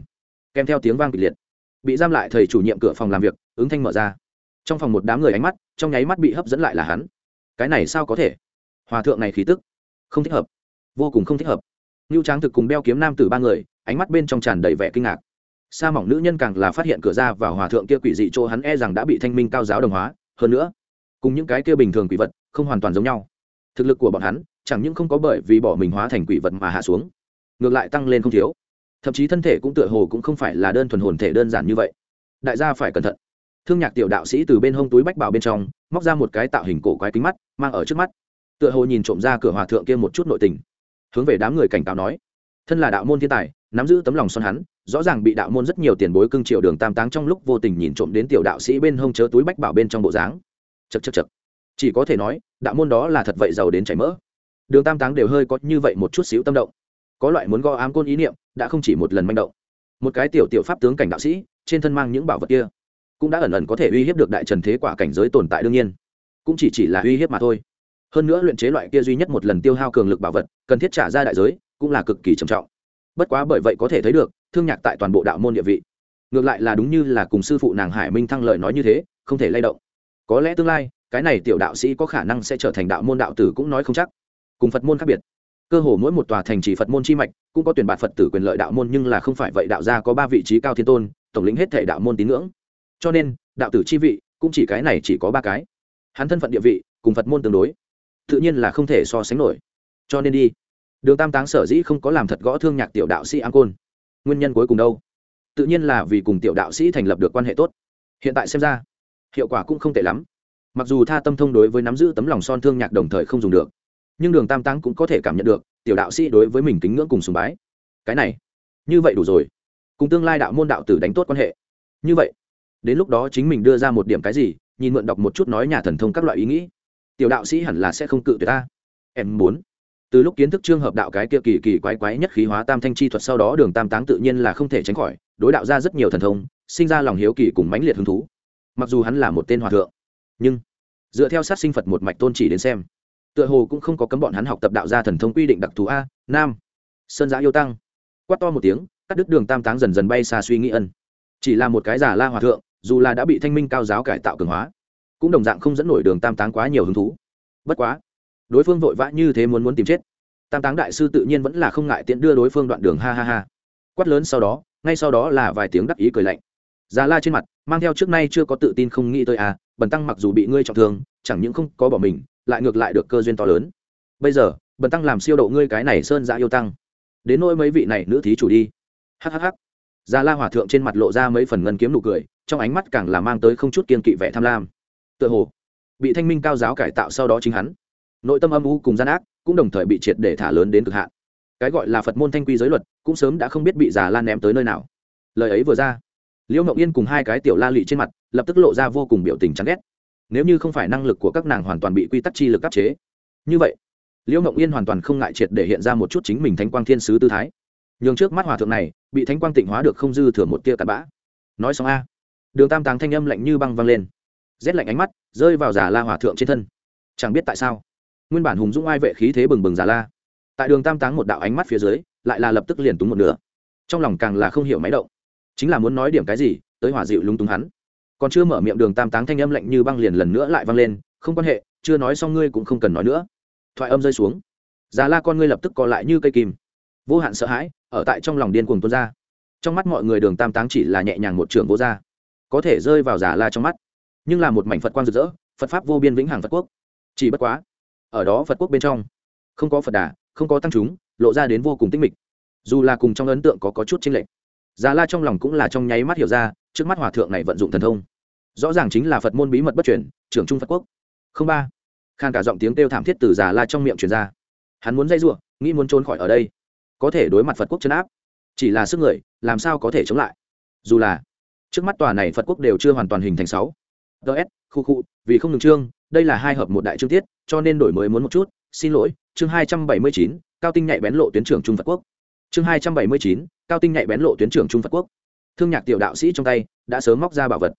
Kèm theo tiếng vang kịch liệt. Bị giam lại thầy chủ nhiệm cửa phòng làm việc, ứng thanh mở ra trong phòng một đám người ánh mắt, trong nháy mắt bị hấp dẫn lại là hắn. Cái này sao có thể? Hòa thượng này khí tức, không thích hợp. Vô cùng không thích hợp. Ngưu tráng thực cùng đeo kiếm nam từ ba người, ánh mắt bên trong tràn đầy vẻ kinh ngạc. Sa mỏng nữ nhân càng là phát hiện cửa ra vào hòa thượng kia quỷ dị chỗ hắn e rằng đã bị thanh minh cao giáo đồng hóa. Hơn nữa, cùng những cái kia bình thường quỷ vật không hoàn toàn giống nhau. Thực lực của bọn hắn chẳng những không có bởi vì bỏ mình hóa thành quỷ vật mà hạ xuống, ngược lại tăng lên không thiếu. Thậm chí thân thể cũng tựa hồ cũng không phải là đơn thuần hồn thể đơn giản như vậy. Đại gia phải cẩn thận thương nhạc tiểu đạo sĩ từ bên hông túi bách bảo bên trong, móc ra một cái tạo hình cổ quái kính mắt, mang ở trước mắt. Tựa hồ nhìn trộm ra cửa hòa thượng kia một chút nội tình. Hướng về đám người cảnh cáo nói, thân là đạo môn thiên tài, nắm giữ tấm lòng son hắn, rõ ràng bị đạo môn rất nhiều tiền bối cưng triệu đường tam táng trong lúc vô tình nhìn trộm đến tiểu đạo sĩ bên hông chớ túi bách bảo bên trong bộ dáng. Chật chật chật chỉ có thể nói, đạo môn đó là thật vậy giàu đến chảy mỡ. Đường tam táng đều hơi có như vậy một chút xíu tâm động. Có loại muốn gõ ám côn ý niệm, đã không chỉ một lần manh động. Một cái tiểu tiểu pháp tướng cảnh đạo sĩ, trên thân mang những bảo vật kia cũng đã ẩn ẩn có thể uy hiếp được đại trần thế quả cảnh giới tồn tại đương nhiên. Cũng chỉ chỉ là uy hiếp mà thôi. Hơn nữa luyện chế loại kia duy nhất một lần tiêu hao cường lực bảo vật, cần thiết trả ra đại giới, cũng là cực kỳ trầm trọng. Bất quá bởi vậy có thể thấy được, thương nhạc tại toàn bộ đạo môn địa vị. Ngược lại là đúng như là cùng sư phụ nàng hải minh thăng lợi nói như thế, không thể lay động. Có lẽ tương lai, cái này tiểu đạo sĩ có khả năng sẽ trở thành đạo môn đạo tử cũng nói không chắc. Cùng phật môn khác biệt. Cơ hồ mỗi một tòa thành trì phật môn chi mạch, cũng có tuyển bạt phật tử quyền lợi đạo môn, nhưng là không phải vậy, đạo gia có ba vị trí cao thiên tôn, tổng lĩnh hết thể đạo môn tín ngưỡng cho nên, đạo tử chi vị cũng chỉ cái này chỉ có ba cái. Hắn thân phận địa vị cùng phật môn tương đối, tự nhiên là không thể so sánh nổi. Cho nên đi. Đường tam táng sở dĩ không có làm thật gõ thương nhạc tiểu đạo sĩ an côn. Nguyên nhân cuối cùng đâu? Tự nhiên là vì cùng tiểu đạo sĩ thành lập được quan hệ tốt. Hiện tại xem ra, hiệu quả cũng không tệ lắm. Mặc dù tha tâm thông đối với nắm giữ tấm lòng son thương nhạc đồng thời không dùng được, nhưng đường tam táng cũng có thể cảm nhận được tiểu đạo sĩ đối với mình kính ngưỡng cùng sùng bái. Cái này, như vậy đủ rồi. Cùng tương lai đạo môn đạo tử đánh tốt quan hệ. Như vậy đến lúc đó chính mình đưa ra một điểm cái gì, nhìn mượn đọc một chút nói nhà thần thông các loại ý nghĩ. Tiểu đạo sĩ hẳn là sẽ không cự tuyệt ta. Em muốn. Từ lúc kiến thức trương hợp đạo cái kia kỳ kỳ quái quái nhất khí hóa tam thanh chi thuật sau đó đường tam táng tự nhiên là không thể tránh khỏi, đối đạo ra rất nhiều thần thông, sinh ra lòng hiếu kỳ cùng mãnh liệt hứng thú. Mặc dù hắn là một tên hòa thượng, nhưng dựa theo sát sinh phật một mạch tôn chỉ đến xem, tựa hồ cũng không có cấm bọn hắn học tập đạo gia thần thông quy định đặc thù a, nam. Sơn giã yêu tăng. Quát to một tiếng, cắt đứt đường tam táng dần dần bay xa suy nghĩ ân. Chỉ là một cái giả la hòa thượng dù là đã bị thanh minh cao giáo cải tạo cường hóa, cũng đồng dạng không dẫn nổi đường tam táng quá nhiều hứng thú. Bất quá, đối phương vội vã như thế muốn muốn tìm chết. Tam táng đại sư tự nhiên vẫn là không ngại tiện đưa đối phương đoạn đường, ha ha ha. Quát lớn sau đó, ngay sau đó là vài tiếng đắc ý cười lạnh. Già la trên mặt, mang theo trước nay chưa có tự tin không nghĩ tới à bần tăng mặc dù bị ngươi trọng thương, chẳng những không có bỏ mình, lại ngược lại được cơ duyên to lớn. Bây giờ, bần tăng làm siêu độ ngươi cái này sơn dạ yêu tăng. Đến nỗi mấy vị này nữ thí chủ đi. Hhh già la hòa thượng trên mặt lộ ra mấy phần ngân kiếm nụ cười, trong ánh mắt càng là mang tới không chút kiên kỵ vẻ tham lam. Tựa hồ, bị thanh minh cao giáo cải tạo sau đó chính hắn, nội tâm âm u cùng gian ác cũng đồng thời bị triệt để thả lớn đến cực hạn. Cái gọi là phật môn thanh quy giới luật, cũng sớm đã không biết bị già lan ném tới nơi nào. Lời ấy vừa ra, liễu ngậu yên cùng hai cái tiểu la lụy trên mặt, lập tức lộ ra vô cùng biểu tình chán ghét. Nếu như không phải năng lực của các nàng hoàn toàn bị quy tắc chi lực áp chế, như vậy, liễu ngậu yên hoàn toàn không ngại triệt để hiện ra một chút chính mình thánh quang thiên sứ tư thái. Nhường trước mắt hòa thượng này bị thánh quang tịnh hóa được không dư thừa một tia cặn bã. Nói xong a, đường tam táng thanh âm lạnh như băng văng lên. Rét lạnh ánh mắt rơi vào giả la hòa thượng trên thân. Chẳng biết tại sao, nguyên bản hùng dũng ai vệ khí thế bừng bừng giả la. Tại đường tam táng một đạo ánh mắt phía dưới, lại là lập tức liền túng một nửa. Trong lòng càng là không hiểu máy động. Chính là muốn nói điểm cái gì, tới hỏa dịu lung túng hắn. Còn chưa mở miệng đường tam táng thanh âm lạnh như băng liền lần nữa lại vang lên, không quan hệ, chưa nói xong ngươi cũng không cần nói nữa. Thoại âm rơi xuống. Già la con ngươi lập tức co lại như cây kim. Vô hạn sợ hãi ở tại trong lòng điên cuồng tuôn ra. Trong mắt mọi người đường tam táng chỉ là nhẹ nhàng một trường vô gia, có thể rơi vào giả la trong mắt. Nhưng là một mảnh phật quang rực rỡ phật pháp vô biên vĩnh hằng phật quốc. Chỉ bất quá ở đó phật quốc bên trong không có phật đà không có tăng chúng lộ ra đến vô cùng tinh mịch. Dù là cùng trong ấn tượng có, có chút chênh lệch giả la trong lòng cũng là trong nháy mắt hiểu ra trước mắt hòa thượng này vận dụng thần thông. Rõ ràng chính là phật môn bí mật bất chuyển trưởng trung phật quốc. Không ba khan cả giọng tiếng kêu thảm thiết từ giả la trong miệng truyền ra. Hắn muốn dây giụa nghĩ muốn trốn khỏi ở đây có thể đối mặt phật quốc chấn áp. Chỉ là sức người, làm sao có thể chống lại? Dù là, trước mắt tòa này phật quốc đều chưa hoàn toàn hình thành sáu. Ts khu khu, vì không ngừng chương đây là hai hợp một đại chương tiết, cho nên đổi mới muốn một chút. Xin lỗi, chương hai trăm bảy mươi chín, cao tinh nhạy bén lộ tuyến trưởng trung phật quốc. Chương hai trăm bảy mươi chín, cao tinh nhạy bén lộ tuyến trưởng trung phật quốc. Thương nhạc tiểu đạo sĩ trong tay, đã sớm móc ra bảo vật,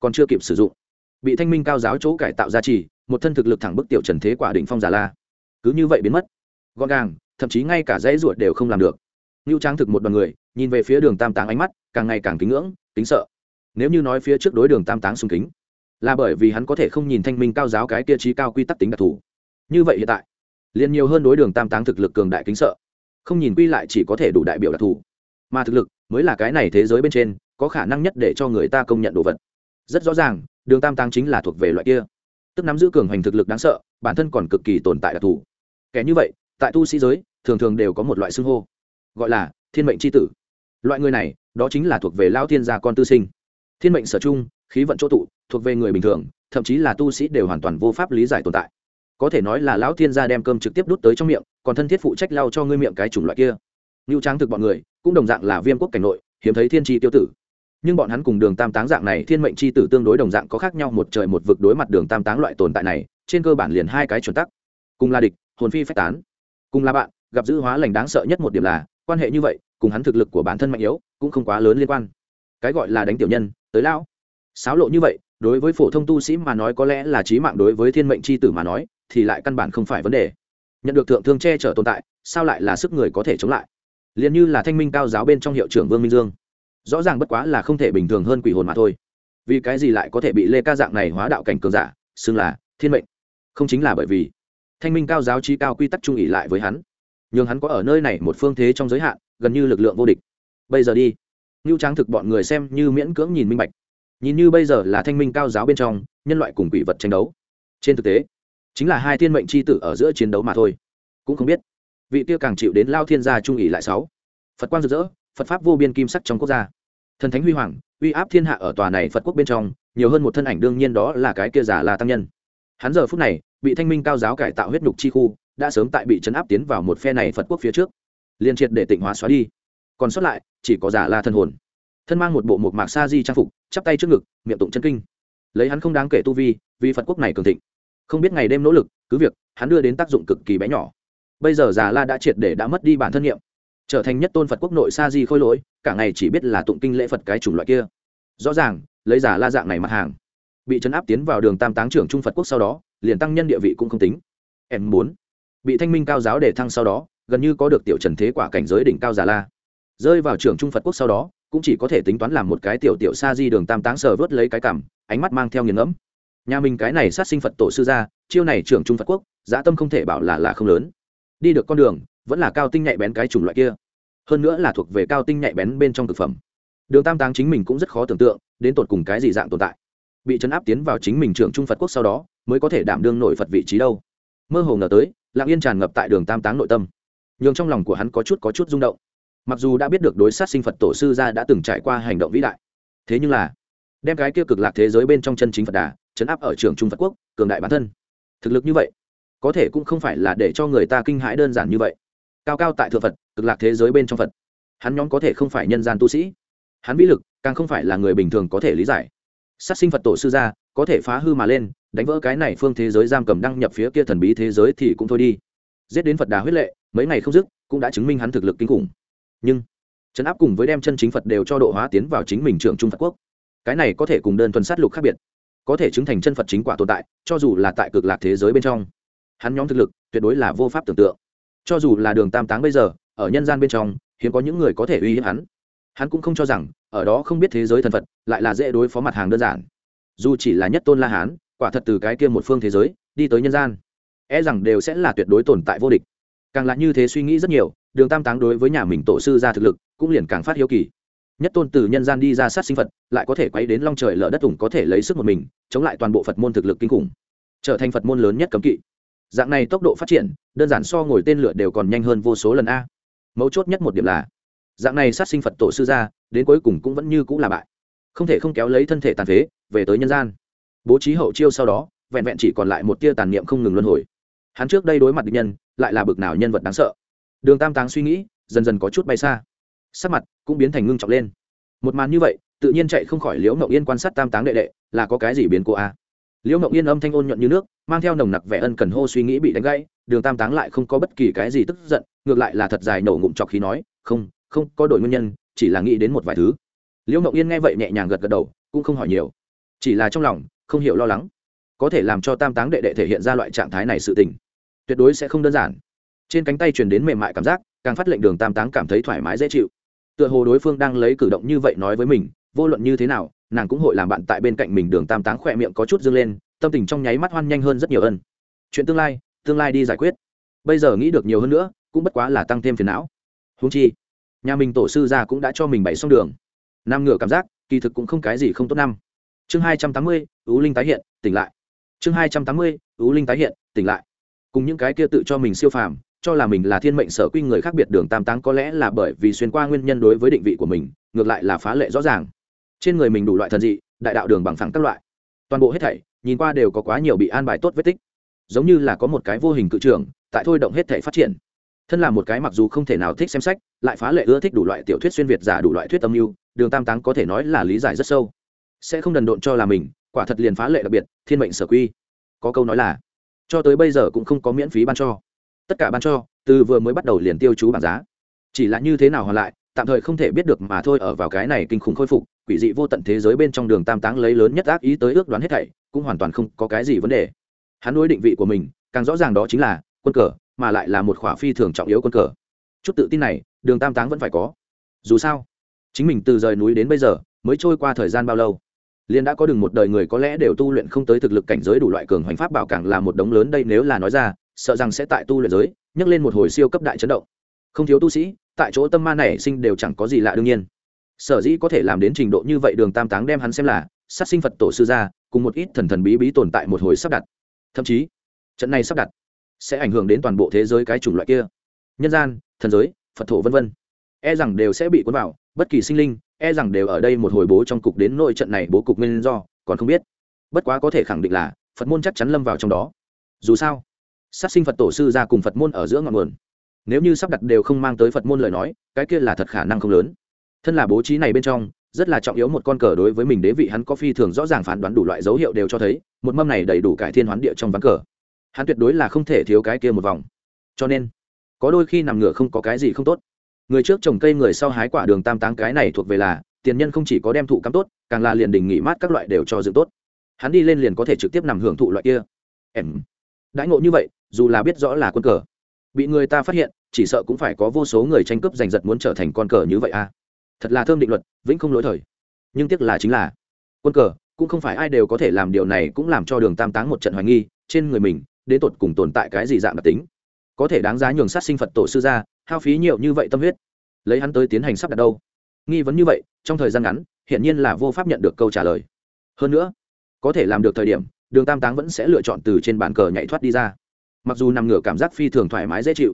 còn chưa kịp sử dụng. Bị thanh minh cao giáo chỗ cải tạo gia trì một thân thực lực thẳng bức tiểu trần thế quả định phong giả la. Cứ như vậy biến mất. Gọn gàng thậm chí ngay cả dãy ruột đều không làm được. Ngưu trang thực một đoàn người, nhìn về phía đường tam táng ánh mắt, càng ngày càng kính ngưỡng, kính sợ. Nếu như nói phía trước đối đường tam táng sùng kính, là bởi vì hắn có thể không nhìn thanh minh cao giáo cái kia trí cao quy tắc tính đặc thù. Như vậy hiện tại, liền nhiều hơn đối đường tam táng thực lực cường đại kính sợ. Không nhìn quy lại chỉ có thể đủ đại biểu đặc thù. Mà thực lực mới là cái này thế giới bên trên, có khả năng nhất để cho người ta công nhận đồ vật. Rất rõ ràng, đường tam táng chính là thuộc về loại kia. Tức nắm giữ cường hoành thực lực đáng sợ, bản thân còn cực kỳ tồn tại đặc thù. Kẻ như vậy, tại tu sĩ giới thường thường đều có một loại xưng hô, gọi là thiên mệnh c h i tử. Loại người này, đó chính là thuộc về lao thiên gia con tư sinh. Thiên mệnh sở chung khí vận chỗ tụ, thuộc về người bình thường, thậm chí là tu sĩ đều hoàn toàn vô pháp lý giải tồn tại. Có thể nói là lão thiên gia đem cơm trực tiếp đút tới trong miệng, còn thân thiết phụ trách lau cho ngươi miệng cái chủng loại kia. Ngưu tráng thực bọn người, cũng đồng dạng là viêm quốc cảnh nội, hiếm thấy thiên tri tiêu tử. Nhưng bọn hắn cùng đường tam táng dạng này thiên mệnh c h i tử tương đối đồng dạng có khác nhau, một trời một vực đối mặt đường tam táng loại tồn tại này, trên cơ bản liền hai cái chuẩn tắc. Cùng là địch, hồn phi phách tán. Cùng là bạn gặp dữ hóa lành đáng sợ nhất một điểm là, quan hệ như vậy, cùng hắn thực lực của bản thân mạnh yếu, cũng không quá lớn liên quan. Cái gọi là đánh tiểu nhân, tới lão. Sáo lộ như vậy, đối với phổ thông tu sĩ mà nói có lẽ là trí mạng, đối với thiên mệnh c h i tử mà nói, thì lại căn bản không phải vấn đề. Nhận được thượng thương che chở tồn tại, sao lại là sức người có thể chống lại? Liền như là thanh minh cao giáo bên trong hiệu trưởng vương minh dương. Rõ ràng bất quá là không thể bình thường hơn quỷ hồn mà thôi. Vì cái gì lại có thể bị lê ca dạng này hóa đạo cảnh cường giả, xưng là thiên mệnh? Không chính là bởi vì thanh minh cao giáo trí cao quy tắc trung ỉ lại với hắn nhưng hắn có ở nơi này một phương thế trong giới hạn, gần như lực lượng vô địch. Bây giờ đi. Ngưu tráng thực bọn người xem như miễn cưỡng nhìn minh bạch. Nhìn như bây giờ là thanh minh cao giáo bên trong, nhân loại cùng quỷ vật tranh đấu. Trên thực tế, chính là hai thiên mệnh c h i tử ở giữa chiến đấu mà thôi. Cũng không biết, vị tiêu càng chịu đến lao thiên gia trung ỷ lại sáu. Phật quang rực rỡ, phật pháp vô biên kim sắc trong quốc gia. Thần thánh huy hoàng, uy áp thiên hạ ở tòa này phật quốc bên trong, nhiều hơn một thân ảnh đương nhiên đó là cái kia giả là tăng nhân. Hắn giờ phút này, bị thanh minh cao giáo cải tạo huyết nhục chi khu đã sớm tại bị chấn áp tiến vào một phe này phật quốc phía trước. Liên triệt để tịnh hóa xóa đi. Còn sót lại, chỉ có giả la thân hồn. Thân mang một bộ một mạc sa di trang phục, chắp tay trước ngực, miệng tụng chân kinh. Lấy hắn không đáng kể tu vi, vì phật quốc này cường thịnh. Không biết ngày đêm nỗ lực, cứ việc, hắn đưa đến tác dụng cực kỳ bé nhỏ. Bây giờ già la đã triệt để đã mất đi bản thân nhiệm trở thành nhất tôn phật quốc nội sa di khôi lỗi, cả ngày chỉ biết là tụng kinh lễ phật cái chủng loại kia. Rõ ràng, lấy giả la dạng này mặt hàng, bị chấn áp tiến vào đường tam táng trưởng trung phật quốc sau đó, liền tăng nhân địa vị cũng không tính. Em muốn bị thanh minh cao giáo để thăng sau đó, gần như có được tiểu trần thế quả cảnh giới đỉnh cao giả la. Rơi vào trưởng trung phật quốc sau đó, cũng chỉ có thể tính toán làm một cái tiểu tiểu sa di đường tam táng sờ vớt lấy cái cảm, ánh mắt mang theo nghiền ngẫm. Nhà mình cái này sát sinh phật tổ sư ra chiêu này trưởng trung phật quốc, dã tâm không thể bảo là là không lớn. Đi được con đường, vẫn là cao tinh nhạy bén cái chủng loại kia. Hơn nữa là thuộc về cao tinh nhạy bén bên trong thực phẩm. Đường tam táng chính mình cũng rất khó tưởng tượng, đến tột cùng cái gì dạng tồn tại. Bị chấn áp tiến vào chính mình trưởng trung phật quốc sau đó, mới có thể đảm đương nổi phật vị trí đâu. Mơ hồ ngờ tới lạng yên tràn ngập tại đường tam táng nội tâm. Nhường trong lòng của hắn có chút có chút rung động. Mặc dù đã biết được đối sát sinh phật tổ sư ra đã từng trải qua hành động vĩ đại, thế nhưng là, đem cái kia cực lạc thế giới bên trong chân chính phật đà chấn áp ở trường trung phật quốc, cường đại bản thân. Thực lực như vậy, có thể cũng không phải là để cho người ta kinh hãi đơn giản như vậy. Cao cao tại thượng phật, cực lạc thế giới bên trong phật, hắn nhóm có thể không phải nhân gian tu sĩ. Hắn vĩ lực, càng không phải là người bình thường có thể lý giải. Sát sinh phật tổ sư gia có thể phá hư mà lên đánh vỡ cái này phương thế giới giam cầm đăng nhập phía kia thần bí thế giới thì cũng thôi đi. Giết đến phật đà huyết lệ, mấy ngày không dứt, cũng đã chứng minh hắn thực lực kinh khủng. Nhưng, trấn áp cùng với đem chân chính phật đều cho độ hóa tiến vào chính mình trưởng trung phật quốc. Cái này có thể cùng đơn thuần sát lục khác biệt. Có thể chứng thành chân phật chính quả tồn tại, cho dù là tại cực lạc thế giới bên trong. Hắn nhóm thực lực tuyệt đối là vô pháp tưởng tượng. Cho dù là đường tam táng bây giờ, ở nhân gian bên trong, hiếm có những người có thể uy hiếp hắn. Hắn cũng không cho rằng, ở đó không biết thế giới thần phật, lại là dễ đối phó mặt hàng đơn giản. Dù chỉ là nhất tôn la hán quả thật từ cái kia một phương thế giới, đi tới nhân gian. E rằng đều sẽ là tuyệt đối tồn tại vô địch. Càng là như thế suy nghĩ rất nhiều, đường tam táng đối với nhà mình tổ sư ra thực lực, cũng liền càng phát hiếu kỳ. Nhất tôn từ nhân gian đi ra sát sinh phật, lại có thể quay đến long trời lở đất ủng có thể lấy sức một mình, chống lại toàn bộ phật môn thực lực kinh khủng. Trở thành phật môn lớn nhất cấm kỵ. Dạng này tốc độ phát triển, đơn giản so ngồi tên lửa đều còn nhanh hơn vô số lần a. Mấu chốt nhất một điểm là, dạng này sát sinh phật tổ sư ra, đến cuối cùng cũng vẫn như cũng là bại. Không thể không kéo lấy thân thể tàn phế, về tới nhân gian bố trí hậu chiêu sau đó, vẹn vẹn chỉ còn lại một tia tàn niệm không ngừng luân hồi. Hắn trước đây đối mặt địch nhân, lại là bực nào nhân vật đáng sợ. Đường tam táng suy nghĩ, dần dần có chút bay xa. Sắc mặt cũng biến thành ngưng trọng lên. Một màn như vậy, tự nhiên chạy không khỏi liễu ngậu yên quan sát tam táng đệ đệ, là có cái gì biến cô a à? liễu ngậu yên âm thanh ôn nhuận như nước, mang theo nồng nặc vẻ ân cần hô suy nghĩ bị đánh gãy, đường tam táng lại không có bất kỳ cái gì tức giận, ngược lại là thật dài nổ ngụm trọc khí nói, không không có đổi nguyên nhân, chỉ là nghĩ đến một vài thứ. Liễu ngậu yên nghe vậy nhẹ nhàng gật gật đầu, cũng không hỏi nhiều. Chỉ là trong lòng không hiểu lo lắng. Có thể làm cho tam táng đệ đệ thể hiện ra loại trạng thái này sự tình, tuyệt đối sẽ không đơn giản. Trên cánh tay truyền đến mềm mại cảm giác, càng phát lệnh đường tam táng cảm thấy thoải mái dễ chịu. Tựa hồ đối phương đang lấy cử động như vậy nói với mình, vô luận như thế nào, nàng cũng hội làm bạn tại bên cạnh mình đường tam táng khỏe miệng có chút dâng lên, tâm tình trong nháy mắt hoan nhanh hơn rất nhiều ân. Chuyện tương lai tương lai đi giải quyết. Bây giờ nghĩ được nhiều hơn nữa, cũng bất quá là tăng thêm phiền não. Húng chi, nhà mình tổ sư ra cũng đã cho mình bày xong đường. Nam ngửa cảm giác, kỳ thực cũng không cái gì không tốt năm chương hai trăm tám mươi, ú linh tái hiện, tỉnh lại. Chương hai trăm tám mươi, ú linh tái hiện, tỉnh lại. Cùng những cái kia tự cho mình siêu phàm, cho là mình là thiên mệnh sở quy người khác biệt đường tam táng có lẽ là bởi vì xuyên qua nguyên nhân đối với định vị của mình, ngược lại là phá lệ rõ ràng. Trên người mình đủ loại thần dị, đại đạo đường bằng phẳng các loại. Toàn bộ hết thảy, nhìn qua đều có quá nhiều bị an bài tốt vết tích. Giống như là có một cái vô hình cự trường, tại thôi động hết thảy phát triển. Thân là một cái mặc dù không thể nào thích xem sách, lại phá lệ ưa thích đủ loại tiểu thuyết xuyên việt giả đủ loại thuyết âm mưu, đường tam táng có thể nói là lý giải rất sâu sẽ không đần độn cho là mình, quả thật liền phá lệ đặc biệt, thiên mệnh sở quy. Có câu nói là, cho tới bây giờ cũng không có miễn phí ban cho. Tất cả ban cho, từ vừa mới bắt đầu liền tiêu chú bảng giá. Chỉ là như thế nào hoàn lại, tạm thời không thể biết được mà thôi, ở vào cái này kinh khủng khôi phục, quỷ dị vô tận thế giới bên trong đường tam táng lấy lớn nhất ác ý tới ước đoán hết thảy, cũng hoàn toàn không có cái gì vấn đề. Hắn đối định vị của mình, càng rõ ràng đó chính là, quân cờ, mà lại là một khỏa phi thường trọng yếu quân cờ. Chút tự tin này, đường tam táng vẫn phải có. Dù sao, chính mình từ rời núi đến bây giờ, mới trôi qua thời gian bao lâu? Liền đã có đường một đời người có lẽ đều tu luyện không tới thực lực cảnh giới đủ loại cường hoành pháp bảo càng là một đống lớn đây nếu là nói ra, sợ rằng sẽ tại tu luyện giới, nhấc lên một hồi siêu cấp đại chấn động. Không thiếu tu sĩ, tại chỗ tâm ma này sinh đều chẳng có gì lạ đương nhiên. Sở dĩ có thể làm đến trình độ như vậy đường tam táng đem hắn xem là, sát sinh phật tổ sư gia, cùng một ít thần thần bí bí tồn tại một hồi sắp đặt. Thậm chí, trận này sắp đặt sẽ ảnh hưởng đến toàn bộ thế giới cái chủng loại kia. Nhân gian, thần giới, phật thổ vân vân. E rằng đều sẽ bị cuốn vào bất kỳ sinh linh e rằng đều ở đây một hồi bố trong cục đến nội trận này bố cục nguyên do, còn không biết. Bất quá có thể khẳng định là, phật môn chắc chắn lâm vào trong đó. Dù sao, sát sinh phật tổ sư ra cùng phật môn ở giữa ngọn nguồn. Nếu như sắp đặt đều không mang tới phật môn lời nói, cái kia là thật khả năng không lớn. Thân là bố trí này bên trong, rất là trọng yếu một con cờ đối với mình đế vị hắn có phi thường rõ ràng phán đoán đủ loại dấu hiệu đều cho thấy, một mâm này đầy đủ cải thiên hoán địa trong ván cờ. Hắn tuyệt đối là không thể thiếu cái kia một vòng. Cho nên, có đôi khi nằm ngửa không có cái gì không tốt người trước trồng cây người sau hái quả đường tam táng cái này thuộc về là, tiền nhân không chỉ có đem thụ cắm tốt, càng là liền đình nghỉ mát các loại đều cho dựng tốt. Hắn đi lên liền có thể trực tiếp nằm hưởng thụ loại kia. Em. Đãi ngộ như vậy, dù là biết rõ là quân cờ, bị người ta phát hiện, chỉ sợ cũng phải có vô số người tranh cướp giành giật muốn trở thành con cờ như vậy à. Thật là thơm định luật, vĩnh không lỗi thời. Nhưng tiếc là chính là, quân cờ cũng không phải ai đều có thể làm điều này cũng làm cho đường tam táng một trận hoài nghi, trên người mình, đến tột cùng tồn tại cái gì dạng đặc tính. Có thể đáng giá nhường sát sinh phật tổ sư ra hao phí nhiều như vậy tâm huyết. Lấy hắn tới tiến hành sắp đặt đâu? Nghi vấn như vậy, trong thời gian ngắn, hiển nhiên là vô pháp nhận được câu trả lời. Hơn nữa, có thể làm được thời điểm, đường tam táng vẫn sẽ lựa chọn từ trên bàn cờ nhảy thoát đi ra. Mặc dù nằm ngửa cảm giác phi thường thoải mái dễ chịu,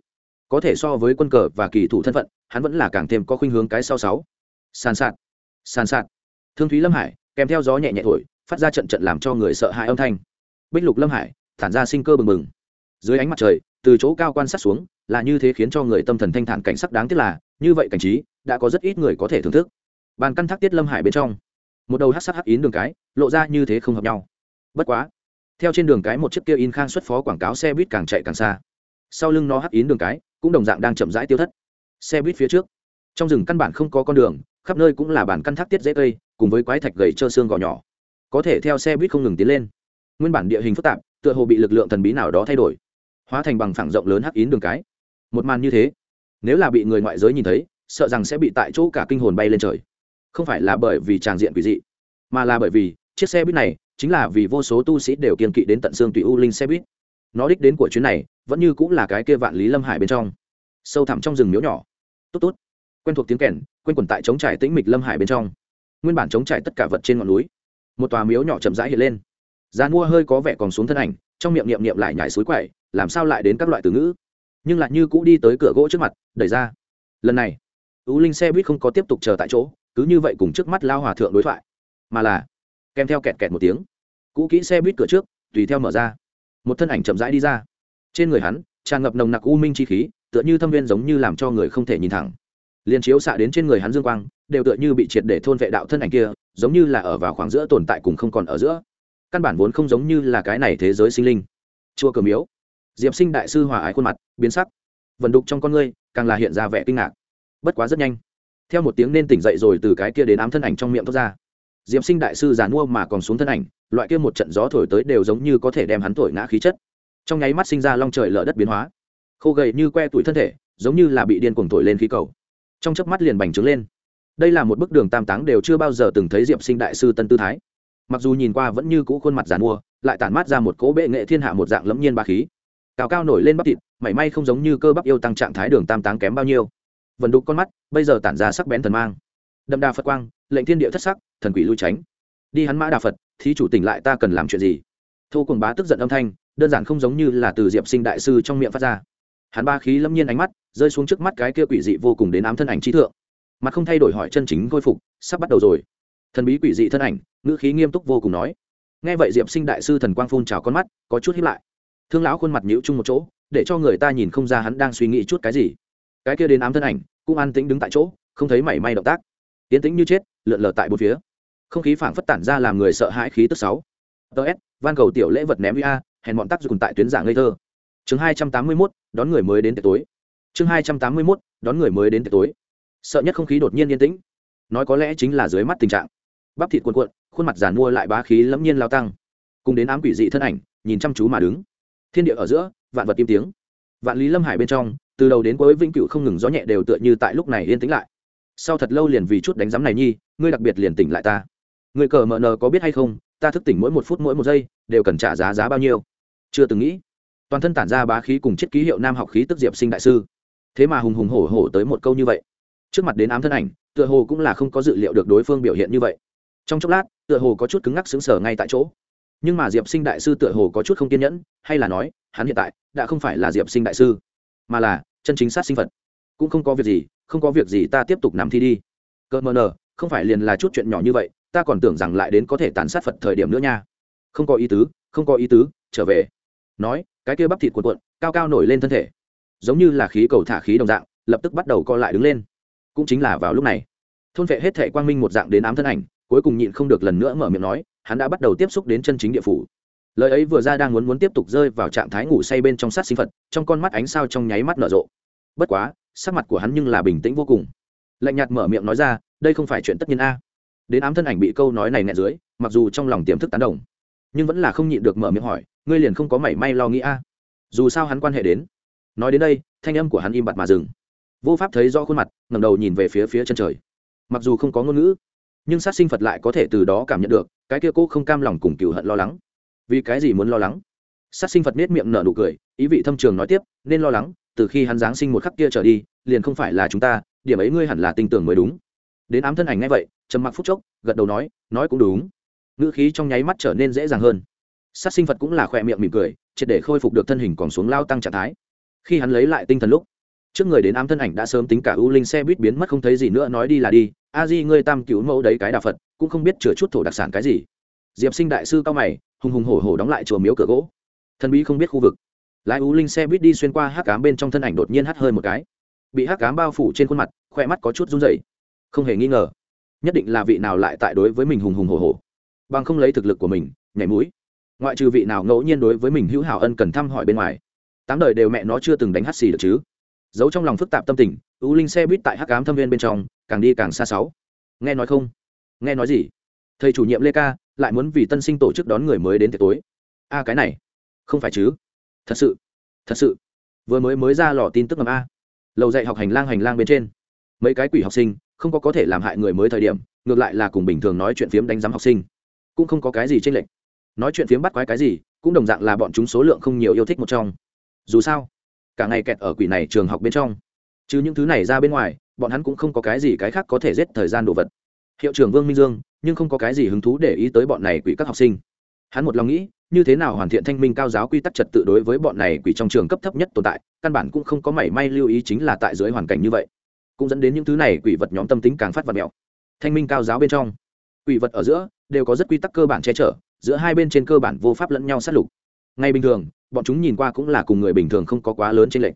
có thể so với quân cờ và kỳ thủ thân phận, hắn vẫn là càng thêm có khuynh hướng cái sau sáu. Sàn sạt sàn sạt. Thương thúy lâm hải, kèm theo gió nhẹ nhẹ thổi, phát ra trận trận làm cho người sợ hãi âm thanh. Bích lục lâm hải, thản ra sinh cơ bừng bừng. Dưới ánh mặt trời, từ chỗ cao quan sát xuống là như thế khiến cho người tâm thần thanh thản cảnh sắc đáng tiếc là, như vậy cảnh trí, đã có rất ít người có thể thưởng thức. Bàn căn thác tiết lâm hải bên trong, một đầu hát sắc hắc yến đường cái, lộ ra như thế không hợp nhau. Bất quá, theo trên đường cái một chiếc kia in khang xuất phó quảng cáo xe buýt càng chạy càng xa. Sau lưng nó hắc yến đường cái, cũng đồng dạng đang chậm rãi tiêu thất. Xe buýt phía trước, trong rừng căn bản không có con đường, khắp nơi cũng là bản căn thác tiết dễ cây, cùng với quái thạch gầy trơ xương gò nhỏ. Có thể theo xe buýt không ngừng tiến lên. Nguyên bản địa hình phức tạp, tựa hồ bị lực lượng thần bí nào đó thay đổi, hóa thành bằng phẳng rộng lớn hắc yến đường cái một màn như thế. Nếu là bị người ngoại giới nhìn thấy, sợ rằng sẽ bị tại chỗ cả kinh hồn bay lên trời. Không phải là bởi vì tràng diện quỷ dị, mà là bởi vì chiếc xe buýt này chính là vì vô số tu sĩ đều kiên kỵ đến tận xương tùy u linh xe buýt. Nó đích đến của chuyến này vẫn như cũng là cái kia vạn lý lâm hải bên trong, sâu thẳm trong rừng miếu nhỏ. Tốt tốt. Quen thuộc tiếng kèn quen quần tại chống trải tĩnh mịch lâm hải bên trong. Nguyên bản chống trải tất cả vật trên ngọn núi, một tòa miếu nhỏ chậm rãi hiện lên. Gian mua hơi có vẻ còn xuống thân ảnh, trong miệng niệm niệm lại nhảy suối quậy, làm sao lại đến các loại từ ngữ? Nhưng lại như cũ đi tới cửa gỗ trước mặt, đẩy ra. Lần này, tú linh xe buýt không có tiếp tục chờ tại chỗ, cứ như vậy cùng trước mắt lao hòa thượng đối thoại, mà là kèm theo kẹt kẹt một tiếng. Cũ kỹ xe buýt cửa trước, tùy theo mở ra. Một thân ảnh chậm rãi đi ra. Trên người hắn, tràn ngập nồng nặc u minh chi khí, tựa như thâm viên giống như làm cho người không thể nhìn thẳng. Liền chiếu xạ đến trên người hắn dương quang, đều tựa như bị triệt để thôn vệ đạo thân ảnh kia, giống như là ở vào khoảng giữa tồn tại cùng không còn ở giữa. Căn bản vốn không giống như là cái này thế giới sinh linh. Chua cờ miếu diệp sinh đại sư hòa ái khuôn mặt, biến sắc. Vận đục trong con ngươi, càng là hiện ra vẻ kinh ngạc. Bất quá rất nhanh. Theo một tiếng nên tỉnh dậy rồi từ cái kia đến ám thân ảnh trong miệng thoát ra. Diệp sinh đại sư giàn mua mà còn xuống thân ảnh, loại kia một trận gió thổi tới đều giống như có thể đem hắn thổi ngã khí chất. Trong nháy mắt sinh ra long trời lở đất biến hóa. Khô gầy như que tuổi thân thể, giống như là bị điên cuồng thổi lên khí cầu. Trong chớp mắt liền bành trướng lên. Đây là một bức đường tam táng đều chưa bao giờ từng thấy diệp sinh đại sư tân tư thái. Mặc dù nhìn qua vẫn như cũ khuôn mặt giàn mua lại tản mát ra một cỗ bệ nghệ thiên hạ một dạng lẫm nhiên ba khí cao cao nổi lên bắp thịt, mảy may không giống như cơ bắp yêu tăng trạng thái đường tam táng kém bao nhiêu. Vần đục con mắt, bây giờ tản ra sắc bén thần mang. Đậm đà phật quang, lệnh thiên địa thất sắc, thần quỷ lui tránh. Đi hắn mã đà phật thì chủ tỉnh lại ta cần làm chuyện gì? Thu cùng bá tức giận âm thanh, đơn giản không giống như là từ diệp sinh đại sư trong miệng phát ra. Hắn ba khí lâm nhiên ánh mắt, rơi xuống trước mắt cái kia quỷ dị vô cùng đến ám thân ảnh trí thượng. Mặt không thay đổi hỏi chân chính khôi phục, sắp bắt đầu rồi. Thần bí quỷ dị thân ảnh, ngữ khí nghiêm túc vô cùng nói. Nghe vậy diệp sinh đại sư thần quang phun trào con mắt, có chút hiếp lại thương lão khuôn mặt nhũ chung một chỗ, để cho người ta nhìn không ra hắn đang suy nghĩ chút cái gì. Cái kia đến ám thân ảnh, cũng an tĩnh đứng tại chỗ, không thấy mảy may động tác. Tiến tĩnh như chết, lượn lờ tại bốn phía. Không khí phảng phất tản ra làm người sợ hãi khí tức sáu. Ts van cầu tiểu lễ vật ném uy a, hèn bọn tác dụng tại tuyến giả ngây thơ. Chương hai trăm tám mươi mốt, đón người mới đến tiệc tối. Chương hai trăm tám mươi mốt, đón người mới đến tiệc tối. Sợ nhất không khí đột nhiên yên tĩnh. Nói có lẽ chính là dưới mắt tình trạng. Bắp thịt cuộn cuộn, khuôn mặt giàn mua lại bá khí lẫm nhiên lao tăng. Cùng đến ám quỷ dị thân ảnh, nhìn chăm chú mà đứng thiên địa ở giữa, vạn vật im tiếng. Vạn lý lâm hải bên trong, từ đầu đến cuối vĩnh cửu không ngừng gió nhẹ đều tựa như tại lúc này yên tĩnh lại. Sau thật lâu liền vì chút đánh giám này nhi, ngươi đặc biệt liền tỉnh lại ta. Người cờ mờ nờ có biết hay không, ta thức tỉnh mỗi một phút mỗi một giây, đều cần trả giá giá bao nhiêu? Chưa từng nghĩ. Toàn thân tản ra bá khí cùng chiếc ký hiệu nam học khí tức diệp sinh đại sư. Thế mà hùng hùng hổ hổ tới một câu như vậy. Trước mặt đến ám thân ảnh, tựa hồ cũng là không có dự liệu được đối phương biểu hiện như vậy. Trong chốc lát, tựa hồ có chút cứng ngắc xứng sở ngay tại chỗ nhưng mà diệp sinh đại sư tựa hồ có chút không kiên nhẫn, hay là nói, hắn hiện tại đã không phải là diệp sinh đại sư, mà là chân chính sát sinh vật cũng không có việc gì, không có việc gì ta tiếp tục nằm thi đi. Cợt mờ nờ, không phải liền là chút chuyện nhỏ như vậy, ta còn tưởng rằng lại đến có thể tàn sát phật thời điểm nữa nha. Không có ý tứ, không có ý tứ, trở về. Nói, cái kia bắp thịt cuộn cuộn, cao cao nổi lên thân thể. Giống như là khí cầu thả khí đồng dạng, lập tức bắt đầu co lại đứng lên. Cũng chính là vào lúc này, thôn vệ hết thể quang minh một dạng đến ám thân ảnh, cuối cùng nhịn không được lần nữa mở miệng nói hắn đã bắt đầu tiếp xúc đến chân chính địa phủ. Lời ấy vừa ra đang muốn muốn tiếp tục rơi vào trạng thái ngủ say bên trong sát sinh phật, trong con mắt ánh sao trong nháy mắt nở rộ. Bất quá, sắc mặt của hắn nhưng là bình tĩnh vô cùng. Lạnh nhạt mở miệng nói ra, đây không phải chuyện tất nhiên a. Đến ám thân ảnh bị câu nói này nẹ dưới, mặc dù trong lòng tiềm thức tán đồng, nhưng vẫn là không nhịn được mở miệng hỏi, ngươi liền không có mảy may lo nghĩ a? Dù sao hắn quan hệ đến. Nói đến đây, thanh âm của hắn im bặt mà dừng. Vô pháp thấy rõ khuôn mặt ngầm đầu nhìn về phía phía chân trời. Mặc dù không có ngôn ngữ, nhưng sát sinh phật lại có thể từ đó cảm nhận được cái kia cô không cam lòng cùng cựu hận lo lắng. Vì cái gì muốn lo lắng? Sát sinh phật nết miệng nở nụ cười, ý vị thâm trường nói tiếp, nên lo lắng, từ khi hắn giáng sinh một khắc kia trở đi, liền không phải là chúng ta, điểm ấy ngươi hẳn là tin tưởng mới đúng. Đến ám thân ảnh ngay vậy, trầm mặc phút chốc, gật đầu nói nói cũng đúng. Ngữ khí trong nháy mắt trở nên dễ dàng hơn. Sát sinh phật cũng là khỏe miệng mỉm cười, triệt để khôi phục được thân hình còn xuống lao tăng trạng thái. Khi hắn lấy lại tinh thần lúc, trước người đến ám thân ảnh đã sớm tính cả ưu linh xe buýt biến mất không thấy gì nữa, nói đi là đi a di ngươi tam cứu mẫu đấy cái đạo phật, cũng không biết chừa chút thổ đặc sản cái gì. Diệp sinh đại sư cao mày, hùng hùng hổ hổ đóng lại chùa miếu cửa gỗ. Thần bí không biết khu vực. Lái ú linh xe buýt đi xuyên qua hát cám bên trong thân ảnh đột nhiên hắt hơi một cái. Bị hát cám bao phủ trên khuôn mặt khoe mắt có chút run dày không hề nghi ngờ, nhất định là vị nào lại tại đối với mình hùng hùng hổ hổ. Bằng không lấy thực lực của mình, nhảy mũi. Ngoại trừ vị nào ngẫu nhiên đối với mình hữu hảo ân cần thăm hỏi bên ngoài, tám đời đều mẹ nó chưa từng đánh hắt xì được chứ giấu trong lòng phức tạp tâm tình ưu linh xe buýt tại hắc cám thâm viên bên trong, càng đi càng xa sáu. Nghe nói không? Nghe nói gì? Thầy chủ nhiệm lê ca lại muốn vì tân sinh tổ chức đón người mới đến tiệc tối. A, cái này, không phải chứ? Thật sự thật sự. Vừa mới mới ra lò tin tức ngầm a. Lầu dạy học hành lang hành lang bên trên. Mấy cái quỷ học sinh, không có có thể làm hại người mới thời điểm, ngược lại là cùng bình thường nói chuyện phiếm đánh giám học sinh. Cũng không có cái gì trên lệnh nói chuyện phiếm bắt quái cái gì, cũng đồng dạng là bọn chúng số lượng không nhiều yêu thích một trong. Dù sao cả ngày kẹt ở quỷ này trường học bên trong. Chứ những thứ này ra bên ngoài, bọn hắn cũng không có cái gì cái khác có thể giết thời gian đồ vật. Hiệu trưởng vương minh dương, nhưng không có cái gì hứng thú để ý tới bọn này quỷ các học sinh. Hắn một lòng nghĩ, như thế nào hoàn thiện thanh minh cao giáo quy tắc trật tự đối với bọn này quỷ trong trường cấp thấp nhất tồn tại, căn bản cũng không có mảy may lưu ý chính là tại dưới hoàn cảnh như vậy. Cũng dẫn đến những thứ này quỷ vật nhóm tâm tính càng phát vật mẹo thanh minh cao giáo bên trong, quỷ vật ở giữa đều có rất quy tắc cơ bản che chở, giữa hai bên trên cơ bản vô pháp lẫn nhau sát lục. Ngay bình thường bọn chúng nhìn qua cũng là cùng người bình thường không có quá lớn trên lệnh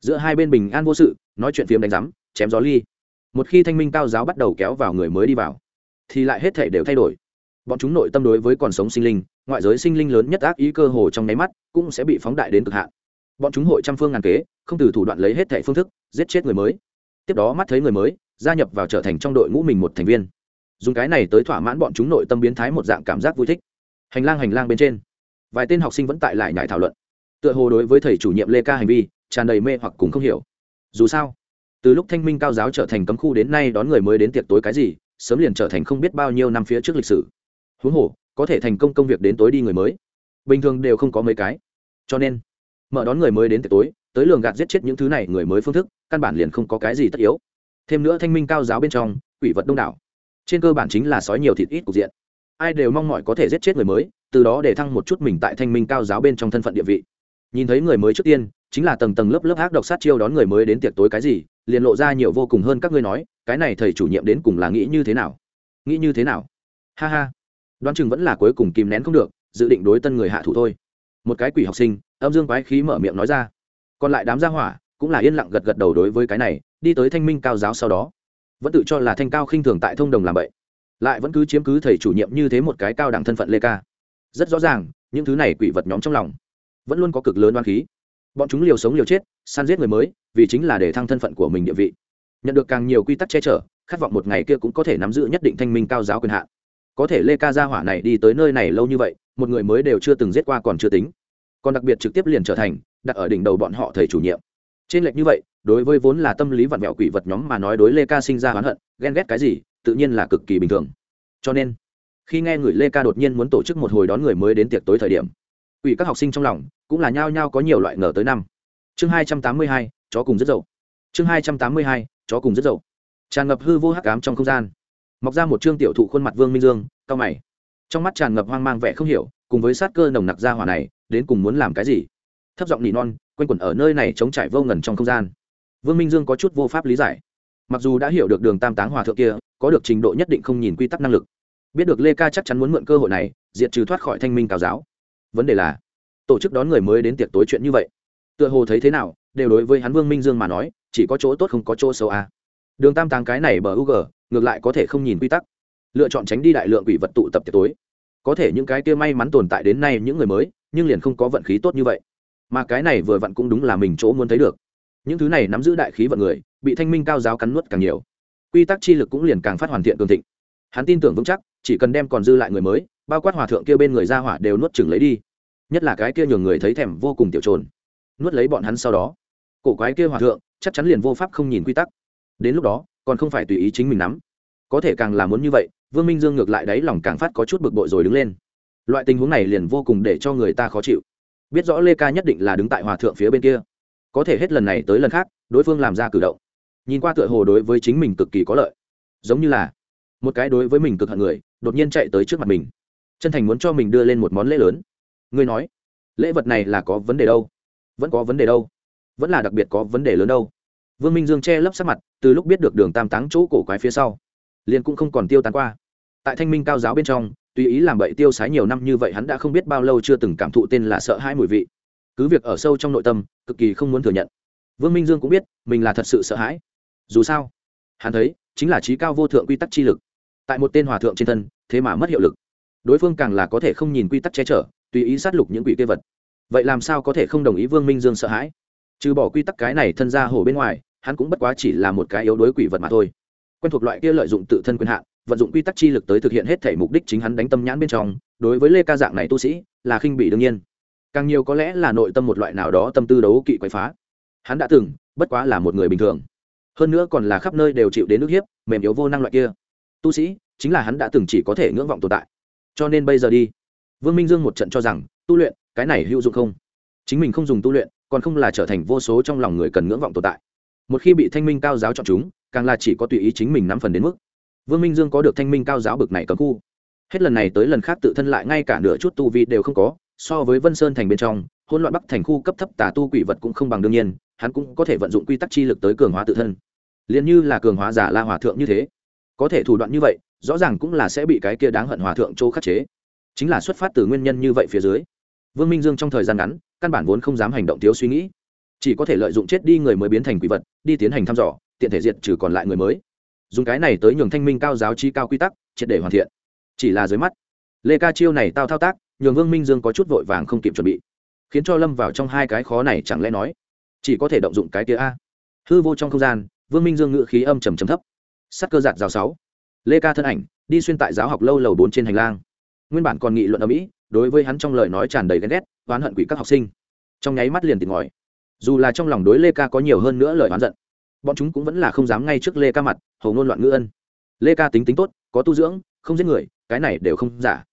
giữa hai bên bình an vô sự, nói chuyện phiếm đánh rắm chém gió ly. Một khi thanh minh cao giáo bắt đầu kéo vào người mới đi vào, thì lại hết thể đều thay đổi. Bọn chúng nội tâm đối với còn sống sinh linh, ngoại giới sinh linh lớn nhất ác ý cơ hồ trong nháy mắt, cũng sẽ bị phóng đại đến cực hạn. Bọn chúng hội trăm phương ngàn kế, không từ thủ đoạn lấy hết thể phương thức, giết chết người mới. Tiếp đó mắt thấy người mới, gia nhập vào trở thành trong đội ngũ mình một thành viên. Dùng cái này tới thỏa mãn bọn chúng nội tâm biến thái một dạng cảm giác vui thích. Hành lang hành lang bên trên. Vài tên học sinh vẫn tại lại nhải thảo luận tựa hồ đối với thầy chủ nhiệm lê ca hành vi, tràn đầy mê hoặc cùng không hiểu. Dù sao, từ lúc thanh minh cao giáo trở thành cấm khu đến nay đón người mới đến tiệc tối cái gì, sớm liền trở thành không biết bao nhiêu năm phía trước lịch sử. Huống hồ, có thể thành công công việc đến tối đi người mới. Bình thường đều không có mấy cái. Cho nên, mở đón người mới đến tiệc tối, tới lường gạt giết chết những thứ này người mới phương thức, căn bản liền không có cái gì tất yếu. Thêm nữa thanh minh cao giáo bên trong, quỷ vật đông đảo. Trên cơ bản chính là sói nhiều thịt ít cục diện. Ai đều mong mỏi có thể giết chết người mới, từ đó để thăng một chút mình tại thanh minh cao giáo bên trong thân phận địa vị nhìn thấy người mới trước tiên, chính là tầng tầng lớp lớp ác độc sát chiêu đón người mới đến tiệc tối cái gì, liền lộ ra nhiều vô cùng hơn các ngươi nói, cái này thầy chủ nhiệm đến cùng là nghĩ như thế nào? Nghĩ như thế nào? Ha ha. Đoán chừng vẫn là cuối cùng kìm nén không được, dự định đối tân người hạ thủ thôi. Một cái quỷ học sinh, âm dương quái khí mở miệng nói ra. Còn lại đám gia hỏa, cũng là yên lặng gật gật đầu đối với cái này, đi tới thanh minh cao giáo sau đó. Vẫn tự cho là thanh cao khinh thường tại thông đồng làm vậy. Lại vẫn cứ chiếm cứ thầy chủ nhiệm như thế một cái cao đẳng thân phận lê ca. Rất rõ ràng, những thứ này quỷ vật nhóm trong lòng vẫn luôn có cực lớn đoan khí. Bọn chúng liều sống liều chết, săn giết người mới, vì chính là để thăng thân phận của mình địa vị. Nhận được càng nhiều quy tắc che chở, khát vọng một ngày kia cũng có thể nắm giữ nhất định thanh minh cao giáo quyền hạn. Có thể lê ca gia hỏa này đi tới nơi này lâu như vậy, một người mới đều chưa từng giết qua còn chưa tính. Còn đặc biệt trực tiếp liền trở thành, đặt ở đỉnh đầu bọn họ thầy chủ nhiệm. Trên lệch như vậy, đối với vốn là tâm lý vặn vẹo quỷ vật nhóm mà nói đối lê ca sinh ra oán hận, ghen ghét cái gì, tự nhiên là cực kỳ bình thường. Cho nên, khi nghe người lê ca đột nhiên muốn tổ chức một hồi đón người mới đến tiệc tối thời điểm quỷ các học sinh trong lòng cũng là nhao nhao có nhiều loại ngờ tới năm. Chương hai trăm tám mươi hai, chó cùng rất dậu chương hai trăm tám mươi hai, chó cùng rất dậu tràn ngập hư vô hắc ám trong không gian. Mọc ra một trương tiểu thụ khuôn mặt vương minh dương, cao mày. Trong mắt tràn ngập hoang mang vẻ không hiểu, cùng với sát cơ nồng nặc ra hỏa này, đến cùng muốn làm cái gì? Thấp giọng nỉ non, quanh quẩn ở nơi này chống trải vô ngần trong không gian. Vương minh dương có chút vô pháp lý giải. Mặc dù đã hiểu được đường tam táng hòa thượng kia, có được trình độ nhất định không nhìn quy tắc năng lực. Biết được lê ca chắc chắn muốn mượn cơ hội này, diệt trừ thoát khỏi thanh minh cao giáo vấn đề là tổ chức đón người mới đến tiệc tối chuyện như vậy, tựa hồ thấy thế nào, đều đối với hắn vương minh dương mà nói, chỉ có chỗ tốt không có chỗ xấu à? đường tam tàng cái này bờ u g ngược lại có thể không nhìn quy tắc. Lựa chọn tránh đi đại lượng quỷ vật tụ tập tiệc tối. Có thể những cái kia may mắn tồn tại đến nay những người mới, nhưng liền không có vận khí tốt như vậy. Mà cái này vừa vặn cũng đúng là mình chỗ muốn thấy được. Những thứ này nắm giữ đại khí vận người, bị thanh minh cao giáo cắn nuốt càng nhiều. Quy tắc chi lực cũng liền càng phát hoàn thiện cường thịnh. Hắn tin tưởng vững chắc, chỉ cần đem còn dư lại người mới bao quát hòa thượng kia bên người ra hỏa đều nuốt chừng lấy đi. Nhất là cái kia nhường người thấy thèm vô cùng tiểu trồn. Nuốt lấy bọn hắn sau đó. Cổ quái kia hòa thượng, chắc chắn liền vô pháp không nhìn quy tắc. Đến lúc đó, còn không phải tùy ý chính mình nắm. Có thể càng làm muốn như vậy, vương minh dương ngược lại đáy lòng càng phát có chút bực bội rồi đứng lên. Loại tình huống này liền vô cùng để cho người ta khó chịu. Biết rõ lê ca nhất định là đứng tại hòa thượng phía bên kia. Có thể hết lần này tới lần khác, đối phương làm ra cử động. Nhìn qua tựa hồ đối với chính mình cực kỳ có lợi. Giống như là, một cái đối với mình cực hận người, đột nhiên chạy tới trước mặt mình chân thành muốn cho mình đưa lên một món lễ lớn. Ngươi nói, lễ vật này là có vấn đề đâu? Vẫn có vấn đề đâu? Vẫn là đặc biệt có vấn đề lớn đâu? Vương minh dương che lấp sắc mặt, từ lúc biết được đường tam táng chỗ cổ quái phía sau, liền cũng không còn tiêu tán qua. Tại thanh minh cao giáo bên trong, tùy ý làm bậy tiêu sái nhiều năm như vậy hắn đã không biết bao lâu chưa từng cảm thụ tên là sợ hãi mùi vị. Cứ việc ở sâu trong nội tâm, cực kỳ không muốn thừa nhận. Vương minh dương cũng biết, mình là thật sự sợ hãi. Dù sao, hắn thấy, chính là trí cao vô thượng quy tắc chi lực. Tại một tên hòa thượng trên thân, thế mà mất hiệu lực đối phương càng là có thể không nhìn quy tắc che chở, tùy ý sát lục những quỷ kê vật. Vậy làm sao có thể không đồng ý vương minh dương sợ hãi? Trừ bỏ quy tắc cái này thân ra hồ bên ngoài, hắn cũng bất quá chỉ là một cái yếu đuối quỷ vật mà thôi. Quen thuộc loại kia lợi dụng tự thân quyền hạn, vận dụng quy tắc chi lực tới thực hiện hết thể mục đích chính hắn đánh tâm nhãn bên trong, đối với lê ca dạng này tu sĩ, là khinh bị đương nhiên. Càng nhiều có lẽ là nội tâm một loại nào đó tâm tư đấu kỵ quậy phá. Hắn đã từng, bất quá là một người bình thường. Hơn nữa còn là khắp nơi đều chịu đến nước hiếp, mềm yếu vô năng loại kia. Tu sĩ, chính là hắn đã từng chỉ có thể ngưỡng vọng tồn tại cho nên bây giờ đi. Vương minh dương một trận cho rằng, tu luyện, cái này hữu dụng không? Chính mình không dùng tu luyện, còn không là trở thành vô số trong lòng người cần ngưỡng vọng tồn tại. Một khi bị thanh minh cao giáo chọn chúng, càng là chỉ có tùy ý chính mình nắm phần đến mức. Vương minh dương có được thanh minh cao giáo bực này cấm khu. Hết lần này tới lần khác tự thân lại ngay cả nửa chút tu vi đều không có, so với vân sơn thành bên trong, hỗn loạn bắc thành khu cấp thấp tà tu quỷ vật cũng không bằng đương nhiên, hắn cũng có thể vận dụng quy tắc chi lực tới cường hóa tự thân. Liền như là cường hóa giả la hòa thượng như thế có thể thủ đoạn như vậy, rõ ràng cũng là sẽ bị cái kia đáng hận hòa thượng chỗ khắc chế. Chính là xuất phát từ nguyên nhân như vậy phía dưới. Vương minh dương trong thời gian ngắn, căn bản vốn không dám hành động thiếu suy nghĩ. Chỉ có thể lợi dụng chết đi người mới biến thành quỷ vật, đi tiến hành thăm dò, tiện thể diệt trừ còn lại người mới. Dùng cái này tới nhường thanh minh cao giáo chi cao quy tắc, triệt để hoàn thiện. Chỉ là dưới mắt, lê ca chiêu này tao thao tác, nhường vương minh dương có chút vội vàng không kịp chuẩn bị. Khiến cho lâm vào trong hai cái khó này chẳng lẽ nói, chỉ có thể động dụng cái kia a. Hư vô trong không gian, vương minh dương ngự khí âm trầm trầm thấp sắt cơ giạt rào sáu. Lê ca thân ảnh, đi xuyên tại giáo học lâu lầu bốn trên hành lang. Nguyên bản còn nghị luận ở mỹ, đối với hắn trong lời nói tràn đầy ghen ghét, oán hận quỷ các học sinh. Trong nháy mắt liền tìm ngòi dù là trong lòng đối lê ca có nhiều hơn nữa lời oán giận, bọn chúng cũng vẫn là không dám ngay trước lê ca mặt, hầu ngôn loạn ngữ ân. Lê ca tính tính tốt, có tu dưỡng, không giết người, cái này đều không giả.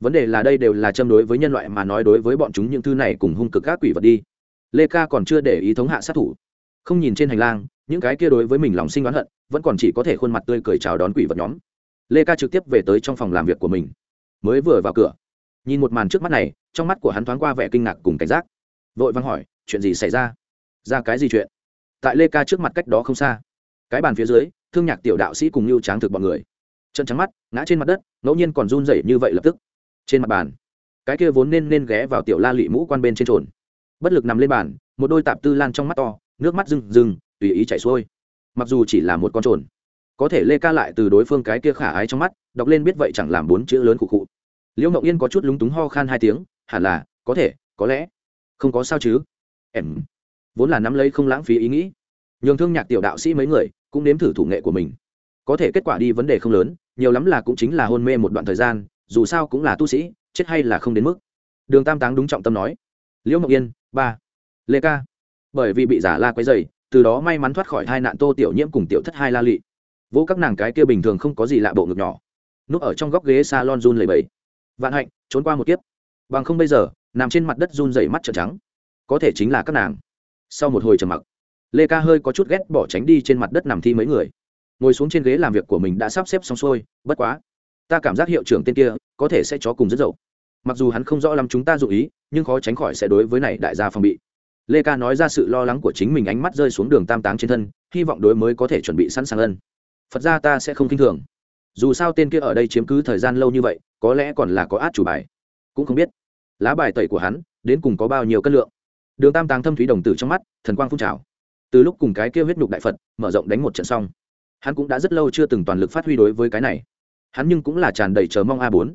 Vấn đề là đây đều là châm đối với nhân loại mà nói đối với bọn chúng những thứ này cùng hung cực các quỷ vật đi. Lê ca còn chưa để ý thống hạ sát thủ. Không nhìn trên hành lang những cái kia đối với mình lòng sinh oán hận, vẫn còn chỉ có thể khuôn mặt tươi cười chào đón quỷ vật nhóm. Lê ca trực tiếp về tới trong phòng làm việc của mình. Mới vừa vào cửa, nhìn một màn trước mắt này, trong mắt của hắn thoáng qua vẻ kinh ngạc cùng cảnh giác. Vội văng hỏi, chuyện gì xảy ra? Ra cái gì chuyện? Tại lê ca trước mặt cách đó không xa. Cái bàn phía dưới, thương nhạc tiểu đạo sĩ cùng lưu tráng thực bọn người. Chân trắng mắt, ngã trên mặt đất, ngẫu nhiên còn run rẩy như vậy lập tức. Trên mặt bàn, cái kia vốn nên nên ghé vào tiểu la lị mũ quan bên trên trồn. Bất lực nằm lên bàn, một đôi tạp tư lan trong mắt to, nước mắt rừng rừng tùy ý chảy xuôi. Mặc dù chỉ là một con trồn, có thể lê ca lại từ đối phương cái kia khả ái trong mắt, đọc lên biết vậy chẳng làm bốn chữ lớn cụ cụ liễu ngậu yên có chút lúng túng ho khan hai tiếng, hẳn là, có thể, có lẽ. Không có sao chứ. Em, vốn là nắm lấy không lãng phí ý nghĩ. Nhường thương nhạc tiểu đạo sĩ mấy người, cũng nếm thử thủ nghệ của mình. Có thể kết quả đi vấn đề không lớn, nhiều lắm là cũng chính là hôn mê một đoạn thời gian, dù sao cũng là tu sĩ, chết hay là không đến mức. Đường tam táng đúng trọng tâm nói. Liễu ngọc yên, ba. Lê ca. Bởi vì bị giả la quấy dày từ đó may mắn thoát khỏi hai nạn tô tiểu nhiễm cùng tiểu thất hai la lị. Vỗ các nàng cái kia bình thường không có gì lạ bộ ngực nhỏ. Núp ở trong góc ghế s a lon run lầy bầy vạn hạnh, trốn qua một kiếp. Bằng không bây giờ, nằm trên mặt đất run dày mắt trợn trắng. Có thể chính là các nàng. Sau một hồi trầm mặc, lê ca hơi có chút ghét bỏ tránh đi trên mặt đất nằm thi mấy người. Ngồi xuống trên ghế làm việc của mình đã sắp xếp xong xuôi, bất quá, ta cảm giác hiệu trưởng tên kia có thể sẽ chó cùng rất dậu. Mặc dù hắn không rõ lắm chúng ta dụ ý, nhưng khó tránh khỏi sẽ đối với này đại gia phòng bị lê ca nói ra sự lo lắng của chính mình ánh mắt rơi xuống đường tam táng trên thân, hy vọng đối mới có thể chuẩn bị sẵn sàng ân. Phật ra ta sẽ không k i n h thường. Dù sao tên kia ở đây chiếm cứ thời gian lâu như vậy, có lẽ còn là có át chủ bài. Cũng không biết lá bài tẩy của hắn đến cùng có bao nhiêu cân lượng. Đường tam táng thâm thúy đồng tử trong mắt, thần quang phun trào. Từ lúc cùng cái kia huyết nhục đại phật, mở rộng đánh một trận xong, hắn cũng đã rất lâu chưa từng toàn lực phát huy đối với cái này. Hắn nhưng cũng là tràn đầy chờ mong a bốn.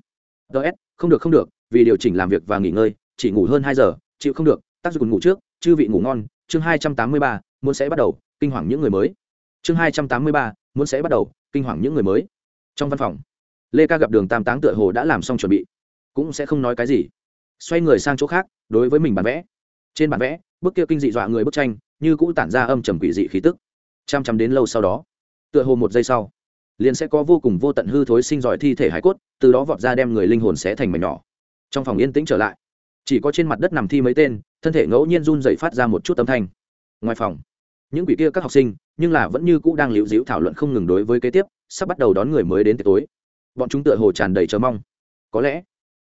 Ts không được không được, vì điều chỉnh làm việc và nghỉ ngơi, chỉ ngủ hơn hai giờ, chịu không được, tác dụng ngủ trước chư vị ngủ ngon, chương hai trăm tám mươi ba, muốn sẽ bắt đầu, kinh hoàng những người mới. Chương hai trăm tám mươi ba, muốn sẽ bắt đầu, kinh hoàng những người mới. Trong văn phòng, lê ca gặp đường tam táng tựa hồ đã làm xong chuẩn bị. Cũng sẽ không nói cái gì. Xoay người sang chỗ khác, đối với mình bản vẽ. Trên bản vẽ, bức kia kinh dị dọa người bức tranh, như cũ tản ra âm trầm quỷ dị khí tức. Chăm chăm đến lâu sau đó, tựa hồ một giây sau, liền sẽ có vô cùng vô tận hư thối sinh giỏi thi thể hải cốt, từ đó vọt ra đem người linh hồn sẽ thành mảnh nhỏ. Trong phòng yên tĩnh trở lại chỉ có trên mặt đất nằm thi mấy tên, thân thể ngẫu nhiên run dậy phát ra một chút âm thanh. Ngoài phòng, những quỷ kia các học sinh, nhưng là vẫn như cũ đang liễu dĩu thảo luận không ngừng đối với kế tiếp, sắp bắt đầu đón người mới đến tối. Bọn chúng tựa hồ tràn đầy chờ mong. Có lẽ,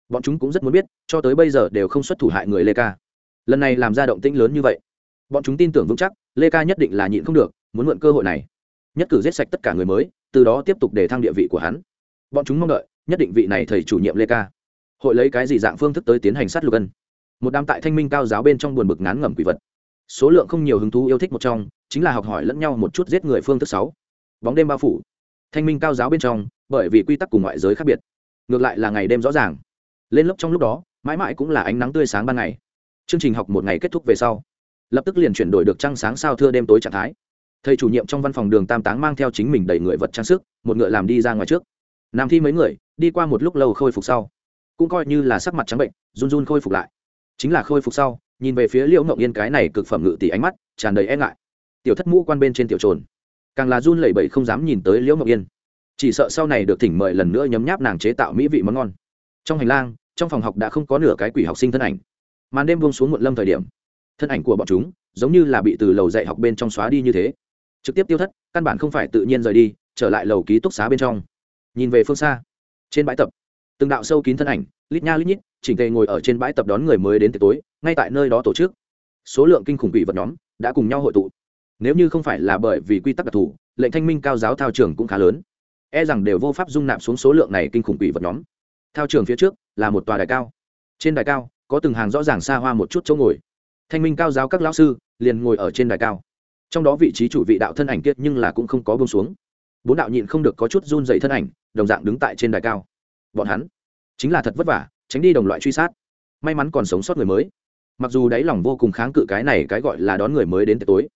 bọn chúng cũng rất muốn biết, cho tới bây giờ đều không xuất thủ hại người lê ca. Lần này làm ra động tĩnh lớn như vậy, bọn chúng tin tưởng vững chắc, lê ca nhất định là nhịn không được, muốn mượn cơ hội này, nhất cử giết sạch tất cả người mới, từ đó tiếp tục để thăng địa vị của hắn. Bọn chúng mong đợi, nhất định vị này thầy chủ nhiệm lê ca hội lấy cái gì dạng phương thức tới tiến hành sát lục ân? Một đám tại thanh minh cao giáo bên trong buồn bực ngán ngẩm quỷ vật. Số lượng không nhiều hứng thú yêu thích một trong, chính là học hỏi lẫn nhau một chút giết người phương thức sáu. Bóng đêm bao phủ. Thanh minh cao giáo bên trong, bởi vì quy tắc cùng ngoại giới khác biệt. Ngược lại là ngày đêm rõ ràng. Lên lớp trong lúc đó, mãi mãi cũng là ánh nắng tươi sáng ban ngày. Chương trình học một ngày kết thúc về sau. Lập tức liền chuyển đổi được trăng sáng sao thưa đêm tối trạng thái. Thầy chủ nhiệm trong văn phòng đường tam táng mang theo chính mình đầy người vật trang sức, một ngựa làm đi ra ngoài trước. Nam thi mấy người, đi qua một lúc lâu khôi phục sau cũng coi như là sắc mặt trắng bệnh, run run khôi phục lại. Chính là khôi phục sau, nhìn về phía liễu ngộng yên cái này cực phẩm ngự tỷ ánh mắt, tràn đầy e ngại. Tiểu thất mũ quan bên trên tiểu trồn. Càng là run lẩy bẩy không dám nhìn tới liễu ngộng yên. Chỉ sợ sau này được thỉnh mời lần nữa nhấm nháp nàng chế tạo mỹ vị món ngon. Trong hành lang, trong phòng học đã không có nửa cái quỷ học sinh thân ảnh. Màn đêm buông xuống muộn lâm thời điểm, thân ảnh của bọn chúng giống như là bị từ lầu dạy học bên trong xóa đi như thế. Trực tiếp tiêu thất, căn bản không phải tự nhiên rời đi, trở lại lầu ký túc xá bên trong. Nhìn về phương xa, trên bãi tập từng đạo sâu kín thân ảnh, lít nha lít nhít, chỉnh tề ngồi ở trên bãi tập đón người mới đến tối, ngay tại nơi đó tổ chức. Số lượng kinh khủng quỷ vật nhóm đã cùng nhau hội tụ. Nếu như không phải là bởi vì quy tắc đặc thù, lệnh thanh minh cao giáo thao trường cũng khá lớn. E rằng đều vô pháp dung nạp xuống số lượng này kinh khủng quỷ vật nhóm. Thao trường phía trước là một tòa đài cao. Trên đài cao, có từng hàng rõ ràng xa hoa một chút chỗ ngồi. Thanh minh cao giáo các lão sư liền ngồi ở trên đài cao. Trong đó vị trí chủ vị đạo thân ảnh kiệt nhưng là cũng không có bông xuống. Bốn đạo nhịn không được có chút run dày thân ảnh, đồng dạng đứng tại trên đài cao bọn hắn chính là thật vất vả, tránh đi đồng loại truy sát. May mắn còn sống sót người mới. Mặc dù đáy lòng vô cùng kháng cự cái này cái gọi là đón người mới đến tối,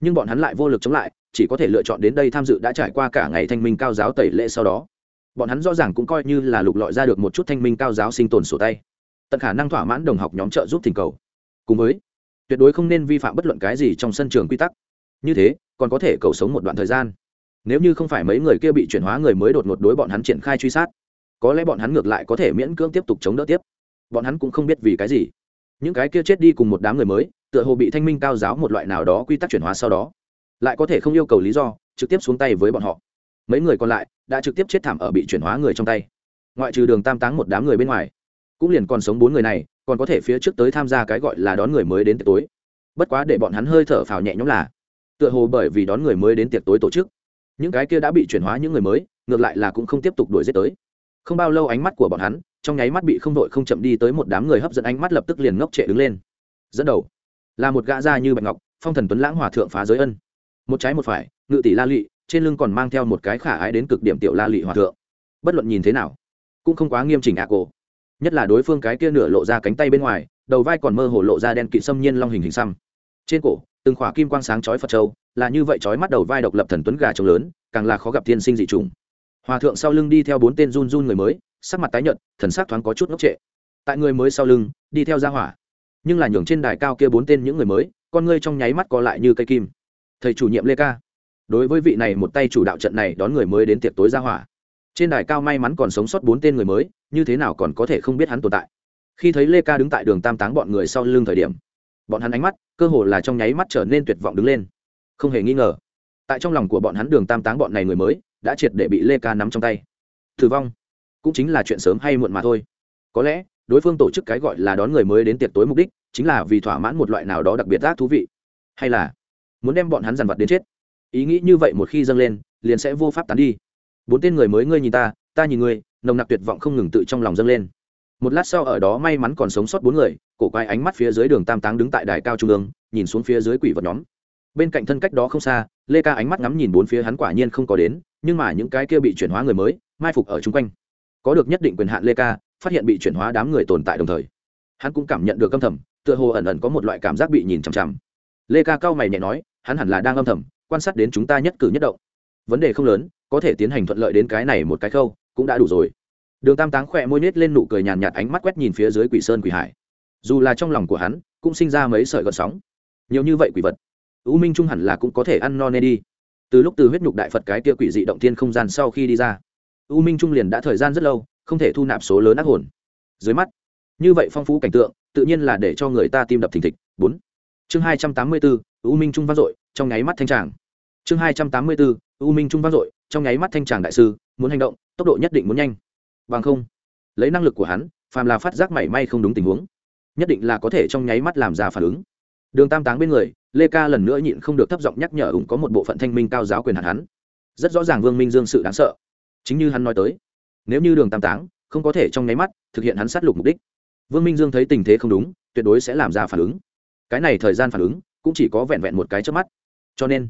nhưng bọn hắn lại vô lực chống lại, chỉ có thể lựa chọn đến đây tham dự đã trải qua cả ngày thanh minh cao giáo tẩy lễ sau đó. Bọn hắn rõ ràng cũng coi như là lục lọi ra được một chút thanh minh cao giáo sinh tồn sổ tay, tận khả năng thỏa mãn đồng học nhóm trợ giúp thỉnh cầu. Cùng với, tuyệt đối không nên vi phạm bất luận cái gì trong sân trường quy tắc. Như thế, còn có thể cầu sống một đoạn thời gian. Nếu như không phải mấy người kia bị chuyển hóa người mới đột ngột đối bọn hắn triển khai truy sát có lẽ bọn hắn ngược lại có thể miễn cưỡng tiếp tục chống đỡ tiếp. Bọn hắn cũng không biết vì cái gì. Những cái kia chết đi cùng một đám người mới, tựa hồ bị thanh minh cao giáo một loại nào đó quy tắc chuyển hóa sau đó, lại có thể không yêu cầu lý do, trực tiếp xuống tay với bọn họ. Mấy người còn lại đã trực tiếp chết thảm ở bị chuyển hóa người trong tay. Ngoại trừ đường tam táng một đám người bên ngoài, cũng liền còn sống bốn người này, còn có thể phía trước tới tham gia cái gọi là đón người mới đến tiệc tối. Bất quá để bọn hắn hơi thở phào nhẹ nhõm là, tựa hồ bởi vì đón người mới đến tiệc tối tổ chức, những cái kia đã bị chuyển hóa những người mới, ngược lại là cũng không tiếp tục đuổi giết tới không bao lâu ánh mắt của bọn hắn, trong nháy mắt bị không đội không chậm đi tới một đám người hấp dẫn ánh mắt lập tức liền ngốc trệ đứng lên. Dẫn đầu, là một gã da như bạch ngọc, phong thần tuấn lãng hòa thượng phá giới ân. Một trái một phải, ngự tỷ la lụy trên lưng còn mang theo một cái khả ái đến cực điểm tiểu la lụy hòa thượng. Bất luận nhìn thế nào, cũng không quá nghiêm chỉnh ạ cổ. Nhất là đối phương cái kia nửa lộ ra cánh tay bên ngoài, đầu vai còn mơ hồ lộ ra đen kịt xâm nhiên long hình hình xăm. Trên cổ, từng khỏa kim quang sáng chói phật châu, là như vậy chói mắt đầu vai độc lập thần tuấn gà trông lớn, càng là khó gặp thiên sinh dị trùng hòa thượng sau lưng đi theo bốn tên run run người mới, sắc mặt tái nhợt, thần sắc thoáng có chút ngốc trệ. Tại người mới sau lưng, đi theo gia hỏa. Nhưng là nhường trên đài cao kia bốn tên những người mới, con ngươi trong nháy mắt co lại như cây kim. Thầy chủ nhiệm lê ca. Đối với vị này một tay chủ đạo trận này đón người mới đến tiệc tối gia hỏa. Trên đài cao may mắn còn sống sót bốn tên người mới, như thế nào còn có thể không biết hắn tồn tại. Khi thấy lê ca đứng tại đường tam táng bọn người sau lưng thời điểm, bọn hắn ánh mắt, cơ hồ là trong nháy mắt trở nên tuyệt vọng đứng lên. Không hề nghi ngờ, tại trong lòng của bọn hắn đường tam táng bọn này người mới đã triệt để bị lê ca nắm trong tay. Thử vong cũng chính là chuyện sớm hay muộn mà thôi. Có lẽ, đối phương tổ chức cái gọi là đón người mới đến tiệc tối mục đích chính là vì thỏa mãn một loại nào đó đặc biệt ác thú vị. Hay là muốn đem bọn hắn dằn vặt đến chết. Ý nghĩ như vậy một khi dâng lên, liền sẽ vô pháp tán đi. Bốn tên người mới ngươi nhìn ta ta nhìn ngươi, nồng nặc tuyệt vọng không ngừng tự trong lòng dâng lên. Một lát sau ở đó may mắn còn sống sót bốn người, cổ quái ánh mắt phía dưới đường tam táng đứng tại đài cao trung ương, nhìn xuống phía dưới quỷ vật nhóm. Bên cạnh thân cách đó không xa, lê ca ánh mắt ngắm nhìn bốn phía hắn quả nhiên không có đến nhưng mà những cái kia bị chuyển hóa người mới, mai phục ở chung quanh. Có được nhất định quyền hạn lê ca, phát hiện bị chuyển hóa đám người tồn tại đồng thời. Hắn cũng cảm nhận được âm thầm, tựa hồ ẩn ẩn có một loại cảm giác bị nhìn chằm chằm. Lê ca cao mày nhẹ nói, hắn hẳn là đang âm thầm, quan sát đến chúng ta nhất cử nhất động. Vấn đề không lớn, có thể tiến hành thuận lợi đến cái này một cái khâu, cũng đã đủ rồi. Đường tam táng khỏe môi nết lên nụ cười nhàn nhạt ánh mắt quét nhìn phía dưới quỷ sơn quỷ hải. Dù là trong lòng của hắn, cũng sinh ra mấy sợi gợn sóng. Nhiều như vậy quỷ vật. U minh trung hẳn là cũng có thể ăn no nê đi từ lúc từ huyết nhục đại phật cái kia quỷ dị động thiên không gian sau khi đi ra, u minh trung liền đã thời gian rất lâu, không thể thu nạp số lớn ác hồn. Dưới mắt, như vậy phong phú cảnh tượng, tự nhiên là để cho người ta tim đập thình thịch. Bốn. Chương hai trăm tám mươi bốn u minh trung vang dội, trong nháy mắt thanh tràng. Chương hai trăm tám mươi bốn u minh trung vang dội, trong nháy mắt thanh tràng đại sư, muốn hành động, tốc độ nhất định muốn nhanh. Bằng không, lấy năng lực của hắn, phàm là phát giác mảy may không đúng tình huống, nhất định là có thể trong nháy mắt làm ra phản ứng đường tam táng bên người, lê ca lần nữa nhịn không được thấp giọng nhắc nhở ủng có một bộ phận thanh minh cao giáo quyền hạn hắn. Rất rõ ràng vương minh dương sự đáng sợ. Chính như hắn nói tới, nếu như đường tam táng không có thể trong nháy mắt thực hiện hắn sát lục mục đích, vương minh dương thấy tình thế không đúng, tuyệt đối sẽ làm ra phản ứng. Cái này thời gian phản ứng cũng chỉ có vẹn vẹn một cái trước mắt. Cho nên,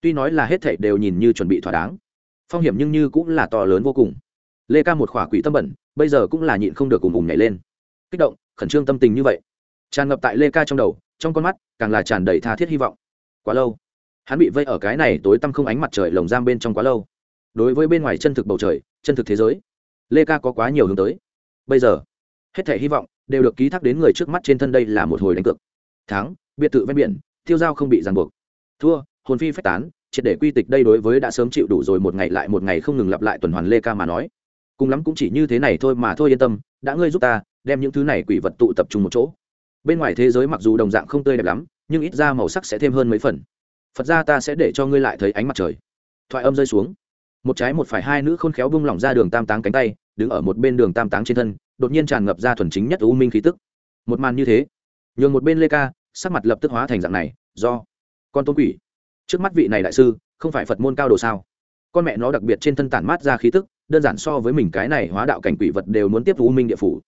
tuy nói là hết thảy đều nhìn như chuẩn bị thỏa đáng, phong hiểm nhưng như cũng là to lớn vô cùng. Lê ca một khỏa quỷ tâm bẩn, bây giờ cũng là nhịn không được cùng ủng nhảy lên. Kích động, khẩn trương tâm tình như vậy. Tràn ngập tại lê ca trong đầu trong con mắt càng là tràn đầy tha thiết hy vọng. Quá lâu, hắn bị vây ở cái này tối tăm không ánh mặt trời lồng giam bên trong quá lâu. Đối với bên ngoài chân thực bầu trời, chân thực thế giới, lê ca có quá nhiều hướng tới. Bây giờ, hết thể hy vọng đều được ký thác đến người trước mắt trên thân đây là một hồi đánh cược. Thắng, biệt tự ven biển, tiêu giao không bị ràng buộc. Thua, hồn phi phách tán, triệt để quy tịch đây đối với đã sớm chịu đủ rồi một ngày lại một ngày không ngừng lặp lại tuần hoàn lê ca mà nói. Cùng lắm cũng chỉ như thế này thôi mà thôi yên tâm, đã ngươi giúp ta, đem những thứ này quỷ vật tụ tập trung một chỗ bên ngoài thế giới mặc dù đồng dạng không tươi đẹp lắm, nhưng ít ra màu sắc sẽ thêm hơn mấy phần. Phật ra ta sẽ để cho ngươi lại thấy ánh mặt trời. Thoại âm rơi xuống. Một trái một phải hai nữ khôn khéo bung lỏng ra đường tam táng cánh tay, đứng ở một bên đường tam táng trên thân, đột nhiên tràn ngập ra thuần chính nhất u minh khí tức. Một màn như thế, nhường một bên lê ca, sắc mặt lập tức hóa thành dạng này, do con tôn quỷ. Trước mắt vị này đại sư, không phải phật môn cao đồ sao? Con mẹ nó đặc biệt trên thân tản mát ra khí tức, đơn giản so với mình cái này hóa đạo cảnh quỷ vật đều muốn tiếp u minh địa phủ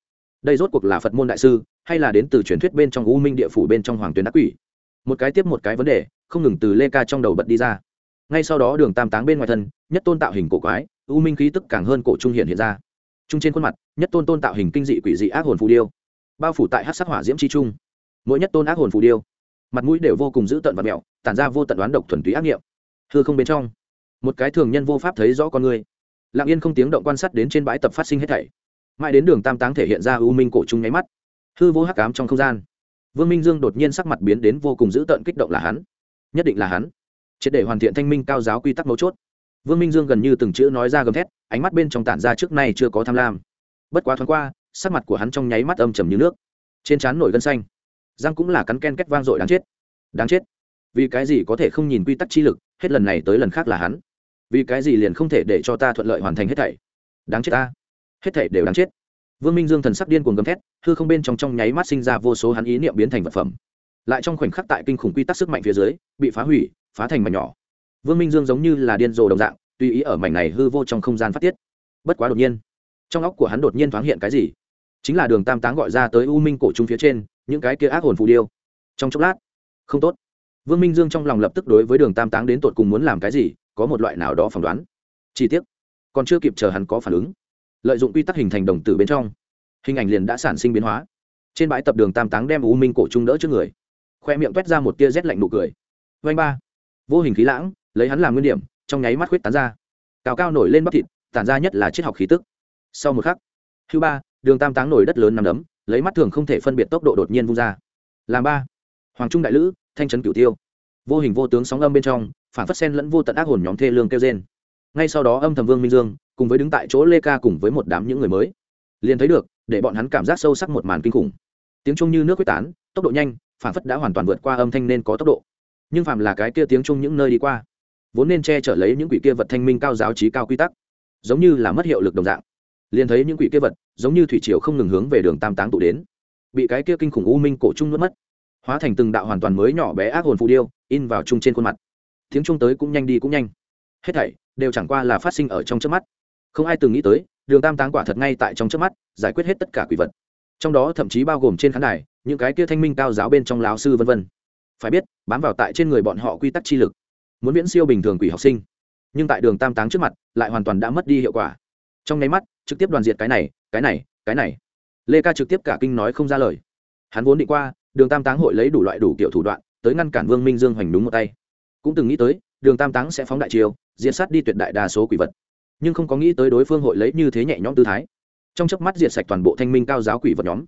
đây rốt cuộc là phật môn đại sư, hay là đến từ truyền thuyết bên trong u minh địa phủ bên trong hoàng tuyến đắc quỷ? Một cái tiếp một cái vấn đề, không ngừng từ lê ca trong đầu bật đi ra. Ngay sau đó đường tam táng bên ngoài thân, nhất tôn tạo hình cổ quái, u minh khí tức càng hơn cổ trung hiện hiện ra. Trung trên khuôn mặt, nhất tôn tôn tạo hình kinh dị quỷ dị ác hồn phù điêu. Bao phủ tại hát sắc hỏa diễm chi trung. Mỗi nhất tôn ác hồn phù điêu, mặt mũi đều vô cùng dữ tợn và mẹo, tản ra vô tận đoán độc thuần túy ác nghiệm. Thưa không bên trong, một cái thường nhân vô pháp thấy rõ con người. Lặng yên không tiếng động quan sát đến trên bãi tập phát sinh hết thảy mãi đến đường tam táng thể hiện ra u minh cổ trung nháy mắt. Hư vô hắc ám trong không gian. Vương minh dương đột nhiên sắc mặt biến đến vô cùng dữ tợn kích động là hắn. Nhất định là hắn. Triệt để hoàn thiện thanh minh cao giáo quy tắc mấu chốt. Vương minh dương gần như từng chữ nói ra gầm thét, ánh mắt bên trong tản ra trước nay chưa có tham lam. Bất quá thoáng qua, sắc mặt của hắn trong nháy mắt âm trầm như nước. Trên trán nổi gân xanh. Răng cũng là cắn ken két vang dội đáng chết. Đáng chết. Vì cái gì có thể không nhìn quy tắc chi lực, hết lần này tới lần khác là hắn. Vì cái gì liền không thể để cho ta thuận lợi hoàn thành hết thảy. Đáng chết ta hết thể đều đáng chết. Vương minh dương thần sắc điên cuồng gầm thét, hư không bên trong trong nháy mắt sinh ra vô số hắn ý niệm biến thành vật phẩm. Lại trong khoảnh khắc tại kinh khủng quy tắc sức mạnh phía dưới, bị phá hủy, phá thành mảnh nhỏ. Vương minh dương giống như là điên rồ đồng dạng, tùy ý ở mảnh này hư vô trong không gian phát tiết. Bất quá đột nhiên, trong óc của hắn đột nhiên thoáng hiện cái gì? Chính là đường tam táng gọi ra tới u minh cổ trung phía trên, những cái kia ác hồn phù điêu. Trong chốc lát, không tốt. Vương minh dương trong lòng lập tức đối với đường tam táng đến tột cùng muốn làm cái gì, có một loại nào đó phỏng đoán. Chi tiết còn chưa kịp chờ hắn có phản ứng lợi dụng quy tắc hình thành đồng tử bên trong. Hình ảnh liền đã sản sinh biến hóa. Trên bãi tập đường tam táng đem u minh cổ trung đỡ trước người. Khoe miệng t ra một tia rét lạnh nụ cười. Vanh ba. Vô hình khí lãng, lấy hắn làm nguyên điểm, trong nháy mắt khuyết tán ra. Cao cao nổi lên bắp thịt, tản ra nhất là triết học khí tức. Sau một khắc, thứ ba, đường tam táng nổi đất lớn nằm đấm, lấy mắt thường không thể phân biệt tốc độ đột nhiên vung ra. Làm ba. Hoàng trung đại lữ, thanh trấn cửu tiêu. Vô hình vô tướng sóng âm bên trong, phản phất sen lẫn vô tận ác hồn nhóm thê lương kêu trên ngay sau đó âm thầm vương minh dương cùng với đứng tại chỗ lê ca cùng với một đám những người mới. Liền thấy được, để bọn hắn cảm giác sâu sắc một màn kinh khủng. Tiếng trung như nước quyết tán, tốc độ nhanh, phản phất đã hoàn toàn vượt qua âm thanh nên có tốc độ. Nhưng phàm là cái kia tiếng trung những nơi đi qua, vốn nên che chở lấy những quỷ kia vật thanh minh cao giáo trí cao quy tắc, giống như là mất hiệu lực đồng dạng. Liền thấy những quỷ kia vật, giống như thủy triều không ngừng hướng về đường tam táng tụ đến. Bị cái kia kinh khủng u minh cổ trung nuốt mất, hóa thành từng đạo hoàn toàn mới nhỏ bé ác hồn phù điêu, in vào chung trên khuôn mặt. Tiếng trung tới cũng nhanh đi cũng nhanh hết thảy đều chẳng qua là phát sinh ở trong trước mắt. Không ai từng nghĩ tới, đường tam táng quả thật ngay tại trong trước mắt, giải quyết hết tất cả quỷ vật. Trong đó thậm chí bao gồm trên khán đài, những cái kia thanh minh cao giáo bên trong lão sư vân vân. Phải biết, bám vào tại trên người bọn họ quy tắc chi lực. Muốn viễn siêu bình thường quỷ học sinh. Nhưng tại đường tam táng trước mặt, lại hoàn toàn đã mất đi hiệu quả. Trong nháy mắt, trực tiếp đoàn diệt cái này cái này cái này. Lê ca trực tiếp cả kinh nói không ra lời. Hắn vốn định qua, đường tam táng hội lấy đủ loại đủ kiểu thủ đoạn, tới ngăn cản vương minh dương hoành đúng một tay. Cũng từng nghĩ tới đường tam táng sẽ phóng đại chiêu, diệt sát đi tuyệt đại đa số quỷ vật. Nhưng không có nghĩ tới đối phương hội lấy như thế nhẹ nhõm tư thái. Trong chớp mắt diệt sạch toàn bộ thanh minh cao giáo quỷ vật nhóm.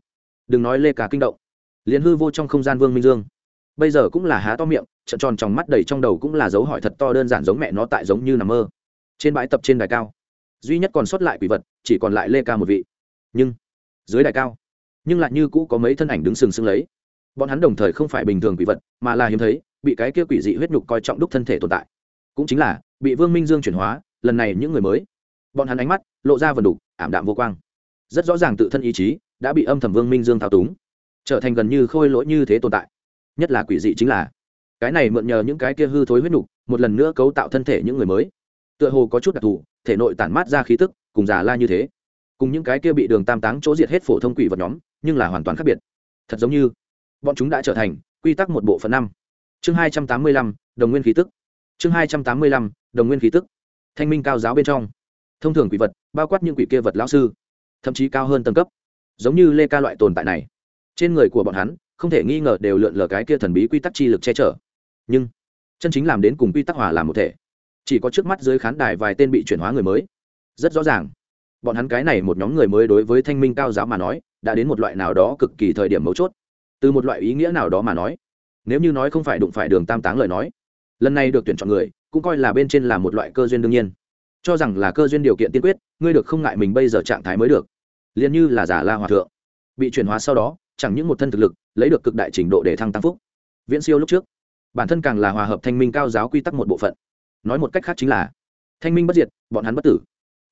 Đừng nói lê cả kinh động, liền hư vô trong không gian vương minh dương. Bây giờ cũng là há to miệng trận tròn trong mắt đầy trong đầu cũng là dấu hỏi thật to đơn giản giống mẹ nó tại giống như nằm mơ. Trên bãi tập trên đài cao, duy nhất còn sót lại quỷ vật, chỉ còn lại lê ca một vị. Nhưng, dưới đài cao, nhưng lại như cũ có mấy thân ảnh đứng sừng sững lấy bọn hắn đồng thời không phải bình thường quỷ vật, mà là hiếm thấy, bị cái kia quỷ dị huyết nhục coi trọng đúc thân thể tồn tại. Cũng chính là, bị vương minh dương chuyển hóa, lần này những người mới. Bọn hắn ánh mắt, lộ ra vần đục, ảm đạm vô quang. Rất rõ ràng tự thân ý chí, đã bị âm thầm vương minh dương thao túng, trở thành gần như khôi lỗi như thế tồn tại. Nhất là quỷ dị chính là, cái này mượn nhờ những cái kia hư thối huyết nhục, một lần nữa cấu tạo thân thể những người mới. Tựa hồ có chút đặc thù, thể nội tản mát ra khí tức, cùng già la như thế. Cùng những cái kia bị đường tam táng chỗ diệt hết phổ thông quỷ vật nhóm, nhưng là hoàn toàn khác biệt. Thật giống như bọn chúng đã trở thành quy tắc một bộ phận năm. Chương hai trăm tám mươi lăm, đồng nguyên khí tức. Chương hai trăm tám mươi lăm, đồng nguyên khí tức. Thanh minh cao giáo bên trong. Thông thường quỷ vật, bao quát những quỷ kia vật lão sư, thậm chí cao hơn tầng cấp, giống như lê ca loại tồn tại này. Trên người của bọn hắn, không thể nghi ngờ đều lượn lờ cái kia thần bí quy tắc chi lực che chở. Nhưng, chân chính làm đến cùng quy tắc hòa làm một thể. Chỉ có trước mắt dưới khán đài vài tên bị chuyển hóa người mới. Rất rõ ràng. Bọn hắn cái này một nhóm người mới đối với thanh minh cao giáo mà nói, đã đến một loại nào đó cực kỳ thời điểm mấu chốt từ một loại ý nghĩa nào đó mà nói, nếu như nói không phải đụng phải đường tam táng lời nói, lần này được tuyển chọn người, cũng coi là bên trên là một loại cơ duyên đương nhiên. Cho rằng là cơ duyên điều kiện tiên quyết, ngươi được không ngại mình bây giờ trạng thái mới được. Liền như là giả la hòa thượng, bị chuyển hóa sau đó, chẳng những một thân thực lực, lấy được cực đại trình độ để thăng tăng phúc. Viễn siêu lúc trước, bản thân càng là hòa hợp thanh minh cao giáo quy tắc một bộ phận. Nói một cách khác chính là, thanh minh bất diệt, bọn hắn bất tử.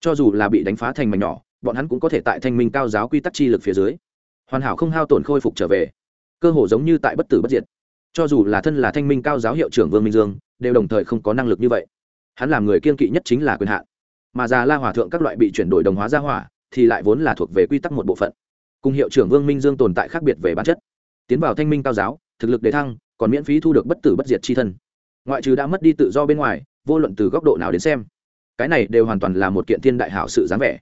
Cho dù là bị đánh phá thành mảnh nhỏ, bọn hắn cũng có thể tại thanh minh cao giáo quy tắc chi lực phía dưới, hoàn hảo không hao tổn khôi phục trở về cơ hồ giống như tại bất tử bất diệt. Cho dù là thân là thanh minh cao giáo hiệu trưởng vương minh dương, đều đồng thời không có năng lực như vậy. Hắn làm người kiên kỵ nhất chính là quyền hạn. Mà già la hòa thượng các loại bị chuyển đổi đồng hóa ra hỏa, thì lại vốn là thuộc về quy tắc một bộ phận. Cùng hiệu trưởng vương minh dương tồn tại khác biệt về bản chất. Tiến vào thanh minh cao giáo, thực lực đề thăng, còn miễn phí thu được bất tử bất diệt c h i thân. Ngoại trừ đã mất đi tự do bên ngoài, vô luận từ góc độ nào đến xem, cái này đều hoàn toàn là một kiện thiên đại hảo sự dáng vẻ.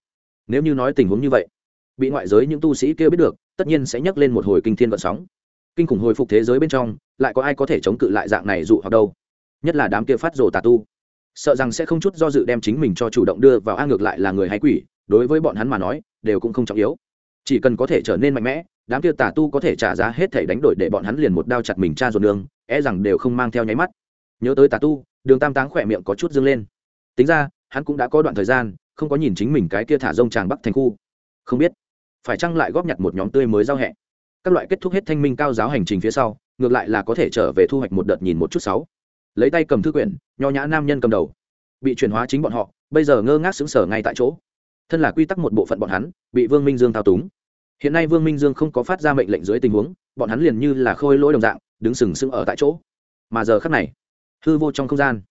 Nếu như nói tình huống như vậy, bị ngoại giới những tu sĩ kêu biết được, tất nhiên sẽ nhắc lên một hồi kinh thiên vận sóng kinh khủng hồi phục thế giới bên trong, lại có ai có thể chống cự lại dạng này dụ hoặc đâu? Nhất là đám kia phát rồ tà tu. Sợ rằng sẽ không chút do dự đem chính mình cho chủ động đưa vào a ngược lại là người hay quỷ, đối với bọn hắn mà nói, đều cũng không trọng yếu. Chỉ cần có thể trở nên mạnh mẽ, đám kia tà tu có thể trả giá hết thể đánh đổi để bọn hắn liền một đao chặt mình cha ruột đường e rằng đều không mang theo nháy mắt. Nhớ tới tà tu, đường tam táng khỏe miệng có chút dâng lên. Tính ra, hắn cũng đã có đoạn thời gian, không có nhìn chính mình cái kia thả rông tràng bắc thành khu. Không biết, phải chăng lại góp nhặt một nhóm tươi mới giao hẹ? Các loại kết thúc hết thanh minh cao giáo hành trình phía sau, ngược lại là có thể trở về thu hoạch một đợt nhìn một chút sáu. Lấy tay cầm thư quyển, nho nhã nam nhân cầm đầu. Bị chuyển hóa chính bọn họ, bây giờ ngơ ngác xứng sở ngay tại chỗ. Thân là quy tắc một bộ phận bọn hắn, bị vương minh dương thao túng. Hiện nay vương minh dương không có phát ra mệnh lệnh dưới tình huống, bọn hắn liền như là khôi lỗi đồng dạng, đứng sừng sững ở tại chỗ. Mà giờ khắc này, hư vô trong không gian,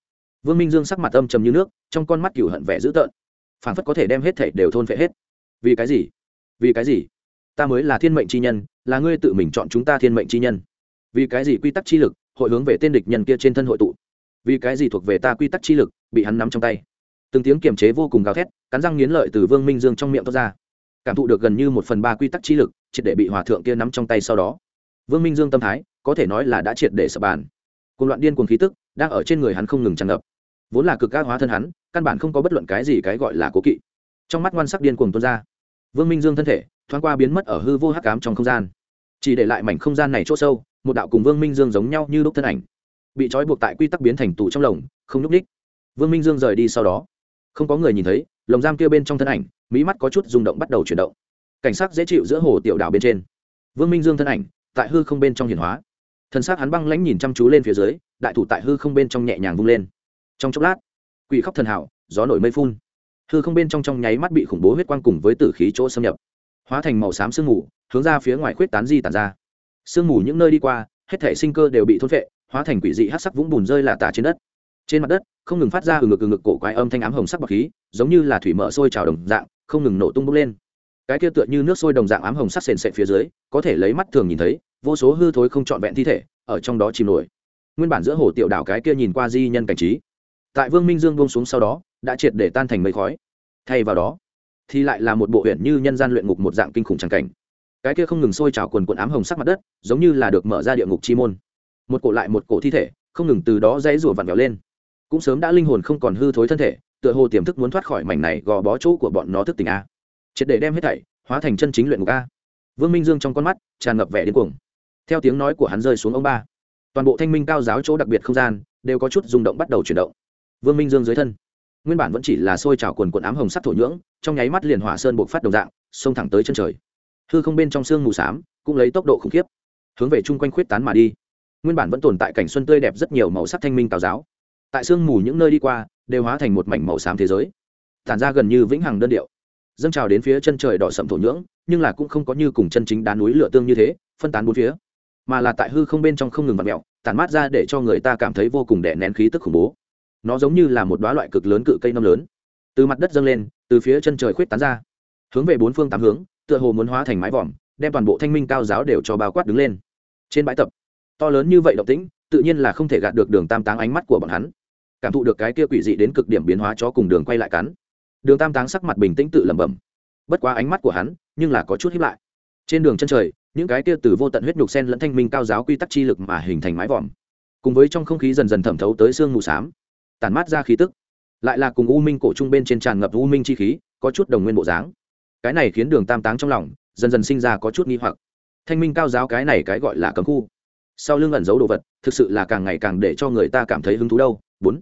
vương minh dương sắc mặt âm trầm như nước, trong con mắt cửu hận vẻ dữ tợn. Phản phất có thể đem hết thể đều thôn phệ hết. Vì cái gì? Vì cái gì? Ta mới là thiên mệnh chi nhân, là ngươi tự mình chọn chúng ta thiên mệnh chi nhân. Vì cái gì quy tắc chi lực, hội hướng về tên địch nhân kia trên thân hội tụ? Vì cái gì thuộc về ta quy tắc chi lực, bị hắn nắm trong tay? Từng tiếng kiềm chế vô cùng gào thét, cắn răng nghiến lợi từ vương minh dương trong miệng thoát ra. Cảm thụ được gần như một phần ba quy tắc chi lực, triệt để bị hòa thượng kia nắm trong tay sau đó. Vương minh dương tâm thái, có thể nói là đã triệt để sập bàn. Cùng loạn điên cuồng khí tức, đang ở trên người hắn không ngừng tràn ngập. Vốn là cực các hóa thân hắn, căn bản không có bất luận cái gì cái gọi là cố kỵ. Trong mắt ngoan sắc điên cuồng tuôn ra. Vương minh dương thân thể thoáng qua biến mất ở hư vô hắc ám trong không gian. Chỉ để lại mảnh không gian này chỗ sâu, một đạo cùng vương minh dương giống nhau như lúc thân ảnh. Bị trói buộc tại quy tắc biến thành tù trong lồng, không nhúc ních vương minh dương rời đi sau đó. Không có người nhìn thấy, lồng giam kia bên trong thân ảnh mỹ mắt có chút rung động bắt đầu chuyển động. Cảnh sắc dễ chịu giữa hồ tiểu đảo bên trên. Vương minh dương thân ảnh, tại hư không bên trong hiển hóa. Thân xác hắn băng lãnh nhìn chăm chú lên phía dưới, đại thủ tại hư không bên trong nhẹ nhàng vung lên. Trong chốc lát, quỷ khóc thần hảo, gió nổi mây phun. Hư không bên trong trong nháy mắt bị khủng bố huyết quang cùng với tử khí chỗ xâm nhập hóa thành màu xám sương mù, hướng ra phía ngoài khuyết tán di tản ra. Sương mù những nơi đi qua, hết thể sinh cơ đều bị thôn vệ hóa thành quỷ dị hát sắc vũng bùn rơi là tả trên đất. Trên mặt đất, không ngừng phát ra từ ngực từ ngực cổ quái âm thanh ám hồng sắc bọc khí, giống như là thủy mỡ sôi trào đồng dạng, không ngừng nổ tung bốc lên. Cái kia tựa như nước sôi đồng dạng ám hồng sắc sền sệ phía dưới, có thể lấy mắt thường nhìn thấy, vô số hư thối không trọn vẹn thi thể, ở trong đó chìm nổi. Nguyên bản giữa hồ tiểu đảo cái kia nhìn qua di nhân cảnh trí. Tại vương minh dương buông xuống sau đó, đã triệt để tan thành mây khói. Thay vào đó thì lại là một bộ huyện như nhân gian luyện ngục một dạng kinh khủng tràng cảnh. Cái kia không ngừng sôi trào quần quần ám hồng sắc mặt đất, giống như là được mở ra địa ngục chi môn. Một cổ lại một cổ thi thể, không ngừng từ đó dãy rủa vặn vẹo lên. Cũng sớm đã linh hồn không còn hư thối thân thể, tựa hồ tiềm thức muốn thoát khỏi mảnh này gò bó chỗ của bọn nó thức tỉnh a. Triệt để đem hết thảy, hóa thành chân chính luyện ngục a. Vương minh dương trong con mắt, tràn ngập vẻ điên cuồng. Theo tiếng nói của hắn rơi xuống ông ba, toàn bộ thanh minh cao giáo chỗ đặc biệt không gian, đều có chút rung động bắt đầu chuyển động. Vương minh dương dưới thân nguyên bản vẫn chỉ là sôi trào quần quần ám hồng sắc thổ nhưỡng, trong nháy mắt liền hỏa sơn buộc phát đồng dạng, xông thẳng tới chân trời. Hư không bên trong sương mù s á m cũng lấy tốc độ khủng khiếp, hướng về chung quanh khuyết tán mà đi. Nguyên bản vẫn tồn tại cảnh xuân tươi đẹp rất nhiều màu sắc thanh minh tào giáo. Tại sương mù những nơi đi qua, đều hóa thành một mảnh màu xám thế giới. Tản ra gần như vĩnh hằng đơn điệu. Dâng trào đến phía chân trời đỏ sậm thổ nhưỡng, nhưng là cũng không có như cùng chân chính đá núi lửa tương như thế, phân tán bốn phía. Mà là tại hư không bên trong không ngừng vặt mẹo, tản mát ra để cho người ta cảm thấy vô cùng đẻ nén khí tức khủng bố nó giống như là một đoá loại cực lớn cự cây năm lớn. Từ mặt đất dâng lên, từ phía chân trời khuyết tán ra. Hướng về bốn phương tám hướng, tựa hồ muốn hóa thành mái vòm, đem toàn bộ thanh minh cao giáo đều cho bao quát đứng lên. Trên bãi tập, to lớn như vậy động tĩnh, tự nhiên là không thể gạt được đường tam táng ánh mắt của bọn hắn. Cảm thụ được cái kia quỷ dị đến cực điểm biến hóa cho cùng đường quay lại cắn. Đường tam táng sắc mặt bình tĩnh tự lẩm bẩm. Bất quá ánh mắt của hắn, nhưng là có chút hiếp lại. Trên đường chân trời, những cái kia từ vô tận huyết nhục sen lẫn thanh minh cao giáo quy tắc chi lực mà hình thành mái vòm. Cùng với trong không khí dần dần thẩm thấu tới sương mù s tản mát ra khí tức. Lại là cùng u minh cổ trung bên trên tràn ngập u minh chi khí, có chút đồng nguyên bộ dáng. Cái này khiến đường tam táng trong lòng, dần dần sinh ra có chút nghi hoặc. Thanh minh cao giáo cái này cái gọi là cấm khu. Sau lưng ẩn giấu đồ vật, thực sự là càng ngày càng để cho người ta cảm thấy hứng thú đâu. Bốn.